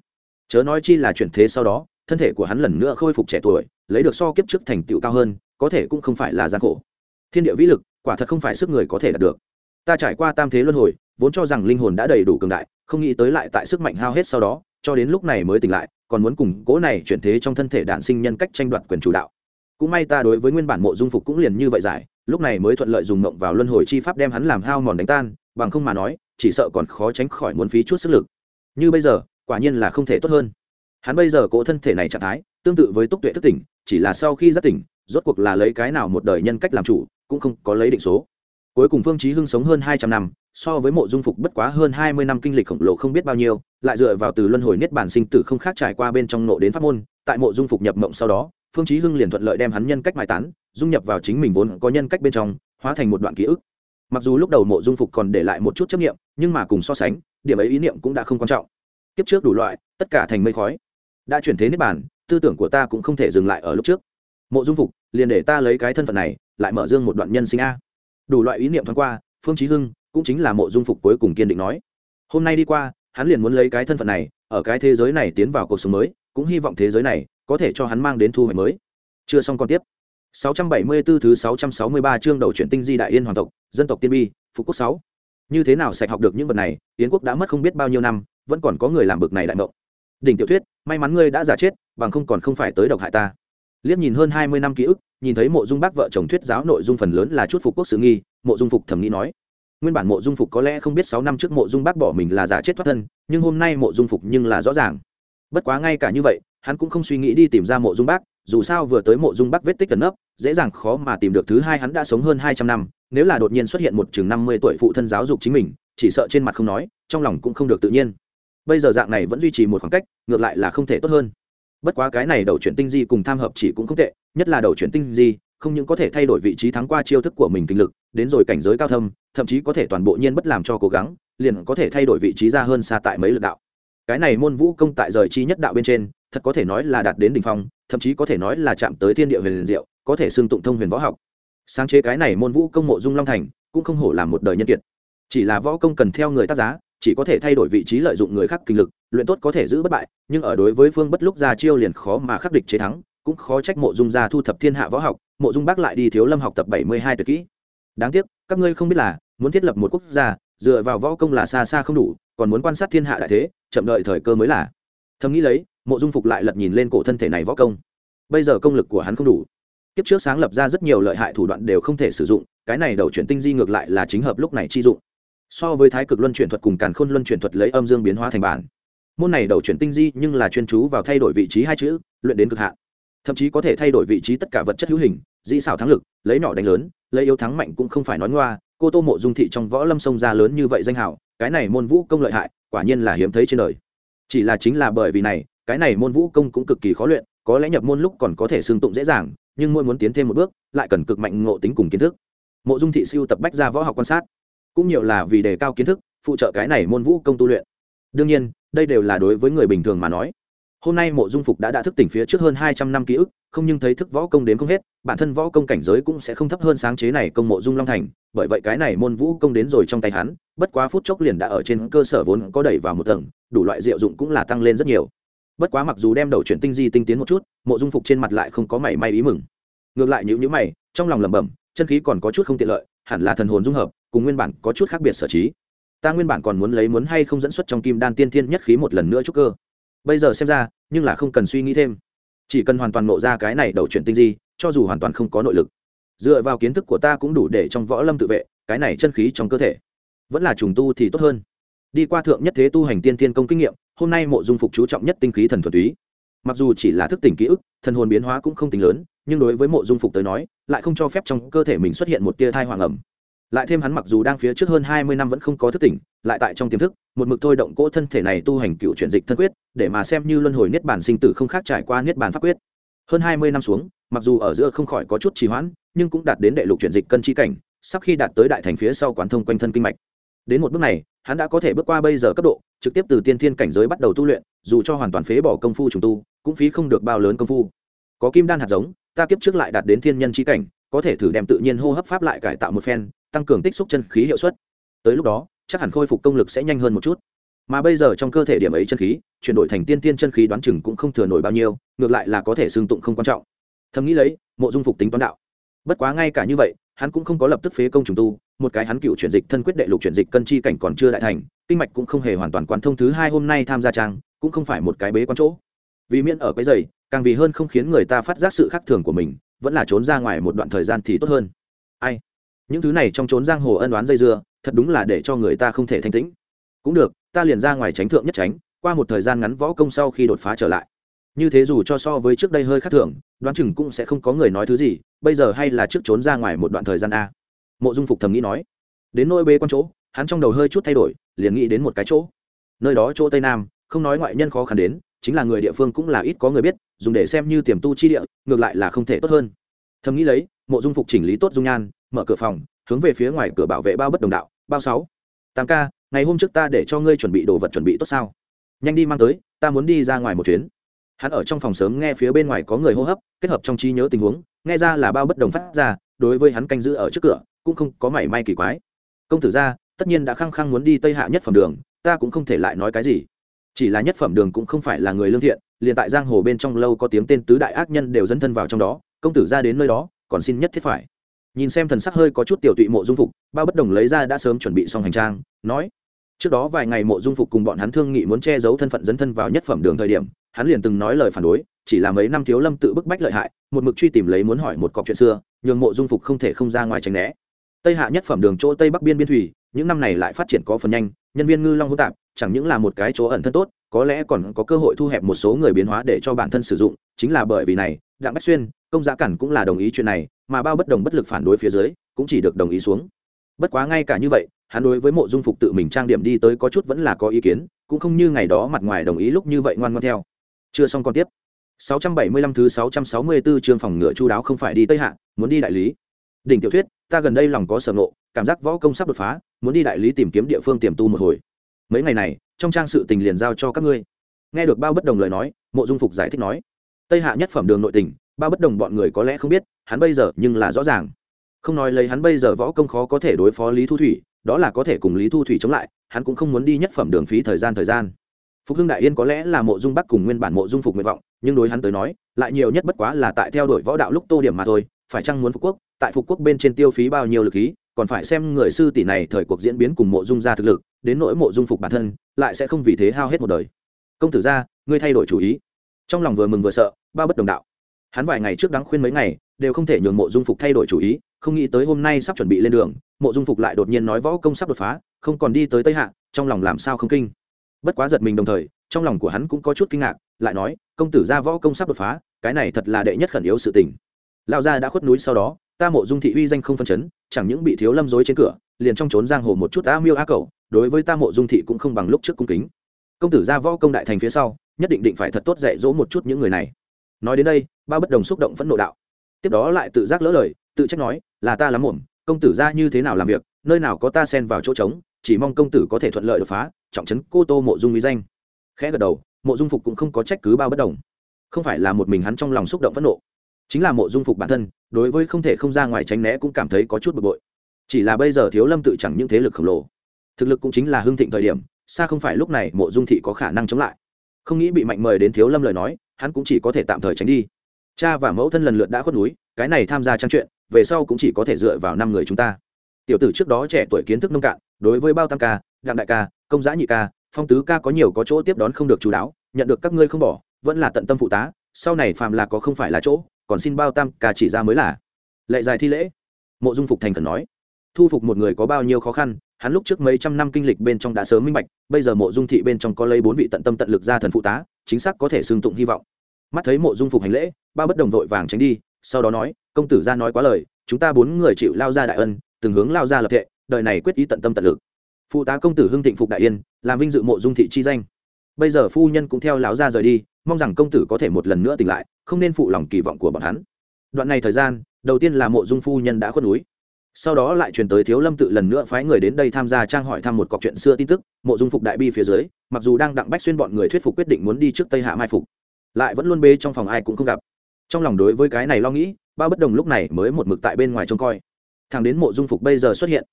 S1: chớ nói chi là chuyển thế sau đó, thân thể của hắn lần nữa khôi phục trẻ tuổi, lấy được so kiếp trước thành tựu cao hơn, có thể cũng không phải là gian khổ. Thiên địa vĩ lực, quả thật không phải sức người có thể đạt được. Ta trải qua tam thế luân hồi, vốn cho rằng linh hồn đã đầy đủ cường đại, không nghĩ tới lại tại sức mạnh hao hết sau đó, cho đến lúc này mới tỉnh lại, còn muốn cùng cố này chuyển thế trong thân thể đạn sinh nhân cách tranh đoạt quyền chủ đạo cũng may ta đối với nguyên bản mộ dung phục cũng liền như vậy giải, lúc này mới thuận lợi dùng mộng vào luân hồi chi pháp đem hắn làm hao mòn đánh tan, bằng không mà nói, chỉ sợ còn khó tránh khỏi muốn phí chút sức lực. Như bây giờ, quả nhiên là không thể tốt hơn. Hắn bây giờ cỗ thân thể này trạng thái, tương tự với túc tuệ thức tỉnh, chỉ là sau khi giác tỉnh, rốt cuộc là lấy cái nào một đời nhân cách làm chủ, cũng không có lấy định số. Cuối cùng phương chí hưng sống hơn hai trăm năm, so với mộ dung phục bất quá hơn hai mươi năm kinh lịch khổng lồ không biết bao nhiêu, lại dựa vào từ luân hồi niết bản sinh tử không khác trải qua bên trong nộ đến pháp môn, tại mộ dung phục nhập mộng sau đó phương chí hưng liền thuận lợi đem hắn nhân cách mai tán, dung nhập vào chính mình vốn có nhân cách bên trong, hóa thành một đoạn ký ức. Mặc dù lúc đầu mộ dung phục còn để lại một chút chấp niệm, nhưng mà cùng so sánh, điểm ấy ý niệm cũng đã không quan trọng. Kiếp trước đủ loại, tất cả thành mây khói. Đã chuyển thế niết bản tư tưởng của ta cũng không thể dừng lại ở lúc trước. Mộ dung phục, liền để ta lấy cái thân phận này, lại mở dương một đoạn nhân sinh a. Đủ loại ý niệm thoáng qua, phương chí hưng cũng chính là mộ dung phục cuối cùng kiên định nói. Hôm nay đi qua, hắn liền muốn lấy cái thân phận này, ở cái thế giới này tiến vào cuộc sống mới, cũng hy vọng thế giới này có thể cho hắn mang đến thu hoạch mới. Chưa xong còn tiếp. 674 thứ 663 chương đầu truyện tinh di đại yên hoàng tộc, dân tộc tiên bi, phục quốc 6. như thế nào sạch học được những vật này tiến quốc đã mất không biết bao nhiêu năm, vẫn còn có người làm bực này đại mộng đỉnh tiểu thuyết, may mắn ngươi đã giả chết, bằng không còn không phải tới độc hại ta. Liếc nhìn hơn hai mươi năm ký ức, nhìn thấy mộ dung bác vợ chồng thuyết giáo nội dung phần lớn là chút phục quốc sự nghi, mộ dung phục thầm nghĩ nói. Nguyên bản mộ dung phục có lẽ không biết sáu năm trước mộ dung bác bỏ mình là giả chết thoát thân, nhưng hôm nay mộ dung phục nhưng là rõ ràng. Bất quá ngay cả như vậy hắn cũng không suy nghĩ đi tìm ra mộ dung bác, dù sao vừa tới mộ dung bác vết tích cần nấp, dễ dàng khó mà tìm được thứ hai hắn đã sống hơn hai trăm năm, nếu là đột nhiên xuất hiện một chừng năm mươi tuổi phụ thân giáo dục chính mình, chỉ sợ trên mặt không nói, trong lòng cũng không được tự nhiên. Bây giờ dạng này vẫn duy trì một khoảng cách, ngược lại là không thể tốt hơn. Bất quá cái này đầu chuyển tinh di cùng tham hợp chỉ cũng không tệ, nhất là đầu chuyển tinh di, không những có thể thay đổi vị trí thắng qua chiêu thức của mình kinh lực, đến rồi cảnh giới cao thâm, thậm chí có thể toàn bộ nhiên bất làm cho cố gắng, liền có thể thay đổi vị trí ra hơn xa tại mấy lực đạo cái này môn vũ công tại rời chi nhất đạo bên trên, thật có thể nói là đạt đến đỉnh phong, thậm chí có thể nói là chạm tới thiên địa huyền diệu, có thể xưng tụng thông huyền võ học. Sáng chế cái này môn vũ công mộ dung long thành, cũng không hổ làm một đời nhân kiệt. Chỉ là võ công cần theo người tác giá, chỉ có thể thay đổi vị trí lợi dụng người khác kinh lực, luyện tốt có thể giữ bất bại, nhưng ở đối với phương bất lúc ra chiêu liền khó mà khắc địch chế thắng, cũng khó trách mộ dung gia thu thập thiên hạ võ học, mộ dung bác lại đi thiếu lâm học tập bảy mươi hai tuyệt kỹ. Đáng tiếc, các ngươi không biết là, muốn thiết lập một quốc gia, dựa vào võ công là xa xa không đủ, còn muốn quan sát thiên hạ đại thế chậm đợi thời cơ mới là. Thầm nghĩ lấy, mộ dung phục lại lật nhìn lên cổ thân thể này võ công. Bây giờ công lực của hắn không đủ. Kiếp trước sáng lập ra rất nhiều lợi hại thủ đoạn đều không thể sử dụng, cái này đầu chuyển tinh di ngược lại là chính hợp lúc này chi dụng. So với thái cực luân chuyển thuật cùng càn khôn luân chuyển thuật lấy âm dương biến hóa thành bản. Môn này đầu chuyển tinh di nhưng là chuyên chú vào thay đổi vị trí hai chữ, luyện đến cực hạn. Thậm chí có thể thay đổi vị trí tất cả vật chất hữu hình, dĩ xảo thắng lực, lấy nhỏ đánh lớn, lấy yếu thắng mạnh cũng không phải nói ngoa. Cô tô mộ dung thị trong võ lâm sông ra lớn như vậy danh hào, cái này môn vũ công lợi hại quả nhiên là hiếm thấy trên đời. Chỉ là chính là bởi vì này, cái này môn vũ công cũng cực kỳ khó luyện, có lẽ nhập môn lúc còn có thể xương tụng dễ dàng, nhưng mỗi muốn tiến thêm một bước, lại cần cực mạnh ngộ tính cùng kiến thức. Mộ dung thị siêu tập bách ra võ học quan sát, cũng nhiều là vì đề cao kiến thức, phụ trợ cái này môn vũ công tu luyện. Đương nhiên, đây đều là đối với người bình thường mà nói. Hôm nay mộ dung phục đã đã thức tỉnh phía trước hơn hai trăm năm ký ức không nhưng thấy thức võ công đến không hết, bản thân võ công cảnh giới cũng sẽ không thấp hơn sáng chế này công mộ dung long thành, bởi vậy cái này môn vũ công đến rồi trong tay hắn, bất quá phút chốc liền đã ở trên cơ sở vốn có đẩy vào một tầng, đủ loại diệu dụng cũng là tăng lên rất nhiều. Bất quá mặc dù đem đầu chuyển tinh di tinh tiến một chút, mộ dung phục trên mặt lại không có mảy may ý mừng. Ngược lại nhữ nhữ mày, trong lòng lẩm bẩm, chân khí còn có chút không tiện lợi, hẳn là thần hồn dung hợp, cùng nguyên bản có chút khác biệt sở trí. Ta nguyên bản còn muốn lấy muốn hay không dẫn xuất trong kim đan tiên thiên nhất khí một lần nữa chút cơ. Bây giờ xem ra, nhưng là không cần suy nghĩ thêm chỉ cần hoàn toàn nộ ra cái này đầu chuyển tinh di, cho dù hoàn toàn không có nội lực. Dựa vào kiến thức của ta cũng đủ để trong võ lâm tự vệ, cái này chân khí trong cơ thể vẫn là trùng tu thì tốt hơn. Đi qua thượng nhất thế tu hành tiên thiên công kinh nghiệm, hôm nay mộ dung phục chú trọng nhất tinh khí thần thuần túy. Mặc dù chỉ là thức tỉnh ký ức, thần hồn biến hóa cũng không tính lớn, nhưng đối với mộ dung phục tới nói, lại không cho phép trong cơ thể mình xuất hiện một tia thai hoàng ẩm lại thêm hắn mặc dù đang phía trước hơn hai mươi năm vẫn không có thức tỉnh, lại tại trong tiềm thức, một mực thôi động cỗ thân thể này tu hành cựu chuyển dịch thân quyết, để mà xem như luân hồi niết bàn sinh tử không khác trải qua niết bàn pháp quyết. Hơn hai mươi năm xuống, mặc dù ở giữa không khỏi có chút trì hoãn, nhưng cũng đạt đến đệ lục chuyển dịch cân chi cảnh, sắp khi đạt tới đại thành phía sau quán thông quanh thân kinh mạch. Đến một bước này, hắn đã có thể bước qua bây giờ cấp độ, trực tiếp từ tiên thiên cảnh giới bắt đầu tu luyện, dù cho hoàn toàn phế bỏ công phu trùng tu, cũng phí không được bao lớn công phu. Có kim đan hạt giống, ta kiếp trước lại đạt đến thiên nhân chi cảnh, có thể thử đem tự nhiên hô hấp pháp lại cải tạo một phen tăng cường tích xúc chân khí hiệu suất. Tới lúc đó, chắc hẳn khôi phục công lực sẽ nhanh hơn một chút. Mà bây giờ trong cơ thể điểm ấy chân khí, chuyển đổi thành tiên tiên chân khí đoán chừng cũng không thừa nổi bao nhiêu, ngược lại là có thể xương tụng không quan trọng. Thầm nghĩ lấy, mộ dung phục tính toán đạo. Bất quá ngay cả như vậy, hắn cũng không có lập tức phế công trùng tu, một cái hắn cựu chuyển dịch thân quyết đệ lục chuyển dịch cân chi cảnh còn chưa đại thành, kinh mạch cũng không hề hoàn toàn quán thông thứ hai hôm nay tham gia trang, cũng không phải một cái bế quán chỗ. Vì miễn ở cái giày, càng vì hơn không khiến người ta phát giác sự khác thường của mình, vẫn là trốn ra ngoài một đoạn thời gian thì tốt hơn. Ai? Những thứ này trong trốn giang hồ ân oán dây dưa, thật đúng là để cho người ta không thể thanh tĩnh. Cũng được, ta liền ra ngoài tránh thượng nhất tránh, qua một thời gian ngắn võ công sau khi đột phá trở lại. Như thế dù cho so với trước đây hơi khác thường, đoán chừng cũng sẽ không có người nói thứ gì, bây giờ hay là trước trốn ra ngoài một đoạn thời gian a. Mộ dung phục thầm nghĩ nói. Đến nôi bê con chỗ, hắn trong đầu hơi chút thay đổi, liền nghĩ đến một cái chỗ. Nơi đó chỗ tây nam, không nói ngoại nhân khó khăn đến, chính là người địa phương cũng là ít có người biết, dùng để xem như tiềm tu chi địa, ngược lại là không thể tốt hơn. Thầm nghĩ lấy, mộ dung phục chỉnh lý tốt dung nhan mở cửa phòng, hướng về phía ngoài cửa bảo vệ bao bất đồng đạo, bao sáu, tám ca, ngày hôm trước ta để cho ngươi chuẩn bị đồ vật chuẩn bị tốt sao? Nhanh đi mang tới, ta muốn đi ra ngoài một chuyến. Hắn ở trong phòng sớm nghe phía bên ngoài có người hô hấp, kết hợp trong trí nhớ tình huống, nghe ra là bao bất đồng phát ra, đối với hắn canh giữ ở trước cửa, cũng không có mảy may kỳ quái. Công tử gia, tất nhiên đã khăng khăng muốn đi tây hạ nhất phẩm đường, ta cũng không thể lại nói cái gì. Chỉ là nhất phẩm đường cũng không phải là người lương thiện, liền tại giang hồ bên trong lâu có tiếng tên tứ đại ác nhân đều dấn thân vào trong đó, công tử ra đến nơi đó, còn xin nhất thiết phải nhìn xem thần sắc hơi có chút tiểu tụy mộ dung phục, bao bất đồng lấy ra đã sớm chuẩn bị xong hành trang, nói, trước đó vài ngày mộ dung phục cùng bọn hắn thương nghị muốn che giấu thân phận dấn thân vào nhất phẩm đường thời điểm, hắn liền từng nói lời phản đối, chỉ là mấy năm thiếu lâm tự bức bách lợi hại, một mực truy tìm lấy muốn hỏi một cọc chuyện xưa, nhường mộ dung phục không thể không ra ngoài tránh né. Tây hạ nhất phẩm đường chỗ tây bắc biên biên thủy, những năm này lại phát triển có phần nhanh, nhân viên ngư long hỗn tạp, chẳng những là một cái chỗ ẩn thân tốt, có lẽ còn có cơ hội thu hẹp một số người biến hóa để cho bản thân sử dụng, chính là bởi vì này, đặng bách xuyên, công giá cản cũng là đồng ý chuyện này mà bao bất đồng bất lực phản đối phía dưới cũng chỉ được đồng ý xuống bất quá ngay cả như vậy hắn đối với mộ dung phục tự mình trang điểm đi tới có chút vẫn là có ý kiến cũng không như ngày đó mặt ngoài đồng ý lúc như vậy ngoan ngoan theo chưa xong còn tiếp 675 thứ 664 chương phòng ngựa chu đáo không phải đi Tây Hạ, muốn đi đại lý. Đỉnh tiểu thuyết, ta gần đây lòng có sở ngộ, cảm giác võ công sắp đột phá, muốn đi đại lý tìm kiếm địa phương tiềm tu một hồi. Mấy ngày này, trong trang sự tình liền giao cho các ngươi. Nghe được bao bất đồng lời nói, Mộ Dung Phục giải thích nói, Tây Hạ nhất phẩm đường nội tình, Ba bất đồng bọn người có lẽ không biết, hắn bây giờ nhưng là rõ ràng. Không nói lấy hắn bây giờ võ công khó có thể đối phó Lý Thu Thủy, đó là có thể cùng Lý Thu Thủy chống lại, hắn cũng không muốn đi nhất phẩm đường phí thời gian thời gian. Phục hưng đại yên có lẽ là mộ dung bắc cùng nguyên bản mộ dung phục nguyện vọng nhưng đối hắn tới nói lại nhiều nhất bất quá là tại theo đuổi võ đạo lúc tô điểm mà thôi phải chăng muốn phục quốc tại phục quốc bên trên tiêu phí bao nhiêu lực khí còn phải xem người sư tỷ này thời cuộc diễn biến cùng mộ dung ra thực lực đến nỗi mộ dung phục bản thân lại sẽ không vì thế hao hết một đời. Công tử ra ngươi thay đổi chủ ý. Trong lòng vừa mừng vừa sợ ba bất đồng đạo hắn vài ngày trước đáng khuyên mấy ngày, đều không thể nhường mộ dung phục thay đổi chủ ý, không nghĩ tới hôm nay sắp chuẩn bị lên đường, mộ dung phục lại đột nhiên nói võ công sắp đột phá, không còn đi tới tây hạ, trong lòng làm sao không kinh. Bất quá giật mình đồng thời, trong lòng của hắn cũng có chút kinh ngạc, lại nói, công tử gia võ công sắp đột phá, cái này thật là đệ nhất khẩn yếu sự tình. Lao gia đã khuất núi sau đó, ta mộ dung thị uy danh không phân chấn, chẳng những bị thiếu lâm dối trên cửa, liền trong trốn giang hồ một chút a miêu a cầu đối với ta mộ dung thị cũng không bằng lúc trước cung kính. Công tử gia võ công đại thành phía sau, nhất định định phải thật tốt dạy dỗ một chút những người này nói đến đây, ba bất đồng xúc động phẫn nộ đạo. Tiếp đó lại tự giác lỡ lời, tự trách nói, là ta lắm muộn, công tử gia như thế nào làm việc, nơi nào có ta xen vào chỗ trống, chỉ mong công tử có thể thuận lợi đột phá, trọng trấn cô tô mộ dung mỹ danh. Khẽ gật đầu, mộ dung phục cũng không có trách cứ bao bất đồng. Không phải là một mình hắn trong lòng xúc động phẫn nộ, chính là mộ dung phục bản thân, đối với không thể không ra ngoài tránh né cũng cảm thấy có chút bực bội. Chỉ là bây giờ thiếu lâm tự chẳng những thế lực khổng lồ, thực lực cũng chính là hưng thịnh thời điểm, xa không phải lúc này mộ dung thị có khả năng chống lại. Không nghĩ bị mạnh mời đến thiếu lâm lời nói hắn cũng chỉ có thể tạm thời tránh đi. Cha và mẫu thân lần lượt đã khuất núi, cái này tham gia trang chuyện, về sau cũng chỉ có thể dựa vào năm người chúng ta. Tiểu tử trước đó trẻ tuổi kiến thức nông cạn, đối với bao tam ca, đặng đại ca, công giã nhị ca, phong tứ ca có nhiều có chỗ tiếp đón không được chú đáo, nhận được các ngươi không bỏ, vẫn là tận tâm phụ tá, sau này phàm là có không phải là chỗ, còn xin bao tam ca chỉ ra mới là. Lệ dài thi lễ. Mộ dung phục thành cần nói. Thu phục một người có bao nhiêu khó khăn, hắn lúc trước mấy trăm năm kinh lịch bên trong đã sớm minh bạch, bây giờ mộ dung thị bên trong có lấy bốn vị tận tâm tận lực ra thần phụ tá, chính xác có thể xương tụng hy vọng mắt thấy mộ dung phục hành lễ, ba bất đồng vội vàng tránh đi, sau đó nói, công tử ra nói quá lời, chúng ta bốn người chịu lao ra đại ân, từng hướng lao ra lập thệ, đời này quyết ý tận tâm tận lực. Phụ tá công tử hưng thịnh phục đại yên, làm vinh dự mộ dung thị chi danh. Bây giờ phu nhân cũng theo lão gia rời đi, mong rằng công tử có thể một lần nữa tỉnh lại, không nên phụ lòng kỳ vọng của bọn hắn. Đoạn này thời gian, đầu tiên là mộ dung phu nhân đã khuất núi. Sau đó lại truyền tới thiếu lâm tự lần nữa phái người đến đây tham gia trang hỏi thăm một cọc chuyện xưa tin tức, mộ dung phục đại bi phía dưới, mặc dù đang đặng bách xuyên bọn người thuyết phục quyết định muốn đi trước tây hạ mai phục lại vẫn luôn bê trong phòng ai cũng không gặp. Trong lòng đối với cái này lo nghĩ ba bất đồng lúc này mới một mực tại bên ngoài trông coi. Thằng đến mộ dung phục bây giờ xuất hiện,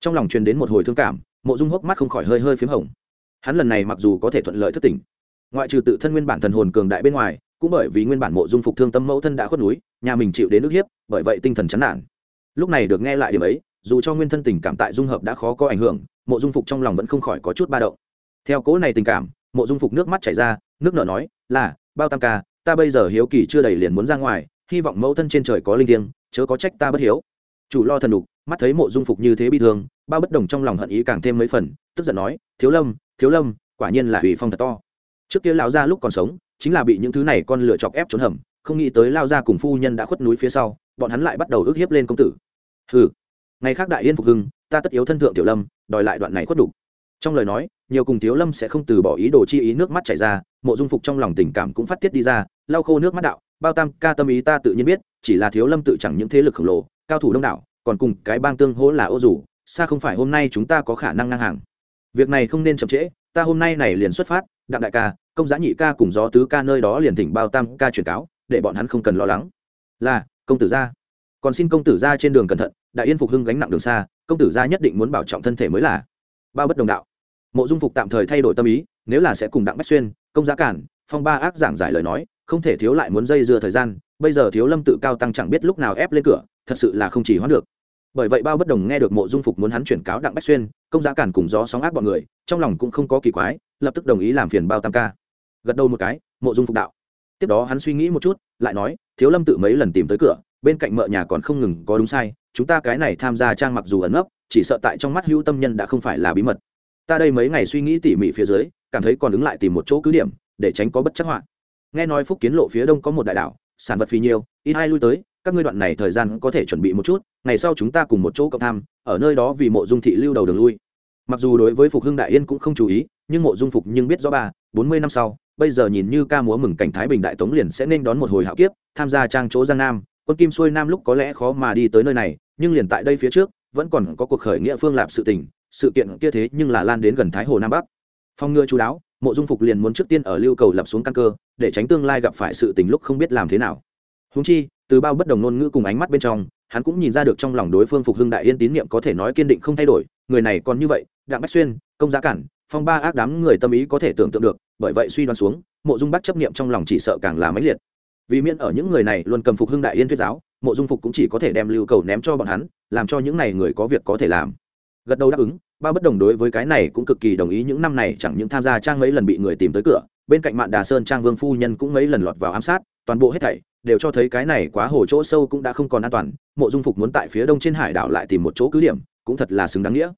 S1: trong lòng truyền đến một hồi thương cảm, mộ dung hốc mắt không khỏi hơi hơi p h í m hồng. Hắn lần này mặc dù có thể thuận lợi thất tỉnh, ngoại trừ tự thân nguyên bản thần hồn cường đại bên ngoài, cũng bởi vì nguyên bản mộ dung phục thương tâm mẫu thân đã khuất núi, nhà mình chịu đến nước hiếp, bởi vậy tinh thần chán nản. Lúc này được nghe lại điểm ấy, dù cho nguyên thân tình cảm tại dung hợp đã khó có ảnh hưởng, mộ dung phục trong lòng vẫn không khỏi có chút ba động. Theo cố này tình cảm, mộ dung phục nước mắt chảy ra, nước nở nói, là bao tam ca, ta bây giờ hiếu kỳ chưa đầy liền muốn ra ngoài, hy vọng mẫu thân trên trời có linh thiêng, chớ có trách ta bất hiếu. Chủ lo thần đục, mắt thấy mộ dung phục như thế bị thương, bao bất đồng trong lòng hận ý càng thêm mấy phần, tức giận nói, thiếu lâm thiếu lâm, quả nhiên là hủy phong thật to. Trước kia lão gia lúc còn sống, chính là bị những thứ này con lựa chọc ép trốn hầm, không nghĩ tới lao gia cùng phu nhân đã khuất núi phía sau, bọn hắn lại bắt đầu ức hiếp lên công tử. Hừ, ngày khác đại yên phục hưng, ta tất yếu thân thượng tiểu lâm, đòi lại đoạn này khuất đủ trong lời nói, nhiều cùng thiếu lâm sẽ không từ bỏ ý đồ chi ý nước mắt chảy ra mộ dung phục trong lòng tình cảm cũng phát tiết đi ra, lau khô nước mắt đạo, bao tam, ca tâm ý ta tự nhiên biết, chỉ là thiếu lâm tự chẳng những thế lực khổng lồ, cao thủ đông đảo, còn cùng cái bang tương hỗ là ô dù, xa không phải hôm nay chúng ta có khả năng ngang hàng. Việc này không nên chậm trễ, ta hôm nay này liền xuất phát, đặng đại ca, công giá nhị ca cùng gió tứ ca nơi đó liền thỉnh bao tam ca truyền cáo, để bọn hắn không cần lo lắng. Là, công tử gia. Còn xin công tử gia trên đường cẩn thận, đại yên phục hưng gánh nặng đường xa, công tử gia nhất định muốn bảo trọng thân thể mới là. Bao bất đồng đạo. Mộ dung phục tạm thời thay đổi tâm ý, nếu là sẽ cùng đặng bách xuyên công giá cản, phong ba ác giảng giải lời nói, không thể thiếu lại muốn dây dưa thời gian, bây giờ thiếu lâm tự cao tăng chẳng biết lúc nào ép lên cửa, thật sự là không chỉ hoãn được. Bởi vậy bao bất đồng nghe được mộ dung phục muốn hắn chuyển cáo đặng bách xuyên, công giá cản cùng gió sóng ác bọn người, trong lòng cũng không có kỳ quái, lập tức đồng ý làm phiền bao tam ca. Gật đầu một cái, mộ dung phục đạo. Tiếp đó hắn suy nghĩ một chút, lại nói, thiếu lâm tự mấy lần tìm tới cửa, bên cạnh mợ nhà còn không ngừng có đúng sai, chúng ta cái này tham gia trang mặc dù ẩn ấp chỉ sợ tại trong mắt hữu tâm nhân đã không phải là bí mật. Ta đây mấy ngày suy nghĩ tỉ mỉ phía dưới cảm thấy còn ứng lại tìm một chỗ cứ điểm, để tránh có bất chắc họa. Nghe nói phúc kiến lộ phía đông có một đại đảo, sản vật phi nhiều, ít ai lui tới, các ngươi đoạn này thời gian có thể chuẩn bị một chút, ngày sau chúng ta cùng một chỗ cộng tham, ở nơi đó vì mộ dung thị lưu đầu đường lui. Mặc dù đối với phục hưng đại yên cũng không chú ý, nhưng mộ dung phục nhưng biết rõ ba, bốn mươi năm sau, bây giờ nhìn như ca múa mừng cảnh thái bình đại tống liền sẽ nên đón một hồi hạo kiếp, tham gia trang chỗ giang nam, quân kim xuôi nam lúc có lẽ khó mà đi tới nơi này, nhưng liền tại đây phía trước, vẫn còn có cuộc khởi nghĩa phương lạp sự tình, sự kiện kia thế nhưng là lan đến gần thái hồ nam bắc phong ngừa chú đáo, mộ dung phục liền muốn trước tiên ở lưu cầu lập xuống căn cơ, để tránh tương lai gặp phải sự tình lúc không biết làm thế nào. Húng chi, từ bao bất đồng ngôn ngữ cùng ánh mắt bên trong, hắn cũng nhìn ra được trong lòng đối phương phục hưng đại yên tín nhiệm có thể nói kiên định không thay đổi, người này còn như vậy, đặng bách xuyên, công giá cản, phong ba ác đám người tâm ý có thể tưởng tượng được, bởi vậy suy đoán xuống, mộ dung bắc chấp niệm trong lòng chỉ sợ càng là mãnh liệt. Vì miễn ở những người này luôn cầm phục hưng đại yên thuyết giáo, mộ dung phục cũng chỉ có thể đem lưu cầu ném cho bọn hắn, làm cho những này người có việc có thể làm. Gật đầu đáp ứng ba bất đồng đối với cái này cũng cực kỳ đồng ý, những năm này chẳng những tham gia trang mấy lần bị người tìm tới cửa, bên cạnh mạn đà sơn trang vương phu nhân cũng mấy lần lọt vào ám sát, toàn bộ hết thảy đều cho thấy cái này quá hồ chỗ sâu cũng đã không còn an toàn, mộ dung phục muốn tại phía đông trên hải đảo lại tìm một chỗ cứ điểm, cũng thật là xứng đáng nghĩa.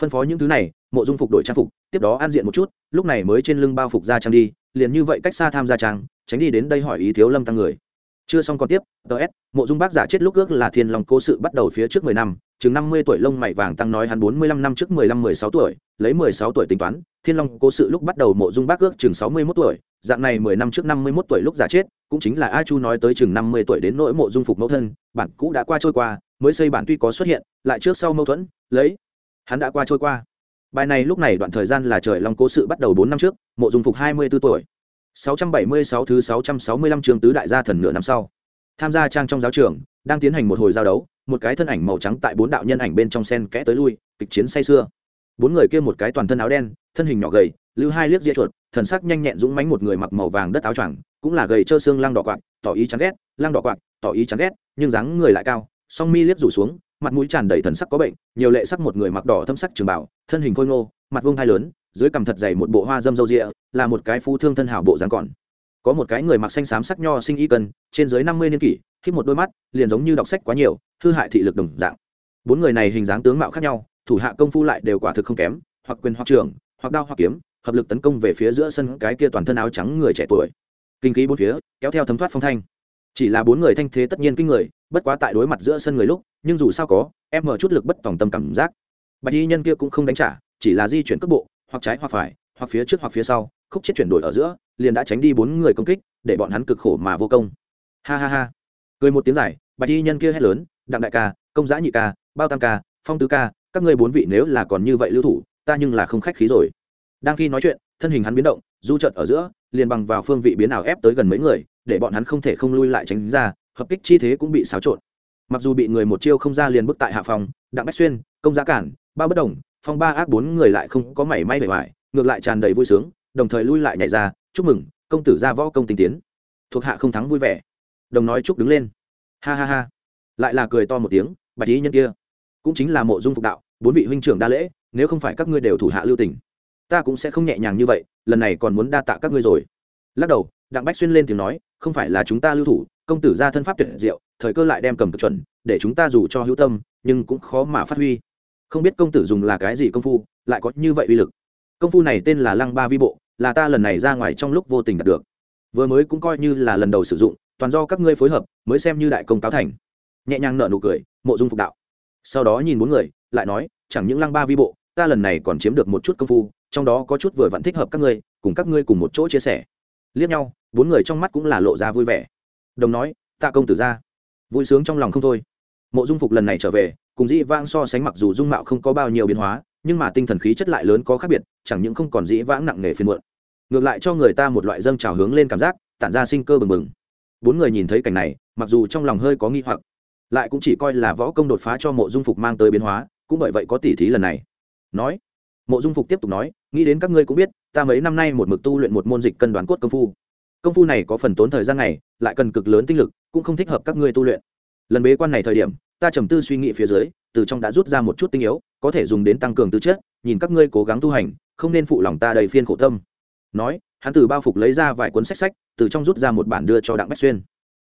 S1: Phân phó những thứ này, mộ dung phục đổi trang phục, tiếp đó an diện một chút, lúc này mới trên lưng bao phục ra trang đi, liền như vậy cách xa tham gia trang, tránh đi đến đây hỏi ý thiếu lâm tăng người. Chưa xong còn tiếp ts mộ dung bác giả chết lúc ước là thiên lòng cố sự bắt đầu phía trước mười năm chừng năm mươi tuổi lông mày vàng tăng nói hắn bốn mươi lăm năm trước mười lăm mười sáu tuổi lấy mười sáu tuổi tính toán thiên long cố sự lúc bắt đầu mộ dung bác ước chừng sáu mươi mốt tuổi dạng này mười năm trước năm mươi mốt tuổi lúc giả chết cũng chính là a chu nói tới chừng năm mươi tuổi đến nỗi mộ dung phục mẫu thân bản cũ đã qua trôi qua mới xây bản tuy có xuất hiện lại trước sau mâu thuẫn lấy hắn đã qua trôi qua bài này lúc này đoạn thời gian là trời long cố sự bắt đầu bốn năm trước mộ dung phục hai mươi b ố tuổi 676 thứ 665 trường tứ đại gia thần nửa năm sau. Tham gia trang trong giáo trường, đang tiến hành một hồi giao đấu, một cái thân ảnh màu trắng tại bốn đạo nhân ảnh bên trong sen kẽ tới lui, kịch chiến say xưa. Bốn người kia một cái toàn thân áo đen, thân hình nhỏ gầy, lưu hai liếc ria chuột, thần sắc nhanh nhẹn dũng mãnh một người mặc màu vàng đất áo choàng, cũng là gầy trơ xương lăng đỏ quạng, tỏ ý chán ghét, lăng đỏ quạng, tỏ ý chán ghét, nhưng dáng người lại cao, song mi liếc rủ xuống, mặt mũi tràn đầy thần sắc có bệnh, nhiều lệ sắc một người mặc đỏ thâm sắc trường bảo, thân hình khôi ngô, mặt vuông hai lớn, dưới cằm thật dày một bộ hoa dâm râu rịa là một cái phú thương thân hảo bộ dáng còn có một cái người mặc xanh xám sắc nho sinh y cân trên dưới năm mươi niên kỷ khi một đôi mắt liền giống như đọc sách quá nhiều hư hại thị lực đồng dạng. Bốn người này hình dáng tướng mạo khác nhau, thủ hạ công phu lại đều quả thực không kém, hoặc quyền hoặc trường hoặc đao hoặc kiếm, hợp lực tấn công về phía giữa sân cái kia toàn thân áo trắng người trẻ tuổi. Kinh khí bốn phía, kéo theo thấm thoát phong thanh. Chỉ là bốn người thanh thế tất nhiên kinh người, bất quá tại đối mặt giữa sân người lúc, nhưng dù sao có, em mở chút lực bất tòng tâm cảm giác. Bạch y nhân kia cũng không đánh trả, chỉ là di chuyển cước bộ, hoặc trái hoặc phải, hoặc phía trước hoặc phía sau, khúc chết chuyển đổi ở giữa, liền đã tránh đi bốn người công kích, để bọn hắn cực khổ mà vô công. Ha ha ha. Cười một tiếng dài, bạch y nhân kia hét lớn đặng đại ca, công giã nhị ca, bao tam ca, phong tứ ca, các ngươi bốn vị nếu là còn như vậy lưu thủ, ta nhưng là không khách khí rồi. Đang khi nói chuyện, thân hình hắn biến động, du trợt ở giữa, liền bằng vào phương vị biến ảo ép tới gần mấy người, để bọn hắn không thể không lui lại tránh ra, hợp kích chi thế cũng bị xáo trộn. Mặc dù bị người một chiêu không ra liền bức tại hạ phòng, đặng bách xuyên, công giá cản, bao bất đồng, phong ba ác bốn người lại không có mảy may bề ngoài, ngược lại tràn đầy vui sướng, đồng thời lui lại nhảy ra, chúc mừng, công tử ra võ công tinh tiến. Thuộc hạ không thắng vui vẻ. Đồng nói chúc đứng lên. Ha ha ha lại là cười to một tiếng, bạch ý nhân kia cũng chính là mộ dung phục đạo, bốn vị huynh trưởng đa lễ, nếu không phải các ngươi đều thủ hạ lưu tình, ta cũng sẽ không nhẹ nhàng như vậy, lần này còn muốn đa tạ các ngươi rồi. Lắc đầu, đặng bách xuyên lên tiếng nói, không phải là chúng ta lưu thủ, công tử ra thân pháp tuyệt diệu, thời cơ lại đem cầm cực chuẩn, để chúng ta dù cho hữu tâm, nhưng cũng khó mà phát huy. Không biết công tử dùng là cái gì công phu, lại có như vậy uy lực. Công phu này tên là lăng ba vi bộ, là ta lần này ra ngoài trong lúc vô tình đạt được. Vừa mới cũng coi như là lần đầu sử dụng, toàn do các ngươi phối hợp, mới xem như đại công cáo thành nhẹ nhàng nở nụ cười, mộ dung phục đạo. Sau đó nhìn bốn người, lại nói, chẳng những lăng ba vi bộ, ta lần này còn chiếm được một chút công phu, trong đó có chút vừa vặn thích hợp các ngươi, cùng các ngươi cùng một chỗ chia sẻ. Liếc nhau, bốn người trong mắt cũng là lộ ra vui vẻ. Đồng nói tạ công tử ra. Vui sướng trong lòng không thôi. Mộ dung phục lần này trở về, cùng dĩ vãng so sánh mặc dù dung mạo không có bao nhiêu biến hóa, nhưng mà tinh thần khí chất lại lớn có khác biệt, chẳng những không còn dĩ vãng nặng nề phiền muộn. Ngược lại cho người ta một loại dâng trào hướng lên cảm giác, tản ra sinh cơ bừng bừng. Bốn người nhìn thấy cảnh này, mặc dù trong lòng hơi có nghi hoặc lại cũng chỉ coi là võ công đột phá cho mộ dung phục mang tới biến hóa, cũng bởi vậy có tỉ thí lần này. Nói, mộ dung phục tiếp tục nói, nghĩ đến các ngươi cũng biết, ta mấy năm nay một mực tu luyện một môn dịch cân đoán cốt công phu. Công phu này có phần tốn thời gian này, lại cần cực lớn tinh lực, cũng không thích hợp các ngươi tu luyện. Lần bế quan này thời điểm, ta trầm tư suy nghĩ phía dưới, từ trong đã rút ra một chút tinh yếu, có thể dùng đến tăng cường tư chất, nhìn các ngươi cố gắng tu hành, không nên phụ lòng ta đầy phiên khổ tâm. Nói, hắn từ bao phục lấy ra vài cuốn sách sách, từ trong rút ra một bản đưa cho đặng bách xuyên.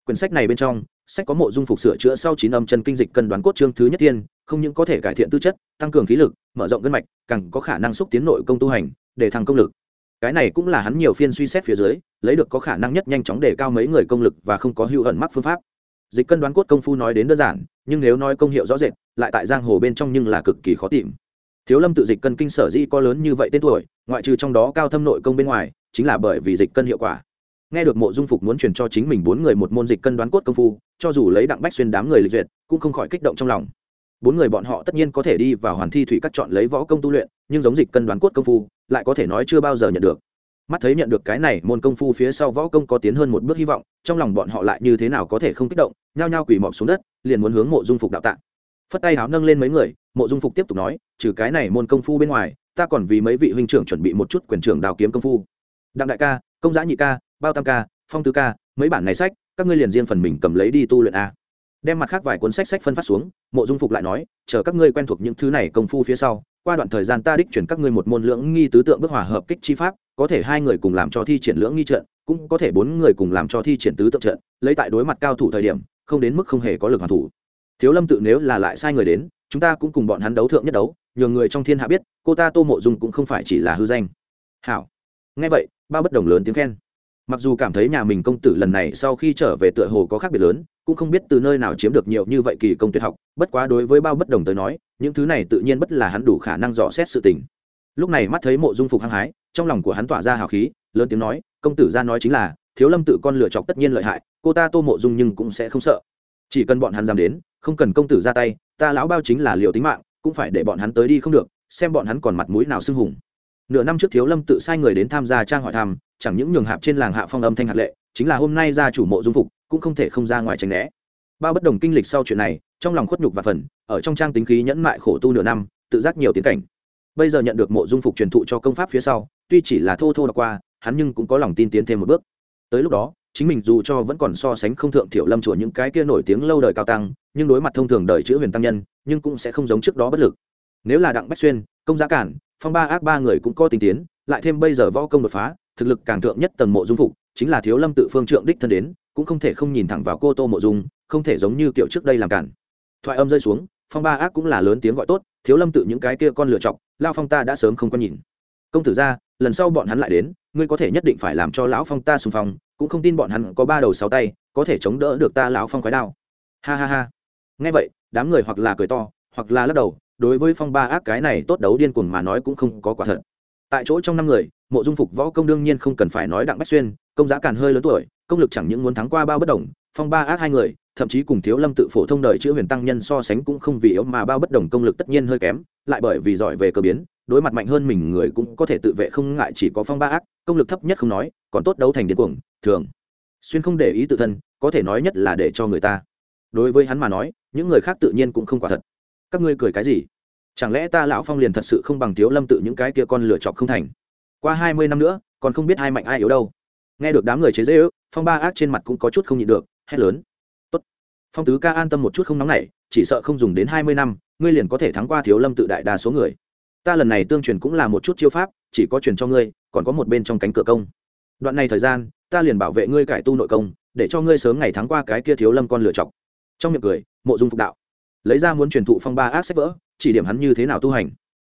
S1: Quyển sách này bên trong sách có mộ dung phục sửa chữa sau chín âm chân kinh dịch cân đoán cốt chương thứ nhất tiên, không những có thể cải thiện tư chất, tăng cường khí lực, mở rộng gân mạch, càng có khả năng xúc tiến nội công tu hành, để thăng công lực. Cái này cũng là hắn nhiều phiên suy xét phía dưới, lấy được có khả năng nhất nhanh chóng để cao mấy người công lực và không có hữu ẩn mắc phương pháp. Dịch cân đoán cốt công phu nói đến đơn giản, nhưng nếu nói công hiệu rõ rệt, lại tại giang hồ bên trong nhưng là cực kỳ khó tìm. Thiếu lâm tự dịch cân kinh sở di có lớn như vậy tên tuổi, ngoại trừ trong đó cao thâm nội công bên ngoài, chính là bởi vì dịch cân hiệu quả nghe được mộ dung phục muốn truyền cho chính mình bốn người một môn dịch cân đoán cốt công phu, cho dù lấy đặng bách xuyên đám người lịch duyệt, cũng không khỏi kích động trong lòng. Bốn người bọn họ tất nhiên có thể đi vào hoàn thi thủy các chọn lấy võ công tu luyện, nhưng giống dịch cân đoán cốt công phu, lại có thể nói chưa bao giờ nhận được. Mắt thấy nhận được cái này, môn công phu phía sau võ công có tiến hơn một bước hy vọng, trong lòng bọn họ lại như thế nào có thể không kích động, nhao nhao quỳ mọc xuống đất, liền muốn hướng mộ dung phục đạo tạng phất tay háo nâng lên mấy người, mộ dung phục tiếp tục nói, trừ cái này môn công phu bên ngoài, ta còn vì mấy vị huynh trưởng chuẩn bị một chút quyền trưởng đào kiếm công phu. Đặng đại ca, công giã nhị ca bao tam ca, phong tứ ca, mấy bản này sách, các ngươi liền riêng phần mình cầm lấy đi tu luyện a. Đem mặt khác vài cuốn sách sách phân phát xuống, mộ dung phục lại nói, chờ các ngươi quen thuộc những thứ này công phu phía sau, qua đoạn thời gian ta đích chuyển các ngươi một môn lưỡng nghi tứ tượng bức hòa hợp kích chi pháp, có thể hai người cùng làm cho thi triển lưỡng nghi trận, cũng có thể bốn người cùng làm cho thi triển tứ tượng trận, lấy tại đối mặt cao thủ thời điểm, không đến mức không hề có lực hoàn thủ. Thiếu lâm tự nếu là lại sai người đến, chúng ta cũng cùng bọn hắn đấu thượng nhất đấu nhường người trong thiên hạ biết, cô ta tô mộ dung cũng không phải chỉ là hư danh. Hảo. Nghe vậy, ba bất đồng lớn tiếng khen mặc dù cảm thấy nhà mình công tử lần này sau khi trở về tựa hồ có khác biệt lớn, cũng không biết từ nơi nào chiếm được nhiều như vậy kỳ công tuyệt học, bất quá đối với bao bất đồng tới nói, những thứ này tự nhiên bất là hắn đủ khả năng dò xét sự tình. Lúc này mắt thấy mộ dung phục hăng hái, trong lòng của hắn tỏa ra hào khí, lớn tiếng nói, công tử ra nói chính là, thiếu lâm tự con lựa chọc tất nhiên lợi hại, cô ta tô mộ dung nhưng cũng sẽ không sợ. Chỉ cần bọn hắn dám đến, không cần công tử ra tay, ta lão bao chính là liều tính mạng, cũng phải để bọn hắn tới đi không được, xem bọn hắn còn mặt mũi nào xưng hùng. Nửa năm trước thiếu lâm tự sai người đến tham gia trang hỏi thăm chẳng những nhường hạp trên làng hạ phong âm thanh hạt lệ, chính là hôm nay ra chủ mộ dung phục, cũng không thể không ra ngoài tránh né. Bao bất đồng kinh lịch sau chuyện này, trong lòng khuất nhục và phần, ở trong trang tính khí nhẫn mại khổ tu nửa năm, tự giác nhiều tiến cảnh. Bây giờ nhận được mộ dung phục truyền thụ cho công pháp phía sau, tuy chỉ là thô thô đọc qua, hắn nhưng cũng có lòng tin tiến thêm một bước. Tới lúc đó, chính mình dù cho vẫn còn so sánh không thượng thiểu lâm chùa những cái kia nổi tiếng lâu đời cao tăng, nhưng đối mặt thông thường đời chữ huyền tăng nhân, nhưng cũng sẽ không giống trước đó bất lực. Nếu là đặng bách xuyên, công giá cản, phong ba ác ba người cũng có tình tiến, lại thêm bây giờ võ công đột phá thực lực càng thượng nhất tầng mộ dung phục, chính là thiếu lâm tự phương trượng đích thân đến, cũng không thể không nhìn thẳng vào cô tô mộ dung, không thể giống như kiểu trước đây làm cản. Thoại âm rơi xuống, phong ba ác cũng là lớn tiếng gọi tốt, thiếu lâm tự những cái kia con lựa chọc lao phong ta đã sớm không có nhìn. Công tử ra, lần sau bọn hắn lại đến, ngươi có thể nhất định phải làm cho lão phong ta xung phong, cũng không tin bọn hắn có ba đầu sáu tay, có thể chống đỡ được ta lão phong khói đao. Ha ha ha. Nghe vậy, đám người hoặc là cười to, hoặc là lắc đầu, đối với phong ba ác cái này tốt đấu điên cuồng mà nói cũng không có quả thật tại chỗ trong năm người, mộ dung phục võ công đương nhiên không cần phải nói đặng bách xuyên, công giá càn hơi lớn tuổi, công lực chẳng những muốn thắng qua bao bất đồng, phong ba ác hai người, thậm chí cùng thiếu lâm tự phổ thông đời chữ huyền tăng nhân so sánh cũng không vì yếu mà bao bất đồng công lực tất nhiên hơi kém, lại bởi vì giỏi về cơ biến, đối mặt mạnh hơn mình người cũng có thể tự vệ không ngại chỉ có phong ba ác, công lực thấp nhất không nói, còn tốt đấu thành điên cuồng, thường. Xuyên không để ý tự thân, có thể nói nhất là để cho người ta. Đối với hắn mà nói, những người khác tự nhiên cũng không quả thật. Các ngươi cười cái gì? Chẳng lẽ ta lão phong liền thật sự không bằng thiếu lâm tự những cái kia con lửa chọc không thành? Qua hai mươi năm nữa, còn không biết ai mạnh ai yếu đâu. Nghe được đám người chế dễ ước phong ba ác trên mặt cũng có chút không nhịn được, hét lớn. Tốt. phong tứ ca an tâm một chút không nóng nảy, chỉ sợ không dùng đến hai mươi năm, ngươi liền có thể thắng qua thiếu lâm tự đại đa số người. Ta lần này tương truyền cũng là một chút chiêu pháp, chỉ có truyền cho ngươi, còn có một bên trong cánh cửa công. Đoạn này thời gian, ta liền bảo vệ ngươi cải tu nội công, để cho ngươi sớm ngày thắng qua cái kia thiếu lâm con lửa chọc. Trong miệng cười, mộ dung phục đạo. Lấy ra muốn truyền thụ phong ba ác sách vỡ chỉ điểm hắn như thế nào tu hành.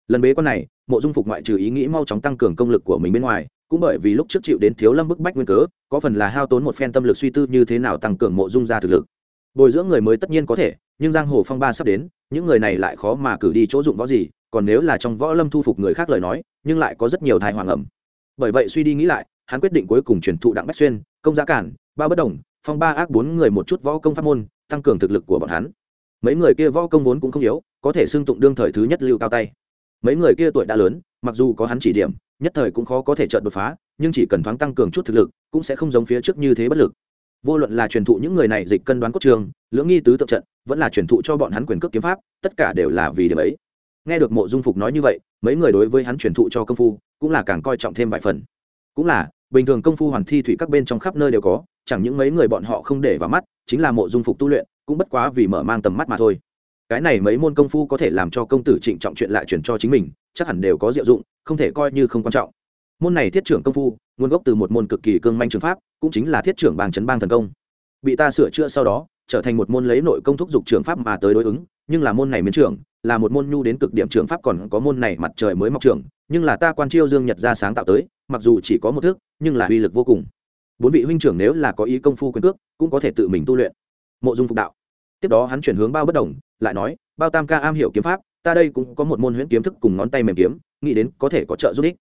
S1: Lần bế quan này, mộ dung phục ngoại trừ ý nghĩ mau chóng tăng cường công lực của mình bên ngoài, cũng bởi vì lúc trước chịu đến thiếu lâm bức bách nguyên cớ, có phần là hao tốn một phen tâm lực suy tư như thế nào tăng cường mộ dung ra thực lực. Bồi dưỡng người mới tất nhiên có thể, nhưng giang hồ phong ba sắp đến, những người này lại khó mà cử đi chỗ dụng võ gì, còn nếu là trong võ lâm thu phục người khác lời nói, nhưng lại có rất nhiều thai hoàng ẩm bởi vậy suy đi nghĩ lại, hắn quyết định cuối cùng truyền thụ đặng bách xuyên, công giá cản, ba bất đồng, phong ba ác bốn người một chút võ công pháp môn, tăng cường thực lực của bọn hắn. Mấy người kia võ công vốn cũng không yếu có thể xưng tụng đương thời thứ nhất lưu cao tay. Mấy người kia tuổi đã lớn, mặc dù có hắn chỉ điểm, nhất thời cũng khó có thể trợn đột phá, nhưng chỉ cần thoáng tăng cường chút thực lực, cũng sẽ không giống phía trước như thế bất lực. Vô luận là truyền thụ những người này dịch cân đoán cốt trường, lưỡng nghi tứ tượng trận, vẫn là truyền thụ cho bọn hắn quyền cước kiếm pháp, tất cả đều là vì điểm ấy. Nghe được mộ dung phục nói như vậy, mấy người đối với hắn truyền thụ cho công phu, cũng là càng coi trọng thêm vài phần. Cũng là, bình thường công phu hoàn thi thủy các bên trong khắp nơi đều có, chẳng những mấy người bọn họ không để vào mắt, chính là mộ dung phục tu luyện, cũng bất quá vì mở mang tầm mắt mà thôi cái này mấy môn công phu có thể làm cho công tử trịnh trọng chuyện lại chuyển cho chính mình, chắc hẳn đều có diệu dụng, không thể coi như không quan trọng. Môn này thiết trưởng công phu, nguồn gốc từ một môn cực kỳ cương manh trường pháp, cũng chính là thiết trưởng bang chấn bang thần công. Bị ta sửa chữa sau đó, trở thành một môn lấy nội công thúc dục trường pháp mà tới đối ứng, nhưng là môn này miến trưởng, là một môn nhu đến cực điểm trường pháp còn có môn này mặt trời mới mọc trường nhưng là ta quan chiêu dương nhật ra sáng tạo tới, mặc dù chỉ có một thước nhưng là uy lực vô cùng. Bốn vị huynh trưởng nếu là có ý công phu quyền cước, cũng có thể tự mình tu luyện. Mộ dung phục đạo. Tiếp đó hắn chuyển hướng bao bất đồng lại nói, bao tam ca am hiểu kiếm pháp, ta đây cũng có một môn huyễn kiếm thức cùng ngón tay mềm kiếm, nghĩ đến có thể có trợ giúp ích.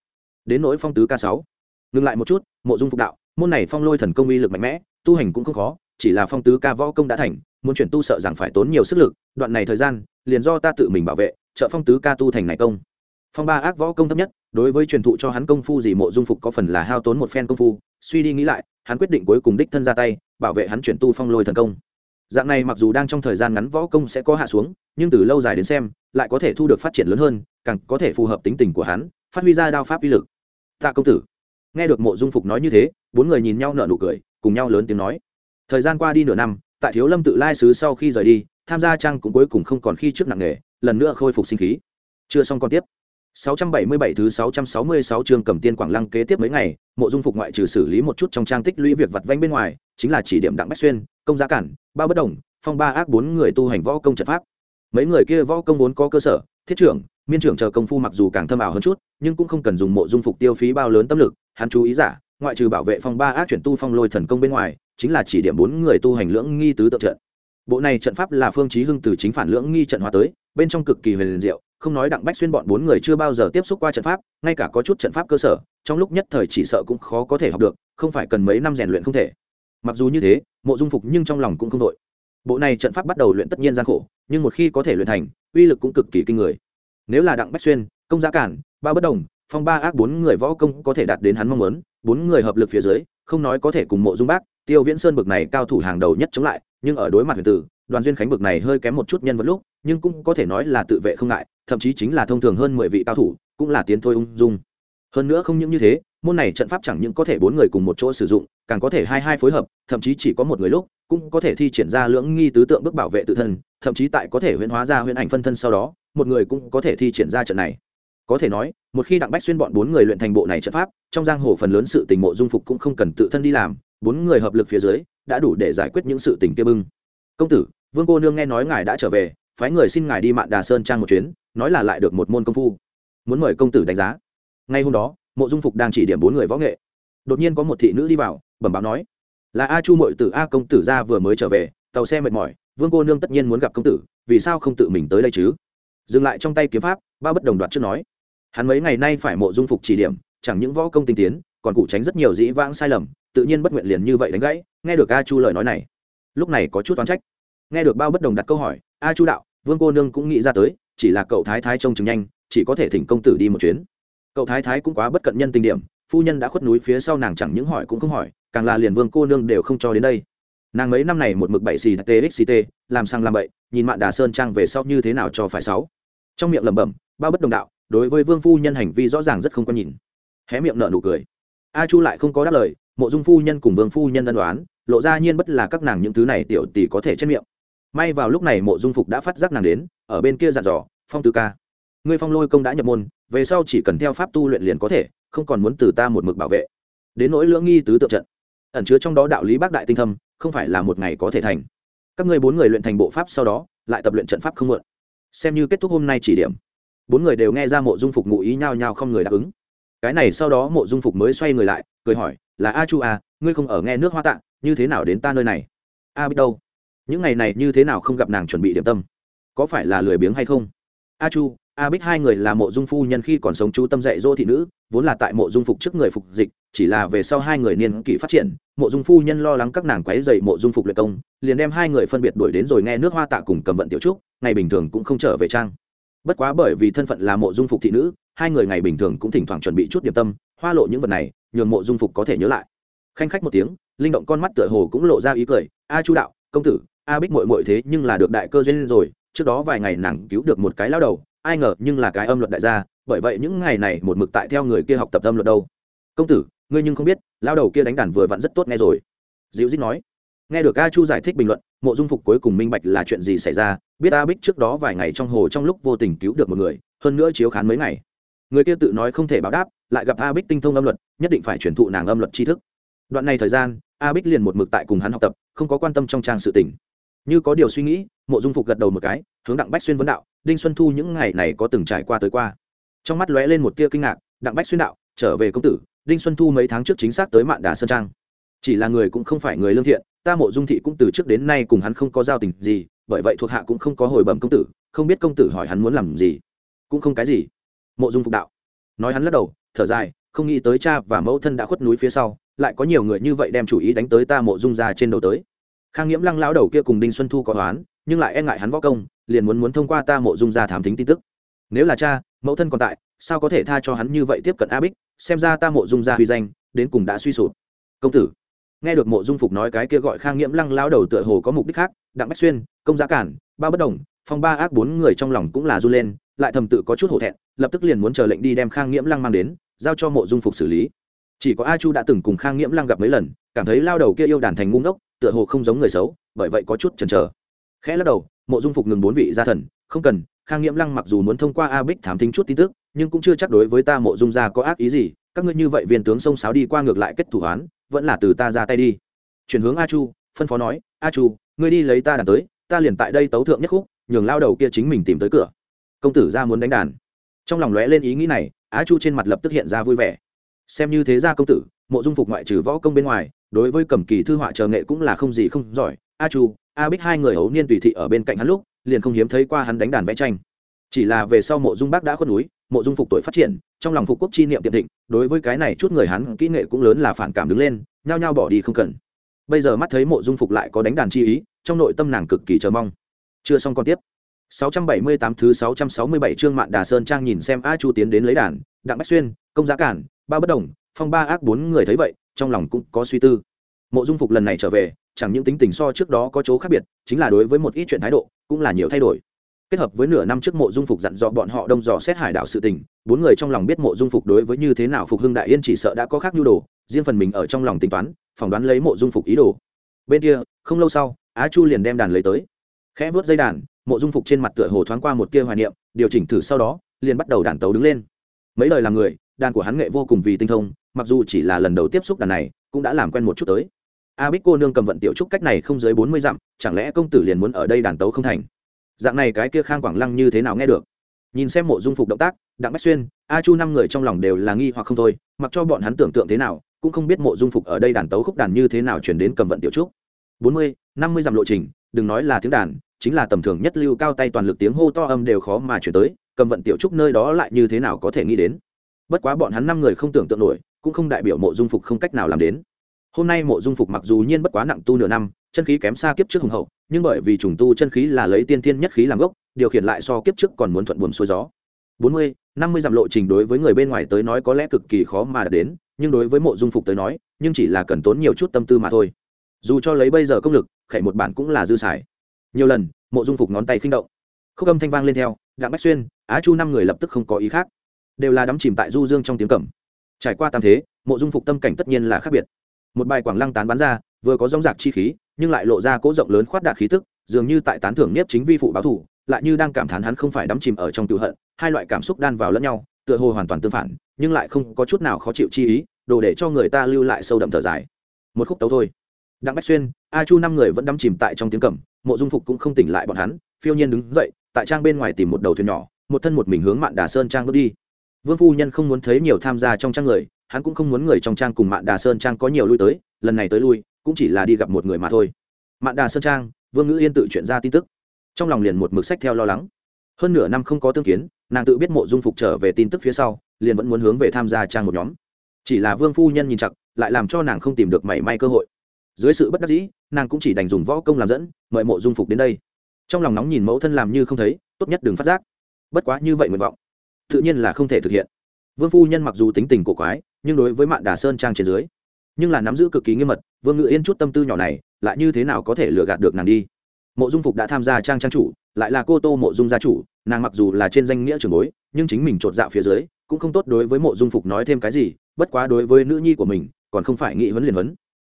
S1: Đến nỗi phong tứ ca sáu. Ngừng lại một chút, mộ dung phục đạo, môn này phong lôi thần công uy lực mạnh mẽ, tu hành cũng không khó, chỉ là phong tứ ca võ công đã thành, muốn chuyển tu sợ rằng phải tốn nhiều sức lực, đoạn này thời gian, liền do ta tự mình bảo vệ, trợ phong tứ ca tu thành này công. Phong ba ác võ công thấp nhất, đối với truyền thụ cho hắn công phu gì mộ dung phục có phần là hao tốn một phen công phu, suy đi nghĩ lại, hắn quyết định cuối cùng đích thân ra tay, bảo vệ hắn chuyển tu phong lôi thần công dạng này mặc dù đang trong thời gian ngắn võ công sẽ có hạ xuống, nhưng từ lâu dài đến xem, lại có thể thu được phát triển lớn hơn, càng có thể phù hợp tính tình của hắn, phát huy ra đao pháp uy lực. Tạ công tử. Nghe được mộ dung phục nói như thế, bốn người nhìn nhau nở nụ cười, cùng nhau lớn tiếng nói. Thời gian qua đi nửa năm, tại thiếu lâm tự lai sứ sau khi rời đi, tham gia trang cũng cuối cùng không còn khi trước nặng nghề lần nữa khôi phục sinh khí. Chưa xong còn tiếp. 677 thứ 666 chương cầm tiên quảng lăng kế tiếp mấy ngày, mộ dung phục ngoại trừ xử lý một chút trong trang tích lũy việc vặt vanh bên ngoài, chính là chỉ điểm đặng bách xuyên công giá cản bao bất đồng, phong ba ác bốn người tu hành võ công trận pháp. Mấy người kia võ công vốn có cơ sở, thiết trưởng, miên trưởng chờ công phu mặc dù càng thâm ảo hơn chút, nhưng cũng không cần dùng mộ dung phục tiêu phí bao lớn tâm lực, hắn chú ý giả, ngoại trừ bảo vệ phong ba ác chuyển tu phong lôi thần công bên ngoài, chính là chỉ điểm bốn người tu hành lưỡng nghi tứ tự trận. Bộ này trận pháp là phương chí hưng từ chính phản lưỡng nghi trận hóa tới, bên trong cực kỳ huyền diệu, không nói đặng bách xuyên bọn bốn người chưa bao giờ tiếp xúc qua trận pháp, ngay cả có chút trận pháp cơ sở, trong lúc nhất thời chỉ sợ cũng khó có thể học được, không phải cần mấy năm rèn luyện không thể. Mặc dù như thế mộ dung phục nhưng trong lòng cũng không đội bộ này trận pháp bắt đầu luyện tất nhiên gian khổ, nhưng một khi có thể luyện thành, uy lực cũng cực kỳ kinh người. Nếu là đặng bách xuyên, công giá cản, ba bất đồng, phong ba ác bốn người võ công có thể đạt đến hắn mong muốn, bốn người hợp lực phía dưới, không nói có thể cùng mộ dung bác, tiêu viễn sơn bực này cao thủ hàng đầu nhất chống lại, nhưng ở đối mặt huyền tử, đoàn duyên khánh bực này hơi kém một chút nhân vật lúc, nhưng cũng có thể nói là tự vệ không ngại, thậm chí chính là thông thường hơn mười vị cao thủ, cũng là tiến thôi ung dung hơn nữa không những như thế, môn này trận pháp chẳng những có thể bốn người cùng một chỗ sử dụng, càng có thể hai hai phối hợp, thậm chí chỉ có một người lúc, cũng có thể thi triển ra lưỡng nghi tứ tượng bước bảo vệ tự thân, thậm chí tại có thể huyễn hóa ra huyễn ảnh phân thân sau đó, một người cũng có thể thi triển ra trận này. Có thể nói, một khi đặng bách xuyên bọn bốn người luyện thành bộ này trận pháp, trong giang hồ phần lớn sự tình mộ dung phục cũng không cần tự thân đi làm, bốn người hợp lực phía dưới, đã đủ để giải quyết những sự tình kia bưng. Công tử, vương cô nương nghe nói ngài đã trở về, phái người xin ngài đi mạn đà sơn trang một chuyến, nói là lại được một môn công phu. Muốn mời công tử đánh giá ngay hôm đó, mộ dung phục đang chỉ điểm bốn người võ nghệ. Đột nhiên có một thị nữ đi vào, bẩm báo nói, là a chu mội tử a công tử ra vừa mới trở về, tàu xe mệt mỏi, vương cô nương tất nhiên muốn gặp công tử, vì sao không tự mình tới đây chứ? Dừng lại trong tay kiếm pháp, ba bất đồng đoạt trước nói, hắn mấy ngày nay phải mộ dung phục chỉ điểm, chẳng những võ công tinh tiến, còn cụ tránh rất nhiều dĩ vãng sai lầm, tự nhiên bất nguyện liền như vậy đánh gãy, nghe được a chu lời nói này. Lúc này có chút oán trách. Nghe được bao bất đồng đặt câu hỏi, a chu đạo, vương cô nương cũng nghĩ ra tới, chỉ là cậu thái thái trông chừng nhanh, chỉ có thể thỉnh công tử đi một chuyến cậu thái thái cũng quá bất cận nhân tình điểm, phu nhân đã khuất núi phía sau nàng chẳng những hỏi cũng không hỏi, càng là liền vương cô nương đều không cho đến đây. Nàng mấy năm này một mực bậy xì txct làm sang làm bậy, nhìn mạn đà sơn trang về sau như thế nào cho phải sáu. Trong miệng lẩm bẩm, bao bất đồng đạo, đối với vương phu nhân hành vi rõ ràng rất không có nhìn. Hé miệng nợ nụ cười. A chu lại không có đáp lời, mộ dung phu nhân cùng vương phu nhân ân đoán lộ ra nhiên bất là các nàng những thứ này tiểu tỷ có thể chết miệng. May vào lúc này mộ dung phục đã phát giác nàng đến, ở bên kia dặn dò, phong tứ ca ngươi phong lôi công đã nhập môn về sau chỉ cần theo pháp tu luyện liền có thể không còn muốn từ ta một mực bảo vệ. Đến nỗi lưỡng nghi tứ tượng trận ẩn chứa trong đó đạo lý bác đại tinh thâm không phải là một ngày có thể thành. Các ngươi bốn người luyện thành bộ pháp sau đó lại tập luyện trận pháp không mượn. Xem như kết thúc hôm nay chỉ điểm. Bốn người đều nghe ra mộ dung phục ngụ ý nhao nhao không người đáp ứng. Cái này sau đó mộ dung phục mới xoay người lại cười hỏi là a chu à ngươi không ở nghe nước hoa tạng, như thế nào đến ta nơi này? A biết đâu? Những ngày này như thế nào không gặp nàng chuẩn bị điểm tâm? Có phải là lười biếng hay không? A chu a bích hai người là mộ dung phu nhân khi còn sống chú tâm dạy dỗ thị nữ, vốn là tại mộ dung phục trước người phục dịch, chỉ là về sau hai người niên kỷ phát triển, mộ dung phu nhân lo lắng các nàng quấy dậy mộ dung phục luyện công, liền đem hai người phân biệt đuổi đến rồi nghe nước hoa tạ cùng cầm vận tiểu trúc, ngày bình thường cũng không trở về trang. Bất quá bởi vì thân phận là mộ dung phục thị nữ, hai người ngày bình thường cũng thỉnh thoảng chuẩn bị chút điểm tâm, hoa lộ những vật này, nhường mộ dung phục có thể nhớ lại. Khanh khách một tiếng, linh động con mắt tựa hồ cũng lộ ra ý cười, a chu đạo, công tử, a bích mội mội thế nhưng là được đại cơ duyên rồi, trước đó vài ngày nàng cứu được một cái lao đầu ai ngờ nhưng là cái âm luật đại gia, bởi vậy những ngày này một mực tại theo người kia học tập âm luật đâu. Công tử, ngươi nhưng không biết lao đầu kia đánh đàn vừa vặn rất tốt nghe rồi. Diễu dít nói. Nghe được a chu giải thích bình luận, mộ dung phục cuối cùng minh bạch là chuyện gì xảy ra, biết a bích trước đó vài ngày trong hồ trong lúc vô tình cứu được một người, hơn nữa chiếu khán mấy ngày. Người kia tự nói không thể báo đáp, lại gặp a bích tinh thông âm luật, nhất định phải truyền thụ nàng âm luật tri thức. Đoạn này thời gian, a bích liền một mực tại cùng hắn học tập, không có quan tâm trong trang sự tình. Như có điều suy nghĩ mộ dung phục gật đầu một cái, hướng đặng bách xuyên vấn đạo, đinh xuân thu những ngày này có từng trải qua tới qua? Trong mắt lóe lên một tia kinh ngạc, đặng bách xuyên đạo, trở về công tử, đinh xuân thu mấy tháng trước chính xác tới mạn đà sơn trang. Chỉ là người cũng không phải người lương thiện, ta mộ dung thị cũng từ trước đến nay cùng hắn không có giao tình gì, bởi vậy thuộc hạ cũng không có hồi bẩm công tử, không biết công tử hỏi hắn muốn làm gì, cũng không cái gì. Mộ dung phục đạo. Nói hắn lắc đầu, thở dài, không nghĩ tới cha và mẫu thân đã khuất núi phía sau, lại có nhiều người như vậy đem chủ ý đánh tới ta mộ dung ra trên đầu tới. Khang nghiễm lăng lão đầu kia cùng đinh xuân thu có toán nhưng lại e ngại hắn võ công, liền muốn muốn thông qua ta mộ dung ra thám tính tin tức. Nếu là cha, mẫu thân còn tại, sao có thể tha cho hắn như vậy tiếp cận a bích xem ra ta mộ dung ra huy danh, đến cùng đã suy sụp. Công tử, nghe được mộ dung phục nói cái kia gọi khang nghiễm lăng lao đầu tựa hồ có mục đích khác, đặng bách xuyên, công giá cản, ba bất đồng, phong ba ác bốn người trong lòng cũng là r u lên, lại thầm tự có chút hổ thẹn, lập tức liền muốn chờ lệnh đi đem khang nghiễm lăng mang đến, giao cho mộ dung phục xử lý. Chỉ có a chu đã từng cùng khang nghiễm lăng gặp mấy lần, cảm thấy lao đầu kia yêu đàn thành ngu ngốc, tựa hồ không giống người xấu, bởi vậy có chút chần chờ khẽ lắc đầu, mộ dung phục ngừng bốn vị gia thần, không cần, khang nghiễm lăng mặc dù muốn thông qua a bích thám thính chút tin tức, nhưng cũng chưa chắc đối với ta mộ dung gia có ác ý gì, các ngươi như vậy viên tướng sông sáo đi qua ngược lại kết thủ hoán, vẫn là từ ta ra tay đi. Chuyển hướng a chu, phân phó nói, a chu, ngươi đi lấy ta đàn tới, ta liền tại đây tấu thượng nhất khúc, nhường lao đầu kia chính mình tìm tới cửa. Công tử ra muốn đánh đàn. Trong lòng lóe lên ý nghĩ này, a chu trên mặt lập tức hiện ra vui vẻ. Xem như thế ra công tử, mộ dung phục ngoại trừ võ công bên ngoài, đối với cầm kỳ thư họa chờ nghệ cũng là không gì không giỏi. A chu a bích hai người hấu niên tùy thị ở bên cạnh hắn lúc liền không hiếm thấy qua hắn đánh đàn vẽ tranh. Chỉ là về sau mộ dung bác đã khuất núi mộ dung phục tuổi phát triển trong lòng phục quốc chi niệm tiệm thịnh đối với cái này chút người hắn kỹ nghệ cũng lớn là phản cảm đứng lên nhao nhao bỏ đi không cần. Bây giờ mắt thấy mộ dung phục lại có đánh đàn chi ý trong nội tâm nàng cực kỳ chờ mong. Chưa xong còn tiếp. 678 thứ 667 chương Mạn Đà Sơn Trang nhìn xem A Chu tiến đến lấy đàn, Đặng Bách Xuyên, Công Giá Cản, ba bất đồng, Phong Ba ác bốn người thấy vậy, trong lòng cũng có suy tư. Mộ Dung Phục lần này trở về, chẳng những tính tình so trước đó có chỗ khác biệt, chính là đối với một ít chuyện thái độ, cũng là nhiều thay đổi. Kết hợp với nửa năm trước Mộ Dung Phục dặn dò bọn họ đông dò xét hải đảo sự tình, bốn người trong lòng biết Mộ Dung Phục đối với như thế nào phục hưng đại yên chỉ sợ đã có khác nhu đồ, riêng phần mình ở trong lòng tính toán, phỏng đoán lấy Mộ Dung Phục ý đồ. Bên kia, không lâu sau, Á Chu liền đem đàn lấy tới. Khẽ vớt dây đàn, mộ dung phục trên mặt tựa hồ thoáng qua một tia hoài niệm điều chỉnh thử sau đó liền bắt đầu đàn tấu đứng lên mấy đời làm người đàn của hắn nghệ vô cùng vì tinh thông mặc dù chỉ là lần đầu tiếp xúc đàn này cũng đã làm quen một chút tới a bích cô nương cầm vận tiểu trúc cách này không dưới bốn mươi dặm, chẳng lẽ công tử liền muốn ở đây đàn tấu không thành? Dạng này cái kia khang quảng lăng như thế nào nghe được? Nhìn xem mộ dung phục động tác, đặng bách xuyên, a chu năm người trong lòng đều là nghi hoặc không thôi, mặc cho bọn hắn tưởng tượng thế nào, cũng không biết mộ dung phục ở đây đàn tấu khúc đàn như thế nào chuyển đến cầm vận tiểu trúc. bốn mươi, năm mươi dặm lộ trình, đừng nói là tiếng đàn, chính là tầm thường nhất lưu cao tay toàn lực tiếng hô to âm đều khó mà chuyển tới, cầm vận tiểu trúc nơi đó lại như thế nào có thể nghĩ đến? Bất quá bọn hắn năm người không tưởng tượng nổi, cũng không đại biểu mộ dung phục không cách nào làm đến hôm nay mộ dung phục mặc dù nhiên bất quá nặng tu nửa năm, chân khí kém xa kiếp trước hùng hậu, nhưng bởi vì trùng tu chân khí là lấy tiên thiên nhất khí làm gốc, điều khiển lại so kiếp trước còn muốn thuận buồm xuôi gió. Bốn mươi, năm mươi dặm lộ trình đối với người bên ngoài tới nói có lẽ cực kỳ khó mà đạt đến, nhưng đối với mộ dung phục tới nói, nhưng chỉ là cần tốn nhiều chút tâm tư mà thôi. Dù cho lấy bây giờ công lực khẩy một bản cũng là dư xài. Nhiều lần, mộ dung phục ngón tay khinh động. Khúc âm thanh vang lên theo, đặng bách xuyên, á chu năm người lập tức không có ý khác. Đều là đắm chìm tại du dương trong tiếng cẩm. Trải qua tam thế, mộ dung phục tâm cảnh tất nhiên là khác biệt một bài quảng lăng tán bắn ra, vừa có rong rạc chi khí, nhưng lại lộ ra cỗ rộng lớn khoát đạt khí tức, dường như tại tán thưởng nếp chính vi phụ báo thủ, lại như đang cảm thán hắn không phải đắm chìm ở trong tự hận, hai loại cảm xúc đan vào lẫn nhau, tựa hồ hoàn toàn tương phản, nhưng lại không có chút nào khó chịu chi ý, đồ để cho người ta lưu lại sâu đậm thở dài. Một khúc tấu thôi. Đặng bách xuyên, a chu năm người vẫn đắm chìm tại trong tiếng cẩm mộ dung phục cũng không tỉnh lại bọn hắn, phiêu nhiên đứng dậy, tại trang bên ngoài tìm một đầu thuyền nhỏ, một thân một mình hướng mạn đà sơn trang bước đi. Vương phu nhân không muốn thấy nhiều tham gia trong trang người hắn cũng không muốn người trong trang cùng mạn đà sơn trang có nhiều lui tới, lần này tới lui, cũng chỉ là đi gặp một người mà thôi. Mạn đà sơn trang, vương ngữ yên tự chuyện ra tin tức. Trong lòng liền một mực sách theo lo lắng. Hơn nửa năm không có tương kiến, nàng tự biết mộ dung phục trở về tin tức phía sau, liền vẫn muốn hướng về tham gia trang một nhóm. Chỉ là vương phu nhân nhìn chặt lại làm cho nàng không tìm được mảy may cơ hội. Dưới sự bất đắc dĩ, nàng cũng chỉ đành dùng võ công làm dẫn, mời mộ dung phục đến đây. Trong lòng nóng nhìn mẫu thân làm như không thấy, tốt nhất đừng phát giác. Bất quá như vậy nguyện vọng, tự nhiên là không thể thực hiện. Vương phu nhân mặc dù tính tình cổ quái nhưng đối với mạng đà sơn trang trên dưới, nhưng là nắm giữ cực kỳ nghiêm mật, vương ngự yên chút tâm tư nhỏ này, lại như thế nào có thể lừa gạt được nàng đi? Mộ dung phục đã tham gia trang trang chủ, lại là cô tô mộ dung gia chủ, nàng mặc dù là trên danh nghĩa trường bối, nhưng chính mình chột dạo phía dưới, cũng không tốt đối với mộ dung phục nói thêm cái gì, bất quá đối với nữ nhi của mình, còn không phải nghị vấn liền vấn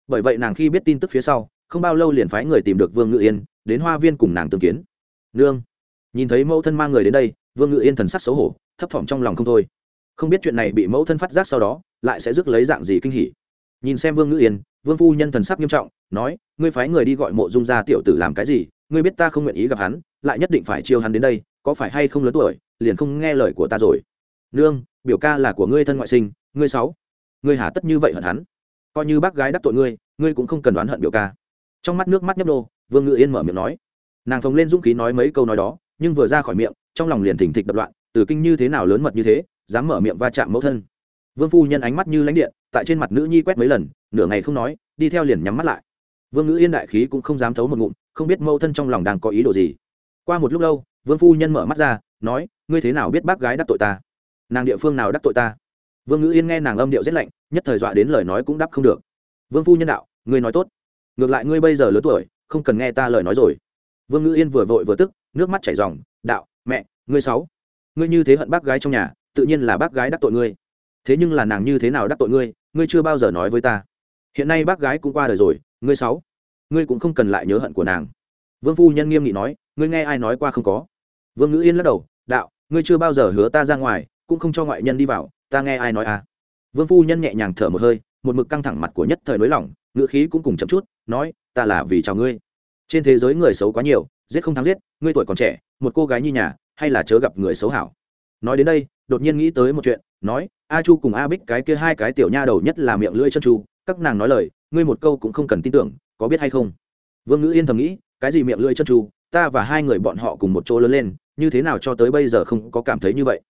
S1: bởi vậy nàng khi biết tin tức phía sau, không bao lâu liền phái người tìm được vương ngự yên, đến hoa viên cùng nàng tương kiến. Nương. Nhìn thấy mẫu thân mang người đến đây, vương ngự yên thần sắc xấu hổ, thấp thỏm trong lòng không thôi không biết chuyện này bị mẫu thân phát giác sau đó, lại sẽ rước lấy dạng gì kinh hỉ. Nhìn xem vương ngữ yên, vương phu nhân thần sắc nghiêm trọng, nói, ngươi phái người đi gọi mộ dung gia tiểu tử làm cái gì? Ngươi biết ta không nguyện ý gặp hắn, lại nhất định phải chiêu hắn đến đây, có phải hay không lớn tuổi, liền không nghe lời của ta rồi? Nương, biểu ca là của ngươi thân ngoại sinh, ngươi sáu, ngươi hả tất như vậy hận hắn? Coi như bác gái đắc tội ngươi ngươi cũng không cần đoán hận biểu ca. Trong mắt nước mắt nhấp nô, vương ngự yên mở miệng nói. Nàng phồng lên dũng khí nói mấy câu nói đó, nhưng vừa ra khỏi miệng, trong lòng liền thỉnh thịch đập loạn, từ kinh như thế nào lớn mật như thế dám mở miệng va chạm mẫu thân. Vương phu nhân ánh mắt như lãnh điện, tại trên mặt nữ nhi quét mấy lần, nửa ngày không nói, đi theo liền nhắm mắt lại. Vương ngữ yên đại khí cũng không dám thấu một ngụm, không biết mẫu thân trong lòng đang có ý đồ gì. Qua một lúc lâu, vương phu nhân mở mắt ra, nói, ngươi thế nào biết bác gái đắc tội ta? Nàng địa phương nào đắc tội ta? Vương ngữ yên nghe nàng âm điệu rét lạnh, nhất thời dọa đến lời nói cũng đáp không được. Vương phu nhân đạo, ngươi nói tốt. Ngược lại ngươi bây giờ lớn tuổi, không cần nghe ta lời nói rồi. Vương ngữ yên vừa vội vừa tức, nước mắt chảy r đạo, mẹ, ngươi sáu, ngươi như thế hận bác gái trong nhà tự nhiên là bác gái đắc tội ngươi. Thế nhưng là nàng như thế nào đắc tội ngươi ngươi chưa bao giờ nói với ta. Hiện nay bác gái cũng qua đời rồi, ngươi sáu. Ngươi cũng không cần lại nhớ hận của nàng. Vương phu nhân nghiêm nghị nói, ngươi nghe ai nói qua không có? Vương ngữ yên lắc đầu, đạo, ngươi chưa bao giờ hứa ta ra ngoài, cũng không cho ngoại nhân đi vào, ta nghe ai nói à? Vương phu nhân nhẹ nhàng thở một hơi, một mực căng thẳng mặt của nhất thời nới lỏng ngữ khí cũng cùng chậm chút, nói, ta là vì chào ngươi. Trên thế giới người xấu quá nhiều, giết không thắng giết, ngươi tuổi còn trẻ, một cô gái như nhà, hay là chớ gặp người xấu hảo. Nói đến đây đột nhiên nghĩ tới một chuyện, nói, a chu cùng a bích cái kia hai cái tiểu nha đầu nhất là miệng lưỡi chân chu, các nàng nói lời, ngươi một câu cũng không cần tin tưởng, có biết hay không? Vương ngữ yên thầm nghĩ, cái gì miệng lưỡi chân chu, ta và hai người bọn họ cùng một chỗ lớn lên, như thế nào cho tới bây giờ không có cảm thấy như vậy?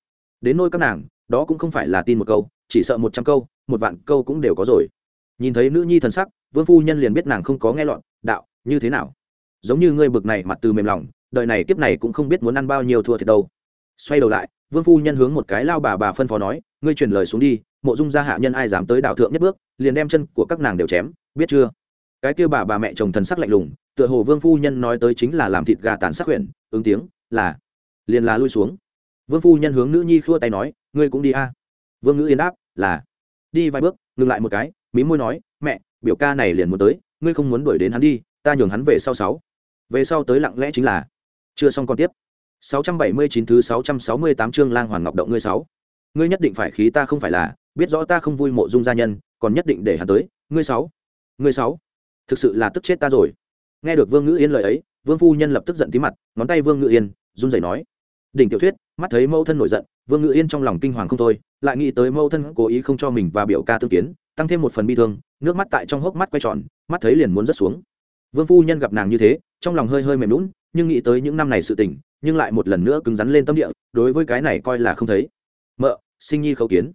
S1: Đến nôi các nàng, đó cũng không phải là tin một câu, chỉ sợ một trăm câu, một vạn câu cũng đều có rồi. Nhìn thấy nữ nhi thần sắc, vương phu nhân liền biết nàng không có nghe lọn đạo, như thế nào? Giống như ngươi bực này mặt từ mềm lòng, đời này kiếp này cũng không biết muốn ăn bao nhiêu thua thiệt đâu. Xoay đầu lại vương phu nhân hướng một cái lao bà bà phân phó nói, ngươi truyền lời xuống đi, mộ dung gia hạ nhân ai dám tới đảo thượng nhất bước, liền đem chân của các nàng đều chém, biết chưa? Cái kia bà bà mẹ chồng thần sắc lạnh lùng, tựa hồ vương phu nhân nói tới chính là làm thịt gà tàn sắc huyện ứng tiếng, là, liền là lui xuống. Vương phu nhân hướng nữ nhi khua tay nói, ngươi cũng đi a. Vương ngữ yên đáp, là. Đi vài bước, ngừng lại một cái, mí môi nói, mẹ, biểu ca này liền muốn tới, ngươi không muốn đuổi đến hắn đi, ta nhường hắn về sau sáu. Về sau tới lặng lẽ chính là, chưa xong còn tiếp. 679 thứ 668 chương lang hoàn ngọc động ngươi sáu. Ngươi nhất định phải khí ta không phải là, biết rõ ta không vui mộ dung gia nhân, còn nhất định để hắn tới, ngươi sáu. Ngươi sáu. Thực sự là tức chết ta rồi. Nghe được vương ngữ yên lời ấy, vương phu nhân lập tức giận tím mặt, ngón tay vương ngữ yên, run rẩy nói. Đỉnh tiểu thuyết, mắt thấy mẫu thân nổi giận, vương ngữ yên trong lòng kinh hoàng không thôi, lại nghĩ tới mẫu thân cố ý không cho mình và biểu ca tương kiến, tăng thêm một phần bi thương, nước mắt tại trong hốc mắt quay tròn, mắt thấy liền muốn rớt xuống. Vương phu nhân gặp nàng như thế, trong lòng hơi hơi mềm lún nhưng nghĩ tới những năm này sự tình, nhưng lại một lần nữa cứng rắn lên tâm địa, đối với cái này coi là không thấy. Mợ, sinh nhi khấu kiến.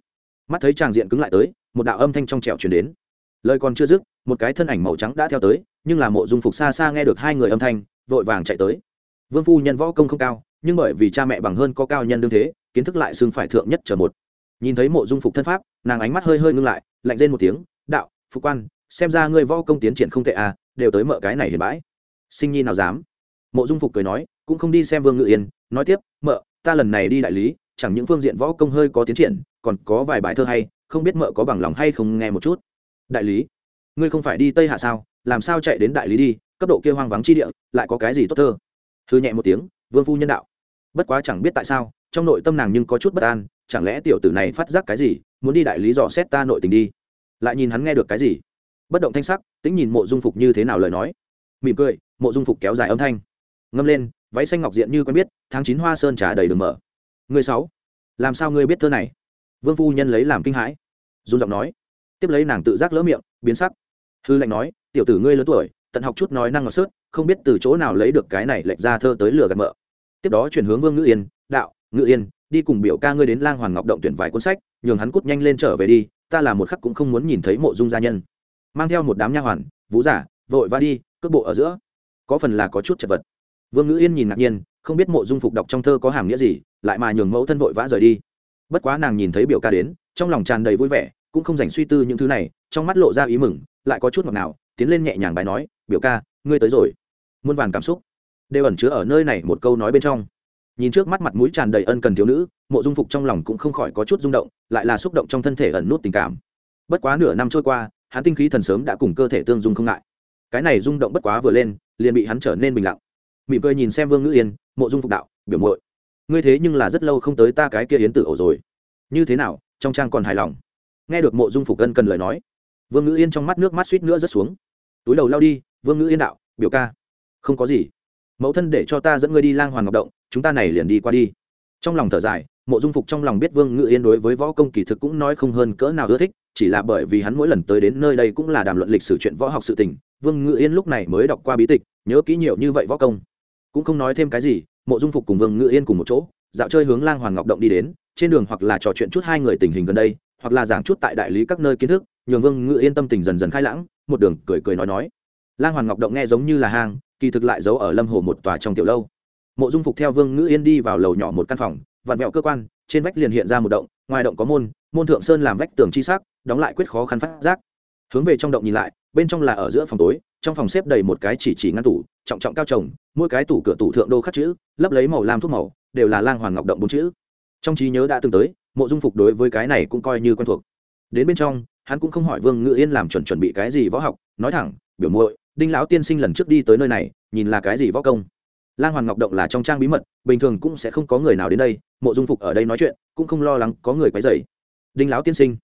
S1: Mắt thấy tràng diện cứng lại tới, một đạo âm thanh trong trẻo chuyển đến. Lời còn chưa dứt, một cái thân ảnh màu trắng đã theo tới, nhưng là mộ dung phục xa xa nghe được hai người âm thanh, vội vàng chạy tới. Vương phu nhân võ công không cao, nhưng bởi vì cha mẹ bằng hơn có cao nhân đương thế, kiến thức lại xưng phải thượng nhất chờ một. Nhìn thấy mộ dung phục thân pháp, nàng ánh mắt hơi hơi ngưng lại, lạnh lên một tiếng, đạo, phục quan, xem ra ngươi võ công tiến triển không tệ à đều tới mợ cái này hiền bãi. Sinh nhi nào dám? Mộ dung phục cười nói, cũng không đi xem vương ngự yên, nói tiếp, mợ, ta lần này đi đại lý, chẳng những phương diện võ công hơi có tiến triển, còn có vài bài thơ hay, không biết mợ có bằng lòng hay không nghe một chút. Đại lý? Ngươi không phải đi tây hạ sao? Làm sao chạy đến đại lý đi? Cấp độ kia hoang vắng chi địa, lại có cái gì tốt thơ? Thư nhẹ một tiếng, vương phu nhân đạo. Bất quá chẳng biết tại sao, trong nội tâm nàng nhưng có chút bất an, chẳng lẽ tiểu tử này phát giác cái gì, muốn đi đại lý dò xét ta nội tình đi? Lại nhìn hắn nghe được cái gì? Bất động thanh sắc, tính nhìn mộ dung phục như thế nào lời nói. Mỉm cười, mộ dung phục kéo dài âm thanh ngâm lên, váy xanh ngọc diện như quen biết, tháng chín hoa sơn trà đầy đường mở. Người sáu, làm sao ngươi biết thơ này? Vương phu nhân lấy làm kinh hãi. Dung giọng nói. Tiếp lấy nàng tự giác lỡ miệng, biến sắc. Hư lệnh nói, tiểu tử ngươi lớn tuổi, tận học chút nói năng ngọt sớt, không biết từ chỗ nào lấy được cái này lệnh ra thơ tới lừa gạt mợ tiếp đó chuyển hướng vương ngữ yên, đạo, ngữ yên, đi cùng biểu ca ngươi đến lang hoàng ngọc động tuyển vài cuốn sách, nhường hắn cút nhanh lên trở về đi, ta là một khắc cũng không muốn nhìn thấy mộ dung gia nhân. Mang theo một đám nha hoàn, vũ giả, vội va đi, cước bộ ở giữa. Có phần là có chút chật vật vương ngữ yên nhìn ngạc nhiên, không biết mộ dung phục đọc trong thơ có hàm nghĩa gì, lại mà nhường mẫu thân vội vã rời đi. Bất quá nàng nhìn thấy biểu ca đến, trong lòng tràn đầy vui vẻ, cũng không dành suy tư những thứ này, trong mắt lộ ra ý mừng, lại có chút ngọt nào tiến lên nhẹ nhàng bài nói, biểu ca, ngươi tới rồi. Muôn vàn cảm xúc đều ẩn chứa ở nơi này một câu nói bên trong. Nhìn trước mắt mặt mũi tràn đầy ân cần thiếu nữ, mộ dung phục trong lòng cũng không khỏi có chút rung động, lại là xúc động trong thân thể ẩn nút tình cảm. Bất quá nửa năm trôi qua, hắn tinh khí thần sớm đã cùng cơ thể tương dung không ngại. Cái này rung động bất quá vừa lên, liền bị hắn trở nên bình lặng mỉm cười nhìn xem vương ngữ yên mộ dung phục đạo biểu muội ngươi thế nhưng là rất lâu không tới ta cái kia yến tử ổ rồi như thế nào trong trang còn hài lòng nghe được mộ dung phục cân cần lời nói vương ngữ yên trong mắt nước mắt suýt nữa rớt xuống túi đầu lao đi vương ngữ yên đạo biểu ca không có gì mẫu thân để cho ta dẫn ngươi đi lang hoàn ngọc động chúng ta này liền đi qua đi trong lòng thở dài mộ dung phục trong lòng biết vương ngữ yên đối với võ công kỳ thực cũng nói không hơn cỡ nào ưa thích chỉ là bởi vì hắn mỗi lần tới đến nơi đây cũng là đàm luận lịch sử chuyện võ học sự tình vương ngữ yên lúc này mới đọc qua bí tịch nhớ kỹ nhiều như vậy võ công cũng không nói thêm cái gì, mộ dung phục cùng vương ngự yên cùng một chỗ, dạo chơi hướng lang hoàng ngọc động đi đến, trên đường hoặc là trò chuyện chút hai người tình hình gần đây, hoặc là giảng chút tại đại lý các nơi kiến thức, nhường vương ngự yên tâm tình dần dần khai lãng, một đường cười cười nói nói. Lang hoàng ngọc động nghe giống như là hang, kỳ thực lại giấu ở lâm hồ một tòa trong tiểu lâu. Mộ dung phục theo vương ngự yên đi vào lầu nhỏ một căn phòng, vặn vẹo cơ quan, trên vách liền hiện ra một động, ngoài động có môn môn thượng sơn làm vách tường chi sắc, đóng lại quyết khó khăn phát giác. Hướng về trong động nhìn lại, bên trong là ở giữa phòng tối trong phòng xếp đầy một cái chỉ chỉ ngăn tủ, trọng trọng cao trồng, mỗi cái tủ cửa tủ thượng đô khắc chữ, lấp lấy màu lam thuốc màu, đều là lang hoàng ngọc động bốn chữ. Trong trí nhớ đã từng tới, mộ dung phục đối với cái này cũng coi như quen thuộc. Đến bên trong, hắn cũng không hỏi vương ngự yên làm chuẩn chuẩn bị cái gì võ học, nói thẳng, biểu muội, đinh lão tiên sinh lần trước đi tới nơi này, nhìn là cái gì võ công? Lang hoàng ngọc động là trong trang bí mật, bình thường cũng sẽ không có người nào đến đây, mộ dung phục ở đây nói chuyện, cũng không lo lắng có người quấy dày đinh lão tiên sinh,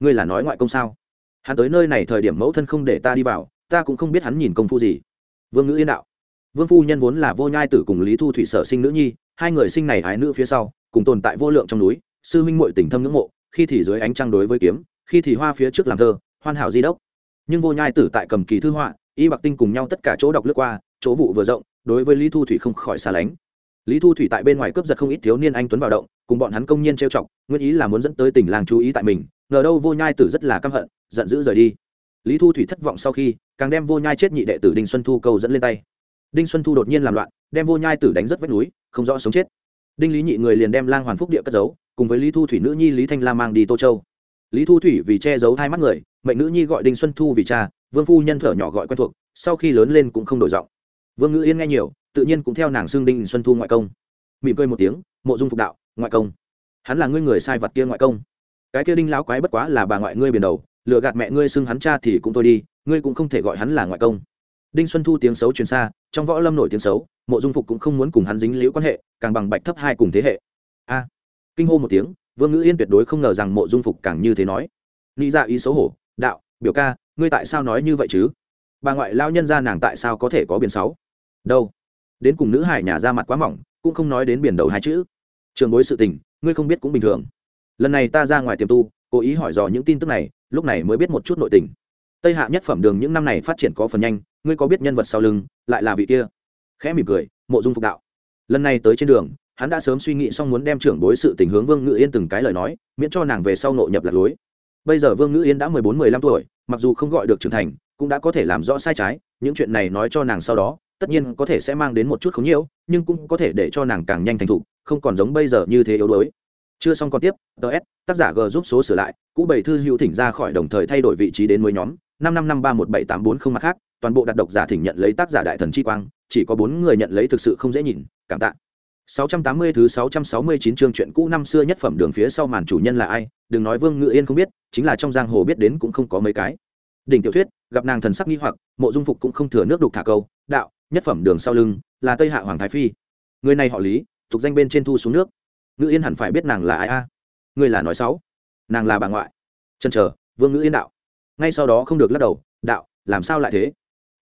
S1: ngươi là nói ngoại công sao? Hắn tới nơi này thời điểm mẫu thân không để ta đi vào ta cũng không biết hắn nhìn công phu gì. Vương ngữ yên đạo. Vương phu nhân vốn là vô nhai tử cùng lý thu thủy sở sinh nữ nhi, hai người sinh này ái nữ phía sau, cùng tồn tại vô lượng trong núi, sư huynh muội tình thâm ngưỡng mộ, khi thì dưới ánh trăng đối với kiếm, khi thì hoa phía trước làm thơ, hoàn hảo di đốc. Nhưng vô nhai tử tại cầm kỳ thư họa, y bạc tinh cùng nhau tất cả chỗ đọc lướt qua, chỗ vụ vừa rộng, đối với lý thu thủy không khỏi xa lánh. Lý thu thủy tại bên ngoài cướp giật không ít thiếu niên anh tuấn vào động, cùng bọn hắn công nhiên trêu chọc, nguyên ý là muốn dẫn tới tỉnh làng chú ý tại mình, ngờ đâu vô nhai tử rất là căm hận, giận dữ rời đi. Lý thu thủy thất vọng sau khi càng đem vô nhai chết nhị đệ tử đinh xuân thu câu dẫn lên tay. Đinh xuân thu đột nhiên làm loạn, đem vô nhai tử đánh rất vách núi, không rõ sống chết. Đinh lý nhị người liền đem lang hoàn phúc địa cất giấu, cùng với lý thu thủy nữ nhi lý thanh la mang đi tô châu. Lý thu thủy vì che giấu hai mắt người, mệnh nữ nhi gọi đinh xuân thu vì cha, vương phu nhân thở nhỏ gọi quen thuộc, sau khi lớn lên cũng không đổi giọng. Vương ngữ yên nghe nhiều, tự nhiên cũng theo nàng xương đinh xuân thu ngoại công. Mỉm cười một tiếng, mộ dung phục đạo, ngoại công. Hắn là ngươi người sai vật kia ngoại công. Cái kia đinh lão quái bất quá là bà ngoại ngươi biển đầu lựa gạt mẹ ngươi xưng hắn cha thì cũng thôi đi ngươi cũng không thể gọi hắn là ngoại công. Đinh xuân thu tiếng xấu truyền xa, trong võ lâm nổi tiếng xấu, mộ dung phục cũng không muốn cùng hắn dính liễu quan hệ, càng bằng bạch thấp hai cùng thế hệ. A! Kinh hô một tiếng, vương ngữ yên tuyệt đối không ngờ rằng mộ dung phục càng như thế nói. Nghĩ ra dạ ý xấu hổ, đạo, biểu ca, ngươi tại sao nói như vậy chứ? Bà ngoại lao nhân ra nàng tại sao có thể có biển sáu? Đâu? Đến cùng nữ hải nhà ra mặt quá mỏng, cũng không nói đến biển đầu hai chữ. Trường bối sự tình, ngươi không biết cũng bình thường. Lần này ta ra ngoài tiềm tu, cố ý hỏi dò những tin tức này, lúc này mới biết một chút nội tình tây hạ nhất phẩm đường những năm này phát triển có phần nhanh, ngươi có biết nhân vật sau lưng, lại là vị kia? Khẽ mỉm cười, mộ dung phục đạo. Lần này tới trên đường, hắn đã sớm suy nghĩ xong muốn đem trưởng bối sự tình hướng vương ngự yên từng cái lời nói, miễn cho nàng về sau nội nhập lạc lối. Bây giờ vương ngự yên đã mười bốn, mười lăm tuổi, mặc dù không gọi được trưởng thành, cũng đã có thể làm rõ sai trái, những chuyện này nói cho nàng sau đó, tất nhiên có thể sẽ mang đến một chút khống nhiễu nhưng cũng có thể để cho nàng càng nhanh thành thục, không còn giống bây giờ như thế yếu đuối. Chưa xong còn tiếp ts tác giả g giúp số sửa lại, cũ bảy thư hữu thỉnh ra khỏi đồng thời thay đổi vị trí đến mới nhóm năm năm năm ba một bảy tám bốn không mặt khác toàn bộ đặt độc giả thỉnh nhận lấy tác giả đại thần chi quang chỉ có bốn người nhận lấy thực sự không dễ nhìn cảm tạ 680 thứ 669 chương chuyện cũ năm xưa nhất phẩm đường phía sau màn chủ nhân là ai, đừng nói Vương Ngự Yên không biết, chính là trong giang hồ biết đến cũng không có mấy cái. Đỉnh tiểu thuyết, gặp nàng thần sắc nghi hoặc, Mộ Dung Phục cũng không thừa nước đục thả câu, đạo, nhất phẩm đường sau lưng, là Tây Hạ Hoàng thái phi. Người này họ Lý, tục danh bên trên thu xuống nước. Ngự Yên hẳn phải biết nàng là ai a? Người là nói xấu. Nàng là bà ngoại. Chân chờ, Vương Ngự Yên đạo. Ngay sau đó không được lắc đầu, đạo, làm sao lại thế?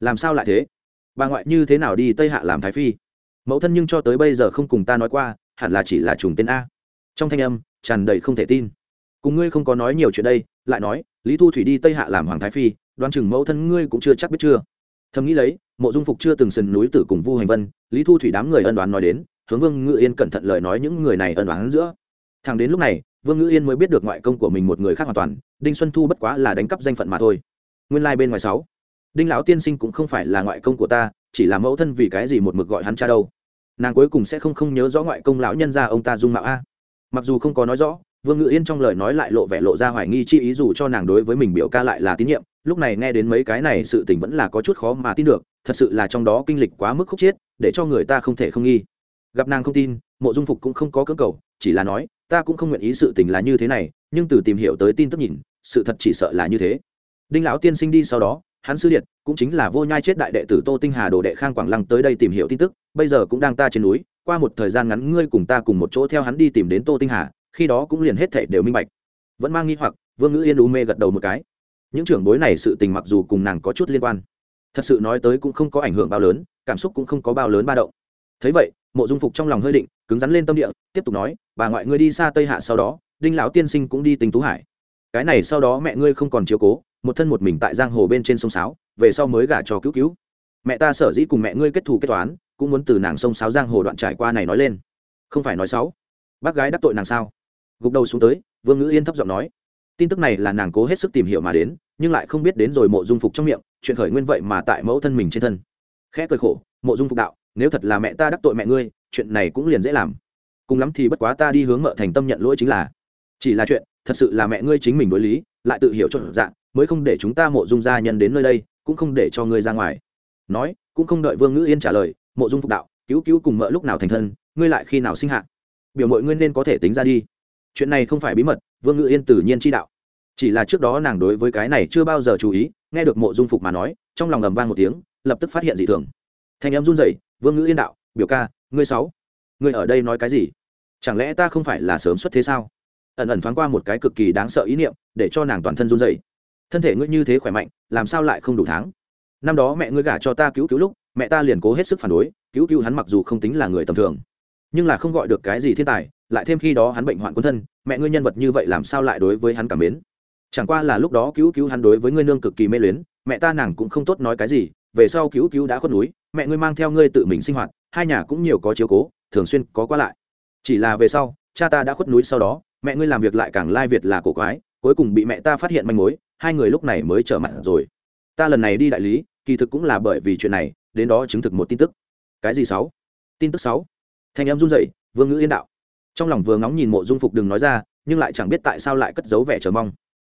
S1: Làm sao lại thế? Bà ngoại như thế nào đi Tây Hạ làm thái phi? mẫu thân nhưng cho tới bây giờ không cùng ta nói qua hẳn là chỉ là trùng tên a trong thanh âm tràn đầy không thể tin cùng ngươi không có nói nhiều chuyện đây lại nói lý thu thủy đi tây hạ làm hoàng thái phi đoán chừng mẫu thân ngươi cũng chưa chắc biết chưa thầm nghĩ lấy mộ dung phục chưa từng sần núi tử cùng vu hành vân lý thu thủy đám người ân đoán nói đến hướng vương ngự yên cẩn thận lời nói những người này ân đoán giữa thằng đến lúc này vương Ngữ yên mới biết được ngoại công của mình một người khác hoàn toàn, đinh xuân thu bất quá là đánh cắp danh phận mà thôi. Nguyên lai、like、bên ngoài sáu, đinh lão tiên sinh cũng không phải là ngoại công của ta, chỉ là mẫu thân vì cái gì một mực gọi hắn cha đâu. Nàng cuối cùng sẽ không không nhớ rõ ngoại công lão nhân ra ông ta dung mạo a. Mặc dù không có nói rõ, vương ngự yên trong lời nói lại lộ vẻ lộ ra hoài nghi chi ý dù cho nàng đối với mình biểu ca lại là tín nhiệm, lúc này nghe đến mấy cái này sự tình vẫn là có chút khó mà tin được, thật sự là trong đó kinh lịch quá mức khúc chiết, để cho người ta không thể không nghi. Gặp nàng không tin, mộ dung phục cũng không có cơ cầu, chỉ là nói ta cũng không nguyện ý sự tình là như thế này, nhưng từ tìm hiểu tới tin tức nhìn, sự thật chỉ sợ là như thế. Đinh lão tiên sinh đi sau đó, hắn sư điện cũng chính là vô nhai chết đại đệ tử tô tinh hà đồ đệ khang quảng lăng tới đây tìm hiểu tin tức, bây giờ cũng đang ta trên núi, qua một thời gian ngắn ngươi cùng ta cùng một chỗ theo hắn đi tìm đến tô tinh hà, khi đó cũng liền hết thệ đều minh bạch. Vẫn mang nghi hoặc, vương ngữ yên u mê gật đầu một cái. Những trưởng bối này sự tình mặc dù cùng nàng có chút liên quan, thật sự nói tới cũng không có ảnh hưởng bao lớn, cảm xúc cũng không có bao lớn ba động. Thấy vậy, mộ dung phục trong lòng hơi định cứng rắn lên tâm địa, tiếp tục nói, bà ngoại ngươi đi xa tây hạ sau đó, đinh lão tiên sinh cũng đi tính tú hải. Cái này sau đó mẹ ngươi không còn chiếu cố, một thân một mình tại giang hồ bên trên sông sáo, về sau mới gả cho cứu cứu. Mẹ ta sở dĩ cùng mẹ ngươi kết thù kết toán, cũng muốn từ nàng sông sáo giang hồ đoạn trải qua này nói lên. Không phải nói xấu. Bác gái đắc tội nàng sao? Gục đầu xuống tới, vương ngữ yên thấp giọng nói, tin tức này là nàng cố hết sức tìm hiểu mà đến, nhưng lại không biết đến rồi mộ dung phục trong miệng, chuyện khởi nguyên vậy mà tại mẫu thân mình trên thân. Khẽ cười khổ, mộ dung phục đạo, nếu thật là mẹ ta đắc tội mẹ ngươi chuyện này cũng liền dễ làm. Cùng lắm thì bất quá ta đi hướng mợ thành tâm nhận lỗi chính là, chỉ là chuyện, thật sự là mẹ ngươi chính mình đối lý, lại tự hiểu cho dạng mới không để chúng ta mộ dung gia nhân đến nơi đây, cũng không để cho ngươi ra ngoài. Nói, cũng không đợi vương ngữ yên trả lời, mộ dung phục đạo, cứu cứu cùng mợ lúc nào thành thân, ngươi lại khi nào sinh hạ? Biểu mọi ngươi nên có thể tính ra đi. Chuyện này không phải bí mật, vương ngữ yên tự nhiên chi đạo. Chỉ là trước đó nàng đối với cái này chưa bao giờ chú ý, nghe được mộ dung phục mà nói, trong lòng ầm vang một tiếng, lập tức phát hiện dị thường. Thanh em run rẩy, vương ngữ yên đạo, biểu ca ngươi sáu, ngươi ở đây nói cái gì? Chẳng lẽ ta không phải là sớm xuất thế sao? Ẩn ẩn thoáng qua một cái cực kỳ đáng sợ ý niệm, để cho nàng toàn thân run rẩy. Thân thể ngươi như thế khỏe mạnh, làm sao lại không đủ tháng? Năm đó mẹ ngươi gả cho ta cứu cứu lúc, mẹ ta liền cố hết sức phản đối, cứu cứu hắn mặc dù không tính là người tầm thường, nhưng là không gọi được cái gì thiên tài, lại thêm khi đó hắn bệnh hoạn quân thân, mẹ ngươi nhân vật như vậy làm sao lại đối với hắn cảm mến? Chẳng qua là lúc đó cứu cứu hắn đối với ngươi nương cực kỳ mê luyến, mẹ ta nàng cũng không tốt nói cái gì, về sau cứu cứu đã khuất núi, mẹ ngươi mang theo ngươi tự mình sinh hoạt hai nhà cũng nhiều có chiếu cố, thường xuyên có qua lại. Chỉ là về sau, cha ta đã khuất núi sau đó, mẹ ngươi làm việc lại càng lai việt là cổ quái, cuối cùng bị mẹ ta phát hiện manh mối, hai người lúc này mới trở mặt rồi. Ta lần này đi đại lý, kỳ thực cũng là bởi vì chuyện này, đến đó chứng thực một tin tức. Cái gì sáu? Tin tức sáu? Thanh em run rẩy, vương ngữ yên đạo. Trong lòng vừa ngóng nhìn mộ dung phục đừng nói ra, nhưng lại chẳng biết tại sao lại cất giấu vẻ chờ mong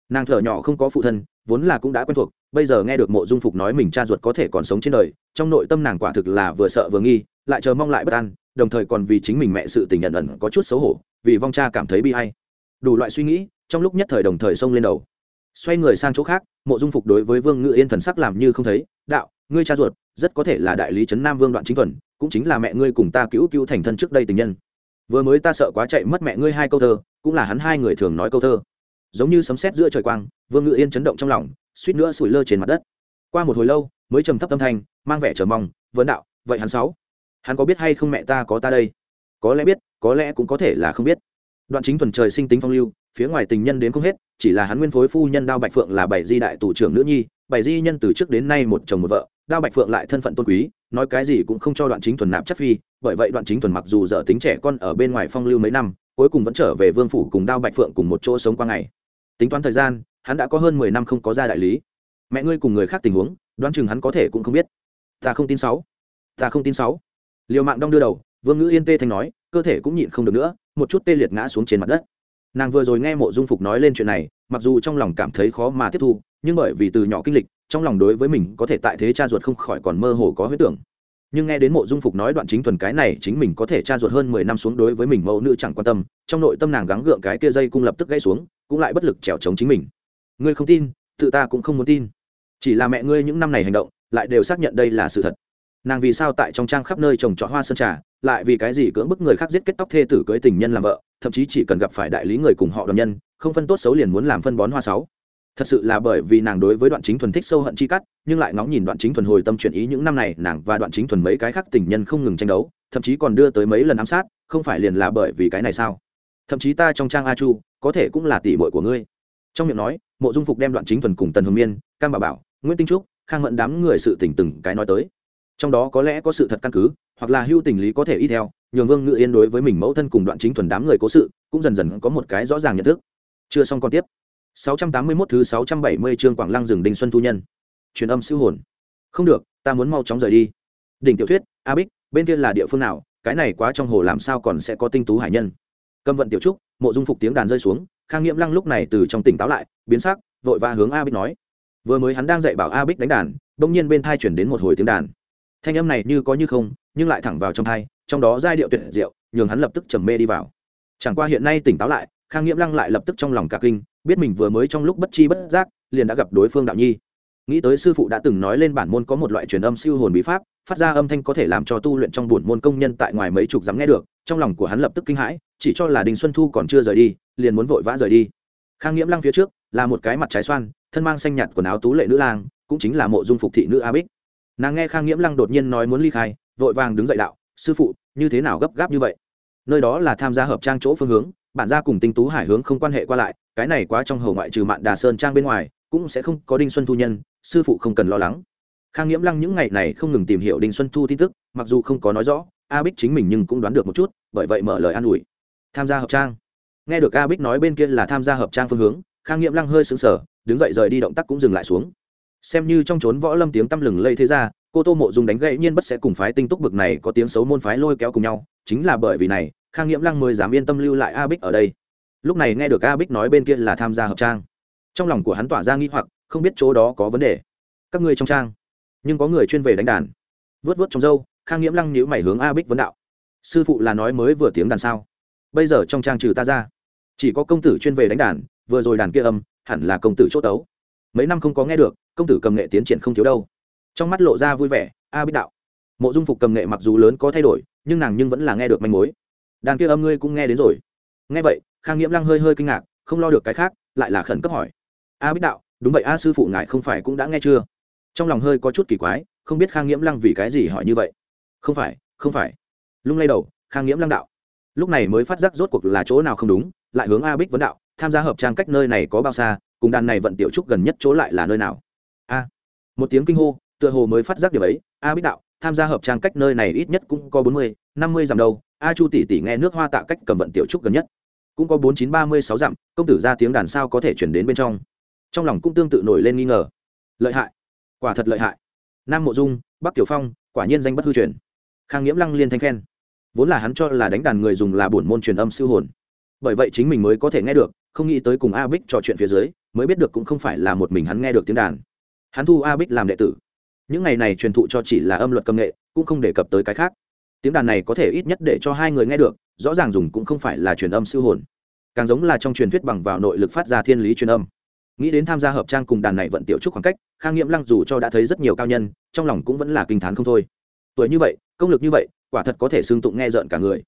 S1: nàng thở nhỏ không có phụ thân, vốn là cũng đã quen thuộc, bây giờ nghe được mộ dung phục nói mình cha ruột có thể còn sống trên đời, trong nội tâm nàng quả thực là vừa sợ vừa nghi, lại chờ mong lại bất an, đồng thời còn vì chính mình mẹ sự tình nhận ẩn có chút xấu hổ, vì vong cha cảm thấy bi hay đủ loại suy nghĩ, trong lúc nhất thời đồng thời xông lên đầu. Xoay người sang chỗ khác, mộ dung phục đối với vương ngự yên thần sắc làm như không thấy, đạo, ngươi cha ruột, rất có thể là đại lý trấn nam vương đoạn chính thuần, cũng chính là mẹ ngươi cùng ta cứu cứu thành thân trước đây tình nhân. Vừa mới ta sợ quá chạy mất mẹ ngươi hai câu thơ, cũng là hắn hai người thường nói câu thơ giống như sấm sét giữa trời quang, vương ngự yên chấn động trong lòng, suýt nữa sủi lơ trên mặt đất. Qua một hồi lâu, mới trầm thấp tâm thanh, mang vẻ chờ mong vấn đạo, vậy hắn sáu, hắn có biết hay không mẹ ta có ta đây? Có lẽ biết, có lẽ cũng có thể là không biết. Đoạn chính thuần trời sinh tính phong lưu, phía ngoài tình nhân đến không hết, chỉ là hắn nguyên phối phu nhân đao bạch phượng là bảy di đại tù trưởng nữ nhi, bảy di nhân từ trước đến nay một chồng một vợ, đao bạch phượng lại thân phận tôn quý, nói cái gì cũng không cho đoạn chính thuần nạp chất phi, bởi vậy đoạn chính thuần mặc dù dở tính trẻ con ở bên ngoài phong lưu mấy năm, cuối cùng vẫn trở về vương phủ cùng đao bạch phượng cùng một chỗ sống qua ngày tính toán thời gian, hắn đã có hơn mười năm không có ra đại lý. Mẹ ngươi cùng người khác tình huống, đoán chừng hắn có thể cũng không biết. Ta không tin sáu. Ta không tin sáu. Liều mạng đong đưa đầu, vương ngữ yên tê thanh nói, cơ thể cũng nhịn không được nữa, một chút tê liệt ngã xuống trên mặt đất. Nàng vừa rồi nghe mộ dung phục nói lên chuyện này, mặc dù trong lòng cảm thấy khó mà tiếp thu, nhưng bởi vì từ nhỏ kinh lịch, trong lòng đối với mình có thể tại thế cha ruột không khỏi còn mơ hồ có huyết tưởng nhưng nghe đến mộ dung phục nói đoạn chính thuần cái này, chính mình có thể tra ruột hơn mười năm xuống đối với mình mẫu nữ chẳng quan tâm, trong nội tâm nàng gắng gượng cái kia dây cung lập tức gãy xuống, cũng lại bất lực trèo chống chính mình. Ngươi không tin, tự ta cũng không muốn tin. Chỉ là mẹ ngươi những năm này hành động, lại đều xác nhận đây là sự thật. Nàng vì sao tại trong trang khắp nơi trồng trọt hoa sơn trà, lại vì cái gì cưỡng bức người khác giết kết tóc thê tử cưới tình nhân làm vợ, thậm chí chỉ cần gặp phải đại lý người cùng họ đoàn nhân, không phân tốt xấu liền muốn làm phân bón hoa sáu thật sự là bởi vì nàng đối với đoạn chính thuần thích sâu hận chi cắt, nhưng lại ngóng nhìn đoạn chính thuần hồi tâm chuyển ý những năm này, nàng và đoạn chính thuần mấy cái khác tình nhân không ngừng tranh đấu, thậm chí còn đưa tới mấy lần ám sát, không phải liền là bởi vì cái này sao? Thậm chí ta trong trang a chu, có thể cũng là tỷ muội của ngươi. Trong miệng nói, mộ dung phục đem đoạn chính thuần cùng tần hồng miên, cam bà bảo, nguyễn tinh trúc, khang mẫn đám người sự tình từng cái nói tới. Trong đó có lẽ có sự thật căn cứ, hoặc là hưu tình lý có thể y theo, nhường vương ngự yên đối với mình mẫu thân cùng đoạn chính thuần đám người cố sự, cũng dần dần có một cái rõ ràng nhận thức. Chưa xong còn tiếp. 681 thứ 670 chương Quảng Lăng rừng Đinh Xuân thu nhân. Truyền âm siêu hồn. Không được, ta muốn mau chóng rời đi. Đỉnh tiểu thuyết, A Bích, bên kia là địa phương nào, cái này quá trong hồ làm sao còn sẽ có tinh tú hải nhân. Câm vận tiểu trúc, mộ dung phục tiếng đàn rơi xuống, Khang Nghiễm Lăng lúc này từ trong tỉnh táo lại, biến sắc, vội vã hướng A Bích nói. Vừa mới hắn đang dạy bảo A Bích đánh đàn, đột nhiên bên tai chuyển đến một hồi tiếng đàn. Thanh âm này như có như không, nhưng lại thẳng vào trong tai, trong đó giai điệu tuyệt diệu, nhường hắn lập tức trầm mê đi vào. Chẳng qua hiện nay tỉnh táo lại, Khang Nghiễm Lăng lại lập tức trong lòng cả kinh, biết mình vừa mới trong lúc bất chi bất giác, liền đã gặp đối phương đạo nhi. Nghĩ tới sư phụ đã từng nói lên bản môn có một loại truyền âm siêu hồn bí pháp, phát ra âm thanh có thể làm cho tu luyện trong buồn môn công nhân tại ngoài mấy chục dám nghe được, trong lòng của hắn lập tức kinh hãi, chỉ cho là đình xuân thu còn chưa rời đi, liền muốn vội vã rời đi. Khang nghiễm lăng phía trước, là một cái mặt trái xoan, thân mang xanh nhạt quần áo tú lệ nữ lang, cũng chính là mộ dung phục thị nữ a bích. Nàng nghe khang nghiễm lăng đột nhiên nói muốn ly khai, vội vàng đứng dậy đạo, sư phụ, như thế nào gấp gáp như vậy? Nơi đó là tham gia hợp trang chỗ phương hướng, bản gia cùng tinh tú hải hướng không quan hệ qua lại cái này quá trong hầu ngoại trừ mạn đà sơn trang bên ngoài, cũng sẽ không có đinh xuân thu nhân, sư phụ không cần lo lắng. Khang nghiễm lăng những ngày này không ngừng tìm hiểu đinh xuân thu tin tức, mặc dù không có nói rõ, a bích chính mình nhưng cũng đoán được một chút, bởi vậy mở lời an ủi. Tham gia hợp trang. Nghe được a bích nói bên kia là tham gia hợp trang phương hướng, khang nghiễm lăng hơi xứng sở đứng dậy rời đi động tác cũng dừng lại xuống. Xem như trong trốn võ lâm tiếng tăm lừng lây thế ra, cô tô mộ dùng đánh gậy nhiên bất sẽ cùng phái tinh túc bực này có tiếng xấu môn phái lôi kéo cùng nhau, chính là bởi vì này, khang nghiễm lăng mới dám yên tâm lưu lại a bích ở đây lúc này nghe được a bích nói bên kia là tham gia hợp trang. Trong lòng của hắn tỏa ra nghi hoặc, không biết chỗ đó có vấn đề. Các ngươi trong trang, nhưng có người chuyên về đánh đàn. Vớt vớt trong dâu khang nghiễm lăng nhữ mày hướng a bích vấn đạo. Sư phụ là nói mới vừa tiếng đàn sao? Bây giờ trong trang trừ ta ra, chỉ có công tử chuyên về đánh đàn, vừa rồi đàn kia âm, hẳn là công tử c h ỗ tấu. Mấy năm không có nghe được, công tử cầm nghệ tiến triển không thiếu đâu. Trong mắt lộ ra vui vẻ, a bích đạo. Mộ dung phục cầm nghệ mặc dù lớn có thay đổi, nhưng nàng nhưng vẫn là nghe được manh mối. Đàn kia âm ngươi cũng nghe đến rồi. Nghe vậy khang nghiễm lăng hơi hơi kinh ngạc, không lo được cái khác, lại là khẩn cấp hỏi. A bích đạo, đúng vậy, a sư phụ ngài không phải cũng đã nghe chưa? Trong lòng hơi có chút kỳ quái, không biết khang nghiễm lăng vì cái gì hỏi như vậy. Không phải không phải. Lung lay đầu, khang nghiễm lăng đạo. Lúc này mới phát giác rốt cuộc là chỗ nào không đúng, lại hướng a bích vấn đạo, tham gia hợp trang cách nơi này có bao xa, cùng đàn này vận tiểu trúc gần nhất chỗ lại là nơi nào? A. Một tiếng kinh hô, tựa hồ mới phát giác điều ấy, a bích đạo, tham gia hợp trang cách nơi này ít nhất cũng có bốn mươi, năm mươi dặm đâu a chu tỷ tỷ nghe nước hoa tạ cách cầm vận tiểu trúc gần nhất cũng có bốn chín ba mươi sáu dặm, công tử ra tiếng đàn sao có thể chuyển đến bên trong. Trong lòng cũng tương tự nổi lên nghi ngờ. Lợi hại. Quả thật lợi hại. Nam mộ dung, bắc tiểu phong, quả nhiên danh bất hư truyền. Khang nghiễm lăng liên thanh khen. Vốn là hắn cho là đánh đàn người dùng là bổn môn truyền âm siêu hồn. Bởi vậy chính mình mới có thể nghe được, không nghĩ tới cùng a bích trò chuyện phía dưới, mới biết được cũng không phải là một mình hắn nghe được tiếng đàn. Hắn thu a bích làm đệ tử. Những ngày này truyền thụ cho chỉ là âm luật công nghệ, cũng không đề cập tới cái khác tiếng đàn này có thể ít nhất để cho hai người nghe được, rõ ràng dùng cũng không phải là truyền âm siêu hồn. Càng giống là trong truyền thuyết bằng vào nội lực phát ra thiên lý truyền âm. Nghĩ đến tham gia hợp trang cùng đàn này vận tiểu trúc khoảng cách, khang nghiệm lăng dù cho đã thấy rất nhiều cao nhân, trong lòng cũng vẫn là kinh t h á n không thôi. Tuổi như vậy, công lực như vậy, quả thật có thể xương tụng nghe rợn cả người.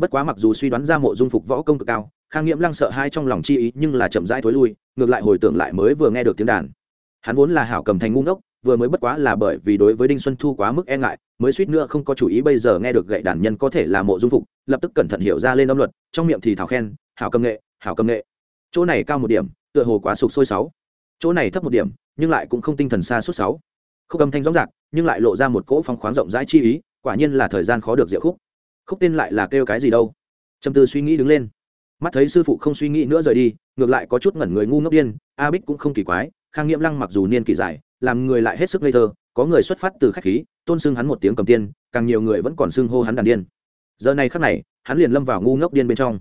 S1: Bất quá mặc dù suy đoán ra mộ dung phục võ công cực cao, khang nghiệm lăng sợ hai trong lòng chi ý nhưng là chậm rãi thối lui, ngược lại hồi tưởng lại mới vừa nghe được tiếng đàn. Hắn vốn là hảo cầm thành ngu ngốc vừa mới bất quá là bởi vì đối với đinh xuân thu quá mức e ngại, mới suýt nữa không có chủ ý bây giờ nghe được gậy đàn nhân có thể là mộ dung phục, lập tức cẩn thận hiểu ra lên âm luật, trong miệng thì thảo khen, hảo cầm nghệ, hảo cầm nghệ. Chỗ này cao một điểm, tựa hồ quá sụp sôi sáu. Chỗ này thấp một điểm, nhưng lại cũng không tinh thần xa suốt sáu. Khúc âm thanh rõ rạc, nhưng lại lộ ra một cỗ phong khoáng rộng rãi chi ý, quả nhiên là thời gian khó được diệu khúc. Khúc tên lại là kêu cái gì đâu? Trầm tư suy nghĩ đứng lên. Mắt thấy sư phụ không suy nghĩ nữa rời đi, ngược lại có chút ngẩn người ngu ngốc điên, a bích cũng không kỳ quái, khang nghiễm lăng mặc dù niên kỳ dài làm người lại hết sức ngây thơ, có người xuất phát từ khách khí, tôn xưng hắn một tiếng cầm tiên, càng nhiều người vẫn còn xưng hô hắn đàn điên. Giờ này khắc này, hắn liền lâm vào ngu ngốc điên bên trong.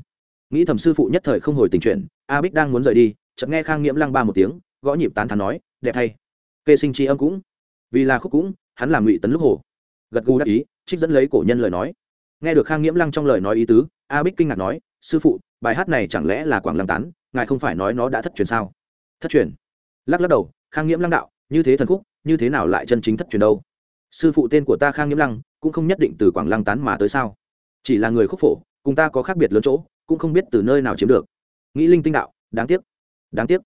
S1: Nghĩ thầm sư phụ nhất thời không hồi tình chuyện, a bích đang muốn rời đi, chợt nghe khang nghiễm lăng ba một tiếng, gõ nhịp tán thán nói, đẹp thay. Kê sinh tri âm cũng. Vì là khúc cũng, hắn làm ngụy tấn lúc hồ. Gật gù đắc ý, trích dẫn lấy cổ nhân lời nói. Nghe được khang nghiễm lăng trong lời nói ý tứ, a bích kinh ngạc nói, sư phụ, bài hát này chẳng lẽ là quảng lăng tán, ngài không phải nói nó đã thất truyền sao? Thất truyền? Lắc lắc đầu, khang nghiễm lăng đạo như thế thần khúc, như thế nào lại chân chính thất truyền đâu? Sư phụ tên của ta khang nhiễm lăng, cũng không nhất định từ quảng lăng tán mà tới sao? Chỉ là người khúc phổ, cùng ta có khác biệt lớn chỗ, cũng không biết từ nơi nào chiếm được. Nghĩ linh tinh đạo, đáng tiếc. Đáng tiếc.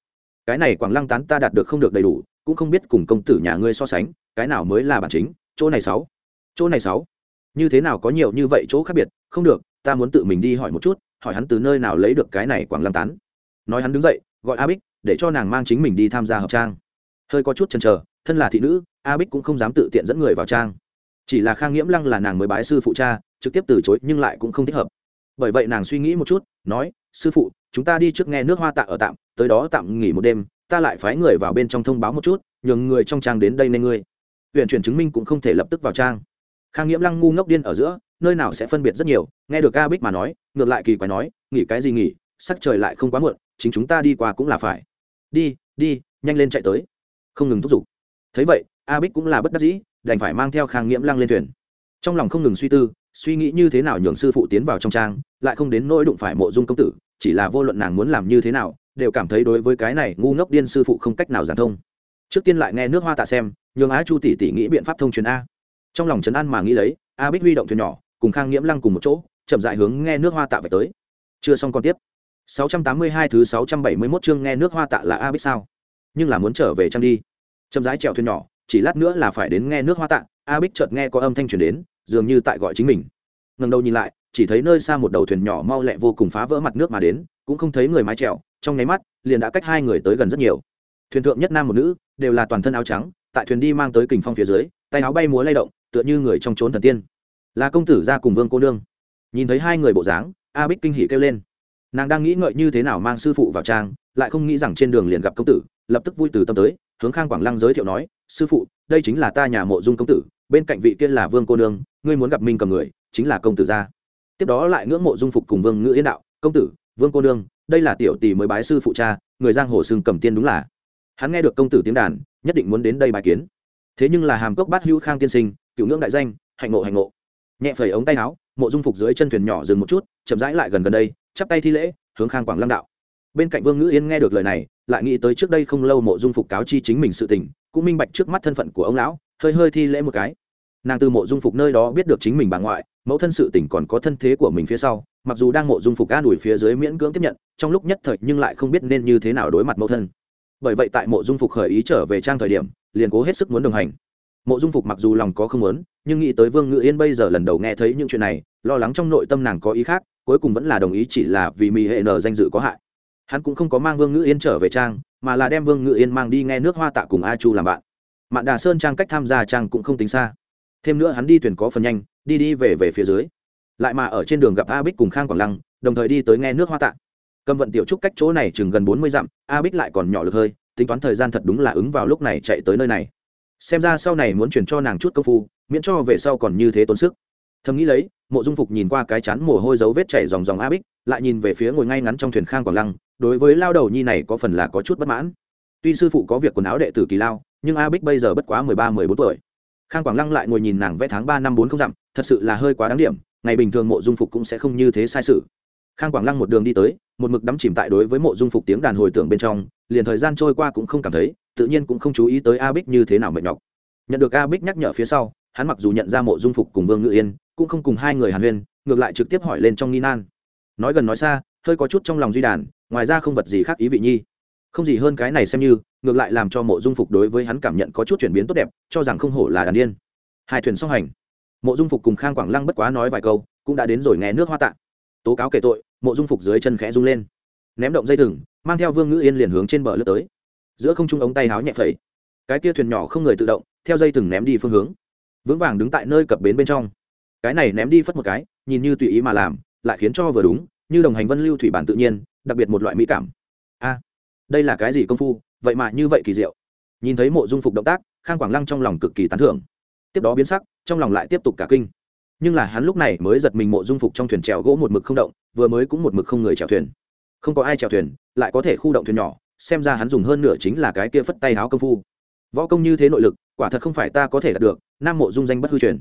S1: Cái này quảng lăng tán ta đạt được không được đầy đủ, cũng không biết cùng công tử nhà ngươi so sánh, cái nào mới là bản chính, chỗ này sáu. Chỗ này sáu. Như thế nào có nhiều như vậy chỗ khác biệt? Không được, ta muốn tự mình đi hỏi một chút, hỏi hắn từ nơi nào lấy được cái này quảng lăng tán. Nói hắn đứng dậy, gọi a bích, để cho nàng mang chính mình đi tham gia hợp trang hơi có chút chần chờ, thân là thị nữ, a bích cũng không dám tự tiện dẫn người vào trang. Chỉ là khang nghiễm lăng là nàng mới bái sư phụ cha, trực tiếp từ chối nhưng lại cũng không thích hợp. Bởi vậy nàng suy nghĩ một chút, nói, sư phụ, chúng ta đi trước nghe nước hoa tạ ở tạm, tới đó tạm nghỉ một đêm, ta lại phái người vào bên trong thông báo một chút, nhường người trong trang đến đây nên ngươi. Huyện chuyển chứng minh cũng không thể lập tức vào trang. Khang nghiễm lăng ngu ngốc điên ở giữa, nơi nào sẽ phân biệt rất nhiều, nghe được a bích mà nói, ngược lại kỳ quái nói, nghỉ cái gì nghỉ, sắc trời lại không quá muộn, chính chúng ta đi qua cũng là phải. Đi đi, nhanh lên chạy tới không ngừng thúc giục. Thấy vậy a bích cũng là bất đắc dĩ, đành phải mang theo khang nghiễm lăng lên thuyền. Trong lòng không ngừng suy tư, suy nghĩ như thế nào nhường sư phụ tiến vào trong trang, lại không đến nỗi đụng phải mộ dung công tử, chỉ là vô luận nàng muốn làm như thế nào, đều cảm thấy đối với cái này ngu ngốc điên sư phụ không cách nào giảng thông. Trước tiên lại nghe nước hoa tạ xem, nhường á chu tỷ tỷ nghĩ biện pháp thông truyền a. Trong lòng trấn an mà nghĩ lấy a bích huy động thuyền nhỏ, cùng khang nghiễm lăng cùng một chỗ, chậm dại hướng nghe nước hoa tạ về tới. Chưa xong còn tiếp. 682 thứ 671 chương nghe nước hoa tạ là a bích sao? Nhưng là muốn trở về trang đi. Chậm rãi trèo thuyền nhỏ, chỉ lát nữa là phải đến nghe nước hoa tạ, a bích chợt nghe có âm thanh truyền đến, dường như tại gọi chính mình. Ngần đầu nhìn lại, chỉ thấy nơi xa một đầu thuyền nhỏ mau lẹ vô cùng phá vỡ mặt nước mà đến, cũng không thấy người mái trèo. trong nháy mắt, liền đã cách hai người tới gần rất nhiều. Thuyền thượng nhất nam một nữ, đều là toàn thân áo trắng, tại thuyền đi mang tới kình phong phía dưới, tay áo bay múa lay động, tựa như người trong trốn thần tiên. Là công tử ra cùng vương cô nương. Nhìn thấy hai người bộ dáng, a bích kinh hỉ kêu lên. Nàng đang nghĩ ngợi như thế nào mang sư phụ vào trang, lại không nghĩ rằng trên đường liền gặp công tử lập tức vui từ tâm tới, hướng khang quảng lăng giới thiệu nói, sư phụ, đây chính là ta nhà mộ dung công tử, bên cạnh vị kia là vương cô nương, ngươi muốn gặp minh cầm người, chính là công tử gia. Tiếp đó lại ngưỡng mộ dung phục cùng vương ngữ yên đạo, công tử, vương cô nương, đây là tiểu tỷ mới bái sư phụ cha, người giang hồ sương cầm tiên đúng là. Hắn nghe được công tử tiếng đàn, nhất định muốn đến đây bài kiến. Thế nhưng là hàm cốc bát hữu khang tiên sinh, cựu ngưỡng đại danh, hạnh ngộ hạnh ngộ. Nhẹ phẩy ống tay áo, mộ dung phục dưới chân thuyền nhỏ dừng một chút, chậm rãi lại gần gần đây, chắp tay thi lễ, hướng khang quảng lăng đạo. Bên cạnh vương ngữ yên nghe được lời này lại nghĩ tới trước đây không lâu mộ dung phục cáo chi chính mình sự tình, cũng minh bạch trước mắt thân phận của ông lão, hơi hơi thi lễ một cái. Nàng từ mộ dung phục nơi đó biết được chính mình bà ngoại, mẫu thân sự tỉnh còn có thân thế của mình phía sau, mặc dù đang mộ dung phục an ủi phía dưới miễn cưỡng tiếp nhận, trong lúc nhất thời nhưng lại không biết nên như thế nào đối mặt mẫu thân. Bởi vậy tại mộ dung phục khởi ý trở về trang thời điểm, liền cố hết sức muốn đồng hành. Mộ dung phục mặc dù lòng có không muốn, nhưng nghĩ tới vương ngự yên bây giờ lần đầu nghe thấy những chuyện này, lo lắng trong nội tâm nàng có ý khác, cuối cùng vẫn là đồng ý chỉ là vì mỹ hệ nở danh dự có hại hắn cũng không có mang vương ngự yên trở về trang, mà là đem vương ngự yên mang đi nghe nước hoa tạ cùng a chu làm bạn. Mạn đà sơn trang cách tham gia trang cũng không tính xa. Thêm nữa hắn đi thuyền có phần nhanh, đi đi về về phía dưới. Lại mà ở trên đường gặp a bích cùng khang quảng lăng, đồng thời đi tới nghe nước hoa tạ. Cầm vận tiểu trúc cách chỗ này chừng gần bốn mươi dặm, a bích lại còn nhỏ lực hơi, tính toán thời gian thật đúng là ứng vào lúc này chạy tới nơi này. Xem ra sau này muốn chuyển cho nàng chút công phu, miễn cho về sau còn như thế tốn sức. Thầm nghĩ lấy, mộ dung phục nhìn qua cái chán mồ hôi dấu vết chảy dòng dòng a bích, lại nhìn về phía ngồi ngay ngắn trong thuyền khang quảng lăng đối với lao đầu nhi này có phần là có chút bất mãn. Tuy sư phụ có việc quần áo đệ tử kỳ lao, nhưng a bích bây giờ bất quá mười ba, mười bốn tuổi. Khang quảng lăng lại ngồi nhìn nàng vẽ tháng ba, năm bốn không dặm, thật sự là hơi quá đáng điểm, ngày bình thường mộ dung phục cũng sẽ không như thế sai sự. Khang quảng lăng một đường đi tới, một mực đắm chìm tại đối với mộ dung phục tiếng đàn hồi tưởng bên trong, liền thời gian trôi qua cũng không cảm thấy, tự nhiên cũng không chú ý tới a bích như thế nào mệt nhọc. Nhận được a bích nhắc nhở phía sau, hắn mặc dù nhận ra mộ dung phục cùng vương ngự yên, cũng không cùng hai người hàn huyên, ngược lại trực tiếp hỏi lên trong nghi nan. Nói gần nói xa, hơi có chút trong lòng duy đàn ngoài ra không vật gì khác ý vị nhi. Không gì hơn cái này xem như, ngược lại làm cho mộ dung phục đối với hắn cảm nhận có chút chuyển biến tốt đẹp, cho rằng không hổ là đàn điên. Hai thuyền song hành. Mộ dung phục cùng khang quảng lăng bất quá nói vài câu, cũng đã đến rồi nghe nước hoa tạ. Tố cáo kể tội, mộ dung phục dưới chân khẽ rung lên. Ném động dây thừng, mang theo vương ngữ yên liền hướng trên bờ lướt tới. Giữa không trung ống tay háo nhẹ phẩy. Cái kia thuyền nhỏ không người tự động, theo dây thừng ném đi phương hướng. Vững vàng đứng tại nơi cập bến bên trong. Cái này ném đi phất một cái, nhìn như tùy ý mà làm, lại khiến cho vừa đúng, như đồng hành vân lưu thủy bản tự nhiên đặc biệt một loại mỹ cảm. A, đây là cái gì công phu? Vậy mà như vậy kỳ diệu. Nhìn thấy mộ dung phục động tác, khang quảng lăng trong lòng cực kỳ tán thưởng. Tiếp đó biến sắc, trong lòng lại tiếp tục cả kinh. Nhưng là hắn lúc này mới giật mình mộ dung phục trong thuyền trèo gỗ một mực không động, vừa mới cũng một mực không người chèo thuyền. Không có ai chèo thuyền, lại có thể khu động thuyền nhỏ, xem ra hắn dùng hơn nửa chính là cái kia phất tay háo công phu. Võ công như thế nội lực, quả thật không phải ta có thể đạt được, nam mộ dung danh bất hư truyền.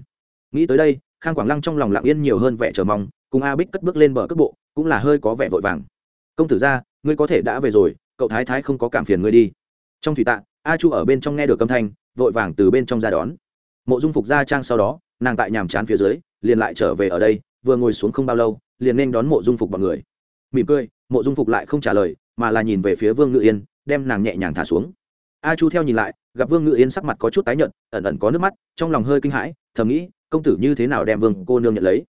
S1: Nghĩ tới đây, khang quảng lăng trong lòng lặng yên nhiều hơn vẻ chờ mong, cùng a bích cất bước lên bờ cước bộ, cũng là hơi có vẻ vội vàng công tử ra, ngươi có thể đã về rồi, cậu thái thái không có cảm phiền ngươi đi. Trong thủy tạ, a chu ở bên trong nghe được âm thanh, vội vàng từ bên trong ra đón. Mộ dung phục ra trang sau đó, nàng tại nhàm chán phía dưới, liền lại trở về ở đây, vừa ngồi xuống không bao lâu, liền nên đón mộ dung phục b ọ n người. Mỉm cười, mộ dung phục lại không trả lời, mà là nhìn về phía vương ngự yên, đem nàng nhẹ nhàng thả xuống. A chu theo nhìn lại, gặp vương ngự yên sắc mặt có chút tái nhợt, ẩn ẩn có nước mắt, trong lòng hơi kinh hãi, thầm nghĩ, công tử như thế nào đem vương cô nương nhận lấy?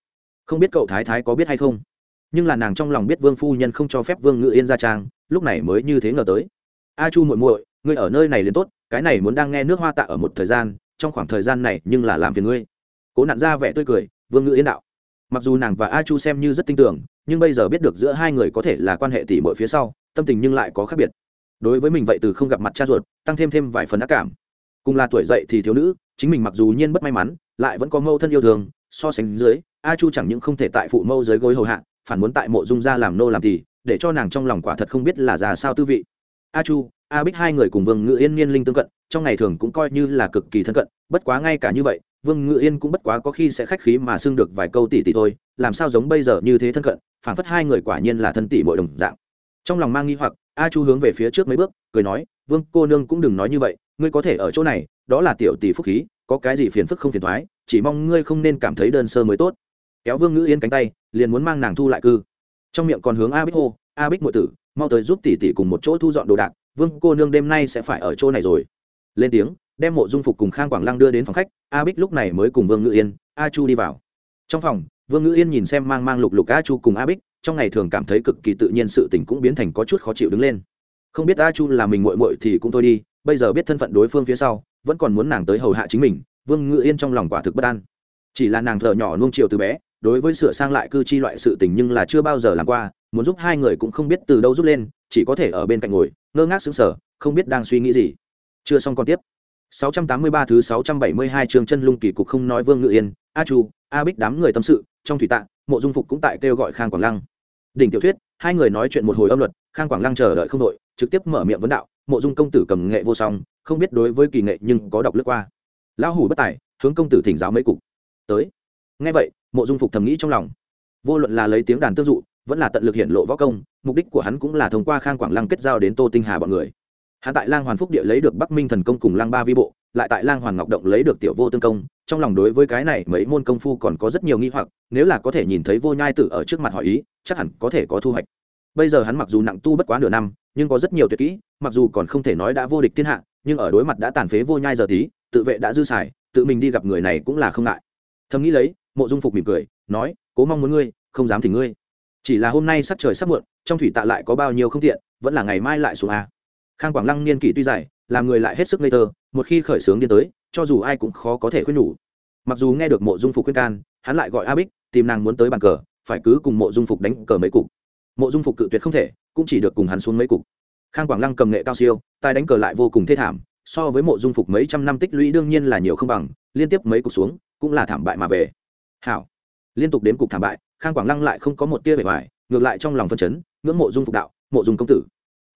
S1: Không biết cậu thái thái có biết hay không? Nhưng là nàng trong lòng biết vương phu nhân không cho phép vương ngự yên ra trang, lúc này mới như thế ngờ tới. A chu muội muội, ngươi ở nơi này liền tốt, cái này muốn đang nghe nước hoa tạ ở một thời gian, trong khoảng thời gian này nhưng là làm phiền ngươi. Cố nặn ra vẻ tươi cười, vương ngự yên đạo. Mặc dù nàng và a chu xem như rất tin tưởng nhưng bây giờ biết được giữa hai người có thể là quan hệ tỉ mọi phía sau, tâm tình nhưng lại có khác biệt. Đối với mình vậy từ không gặp mặt cha ruột, tăng thêm thêm vài phần ác cảm. Cùng là tuổi dậy thì thiếu nữ, chính mình mặc dù nhiên bất may mắn, lại vẫn có mâu thân yêu thương, so sánh dưới, a chu chẳng những không thể tại phụ mâu dưới gối hầu hạ phản muốn tại mộ dung ra làm nô làm thì để cho nàng trong lòng quả thật không biết là già sao tư vị. A chu, a bích hai người cùng vương ngự yên niên linh tương cận, trong ngày thường cũng coi như là cực kỳ thân cận, bất quá ngay cả như vậy, vương ngự yên cũng bất quá có khi sẽ khách khí mà xưng được vài câu tỷ tỷ thôi, làm sao giống bây giờ như thế thân cận, phản phất hai người quả nhiên là thân tỷ bội đồng dạng. Trong lòng mang nghi hoặc, a chu hướng về phía trước mấy bước, cười nói, vương cô nương cũng đừng nói như vậy, ngươi có thể ở chỗ này, đó là tiểu tỷ phúc khí, có cái gì phiền phức không phiền thoái chỉ mong ngươi không nên cảm thấy đơn sơ mới tốt kéo vương ngữ yên cánh tay, liền muốn mang nàng thu lại cư. Trong miệng còn hướng a bích hô, a bích ngụy tử, mau tới giúp tỷ tỷ cùng một chỗ thu dọn đồ đạc, vương cô nương đêm nay sẽ phải ở chỗ này rồi. Lên tiếng, đem mộ dung phục cùng khang quảng lăng đưa đến phòng khách, a bích lúc này mới cùng vương ngữ yên, a chu đi vào. Trong phòng, vương ngữ yên nhìn xem mang mang lục lục a chu cùng a bích, trong ngày thường cảm thấy cực kỳ tự nhiên sự tình cũng biến thành có chút khó chịu đứng lên. Không biết a chu là mình muội muội thì cũng thôi đi, bây giờ biết thân phận đối phương phía sau, vẫn còn muốn nàng tới hầu hạ chính mình, vương ngự yên trong lòng quả thực bất an. Chỉ là nàng thợ nhỏ nuông chiều từ bé đối với sửa sang lại cư chi loại sự tình nhưng là chưa bao giờ làm qua muốn giúp hai người cũng không biết từ đâu rút lên chỉ có thể ở bên cạnh ngồi ngơ ngác sững sờ không biết đang suy nghĩ gì chưa xong còn tiếp 683 thứ 672 trường chân lung kỳ cục không nói Vương Ngự Yên, A Chu, A Bích đám người tâm sự, trong thủy tạ, Mộ Dung Phục cũng tại kêu gọi Khang Quảng Lăng. Đỉnh tiểu thuyết, hai người nói chuyện một hồi âm luật, Khang Quảng Lăng chờ đợi không đội, trực tiếp mở miệng vấn đạo, Mộ Dung công tử cầm nghệ vô song, không biết đối với kỳ nghệ nhưng có đọc lướt qua. Lão hủ bất tài, hướng công tử thỉnh giáo mấy cục. Tới. Nghe vậy, Mộ Dung Phục thầm nghĩ trong lòng, vô luận là lấy tiếng đàn tương dụ, vẫn là tận lực hiện lộ võ công, mục đích của hắn cũng là thông qua Khang Quảng Lăng kết giao đến Tô Tinh Hà bọn người. Hắn tại lang hoàn phúc địa lấy được bắc minh thần công cùng lang ba vi bộ lại tại lang hoàn ngọc động lấy được tiểu vô tương công trong lòng đối với cái này mấy môn công phu còn có rất nhiều nghi hoặc nếu là có thể nhìn thấy vô nhai tử ở trước mặt hỏi ý chắc hẳn có thể có thu hoạch. Bây giờ hắn mặc dù nặng tu bất quá nửa năm nhưng có rất nhiều tuyệt kỹ mặc dù còn không thể nói đã vô địch thiên hạ nhưng ở đối mặt đã tàn phế vô nhai giờ tí tự vệ đã dư xài tự mình đi gặp người này cũng là không ngại. Thầm nghĩ lấy mộ dung phục mỉm cười, nói, cố mong muốn ngươi, không dám thì ngươi. Chỉ là hôm nay sắp trời sắp muộn, trong thủy tạ lại có bao nhiêu không tiện, vẫn là ngày mai lại xuống a. Khang quảng lăng niên kỷ tuy dài, làm người lại hết sức ngây thơ, một khi khởi xướng điên tới, cho dù ai cũng khó có thể khuyên nhủ. Mặc dù nghe được mộ dung phục khuyên can, hắn lại gọi a bích, tìm nàng muốn tới bàn cờ, phải cứ cùng mộ dung phục đánh cờ mấy cục. Mộ dung phục cự tuyệt không thể, cũng chỉ được cùng hắn xuống mấy cục. Khang quảng lăng cầm nghệ cao siêu, tài đánh cờ lại vô cùng thê thảm, so với mộ dung phục mấy trăm năm tích lũy đương nhiên là nhiều không bằng, liên tiếp mấy cục xuống, cũng là thảm bại mà về hảo. Liên tục đến cục thảm bại, khang quảng lăng lại không có một tia bề ngoài, ngược lại trong lòng phân chấn, ngưỡng mộ dung phục đạo, mộ dung công tử.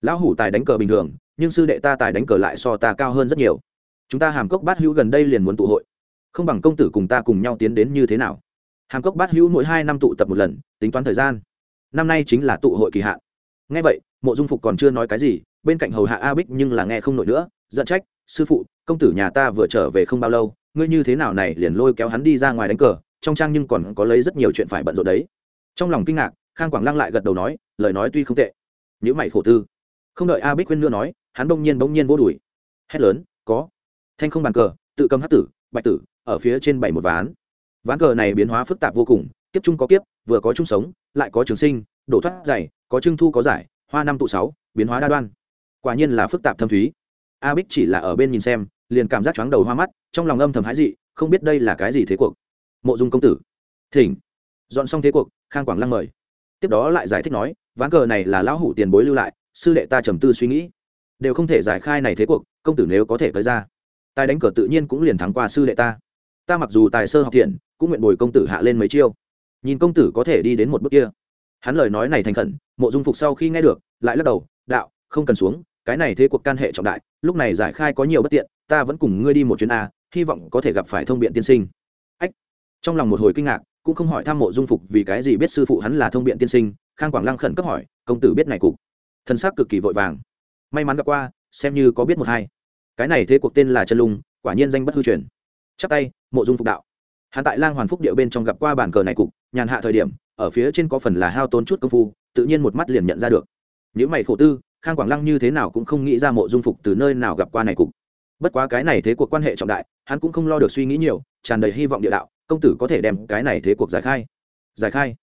S1: Lão hủ tài đánh cờ bình thường, nhưng sư đệ ta tài đánh cờ lại so ta cao hơn rất nhiều. Chúng ta hàm cốc bát hữu gần đây liền muốn tụ hội. Không bằng công tử cùng ta cùng nhau tiến đến như thế nào? Hàm cốc bát hữu mỗi hai năm tụ tập một lần, tính toán thời gian. Năm nay chính là tụ hội kỳ hạn. Ngay vậy, mộ dung phục còn chưa nói cái gì, bên cạnh hầu hạ a bích nhưng là nghe không nổi nữa, giận trách, sư phụ, công tử nhà ta vừa trở về không bao lâu, ngươi như thế nào này liền lôi kéo hắn đi ra ngoài đánh cờ trong trang nhưng còn có lấy rất nhiều chuyện phải bận rộn đấy. Trong lòng kinh ngạc, khang quảng lăng lại gật đầu nói, lời nói tuy không tệ. Những mày khổ tư. Không đợi a bích quên nữa nói, hắn bỗng nhiên bỗng nhiên vô đùi. Hét lớn, có. Thanh không bàn cờ, tự cầm hát tử, bạch tử, ở phía trên bảy một ván. Ván cờ này biến hóa phức tạp vô cùng, kiếp trung có kiếp, vừa có chung sống, lại có trường sinh, đổ thoát dày, có trưng thu có giải, hoa năm tụ sáu, biến hóa đa đoan. Quả nhiên là phức tạp thâm thúy. A bích chỉ là ở bên nhìn xem, liền cảm giác chóng đầu hoa mắt, trong lòng âm thầm hãi dị, không biết đây là cái gì thế cuộc mộ dung công tử. Thỉnh. Dọn xong thế cuộc, khang quảng lăng mời. Tiếp đó lại giải thích nói, ván cờ này là lão hủ tiền bối lưu lại, sư đệ ta trầm tư suy nghĩ. Đều không thể giải khai này thế cuộc, công tử nếu có thể tới ra. Tài đánh cờ tự nhiên cũng liền thắng qua sư đệ ta. Ta mặc dù tài sơ học thiện, cũng nguyện bồi công tử hạ lên mấy chiêu. Nhìn công tử có thể đi đến một bước kia. Hắn lời nói này thành khẩn, mộ dung phục sau khi nghe được, lại lắc đầu, đạo, không cần xuống, cái này thế cuộc can hệ trọng đại, lúc này giải khai có nhiều bất tiện, ta vẫn cùng ngươi đi một chuyến a, hy vọng có thể gặp phải thông biện tiên sinh trong lòng một hồi kinh ngạc, cũng không hỏi thăm mộ dung phục vì cái gì biết sư phụ hắn là thông biện tiên sinh, khang quảng lăng khẩn cấp hỏi, công tử biết này cục? Thân xác cực kỳ vội vàng. May mắn gặp qua, xem như có biết một hai. Cái này thế cuộc tên là chân lung, quả nhiên danh bất hư truyền. Chắp tay, mộ dung phục đạo. Hắn tại lang hoàn phúc điệu bên trong gặp qua bản cờ này cục, nhàn hạ thời điểm, ở phía trên có phần là hao tốn chút công phu, tự nhiên một mắt liền nhận ra được. Những mày khổ tư, khang quảng lăng như thế nào cũng không nghĩ ra mộ dung phục từ nơi nào gặp qua này cục. Bất quá cái này thế cuộc quan hệ trọng đại, hắn cũng không lo được suy nghĩ nhiều, tràn đầy hy vọng địa đạo công tử có thể đem cái này thế cuộc giải khai. Giải khai?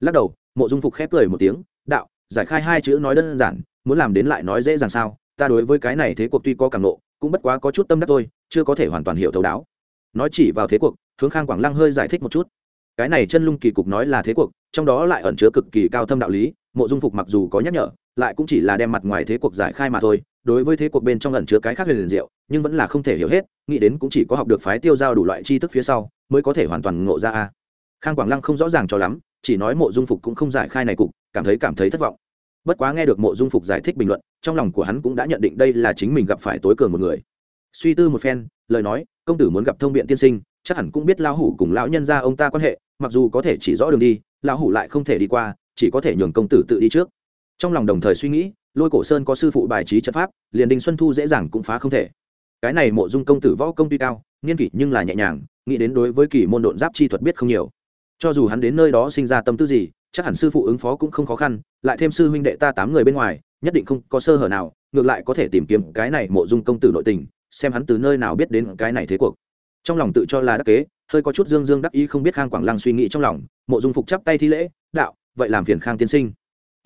S1: Lắc đầu, mộ dung phục khép cười một tiếng, đạo, giải khai hai chữ nói đơn giản, muốn làm đến lại nói dễ dàng sao? Ta đối với cái này thế cuộc tuy có cảm nộ, cũng bất quá có chút tâm đắc thôi, chưa có thể hoàn toàn hiểu thấu đáo. Nói chỉ vào thế cuộc, hướng khang quảng lăng hơi giải thích một chút. Cái này chân lung kỳ cục nói là thế cuộc, trong đó lại ẩn chứa cực kỳ cao thâm đạo lý, mộ dung phục mặc dù có nhắc nhở lại cũng chỉ là đem mặt ngoài thế cuộc giải khai mà thôi, đối với thế cuộc bên trong ẩn chứa cái khác huyền liền diệu, nhưng vẫn là không thể hiểu hết, nghĩ đến cũng chỉ có học được phái tiêu giao đủ loại tri thức phía sau, mới có thể hoàn toàn ngộ ra a. Khang quảng lăng không rõ ràng cho lắm, chỉ nói mộ dung phục cũng không giải khai này cục, cảm thấy cảm thấy thất vọng. Bất quá nghe được mộ dung phục giải thích bình luận, trong lòng của hắn cũng đã nhận định đây là chính mình gặp phải tối cường một người. Suy tư một phen, lời nói, công tử muốn gặp thông biện tiên sinh, chắc hẳn cũng biết lão hủ cùng lão nhân gia ông ta quan hệ, mặc dù có thể chỉ rõ đường đi, lão hủ lại không thể đi qua, chỉ có thể nhường công tử tự đi trước trong lòng đồng thời suy nghĩ, lôi cổ sơn có sư phụ bài trí trận pháp, liền đinh xuân thu dễ dàng cũng phá không thể. Cái này mộ dung công tử võ công tuy cao, nghiên kỷ nhưng là nhẹ nhàng, nghĩ đến đối với kỳ môn độn giáp chi thuật biết không nhiều. Cho dù hắn đến nơi đó sinh ra tâm tư gì, chắc hẳn sư phụ ứng phó cũng không khó khăn, lại thêm sư huynh đệ ta tám người bên ngoài, nhất định không có sơ hở nào, ngược lại có thể tìm kiếm cái này mộ dung công tử nội tình, xem hắn từ nơi nào biết đến cái này thế cuộc. Trong lòng tự cho là đắc kế, hơi có chút dương dương đắc ý không biết khang quảng lăng suy nghĩ trong lòng, mộ dung phục chắp tay thi lễ, đạo, vậy làm phiền khang tiên sinh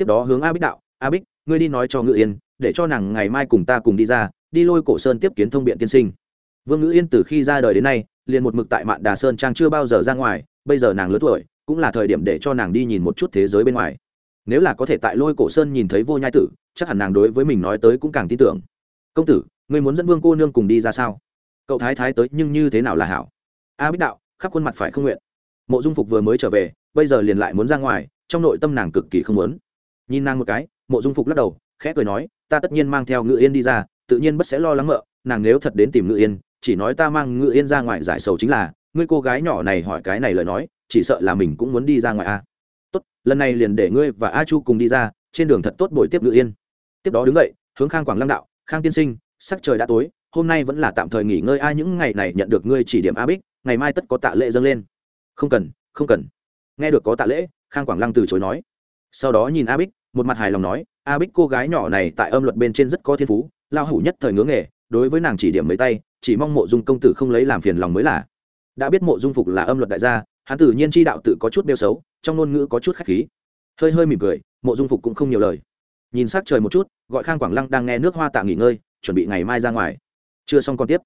S1: tiếp đó hướng a bích đạo, a bích, ngươi đi nói cho ngự yên, để cho nàng ngày mai cùng ta cùng đi ra, đi lôi cổ sơn tiếp kiến thông biện tiên sinh. Vương ngữ yên từ khi ra đời đến nay, liền một mực tại mạn đà sơn trang chưa bao giờ ra ngoài, bây giờ nàng lớn tuổi, cũng là thời điểm để cho nàng đi nhìn một chút thế giới bên ngoài. Nếu là có thể tại lôi cổ sơn nhìn thấy vô nhai tử, chắc hẳn nàng đối với mình nói tới cũng càng tin tưởng. Công tử, ngươi muốn dẫn vương cô nương cùng đi ra sao? Cậu thái thái tới nhưng như thế nào là hảo? A bích đạo, khắp khuôn mặt phải không nguyện. Mộ dung phục vừa mới trở về, bây giờ liền lại muốn ra ngoài, trong nội tâm nàng cực kỳ không muốn nhìn nàng một cái, mộ dung phục lắc đầu, khẽ cười nói, ta tất nhiên mang theo ngự yên đi ra, tự nhiên bất sẽ lo lắng mợ, nàng nếu thật đến tìm ngự yên, chỉ nói ta mang ngự yên ra ngoài giải sầu chính là, ngươi cô gái nhỏ này hỏi cái này lời nói, chỉ sợ là mình cũng muốn đi ra ngoài a tốt, lần này liền để ngươi và a chu cùng đi ra, trên đường thật tốt buổi tiếp ngự yên. Tiếp đó đứng dậy, hướng khang quảng lăng đạo, khang tiên sinh, sắc trời đã tối, hôm nay vẫn là tạm thời nghỉ ngơi ai những ngày này nhận được ngươi chỉ điểm a bích, ngày mai tất có tạ lễ dâng lên. Không cần không cần. Nghe được có tạ lễ, khang quảng lăng từ chối nói. Sau đó nhìn a bích một mặt hài lòng nói, a bích cô gái nhỏ này tại âm luật bên trên rất có thiên phú lao hủ nhất thời ngưỡng nghề, đối với nàng chỉ điểm mấy tay, chỉ mong mộ dung công tử không lấy làm phiền lòng mới là. Đã biết mộ dung phục là âm luật đại gia, hắn tự nhiên chi đạo tự có chút đeo xấu, trong ngôn ngữ có chút khách khí. Hơi hơi mỉm cười, mộ dung phục cũng không nhiều lời. Nhìn s á c trời một chút, gọi khang quảng lăng đang nghe nước hoa tạ nghỉ ngơi, chuẩn bị ngày mai ra ngoài. Chưa xong còn tiếp.